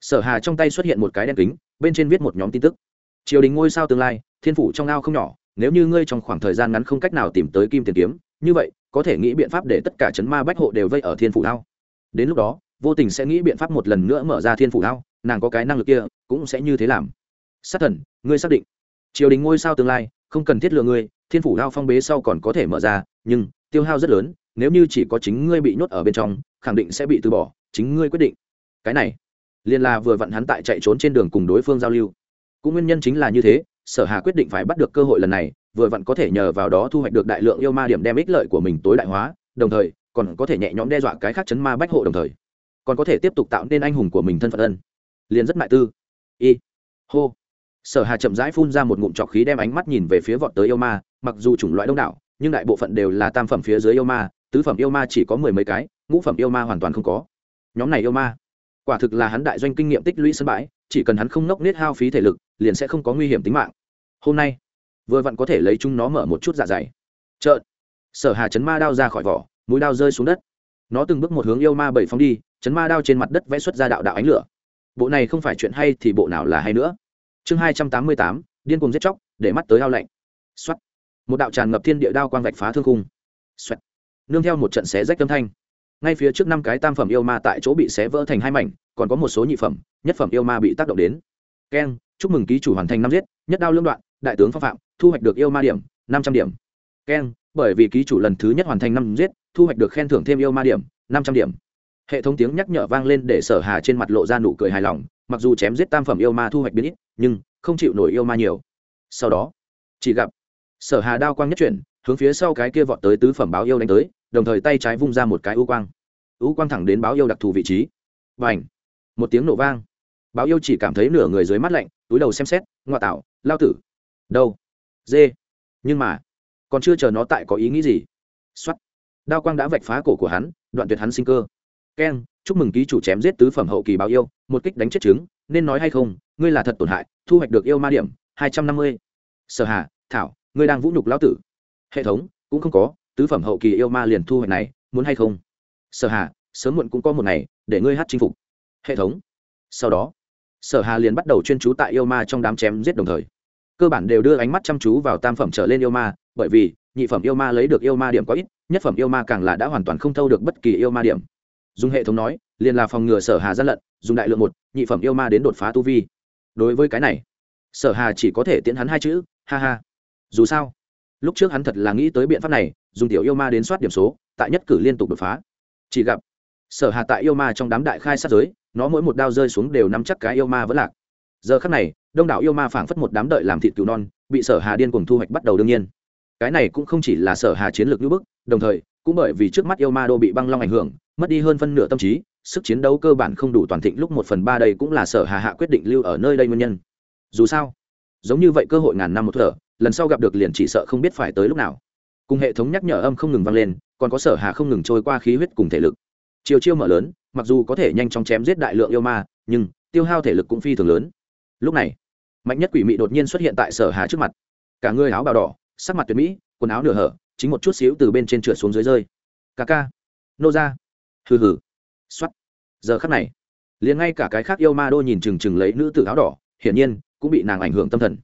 sở hà trong tay xuất hiện một cái đen kính, bên trên viết một nhóm tin tức. Triều đình ngôi sao tương lai, thiên phủ trong ao không nhỏ, nếu như ngươi trong khoảng thời gian ngắn không cách nào tìm tới kim tiền kiếm, như vậy, có thể nghĩ biện pháp để tất cả chấn ma bách hộ đều vây ở thiên phủ ao. Đến lúc đó, vô tình sẽ nghĩ biện pháp một lần nữa mở ra thiên phủ ao, nàng có cái năng lực kia, cũng sẽ như thế làm. Sát thần, ngươi xác định. Triều đình ngôi sao tương lai, không cần thiết lừa ngươi, thiên phủ ao phong bế sau còn có thể mở ra, nhưng tiêu hao rất lớn nếu như chỉ có chính ngươi bị nhốt ở bên trong, khẳng định sẽ bị từ bỏ, chính ngươi quyết định. Cái này, liền là vừa vặn hắn tại chạy trốn trên đường cùng đối phương giao lưu. Cũng nguyên nhân chính là như thế, sở hà quyết định phải bắt được cơ hội lần này, vừa vặn có thể nhờ vào đó thu hoạch được đại lượng yêu ma điểm đem ích lợi của mình tối đại hóa, đồng thời, còn có thể nhẹ nhõm đe dọa cái khác chấn ma bách hộ đồng thời, còn có thể tiếp tục tạo nên anh hùng của mình thân phận ân. Liền rất mại tư. Y. Hô. Sở hà chậm rãi phun ra một ngụm trọc khí đem ánh mắt nhìn về phía vọt tới yêu ma, mặc dù chủng loại đông đảo, nhưng đại bộ phận đều là tam phẩm phía dưới yêu ma tứ phẩm yêu ma chỉ có mười mấy cái, ngũ phẩm yêu ma hoàn toàn không có. Nhóm này yêu ma, quả thực là hắn đại doanh kinh nghiệm tích lũy sân bãi, chỉ cần hắn không nốc nết hao phí thể lực, liền sẽ không có nguy hiểm tính mạng. Hôm nay, vừa vặn có thể lấy chúng nó mở một chút dạ dày. Trợn sở hà chấn ma đao ra khỏi vỏ, mũi đao rơi xuống đất. Nó từng bước một hướng yêu ma bảy phóng đi, chấn ma đao trên mặt đất vẽ xuất ra đạo đạo ánh lửa. Bộ này không phải chuyện hay thì bộ nào là hay nữa. Chương hai trăm tám mươi tám, điên cùng giết chóc, để mắt tới ao lạnh. Xuất một đạo tràn ngập thiên địa đao quang vạch phá thương khung. Xoẹt nương theo một trận xé rách âm thanh. Ngay phía trước năm cái tam phẩm yêu ma tại chỗ bị xé vỡ thành hai mảnh, còn có một số nhị phẩm, nhất phẩm yêu ma bị tác động đến. Keng, chúc mừng ký chủ hoàn thành năm giết, nhất đao lương đoạn, đại tướng phong phạm, thu hoạch được yêu ma điểm, năm trăm điểm. Keng, bởi vì ký chủ lần thứ nhất hoàn thành năm giết, thu hoạch được khen thưởng thêm yêu ma điểm, năm trăm điểm. Hệ thống tiếng nhắc nhở vang lên để sở hà trên mặt lộ ra nụ cười hài lòng, mặc dù chém giết tam phẩm yêu ma thu hoạch biến ít, nhưng không chịu nổi yêu ma nhiều. Sau đó, chỉ gặp sở hà đao quang nhất chuyển hướng phía sau cái kia vọt tới tứ phẩm báo yêu đánh tới đồng thời tay trái vung ra một cái u quang. U quang thẳng đến báo yêu đặc thù vị trí. Và ảnh một tiếng nổ vang. Báo yêu chỉ cảm thấy nửa người dưới mắt lạnh túi đầu xem xét ngoại tảo, lao tử. Đâu? Dê. Nhưng mà còn chưa chờ nó tại có ý nghĩ gì. Xuất đao quang đã vạch phá cổ của hắn đoạn tuyệt hắn sinh cơ. Keng chúc mừng ký chủ chém giết tứ phẩm hậu kỳ báo yêu một kích đánh chết trứng nên nói hay không ngươi là thật tổn hại thu hoạch được yêu ma điểm hai trăm năm mươi. Sở hà thảo ngươi đang vũ nhục lão tử hệ thống, cũng không có, tứ phẩm hậu kỳ yêu ma liền thu hoạch này, muốn hay không? Sở hà, sớm muộn cũng có một ngày, để ngươi hát chinh phục. Hệ thống. Sau đó, sở hà liền bắt đầu chuyên chú tại yêu ma trong đám chém giết đồng thời. Cơ bản đều đưa ánh mắt chăm chú vào tam phẩm trở lên yêu ma, bởi vì, nhị phẩm yêu ma lấy được yêu ma điểm có ít, nhất phẩm yêu ma càng là đã hoàn toàn không thâu được bất kỳ yêu ma điểm. Dùng hệ thống nói, liền là phòng ngừa sở hà gian lận, dùng đại lượng một, nhị phẩm yêu ma đến đột phá tu vi. Đối với cái này, sở hà chỉ có thể tiễn hắn hai chữ, ha ha. Dù sao lúc trước hắn thật là nghĩ tới biện pháp này, dùng tiểu yêu ma đến soát điểm số, tại nhất cử liên tục đột phá. Chỉ gặp, sở hà tại yêu ma trong đám đại khai sát giới, nó mỗi một đao rơi xuống đều nắm chắc cái yêu ma vẫn lạc. Giờ khắc này, đông đảo yêu ma phảng phất một đám đợi làm thịt cứu non, bị sở hà điên cùng thu hoạch bắt đầu đương nhiên. Cái này cũng không chỉ là sở hà chiến lược như bức, đồng thời, cũng bởi vì trước mắt yêu ma đô bị băng long ảnh hưởng, mất đi hơn phân nửa tâm trí, sức chiến đấu cơ bản không đủ toàn thịnh lúc một phần ba đây cũng là sở hà hạ quyết định lưu ở nơi đây nguyên nhân. Dù sao, giống như vậy cơ hội ngàn năm một thở lần sau gặp được liền chỉ sợ không biết phải tới lúc nào. Cùng hệ thống nhắc nhở âm không ngừng vang lên, còn có sở hà không ngừng trôi qua khí huyết cùng thể lực. Chiều chiêu mở lớn, mặc dù có thể nhanh chóng chém giết đại lượng yêu ma, nhưng tiêu hao thể lực cũng phi thường lớn. Lúc này, mạnh nhất quỷ mị đột nhiên xuất hiện tại sở hà trước mặt. Cả người áo bào đỏ, sắc mặt tuyệt mỹ, quần áo nửa hở, chính một chút xíu từ bên trên trượt xuống dưới rơi. Ca ca, nô ra. Hừ hừ. X giờ khắc này, liền ngay cả cái khác yêu ma đô nhìn chừng chừng lấy nữ tử áo đỏ, hiển nhiên cũng bị nàng ảnh hưởng tâm thần.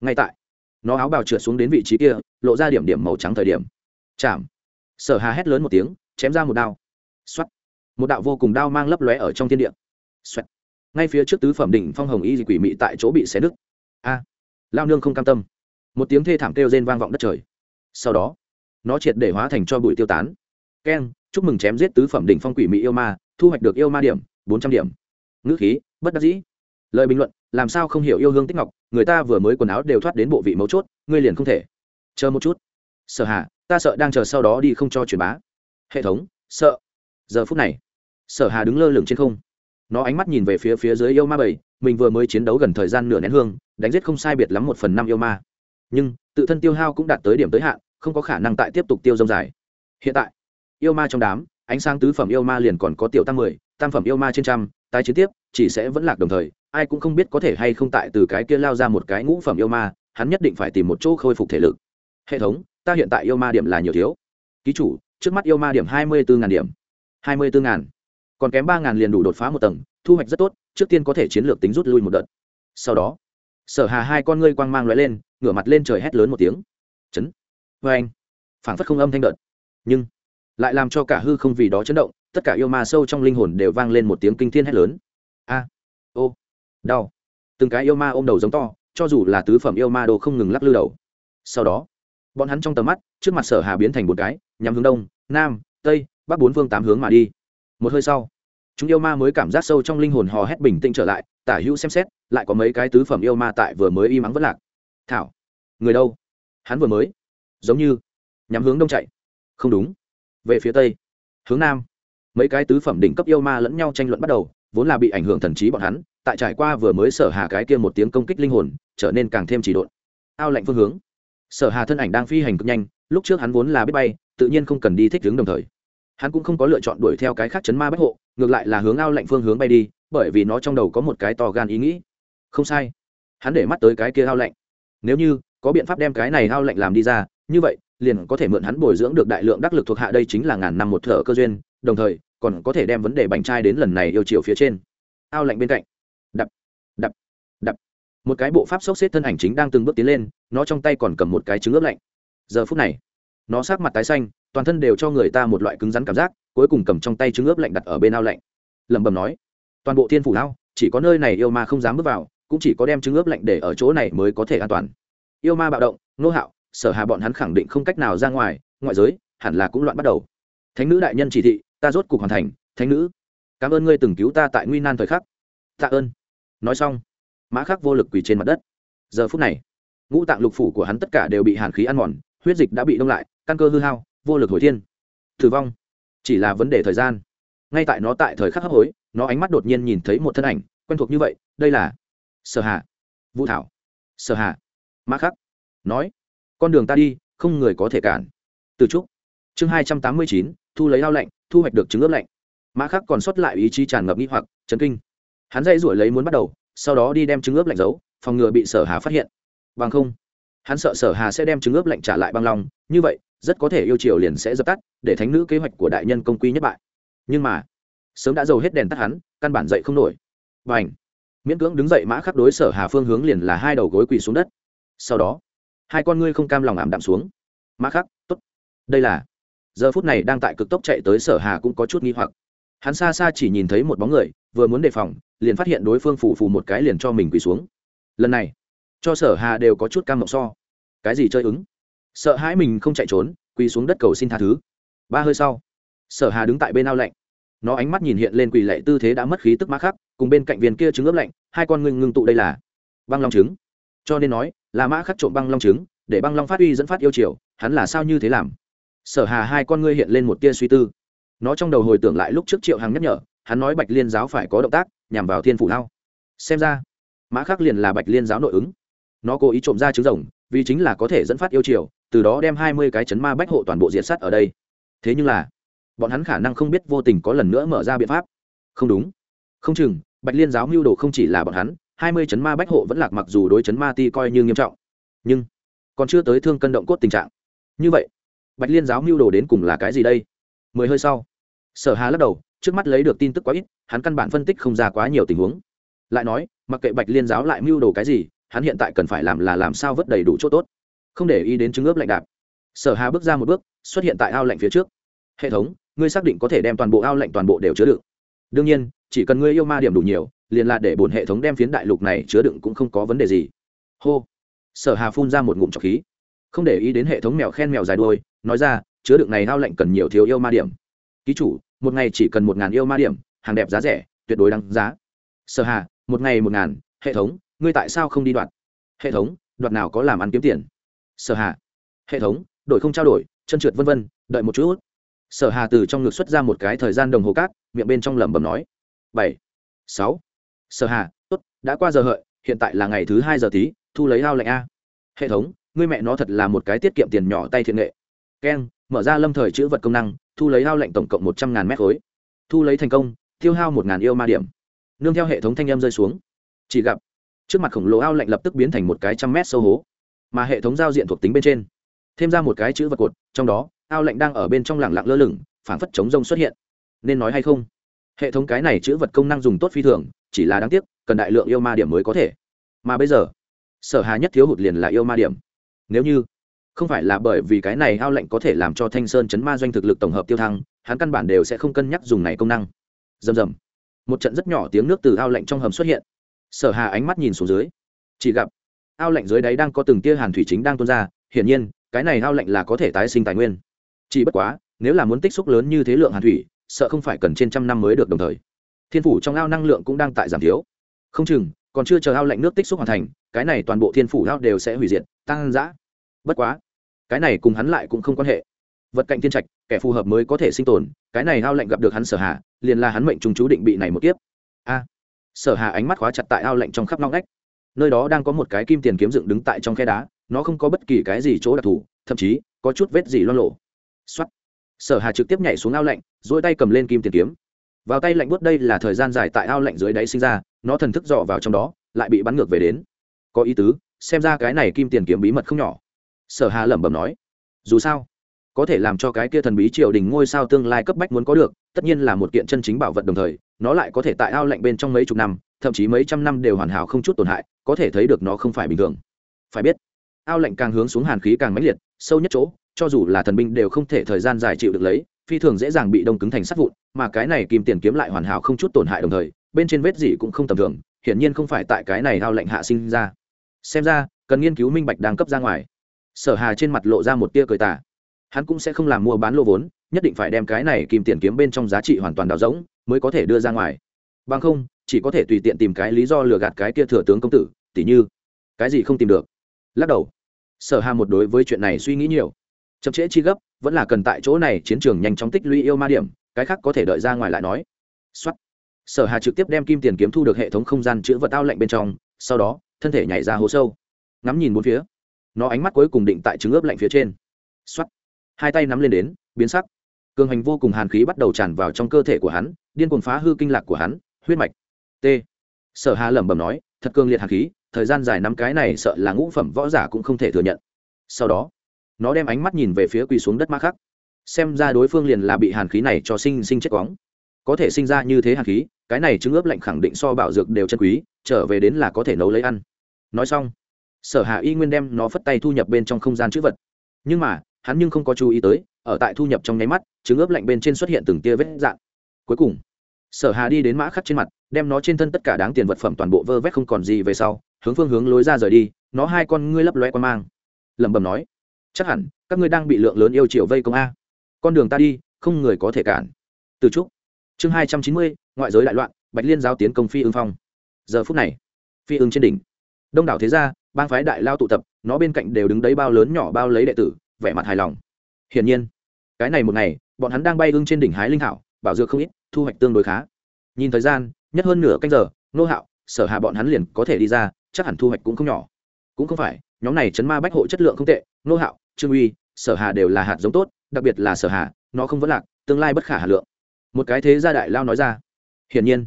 Ngay tại nó áo bào trượt xuống đến vị trí kia, lộ ra điểm điểm màu trắng thời điểm. Chạm. Sở hà hét lớn một tiếng, chém ra một đao. Xoắt một đạo vô cùng đao mang lấp lóe ở trong thiên địa. Xoắt ngay phía trước tứ phẩm đỉnh phong hồng y quỷ mị tại chỗ bị xé đứt a. Lao nương không cam tâm. Một tiếng thê thảm kêu rên vang vọng đất trời. Sau đó, nó triệt để hóa thành cho bụi tiêu tán. Keng, chúc mừng chém giết tứ phẩm đỉnh phong quỷ mỹ yêu ma, thu hoạch được yêu ma điểm, bốn trăm điểm. Ngữ khí, bất đắc dĩ lời bình luận, làm sao không hiểu yêu hương tích ngọc, người ta vừa mới quần áo đều thoát đến bộ vị mấu chốt, ngươi liền không thể. Chờ một chút. Sợ hạ ta sợ đang chờ sau đó đi không cho truyền bá. Hệ thống, sợ. Giờ phút này, sở hà đứng lơ lửng trên không. Nó ánh mắt nhìn về phía phía dưới yêu ma bảy, mình vừa mới chiến đấu gần thời gian nửa nén hương, đánh giết không sai biệt lắm một phần năm yêu ma. Nhưng, tự thân tiêu hao cũng đạt tới điểm tới hạn, không có khả năng tại tiếp tục tiêu dông dài. Hiện tại, yêu ma trong đám, ánh sáng tứ phẩm yêu ma liền còn có tiểu tam mười, tam phẩm yêu ma trên trăm, tái chiến tiếp, chỉ sẽ vẫn lạc đồng thời ai cũng không biết có thể hay không tại từ cái kia lao ra một cái ngũ phẩm yêu ma, hắn nhất định phải tìm một chỗ khôi phục thể lực. Hệ thống, ta hiện tại yêu ma điểm là nhiều thiếu. Ký chủ, trước mắt yêu ma điểm hai mươi bốn điểm. hai mươi bốn còn kém ba liền đủ đột phá một tầng, thu hoạch rất tốt, trước tiên có thể chiến lược tính rút lui một đợt. Sau đó, sở hà hai con ngươi quang mang lóe lên, ngửa mặt lên trời hét lớn một tiếng. Chấn. Vê anh, phảng phất không âm thanh đợt. Nhưng, lại làm cho cả hư không vì đó chấn động, tất cả yêu ma sâu trong linh hồn đều vang lên một tiếng kinh thiên hét lớn đau. Từng cái yêu ma ôm đầu giống to, cho dù là tứ phẩm yêu ma đồ không ngừng lắc lư đầu. Sau đó, bọn hắn trong tầm mắt, trước mặt sở hà biến thành một cái, nhằm hướng đông, nam, tây, bắc bốn phương tám hướng mà đi. Một hơi sau, chúng yêu ma mới cảm giác sâu trong linh hồn hò hét bình tĩnh trở lại, tả hữu xem xét, lại có mấy cái tứ phẩm yêu ma tại vừa mới y mắng vất lạc. Thảo, người đâu? Hắn vừa mới, giống như, nhắm hướng đông chạy. Không đúng. Về phía tây, hướng nam. Mấy cái tứ phẩm đỉnh cấp yêu ma lẫn nhau tranh luận bắt đầu, vốn là bị ảnh hưởng thần trí bọn hắn tại trải qua vừa mới sở hà cái kia một tiếng công kích linh hồn, trở nên càng thêm chỉ độn. Ao lạnh phương hướng. Sở hà thân ảnh đang phi hành cực nhanh, lúc trước hắn vốn là biết bay, tự nhiên không cần đi thích hướng đồng thời. Hắn cũng không có lựa chọn đuổi theo cái khác chấn ma bách hộ, ngược lại là hướng ao lạnh phương hướng bay đi, bởi vì nó trong đầu có một cái to gan ý nghĩ. Không sai. Hắn để mắt tới cái kia ao lạnh. Nếu như có biện pháp đem cái này ao lạnh làm đi ra, như vậy, liền có thể mượn hắn bồi dưỡng được đại lượng đắc lực thuộc hạ đây chính là ngàn năm một thở cơ duyên, đồng thời, còn có thể đem vấn đề bánh trai đến lần này yêu chiều phía trên. Ao lạnh bên cạnh đập. Đập. Đập. Một cái bộ pháp sốc xếp thân ảnh chính đang từng bước tiến lên, nó trong tay còn cầm một cái trứng ướp lạnh. Giờ phút này, nó sát mặt tái xanh, toàn thân đều cho người ta một loại cứng rắn cảm giác, cuối cùng cầm trong tay trứng ướp lạnh đặt ở bên ao lạnh. Lẩm bẩm nói, toàn bộ thiên phủ ao, chỉ có nơi này yêu ma không dám bước vào, cũng chỉ có đem trứng ướp lạnh để ở chỗ này mới có thể an toàn. Yêu ma bạo động, nô hạo, sở hà bọn hắn khẳng định không cách nào ra ngoài, ngoại giới, hẳn là cũng loạn bắt đầu. Thánh nữ đại nhân chỉ thị, ta rốt cuộc hoàn thành, thánh nữ. Cảm ơn ngươi từng cứu ta tại nguy nan thời khắc. Tạ ơn nói xong, mã khắc vô lực quỳ trên mặt đất. Giờ phút này, ngũ tạng lục phủ của hắn tất cả đều bị hàn khí ăn mòn, huyết dịch đã bị đông lại, căn cơ hư hao, vô lực hồi thiên. Tử vong, chỉ là vấn đề thời gian. Ngay tại nó tại thời khắc hấp hối, nó ánh mắt đột nhiên nhìn thấy một thân ảnh quen thuộc như vậy, đây là sở hạ vũ thảo. Sở hạ mã khắc, nói, con đường ta đi, không người có thể cản. Từ trúc, chương hai trăm tám mươi chín, thu lấy lao lạnh thu hoạch được trứng ướp lạnh mã khắc còn sót lại ý chí tràn ngập nghi hoặc, chấn kinh hắn dây rủi lấy muốn bắt đầu sau đó đi đem trứng ướp lạnh giấu phòng ngừa bị sở hà phát hiện. Bằng không hắn sợ sở hà sẽ đem trứng ướp lạnh trả lại băng lòng, như vậy rất có thể yêu triều liền sẽ dập tắt để thánh nữ kế hoạch của đại nhân công quy nhất bại. Nhưng mà sớm đã dầu hết đèn tắt hắn căn bản dậy không nổi. Và ảnh miễn cưỡng đứng dậy mã khắc đối sở hà phương hướng liền là hai đầu gối quỳ xuống đất. Sau đó hai con ngươi không cam lòng ảm đạm xuống. Mã khắc tốt. Đây là giờ phút này đang tại cực tốc chạy tới sở hà cũng có chút nghi hoặc. Hắn xa xa chỉ nhìn thấy một bóng người vừa muốn đề phòng liền phát hiện đối phương phủ phủ một cái liền cho mình quỳ xuống. Lần này, cho sở hà đều có chút cam mộng so. Cái gì chơi ứng? Sợ hãi mình không chạy trốn, quỳ xuống đất cầu xin tha thứ. Ba hơi sau, sở hà đứng tại bên ao lạnh. Nó ánh mắt nhìn hiện lên quỳ lệ tư thế đã mất khí tức mã khắc, cùng bên cạnh viên kia trứng ướp lạnh, hai con ngưng ngưng tụ đây là băng long trứng. Cho nên nói, là mã khắc trộm băng long trứng, để băng long phát uy dẫn phát yêu chiều, hắn là sao như thế làm? Sở hà hai con ngươi hiện lên một tia suy tư. Nó trong đầu hồi tưởng lại lúc trước triệu hằng nhắc nhở, hắn nói bạch liên giáo phải có động tác nhằm vào thiên phủ lao. Xem ra mã khắc liền là bạch liên giáo nội ứng. Nó cố ý trộm ra trứng rồng vì chính là có thể dẫn phát yêu triều, từ đó đem hai mươi cái chấn ma bách hộ toàn bộ diệt sắt ở đây. Thế nhưng là bọn hắn khả năng không biết vô tình có lần nữa mở ra biện pháp. Không đúng. Không chừng bạch liên giáo mưu đồ không chỉ là bọn hắn hai mươi chấn ma bách hộ vẫn lạc mặc dù đối chấn ma ti coi như nghiêm trọng. Nhưng còn chưa tới thương cân động cốt tình trạng. Như vậy bạch liên giáo mưu đồ đến cùng là cái gì đây? Mười hơi sau sở hà lắc đầu trước mắt lấy được tin tức quá ít, hắn căn bản phân tích không ra quá nhiều tình huống. Lại nói, mặc kệ bạch liên giáo lại mưu đồ cái gì, hắn hiện tại cần phải làm là làm sao vớt đầy đủ chỗ tốt. Không để ý đến chứng ướp lạnh đạp. Sở hà bước ra một bước, xuất hiện tại ao lạnh phía trước. Hệ thống, ngươi xác định có thể đem toàn bộ ao lạnh toàn bộ đều chứa đựng? Đương nhiên, chỉ cần ngươi yêu ma điểm đủ nhiều, liền là để bổn hệ thống đem phiến đại lục này chứa đựng cũng không có vấn đề gì. Hô. Sở hà phun ra một ngụm trọc khí. Không để ý đến hệ thống mèo khen mèo dài đuôi, nói ra, chứa đựng này ao lạnh cần nhiều thiếu yêu ma điểm. Ký chủ một ngày chỉ cần một ngàn yêu ma điểm, hàng đẹp giá rẻ, tuyệt đối đáng giá. Sở hà, một ngày một ngàn, hệ thống, ngươi tại sao không đi đoạt? Hệ thống, đoạt nào có làm ăn kiếm tiền? Sở hà, hệ thống, đổi không trao đổi, chân trượt vân vân, đợi một chút. Sở hà từ trong ngực xuất ra một cái thời gian đồng hồ cát, miệng bên trong lẩm bẩm nói. Bảy, sáu. Sở hà, tốt, đã qua giờ hợi, hiện tại là ngày thứ hai giờ tí, thu lấy ao lạnh a. Hệ thống, ngươi mẹ nó thật là một cái tiết kiệm tiền nhỏ tay thiện nghệ keng, mở ra lâm thời chữ vật công năng, thu lấy ao lệnh tổng cộng một trăm ngàn mét khối. Thu lấy thành công, tiêu hao một ngàn yêu ma điểm. Nương theo hệ thống thanh âm rơi xuống. Chỉ gặp, trước mặt khổng lồ ao lạnh lập tức biến thành một cái trăm mét sâu hố, mà hệ thống giao diện thuộc tính bên trên. Thêm ra một cái chữ vật cột, trong đó ao lạnh đang ở bên trong lẳng lặng lơ lửng, phảng phất chống rông xuất hiện. Nên nói hay không? Hệ thống cái này chữ vật công năng dùng tốt phi thường, chỉ là đáng tiếc, cần đại lượng yêu ma điểm mới có thể. Mà bây giờ, sở hà nhất thiếu hụt liền là yêu ma điểm. Nếu như không phải là bởi vì cái này ao lệnh có thể làm cho thanh sơn chấn ma doanh thực lực tổng hợp tiêu thăng, hắn căn bản đều sẽ không cân nhắc dùng này công năng. Rầm rầm. Một trận rất nhỏ tiếng nước từ ao lệnh trong hầm xuất hiện. Sở hà ánh mắt nhìn xuống dưới. Chỉ gặp, ao lệnh dưới đáy đang có từng tia hàn thủy chính đang tuôn ra, hiển nhiên, cái này ao lệnh là có thể tái sinh tài nguyên. Chỉ bất quá, nếu là muốn tích xúc lớn như thế lượng hàn thủy, sợ không phải cần trên trăm năm mới được đồng thời. Thiên phủ trong ao năng lượng cũng đang tại giảm thiếu. Không chừng, còn chưa chờ ao lạnh nước tích xúc hoàn thành, cái này toàn bộ thiên phủ ao đều sẽ hủy diệt tăng giã bất quá, cái này cùng hắn lại cũng không quan hệ. Vật cạnh thiên trạch, kẻ phù hợp mới có thể sinh tồn, cái này ao lạnh gặp được hắn sở hạ liền là hắn mệnh trùng chú định bị này một kiếp. A. Sở hạ ánh mắt khóa chặt tại ao lạnh trong khắp nóng nách nơi đó đang có một cái kim tiền kiếm dựng đứng tại trong khe đá, nó không có bất kỳ cái gì chỗ đặc thù, thậm chí có chút vết gì lo lộ xuất sở hà trực tiếp nhảy xuống ao lạnh dỗi tay cầm lên kim tiền kiếm. Vào tay lạnh buốt đây là thời gian dài tại ao lạnh dưới đáy sinh ra, nó thần thức dò vào trong đó, lại bị bắn ngược về đến. Có ý tứ, xem ra cái này kim tiền kiếm bí mật không nhỏ sở hà lẩm bẩm nói, dù sao, có thể làm cho cái kia thần bí triều đình ngôi sao tương lai cấp bách muốn có được, tất nhiên là một kiện chân chính bảo vật đồng thời, nó lại có thể tại ao lạnh bên trong mấy chục năm, thậm chí mấy trăm năm đều hoàn hảo không chút tổn hại, có thể thấy được nó không phải bình thường. Phải biết, ao lạnh càng hướng xuống hàn khí càng mãnh liệt, sâu nhất chỗ, cho dù là thần binh đều không thể thời gian dài chịu được lấy, phi thường dễ dàng bị đông cứng thành sắt vụn, mà cái này kim tiền kiếm lại hoàn hảo không chút tổn hại đồng thời, bên trên vết gì cũng không tầm thường, hiển nhiên không phải tại cái này ao lạnh hạ sinh ra. Xem ra, cần nghiên cứu minh bạch đang cấp ra ngoài sở hà trên mặt lộ ra một tia cười tà. Hắn cũng sẽ không làm mua bán lô vốn, nhất định phải đem cái này kim tiền kiếm bên trong giá trị hoàn toàn đào rỗng, mới có thể đưa ra ngoài. Bằng không, chỉ có thể tùy tiện tìm cái lý do lừa gạt cái kia thừa tướng công tử, tỉ như, cái gì không tìm được. Lắc đầu. Sở hà một đối với chuyện này suy nghĩ nhiều. Chậm trễ chi gấp, vẫn là cần tại chỗ này chiến trường nhanh chóng tích lũy yêu ma điểm, cái khác có thể đợi ra ngoài lại nói. Xuất sở hà trực tiếp đem kim tiền kiếm thu được hệ thống không gian chữ vật ao lạnh bên trong, sau đó, thân thể nhảy ra hố sâu. Ngắm nhìn bốn phía nó ánh mắt cuối cùng định tại trứng ướp lạnh phía trên. Xuất hai tay nắm lên đến, biến sắc. Cường hành vô cùng hàn khí bắt đầu tràn vào trong cơ thể của hắn, điên cuồng phá hư kinh lạc của hắn, huyết mạch. T. Sở hà lẩm bẩm nói, thật cường liệt hàn khí, thời gian dài năm cái này sợ là ngũ phẩm võ giả cũng không thể thừa nhận. Sau đó, nó đem ánh mắt nhìn về phía quỳ xuống đất ma khắc. Xem ra đối phương liền là bị hàn khí này cho sinh sinh chết quóng có thể sinh ra như thế hàn khí, cái này chứng ướp lạnh khẳng định so bảo dược đều chân quý, trở về đến là có thể nấu lấy ăn. Nói xong sở hạ y nguyên đem nó phất tay thu nhập bên trong không gian chữ vật. Nhưng mà, hắn nhưng không có chú ý tới, ở tại thu nhập trong nháy mắt, trứng ướp lạnh bên trên xuất hiện từng tia vết dạn. Cuối cùng, sở hà đi đến mã khắc trên mặt, đem nó trên thân tất cả đáng tiền vật phẩm toàn bộ vơ vét không còn gì về sau, hướng phương hướng lối ra rời đi, nó hai con ngươi lấp loe quan mang. Lẩm bẩm nói, chắc hẳn, các ngươi đang bị lượng lớn yêu chiều vây công a. Con đường ta đi, không người có thể cản. Từ trúc, chương hai trăm chín mươi, ngoại giới đại loạn, bạch liên giáo tiến công phi ương phong. Giờ phút này, phi ương trên đỉnh. Đông đảo thế gia bang phái đại lao tụ tập, nó bên cạnh đều đứng đấy bao lớn nhỏ bao lấy đệ tử, vẻ mặt hài lòng. Hiển nhiên, cái này một ngày, bọn hắn đang bay ưng trên đỉnh hái linh thảo, bảo dược không ít, thu hoạch tương đối khá. Nhìn thời gian, nhất hơn nửa canh giờ nô hạo, sở hạ bọn hắn liền có thể đi ra, chắc hẳn thu hoạch cũng không nhỏ. Cũng không phải, nhóm này chấn ma bách hộ chất lượng không tệ nô hạo, trương uy, sở hà đều là hạt giống tốt, đặc biệt là sở hà, nó không vẫn lạc, tương lai bất khả hà lượng. Một cái thế gia đại lao nói ra. Hiển nhiên,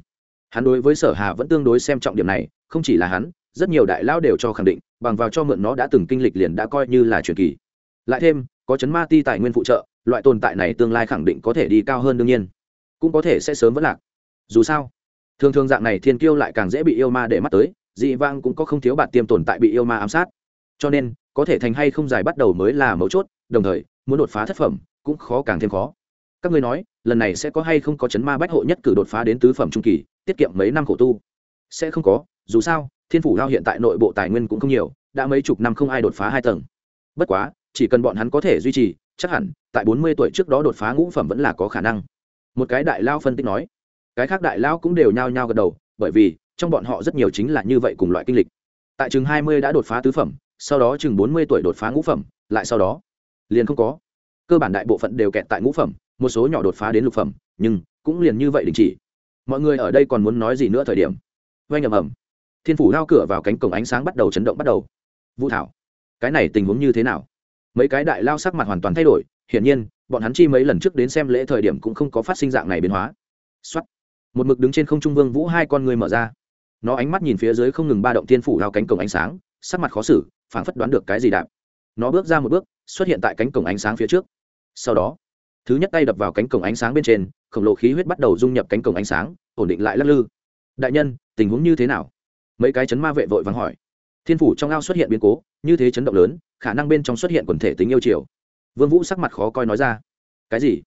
hắn đối với sở hà vẫn tương đối xem trọng điểm này, không chỉ là hắn rất nhiều đại lao đều cho khẳng định, bằng vào cho mượn nó đã từng kinh lịch liền đã coi như là truyền kỳ. Lại thêm, có chấn ma ti tài nguyên phụ trợ, loại tồn tại này tương lai khẳng định có thể đi cao hơn đương nhiên. Cũng có thể sẽ sớm vẫn lạc. Dù sao, thường thường dạng này thiên kiêu lại càng dễ bị yêu ma để mắt tới, dị vang cũng có không thiếu bạn tiêm tồn tại bị yêu ma ám sát. Cho nên, có thể thành hay không dài bắt đầu mới là mấu chốt, đồng thời, muốn đột phá thất phẩm cũng khó càng thêm khó. Các ngươi nói, lần này sẽ có hay không có chấn ma bách hộ nhất cử đột phá đến tứ phẩm trung kỳ, tiết kiệm mấy năm khổ tu? Sẽ không có, dù sao thiên phủ lao hiện tại nội bộ tài nguyên cũng không nhiều, đã mấy chục năm không ai đột phá hai tầng. Bất quá, chỉ cần bọn hắn có thể duy trì, chắc hẳn, tại bốn mươi tuổi trước đó đột phá ngũ phẩm vẫn là có khả năng. Một cái đại lao phân tích nói. Cái khác đại lao cũng đều nhao nhao gật đầu, bởi vì, trong bọn họ rất nhiều chính là như vậy cùng loại kinh lịch. Tại chừng hai mươi đã đột phá tứ phẩm, sau đó chừng bốn mươi tuổi đột phá ngũ phẩm, lại sau đó, liền không có. Cơ bản đại bộ phận đều kẹt tại ngũ phẩm, một số nhỏ đột phá đến lục phẩm, nhưng cũng liền như vậy đình chỉ. Mọi người ở đây còn muốn nói gì nữa thời điểm? Oanh ầm ầm thiên phủ lao cửa vào cánh cổng ánh sáng bắt đầu chấn động bắt đầu. Vũ thảo, cái này tình huống như thế nào? Mấy cái đại lao sắc mặt hoàn toàn thay đổi, hiển nhiên, bọn hắn chi mấy lần trước đến xem lễ thời điểm cũng không có phát sinh dạng này biến hóa. Xuất một mực đứng trên không trung vương vũ hai con người mở ra. Nó ánh mắt nhìn phía dưới không ngừng ba động thiên phủ lao cánh cổng ánh sáng, sắc mặt khó xử, phảng phất đoán được cái gì đạp nó bước ra một bước, xuất hiện tại cánh cổng ánh sáng phía trước. Sau đó, thứ nhất tay đập vào cánh cổng ánh sáng bên trên, khổng lồ khí huyết bắt đầu dung nhập cánh cổng ánh sáng, ổn định lại lắc lư. Đại nhân, tình huống như thế nào? Mấy cái chấn ma vệ vội vàng hỏi. Thiên phủ trong ao xuất hiện biến cố, như thế chấn động lớn, khả năng bên trong xuất hiện quần thể tính yêu chiều vương vũ sắc mặt khó coi nói ra. Cái gì?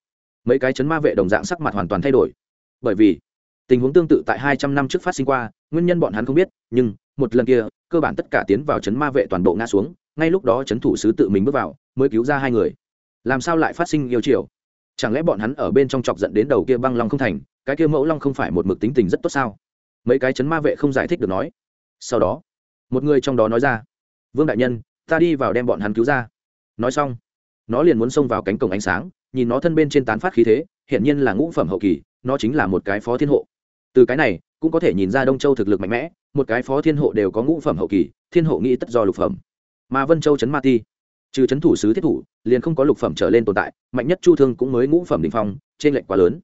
Mấy cái chấn ma vệ đồng dạng sắc mặt hoàn toàn thay đổi. Bởi vì, tình huống tương tự tại hai trăm năm trước phát sinh qua, nguyên nhân bọn hắn không biết, nhưng, một lần kia, cơ bản tất cả tiến vào chấn ma vệ toàn bộ ngã xuống, ngay lúc đó chấn thủ sứ tự mình bước vào, mới cứu ra hai người. Làm sao lại phát sinh yêu chiều chẳng lẽ bọn hắn ở bên trong chọc giận đến đầu kia băng long không thành, cái kia mẫu long không phải một mực tính tình rất tốt sao? Mấy cái chấn ma vệ không giải thích được nói sau đó, một người trong đó nói ra, vương đại nhân, ta đi vào đem bọn hắn cứu ra. Nói xong, nó liền muốn xông vào cánh cổng ánh sáng, nhìn nó thân bên trên tán phát khí thế hiện nhiên là ngũ phẩm hậu kỳ, nó chính là một cái phó thiên hộ. Từ cái này, cũng có thể nhìn ra đông châu thực lực mạnh mẽ, một cái phó thiên hộ đều có ngũ phẩm hậu kỳ, thiên hộ nghĩ tất do lục phẩm. Mà vân châu chấn ma ti, trừ chấn thủ sứ thiết thủ, liền không có lục phẩm trở lên tồn tại, mạnh nhất chu thương cũng mới ngũ phẩm đình phong trên lệnh quá lớn.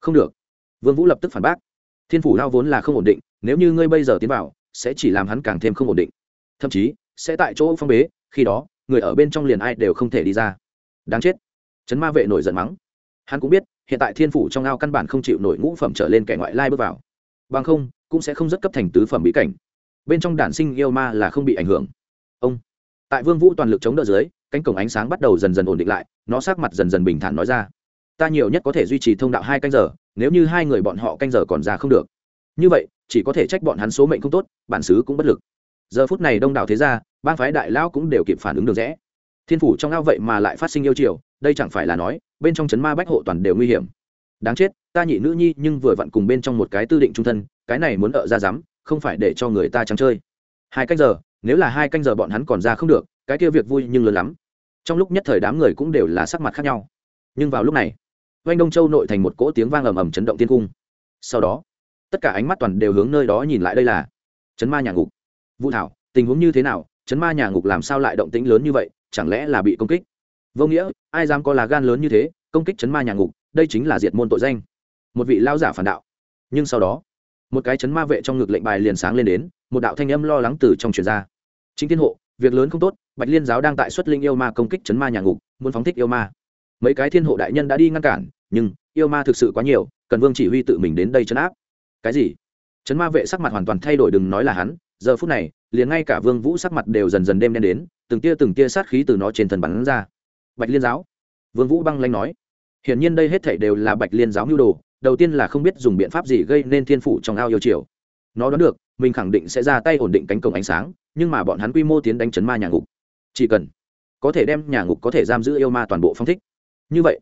Không được. Vương vũ lập tức phản bác. Thiên phủ lao vốn là không ổn định, nếu như ngươi bây giờ tiến vào sẽ chỉ làm hắn càng thêm không ổn định. Thậm chí, sẽ tại chỗ phong bế, khi đó, người ở bên trong liền ai đều không thể đi ra. Đáng chết. Trấn ma vệ nổi giận mắng. Hắn cũng biết, hiện tại thiên phủ trong ao căn bản không chịu nổi ngũ phẩm trở lên kẻ ngoại lai bước vào. Bằng không, cũng sẽ không rất cấp thành tứ phẩm bí cảnh. Bên trong đản sinh yêu ma là không bị ảnh hưởng. Ông. Tại vương vũ toàn lực chống đỡ dưới, cánh cổng ánh sáng bắt đầu dần dần ổn định lại, nó sát mặt dần dần bình thản nói ra. Ta nhiều nhất có thể duy trì thông đạo hai canh giờ, nếu như hai người bọn họ canh giờ còn ra không được. Như vậy chỉ có thể trách bọn hắn số mệnh không tốt, bản xứ cũng bất lực. Giờ phút này đông đảo thế gia ban phái đại lão cũng đều kịp phản ứng được rẽ. Thiên phủ trong ao vậy mà lại phát sinh yêu triều đây chẳng phải là nói, bên trong chấn ma bách hộ toàn đều nguy hiểm. Đáng chết, ta nhị nữ nhi nhưng vừa vặn cùng bên trong một cái tư định trung thân, cái này muốn ở ra dám, không phải để cho người ta trắng chơi. Hai canh giờ, nếu là hai canh giờ bọn hắn còn ra không được, cái kia việc vui nhưng lớn lắm. Trong lúc nhất thời đám người cũng đều là sắc mặt khác nhau. Nhưng vào lúc này, oanh đông châu nội thành một cỗ tiếng vang ầm ầm chấn động tiên cung. Sau đó tất cả ánh mắt toàn đều hướng nơi đó nhìn lại đây là chấn ma nhà ngục. Vũ thảo, tình huống như thế nào? Chấn ma nhà ngục làm sao lại động tĩnh lớn như vậy? Chẳng lẽ là bị công kích? Vô nghĩa, ai dám có là gan lớn như thế công kích chấn ma nhà ngục? Đây chính là diệt môn tội danh. Một vị lao giả phản đạo. Nhưng sau đó, một cái chấn ma vệ trong ngực lệnh bài liền sáng lên đến, một đạo thanh âm lo lắng từ trong truyền ra. Chính thiên hộ, việc lớn không tốt, bạch liên giáo đang tại xuất linh yêu ma công kích chấn ma nhà ngục, muốn phóng thích yêu ma. Mấy cái thiên hộ đại nhân đã đi ngăn cản, nhưng yêu ma thực sự quá nhiều, cần vương chỉ huy tự mình đến đây chấn áp cái gì? Chấn ma vệ sắc mặt hoàn toàn thay đổi, đừng nói là hắn, giờ phút này, liền ngay cả vương vũ sắc mặt đều dần dần đêm đen đến, từng tia từng tia sát khí từ nó trên thân bắn ra. Bạch liên giáo. Vương vũ băng lanh nói. Hiển nhiên đây hết thảy đều là bạch liên giáo mưu đồ, đầu tiên là không biết dùng biện pháp gì gây nên thiên phủ trong ao yêu chiều nó đoán được, mình khẳng định sẽ ra tay ổn định cánh cổng ánh sáng, nhưng mà bọn hắn quy mô tiến đánh chấn ma nhà ngục. Chỉ cần có thể đem nhà ngục có thể giam giữ yêu ma toàn bộ phong thích. Như vậy,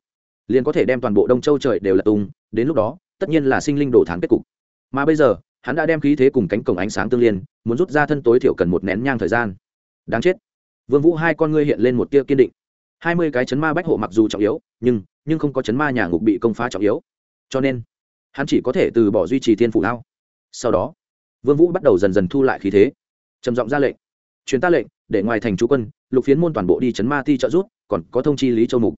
liền có thể đem toàn bộ đông châu trời đều là tung đến lúc đó, tất nhiên là sinh linh đổ thán kết cục mà bây giờ, hắn đã đem khí thế cùng cánh cổng ánh sáng tương liên, muốn rút ra thân tối thiểu cần một nén nhang thời gian. Đáng chết. Vương vũ hai con ngươi hiện lên một tia kiên định. Hai mươi cái chấn ma bách hộ mặc dù trọng yếu, nhưng nhưng không có chấn ma nhà ngục bị công phá trọng yếu. Cho nên, hắn chỉ có thể từ bỏ duy trì thiên phủ lao sau đó, vương vũ bắt đầu dần dần thu lại khí thế. Trầm giọng ra lệnh. Truyền ta lệnh, để ngoài thành chú quân, lục phiến môn toàn bộ đi chấn ma thi trợ rút còn có thông chi lý châu mục.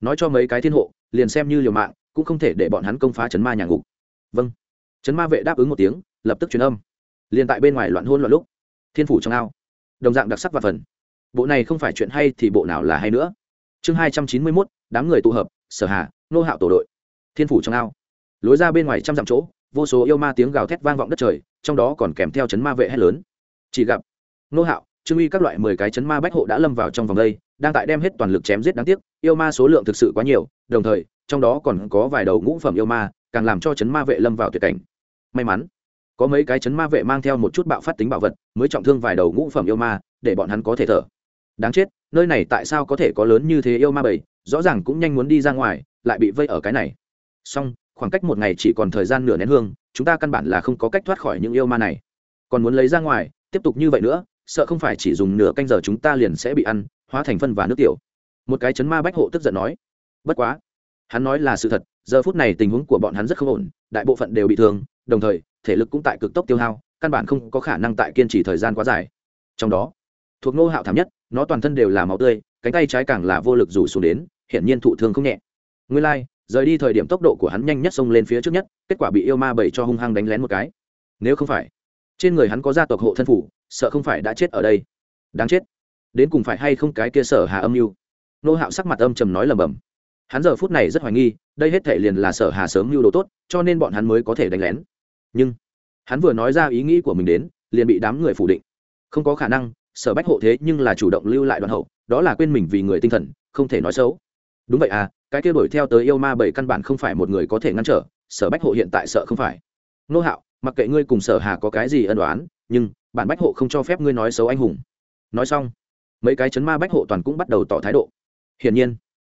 Nói cho mấy cái thiên hộ, liền xem như liều mạng, cũng không thể để bọn hắn công phá chấn ma nhà ngục. Vâng chấn ma vệ đáp ứng một tiếng lập tức truyền âm. Liền tại bên ngoài loạn hôn loạn lúc thiên phủ trong ao đồng dạng đặc sắc và phần. Bộ này không phải chuyện hay thì bộ nào là hay nữa. Chương hai trăm chín mươi mốt đám người tụ hợp sở hà, nô hạo tổ đội. Thiên phủ trong ao. Lối ra bên ngoài trăm dặm chỗ vô số yêu ma tiếng gào thét vang vọng đất trời trong đó còn kèm theo chấn ma vệ hét lớn. Chỉ gặp nô hạo trương uy các loại mười cái chấn ma bách hộ đã lâm vào trong vòng đây đang tại đem hết toàn lực chém giết đáng tiếc yêu ma số lượng thực sự quá nhiều đồng thời trong đó còn có vài đầu ngũ phẩm yêu ma càng làm cho chấn ma vệ lâm vào tuyệt cảnh may mắn. Có mấy cái chấn ma vệ mang theo một chút bạo phát tính bảo vật, mới trọng thương vài đầu ngũ phẩm yêu ma, để bọn hắn có thể thở. Đáng chết, nơi này tại sao có thể có lớn như thế yêu ma bầy? rõ ràng cũng nhanh muốn đi ra ngoài, lại bị vây ở cái này. Song khoảng cách một ngày chỉ còn thời gian nửa nén hương, chúng ta căn bản là không có cách thoát khỏi những yêu ma này. Còn muốn lấy ra ngoài, tiếp tục như vậy nữa, sợ không phải chỉ dùng nửa canh giờ chúng ta liền sẽ bị ăn, hóa thành phân và nước tiểu. Một cái chấn ma bách hộ tức giận nói. Bất quá, hắn nói là sự thật, giờ phút này tình huống của bọn hắn rất không ổn, đại bộ phận đều bị thương đồng thời thể lực cũng tại cực tốc tiêu hao căn bản không có khả năng tại kiên trì thời gian quá dài. Trong đó thuộc nô hạo thảm nhất nó toàn thân đều là máu tươi cánh tay trái càng là vô lực rủ xuống đến hiển nhiên thụ thương không nhẹ. Nguyên lai、like, rời đi thời điểm tốc độ của hắn nhanh nhất xông lên phía trước nhất kết quả bị yêu ma bẩy cho hung hăng đánh lén một cái. Nếu không phải trên người hắn có gia tộc hộ thân phủ sợ không phải đã chết ở đây. Đáng chết. Đến cùng phải hay không cái kia sở hà âm mưu? Nô hạo sắc mặt âm trầm nói lầm bầm hắn giờ phút này rất hoài nghi đây hết thể liền là sở hà sớm mưu đồ tốt cho nên bọn hắn mới có thể đánh lén nhưng hắn vừa nói ra ý nghĩ của mình đến, liền bị đám người phủ định. Không có khả năng, sở bách hộ thế nhưng là chủ động lưu lại đoàn hậu, đó là quên mình vì người tinh thần, không thể nói xấu. Đúng vậy à cái kia đuổi theo tới yêu ma bảy căn bản không phải một người có thể ngăn trở, sở bách hộ hiện tại sợ không phải. Nô hạo, mặc kệ ngươi cùng sở hà có cái gì ân đoán nhưng bản bách hộ không cho phép ngươi nói xấu anh hùng. Nói xong, mấy cái chấn ma bách hộ toàn cũng bắt đầu tỏ thái độ. Hiển nhiên,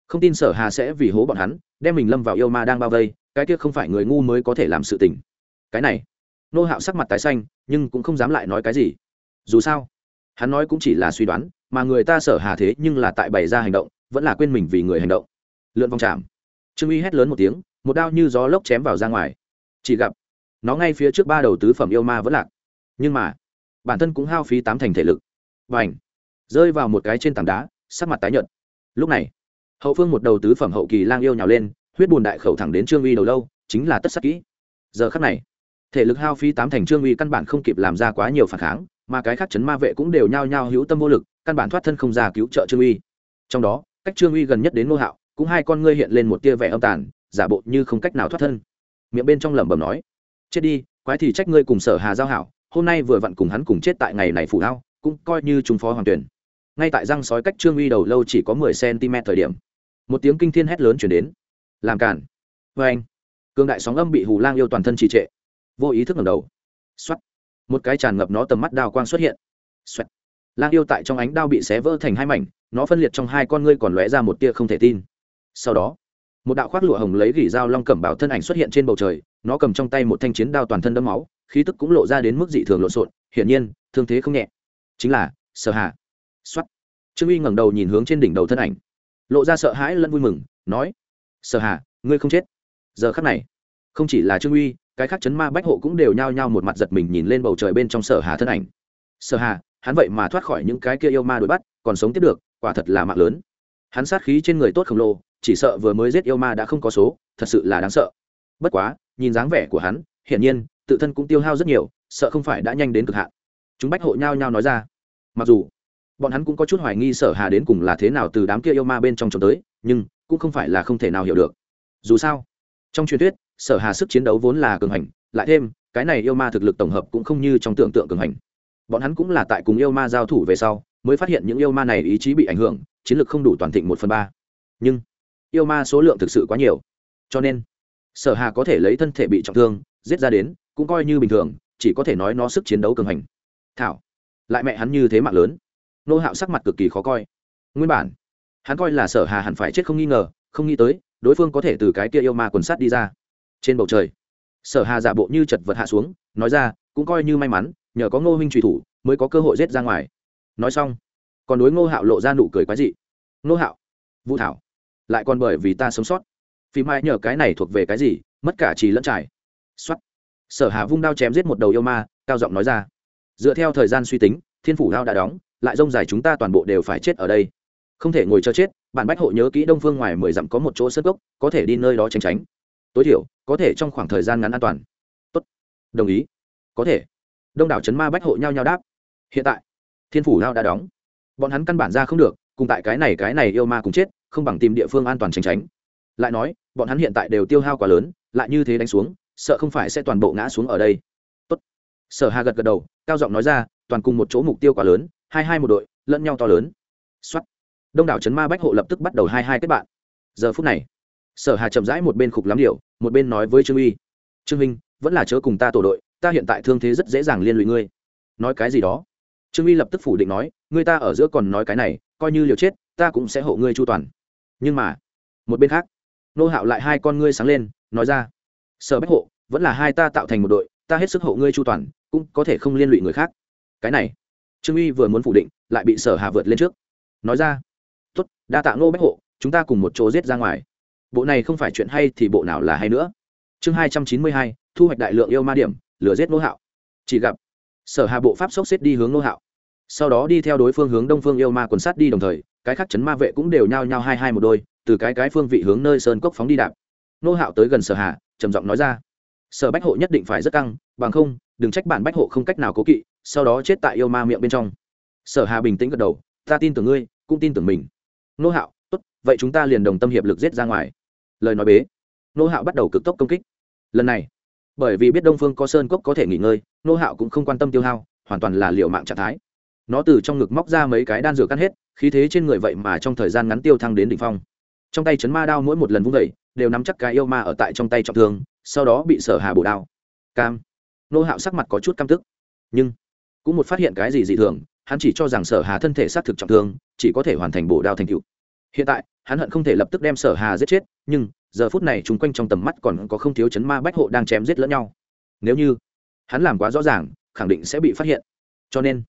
không tin sở hà sẽ vì hố bọn hắn, đem mình lâm vào yêu ma đang bao vây, cái kia không phải người ngu mới có thể làm sự tình cái này. Nô hạo sắc mặt tái xanh, nhưng cũng không dám lại nói cái gì. Dù sao, hắn nói cũng chỉ là suy đoán, mà người ta sở hà thế nhưng là tại bày ra hành động, vẫn là quên mình vì người hành động. Lượn vòng chạm trương uy hét lớn một tiếng, một đao như gió lốc chém vào ra ngoài. Chỉ gặp, nó ngay phía trước ba đầu tứ phẩm yêu ma vẫn lạc. Nhưng mà, bản thân cũng hao phí tám thành thể lực. Và ảnh rơi vào một cái trên tảng đá, sắc mặt tái nhợt. Lúc này, hậu phương một đầu tứ phẩm hậu kỳ lang yêu nhào lên, huyết bùn đại khẩu thẳng đến trương uy đầu lâu, chính là tất sắc kỹ. Giờ khắc này thể lực hao phí tám thành trương uy căn bản không kịp làm ra quá nhiều phản kháng mà cái khác chấn ma vệ cũng đều nhao nhao hữu tâm vô lực căn bản thoát thân không ra cứu trợ trương uy. Trong đó cách trương uy gần nhất đến ngô hạo cũng hai con ngươi hiện lên một tia vẻ âm tàn giả bộ như không cách nào thoát thân. Miệng bên trong lẩm bẩm nói chết đi quái thì trách ngươi cùng sở hà giao hảo hôm nay vừa vặn cùng hắn cùng chết tại ngày này phủ hao, cũng coi như chúng phó hoàng tuyển. Ngay tại răng sói cách trương uy đầu lâu chỉ có mười cm thời điểm một tiếng kinh thiên hét lớn chuyển đến. Làm cản vê vâng. anh cương đại sóng âm bị hù lang yêu toàn thân trì trệ vô ý thức ngẩng đầu. Xoắt một cái tràn ngập nó tầm mắt đao quang xuất hiện. Xoắt lang yêu tại trong ánh đao bị xé vỡ thành hai mảnh, nó phân liệt trong hai con ngươi còn lóe ra một tia không thể tin. Sau đó, một đạo khoác lụa hồng lấy gỉ dao long cẩm bảo thân ảnh xuất hiện trên bầu trời, nó cầm trong tay một thanh chiến đao toàn thân đẫm máu, khí tức cũng lộ ra đến mức dị thường lộn xộn, hiển nhiên, thương thế không nhẹ. Chính là, sở hạ xuất trương uy ngẩng đầu nhìn hướng trên đỉnh đầu thân ảnh. Lộ ra sợ hãi lẫn vui mừng, nói, sở hạ ngươi không chết. Giờ khắc này, không chỉ là trương uy cái khác chấn ma bách hộ cũng đều nhao nhao một mặt giật mình nhìn lên bầu trời bên trong sở hà thân ảnh. Sở hà, hắn vậy mà thoát khỏi những cái kia yêu ma đuổi bắt, còn sống tiếp được, quả thật là mạng lớn. Hắn sát khí trên người tốt khổng lồ, chỉ sợ vừa mới giết yêu ma đã không có số, thật sự là đáng sợ. Bất quá, nhìn dáng vẻ của hắn, hiển nhiên, tự thân cũng tiêu hao rất nhiều, sợ không phải đã nhanh đến cực hạn. Chúng bách hộ nhao nhao nói ra. Mặc dù, bọn hắn cũng có chút hoài nghi sở hà đến cùng là thế nào từ đám kia yêu ma bên trong trốn tới, nhưng cũng không phải là không thể nào hiểu được. Dù sao, trong truyền thuyết sở hà sức chiến đấu vốn là cường hành, lại thêm, cái này yêu ma thực lực tổng hợp cũng không như trong tưởng tượng cường hành. Bọn hắn cũng là tại cùng yêu ma giao thủ về sau, mới phát hiện những yêu ma này ý chí bị ảnh hưởng, chiến lược không đủ toàn thịnh một phần ba. Nhưng, yêu ma số lượng thực sự quá nhiều. Cho nên, sở hà có thể lấy thân thể bị trọng thương, giết ra đến, cũng coi như bình thường, chỉ có thể nói nó sức chiến đấu cường hành. Thảo, lại mẹ hắn như thế mạng lớn. Nô hạo sắc mặt cực kỳ khó coi. Nguyên bản, hắn coi là sở hà hẳn phải chết không nghi ngờ, không nghĩ tới, đối phương có thể từ cái kia yêu ma quần sắt đi ra trên bầu trời. Sở hà giả bộ như chật vật hạ xuống, nói ra, cũng coi như may mắn, nhờ có ngô huynh trùy thủ mới có cơ hội rết ra ngoài. Nói xong, còn đối ngô hạo lộ ra nụ cười quái dị. Ngô hạo, vũ thảo, lại còn bởi vì ta sống sót. Phim mai nhờ cái này thuộc về cái gì, mất cả trì lẫn trải. Xuất sở hà vung đao chém giết một đầu yêu ma, cao giọng nói ra. Dựa theo thời gian suy tính, thiên phủ đao đã đóng, lại rông dài chúng ta toàn bộ đều phải chết ở đây. Không thể ngồi chờ chết, bản bách hộ nhớ kỹ đông phương ngoài mười dặm có một chỗ sơ gốc có thể đi nơi đó tránh tránh tối thiểu, có thể trong khoảng thời gian ngắn an toàn. Tốt. Đồng ý. Có thể. Đông đảo trấn ma bách hộ nhau nhau đáp. Hiện tại, thiên phủ lao đã đóng. Bọn hắn căn bản ra không được, cùng tại cái này cái này yêu ma cùng chết, không bằng tìm địa phương an toàn tránh tránh. Lại nói, bọn hắn hiện tại đều tiêu hao quá lớn, lại như thế đánh xuống, sợ không phải sẽ toàn bộ ngã xuống ở đây. Tốt. sở hà gật gật đầu, cao giọng nói ra, toàn cùng một chỗ mục tiêu quá lớn, hai hai một đội, lẫn nhau to lớn. Xuất đông đảo trấn ma bách hộ lập tức bắt đầu hai hai kết bạn. Giờ phút này sở hà chậm rãi một bên khục lắm điều, một bên nói với trương uy, trương minh vẫn là chớ cùng ta tổ đội, ta hiện tại thương thế rất dễ dàng liên lụy ngươi. Nói cái gì đó? Trương uy lập tức phủ định nói, ngươi ta ở giữa còn nói cái này, coi như liều chết, ta cũng sẽ hộ ngươi chu toàn. Nhưng mà, một bên khác, nô hạo lại hai con ngươi sáng lên, nói ra, sở bách hộ, vẫn là hai ta tạo thành một đội, ta hết sức hộ ngươi chu toàn, cũng có thể không liên lụy người khác. Cái này, trương uy vừa muốn phủ định, lại bị sở hà vượt lên trước. Nói ra, tốt, đa tạ nô bách hộ, chúng ta cùng một chỗ giết ra ngoài bộ này không phải chuyện hay thì bộ nào là hay nữa. Chương hai trăm chín mươi hai, thu hoạch đại lượng yêu ma điểm, lừa giết nô hạo. Chỉ gặp, sở hà bộ pháp sốc xếp đi hướng nô hạo. Sau đó đi theo đối phương hướng đông phương yêu ma quần sát đi đồng thời, cái khác chấn ma vệ cũng đều nhao nhao hai hai một đôi, từ cái cái phương vị hướng nơi sơn cốc phóng đi đạp. Nô hạo tới gần sở hà, trầm giọng nói ra, sở bách hộ nhất định phải rất căng, bằng không, đừng trách bản bách hộ không cách nào cố kỵ, sau đó chết tại yêu ma miệng bên trong. Sở hà bình tĩnh gật đầu, ta tin tưởng ngươi, cũng tin tưởng mình. Nô hạo, tốt, vậy chúng ta liền đồng tâm hiệp lực giết ra ngoài lời nói bế. Nô hạo bắt đầu cực tốc công kích. Lần này, bởi vì biết đông phương có sơn cốc có thể nghỉ ngơi, nô hạo cũng không quan tâm tiêu hao, hoàn toàn là liệu mạng trạng thái. Nó từ trong ngực móc ra mấy cái đan dược cắt hết, khí thế trên người vậy mà trong thời gian ngắn tiêu thăng đến đỉnh phong. Trong tay chấn ma đao mỗi một lần vung vẩy đều nắm chắc cái yêu ma ở tại trong tay trọng thương, sau đó bị sở hà bổ đao. Cam. Nô hạo sắc mặt có chút cam tức. Nhưng, cũng một phát hiện cái gì dị thường, hắn chỉ cho rằng sở hà thân thể xác thực trọng thương, chỉ có thể hoàn thành bổ đao thành cựu hiện tại hắn hận không thể lập tức đem sở hà giết chết, nhưng giờ phút này chúng quanh trong tầm mắt còn có không thiếu chấn ma bách hộ đang chém giết lẫn nhau. Nếu như hắn làm quá rõ ràng, khẳng định sẽ bị phát hiện. Cho nên,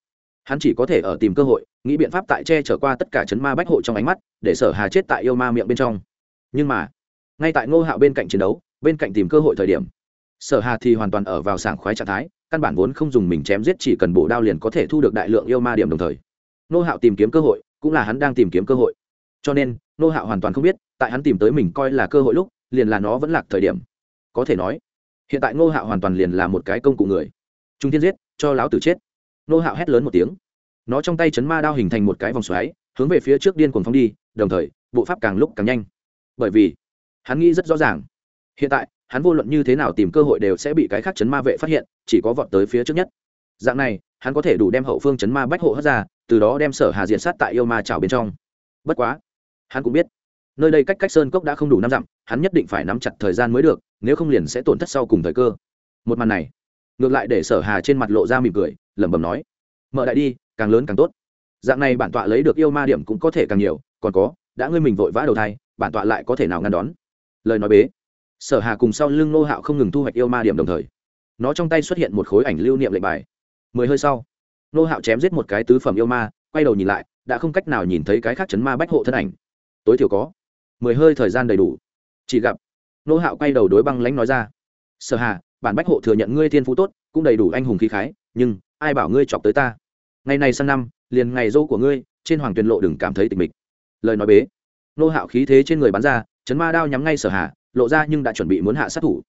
hắn chỉ có thể ở tìm cơ hội, nghĩ biện pháp tại che trở qua tất cả chấn ma bách hộ trong ánh mắt, để sở hà chết tại yêu ma miệng bên trong. Nhưng mà, ngay tại ngô hạo bên cạnh chiến đấu, bên cạnh tìm cơ hội thời điểm, sở hà thì hoàn toàn ở vào sảng khoái trạng thái, căn bản vốn không dùng mình chém giết chỉ cần bổ đao liền có thể thu được đại lượng yêu ma điểm đồng thời. Ngô hạo tìm kiếm cơ hội, cũng là hắn đang tìm kiếm cơ hội cho nên ngô hạo hoàn toàn không biết, tại hắn tìm tới mình coi là cơ hội lúc, liền là nó vẫn lạc thời điểm. Có thể nói, hiện tại ngô hạo hoàn toàn liền là một cái công cụ người. Trung thiên giết, cho láo tử chết. Ngô hạo hét lớn một tiếng. Nó trong tay chấn ma đao hình thành một cái vòng xoáy, hướng về phía trước điên cuồng phóng đi, đồng thời, bộ pháp càng lúc càng nhanh. Bởi vì, hắn nghĩ rất rõ ràng, hiện tại, hắn vô luận như thế nào tìm cơ hội đều sẽ bị cái khác chấn ma vệ phát hiện, chỉ có vọt tới phía trước nhất. Dạng này, hắn có thể đủ đem hậu phương chấn ma bách hộ hất ra, từ đó đem sở hà diện sát tại yêu ma trào bên trong. Bất quá hắn cũng biết, nơi đây cách cách sơn cốc đã không đủ năm dặm, hắn nhất định phải nắm chặt thời gian mới được, nếu không liền sẽ tổn thất sau cùng thời cơ. Một màn này, ngược lại để sở hà trên mặt lộ ra mỉm cười, lẩm bẩm nói, mở đại đi, càng lớn càng tốt. Dạng này bản tọa lấy được yêu ma điểm cũng có thể càng nhiều, còn có, đã ngươi mình vội vã đầu thai, bản tọa lại có thể nào ngăn đón? Lời nói bế, sở hà cùng sau lưng nô hạo không ngừng thu hoạch yêu ma điểm đồng thời, nó trong tay xuất hiện một khối ảnh lưu niệm lệnh bài. Mười hơi sau nô hạo chém giết một cái tứ phẩm yêu ma, quay đầu nhìn lại, đã không cách nào nhìn thấy cái khác chấn ma bách hộ thân ảnh tối thiểu có mười hơi thời gian đầy đủ. Chỉ gặp, nô hạo quay đầu đối băng lãnh nói ra, sở hà, bản bách hộ thừa nhận ngươi thiên phú tốt, cũng đầy đủ anh hùng khí khái, nhưng ai bảo ngươi chọc tới ta? Ngày này sang năm, liền ngày dâu của ngươi, trên hoàng tuyền lộ đừng cảm thấy tịch mịch. Lời nói bế, nô hạo khí thế trên người bắn ra, chấn ma đao nhắm ngay sở hà, lộ ra nhưng đã chuẩn bị muốn hạ sát thủ.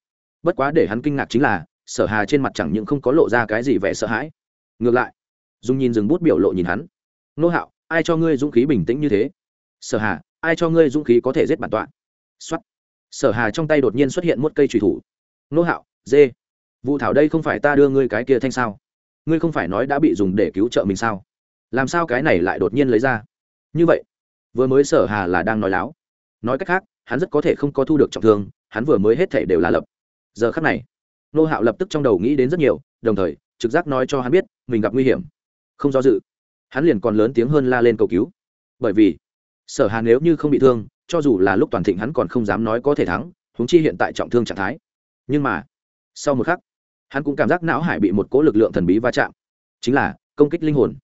Bất quá để hắn kinh ngạc chính là, sở hà trên mặt chẳng những không có lộ ra cái gì vẻ sợ hãi. Ngược lại, dùng nhìn dừng bút biểu lộ nhìn hắn. Nô hạo, ai cho ngươi dũng khí bình tĩnh như thế? Sở hà ai cho ngươi dũng khí có thể giết bản tọa? Xuất sở hà trong tay đột nhiên xuất hiện một cây trùy thủ. Nô hạo, dê. Vụ thảo đây không phải ta đưa ngươi cái kia thanh sao? Ngươi không phải nói đã bị dùng để cứu trợ mình sao? Làm sao cái này lại đột nhiên lấy ra? Như vậy, vừa mới sở hà là đang nói láo. Nói cách khác, hắn rất có thể không có thu được trọng thương, hắn vừa mới hết thể đều là lập. Giờ khắc này, nô hạo lập tức trong đầu nghĩ đến rất nhiều, đồng thời, trực giác nói cho hắn biết, mình gặp nguy hiểm. Không do dự, hắn liền còn lớn tiếng hơn la lên cầu cứu. Bởi vì sở hà nếu như không bị thương, cho dù là lúc toàn thịnh hắn còn không dám nói có thể thắng húng chi hiện tại trọng thương trạng thái. Nhưng mà, sau một khắc, hắn cũng cảm giác não hải bị một cỗ lực lượng thần bí va chạm. Chính là, công kích linh hồn.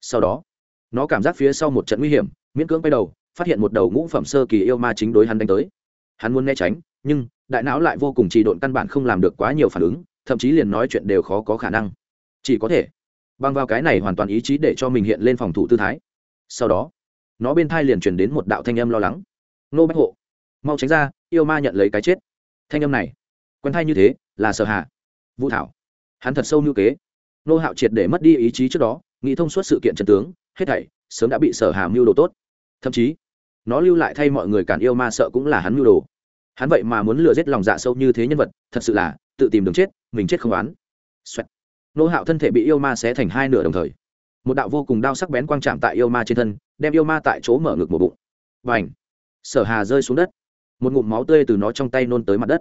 Sau đó, nó cảm giác phía sau một trận nguy hiểm, miễn cưỡng quay đầu, phát hiện một đầu ngũ phẩm sơ kỳ yêu ma chính đối hắn đánh tới. Hắn muốn né tránh, nhưng đại não lại vô cùng trì độn căn bản không làm được quá nhiều phản ứng, thậm chí liền nói chuyện đều khó có khả năng. Chỉ có thể bằng vào cái này hoàn toàn ý chí để cho mình hiện lên phòng thủ tư thái. Sau đó nó bên thai liền truyền đến một đạo thanh âm lo lắng. Nô bách hộ, mau tránh ra, yêu ma nhận lấy cái chết. Thanh âm này, quen thai như thế, là sợ hạ vũ thảo, hắn thật sâu như kế. Nô hạo triệt để mất đi ý chí trước đó, nghĩ thông suốt sự kiện trần tướng, hết thảy, sớm đã bị sở hà mưu đồ tốt. Thậm chí, nó lưu lại thay mọi người cản yêu ma sợ cũng là hắn mưu đồ. Hắn vậy mà muốn lừa giết lòng dạ sâu như thế nhân vật, thật sự là, tự tìm đường chết, mình chết không oán. Xoẹt. nô hạo thân thể bị yêu ma xé thành hai nửa đồng thời một đạo vô cùng đao sắc bén quang chạm tại yêu ma trên thân, đem yêu ma tại chỗ mở ngực một bụng. Và ảnh sở hà rơi xuống đất. Một ngụm máu tươi từ nó trong tay nôn tới mặt đất.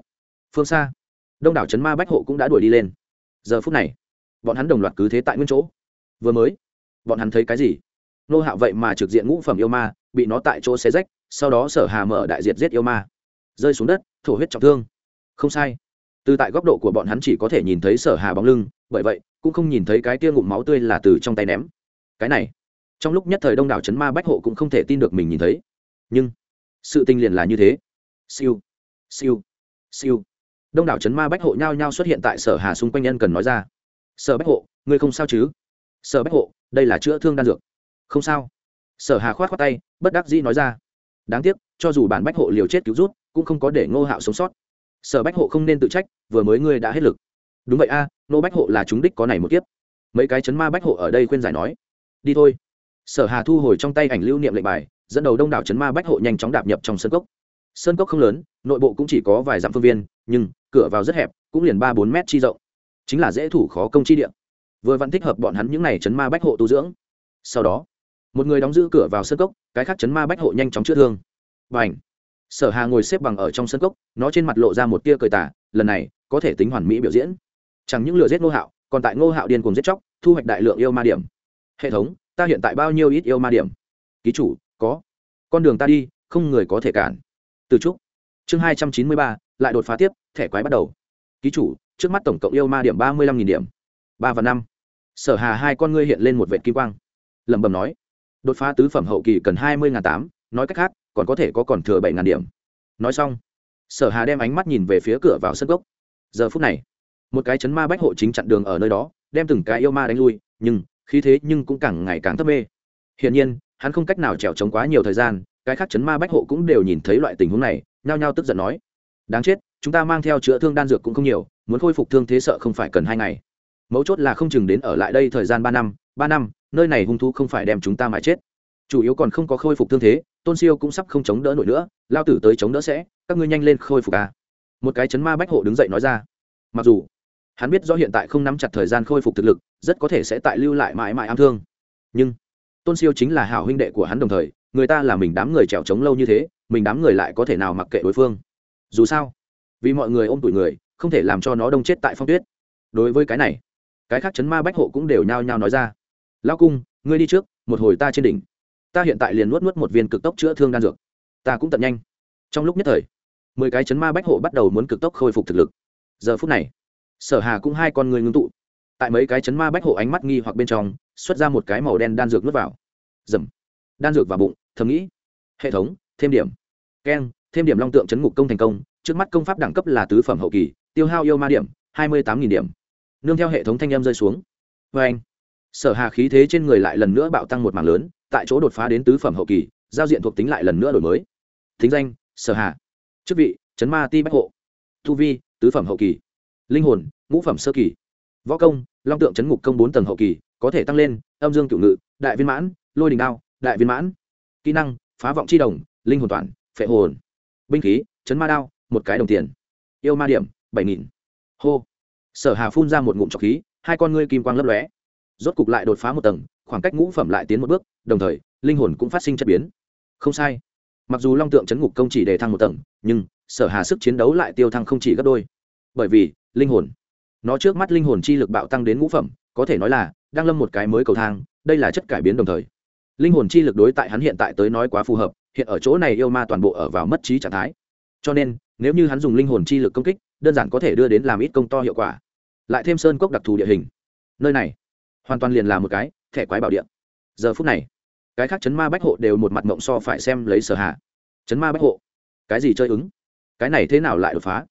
Phương xa, đông đảo trấn ma bách hộ cũng đã đuổi đi lên. Giờ phút này, bọn hắn đồng loạt cứ thế tại nguyên chỗ. Vừa mới, bọn hắn thấy cái gì? Nô hạo vậy mà trực diện ngũ phẩm yêu ma, bị nó tại chỗ xé rách, sau đó sở hà mở đại diệt giết yêu ma. Rơi xuống đất, thổ huyết trọng thương. Không sai. Từ tại góc độ của bọn hắn chỉ có thể nhìn thấy sở hà bóng lưng bởi vậy, cũng không nhìn thấy cái kia ngụm máu tươi là từ trong tay ném. Cái này, trong lúc nhất thời đông đảo chấn ma bách hộ cũng không thể tin được mình nhìn thấy. Nhưng, sự tình liền là như thế. Siêu siêu siêu. Đông đảo chấn ma bách hộ nhao nhao xuất hiện tại sở hà xung quanh nhân cần nói ra. Sở bách hộ, ngươi không sao chứ? Sở bách hộ, đây là chữa thương đan dược. Không sao. Sở hà khoát khoát tay, bất đắc dĩ nói ra. Đáng tiếc, cho dù bản bách hộ liều chết cứu rút, cũng không có để ngô hạo sống sót. Sở bách hộ không nên tự trách, vừa mới ngươi đã hết lực đúng vậy a à, nô bách hộ là chúng đích có này một kiếp. Mấy cái chấn ma bách hộ ở đây khuyên giải nói đi thôi. Sở hà thu hồi trong tay ảnh lưu niệm lệnh bài dẫn đầu đông đảo chấn ma bách hộ nhanh chóng đạp nhập trong sân cốc. Sân cốc không lớn nội bộ cũng chỉ có vài dặm phương viên nhưng cửa vào rất hẹp cũng liền ba bốn mét chi rộng. Chính là dễ thủ khó công chi địa. vừa vẫn thích hợp bọn hắn những n à y chấn ma bách hộ tu dưỡng. Sau đó một người đóng giữ cửa vào sân cốc cái khác chấn ma bách hộ nhanh chóng chữa thương. Và ảnh sở hà ngồi xếp bằng ở trong sân cốc nó trên mặt lộ ra một tia cười tả lần này có thể tính hoàn mỹ biểu diễn chẳng những lừa giết ngô hạo, còn tại ngô hạo điên cùng giết chóc, thu hoạch đại lượng yêu ma điểm. Hệ thống, ta hiện tại bao nhiêu ít yêu ma điểm? Ký chủ, có. Con đường ta đi, không người có thể cản. Từ trúc. Chương hai trăm chín mươi ba, lại đột phá tiếp, thẻ quái bắt đầu. Ký chủ, trước mắt tổng cộng yêu ma điểm ba mươi lăm nghìn điểm. Ba và năm. Sở hà hai con ngươi hiện lên một vệ kim quang. Lẩm bẩm nói. Đột phá tứ phẩm hậu kỳ cần hai mươi tám, nói cách khác, còn có thể có còn thừa bảy điểm. Nói xong, sở hà đem ánh mắt nhìn về phía cửa vào sân gốc. Giờ phút này một cái chấn ma bách hộ chính chặn đường ở nơi đó, đem từng cái yêu ma đánh lui, nhưng khí thế nhưng cũng càng ngày càng thấp mê. Hiển nhiên, hắn không cách nào trèo trống quá nhiều thời gian, cái khác chấn ma bách hộ cũng đều nhìn thấy loại tình huống này, nhao nhao tức giận nói, đáng chết, chúng ta mang theo chữa thương đan dược cũng không nhiều, muốn khôi phục thương thế sợ không phải cần hai ngày. Mấu chốt là không chừng đến ở lại đây thời gian ba năm ba năm, nơi này hung thú không phải đem chúng ta mà chết. Chủ yếu còn không có khôi phục thương thế, tôn siêu cũng sắp không chống đỡ nổi nữa, lao tử tới chống đỡ sẽ, các ngươi nhanh lên khôi phục à. một cái chấn ma bách hộ đứng dậy nói ra. Mặc dù hắn biết do hiện tại không nắm chặt thời gian khôi phục thực lực, rất có thể sẽ tại lưu lại mãi mãi ám thương. Nhưng, tôn siêu chính là hảo huynh đệ của hắn đồng thời, người ta là mình đám người trèo trống lâu như thế, mình đám người lại có thể nào mặc kệ đối phương? Dù sao, vì mọi người ôm tuổi người, không thể làm cho nó đông chết tại phong tuyết. Đối với cái này, cái khác chấn ma bách hộ cũng đều nhao nhao nói ra. Lao cung, ngươi đi trước, một hồi ta trên đỉnh. Ta hiện tại liền nuốt nuốt một viên cực tốc chữa thương đan dược. Ta cũng tận nhanh. Trong lúc nhất thời, mười cái chấn ma bách hộ bắt đầu muốn cực tốc khôi phục thực lực. Giờ phút này sở hà cũng hai con người ngưng tụ. Tại mấy cái chấn ma bách hộ ánh mắt nghi hoặc bên trong, xuất ra một cái màu đen đan dược nuốt vào. Dầm. Đan dược vào bụng, thầm nghĩ. Hệ thống, thêm điểm. Keng, thêm điểm long tượng chấn ngục công thành công, trước mắt công pháp đẳng cấp là tứ phẩm hậu kỳ, tiêu hao yêu ma điểm, hai mươi tám điểm. Nương theo hệ thống thanh em rơi xuống. Vê anh sở hà khí thế trên người lại lần nữa bạo tăng một mảng lớn, tại chỗ đột phá đến tứ phẩm hậu kỳ, giao diện thuộc tính lại lần nữa đổi mới. Thính danh, sở hà. Chức vị, chấn ma ti bách hộ. Thu vi, tứ phẩm hậu kỳ linh hồn, ngũ phẩm sơ kỳ. Võ công, long tượng chấn ngục công bốn tầng hậu kỳ, có thể tăng lên, âm dương cửu ngự, đại viên mãn, lôi đình đao, đại viên mãn. Kỹ năng, phá vọng c h i đồng, linh hồn toàn, phệ hồn. Binh khí, chấn ma đao, một cái đồng tiền. Yêu ma điểm, bảy nghìn. Hô. Sở hà phun ra một ngụm trọc khí, hai con ngươi kim quang lấp lóe. Rốt cục lại đột phá một tầng, khoảng cách ngũ phẩm lại tiến một bước, đồng thời, linh hồn cũng phát sinh chất biến. Không sai. Mặc dù long tượng chấn ngục công chỉ đề thăng một tầng, nhưng sở hà sức chiến đấu lại tiêu thăng không chỉ gấp đôi. Bởi vì linh hồn. Nó trước mắt linh hồn chi lực bạo tăng đến ngũ phẩm, có thể nói là đang lâm một cái mới cầu thang, đây là chất cải biến đồng thời. Linh hồn chi lực đối tại hắn hiện tại tới nói quá phù hợp, hiện ở chỗ này yêu ma toàn bộ ở vào mất trí trạng thái. Cho nên, nếu như hắn dùng linh hồn chi lực công kích, đơn giản có thể đưa đến làm ít công to hiệu quả. Lại thêm sơn cốc đặc thù địa hình. Nơi này, hoàn toàn liền là một cái thẻ quái bảo địa. Giờ phút này, cái khác chấn ma bách hộ đều một mặt mộng so phải xem lấy sở hạ. Chấn ma bách hộ, cái gì chơi ứng? Cái này thế nào lại đột phá?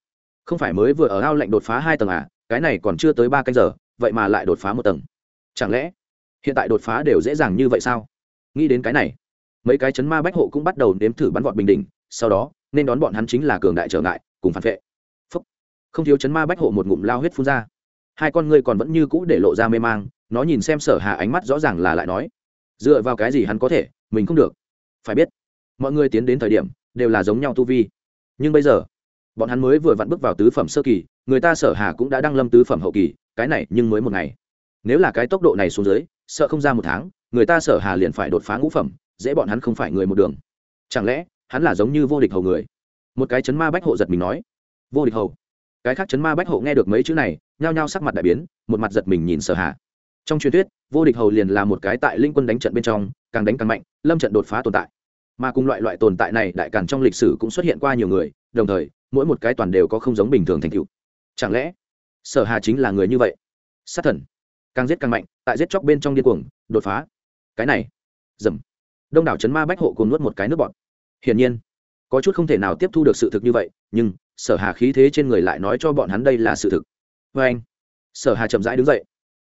Không phải mới vừa ở ao lạnh đột phá hai tầng à cái này còn chưa tới ba canh giờ, vậy mà lại đột phá một tầng. Chẳng lẽ, hiện tại đột phá đều dễ dàng như vậy sao? Nghĩ đến cái này, mấy cái chấn ma bách hộ cũng bắt đầu nếm thử bắn vọt bình đỉnh. sau đó, nên đón bọn hắn chính là cường đại trở ngại, cùng phản vệ. Phúc. không thiếu chấn ma bách hộ một ngụm lao huyết phun ra. Hai con ngươi còn vẫn như cũ để lộ ra mê mang, nó nhìn xem sở hà ánh mắt rõ ràng là lại nói, dựa vào cái gì hắn có thể, mình không được? Phải biết, mọi người tiến đến thời điểm, đều là giống nhau tu vi. Nhưng bây giờ bọn hắn mới vừa vặn bước vào tứ phẩm sơ kỳ, người ta sở hà cũng đã đăng lâm tứ phẩm hậu kỳ, cái này nhưng mới một ngày. Nếu là cái tốc độ này xuống dưới, sợ không ra một tháng, người ta sở hà liền phải đột phá ngũ phẩm, dễ bọn hắn không phải người một đường. Chẳng lẽ, hắn là giống như vô địch hầu người? Một cái chấn ma bách hộ giật mình nói. Vô địch hầu? Cái khác chấn ma bách hộ nghe được mấy chữ này, nhao nhao sắc mặt đại biến, một mặt giật mình nhìn sở hà. Trong truyền thuyết, vô địch hầu liền là một cái tại linh quân đánh trận bên trong, càng đánh càng mạnh, lâm trận đột phá tồn tại. Mà cùng loại loại tồn tại này đại càn trong lịch sử cũng xuất hiện qua nhiều người, đồng thời mỗi một cái toàn đều có không giống bình thường thành tựu. Chẳng lẽ, sở hà chính là người như vậy? Sát thần. Càng giết càng mạnh, tại giết chóc bên trong điên cuồng, đột phá. Cái này. Dầm. Đông đảo chấn ma bách hộ cùng nuốt một cái nước bọt. Hiển nhiên, có chút không thể nào tiếp thu được sự thực như vậy, nhưng sở hà khí thế trên người lại nói cho bọn hắn đây là sự thực. Vê anh, sở hà chậm rãi đứng dậy.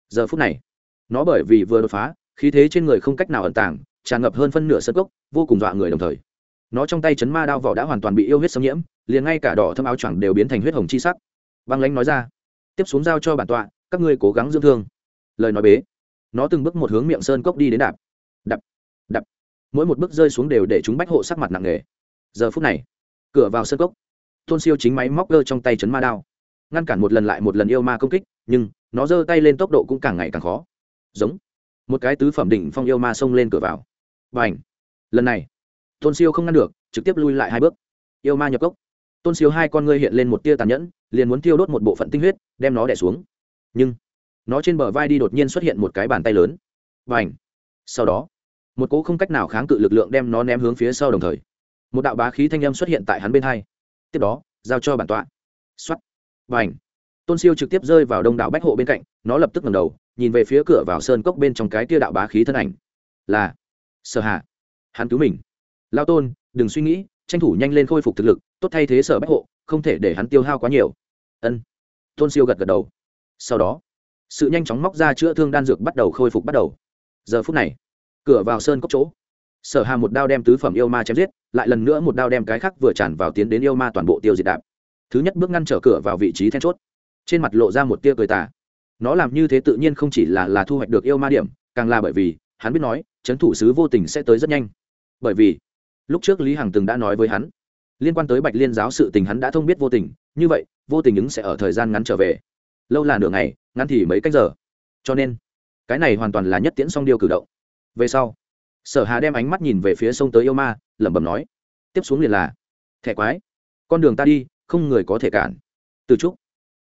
Giờ phút này, nó bởi vì vừa đột phá, khí thế trên người không cách nào ẩn tàng, tràn ngập hơn phân nửa sân gốc vô cùng dọa người đồng thời. Nó trong tay chấn ma đao vỏ đã hoàn toàn bị yêu huyết xâm nhiễm liền ngay cả đỏ thâm áo choàng đều biến thành huyết hồng chi sắc. Băng lãnh nói ra tiếp xuống giao cho bản tọa các ngươi cố gắng dưỡng thương. Lời nói bế nó từng bước một hướng miệng sơn cốc đi đến đạp. Đạp, đạp, mỗi một bước rơi xuống đều để chúng bách hộ sắc mặt nặng nề. Giờ phút này cửa vào sơn cốc tôn siêu chính máy móc cơ trong tay chấn ma đao. Ngăn cản một lần lại một lần yêu ma công kích nhưng nó giơ tay lên tốc độ cũng càng ngày càng khó. Giống một cái tứ phẩm đỉnh phong yêu ma xông lên cửa vào. Và ảnh lần này tôn siêu không ngăn được trực tiếp lui lại hai bước. Yêu ma nhập cốc tôn siêu hai con ngươi hiện lên một tia tàn nhẫn, liền muốn tiêu đốt một bộ phận tinh huyết, đem nó đẻ xuống. Nhưng, nó trên bờ vai đi đột nhiên xuất hiện một cái bàn tay lớn. Và ảnh sau đó, một cỗ không cách nào kháng cự lực lượng đem nó ném hướng phía sau đồng thời. Một đạo bá khí thanh âm xuất hiện tại hắn bên hai. Tiếp đó, giao cho bản tọa. X o á t và ảnh tôn siêu trực tiếp rơi vào đông đảo bách hộ bên cạnh, nó lập tức ngầm đầu, nhìn về phía cửa vào sơn cốc bên trong cái tia đạo bá khí thân ảnh. Là, sở hạ hắn cứu mình. Lao tôn, đừng suy nghĩ tranh thủ nhanh lên khôi phục thực lực, tốt thay thế sở bách hộ, không thể để hắn tiêu hao quá nhiều. Ân. Tôn siêu gật gật đầu. Sau đó, sự nhanh chóng móc ra chữa thương đan dược bắt đầu khôi phục bắt đầu. Giờ phút này, cửa vào sơn cốc chỗ, sở hà một đao đem tứ phẩm yêu ma chém giết, lại lần nữa một đao đem cái khác vừa tràn vào tiến đến yêu ma toàn bộ tiêu diệt đạp. Thứ nhất bước ngăn trở cửa vào vị trí then chốt. Trên mặt lộ ra một tia cười tà. Nó làm như thế tự nhiên không chỉ là là thu hoạch được yêu ma điểm, càng là bởi vì, hắn biết nói, chấn thủ sứ vô tình sẽ tới rất nhanh. Bởi vì lúc trước lý hằng từng đã nói với hắn, liên quan tới bạch liên giáo sự tình hắn đã thông biết vô tình, như vậy, vô tình ứng sẽ ở thời gian ngắn trở về. Lâu là nửa ngày, ngắn thì mấy cách giờ. Cho nên, cái này hoàn toàn là nhất tiễn song điều cử động. Về sau, sở hà đem ánh mắt nhìn về phía sông tới yêu ma, lẩm bẩm nói, tiếp xuống liền là, thẻ quái, con đường ta đi, không người có thể cản. Từ trúc